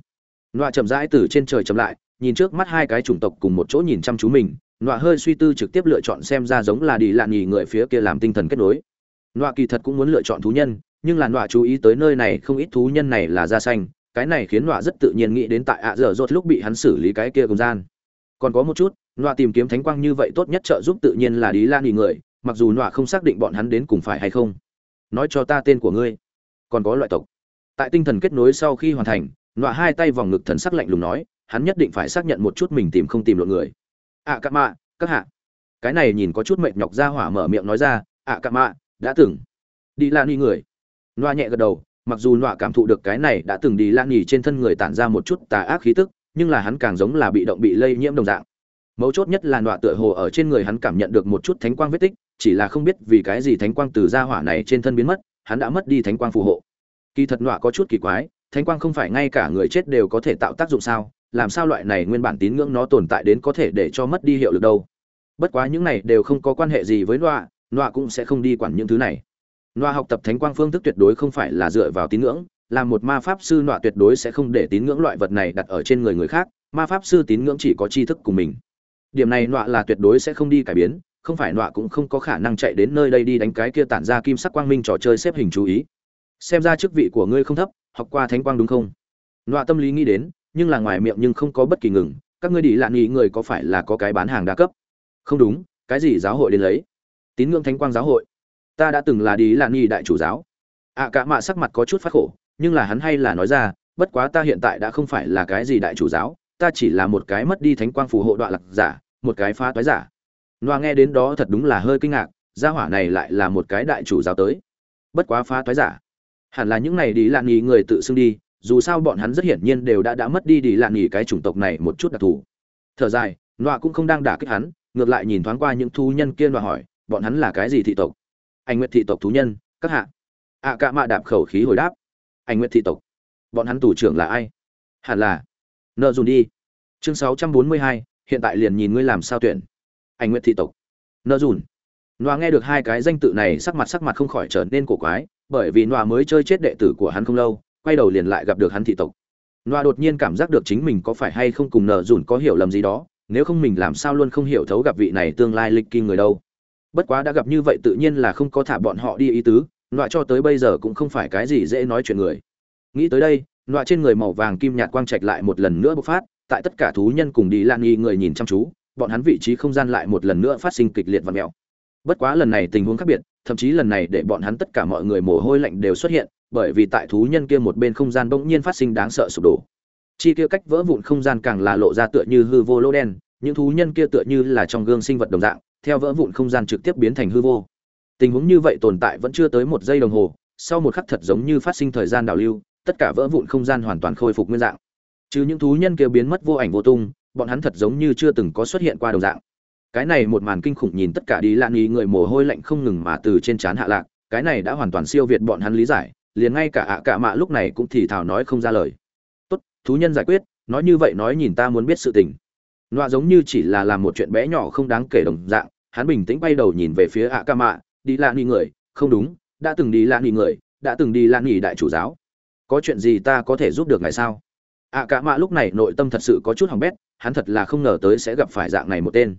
nọa chậm rãi từ trên trời chậm lại, nhìn trước mắt hai cái chủng tộc cùng một chỗ nhìn chăm chú mình, nọa hơi suy tư trực tiếp lựa chọn xem ra giống là đi lạn nhì người phía kia làm tinh thần kết nối. Nọa kỳ thật cũng muốn lựa chọn thú nhân, nhưng là nọa chú ý tới nơi này không ít thú nhân này là da xanh, cái này khiến nọa rất tự nhiên nghĩ đến tại ạ dở dột lúc bị hắn xử lý cái kia công gian. Còn có một chút, nọa tìm kiếm thánh quang như vậy tốt nhất trợ giúp tự nhiên là đi lan nghỉ người, mặc dù nọa không xác định bọn hắn đến cùng phải hay không. Nói cho ta tên của ngươi. Còn có loại tộc. Tại tinh thần kết nối sau khi hoàn thành nọa hai tay vòng ngực thần sắc lạnh lùng nói hắn nhất định phải xác nhận một chút mình tìm không tìm lộn người. Ạ à, các mạ các hạ. Cái này nhìn có chút mệt nhọc ra hỏa mở miệng nói ra ạ à, các mạ đã từng đi lan nghỉ người. Nọa nhẹ gật đầu mặc dù nọa cảm thụ được cái này đã từng đi lan nghỉ trên thân người tản ra một chút tà ác khí tức nhưng là hắn càng giống là bị động bị lây nhiễm đồng dạng. Mấu chốt nhất là nọa tựa hồ ở trên người hắn cảm nhận được một chút thánh quang vết tích chỉ là không biết vì cái gì thánh quang từ gia hỏa này trên thân biến mất hắn đã mất đi thánh quang phù hộ. Kỳ thật nọa có chút kỳ quái thánh quang không phải ngay cả người chết đều có thể tạo tác dụng sao? Làm sao loại này nguyên bản tín ngưỡng nó tồn tại đến có thể để cho mất đi hiệu lực đâu? Bất quá những này đều không có quan hệ gì với nọa nọa cũng sẽ không đi quản những thứ này. Nọa học tập thánh quang phương thức tuyệt đối không phải là dựa vào tín ngưỡng, là một ma pháp sư nọa tuyệt đối sẽ không để tín ngưỡng loại vật này đặt ở trên người người khác, ma pháp sư tín ngưỡng chỉ có tri thức của mình. Điểm này nọa là tuyệt đối sẽ không đi cải biến, không phải nọa cũng không có khả năng chạy đến nơi đây đi đánh cái kia tản ra kim sắc quang minh trò chơi xếp hình chú ý. Xem ra chức vị của ngươi không thấp học qua thánh quang đúng không? Nọa tâm lý nghĩ đến, nhưng là ngoài miệng nhưng không có bất kỳ ngừng, các ngươi đi lạ nghĩ người có phải là có cái bán hàng đa cấp? Không đúng, cái gì giáo hội đến lấy? Tín ngưỡng thánh quang giáo hội. Ta đã từng là đi lạ nghị đại chủ giáo. Ạ cả mạ sắc mặt có chút phát khổ, nhưng là hắn hay là nói ra, bất quá ta hiện tại đã không phải là cái gì đại chủ giáo, ta chỉ là một cái mất đi thánh quang phù hộ đoạn lạc giả, một cái phá toái giả. Noa nghe đến đó thật đúng là hơi kinh ngạc, gia hỏa này lại là một cái đại chủ giáo tới. Bất quá phá toái giả hẳn là những này đi lạn nghỉ người tự xưng đi dù sao bọn hắn rất hiển nhiên đều đã đã mất đi đi lạn nghỉ cái chủng tộc này một chút đặc thù. Thở dài nọa cũng không đang đả kích hắn ngược lại nhìn thoáng qua những thú nhân kia và hỏi bọn hắn là cái gì thị tộc? Anh nguyệt thị tộc thú nhân các hạ. Ạ à, cả mạ đạp khẩu khí hồi đáp anh nguyệt thị tộc bọn hắn tù trưởng là ai? Hẳn là nợ dùn đi. Chương sáu trăm bốn mươi hai hiện tại liền nhìn ngươi làm sao tuyển. Anh nguyệt thị tộc nợ dùn. Nọa nghe được hai cái danh tự này sắc mặt sắc mặt không khỏi trở nên cổ quái, bởi vì nọa mới chơi chết đệ tử của hắn không lâu, quay đầu liền lại gặp được hắn thị tộc. nọa đột nhiên cảm giác được chính mình có phải hay không cùng nợ dùn có hiểu lầm gì đó, nếu không mình làm sao luôn không hiểu thấu gặp vị này tương lai lịch kim người đâu. Bất quá đã gặp như vậy tự nhiên là không có thả bọn họ đi ý tứ, nọa cho tới bây giờ cũng không phải cái gì dễ nói chuyện người. Nghĩ tới đây, nọa trên người màu vàng kim nhạt quang trạch lại một lần nữa bộc phát, tại tất cả thú nhân cùng đi lan nghi người nhìn chăm chú, bọn hắn vị trí không gian lại một lần nữa phát sinh kịch liệt và mèo bất quá lần này tình huống khác biệt thậm chí lần này để bọn hắn tất cả mọi người mồ hôi lạnh đều xuất hiện, bởi vì tại thú nhân kia một bên không gian bỗng nhiên phát sinh đáng sợ sụp đổ. Chi kia cách vỡ vụn không gian càng là lộ ra tựa như hư vô lô đen, những thú nhân kia tựa như là trong gương sinh vật đồng dạng, theo vỡ vụn không gian trực tiếp biến thành hư vô. Tình huống như vậy tồn tại vẫn chưa tới một giây đồng hồ, sau một khắc thật giống như phát sinh thời gian đảo lưu, tất cả vỡ vụn không gian hoàn toàn khôi phục nguyên dạng. Trừ những thú nhân kia biến mất vô ảnh vô tung, bọn hắn thật giống như chưa từng có xuất hiện qua đồng dạng cái này một màn kinh khủng nhìn tất cả đi lạn ý người mồ hôi lạnh không ngừng mà từ trên trán hạ lạc, cái này đã hoàn toàn siêu việt bọn hắn lý giải, liền ngay cả ạ cả mạ lúc này cũng thì thào nói không ra lời. Tốt, thú nhân giải quyết, nói như vậy nói nhìn ta muốn biết sự tình. Nọa giống như chỉ là làm một chuyện bé nhỏ không đáng kể đồng dạng, hắn bình tĩnh bay đầu nhìn về phía ạ ca mạ, đi lạ ý người, không đúng, đã từng đi lạ ý người, đã từng đi lạ ý đại chủ giáo. Có chuyện gì ta có thể giúp được ngài sao? ạ cả mạ lúc này nội tâm thật sự có chút hỏng bét, hắn thật là không ngờ tới sẽ gặp phải dạng này một tên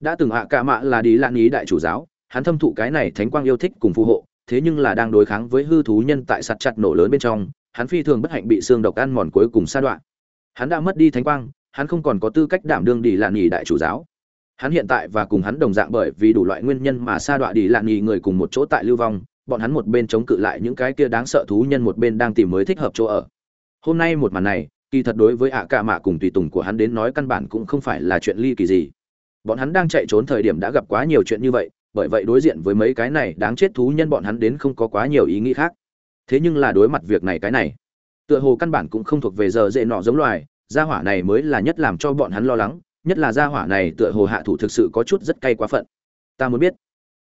đã từng ạ cả mạ là đi lạn ý đại chủ giáo, hắn thâm thụ cái này thánh quang yêu thích cùng phù hộ, thế nhưng là đang đối kháng với hư thú nhân tại sạt chặt nổ lớn bên trong, hắn phi thường bất hạnh bị xương độc ăn mòn cuối cùng sa đoạn. Hắn đã mất đi thánh quang, hắn không còn có tư cách đảm đương đi lạn ý đại chủ giáo. Hắn hiện tại và cùng hắn đồng dạng bởi vì đủ loại nguyên nhân mà sa đoạn đi lạn ý người cùng một chỗ tại lưu vong, bọn hắn một bên chống cự lại những cái kia đáng sợ thú nhân một bên đang tìm mới thích hợp chỗ ở. Hôm nay một màn này, kỳ thật đối với ạ cả mạ cùng tùy tùng của hắn đến nói căn bản cũng không phải là chuyện ly kỳ gì bọn hắn đang chạy trốn thời điểm đã gặp quá nhiều chuyện như vậy, bởi vậy đối diện với mấy cái này đáng chết thú nhân bọn hắn đến không có quá nhiều ý nghĩ khác. Thế nhưng là đối mặt việc này cái này, tựa hồ căn bản cũng không thuộc về giờ dễ nọ giống loài, gia hỏa này mới là nhất làm cho bọn hắn lo lắng, nhất là gia hỏa này tựa hồ hạ thủ thực sự có chút rất cay quá phận. Ta muốn biết,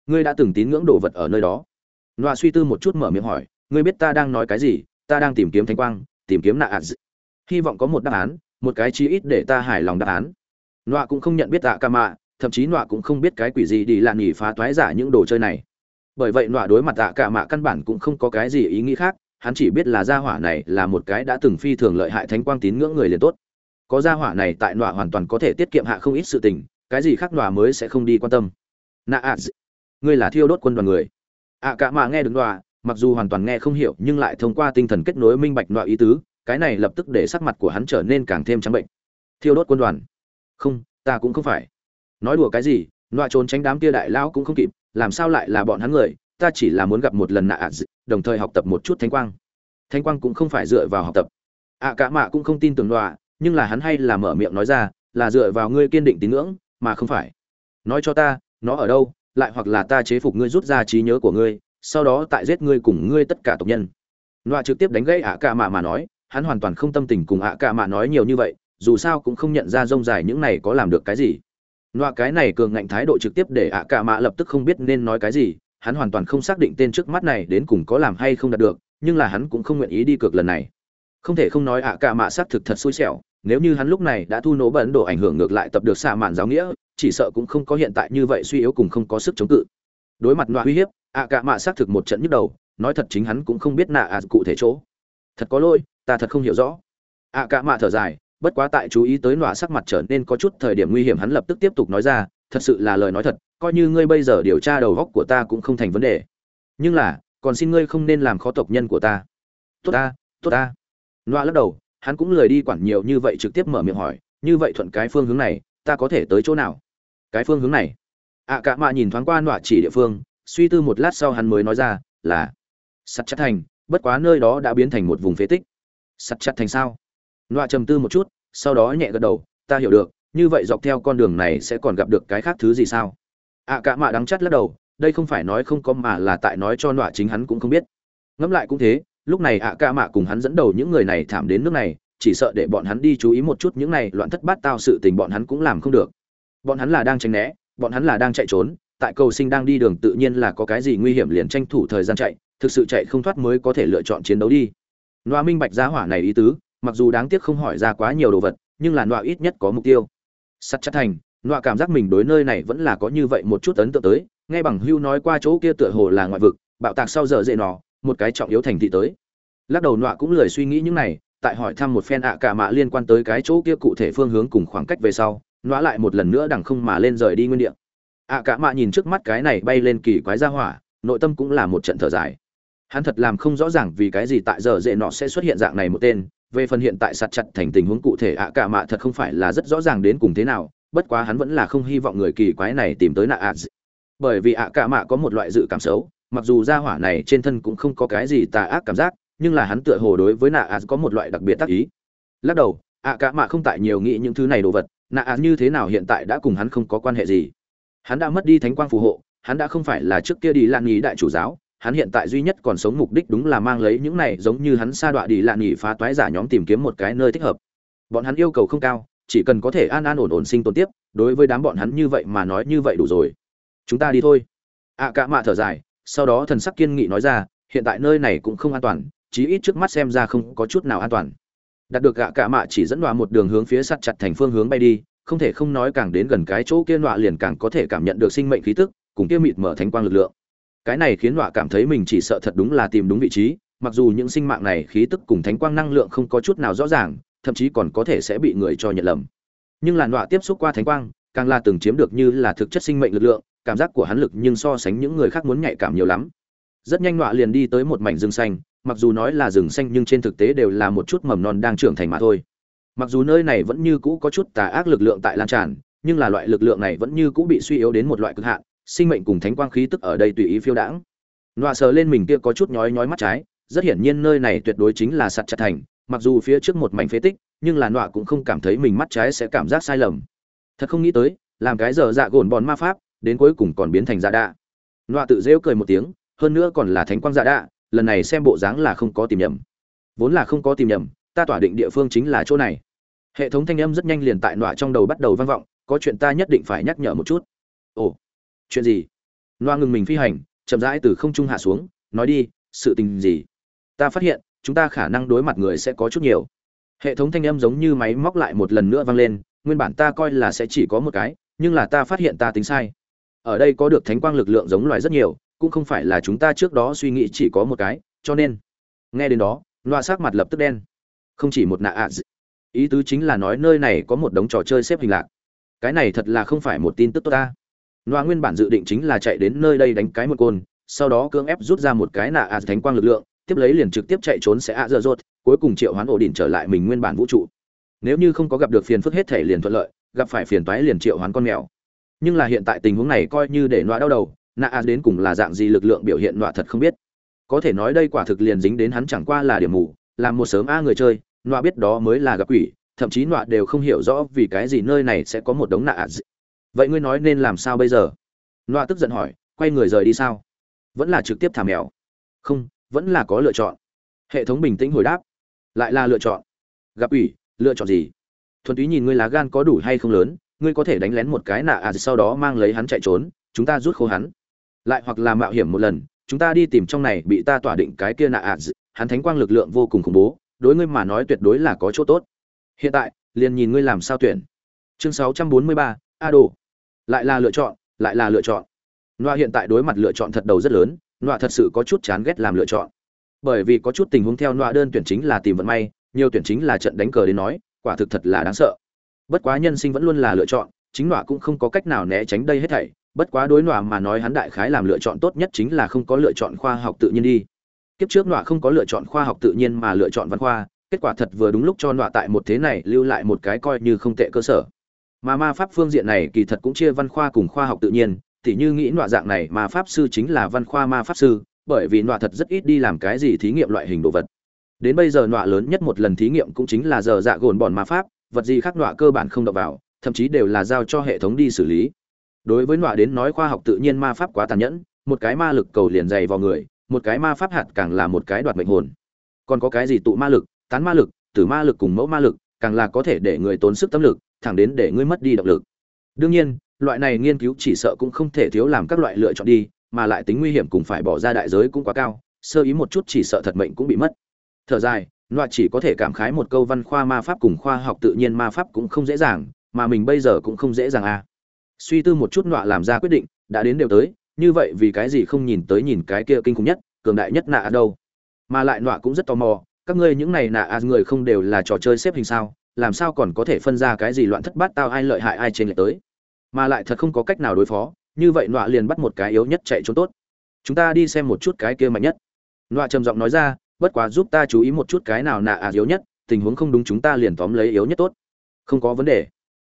ngươi đã từng tín ngưỡng đồ vật ở nơi đó? Loa suy tư một chút mở miệng hỏi, ngươi biết ta đang nói cái gì, ta đang tìm kiếm thanh quang, tìm kiếm nạ ạt hy vọng có một đáp án, một cái chí ít để ta hài lòng đáp án nọa cũng không nhận biết tạ ca mạ thậm chí nọa cũng không biết cái quỷ gì đi lạn nghỉ phá toái giả những đồ chơi này. Bởi vậy nọa đối mặt tạ ca mạ căn bản cũng không có cái gì ý nghĩ khác, hắn chỉ biết là gia hỏa này là một cái đã từng phi thường lợi hại thánh quang tín ngưỡng người liền tốt. Có gia hỏa này tại nọa hoàn toàn có thể tiết kiệm hạ không ít sự tình, cái gì khác nọa mới sẽ không đi quan tâm. Nạ ạ ngươi là thiêu đốt quân đoàn người. Ạ cả mạ nghe được nọa, mặc dù hoàn toàn nghe không hiểu, nhưng lại thông qua tinh thần kết nối minh bạch nọa ý tứ, cái này lập tức để sắc mặt của hắn trở nên càng thêm trắng bệnh. Thiêu đốt quân đoàn không, ta cũng không phải. Nói đùa cái gì loa trốn tránh đám kia đại lão cũng không kịp, làm sao lại là bọn hắn người? Ta chỉ là muốn gặp một lần nạ ạ đồng thời học tập một chút thánh quang. Thánh quang cũng không phải dựa vào học tập. Ạ cả mạ cũng không tin tưởng loa nhưng là hắn hay là mở miệng nói ra, là dựa vào ngươi kiên định tín ngưỡng, mà không phải. Nói cho ta, nó ở đâu, lại hoặc là ta chế phục ngươi rút ra trí nhớ của ngươi, sau đó tại giết ngươi cùng ngươi tất cả tộc nhân. Loa trực tiếp đánh gãy ạ cả mạ mà nói, hắn hoàn toàn không tâm tình cùng ạ cả mạ nói nhiều như vậy dù sao cũng không nhận ra rông dài những này có làm được cái gì. Nọa cái này cường ngạnh thái độ trực tiếp để ạ cả mạ lập tức không biết nên nói cái gì, hắn hoàn toàn không xác định tên trước mắt này đến cùng có làm hay không đạt được, nhưng là hắn cũng không nguyện ý đi cược lần này. Không thể không nói ạ cả mạ xác thực thật xui xẻo, nếu như hắn lúc này đã thu nổ bẩn đổ ảnh hưởng ngược lại tập được xạ mạn giáo nghĩa, chỉ sợ cũng không có hiện tại như vậy suy yếu cùng không có sức chống cự. Đối mặt nọa uy hiếp ạ cả mạ xác thực một trận nhức đầu nói thật chính hắn cũng không biết nạ ạ cụ thể chỗ. Thật có lỗi ta thật không hiểu rõ. Ạ cả mạ thở dài bất quá tại chú ý tới nọa sắc mặt trở nên có chút thời điểm nguy hiểm, hắn lập tức tiếp tục nói ra, thật sự là lời nói thật, coi như ngươi bây giờ điều tra đầu góc của ta cũng không thành vấn đề. Nhưng là, còn xin ngươi không nên làm khó tộc nhân của ta. Tốt ta tốt ta. Nọa lắc đầu, hắn cũng lười đi quản nhiều như vậy, trực tiếp mở miệng hỏi, như vậy thuận cái phương hướng này, ta có thể tới chỗ nào? Cái phương hướng này? Ạ cả mạ nhìn thoáng qua nọa chỉ địa phương, suy tư một lát sau hắn mới nói ra, là sắt chặt thành, bất quá nơi đó đã biến thành một vùng phế tích. Sắt chặt thành sao? Nọa trầm tư một chút, sau đó nhẹ gật đầu, ta hiểu được, như vậy dọc theo con đường này sẽ còn gặp được cái khác thứ gì sao? Ạ cả mạ đắng chắt lắc đầu, đây không phải nói không có mà là tại nói cho nọa chính hắn cũng không biết. Ngẫm lại cũng thế, lúc này ạ cả mạ cùng hắn dẫn đầu những người này thảm đến nước này, chỉ sợ để bọn hắn đi chú ý một chút những này loạn thất bát tao sự tình bọn hắn cũng làm không được. Bọn hắn là đang tránh né, bọn hắn là đang chạy trốn, tại cầu sinh đang đi đường tự nhiên là có cái gì nguy hiểm liền tranh thủ thời gian chạy, thực sự chạy không thoát mới có thể lựa chọn chiến đấu đi. Loa minh bạch giá hỏa này ý tứ mặc dù đáng tiếc không hỏi ra quá nhiều đồ vật, nhưng là nọa ít nhất có mục tiêu. Sắt chắc thành nọa cảm giác mình đối nơi này vẫn là có như vậy một chút ấn tượng tới, nghe bằng hưu nói qua chỗ kia tựa hồ là ngoại vực, bạo tạc sau giờ dễ nọ, một cái trọng yếu thành thị tới. Lắc đầu nọa cũng lười suy nghĩ những này, tại hỏi thăm một phen ạ cả mạ liên quan tới cái chỗ kia cụ thể phương hướng cùng khoảng cách về sau nọa lại một lần nữa đằng không mà lên rời đi nguyên địa. Ạ cả mạ nhìn trước mắt cái này bay lên kỳ quái ra hỏa, nội tâm cũng là một trận thở dài. Hắn thật làm không rõ ràng vì cái gì tại giờ dễ nọ sẽ xuất hiện dạng này một tên về phần hiện tại sạt chặt thành tình huống cụ thể ạ cả mạ thật không phải là rất rõ ràng đến cùng thế nào, bất quá hắn vẫn là không hy vọng người kỳ quái này tìm tới nạ ạ bởi vì ạ cả mạ có một loại dự cảm xấu, mặc dù ra hỏa này trên thân cũng không có cái gì tà ác cảm giác, nhưng là hắn tựa hồ đối với nạ ạ có một loại đặc biệt tác ý. Lắc đầu, ạ cả mạ không tại nhiều nghĩ những thứ này đồ vật, nạ ạ như thế nào hiện tại đã cùng hắn không có quan hệ gì. Hắn đã mất đi thánh quang phù hộ, hắn đã không phải là trước kia đi lan nhí đại chủ giáo hắn hiện tại duy nhất còn sống mục đích đúng là mang lấy những này giống như hắn sa đọa đi lạ nghỉ phá toái giả nhóm tìm kiếm một cái nơi thích hợp. Bọn hắn yêu cầu không cao chỉ cần có thể an an ổn ổn sinh tồn tiếp đối với đám bọn hắn như vậy mà nói như vậy đủ rồi. Chúng ta đi thôi. Ạ à, cả mạ thở dài sau đó thần sắc kiên nghị nói ra hiện tại nơi này cũng không an toàn chí ít trước mắt xem ra không có chút nào an toàn. Đạt được gạ cả mạ chỉ dẫn đọa một đường hướng phía sắt chặt thành phương hướng bay đi không thể không nói càng đến gần cái chỗ kia nọa liền càng có thể cảm nhận được sinh mệnh khí tức cùng kia mịt mở thánh quang lực lượng cái này khiến họa cảm thấy mình chỉ sợ thật đúng là tìm đúng vị trí, mặc dù những sinh mạng này khí tức cùng thánh quang năng lượng không có chút nào rõ ràng, thậm chí còn có thể sẽ bị người cho nhận lầm. Nhưng là nọa tiếp xúc qua thánh quang, càng là từng chiếm được như là thực chất sinh mệnh lực lượng, cảm giác của hắn lực nhưng so sánh những người khác muốn nhạy cảm nhiều lắm. Rất nhanh nọa liền đi tới một mảnh rừng xanh, mặc dù nói là rừng xanh nhưng trên thực tế đều là một chút mầm non đang trưởng thành mà thôi. Mặc dù nơi này vẫn như cũ có chút tà ác lực lượng tại lan tràn, nhưng là loại lực lượng này vẫn như cũ bị suy yếu đến một loại cực hạn sinh mệnh cùng thánh quang khí tức ở đây tùy ý phiêu đãng. Nọa sờ lên mình kia có chút nhói nhói mắt trái, rất hiển nhiên nơi này tuyệt đối chính là sạt chặt thành, mặc dù phía trước một mảnh phế tích, nhưng là nọa cũng không cảm thấy mình mắt trái sẽ cảm giác sai lầm. Thật không nghĩ tới, làm cái giờ dạ gồn bòn ma pháp, đến cuối cùng còn biến thành dạ đạ. Nọa tự rêu cười một tiếng, hơn nữa còn là thánh quang dạ đạ, lần này xem bộ dáng là không có tìm nhầm. Vốn là không có tìm nhầm, ta tỏa định địa phương chính là chỗ này. Hệ thống thanh âm rất nhanh liền tại nọa trong đầu bắt đầu vang vọng, có chuyện ta nhất định phải nhắc nhở một chút. Ồ chuyện gì? Loa ngừng mình phi hành, chậm rãi từ không trung hạ xuống, nói đi, sự tình gì? Ta phát hiện, chúng ta khả năng đối mặt người sẽ có chút nhiều. Hệ thống thanh âm giống như máy móc lại một lần nữa vang lên, nguyên bản ta coi là sẽ chỉ có một cái, nhưng là ta phát hiện ta tính sai. Ở đây có được thánh quang lực lượng giống loài rất nhiều, cũng không phải là chúng ta trước đó suy nghĩ chỉ có một cái, cho nên nghe đến đó, loa sắc mặt lập tức đen. Không chỉ một nạ ạ ý tứ chính là nói nơi này có một đống trò chơi xếp hình lạc. Cái này thật là không phải một tin tức tốt ta loa nguyên bản dự định chính là chạy đến nơi đây đánh cái một côn sau đó cưỡng ép rút ra một cái nạ ạ thánh quang lực lượng tiếp lấy liền trực tiếp chạy trốn sẽ ạ dơ rốt, cuối cùng triệu hoán ổ đỉnh trở lại mình nguyên bản vũ trụ. Nếu như không có gặp được phiền phức hết thể liền thuận lợi gặp phải phiền toái liền triệu hoán con mèo. Nhưng là hiện tại tình huống này coi như để loa đau đầu nạ ạ đến cùng là dạng gì lực lượng biểu hiện loa thật không biết. Có thể nói đây quả thực liền dính đến hắn chẳng qua là điểm mù làm một sớm a người chơi Noa biết đó mới là gặp quỷ thậm chí Noa đều không hiểu rõ vì cái gì nơi này sẽ có một đống nạ ạ vậy ngươi nói nên làm sao bây giờ? Loa tức giận hỏi quay người rời đi sao? Vẫn là trực tiếp thả mèo? Không vẫn là có lựa chọn. Hệ thống bình tĩnh hồi đáp. Lại là lựa chọn. Gặp ủy lựa chọn gì? Thuần túy nhìn ngươi lá gan có đủ hay không lớn ngươi có thể đánh lén một cái nạ à sau đó mang lấy hắn chạy trốn chúng ta rút khô hắn. Lại hoặc là mạo hiểm một lần chúng ta đi tìm trong này bị ta tỏa định cái kia nạ à hắn thánh quang lực lượng vô cùng khủng bố đối ngươi mà nói tuyệt đối là có chỗ tốt. Hiện tại liền nhìn ngươi làm sao tuyển. Chương 643, a đồ lại là lựa chọn, lại là lựa chọn. Loa hiện tại đối mặt lựa chọn thật đầu rất lớn loa thật sự có chút chán ghét làm lựa chọn. Bởi vì có chút tình huống theo loa đơn tuyển chính là tìm vận may, nhiều tuyển chính là trận đánh cờ đến nói, quả thực thật là đáng sợ. Bất quá nhân sinh vẫn luôn là lựa chọn, chính loa cũng không có cách nào né tránh đây hết thảy, bất quá đối loa mà nói hắn đại khái làm lựa chọn tốt nhất chính là không có lựa chọn khoa học tự nhiên đi. Kiếp trước loa không có lựa chọn khoa học tự nhiên mà lựa chọn văn khoa, kết quả thật vừa đúng lúc cho loa tại một thế này lưu lại một cái coi như không tệ cơ sở mà ma pháp phương diện này kỳ thật cũng chia văn khoa cùng khoa học tự nhiên, tỉ như nghĩ nọa dạng này ma pháp sư chính là văn khoa ma pháp sư, bởi vì nọa thật rất ít đi làm cái gì thí nghiệm loại hình đồ vật. Đến bây giờ nọa lớn nhất một lần thí nghiệm cũng chính là giờ dạ gồn bọn ma pháp, vật gì khác nọa cơ bản không đọc vào, thậm chí đều là giao cho hệ thống đi xử lý. Đối với nọa đến nói khoa học tự nhiên ma pháp quá tàn nhẫn, một cái ma lực cầu liền dày vào người, một cái ma pháp hạt càng là một cái đoạt mệnh hồn. Còn có cái gì tụ ma lực, tán ma lực, tử ma lực cùng mẫu ma lực càng là có thể để người tốn sức tâm lực, thẳng đến để ngươi mất đi động lực. Đương nhiên, loại này nghiên cứu chỉ sợ cũng không thể thiếu làm các loại lựa chọn đi, mà lại tính nguy hiểm cũng phải bỏ ra đại giới cũng quá cao, sơ ý một chút chỉ sợ thật mệnh cũng bị mất. Thở dài loa chỉ có thể cảm khái một câu văn khoa ma pháp cùng khoa học tự nhiên ma pháp cũng không dễ dàng, mà mình bây giờ cũng không dễ dàng à. Suy tư một chút loa làm ra quyết định, đã đến đều tới, như vậy vì cái gì không nhìn tới nhìn cái kia kinh khủng nhất, cường đại nhất nạ đâu. Mà lại loa cũng rất tò mò các ngươi những này nạ à người không đều là trò chơi xếp hình sao? Làm sao còn có thể phân ra cái gì loạn thất bát tao ai lợi hại ai trên lệch tới? Mà lại thật không có cách nào đối phó, như vậy nọa liền bắt một cái yếu nhất chạy trốn tốt. Chúng ta đi xem một chút cái kia mạnh nhất. Nọa trầm giọng nói ra, bất quá giúp ta chú ý một chút cái nào nạ à yếu nhất, tình huống không đúng chúng ta liền tóm lấy yếu nhất tốt. Không có vấn đề.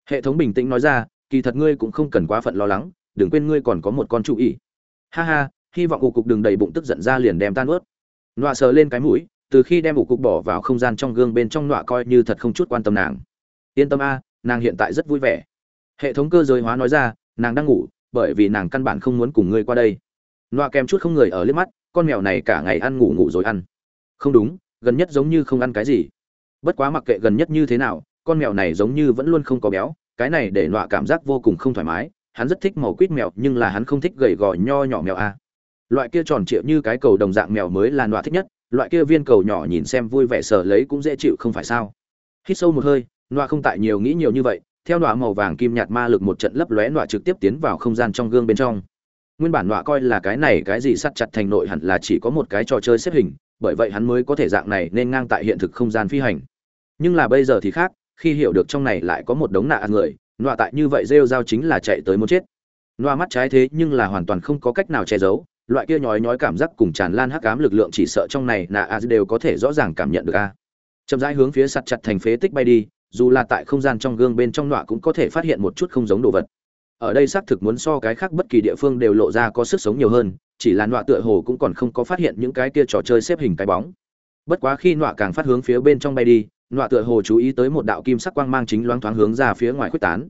Hệ thống bình tĩnh nói ra, kỳ thật ngươi cũng không cần quá phận lo lắng, đừng quên ngươi còn có một con chú ý. Ha ha, hy vọng ủ cục đừng đầy bụng tức giận ra liền đem tan ướt. Nọa sờ lên cái mũi từ khi đem ủ cục bỏ vào không gian trong gương bên trong nọa coi như thật không chút quan tâm nàng. Yên tâm a, nàng hiện tại rất vui vẻ. Hệ thống cơ giới hóa nói ra, nàng đang ngủ, bởi vì nàng căn bản không muốn cùng ngươi qua đây. Nọa kèm chút không người ở liếc mắt, con mèo này cả ngày ăn ngủ ngủ rồi ăn. Không đúng, gần nhất giống như không ăn cái gì. Bất quá mặc kệ gần nhất như thế nào, con mèo này giống như vẫn luôn không có béo, cái này để Nọa cảm giác vô cùng không thoải mái, hắn rất thích màu quýt mèo, nhưng là hắn không thích gầy gò nho nhỏ mèo a. Loại kia tròn trịa như cái cầu đồng dạng mèo mới là Nọa thích nhất loại kia viên cầu nhỏ nhìn xem vui vẻ sờ lấy cũng dễ chịu không phải sao. Hít sâu một hơi loa không tại nhiều nghĩ nhiều như vậy, theo nọa màu vàng kim nhạt ma lực một trận lấp lóe, nọa trực tiếp tiến vào không gian trong gương bên trong. Nguyên bản nọa coi là cái này cái gì sắt chặt thành nội hẳn là chỉ có một cái trò chơi xếp hình, bởi vậy hắn mới có thể dạng này nên ngang tại hiện thực không gian phi hành. Nhưng là bây giờ thì khác, khi hiểu được trong này lại có một đống nạ người, nọa tại như vậy rêu dao chính là chạy tới muốn chết. Nọa mắt trái thế nhưng là hoàn toàn không có cách nào che giấu loại kia nhói nhói cảm giác cùng tràn lan hắc ám lực lượng chỉ sợ trong này nạ a đều có thể rõ ràng cảm nhận được a. Chậm rãi hướng phía sạt chặt thành phế tích bay đi, dù là tại không gian trong gương bên trong nọa cũng có thể phát hiện một chút không giống đồ vật. Ở đây xác thực muốn so cái khác bất kỳ địa phương đều lộ ra có sức sống nhiều hơn, chỉ là nọa tựa hồ cũng còn không có phát hiện những cái kia trò chơi xếp hình cái bóng. Bất quá khi nọa càng phát hướng phía bên trong bay đi, nọa tựa hồ chú ý tới một đạo kim sắc quang mang chính loáng thoáng hướng ra phía ngoài khuếch tán.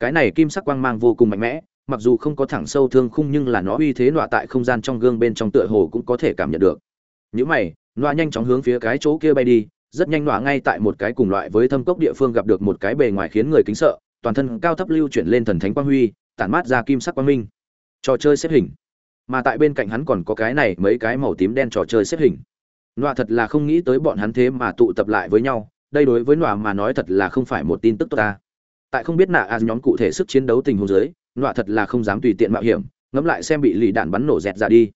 Cái này kim sắc quang mang vô cùng mạnh mẽ mặc dù không có thẳng sâu thương khung nhưng là nó uy thế nọa tại không gian trong gương bên trong tựa hồ cũng có thể cảm nhận được. Những mày, nọa nhanh chóng hướng phía cái chỗ kia bay đi, rất nhanh nọa ngay tại một cái cùng loại với thâm cốc địa phương gặp được một cái bề ngoài khiến người kính sợ, toàn thân cao thấp lưu chuyển lên thần thánh quang huy, tản mát ra kim sắc quang minh. Trò chơi xếp hình. Mà tại bên cạnh hắn còn có cái này mấy cái màu tím đen trò chơi xếp hình. Nọa thật là không nghĩ tới bọn hắn thế mà tụ tập lại với nhau, đây đối với nọa mà nói thật là không phải một tin tức tốt ta. Tại không biết nạ a nhóm cụ thể sức chiến đấu tình huống dưới nọa thật là không dám tùy tiện mạo hiểm, ngẫm lại xem bị lì đạn bắn nổ dẹt ra đi.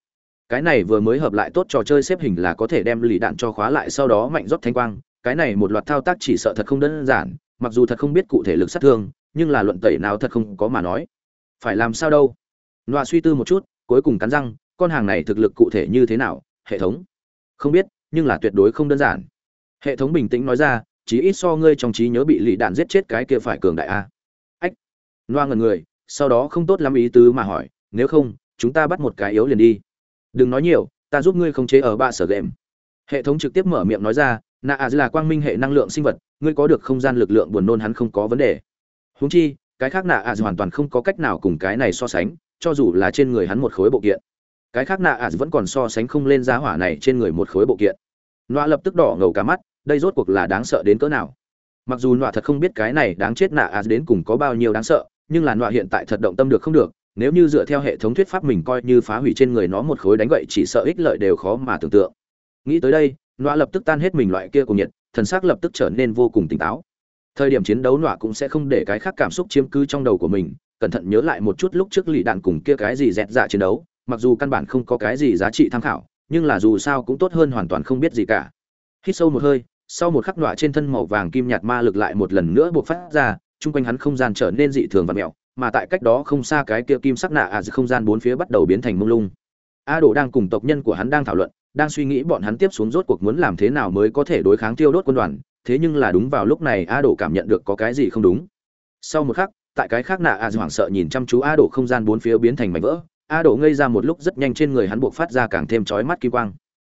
Cái này vừa mới hợp lại tốt trò chơi xếp hình là có thể đem lì đạn cho khóa lại sau đó mạnh rót thanh quang, cái này một loạt thao tác chỉ sợ thật không đơn giản, mặc dù thật không biết cụ thể lực sát thương, nhưng là luận tẩy nào thật không có mà nói. Phải làm sao đâu? Nọa suy tư một chút, cuối cùng cắn răng, con hàng này thực lực cụ thể như thế nào, hệ thống? Không biết, nhưng là tuyệt đối không đơn giản. Hệ thống bình tĩnh nói ra chỉ ít so ngươi trong trí nhớ bị lì đạn giết chết cái kia phải cường đại a. Ách. Loa ngần người sau đó không tốt lắm ý tứ mà hỏi, nếu không, chúng ta bắt một cái yếu liền đi. Đừng nói nhiều, ta giúp ngươi không chế ở ba sở game. Hệ thống trực tiếp mở miệng nói ra nạ à là quang minh hệ năng lượng sinh vật, ngươi có được không gian lực lượng buồn nôn hắn không có vấn đề. Húng chi, cái khác nạ à hoàn toàn không có cách nào cùng cái này so sánh, cho dù là trên người hắn một khối bộ kiện. Cái khác nạ à vẫn còn so sánh không lên giá hỏa này trên người một khối bộ kiện. Nọa lập tức đỏ ngầu cả mắt, đây rốt cuộc là đáng sợ đến cỡ nào? Mặc dù nọa thật không biết cái này đáng chết nạ à đến cùng có bao nhiêu đáng sợ nhưng là nọa hiện tại thật động tâm được không được, nếu như dựa theo hệ thống thuyết pháp mình coi như phá hủy trên người nó một khối đánh gậy chỉ sợ ích lợi đều khó mà tưởng tượng. Nghĩ tới đây, nọa lập tức tan hết mình loại kia cùng nhiệt, thần xác lập tức trở nên vô cùng tỉnh táo. Thời điểm chiến đấu nọa cũng sẽ không để cái khác cảm xúc chiếm cứ trong đầu của mình, cẩn thận nhớ lại một chút lúc trước lì đạn cùng kia cái gì dẹt dạ chiến đấu, mặc dù căn bản không có cái gì giá trị tham khảo, nhưng là dù sao cũng tốt hơn hoàn toàn không biết gì cả. Hít sâu một hơi, sau một khắc nọa trên thân màu vàng kim nhạt ma lực lại một lần nữa buộc phát ra chung quanh hắn không gian trở nên dị thường và mẹo, mà tại cách đó không xa cái kia kim sắc nạ à không gian bốn phía bắt đầu biến thành mông lung. A đồ đang cùng tộc nhân của hắn đang thảo luận, đang suy nghĩ bọn hắn tiếp xuống rốt cuộc muốn làm thế nào mới có thể đối kháng tiêu đốt quân đoàn, thế nhưng là đúng vào lúc này a đồ cảm nhận được có cái gì không đúng. Sau một khắc, tại cái khác nạ à a hoảng sợ nhìn chăm chú a đồ không gian bốn phía biến thành mảnh vỡ, a đồ ngây ra một lúc rất nhanh trên người hắn buộc phát ra càng thêm chói mắt kỳ quang.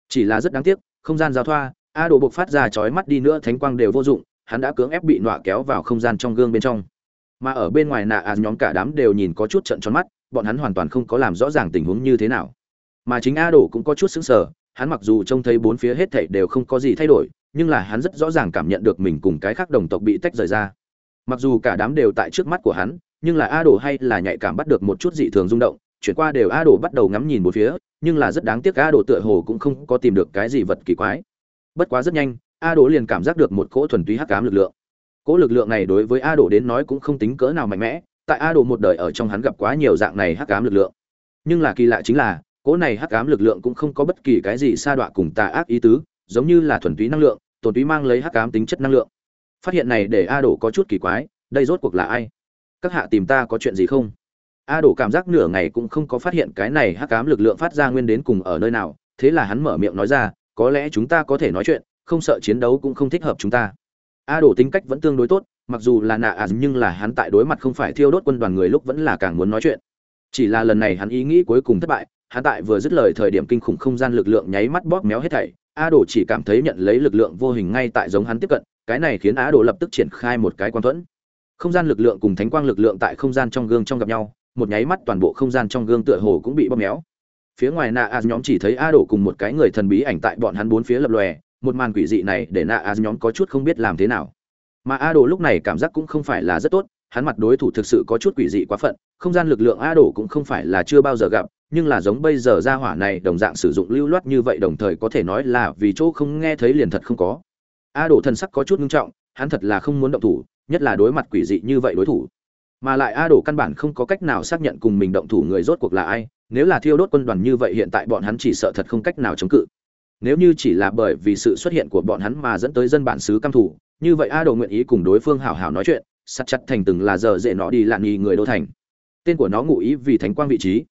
Chỉ là rất đáng tiếc, không gian giao thoa, a đồ buộc phát ra chói mắt đi nữa, thánh quang đều vô dụng hắn đã cưỡng ép bị nọa kéo vào không gian trong gương bên trong. Mà ở bên ngoài nạ à nhóm cả đám đều nhìn có chút trận tròn mắt, bọn hắn hoàn toàn không có làm rõ ràng tình huống như thế nào. Mà chính a đồ cũng có chút sững sờ, hắn mặc dù trông thấy bốn phía hết thảy đều không có gì thay đổi, nhưng là hắn rất rõ ràng cảm nhận được mình cùng cái khác đồng tộc bị tách rời ra. Mặc dù cả đám đều tại trước mắt của hắn, nhưng là a đồ hay là nhạy cảm bắt được một chút dị thường rung động, chuyển qua đều a đồ bắt đầu ngắm nhìn bốn phía, nhưng là rất đáng tiếc a đồ tựa hồ cũng không có tìm được cái gì vật kỳ quái. Bất quá rất nhanh a đỗ liền cảm giác được một cỗ thuần túy hắc ám lực lượng. Cỗ lực lượng này đối với a đỗ đến nói cũng không tính cỡ nào mạnh mẽ, tại a đỗ một đời ở trong hắn gặp quá nhiều dạng này hắc ám lực lượng. Nhưng là kỳ lạ chính là, cỗ này hắc ám lực lượng cũng không có bất kỳ cái gì sa đọa cùng tà ác ý tứ, giống như là thuần túy năng lượng tồn túy mang lấy hắc ám tính chất năng lượng. Phát hiện này để a đỗ có chút kỳ quái, đây rốt cuộc là ai? Các hạ tìm ta có chuyện gì không? A Đổ cảm giác nửa ngày cũng không có phát hiện cái này hắc ám lực lượng phát ra nguyên đến cùng ở nơi nào, thế là hắn mở miệng nói ra, có lẽ chúng ta có thể nói chuyện không sợ chiến đấu cũng không thích hợp chúng ta. A đồ tính cách vẫn tương đối tốt, mặc dù là nạ à nhưng là hắn tại đối mặt không phải thiêu đốt quân đoàn người lúc vẫn là càng muốn nói chuyện. Chỉ là lần này hắn ý nghĩ cuối cùng thất bại, hắn tại vừa dứt lời thời điểm kinh khủng không gian lực lượng nháy mắt bóp méo hết thảy. A đồ chỉ cảm thấy nhận lấy lực lượng vô hình ngay tại giống hắn tiếp cận, cái này khiến a đồ lập tức triển khai một cái quan thuẫn. Không gian lực lượng cùng thánh quang lực lượng tại không gian trong gương trong gặp nhau, một nháy mắt toàn bộ không gian trong gương tựa hồ cũng bị bóp méo. Phía ngoài nạ a nhóm chỉ thấy a đồ cùng một cái người thần bí ảnh tại bọn hắn bốn phía lập lòe một màn quỷ dị này để nạ a nhóm có chút không biết làm thế nào. Mà a đồ lúc này cảm giác cũng không phải là rất tốt, hắn mặt đối thủ thực sự có chút quỷ dị quá phận, không gian lực lượng a đồ cũng không phải là chưa bao giờ gặp, nhưng là giống bây giờ ra hỏa này đồng dạng sử dụng lưu loát như vậy đồng thời có thể nói là vì chỗ không nghe thấy liền thật không có. A đồ thần sắc có chút nghiêm trọng, hắn thật là không muốn động thủ, nhất là đối mặt quỷ dị như vậy đối thủ. Mà lại a đồ căn bản không có cách nào xác nhận cùng mình động thủ người rốt cuộc là ai, nếu là thiêu đốt quân đoàn như vậy hiện tại bọn hắn chỉ sợ thật không cách nào chống cự nếu như chỉ là bởi vì sự xuất hiện của bọn hắn mà dẫn tới dân bản xứ căm thủ như vậy a đồ nguyện ý cùng đối phương hào hào nói chuyện, sắt chặt thành từng là giờ dễ nó đi lạn nghi người đô thành. Tên của nó ngụ ý vì thánh quang vị trí.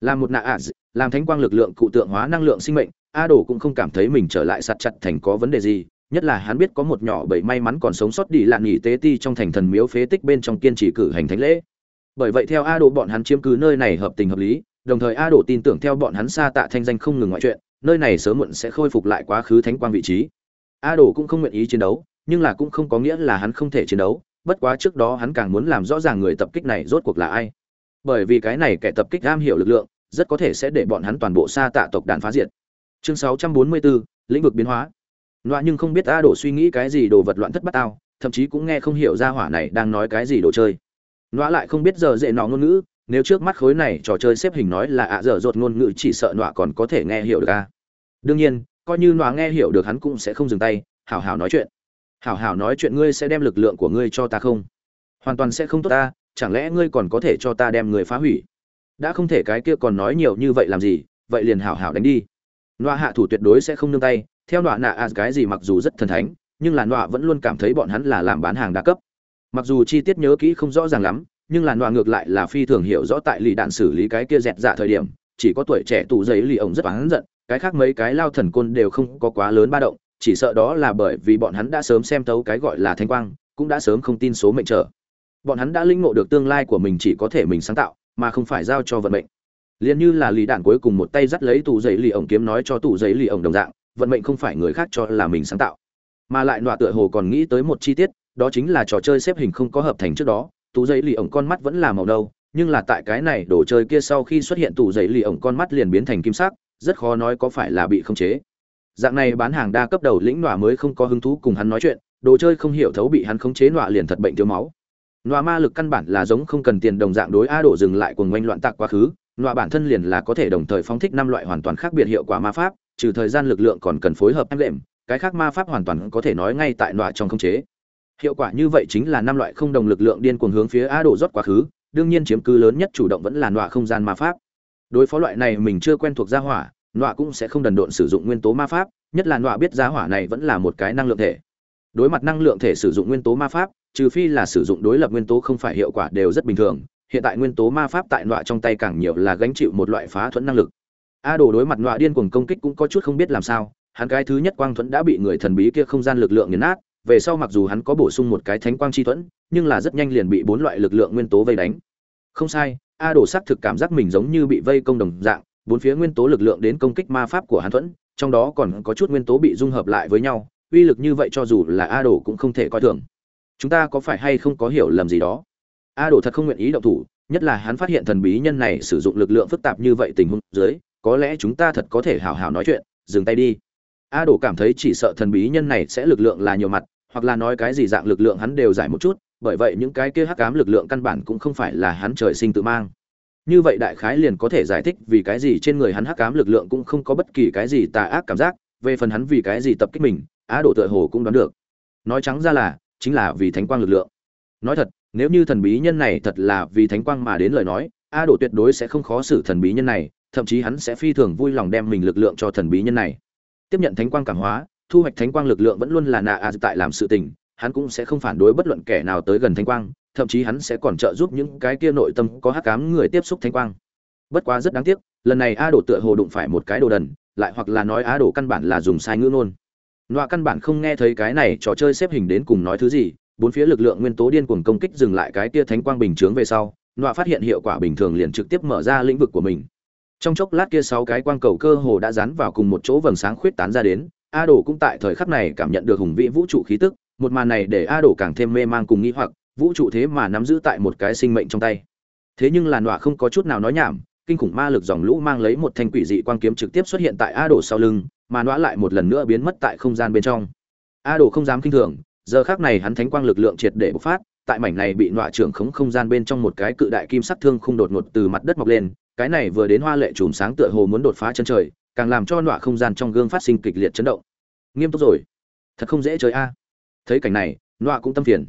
Là một nạ ạ làm thánh quang lực lượng cụ tượng hóa năng lượng sinh mệnh, a đồ cũng không cảm thấy mình trở lại sắt chặt thành có vấn đề gì, nhất là hắn biết có một nhỏ bảy may mắn còn sống sót đi lạn nghỉ tế ti trong thành thần miếu phế tích bên trong kiên trì cử hành thánh lễ. Bởi vậy theo a đồ bọn hắn chiếm cứ nơi này hợp tình hợp lý, đồng thời a đồ tin tưởng theo bọn hắn xa tạ thanh danh không ngừng ngoại chuyện nơi này sớm muộn sẽ khôi phục lại quá khứ thánh quang vị trí. A đồ cũng không nguyện ý chiến đấu nhưng là cũng không có nghĩa là hắn không thể chiến đấu bất quá trước đó hắn càng muốn làm rõ ràng người tập kích này rốt cuộc là ai. Bởi vì cái này kẻ tập kích am hiểu lực lượng rất có thể sẽ để bọn hắn toàn bộ xa tạ tộc đàn phá diệt. Chương 644, lĩnh vực biến hóa. Loa nhưng không biết a đổ suy nghĩ cái gì đồ vật loạn thất bát ao thậm chí cũng nghe không hiểu ra hỏa này đang nói cái gì đồ chơi. Loa lại không biết giờ dễ nọ ngôn ngữ nếu trước mắt khối này trò chơi xếp hình nói là ạ dở dột ngôn ngữ chỉ sợ nọa còn có thể nghe hiểu được a đương nhiên, coi như nọa nghe hiểu được hắn cũng sẽ không dừng tay, hảo hảo nói chuyện. Hảo hảo nói chuyện ngươi sẽ đem lực lượng của ngươi cho ta không? Hoàn toàn sẽ không tốt ta, chẳng lẽ ngươi còn có thể cho ta đem người phá hủy? Đã không thể cái kia còn nói nhiều như vậy làm gì, vậy liền hảo hảo đánh đi. Nọa hạ thủ tuyệt đối sẽ không nương tay, theo nọa nạ à cái gì mặc dù rất thần thánh, nhưng là nọa vẫn luôn cảm thấy bọn hắn là làm bán hàng đa cấp. Mặc dù chi tiết nhớ kỹ không rõ ràng lắm, nhưng là nọa ngược lại là phi thường hiểu rõ tại lì đạn xử lý cái kia dẹt dạ thời điểm, chỉ có tuổi trẻ tù giấy lì ổng rất oán giận cái khác mấy cái lao thần côn đều không có quá lớn ba động, chỉ sợ đó là bởi vì bọn hắn đã sớm xem thấu cái gọi là thanh quang, cũng đã sớm không tin số mệnh trở. Bọn hắn đã linh ngộ được tương lai của mình chỉ có thể mình sáng tạo, mà không phải giao cho vận mệnh. Liền như là lì đạn cuối cùng một tay dắt lấy tủ giấy lì ổng kiếm nói cho tủ giấy lì ổng đồng dạng, vận mệnh không phải người khác cho là mình sáng tạo, mà lại nọa tựa hồ còn nghĩ tới một chi tiết, đó chính là trò chơi xếp hình không có hợp thành trước đó tủ giấy lì ổng con mắt vẫn là màu đâu nhưng là tại cái này đồ chơi kia sau khi xuất hiện tủ giấy lì ổng con mắt liền biến thành kim sắc rất khó nói có phải là bị khống chế. Dạng này bán hàng đa cấp đầu lĩnh nọa mới không có hứng thú cùng hắn nói chuyện, đồ chơi không hiểu thấu bị hắn khống chế nọa liền thật bệnh thiếu máu. Nọa ma lực căn bản là giống không cần tiền đồng dạng đối a đổ dừng lại cuồng ngoanh loạn tạc quá khứ, nọa bản thân liền là có thể đồng thời phóng thích năm loại hoàn toàn khác biệt hiệu quả ma pháp, trừ thời gian lực lượng còn cần phối hợp em lệm, cái khác ma pháp hoàn toàn có thể nói ngay tại nọa trong khống chế. Hiệu quả như vậy chính là năm loại không đồng lực lượng điên cuồng hướng phía a đổ rót quá khứ, đương nhiên chiếm cứ lớn nhất chủ động vẫn là nọa không gian ma pháp đối phó loại này mình chưa quen thuộc gia hỏa, nọa cũng sẽ không đần độn sử dụng nguyên tố ma pháp, nhất là nọa biết gia hỏa này vẫn là một cái năng lượng thể. Đối mặt năng lượng thể sử dụng nguyên tố ma pháp, trừ phi là sử dụng đối lập nguyên tố không phải hiệu quả đều rất bình thường, hiện tại nguyên tố ma pháp tại nọa trong tay càng nhiều là gánh chịu một loại phá thuẫn năng lực. A đồ đối mặt nọa điên cuồng công kích cũng có chút không biết làm sao, hắn cái thứ nhất quang thuẫn đã bị người thần bí kia không gian lực lượng nghiền nát, về sau mặc dù hắn có bổ sung một cái thánh quang chi thuẫn, nhưng là rất nhanh liền bị bốn loại lực lượng nguyên tố vây đánh. Không sai a đồ xác thực cảm giác mình giống như bị vây công đồng dạng, bốn phía nguyên tố lực lượng đến công kích ma pháp của hắn thuẫn, trong đó còn có chút nguyên tố bị dung hợp lại với nhau, uy lực như vậy cho dù là a đồ cũng không thể coi thường. Chúng ta có phải hay không có hiểu lầm gì đó? A đồ thật không nguyện ý động thủ, nhất là hắn phát hiện thần bí nhân này sử dụng lực lượng phức tạp như vậy tình huống dưới, có lẽ chúng ta thật có thể hào hào nói chuyện, dừng tay đi. A đồ cảm thấy chỉ sợ thần bí nhân này sẽ lực lượng là nhiều mặt, hoặc là nói cái gì dạng lực lượng hắn đều giải một chút bởi vậy những cái kia hắc ám lực lượng căn bản cũng không phải là hắn trời sinh tự mang. Như vậy đại khái liền có thể giải thích vì cái gì trên người hắn hắc ám lực lượng cũng không có bất kỳ cái gì tà ác cảm giác, về phần hắn vì cái gì tập kích mình, á đổ tựa hồ cũng đoán được. Nói trắng ra là, chính là vì thánh quang lực lượng. Nói thật, nếu như thần bí nhân này thật là vì thánh quang mà đến lời nói a đổ tuyệt đối sẽ không khó xử thần bí nhân này, thậm chí hắn sẽ phi thường vui lòng đem mình lực lượng cho thần bí nhân này. Tiếp nhận thánh quang cảm hóa, thu hoạch thánh quang lực lượng vẫn luôn là nạ a tại làm sự tình hắn cũng sẽ không phản đối bất luận kẻ nào tới gần thánh quang, thậm chí hắn sẽ còn trợ giúp những cái kia nội tâm có hắc ám người tiếp xúc thánh quang. Bất quá rất đáng tiếc, lần này a đổ tựa hồ đụng phải một cái đồ đần, lại hoặc là nói a đổ căn bản là dùng sai ngữ nôn nọa căn bản không nghe thấy cái này trò chơi xếp hình đến cùng nói thứ gì, bốn phía lực lượng nguyên tố điên cuồng công kích dừng lại cái kia thánh quang bình chướng về sau, nọa phát hiện hiệu quả bình thường liền trực tiếp mở ra lĩnh vực của mình. Trong chốc lát kia sáu cái quang cầu cơ hồ đã dán vào cùng một chỗ vầng sáng khuyết tán ra đến, a đồ cũng tại thời khắc này cảm nhận được hùng vĩ vũ trụ khí tức một màn này để a Đổ càng thêm mê mang cùng nghĩ hoặc, vũ trụ thế mà nắm giữ tại một cái sinh mệnh trong tay. Thế nhưng làn đọa không có chút nào nói nhảm, kinh khủng ma lực dòng lũ mang lấy một thanh quỷ dị quang kiếm trực tiếp xuất hiện tại a Đổ sau lưng, mà đọa lại một lần nữa biến mất tại không gian bên trong. A Đổ không dám kinh thường, giờ khác này hắn thánh quang lực lượng triệt để bộc phát, tại mảnh này bị nọa trưởng khống không gian bên trong một cái cự đại kim sắc thương không đột ngột từ mặt đất mọc lên, cái này vừa đến hoa lệ chùm sáng tựa hồ muốn đột phá chân trời, càng làm cho nọa không gian trong gương phát sinh kịch liệt chấn động. Nghiêm túc rồi. Thật không dễ chơi a thấy cảnh này, nọa cũng tâm phiền.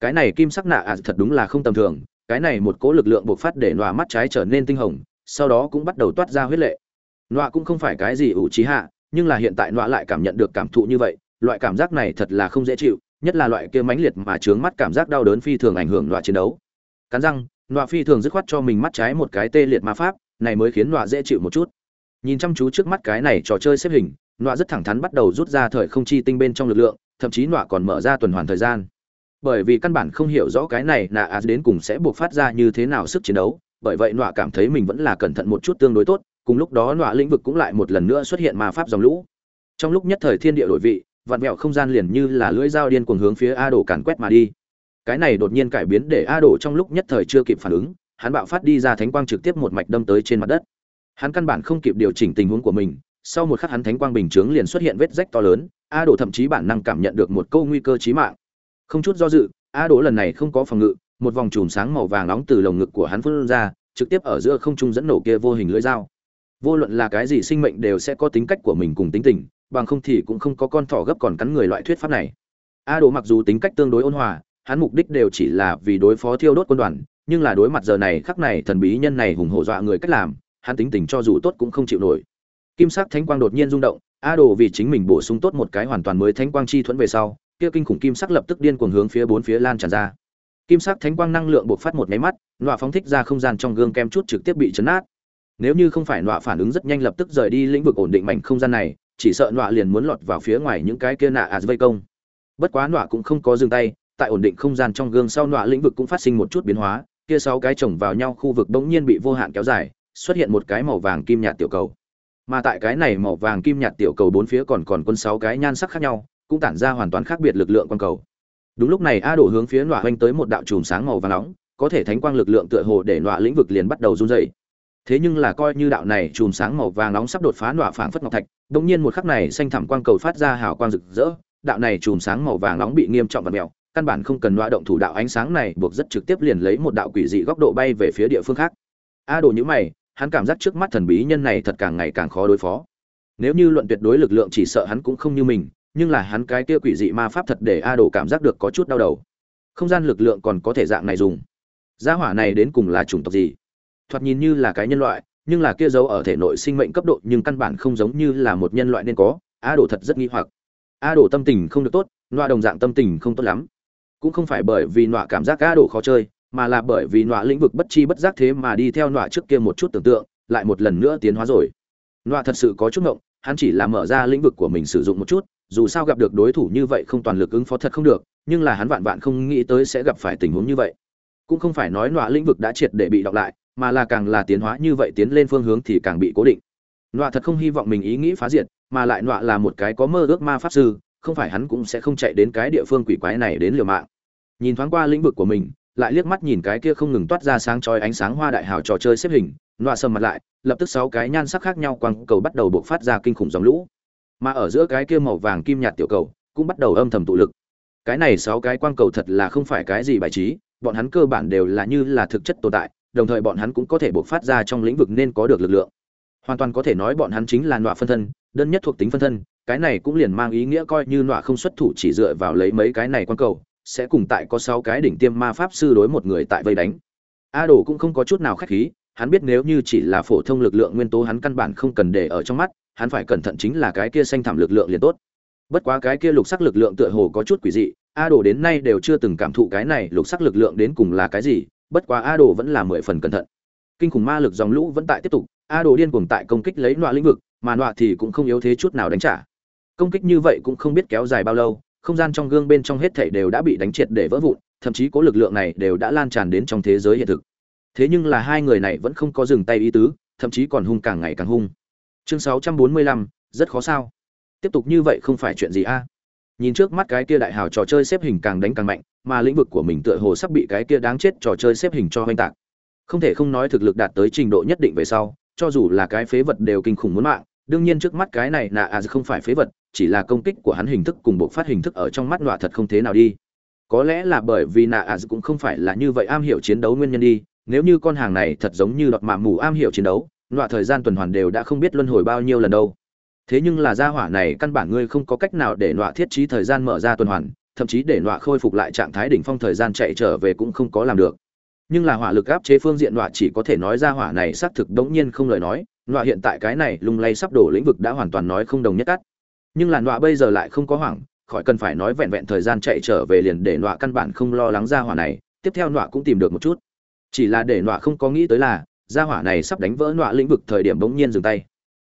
Cái này kim sắc nạ à thật đúng là không tầm thường, cái này một cố lực lượng bộc phát để nọa mắt trái trở nên tinh hồng, sau đó cũng bắt đầu toát ra huyết lệ. Nọa cũng không phải cái gì ủ trí hạ, nhưng là hiện tại nọa lại cảm nhận được cảm thụ như vậy, loại cảm giác này thật là không dễ chịu, nhất là loại kia mãnh liệt mà trướng mắt cảm giác đau đớn phi thường ảnh hưởng nọa chiến đấu. Cắn răng, nọa phi thường dứt khoát cho mình mắt trái một cái tê liệt ma pháp, này mới khiến nọa dễ chịu một chút. Nhìn chăm chú trước mắt cái này trò chơi xếp hình, nọa rất thẳng thắn bắt đầu rút ra thời không chi tinh bên trong lực lượng thậm chí nọa còn mở ra tuần hoàn thời gian. Bởi vì căn bản không hiểu rõ cái này nạ á đến cùng sẽ buộc phát ra như thế nào sức chiến đấu, bởi vậy nọa cảm thấy mình vẫn là cẩn thận một chút tương đối tốt, cùng lúc đó nọa lĩnh vực cũng lại một lần nữa xuất hiện ma pháp dòng lũ. Trong lúc nhất thời thiên địa đổi vị, vạn mẹo không gian liền như là lưỡi dao điên cuồng hướng phía a đổ càn quét mà đi. Cái này đột nhiên cải biến để a đổ trong lúc nhất thời chưa kịp phản ứng, hắn bạo phát đi ra thánh quang trực tiếp một mạch đâm tới trên mặt đất. Hắn căn bản không kịp điều chỉnh tình huống của mình, sau một khắc hắn thánh quang bình chướng liền xuất hiện vết rách to lớn a Đỗ thậm chí bản năng cảm nhận được một câu nguy cơ chí mạng. Không chút do dự, a Đỗ lần này không có phòng ngự, một vòng chùm sáng màu vàng nóng từ lồng ngực của hắn phun ra, trực tiếp ở giữa không trung dẫn nổ kia vô hình lưỡi dao. Vô luận là cái gì sinh mệnh đều sẽ có tính cách của mình cùng tính tình, bằng không thì cũng không có con thỏ gấp còn cắn người loại thuyết pháp này. A Đỗ mặc dù tính cách tương đối ôn hòa, hắn mục đích đều chỉ là vì đối phó thiêu đốt quân đoàn, nhưng là đối mặt giờ này khắc này thần bí nhân này hùng hổ dọa người cách làm, hắn tính tình cho dù tốt cũng không chịu nổi. Kim sắc thánh quang đột nhiên rung động a đồ vì chính mình bổ sung tốt một cái hoàn toàn mới thánh quang chi thuẫn về sau, kia kinh khủng kim sắc lập tức điên cuồng hướng phía bốn phía lan tràn ra. Kim sắc thánh quang năng lượng bộc phát một máy mắt, nọa phóng thích ra không gian trong gương kem chút trực tiếp bị chấn nát. Nếu như không phải nọa phản ứng rất nhanh lập tức rời đi lĩnh vực ổn định mảnh không gian này, chỉ sợ nọa liền muốn lọt vào phía ngoài những cái kia nạ ạt vây công. Bất quá nọa cũng không có dừng tay, tại ổn định không gian trong gương sau nọa lĩnh vực cũng phát sinh một chút biến hóa, kia sáu cái chồng vào nhau khu vực bỗng nhiên bị vô hạn kéo dài, xuất hiện một cái màu vàng kim nhạt tiểu cầu mà tại cái này màu vàng kim nhạt tiểu cầu bốn phía còn còn quân sáu cái nhan sắc khác nhau, cũng tản ra hoàn toàn khác biệt lực lượng quang cầu. Đúng lúc này a đổ hướng phía nọa hoanh tới một đạo chùm sáng màu vàng nóng, có thể thánh quang lực lượng tựa hồ để nọa lĩnh vực liền bắt đầu run dày thế nhưng là coi như đạo này chùm sáng màu vàng nóng sắp đột phá nọa phảng phất ngọc thạch đống nhiên một khắc này xanh thẳm quang cầu phát ra hào quang rực rỡ, đạo này chùm sáng màu vàng nóng bị nghiêm trọng và mèo, căn bản không cần nọa động thủ đạo ánh sáng này buộc rất trực tiếp liền lấy một đạo quỷ dị góc độ bay về phía địa phương khác. A đồ nhữ mày hắn cảm giác trước mắt thần bí nhân này thật càng ngày càng khó đối phó. Nếu như luận tuyệt đối lực lượng chỉ sợ hắn cũng không như mình, nhưng là hắn cái kia quỷ dị ma pháp thật để a đồ cảm giác được có chút đau đầu. Không gian lực lượng còn có thể dạng này dùng. Gia hỏa này đến cùng là chủng tộc gì? Thoạt nhìn như là cái nhân loại, nhưng là kia dấu ở thể nội sinh mệnh cấp độ nhưng căn bản không giống như là một nhân loại nên có, a đồ thật rất nghi hoặc. A đồ tâm tình không được tốt, nọa đồng dạng tâm tình không tốt lắm. Cũng không phải bởi vì nọa cảm giác a đồ khó chơi mà là bởi vì nọa lĩnh vực bất chi bất giác thế mà đi theo nọa trước kia một chút tưởng tượng, lại một lần nữa tiến hóa rồi. Nọa thật sự có chút ngộng, hắn chỉ là mở ra lĩnh vực của mình sử dụng một chút, dù sao gặp được đối thủ như vậy không toàn lực ứng phó thật không được, nhưng là hắn vạn vạn không nghĩ tới sẽ gặp phải tình huống như vậy. Cũng không phải nói nọa lĩnh vực đã triệt để bị đọc lại, mà là càng là tiến hóa như vậy tiến lên phương hướng thì càng bị cố định. Nọa thật không hy vọng mình ý nghĩ phá diệt, mà lại nọa là một cái có mơ ước ma pháp sư, không phải hắn cũng sẽ không chạy đến cái địa phương quỷ quái này đến liều mạng. Nhìn thoáng qua lĩnh vực của mình lại liếc mắt nhìn cái kia không ngừng toát ra sáng chói ánh sáng hoa đại hào trò chơi xếp hình nọa sầm mặt lại, lập tức sáu cái nhan sắc khác nhau quang cầu bắt đầu bộc phát ra kinh khủng dòng lũ. Mà ở giữa cái kia màu vàng kim nhạt tiểu cầu, cũng bắt đầu âm thầm tụ lực. Cái này sáu cái quang cầu thật là không phải cái gì bài trí, bọn hắn cơ bản đều là như là thực chất tồn tại, đồng thời bọn hắn cũng có thể bộc phát ra trong lĩnh vực nên có được lực lượng. Hoàn toàn có thể nói bọn hắn chính là nọa phân thân, đơn nhất thuộc tính phân thân, cái này cũng liền mang ý nghĩa coi như nọa không xuất thủ chỉ dựa vào lấy mấy cái này quang cầu sẽ cùng tại có sáu cái đỉnh tiêm ma pháp sư đối một người tại vây đánh. A đồ cũng không có chút nào khách khí, hắn biết nếu như chỉ là phổ thông lực lượng nguyên tố hắn căn bản không cần để ở trong mắt, hắn phải cẩn thận chính là cái kia xanh thảm lực lượng liền tốt. Bất quá cái kia lục sắc lực lượng tựa hồ có chút quỷ dị a đồ đến nay đều chưa từng cảm thụ cái này lục sắc lực lượng đến cùng là cái gì, bất quá a đồ vẫn là mười phần cẩn thận. Kinh khủng ma lực dòng lũ vẫn tại tiếp tục a đồ điên cuồng tại công kích lấy nọa lĩnh vực, mà nọa thì cũng không yếu thế chút nào đánh trả. Công kích như vậy cũng không biết kéo dài bao lâu không gian trong gương bên trong hết thảy đều đã bị đánh triệt để vỡ vụn thậm chí có lực lượng này đều đã lan tràn đến trong thế giới hiện thực. Thế nhưng là hai người này vẫn không có dừng tay ý tứ thậm chí còn hung càng ngày càng hung. Chương 645, rất khó sao. Tiếp tục như vậy không phải chuyện gì a? Nhìn trước mắt cái kia đại hào trò chơi xếp hình càng đánh càng mạnh mà lĩnh vực của mình tựa hồ sắp bị cái kia đáng chết trò chơi xếp hình cho hoành tạc. Không thể không nói thực lực đạt tới trình độ nhất định về sau cho dù là cái phế vật đều kinh khủng muốn mạng đương nhiên trước mắt cái này là à không phải phế vật chỉ là công kích của hắn hình thức cùng bộ phát hình thức ở trong mắt nọa thật không thế nào đi. Có lẽ là bởi vì nạ ạ cũng không phải là như vậy am hiểu chiến đấu nguyên nhân đi, nếu như con hàng này thật giống như đọt mạ mù am hiểu chiến đấu, nọa thời gian tuần hoàn đều đã không biết luân hồi bao nhiêu lần đâu. Thế nhưng là gia hỏa này căn bản ngươi không có cách nào để nọa thiết trí thời gian mở ra tuần hoàn, thậm chí để nọa khôi phục lại trạng thái đỉnh phong thời gian chạy trở về cũng không có làm được. Nhưng là hỏa lực áp chế phương diện nọa chỉ có thể nói ra hỏa này xác thực đống nhiên không lời nói, nọa hiện tại cái này lung lay sắp đổ lĩnh vực đã hoàn toàn nói không đồng nhất cắt nhưng là nọa bây giờ lại không có hoảng, khỏi cần phải nói vẹn vẹn thời gian chạy trở về liền để nọa căn bản không lo lắng ra hỏa này, tiếp theo nọa cũng tìm được một chút. Chỉ là để nọa không có nghĩ tới là, gia hỏa này sắp đánh vỡ nọa lĩnh vực thời điểm bỗng nhiên dừng tay.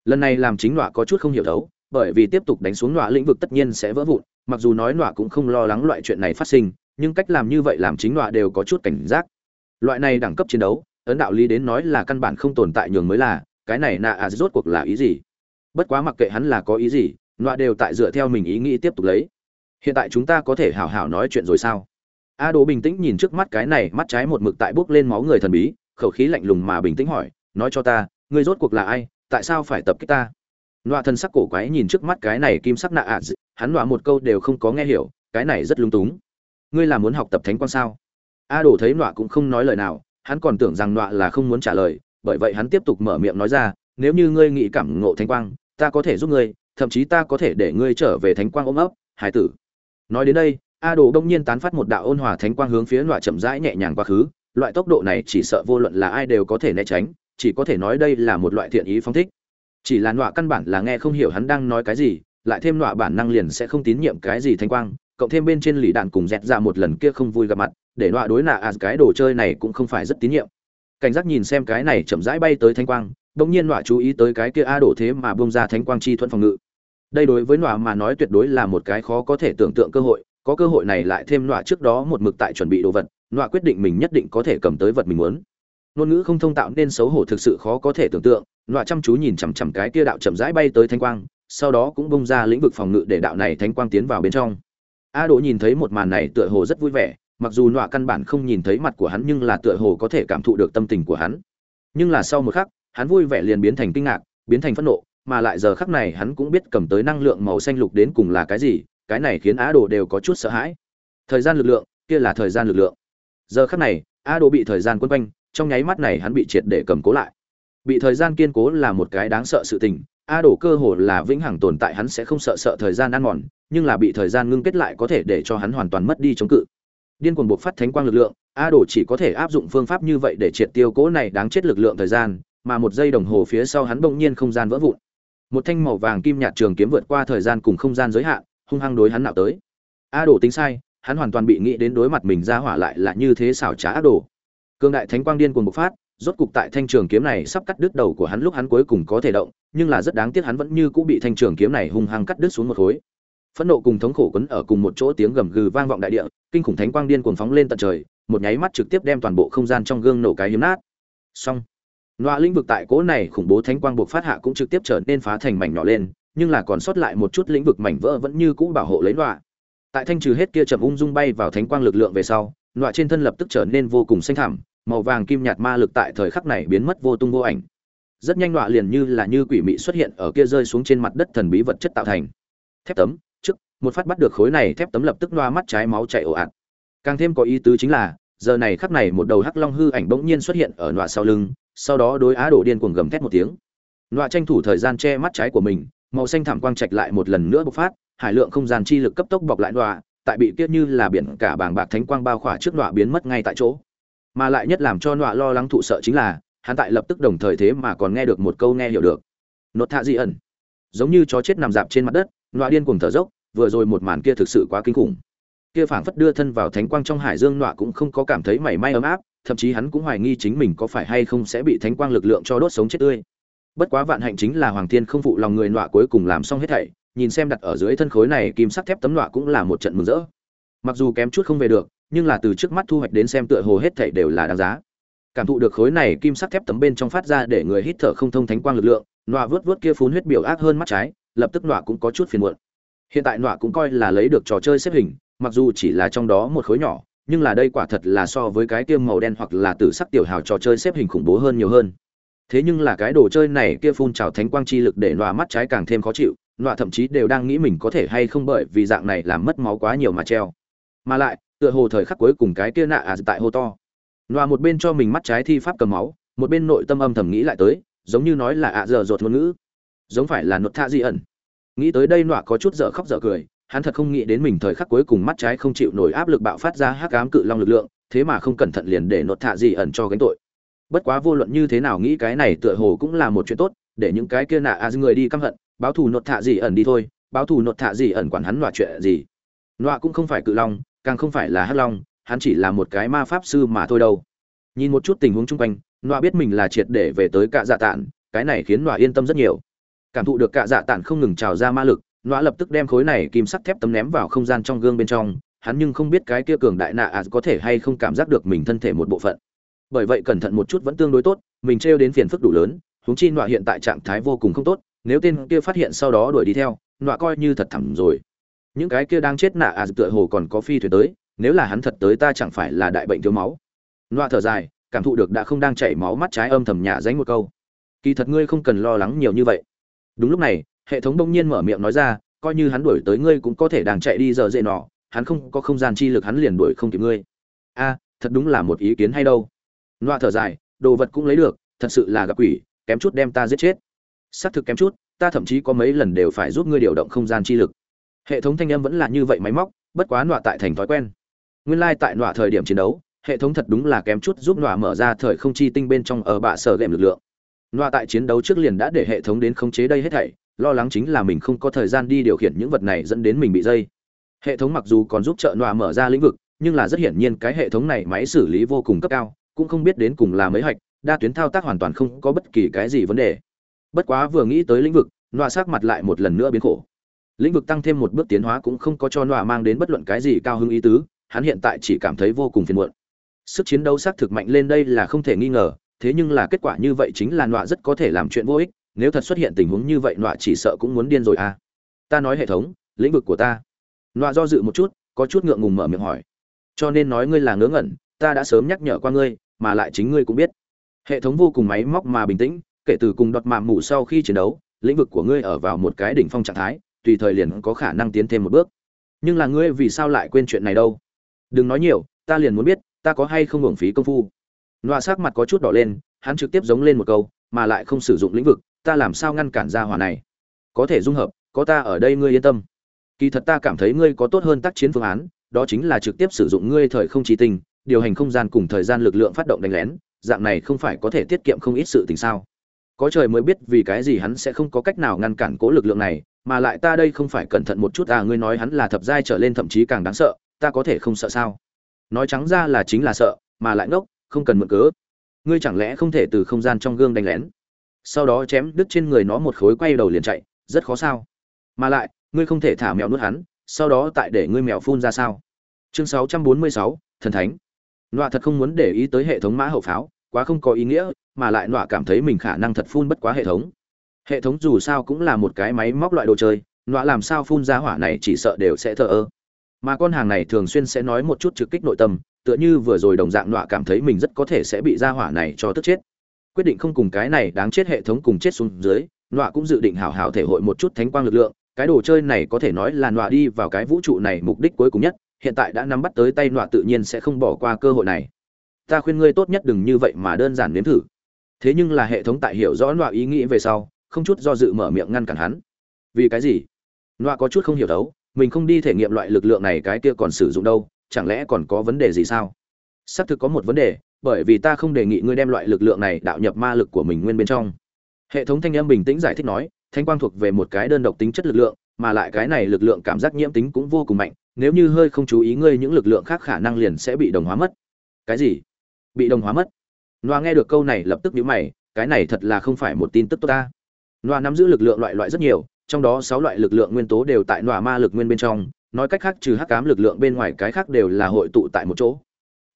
Lần này làm chính nọa có chút không hiểu thấu, bởi vì tiếp tục đánh xuống nọa lĩnh vực tất nhiên sẽ vỡ vụn, mặc dù nói nọa cũng không lo lắng loại chuyện này phát sinh, nhưng cách làm như vậy làm chính nọa đều có chút cảnh giác. Loại này đẳng cấp chiến đấu, ấn đạo lý đến nói là căn bản không tồn tại nhường mới là, cái này nạ à rốt cuộc là ý gì? Bất quá mặc kệ hắn là có ý gì nọa đều tại dựa theo mình ý nghĩ tiếp tục lấy. Hiện tại chúng ta có thể hào hào nói chuyện rồi sao? A đồ bình tĩnh nhìn trước mắt cái này, mắt trái một mực tại bốc lên máu người thần bí, khẩu khí lạnh lùng mà bình tĩnh hỏi, nói cho ta, ngươi rốt cuộc là ai? Tại sao phải tập kích ta? Nọa thân sắc cổ quái nhìn trước mắt cái này kim sắc nạ ạ hắn nọa một câu đều không có nghe hiểu, cái này rất lung túng. Ngươi là muốn học tập thánh quan sao? A đồ thấy nọa cũng không nói lời nào, hắn còn tưởng rằng nọa là không muốn trả lời, bởi vậy hắn tiếp tục mở miệng nói ra, nếu như ngươi nghĩ cảm ngộ thánh quang, ta có thể giúp ngươi thậm chí ta có thể để ngươi trở về thánh quang ôm ấp hải tử. Nói đến đây, a đồ đông nhiên tán phát một đạo ôn hòa thánh quang hướng phía loại chậm rãi nhẹ nhàng quá khứ. Loại tốc độ này chỉ sợ vô luận là ai đều có thể né tránh, chỉ có thể nói đây là một loại thiện ý phong thích. Chỉ là nọa căn bản là nghe không hiểu hắn đang nói cái gì, lại thêm nọa bản năng liền sẽ không tín nhiệm cái gì thánh quang, cộng thêm bên trên lì đạn cùng dẹt ra một lần kia không vui gặp mặt, để nọa đối nạ à cái đồ chơi này cũng không phải rất tín nhiệm. Cảnh giác nhìn xem cái này chậm rãi bay tới thánh quang bỗng nhiên nọa chú ý tới cái kia a đổ thế mà bông ra thánh quang chi thuẫn phòng ngự đây đối với nọa mà nói tuyệt đối là một cái khó có thể tưởng tượng cơ hội, có cơ hội này lại thêm nọa trước đó một mực tại chuẩn bị đồ vật, nọa quyết định mình nhất định có thể cầm tới vật mình muốn. Ngôn ngữ không thông tạo nên xấu hổ thực sự khó có thể tưởng tượng, nọa chăm chú nhìn chằm chằm cái kia đạo chậm rãi bay tới thanh quang, sau đó cũng bông ra lĩnh vực phòng ngự để đạo này thanh quang tiến vào bên trong. A đỗ nhìn thấy một màn này tựa hồ rất vui vẻ, mặc dù nọa căn bản không nhìn thấy mặt của hắn nhưng là tựa hồ có thể cảm thụ được tâm tình của hắn. Nhưng là sau một khắc, hắn vui vẻ liền biến thành kinh ngạc, biến thành phẫn nộ mà lại giờ khắc này hắn cũng biết cầm tới năng lượng màu xanh lục đến cùng là cái gì, cái này khiến á đồ đều có chút sợ hãi. Thời gian lực lượng, kia là thời gian lực lượng. Giờ khắc này á đồ bị thời gian quấn quanh, trong nháy mắt này hắn bị triệt để cầm cố lại. Bị thời gian kiên cố là một cái đáng sợ sự tình a Đồ cơ hồ là vĩnh hằng tồn tại hắn sẽ không sợ sợ thời gian ăn mòn, nhưng là bị thời gian ngưng kết lại có thể để cho hắn hoàn toàn mất đi chống cự. Điên cuồng buộc phát thánh quang lực lượng a đồ chỉ có thể áp dụng phương pháp như vậy để triệt tiêu cỗ này đáng chết lực lượng thời gian, mà một giây đồng hồ phía sau hắn bỗng nhiên không gian vỡ vụn một thanh màu vàng kim nhạt trường kiếm vượt qua thời gian cùng không gian giới hạn, hung hăng đối hắn nào tới. A đồ tính sai, hắn hoàn toàn bị nghĩ đến đối mặt mình ra hỏa lại là như thế xảo trá ác đồ. Cương đại thánh quang điên cuồng bộc phát, rốt cục tại thanh trường kiếm này sắp cắt đứt đầu của hắn lúc hắn cuối cùng có thể động, nhưng là rất đáng tiếc hắn vẫn như cũng bị thanh trường kiếm này hung hăng cắt đứt xuống một khối. Phẫn nộ cùng thống khổ quấn ở cùng một chỗ tiếng gầm gừ vang vọng đại địa, kinh khủng thánh quang điên cuồng phóng lên tận trời, một nháy mắt trực tiếp đem toàn bộ không gian trong gương nổ cái hiếm nát. Xong loa lĩnh vực tại cỗ này khủng bố thánh quang buộc phát hạ cũng trực tiếp trở nên phá thành mảnh nhỏ lên, nhưng là còn sót lại một chút lĩnh vực mảnh vỡ vẫn như cũ bảo hộ lấy loa. Tại thanh trừ hết kia chậm ung dung bay vào thánh quang lực lượng về sau, loa trên thân lập tức trở nên vô cùng xanh thẳm, màu vàng kim nhạt ma lực tại thời khắc này biến mất vô tung vô ảnh. Rất nhanh loa liền như là như quỷ mị xuất hiện ở kia rơi xuống trên mặt đất thần bí vật chất tạo thành. Thép tấm, trước, một phát bắt được khối này, thép tấm lập tức loa mắt trái máu chảy ồ ạt. Càng thêm có ý tứ chính là, giờ này khắc này một đầu hắc long hư ảnh bỗng nhiên xuất hiện ở nọa sau lưng sau đó đối á đổ điên cuồng gầm thét một tiếng. Nọa tranh thủ thời gian che mắt trái của mình, màu xanh thảm quang trạch lại một lần nữa bộc phát, hải lượng không gian chi lực cấp tốc bọc lại nọa, tại bị kiết như là biển cả bàng bạc thánh quang bao khỏa trước nọa biến mất ngay tại chỗ. Mà lại nhất làm cho nọa lo lắng thụ sợ chính là, hắn tại lập tức đồng thời thế mà còn nghe được một câu nghe hiểu được. Nốt thạ di ẩn. Giống như chó chết nằm dạp trên mặt đất, nọa điên cuồng thở dốc, vừa rồi một màn kia thực sự quá kinh khủng. Kia phảng phất đưa thân vào thánh quang trong hải dương nọa cũng không có cảm thấy mảy may ấm áp thậm chí hắn cũng hoài nghi chính mình có phải hay không sẽ bị thánh quang lực lượng cho đốt sống chết tươi. Bất quá vạn hạnh chính là hoàng thiên không phụ lòng người nọa cuối cùng làm xong hết thảy, nhìn xem đặt ở dưới thân khối này kim sắc thép tấm nọa cũng là một trận mừng rỡ. Mặc dù kém chút không về được, nhưng là từ trước mắt thu hoạch đến xem tựa hồ hết thảy đều là đáng giá. Cảm thụ được khối này kim sắc thép tấm bên trong phát ra để người hít thở không thông thánh quang lực lượng, nọa vớt vớt kia phun huyết biểu ác hơn mắt trái, lập tức nọa cũng có chút phiền muộn. Hiện tại nọa cũng coi là lấy được trò chơi xếp hình, mặc dù chỉ là trong đó một khối nhỏ nhưng là đây quả thật là so với cái kia màu đen hoặc là tử sắc tiểu hào trò chơi xếp hình khủng bố hơn nhiều hơn. Thế nhưng là cái đồ chơi này kia phun trào thánh quang chi lực để nọa mắt trái càng thêm khó chịu, nọa thậm chí đều đang nghĩ mình có thể hay không bởi vì dạng này làm mất máu quá nhiều mà treo. Mà lại, tựa hồ thời khắc cuối cùng cái kia nạ à tại hô to. Nọa một bên cho mình mắt trái thi pháp cầm máu, một bên nội tâm âm thầm nghĩ lại tới, giống như nói là ạ à giờ rột ngôn ngữ. Giống phải là nột tha di ẩn. Nghĩ tới đây nọa có chút dở khóc dở cười hắn thật không nghĩ đến mình thời khắc cuối cùng mắt trái không chịu nổi áp lực bạo phát ra hắc ám cự long lực lượng, thế mà không cẩn thận liền để nột thạ gì ẩn cho gánh tội. Bất quá vô luận như thế nào nghĩ cái này tựa hồ cũng là một chuyện tốt, để những cái kia nạ a người đi căm hận, báo thù nột thạ gì ẩn đi thôi, báo thù nột thạ gì ẩn quản hắn loại chuyện gì. Nọa cũng không phải cự long, càng không phải là hắc long, hắn chỉ là một cái ma pháp sư mà thôi đâu. Nhìn một chút tình huống chung quanh, Nọa biết mình là triệt để về tới cạ dạ tạn, cái này khiến Nọa yên tâm rất nhiều. Cảm thụ được cạ dạ tạn không ngừng trào ra ma lực, Nọa lập tức đem khối này kim sắt thép tấm ném vào không gian trong gương bên trong, hắn nhưng không biết cái kia cường đại nạ à có thể hay không cảm giác được mình thân thể một bộ phận. Bởi vậy cẩn thận một chút vẫn tương đối tốt, mình trêu đến phiền phức đủ lớn, huống chi nọa hiện tại trạng thái vô cùng không tốt, nếu tên kia phát hiện sau đó đuổi đi theo, nọa coi như thật thẳm rồi. Những cái kia đang chết nạ à tựa hồ còn có phi thuyền tới, nếu là hắn thật tới ta chẳng phải là đại bệnh thiếu máu. Nọa thở dài, cảm thụ được đã không đang chảy máu mắt trái âm thầm nhà dánh một câu. Kỳ thật ngươi không cần lo lắng nhiều như vậy. Đúng lúc này, hệ thống đông nhiên mở miệng nói ra, coi như hắn đuổi tới ngươi cũng có thể đang chạy đi giờ dễ nọ, hắn không có không gian chi lực hắn liền đuổi không kịp ngươi. A, thật đúng là một ý kiến hay đâu. Loa thở dài, đồ vật cũng lấy được, thật sự là gặp quỷ, kém chút đem ta giết chết. Xác thực kém chút, ta thậm chí có mấy lần đều phải giúp ngươi điều động không gian chi lực. Hệ thống thanh âm vẫn là như vậy máy móc, bất quá nọa tại thành thói quen. Nguyên lai、like、tại nọa thời điểm chiến đấu, hệ thống thật đúng là kém chút giúp nọa mở ra thời không chi tinh bên trong ở bạ sở ghệm lực lượng. Nọa tại chiến đấu trước liền đã để hệ thống đến khống chế đây hết thảy lo lắng chính là mình không có thời gian đi điều khiển những vật này dẫn đến mình bị dây. Hệ thống mặc dù còn giúp trợ nọa mở ra lĩnh vực, nhưng là rất hiển nhiên cái hệ thống này máy xử lý vô cùng cấp cao, cũng không biết đến cùng là mấy hạch, đa tuyến thao tác hoàn toàn không có bất kỳ cái gì vấn đề. Bất quá vừa nghĩ tới lĩnh vực, nọa sắc mặt lại một lần nữa biến khổ. Lĩnh vực tăng thêm một bước tiến hóa cũng không có cho nọa mang đến bất luận cái gì cao hứng ý tứ, hắn hiện tại chỉ cảm thấy vô cùng phiền muộn. Sức chiến đấu xác thực mạnh lên đây là không thể nghi ngờ, thế nhưng là kết quả như vậy chính là nọa rất có thể làm chuyện vô ích nếu thật xuất hiện tình huống như vậy, nọa chỉ sợ cũng muốn điên rồi à. Ta nói hệ thống, lĩnh vực của ta. Nọa do dự một chút, có chút ngượng ngùng mở miệng hỏi. Cho nên nói ngươi là ngớ ngẩn, ta đã sớm nhắc nhở qua ngươi, mà lại chính ngươi cũng biết. Hệ thống vô cùng máy móc mà bình tĩnh, kể từ cùng đọt mạm mủ sau khi chiến đấu, lĩnh vực của ngươi ở vào một cái đỉnh phong trạng thái, tùy thời liền có khả năng tiến thêm một bước. Nhưng là ngươi vì sao lại quên chuyện này đâu? Đừng nói nhiều, ta liền muốn biết, ta có hay không hưởng phí công phu? Nọa sắc mặt có chút đỏ lên, hắn trực tiếp giống lên một câu, mà lại không sử dụng lĩnh vực ta làm sao ngăn cản ra hỏa này? Có thể dung hợp, có ta ở đây ngươi yên tâm. Kỳ thật ta cảm thấy ngươi có tốt hơn tác chiến phương án, đó chính là trực tiếp sử dụng ngươi thời không chỉ tình điều hành không gian cùng thời gian lực lượng phát động đánh lén, dạng này không phải có thể tiết kiệm không ít sự tình sao? Có trời mới biết vì cái gì hắn sẽ không có cách nào ngăn cản cố lực lượng này, mà lại ta đây không phải cẩn thận một chút à ngươi nói hắn là thập giai trở lên thậm chí càng đáng sợ, ta có thể không sợ sao? Nói trắng ra là chính là sợ, mà lại ngốc, không cần mượn cớ. Ngươi chẳng lẽ không thể từ không gian trong gương đánh lén? Sau đó chém đứt trên người nó một khối quay đầu liền chạy rất khó sao. Mà lại ngươi không thể thả mèo nuốt hắn sau đó tại để ngươi mèo phun ra sao. Chương 646, thần thánh. Nọa thật không muốn để ý tới hệ thống mã hậu pháo quá không có ý nghĩa mà lại nọa cảm thấy mình khả năng thật phun bất quá hệ thống. Hệ thống dù sao cũng là một cái máy móc loại đồ chơi nọa làm sao phun ra hỏa này chỉ sợ đều sẽ thờ ơ. Mà con hàng này thường xuyên sẽ nói một chút trực kích nội tâm tựa như vừa rồi đồng dạng nọa cảm thấy mình rất có thể sẽ bị ra hỏa này cho tức chết quyết định không cùng cái này đáng chết hệ thống cùng chết xuống dưới, nọa cũng dự định hảo hảo thể hội một chút thánh quang lực lượng, cái đồ chơi này có thể nói là nọa đi vào cái vũ trụ này mục đích cuối cùng nhất, hiện tại đã nắm bắt tới tay nọa tự nhiên sẽ không bỏ qua cơ hội này. Ta khuyên ngươi tốt nhất đừng như vậy mà đơn giản nếm thử. Thế nhưng là hệ thống tại hiểu rõ nọa ý nghĩ về sau, không chút do dự mở miệng ngăn cản hắn. Vì cái gì? Nọa có chút không hiểu đấu, mình không đi thể nghiệm loại lực lượng này cái kia còn sử dụng đâu, chẳng lẽ còn có vấn đề gì sao? Xác thực có một vấn đề bởi vì ta không đề nghị ngươi đem loại lực lượng này đạo nhập ma lực của mình nguyên bên trong. Hệ thống thanh âm bình tĩnh giải thích nói, thanh quang thuộc về một cái đơn độc tính chất lực lượng, mà lại cái này lực lượng cảm giác nhiễm tính cũng vô cùng mạnh, nếu như hơi không chú ý ngươi những lực lượng khác khả năng liền sẽ bị đồng hóa mất. Cái gì? Bị đồng hóa mất? Noa nghe được câu này lập tức nhíu mày, cái này thật là không phải một tin tức tốt ta. Noa nắm giữ lực lượng loại loại rất nhiều, trong đó sáu loại lực lượng nguyên tố đều tại noa ma lực nguyên bên trong, nói cách khác trừ hắc ám lực lượng bên ngoài cái khác đều là hội tụ tại một chỗ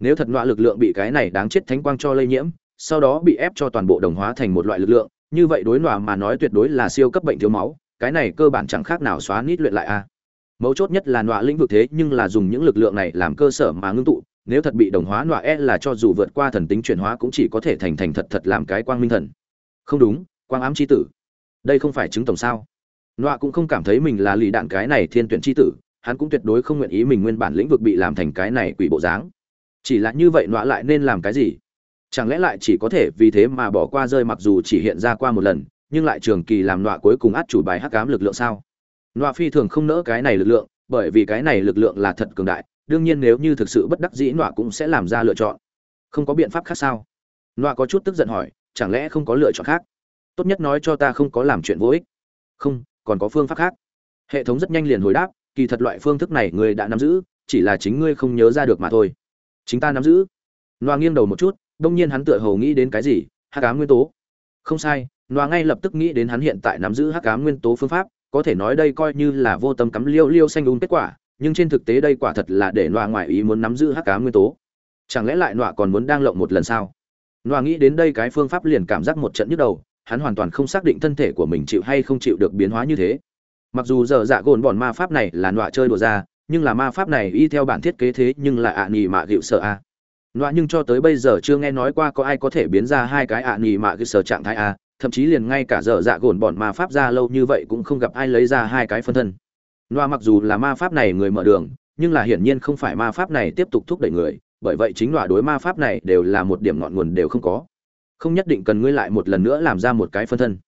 nếu thật noa lực lượng bị cái này đáng chết thánh quang cho lây nhiễm, sau đó bị ép cho toàn bộ đồng hóa thành một loại lực lượng, như vậy đối nọa mà nói tuyệt đối là siêu cấp bệnh thiếu máu, cái này cơ bản chẳng khác nào xóa nít luyện lại a. Mấu chốt nhất là nọa lĩnh vực thế nhưng là dùng những lực lượng này làm cơ sở mà ngưng tụ, nếu thật bị đồng hóa nọa e là cho dù vượt qua thần tính chuyển hóa cũng chỉ có thể thành thành thật thật làm cái quang minh thần. Không đúng, quang ám c h i tử. Đây không phải chứng tổng sao? Nọa cũng không cảm thấy mình là lì đạn cái này thiên tuyển c h i tử, hắn cũng tuyệt đối không nguyện ý mình nguyên bản lĩnh vực bị làm thành cái này quỷ bộ dáng chỉ là như vậy nọa lại nên làm cái gì? Chẳng lẽ lại chỉ có thể vì thế mà bỏ qua rơi mặc dù chỉ hiện ra qua một lần, nhưng lại trường kỳ làm nọa cuối cùng át chủ bài hắc cám lực lượng sao? Nọa phi thường không nỡ cái này lực lượng, bởi vì cái này lực lượng là thật cường đại, đương nhiên nếu như thực sự bất đắc dĩ nọa cũng sẽ làm ra lựa chọn. Không có biện pháp khác sao? Nọa có chút tức giận hỏi, chẳng lẽ không có lựa chọn khác? Tốt nhất nói cho ta không có làm chuyện vô ích. Không, còn có phương pháp khác. Hệ thống rất nhanh liền hồi đáp, kỳ thật loại phương thức này ngươi đã nắm giữ, chỉ là chính ngươi không nhớ ra được mà thôi chính ta nắm giữ. Loa nghiêng đầu một chút, đông nhiên hắn tựa hồ nghĩ đến cái gì? Hắc ám nguyên tố. Không sai loa ngay lập tức nghĩ đến hắn hiện tại nắm giữ hắc ám nguyên tố phương pháp, có thể nói đây coi như là vô tâm cắm liêu liêu xanh ung kết quả, nhưng trên thực tế đây quả thật là để loa ngoại ý muốn nắm giữ hắc cá nguyên tố. Chẳng lẽ lại loa còn muốn đang lộng một lần sao? Loa nghĩ đến đây cái phương pháp liền cảm giác một trận nhức đầu, hắn hoàn toàn không xác định thân thể của mình chịu hay không chịu được biến hóa như thế. Mặc dù giờ dạ gồn bọn ma pháp này là nọa chơi đùa ra nhưng là ma pháp này y theo bản thiết kế thế nhưng là ạ à nhì mạ gịu sợ a. Loa nhưng cho tới bây giờ chưa nghe nói qua có ai có thể biến ra hai cái ạ à nhì mạ gịu sợ trạng thái a, thậm chí liền ngay cả dở dạ gồn bọn ma pháp ra lâu như vậy cũng không gặp ai lấy ra hai cái phân thân. Loa mặc dù là ma pháp này người mở đường, nhưng là hiển nhiên không phải ma pháp này tiếp tục thúc đẩy người, bởi vậy chính loa đối ma pháp này đều là một điểm ngọn nguồn đều không có. Không nhất định cần ngươi lại một lần nữa làm ra một cái phân thân.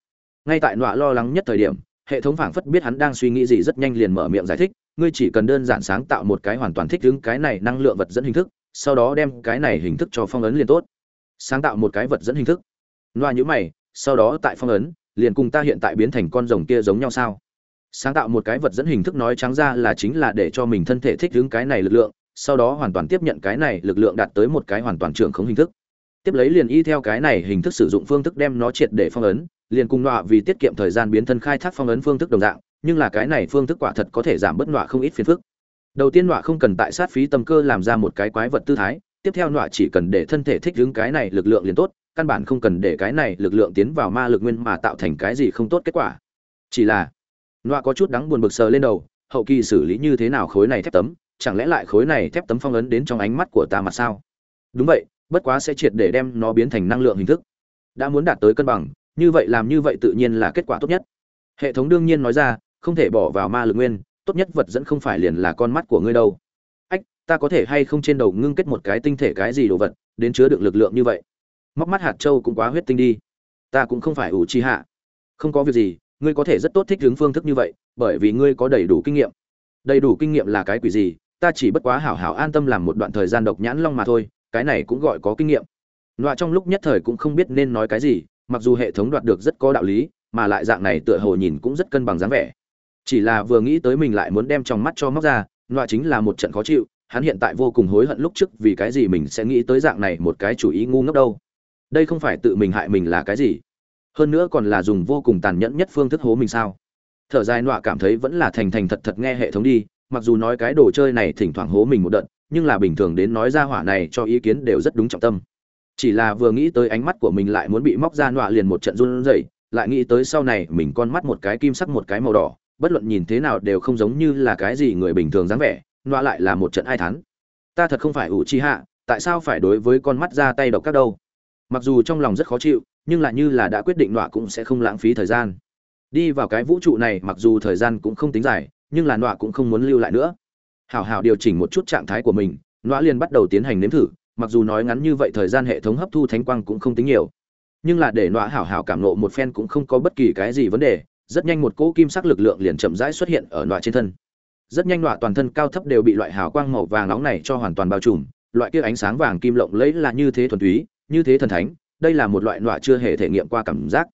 Ngay tại loa lo lắng nhất thời điểm hệ thống phảng phất biết hắn đang suy nghĩ gì rất nhanh liền mở miệng giải thích, ngươi chỉ cần đơn giản sáng tạo một cái hoàn toàn thích ứng cái này năng lượng vật dẫn hình thức, sau đó đem cái này hình thức cho phong ấn liền tốt. Sáng tạo một cái vật dẫn hình thức. Loa nhữ mày, sau đó tại phong ấn, liền cùng ta hiện tại biến thành con rồng kia giống nhau sao? Sáng tạo một cái vật dẫn hình thức nói trắng ra là chính là để cho mình thân thể thích ứng cái này lực lượng, sau đó hoàn toàn tiếp nhận cái này lực lượng đạt tới một cái hoàn toàn trưởng khống hình thức. Tiếp lấy liền y theo cái này hình thức sử dụng phương thức đem nó triệt để phong ấn liền cùng nọa vì tiết kiệm thời gian biến thân khai thác phong ấn phương thức đồng dạng, nhưng là cái này phương thức quả thật có thể giảm bớt nọa không ít phiền phức. Đầu tiên nọa không cần tại sát phí tâm cơ làm ra một cái quái vật tư thái, tiếp theo nọa chỉ cần để thân thể thích ứng cái này lực lượng liền tốt, căn bản không cần để cái này lực lượng tiến vào ma lực nguyên mà tạo thành cái gì không tốt kết quả. Chỉ là, nọa có chút đắng buồn bực sờ lên đầu, hậu kỳ xử lý như thế nào khối này thép tấm, chẳng lẽ lại khối này thép tấm phong ấn đến trong ánh mắt của ta mà sao? Đúng vậy, bất quá sẽ triệt để đem nó biến thành năng lượng hình thức. Đã muốn đạt tới cân bằng như vậy làm như vậy tự nhiên là kết quả tốt nhất. Hệ thống đương nhiên nói ra, không thể bỏ vào ma lực nguyên, tốt nhất vật dẫn không phải liền là con mắt của ngươi đâu. Ách, ta có thể hay không trên đầu ngưng kết một cái tinh thể cái gì đồ vật, đến chứa được lực lượng như vậy? Móc mắt hạt châu cũng quá huyết tinh đi. Ta cũng không phải ủ chi hạ. Không có việc gì, ngươi có thể rất tốt thích hướng phương thức như vậy, bởi vì ngươi có đầy đủ kinh nghiệm. Đầy đủ kinh nghiệm là cái quỷ gì? Ta chỉ bất quá hảo hảo an tâm làm một đoạn thời gian độc nhãn long mà thôi, cái này cũng gọi có kinh nghiệm. Nọa trong lúc nhất thời cũng không biết nên nói cái gì mặc dù hệ thống đoạt được rất có đạo lý, mà lại dạng này tựa hồ nhìn cũng rất cân bằng dáng vẻ. Chỉ là vừa nghĩ tới mình lại muốn đem trong mắt cho móc ra nọa chính là một trận khó chịu, hắn hiện tại vô cùng hối hận lúc trước vì cái gì mình sẽ nghĩ tới dạng này một cái chủ ý ngu ngốc đâu. Đây không phải tự mình hại mình là cái gì? Hơn nữa còn là dùng vô cùng tàn nhẫn nhất phương thức hố mình sao? Thở dài nọa cảm thấy vẫn là thành thành thật thật nghe hệ thống đi, mặc dù nói cái đồ chơi này thỉnh thoảng hố mình một đợt, nhưng là bình thường đến nói ra hỏa này cho ý kiến đều rất đúng trọng tâm chỉ là vừa nghĩ tới ánh mắt của mình lại muốn bị móc ra nọa liền một trận run rẩy, lại nghĩ tới sau này mình con mắt một cái kim sắc một cái màu đỏ, bất luận nhìn thế nào đều không giống như là cái gì người bình thường dáng vẻ, nọa lại là một trận ai thắn ta thật không phải ủ chi hạ, tại sao phải đối với con mắt ra tay độc các đâu? Mặc dù trong lòng rất khó chịu, nhưng lại như là đã quyết định nọa cũng sẽ không lãng phí thời gian. Đi vào cái vũ trụ này, mặc dù thời gian cũng không tính dài, nhưng là nọa cũng không muốn lưu lại nữa. Hảo hảo điều chỉnh một chút trạng thái của mình, nọa liền bắt đầu tiến hành nếm thử mặc dù nói ngắn như vậy thời gian hệ thống hấp thu thánh quang cũng không tính nhiều. Nhưng là để nọa hảo hảo cảm nộ một phen cũng không có bất kỳ cái gì vấn đề, rất nhanh một cỗ kim sắc lực lượng liền chậm rãi xuất hiện ở nọa trên thân. Rất nhanh nọa toàn thân cao thấp đều bị loại hào quang màu vàng nóng này cho hoàn toàn bao trùm, loại kia ánh sáng vàng kim lộng lẫy là như thế thuần túy, như thế thần thánh, đây là một loại nọa chưa hề thể nghiệm qua cảm giác.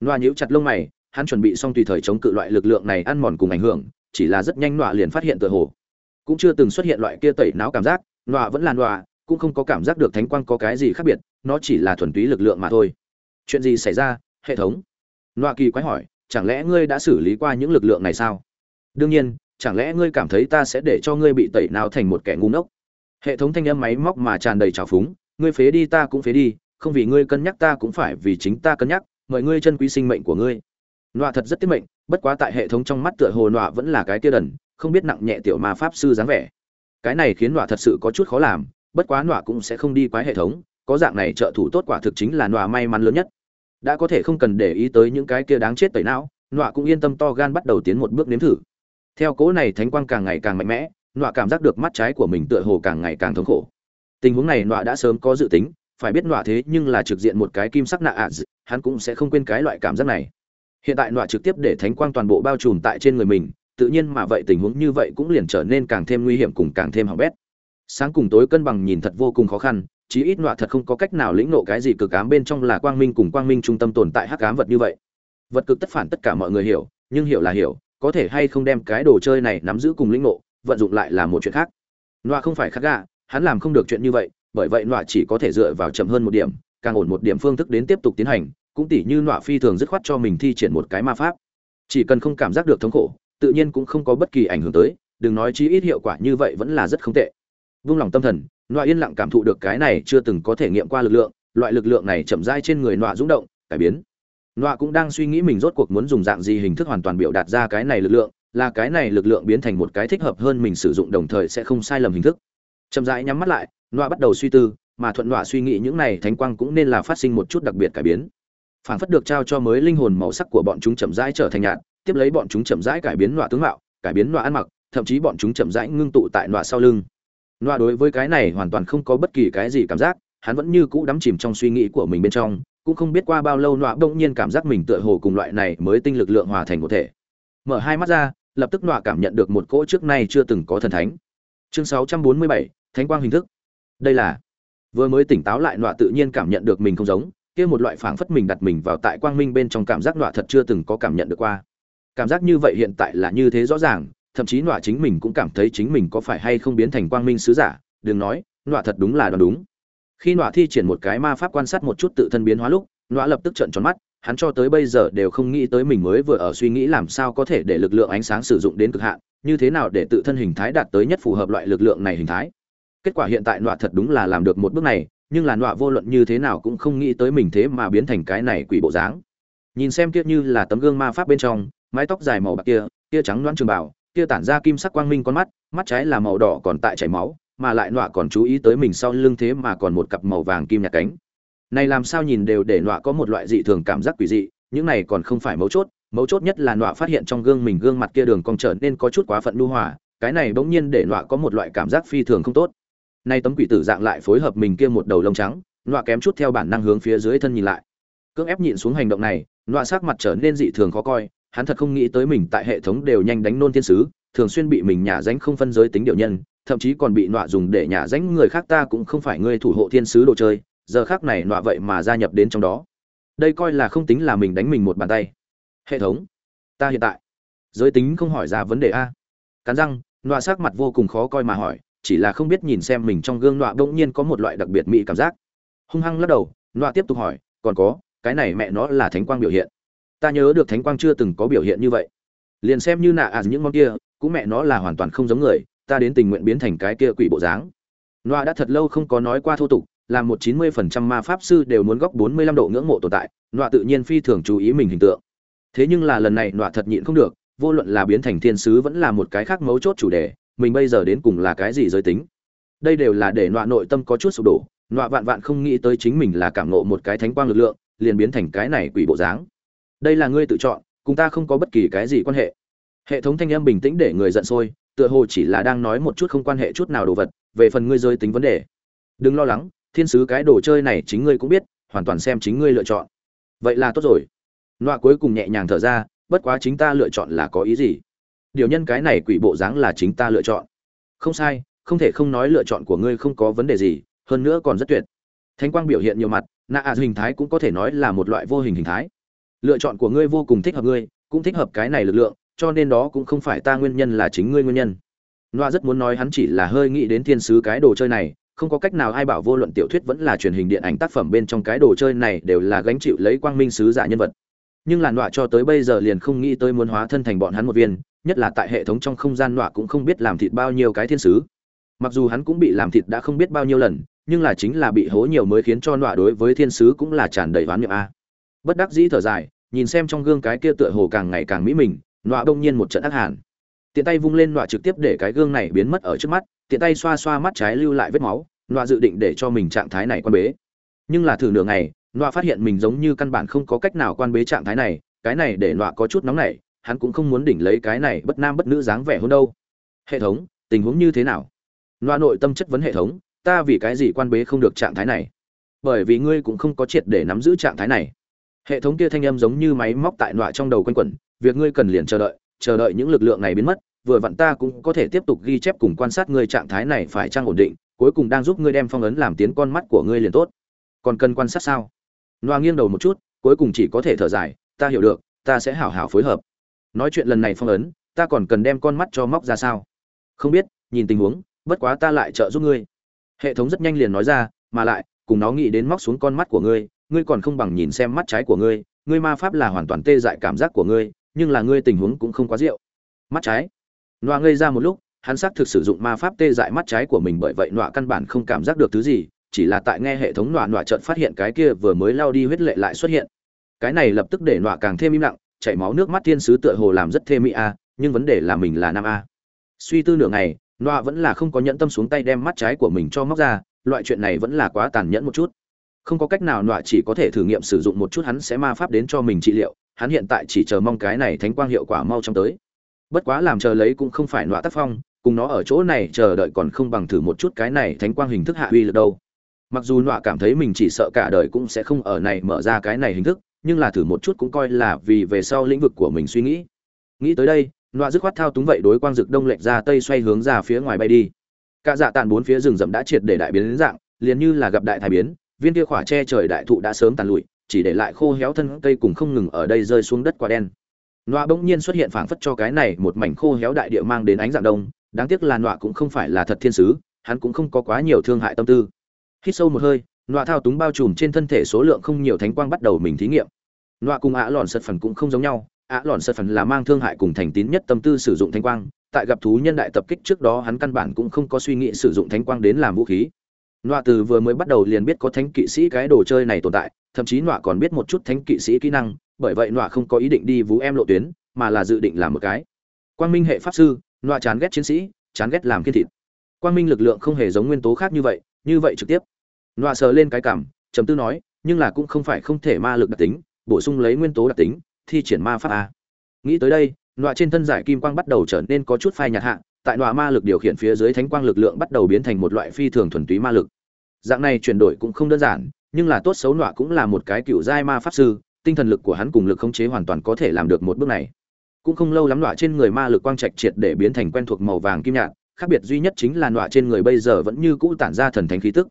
Nọa nhíu chặt lông mày, hắn chuẩn bị xong tùy thời chống cự loại lực lượng này ăn mòn cùng ảnh hưởng, chỉ là rất nhanh nọa liền phát hiện tựa hồ. Cũng chưa từng xuất hiện loại kia tẩy não cảm giác, nọa vẫn là nọa cũng không có cảm giác được thánh quang có cái gì khác biệt, nó chỉ là thuần túy lực lượng mà thôi. Chuyện gì xảy ra? Hệ thống. Nọa kỳ quái hỏi, chẳng lẽ ngươi đã xử lý qua những lực lượng này sao? Đương nhiên, chẳng lẽ ngươi cảm thấy ta sẽ để cho ngươi bị tẩy não thành một kẻ ngu ngốc? Hệ thống thanh âm máy móc mà tràn đầy trào phúng, ngươi phế đi ta cũng phế đi, không vì ngươi cân nhắc ta cũng phải vì chính ta cân nhắc, mời ngươi chân quý sinh mệnh của ngươi. Nọa thật rất tiết mệnh, bất quá tại hệ thống trong mắt tựa hồ nọa vẫn là cái tia đần, không biết nặng nhẹ tiểu ma pháp sư dáng vẻ. Cái này khiến nọa thật sự có chút khó làm bất quá nọa cũng sẽ không đi quái hệ thống, có dạng này trợ thủ tốt quả thực chính là nọa may mắn lớn nhất. Đã có thể không cần để ý tới những cái kia đáng chết tẩy não, nọa cũng yên tâm to gan bắt đầu tiến một bước nếm thử. Theo cố này thánh quang càng ngày càng mạnh mẽ, nọa cảm giác được mắt trái của mình tựa hồ càng ngày càng thống khổ. Tình huống này nọa đã sớm có dự tính, phải biết nọa thế nhưng là trực diện một cái kim sắc nạ ạ hắn cũng sẽ không quên cái loại cảm giác này. Hiện tại nọa trực tiếp để thánh quang toàn bộ bao trùm tại trên người mình, tự nhiên mà vậy tình huống như vậy cũng liền trở nên càng thêm nguy hiểm cùng càng thêm hỏng bét sáng cùng tối cân bằng nhìn thật vô cùng khó khăn, chí ít nọa thật không có cách nào lĩnh nộ cái gì cực ám bên trong là quang minh cùng quang minh trung tâm tồn tại hắc ám vật như vậy. Vật cực tất phản tất cả mọi người hiểu, nhưng hiểu là hiểu, có thể hay không đem cái đồ chơi này nắm giữ cùng lĩnh nộ vận dụng lại là một chuyện khác. Nọa không phải khắc gà hắn làm không được chuyện như vậy, bởi vậy nọa chỉ có thể dựa vào chậm hơn một điểm, càng ổn một điểm phương thức đến tiếp tục tiến hành, cũng tỉ như nọa phi thường dứt khoát cho mình thi triển một cái ma pháp. Chỉ cần không cảm giác được thống khổ, tự nhiên cũng không có bất kỳ ảnh hưởng tới, đừng nói chí ít hiệu quả như vậy vẫn là rất không tệ vung lòng tâm thần, nọa yên lặng cảm thụ được cái này chưa từng có thể nghiệm qua lực lượng, loại lực lượng này chậm rãi trên người nọa rung động, cải biến. Nọa cũng đang suy nghĩ mình rốt cuộc muốn dùng dạng gì hình thức hoàn toàn biểu đạt ra cái này lực lượng, là cái này lực lượng biến thành một cái thích hợp hơn mình sử dụng đồng thời sẽ không sai lầm hình thức. Chậm rãi nhắm mắt lại, nọa bắt đầu suy tư, mà thuận nọa suy nghĩ những này thánh quang cũng nên là phát sinh một chút đặc biệt cải biến. Phản phất được trao cho mới linh hồn màu sắc của bọn chúng chậm rãi trở thành nhạt, tiếp lấy bọn chúng chậm rãi cải biến nọa tướng mạo, cải biến nọa ăn mặc, thậm chí bọn chúng chậm rãi ngưng tụ tại nọa sau lưng. Loa đối với cái này hoàn toàn không có bất kỳ cái gì cảm giác hắn vẫn như cũ đắm chìm trong suy nghĩ của mình bên trong cũng không biết qua bao lâu nọa bỗng nhiên cảm giác mình tựa hồ cùng loại này mới tinh lực lượng hòa thành một thể. Mở hai mắt ra lập tức loa cảm nhận được một cỗ trước nay chưa từng có thần thánh. Chương 647, thánh quang hình thức. Đây là vừa mới tỉnh táo lại nọa tự nhiên cảm nhận được mình không giống kia một loại phảng phất mình đặt mình vào tại quang minh bên trong cảm giác nọa thật chưa từng có cảm nhận được qua. Cảm giác như vậy hiện tại là như thế rõ ràng thậm chí nọa chính mình cũng cảm thấy chính mình có phải hay không biến thành quang minh sứ giả, đừng nói, nọa thật đúng là đoán đúng. Khi nọa thi triển một cái ma pháp quan sát một chút tự thân biến hóa lúc, nọa lập tức trợn tròn mắt, hắn cho tới bây giờ đều không nghĩ tới mình mới vừa ở suy nghĩ làm sao có thể để lực lượng ánh sáng sử dụng đến cực hạn, như thế nào để tự thân hình thái đạt tới nhất phù hợp loại lực lượng này hình thái. Kết quả hiện tại nọa thật đúng là làm được một bước này, nhưng là nọa vô luận như thế nào cũng không nghĩ tới mình thế mà biến thành cái này quỷ bộ dáng. Nhìn xem kia như là tấm gương ma pháp bên trong, mái tóc dài màu bạc kia kia trắng loãng trường bảo kia tản ra kim sắc quang minh con mắt mắt trái là màu đỏ còn tại chảy máu, mà lại nọa còn chú ý tới mình sau lưng thế mà còn một cặp màu vàng kim nhạt cánh. Này làm sao nhìn đều để nọa có một loại dị thường cảm giác quỷ dị, những này còn không phải mấu chốt mấu chốt nhất là nọa phát hiện trong gương mình gương mặt kia đường cong trở nên có chút quá phận lưu hòa, cái này bỗng nhiên để nọa có một loại cảm giác phi thường không tốt. Nay tấm quỷ tử dạng lại phối hợp mình kia một đầu lông trắng, nọa kém chút theo bản năng hướng phía dưới thân nhìn lại. Cưỡng ép nhịn xuống hành động này, nọa sắc mặt trở nên dị thường khó coi hắn thật không nghĩ tới mình tại hệ thống đều nhanh đánh nôn thiên sứ, thường xuyên bị mình nhả danh không phân giới tính điệu nhân, thậm chí còn bị nọa dùng để nhả danh người khác ta cũng không phải ngươi thủ hộ thiên sứ đồ chơi, giờ khác này nọa vậy mà gia nhập đến trong đó. Đây coi là không tính là mình đánh mình một bàn tay. Hệ thống, ta hiện tại, giới tính không hỏi ra vấn đề a. Cắn răng, nọa sắc mặt vô cùng khó coi mà hỏi, chỉ là không biết nhìn xem mình trong gương nọa bỗng nhiên có một loại đặc biệt mỹ cảm giác. Hung hăng lắc đầu, nọa tiếp tục hỏi, còn có, cái này mẹ nó là thánh quang biểu hiện ta nhớ được thánh quang chưa từng có biểu hiện như vậy. Liền xem như nạ à những món kia, cũng mẹ nó là hoàn toàn không giống người, ta đến tình nguyện biến thành cái kia quỷ bộ dáng. Noa đã thật lâu không có nói qua thô tục, là một chín mươi phần trăm ma pháp sư đều muốn góc bốn mươi lăm độ ngưỡng mộ tồn tại noa tự nhiên phi thường chú ý mình hình tượng. Thế nhưng là lần này noa thật nhịn không được, vô luận là biến thành thiên sứ vẫn là một cái khác mấu chốt chủ đề, mình bây giờ đến cùng là cái gì giới tính. Đây đều là để noa nội tâm có chút sụp đổ noa vạn vạn không nghĩ tới chính mình là cảm nộ một cái thánh quang lực lượng, liền biến thành cái này quỷ bộ dáng đây là ngươi tự chọn, cùng ta không có bất kỳ cái gì quan hệ. Hệ thống thanh âm bình tĩnh để người giận sôi, tựa hồ chỉ là đang nói một chút không quan hệ chút nào đồ vật, về phần ngươi rơi tính vấn đề. Đừng lo lắng, thiên sứ cái đồ chơi này chính ngươi cũng biết, hoàn toàn xem chính ngươi lựa chọn. Vậy là tốt rồi. Nọa cuối cùng nhẹ nhàng thở ra, bất quá chính ta lựa chọn là có ý gì? Điều nhân cái này quỷ bộ dáng là chính ta lựa chọn. Không sai, không thể không nói lựa chọn của ngươi không có vấn đề gì, hơn nữa còn rất tuyệt. Thánh quang biểu hiện nhiều mặt nạ à hình thái cũng có thể nói là một loại vô hình hình thái lựa chọn của ngươi vô cùng thích hợp ngươi, cũng thích hợp cái này lực lượng, cho nên đó cũng không phải ta nguyên nhân là chính ngươi nguyên nhân. Noa rất muốn nói hắn chỉ là hơi nghĩ đến thiên sứ cái đồ chơi này, không có cách nào ai bảo vô luận tiểu thuyết vẫn là truyền hình điện ảnh tác phẩm bên trong cái đồ chơi này đều là gánh chịu lấy quang minh sứ giả nhân vật. Nhưng là nọa cho tới bây giờ liền không nghĩ tới muốn hóa thân thành bọn hắn một viên, nhất là tại hệ thống trong không gian nọa cũng không biết làm thịt bao nhiêu cái thiên sứ. Mặc dù hắn cũng bị làm thịt đã không biết bao nhiêu lần, nhưng là chính là bị hố nhiều mới khiến cho nọa đối với thiên sứ cũng là tràn đầy oán niệm a. Bất đắc dĩ thở dài nhìn xem trong gương cái kia tựa hồ càng ngày càng mỹ mình, nọa bỗng nhiên một trận ác hàn. Tiện tay vung lên nọa trực tiếp để cái gương này biến mất ở trước mắt, tiện tay xoa xoa mắt trái lưu lại vết máu, nọa dự định để cho mình trạng thái này quan bế. Nhưng là thử nửa ngày, nọa phát hiện mình giống như căn bản không có cách nào quan bế trạng thái này, cái này để nọa có chút nóng nảy, hắn cũng không muốn đỉnh lấy cái này bất nam bất nữ dáng vẻ hơn đâu. Hệ thống, tình huống như thế nào? Nọa nội tâm chất vấn hệ thống, ta vì cái gì quan bế không được trạng thái này? Bởi vì ngươi cũng không có triệt để nắm giữ trạng thái này hệ thống kia thanh âm giống như máy móc tại nọa trong đầu quanh quẩn, việc ngươi cần liền chờ đợi chờ đợi những lực lượng này biến mất, vừa vặn ta cũng có thể tiếp tục ghi chép cùng quan sát ngươi trạng thái này phải trang ổn định, cuối cùng đang giúp ngươi đem phong ấn làm tiến con mắt của ngươi liền tốt. Còn cần quan sát sao? Noa nghiêng đầu một chút, cuối cùng chỉ có thể thở dài, ta hiểu được, ta sẽ hảo hảo phối hợp. Nói chuyện lần này phong ấn, ta còn cần đem con mắt cho móc ra sao? Không biết, nhìn tình huống, bất quá ta lại trợ giúp ngươi. Hệ thống rất nhanh liền nói ra, mà lại, cùng nó nghĩ đến móc xuống con mắt của ngươi ngươi còn không bằng nhìn xem mắt trái của ngươi ngươi ma pháp là hoàn toàn tê dại cảm giác của ngươi, nhưng là ngươi tình huống cũng không quá rượu. Mắt trái. Nọa ngây ra một lúc, hắn xác thực sử dụng ma pháp tê dại mắt trái của mình bởi vậy nọa căn bản không cảm giác được thứ gì, chỉ là tại nghe hệ thống nọa nọa chợt phát hiện cái kia vừa mới lao đi huyết lệ lại xuất hiện. Cái này lập tức để nọa càng thêm im lặng, chảy máu nước mắt thiên sứ tựa hồ làm rất thê mỹ a, nhưng vấn đề là mình là nam a. Suy tư nửa ngày, nọa vẫn là không có nhẫn tâm xuống tay đem mắt trái của mình cho móc ra, loại chuyện này vẫn là quá tàn nhẫn một chút không có cách nào nọa chỉ có thể thử nghiệm sử dụng một chút hắn sẽ ma pháp đến cho mình trị liệu, hắn hiện tại chỉ chờ mong cái này thánh quang hiệu quả mau trong tới. Bất quá làm chờ lấy cũng không phải nọa tác phong, cùng nó ở chỗ này chờ đợi còn không bằng thử một chút cái này thánh quang hình thức hạ uy lực đâu. Mặc dù nọa cảm thấy mình chỉ sợ cả đời cũng sẽ không ở này mở ra cái này hình thức, nhưng là thử một chút cũng coi là vì về sau lĩnh vực của mình suy nghĩ. Nghĩ tới đây, nọa dứt khoát thao túng vậy đối quang dực đông lệch ra tây xoay hướng ra phía ngoài bay đi. Cả dạ tàn bốn phía rừng rậm đã triệt để đại biến đến dạng, liền như là gặp đại thái biến viên kia khỏa che trời đại thụ đã sớm tàn lụi, chỉ để lại khô héo thân cây cùng không ngừng ở đây rơi xuống đất quả đen. Nọa bỗng nhiên xuất hiện phảng phất cho cái này một mảnh khô héo đại địa mang đến ánh dạng đông, đáng tiếc là nọa cũng không phải là thật thiên sứ, hắn cũng không có quá nhiều thương hại tâm tư. Hít sâu một hơi, nọa thao túng bao trùm trên thân thể số lượng không nhiều thánh quang bắt đầu mình thí nghiệm. Nọa cùng ạ lòn sật phần cũng không giống nhau, ạ lòn sật phần là mang thương hại cùng thành tín nhất tâm tư sử dụng thánh quang, tại gặp thú nhân đại tập kích trước đó hắn căn bản cũng không có suy nghĩ sử dụng thánh quang đến làm vũ khí nọa từ vừa mới bắt đầu liền biết có thánh kỵ sĩ cái đồ chơi này tồn tại, thậm chí nọa còn biết một chút thánh kỵ sĩ kỹ năng, bởi vậy nọa không có ý định đi vú em lộ tuyến, mà là dự định làm một cái. Quang minh hệ pháp sư, nọa chán ghét chiến sĩ, chán ghét làm kiên thịt. Quang minh lực lượng không hề giống nguyên tố khác như vậy như vậy trực tiếp. Nọa sờ lên cái cảm chấm tư nói, nhưng là cũng không phải không thể ma lực đặc tính, bổ sung lấy nguyên tố đặc tính, thi triển ma pháp a. Nghĩ tới đây, nọa trên thân giải kim quang bắt đầu trở nên có chút phai nhạt hạ tại nọa ma lực điều khiển phía dưới thánh quang lực lượng bắt đầu biến thành một loại phi thường thuần túy ma lực. Dạng này chuyển đổi cũng không đơn giản, nhưng là tốt xấu nọa cũng là một cái cựu giai ma pháp sư, tinh thần lực của hắn cùng lực khống chế hoàn toàn có thể làm được một bước này. Cũng không lâu lắm nọa trên người ma lực quang trạch triệt để biến thành quen thuộc màu vàng kim nhạt, khác biệt duy nhất chính là nọa trên người bây giờ vẫn như cũ tản ra thần thánh khí tức.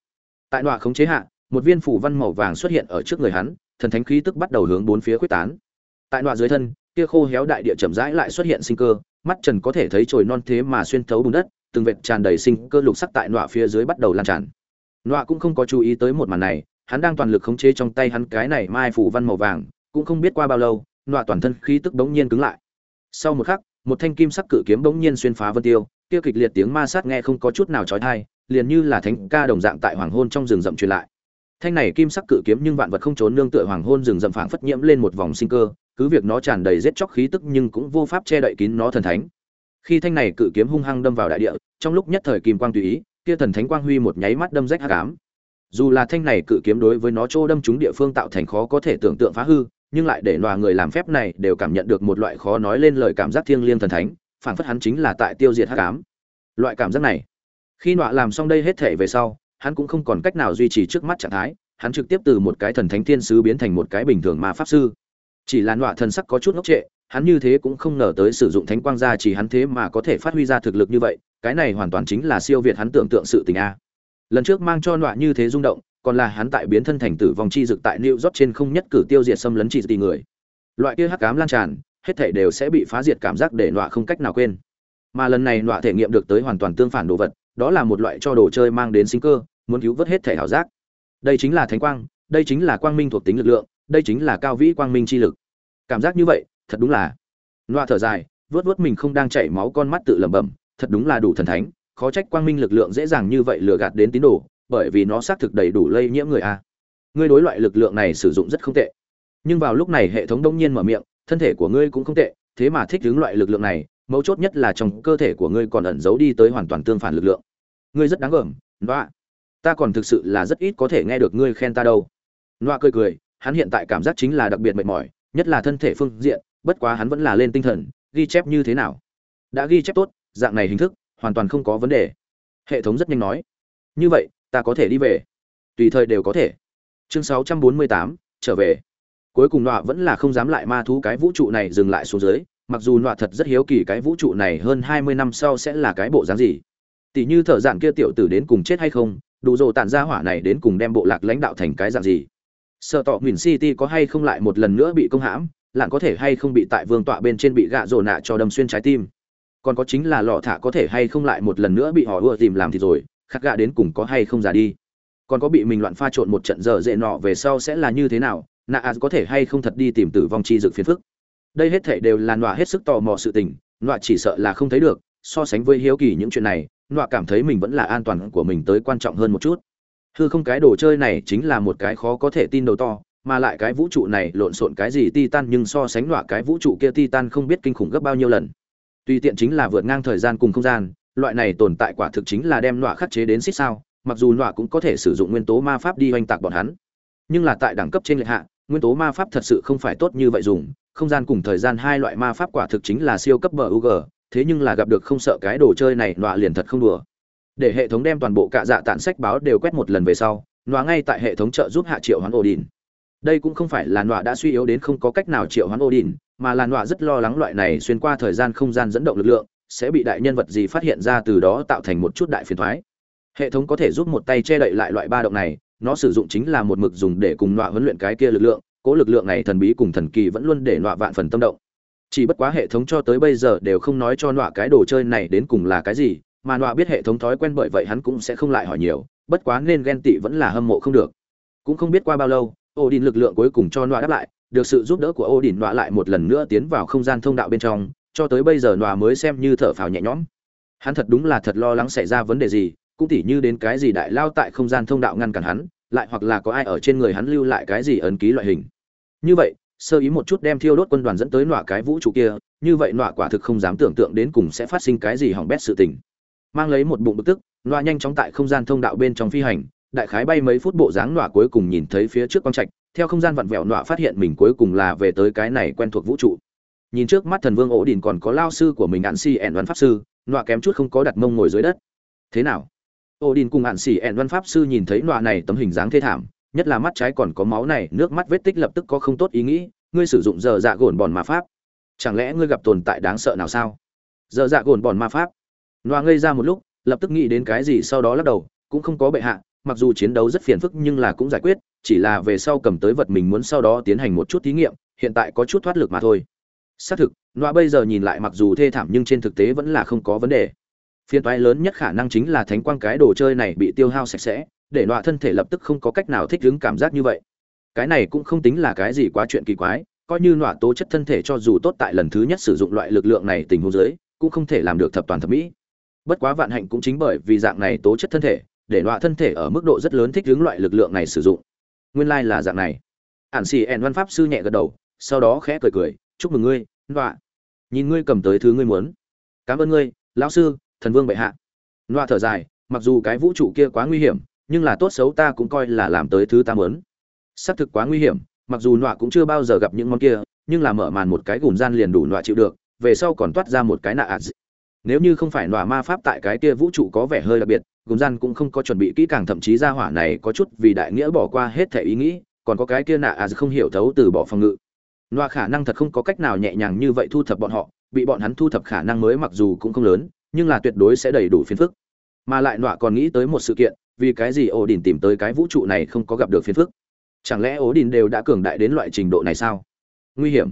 Tại nọa khống chế hạ, một viên phủ văn màu vàng xuất hiện ở trước người hắn, thần thánh khí tức bắt đầu hướng bốn phía quyết tán. Tại nọa dưới thân, kia khô héo đại địa chậm rãi lại xuất hiện sinh cơ mắt trần có thể thấy chồi non thế mà xuyên thấu bùn đất, từng vệt tràn đầy sinh cơ lục sắc tại nọa phía dưới bắt đầu lan tràn. Nọa cũng không có chú ý tới một màn này, hắn đang toàn lực khống chế trong tay hắn cái này mai phủ văn màu vàng, cũng không biết qua bao lâu, nọa toàn thân khí tức bỗng nhiên cứng lại. Sau một khắc, một thanh kim sắc cự kiếm bỗng nhiên xuyên phá vân tiêu, kia kịch liệt tiếng ma sát nghe không có chút nào trói thai liền như là thánh ca đồng dạng tại hoàng hôn trong rừng rậm truyền lại thanh này kim sắc cự kiếm nhưng vạn vật không trốn nương tựa hoàng hôn rừng rậm phảng phất nhiễm lên một vòng sinh cơ, cứ việc nó tràn đầy rết chóc khí tức nhưng cũng vô pháp che đậy kín nó thần thánh. Khi thanh này cự kiếm hung hăng đâm vào đại địa, trong lúc nhất thời kim quang tùy ý, kia thần thánh quang huy một nháy mắt đâm rách hắc ám. Dù là thanh này cự kiếm đối với nó trô đâm trúng địa phương tạo thành khó có thể tưởng tượng phá hư, nhưng lại để loà người làm phép này đều cảm nhận được một loại khó nói lên lời cảm giác thiêng liêng thần thánh, phảng phất hắn chính là tại tiêu diệt hắc ám. Loại cảm giác này, khi nọa làm xong đây hết thể về sau hắn cũng không còn cách nào duy trì trước mắt trạng thái hắn trực tiếp từ một cái thần thánh thiên sứ biến thành một cái bình thường ma pháp sư chỉ là nọa thần sắc có chút ngốc trệ hắn như thế cũng không ngờ tới sử dụng thánh quang gia chỉ hắn thế mà có thể phát huy ra thực lực như vậy cái này hoàn toàn chính là siêu việt hắn tưởng tượng sự tình a lần trước mang cho nọa như thế rung động còn là hắn tại biến thân thành tử vong chi dực tại New York trên không nhất cử tiêu diệt xâm lấn chỉ tỷ người. Loại kia hắc ám lan tràn, hết thảy đều sẽ bị phá diệt cảm giác để nọa không cách nào quên. Mà lần này nọa thể nghiệm được tới hoàn toàn tương phản đồ vật, đó là một loại cho đồ chơi mang đến sinh cơ, muốn cứu vớt hết thể hảo giác. Đây chính là thánh quang, đây chính là quang minh thuộc tính lực lượng, đây chính là cao vĩ quang minh chi lực. Cảm giác như vậy, thật đúng là. loa thở dài, vớt vớt mình không đang chảy máu con mắt tự lẩm bẩm, thật đúng là đủ thần thánh, khó trách quang minh lực lượng dễ dàng như vậy lừa gạt đến tín đồ, bởi vì nó xác thực đầy đủ lây nhiễm người a ngươi đối loại lực lượng này sử dụng rất không tệ nhưng vào lúc này hệ thống đông nhiên mở miệng thân thể của ngươi cũng không tệ thế mà thích ứng loại lực lượng này mấu chốt nhất là trong cơ thể của ngươi còn ẩn giấu đi tới hoàn toàn tương phản lực lượng. Ngươi rất đáng gờm loa ta còn thực sự là rất ít có thể nghe được ngươi khen ta đâu. Loa cười cười hắn hiện tại cảm giác chính là đặc biệt mệt mỏi nhất là thân thể phương diện bất quá hắn vẫn là lên tinh thần ghi chép như thế nào? Đã ghi chép tốt dạng này hình thức hoàn toàn không có vấn đề. Hệ thống rất nhanh nói. Như vậy ta có thể đi về. Tùy thời đều có thể. Chương 648, trở về. Cuối cùng nọa vẫn là không dám lại ma thú cái vũ trụ này dừng lại xuống dưới mặc dù nọa thật rất hiếu kỳ cái vũ trụ này hơn hai mươi năm sau sẽ là cái bộ dáng gì. Tỷ như thợ dạn kia tiểu tử đến cùng chết hay không, đủ rồ tản ra hỏa này đến cùng đem bộ lạc lãnh đạo thành cái dạng gì. Sợ tọ nguyền city có hay không lại một lần nữa bị công hãm, lạn có thể hay không bị tại vương tọa bên trên bị gạ rồ nạ cho đâm xuyên trái tim. Còn có chính là lọ thả có thể hay không lại một lần nữa bị họ ưa tìm làm thì rồi khắc gạ đến cùng có hay không già đi. Còn có bị mình loạn pha trộn một trận giờ dễ nọ về sau sẽ là như thế nào, nạ a có thể hay không thật đi tìm tử vong chi dực phiền phức đây hết thể đều là nọa hết sức tò mò sự tình, nọa chỉ sợ là không thấy được, so sánh với hiếu kỳ những chuyện này, nọa cảm thấy mình vẫn là an toàn của mình tới quan trọng hơn một chút. Hư không cái đồ chơi này chính là một cái khó có thể tin đầu to, mà lại cái vũ trụ này lộn xộn cái gì titan nhưng so sánh nọa cái vũ trụ kia titan không biết kinh khủng gấp bao nhiêu lần. Tùy tiện chính là vượt ngang thời gian cùng không gian, loại này tồn tại quả thực chính là đem nọa khắc chế đến xích sao, mặc dù nọa cũng có thể sử dụng nguyên tố ma pháp đi oanh tạc bọn hắn. Nhưng là tại đẳng cấp trên lệ hạ, nguyên tố ma pháp thật sự không phải tốt như vậy dùng không gian cùng thời gian hai loại ma pháp quả thực chính là siêu cấp bờ UG, thế nhưng là gặp được không sợ cái đồ chơi này nọa liền thật không đùa. Để hệ thống đem toàn bộ cạ dạ tản sách báo đều quét một lần về sau nọa ngay tại hệ thống trợ giúp hạ triệu hoán ổ đình đây cũng không phải là nọa đã suy yếu đến không có cách nào triệu hoán ổ đình mà là nọa rất lo lắng loại này xuyên qua thời gian không gian dẫn động lực lượng sẽ bị đại nhân vật gì phát hiện ra từ đó tạo thành một chút đại phiền thoái. Hệ thống có thể giúp một tay che đậy lại loại ba động này nó sử dụng chính là một mực dùng để cùng nọa huấn luyện cái kia lực lượng cố lực lượng này thần bí cùng thần kỳ vẫn luôn để nọa vạn phần tâm động. Chỉ bất quá hệ thống cho tới bây giờ đều không nói cho nọa cái đồ chơi này đến cùng là cái gì, mà nọa biết hệ thống thói quen bởi vậy hắn cũng sẽ không lại hỏi nhiều, bất quá nên ghen tị vẫn là hâm mộ không được. Cũng không biết qua bao lâu ô đình lực lượng cuối cùng cho nọa đáp lại, được sự giúp đỡ của ô đình nọa lại một lần nữa tiến vào không gian thông đạo bên trong, cho tới bây giờ nọa mới xem như thở phào nhẹ nhõm. Hắn thật đúng là thật lo lắng xảy ra vấn đề gì, cũng tỉ như đến cái gì đại lao tại không gian thông đạo ngăn cản hắn lại hoặc là có ai ở trên người hắn lưu lại cái gì ấn ký loại hình. Như vậy, sơ ý một chút đem thiêu đốt quân đoàn dẫn tới nọa cái vũ trụ kia, như vậy nọa quả thực không dám tưởng tượng đến cùng sẽ phát sinh cái gì hỏng bét sự tình. Mang lấy một bụng bực tức, nọa nhanh chóng tại không gian thông đạo bên trong phi hành, đại khái bay mấy phút bộ dáng nọa cuối cùng nhìn thấy phía trước quang trạch, theo không gian vặn vẹo nọa phát hiện mình cuối cùng là về tới cái này quen thuộc vũ trụ. Nhìn trước mắt thần vương ổ đình còn có lao sư của mình ạn si ẻn văn pháp sư, nọa kém chút không có đặt mông ngồi dưới đất. Thế nào? Odin cùng ạn si ẻn văn pháp sư nhìn thấy nọa này tấm hình dáng thê thảm nhất là mắt trái còn có máu này nước mắt vết tích lập tức có không tốt ý nghĩ ngươi sử dụng giờ dạ gồn bòn ma pháp chẳng lẽ ngươi gặp tồn tại đáng sợ nào sao giờ dạ gồn bòn ma pháp Nọa ngây ra một lúc, lập tức nghĩ đến cái gì sau đó lắc đầu, cũng không có bệ hạ, mặc dù chiến đấu rất phiền phức nhưng là cũng giải quyết, chỉ là về sau cầm tới vật mình muốn sau đó tiến hành một chút thí nghiệm, hiện tại có chút thoát lực mà thôi. Xác thực, Nọa bây giờ nhìn lại mặc dù thê thảm nhưng trên thực tế vẫn là không có vấn đề. Phiên toái lớn nhất khả năng chính là thánh quang cái đồ chơi này bị tiêu hao sạch sẽ, để nọa thân thể lập tức không có cách nào thích ứng cảm giác như vậy. Cái này cũng không tính là cái gì quá chuyện kỳ quái, coi như nọa tố chất thân thể cho dù tốt tại lần thứ nhất sử dụng loại lực lượng này tình huống dưới, cũng không thể làm được thập toàn thập mỹ. Bất quá vạn hạnh cũng chính bởi vì dạng này tố chất thân thể để loại thân thể ở mức độ rất lớn thích ứng loại lực lượng này sử dụng. Nguyên lai là dạng này. Ản xì ẹn văn pháp sư nhẹ gật đầu sau đó khẽ cười cười chúc mừng ngươi loại nhìn ngươi cầm tới thứ ngươi muốn. Cảm ơn ngươi lão sư thần vương bệ hạ. Loa thở dài, mặc dù cái vũ trụ kia quá nguy hiểm, nhưng là tốt xấu ta cũng coi là làm tới thứ ta muốn. Xác thực quá nguy hiểm, mặc dù nọa cũng chưa bao giờ gặp những món kia, nhưng là mở màn một cái gùm gian liền đủ nọa chịu được, về sau còn toát ra một cái nạ ạt nếu như không phải nọa ma pháp tại cái kia vũ trụ có vẻ hơi đặc biệt gùm gian cũng không có chuẩn bị kỹ càng, thậm chí ra hỏa này có chút vì đại nghĩa bỏ qua hết thể ý nghĩ, còn có cái kia nạ ạt không hiểu thấu từ bỏ phòng ngự. Nọa khả năng thật không có cách nào nhẹ nhàng như vậy thu thập bọn họ, bị bọn hắn thu thập khả năng mới mặc dù cũng không lớn nhưng là tuyệt đối sẽ đầy đủ phiền phức. Mà lại nọa còn nghĩ tới một sự kiện, vì cái gì ổ đình tìm tới cái vũ trụ này không có gặp được phiền phức? Chẳng lẽ ổ đình đều đã cường đại đến loại trình độ này sao? Nguy hiểm.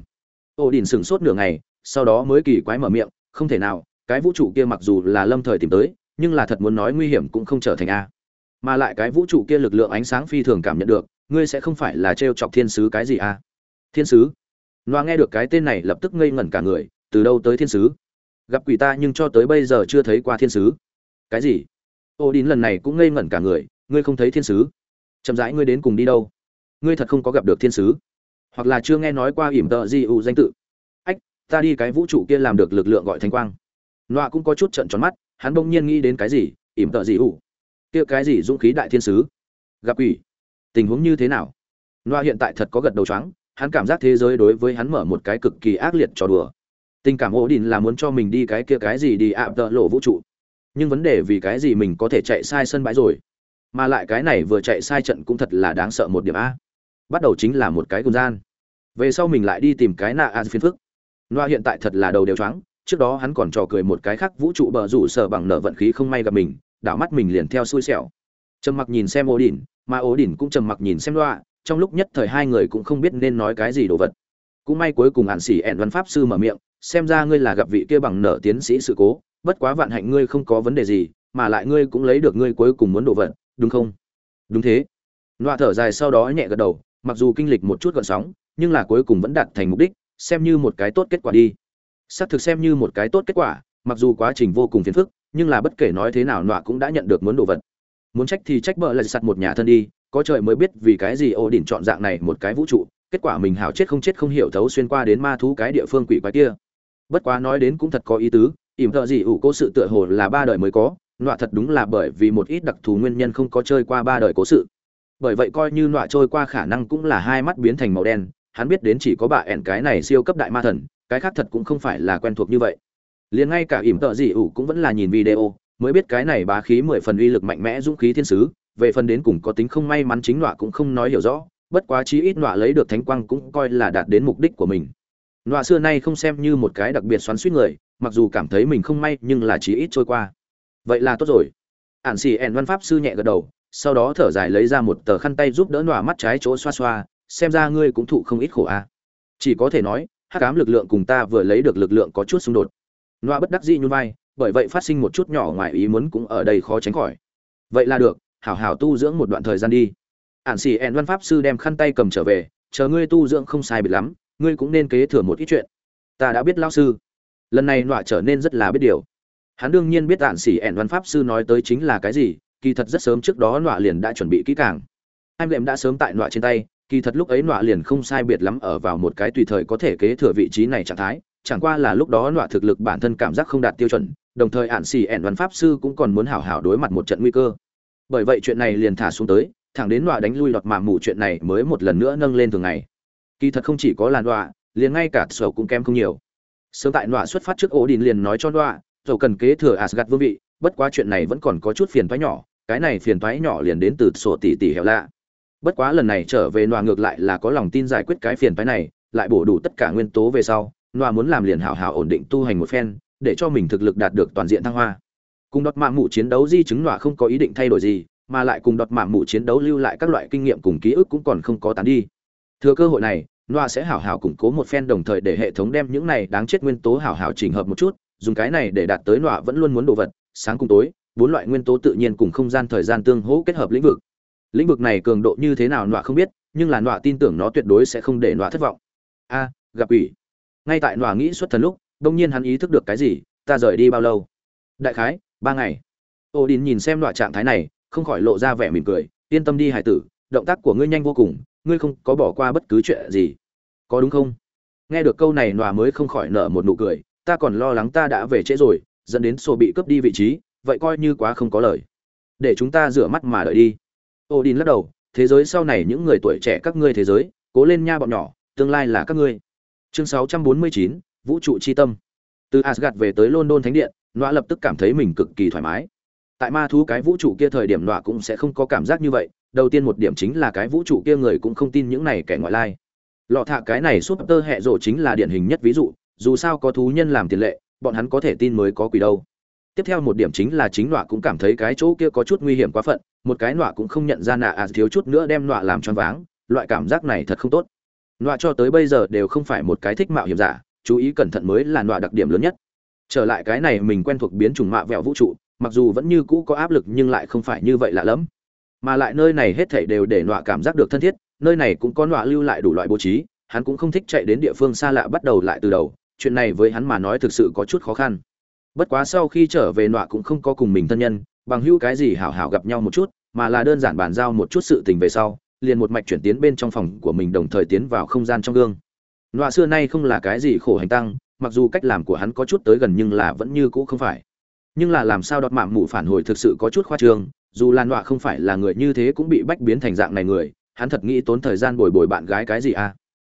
Ổ đình sửng sốt nửa ngày, sau đó mới kỳ quái mở miệng, không thể nào, cái vũ trụ kia mặc dù là lâm thời tìm tới, nhưng là thật muốn nói nguy hiểm cũng không trở thành a. Mà lại cái vũ trụ kia lực lượng ánh sáng phi thường cảm nhận được, ngươi sẽ không phải là t chọc thiên sứ cái gì a? Thiên sứ? Loa nghe được cái tên này lập tức ngây ngẩn cả người, từ đâu tới thiên sứ? Gặp quỷ ta nhưng cho tới bây giờ chưa thấy qua thiên sứ. Cái gì? Ô đín lần này cũng ngây ngẩn cả người, ngươi không thấy thiên sứ? Chậm rãi ngươi đến cùng đi đâu? Ngươi thật không có gặp được thiên sứ? Hoặc là chưa nghe nói qua ỉm tợ di ụ danh tự? Ách, ta đi cái vũ trụ kia làm được lực lượng gọi thánh quang. Nọa cũng có chút trận tròn mắt, hắn bỗng nhiên nghĩ đến cái gì? Ỉm tợ di ủ kia cái gì dũng khí đại thiên sứ? Gặp quỷ? Tình huống như thế nào? Nọa hiện tại thật có gật đầu choáng, hắn cảm giác thế giới đối với hắn mở một cái cực kỳ ác liệt trò đùa tình cảm ổ đình là muốn cho mình đi cái kia cái gì đi ạ tợ lộ vũ trụ. Nhưng vấn đề vì cái gì mình có thể chạy sai sân bãi rồi? Mà lại cái này vừa chạy sai trận cũng thật là đáng sợ một điểm a. Bắt đầu chính là một cái gùn gian. Về sau mình lại đi tìm cái nạ a phiền phức. Noa hiện tại thật là đầu đều choáng, trước đó hắn còn trò cười một cái khác vũ trụ bờ rủ sở bằng nợ vận khí không may gặp mình, đảo mắt mình liền theo xui xẻo. Trầm mặc nhìn xem Odin, mà Odin cũng trầm mặc nhìn xem Noa, trong lúc nhất thời hai người cũng không biết nên nói cái gì đồ vật. Cũng may cuối cùng hạn Sĩ ẹn văn pháp sư mở miệng, xem ra ngươi là gặp vị kia bằng nợ tiến sĩ sự cố, bất quá vạn hạnh ngươi không có vấn đề gì, mà lại ngươi cũng lấy được ngươi cuối cùng muốn đồ vật, đúng không? Đúng thế. Noa thở dài sau đó nhẹ gật đầu, mặc dù kinh lịch một chút gợn sóng, nhưng là cuối cùng vẫn đạt thành mục đích, xem như một cái tốt kết quả đi xác thực xem như một cái tốt kết quả mặc dù quá trình vô cùng phiền phức nhưng là bất kể nói thế nào nọa cũng đã nhận được muốn đồ vật muốn trách thì trách bợ lại sặt một nhà thân đi có trời mới biết vì cái gì ô đỉnh chọn dạng này một cái vũ trụ kết quả mình hảo chết không chết không hiểu thấu xuyên qua đến ma thú cái địa phương quỷ quái kia. Bất quá nói đến cũng thật có ý tứ, ỉm thợ gì ủ cố sự tựa hồ là ba đời mới có, nọa thật đúng là bởi vì một ít đặc thù nguyên nhân không có chơi qua ba đời cố sự. Bởi vậy coi như nọa trôi qua khả năng cũng là hai mắt biến thành màu đen, hắn biết đến chỉ có bà ẻn cái này siêu cấp đại ma thần, cái khác thật cũng không phải là quen thuộc như vậy. Liền ngay cả ỉm tợ dị ủ cũng vẫn là nhìn video, mới biết cái này bá khí mười phần uy lực mạnh mẽ dũng khí thiên sứ, về phần đến cùng có tính không may mắn chính nọa cũng không nói hiểu rõ bất quá chí ít nọa lấy được thánh quang cũng coi là đạt đến mục đích của mình. Nọa xưa nay không xem như một cái đặc biệt xoắn suýt người, mặc dù cảm thấy mình không may nhưng là chí ít trôi qua. Vậy là tốt rồi. Ản xì ẻn văn pháp sư nhẹ gật đầu, sau đó thở dài lấy ra một tờ khăn tay giúp đỡ nọa mắt trái chỗ xoa xoa, xem ra ngươi cũng thụ không ít khổ a. À. chỉ có thể nói, hắc ám lực lượng cùng ta vừa lấy được lực lượng có chút xung đột. Nọa bất đắc dĩ nhún vai, bởi vậy phát sinh một chút nhỏ ngoài ý muốn cũng ở đây khó tránh khỏi. Vậy là được, hảo hảo tu dưỡng một đoạn thời gian đi ản xì ẹn văn pháp sư đem khăn tay cầm trở về, chờ ngươi tu dưỡng không sai biệt lắm, ngươi cũng nên kế thừa một ít chuyện. Ta đã biết lão sư. Lần này nọa trở nên rất là biết điều. Hắn đương nhiên biết ản xì ẹn văn pháp sư nói tới chính là cái gì, kỳ thật rất sớm trước đó nọa liền đã chuẩn bị kỹ càng. Em lệm đã sớm tại nọa trên tay, kỳ thật lúc ấy nọa liền không sai biệt lắm ở vào một cái tùy thời có thể kế thừa vị trí này trạng thái, chẳng qua là lúc đó nọa thực lực bản thân cảm giác không đạt tiêu chuẩn, đồng thời ạn xì ẻn văn pháp sư cũng còn muốn hảo hảo đối mặt một trận nguy cơ. Bởi vậy chuyện này liền thả xuống tới thẳng đến đọa đánh lui lọt mà mù chuyện này mới một lần nữa nâng lên thường ngày. Kỳ thật không chỉ có làn đọa liền ngay cả sầu cũng kém không nhiều. Sớm tại đọa xuất phát trước ổ đình liền nói cho đọa dầu cần kế thừa asgad vương vị, bất quá chuyện này vẫn còn có chút phiền thoái nhỏ, cái này phiền thoái nhỏ liền đến từ sổ tỷ tỷ hẹo lạ. Bất quá lần này trở về nọa ngược lại là có lòng tin giải quyết cái phiền phái này, lại bổ đủ tất cả nguyên tố về sau, nọa muốn làm liền hảo hảo ổn định tu hành một phen, để cho mình thực lực đạt được toàn diện thăng hoa. Cùng đọt mạng mụ chiến đấu di chứng nọa không có ý định thay đổi gì mà lại cùng đọt mạ mụ chiến đấu lưu lại các loại kinh nghiệm cùng ký ức cũng còn không có tán đi. Thừa cơ hội này, noa sẽ hảo hảo củng cố một phen đồng thời để hệ thống đem những này đáng chết nguyên tố hảo hảo chỉnh hợp một chút, dùng cái này để đạt tới noa vẫn luôn muốn đồ vật, sáng cùng tối, bốn loại nguyên tố tự nhiên cùng không gian thời gian tương hỗ kết hợp lĩnh vực. Lĩnh vực này cường độ như thế nào noa không biết, nhưng là noa tin tưởng nó tuyệt đối sẽ không để noa thất vọng. A, gặp ủy ngay tại noa nghĩ xuất thần lúc, đông nhiên hắn ý thức được cái gì, ta rời đi bao lâu? Đại khái, ba ngày. Ô đình nhìn xem noa trạng thái này không khỏi lộ ra vẻ mỉm cười yên tâm đi hải tử động tác của ngươi nhanh vô cùng ngươi không có bỏ qua bất cứ chuyện gì. Có đúng không? Nghe được câu này Nòa mới không khỏi nở một nụ cười ta còn lo lắng ta đã về trễ rồi dẫn đến sổ bị cướp đi vị trí vậy coi như quá không có lời. Để chúng ta rửa mắt mà đợi đi. Ô đình lắc đầu thế giới sau này những người tuổi trẻ các ngươi thế giới cố lên nha bọn nhỏ tương lai là các ngươi. Chương 649, vũ trụ chi tâm. Từ asgad về tới london thánh điện nọa lập tức cảm thấy mình cực kỳ thoải mái tại ma thú cái vũ trụ kia thời điểm nọa cũng sẽ không có cảm giác như vậy, đầu tiên một điểm chính là cái vũ trụ kia người cũng không tin những này kẻ ngoại lai. Lọ thạ cái này súp tơ hẹ rộ chính là điển hình nhất ví dụ, dù sao có thú nhân làm tiền lệ, bọn hắn có thể tin mới có quỷ đâu. Tiếp theo một điểm chính là chính nọa cũng cảm thấy cái chỗ kia có chút nguy hiểm quá phận, một cái nọa cũng không nhận ra nạ à thiếu chút nữa đem nọa làm choáng váng, loại cảm giác này thật không tốt. Nọa cho tới bây giờ đều không phải một cái thích mạo hiểm giả, chú ý cẩn thận mới là nọa đặc điểm lớn nhất. Trở lại cái này mình quen thuộc biến chủng mạ vẹo vũ trụ mặc dù vẫn như cũ có áp lực nhưng lại không phải như vậy lạ lẫm. Mà lại nơi này hết thảy đều để nọa cảm giác được thân thiết, nơi này cũng có nọa lưu lại đủ loại bố trí, hắn cũng không thích chạy đến địa phương xa lạ bắt đầu lại từ đầu, chuyện này với hắn mà nói thực sự có chút khó khăn. Bất quá sau khi trở về nọa cũng không có cùng mình thân nhân, bằng hữu cái gì hảo hảo gặp nhau một chút, mà là đơn giản bàn giao một chút sự tình về sau, liền một mạch chuyển tiến bên trong phòng của mình đồng thời tiến vào không gian trong gương. Nọa xưa nay không là cái gì khổ hành tăng, mặc dù cách làm của hắn có chút tới gần nhưng là vẫn như cũ không phải nhưng là làm sao đọt mạng mụ phản hồi thực sự có chút khoa trương, dù là nọa không phải là người như thế cũng bị bách biến thành dạng này người, hắn thật nghĩ tốn thời gian bồi bồi bạn gái cái gì à?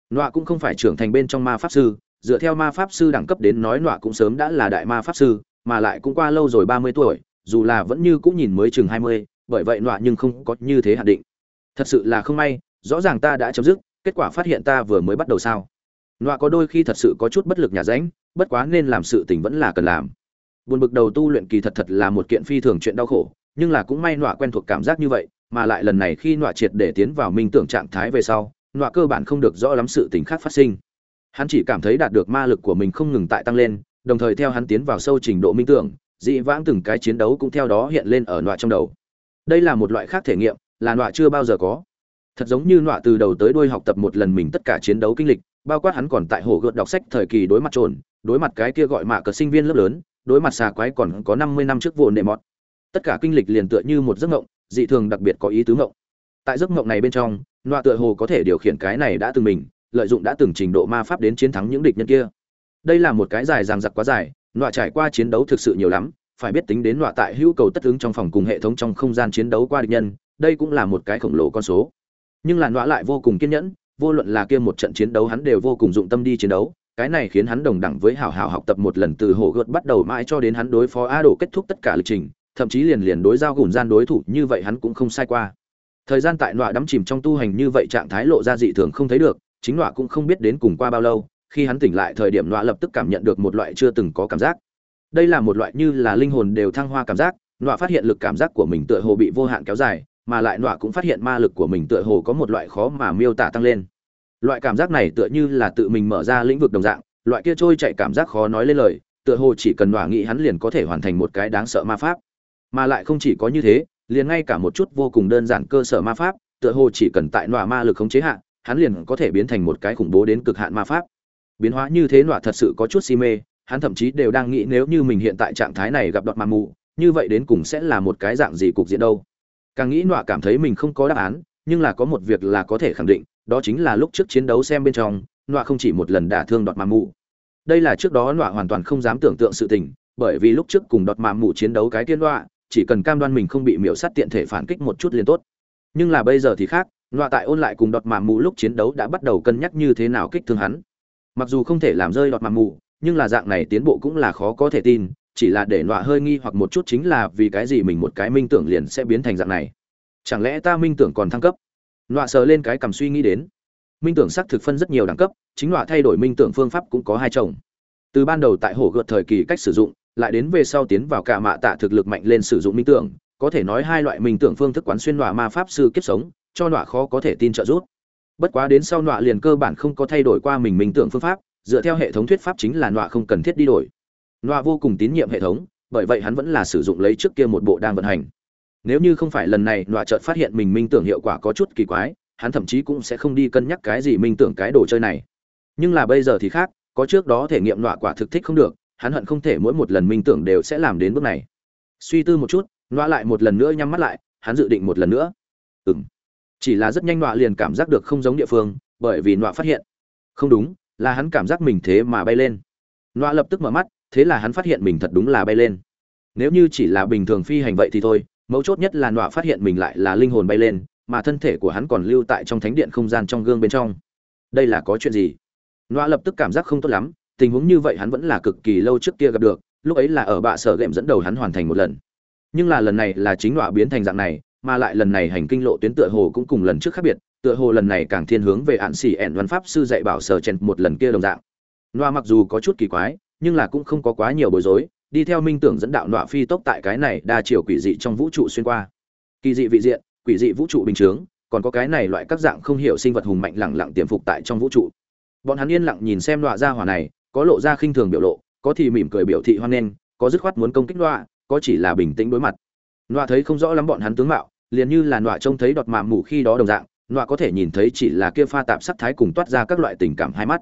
Nọa cũng không phải trưởng thành bên trong ma pháp sư, dựa theo ma pháp sư đẳng cấp đến nói nọa cũng sớm đã là đại ma pháp sư, mà lại cũng qua lâu rồi ba mươi tuổi, dù là vẫn như cũng nhìn mới chừng hai mươi, bởi vậy nọa nhưng không có như thế hạn định. Thật sự là không may, rõ ràng ta đã chấm dứt, kết quả phát hiện ta vừa mới bắt đầu sao? Nọa có đôi khi thật sự có chút bất lực nhà ránh, bất quá nên làm sự tình vẫn là cần làm buồn bực đầu tu luyện kỳ thật thật là một kiện phi thường chuyện đau khổ, nhưng là cũng may nọa quen thuộc cảm giác như vậy, mà lại lần này khi nọa triệt để tiến vào minh tưởng trạng thái về sau, nọa cơ bản không được rõ lắm sự tình khác phát sinh. Hắn chỉ cảm thấy đạt được ma lực của mình không ngừng tại tăng lên, đồng thời theo hắn tiến vào sâu trình độ minh tưởng, dị vãng từng cái chiến đấu cũng theo đó hiện lên ở nọa trong đầu. Đây là một loại khác thể nghiệm, là nọa chưa bao giờ có. Thật giống như nọa từ đầu tới đuôi học tập một lần mình tất cả chiến đấu kinh lịch, bao quát hắn còn tại hồ gợt đọc sách thời kỳ đối mặt trồn, đối mặt cái kia gọi mạ cờ sinh viên lớp lớn đối mặt xà quái còn có năm mươi năm trước vụ nệ mọt. Tất cả kinh lịch liền tựa như một giấc mộng, dị thường đặc biệt có ý tứ mộng. Tại giấc mộng này bên trong, nọa tựa hồ có thể điều khiển cái này đã từng mình, lợi dụng đã từng trình độ ma pháp đến chiến thắng những địch nhân kia. Đây là một cái dài dằng dặc quá dài, nọa trải qua chiến đấu thực sự nhiều lắm, phải biết tính đến nọa tại hữu cầu tất ứng trong phòng cùng hệ thống trong không gian chiến đấu qua địch nhân, đây cũng là một cái khổng lồ con số. Nhưng là nọa lại vô cùng kiên nhẫn, vô luận là kia một trận chiến đấu hắn đều vô cùng dụng tâm đi chiến đấu cái này khiến hắn đồng đẳng với hảo hảo học tập một lần từ hồ gợt bắt đầu mãi cho đến hắn đối phó a đổ kết thúc tất cả lịch trình, thậm chí liền liền đối giao gùn gian đối thủ như vậy hắn cũng không sai qua. Thời gian tại nọa đắm chìm trong tu hành như vậy trạng thái lộ ra dị thường không thấy được, chính nọa cũng không biết đến cùng qua bao lâu, khi hắn tỉnh lại thời điểm nọa lập tức cảm nhận được một loại chưa từng có cảm giác. Đây là một loại như là linh hồn đều thăng hoa cảm giác, nọa phát hiện lực cảm giác của mình tựa hồ bị vô hạn kéo dài, mà lại nọa cũng phát hiện ma lực của mình tựa hồ có một loại khó mà miêu tả tăng lên loại cảm giác này tựa như là tự mình mở ra lĩnh vực đồng dạng, loại kia trôi chạy cảm giác khó nói lên lời, tựa hồ chỉ cần nọa nghĩ hắn liền có thể hoàn thành một cái đáng sợ ma pháp. Mà lại không chỉ có như thế, liền ngay cả một chút vô cùng đơn giản cơ sở ma pháp, tựa hồ chỉ cần tại nọa ma lực khống chế hạn hắn liền có thể biến thành một cái khủng bố đến cực hạn ma pháp. Biến hóa như thế nọa thật sự có chút si mê, hắn thậm chí đều đang nghĩ nếu như mình hiện tại trạng thái này gặp đọt mà mù, như vậy đến cùng sẽ là một cái dạng gì cục diện đâu. Càng nghĩ nọa cảm thấy mình không có đáp án, nhưng là có một việc là có thể khẳng định đó chính là lúc trước chiến đấu xem bên trong, nọa không chỉ một lần đả thương đọt mà mù đây là trước đó nọa hoàn toàn không dám tưởng tượng sự tình, bởi vì lúc trước cùng đọt mà mù chiến đấu cái tiên nọa, chỉ cần cam đoan mình không bị miễu sát tiện thể phản kích một chút liền tốt. Nhưng là bây giờ thì khác, nọa tại ôn lại cùng đọt mà mù lúc chiến đấu đã bắt đầu cân nhắc như thế nào kích thương hắn. Mặc dù không thể làm rơi đọt mà mù nhưng là dạng này tiến bộ cũng là khó có thể tin, chỉ là để nọa hơi nghi hoặc một chút chính là vì cái gì mình một cái minh tưởng liền sẽ biến thành dạng này. Chẳng lẽ ta minh tưởng còn thăng cấp? Nọa sờ lên cái cầm suy nghĩ đến. Minh tưởng xác thực phân rất nhiều đẳng cấp, chính nọa thay đổi minh tưởng phương pháp cũng có hai chồng. Từ ban đầu tại hồ gợt thời kỳ cách sử dụng, lại đến về sau tiến vào cả mạ tạ thực lực mạnh lên sử dụng minh tưởng, có thể nói hai loại minh tưởng phương thức quán xuyên nọa ma pháp sư kiếp sống, cho nọa khó có thể tin trợ giúp. Bất quá đến sau nọa liền cơ bản không có thay đổi qua mình minh tưởng phương pháp, dựa theo hệ thống thuyết pháp chính là nọa không cần thiết đi đổi. Nọa vô cùng tín nhiệm hệ thống, bởi vậy hắn vẫn là sử dụng lấy trước kia một bộ đang vận hành nếu như không phải lần này nọa chợt phát hiện mình minh tưởng hiệu quả có chút kỳ quái, hắn thậm chí cũng sẽ không đi cân nhắc cái gì minh tưởng cái đồ chơi này. Nhưng là bây giờ thì khác, có trước đó thể nghiệm nọa quả thực thích không được, hắn hận không thể mỗi một lần minh tưởng đều sẽ làm đến bước này. Suy tư một chút, nọa lại một lần nữa nhắm mắt lại, hắn dự định một lần nữa. Ừ m chỉ là rất nhanh nọa liền cảm giác được không giống địa phương, bởi vì nọa phát hiện. Không đúng, là hắn cảm giác mình thế mà bay lên. Nọa lập tức mở mắt, thế là hắn phát hiện mình thật đúng là bay lên. Nếu như chỉ là bình thường phi hành vậy thì thôi mấu chốt nhất là nọa phát hiện mình lại là linh hồn bay lên, mà thân thể của hắn còn lưu tại trong thánh điện không gian trong gương bên trong. Đây là có chuyện gì? Nọa lập tức cảm giác không tốt lắm, tình huống như vậy hắn vẫn là cực kỳ lâu trước kia gặp được, lúc ấy là ở bạ sở gệm dẫn đầu hắn hoàn thành một lần. Nhưng là lần này là chính nọa biến thành dạng này, mà lại lần này hành kinh lộ tuyến tựa hồ cũng cùng lần trước khác biệt, tựa hồ lần này càng thiên hướng về ạn xỉ ẻn văn pháp sư dạy bảo sở chen một lần kia đồng dạng. Nọa mặc dù có chút kỳ quái, nhưng là cũng không có quá nhiều bối rối đi theo minh tưởng dẫn đạo nọa phi tốc tại cái này đa chiều quỷ dị trong vũ trụ xuyên qua. Kỳ dị vị diện, quỷ dị vũ trụ bình chướng, còn có cái này loại các dạng không hiểu sinh vật hùng mạnh lẳng lặng tiềm phục tại trong vũ trụ. Bọn hắn yên lặng nhìn xem nọa ra hỏa này, có lộ ra khinh thường biểu lộ, có thì mỉm cười biểu thị hoan nghênh, có dứt khoát muốn công kích nọa, có chỉ là bình tĩnh đối mặt. Nọa thấy không rõ lắm bọn hắn tướng mạo, liền như là nọa trông thấy đọt mạ mù khi đó đồng dạng, nọa có thể nhìn thấy chỉ là kia pha tạp sắc thái cùng toát ra các loại tình cảm hai mắt.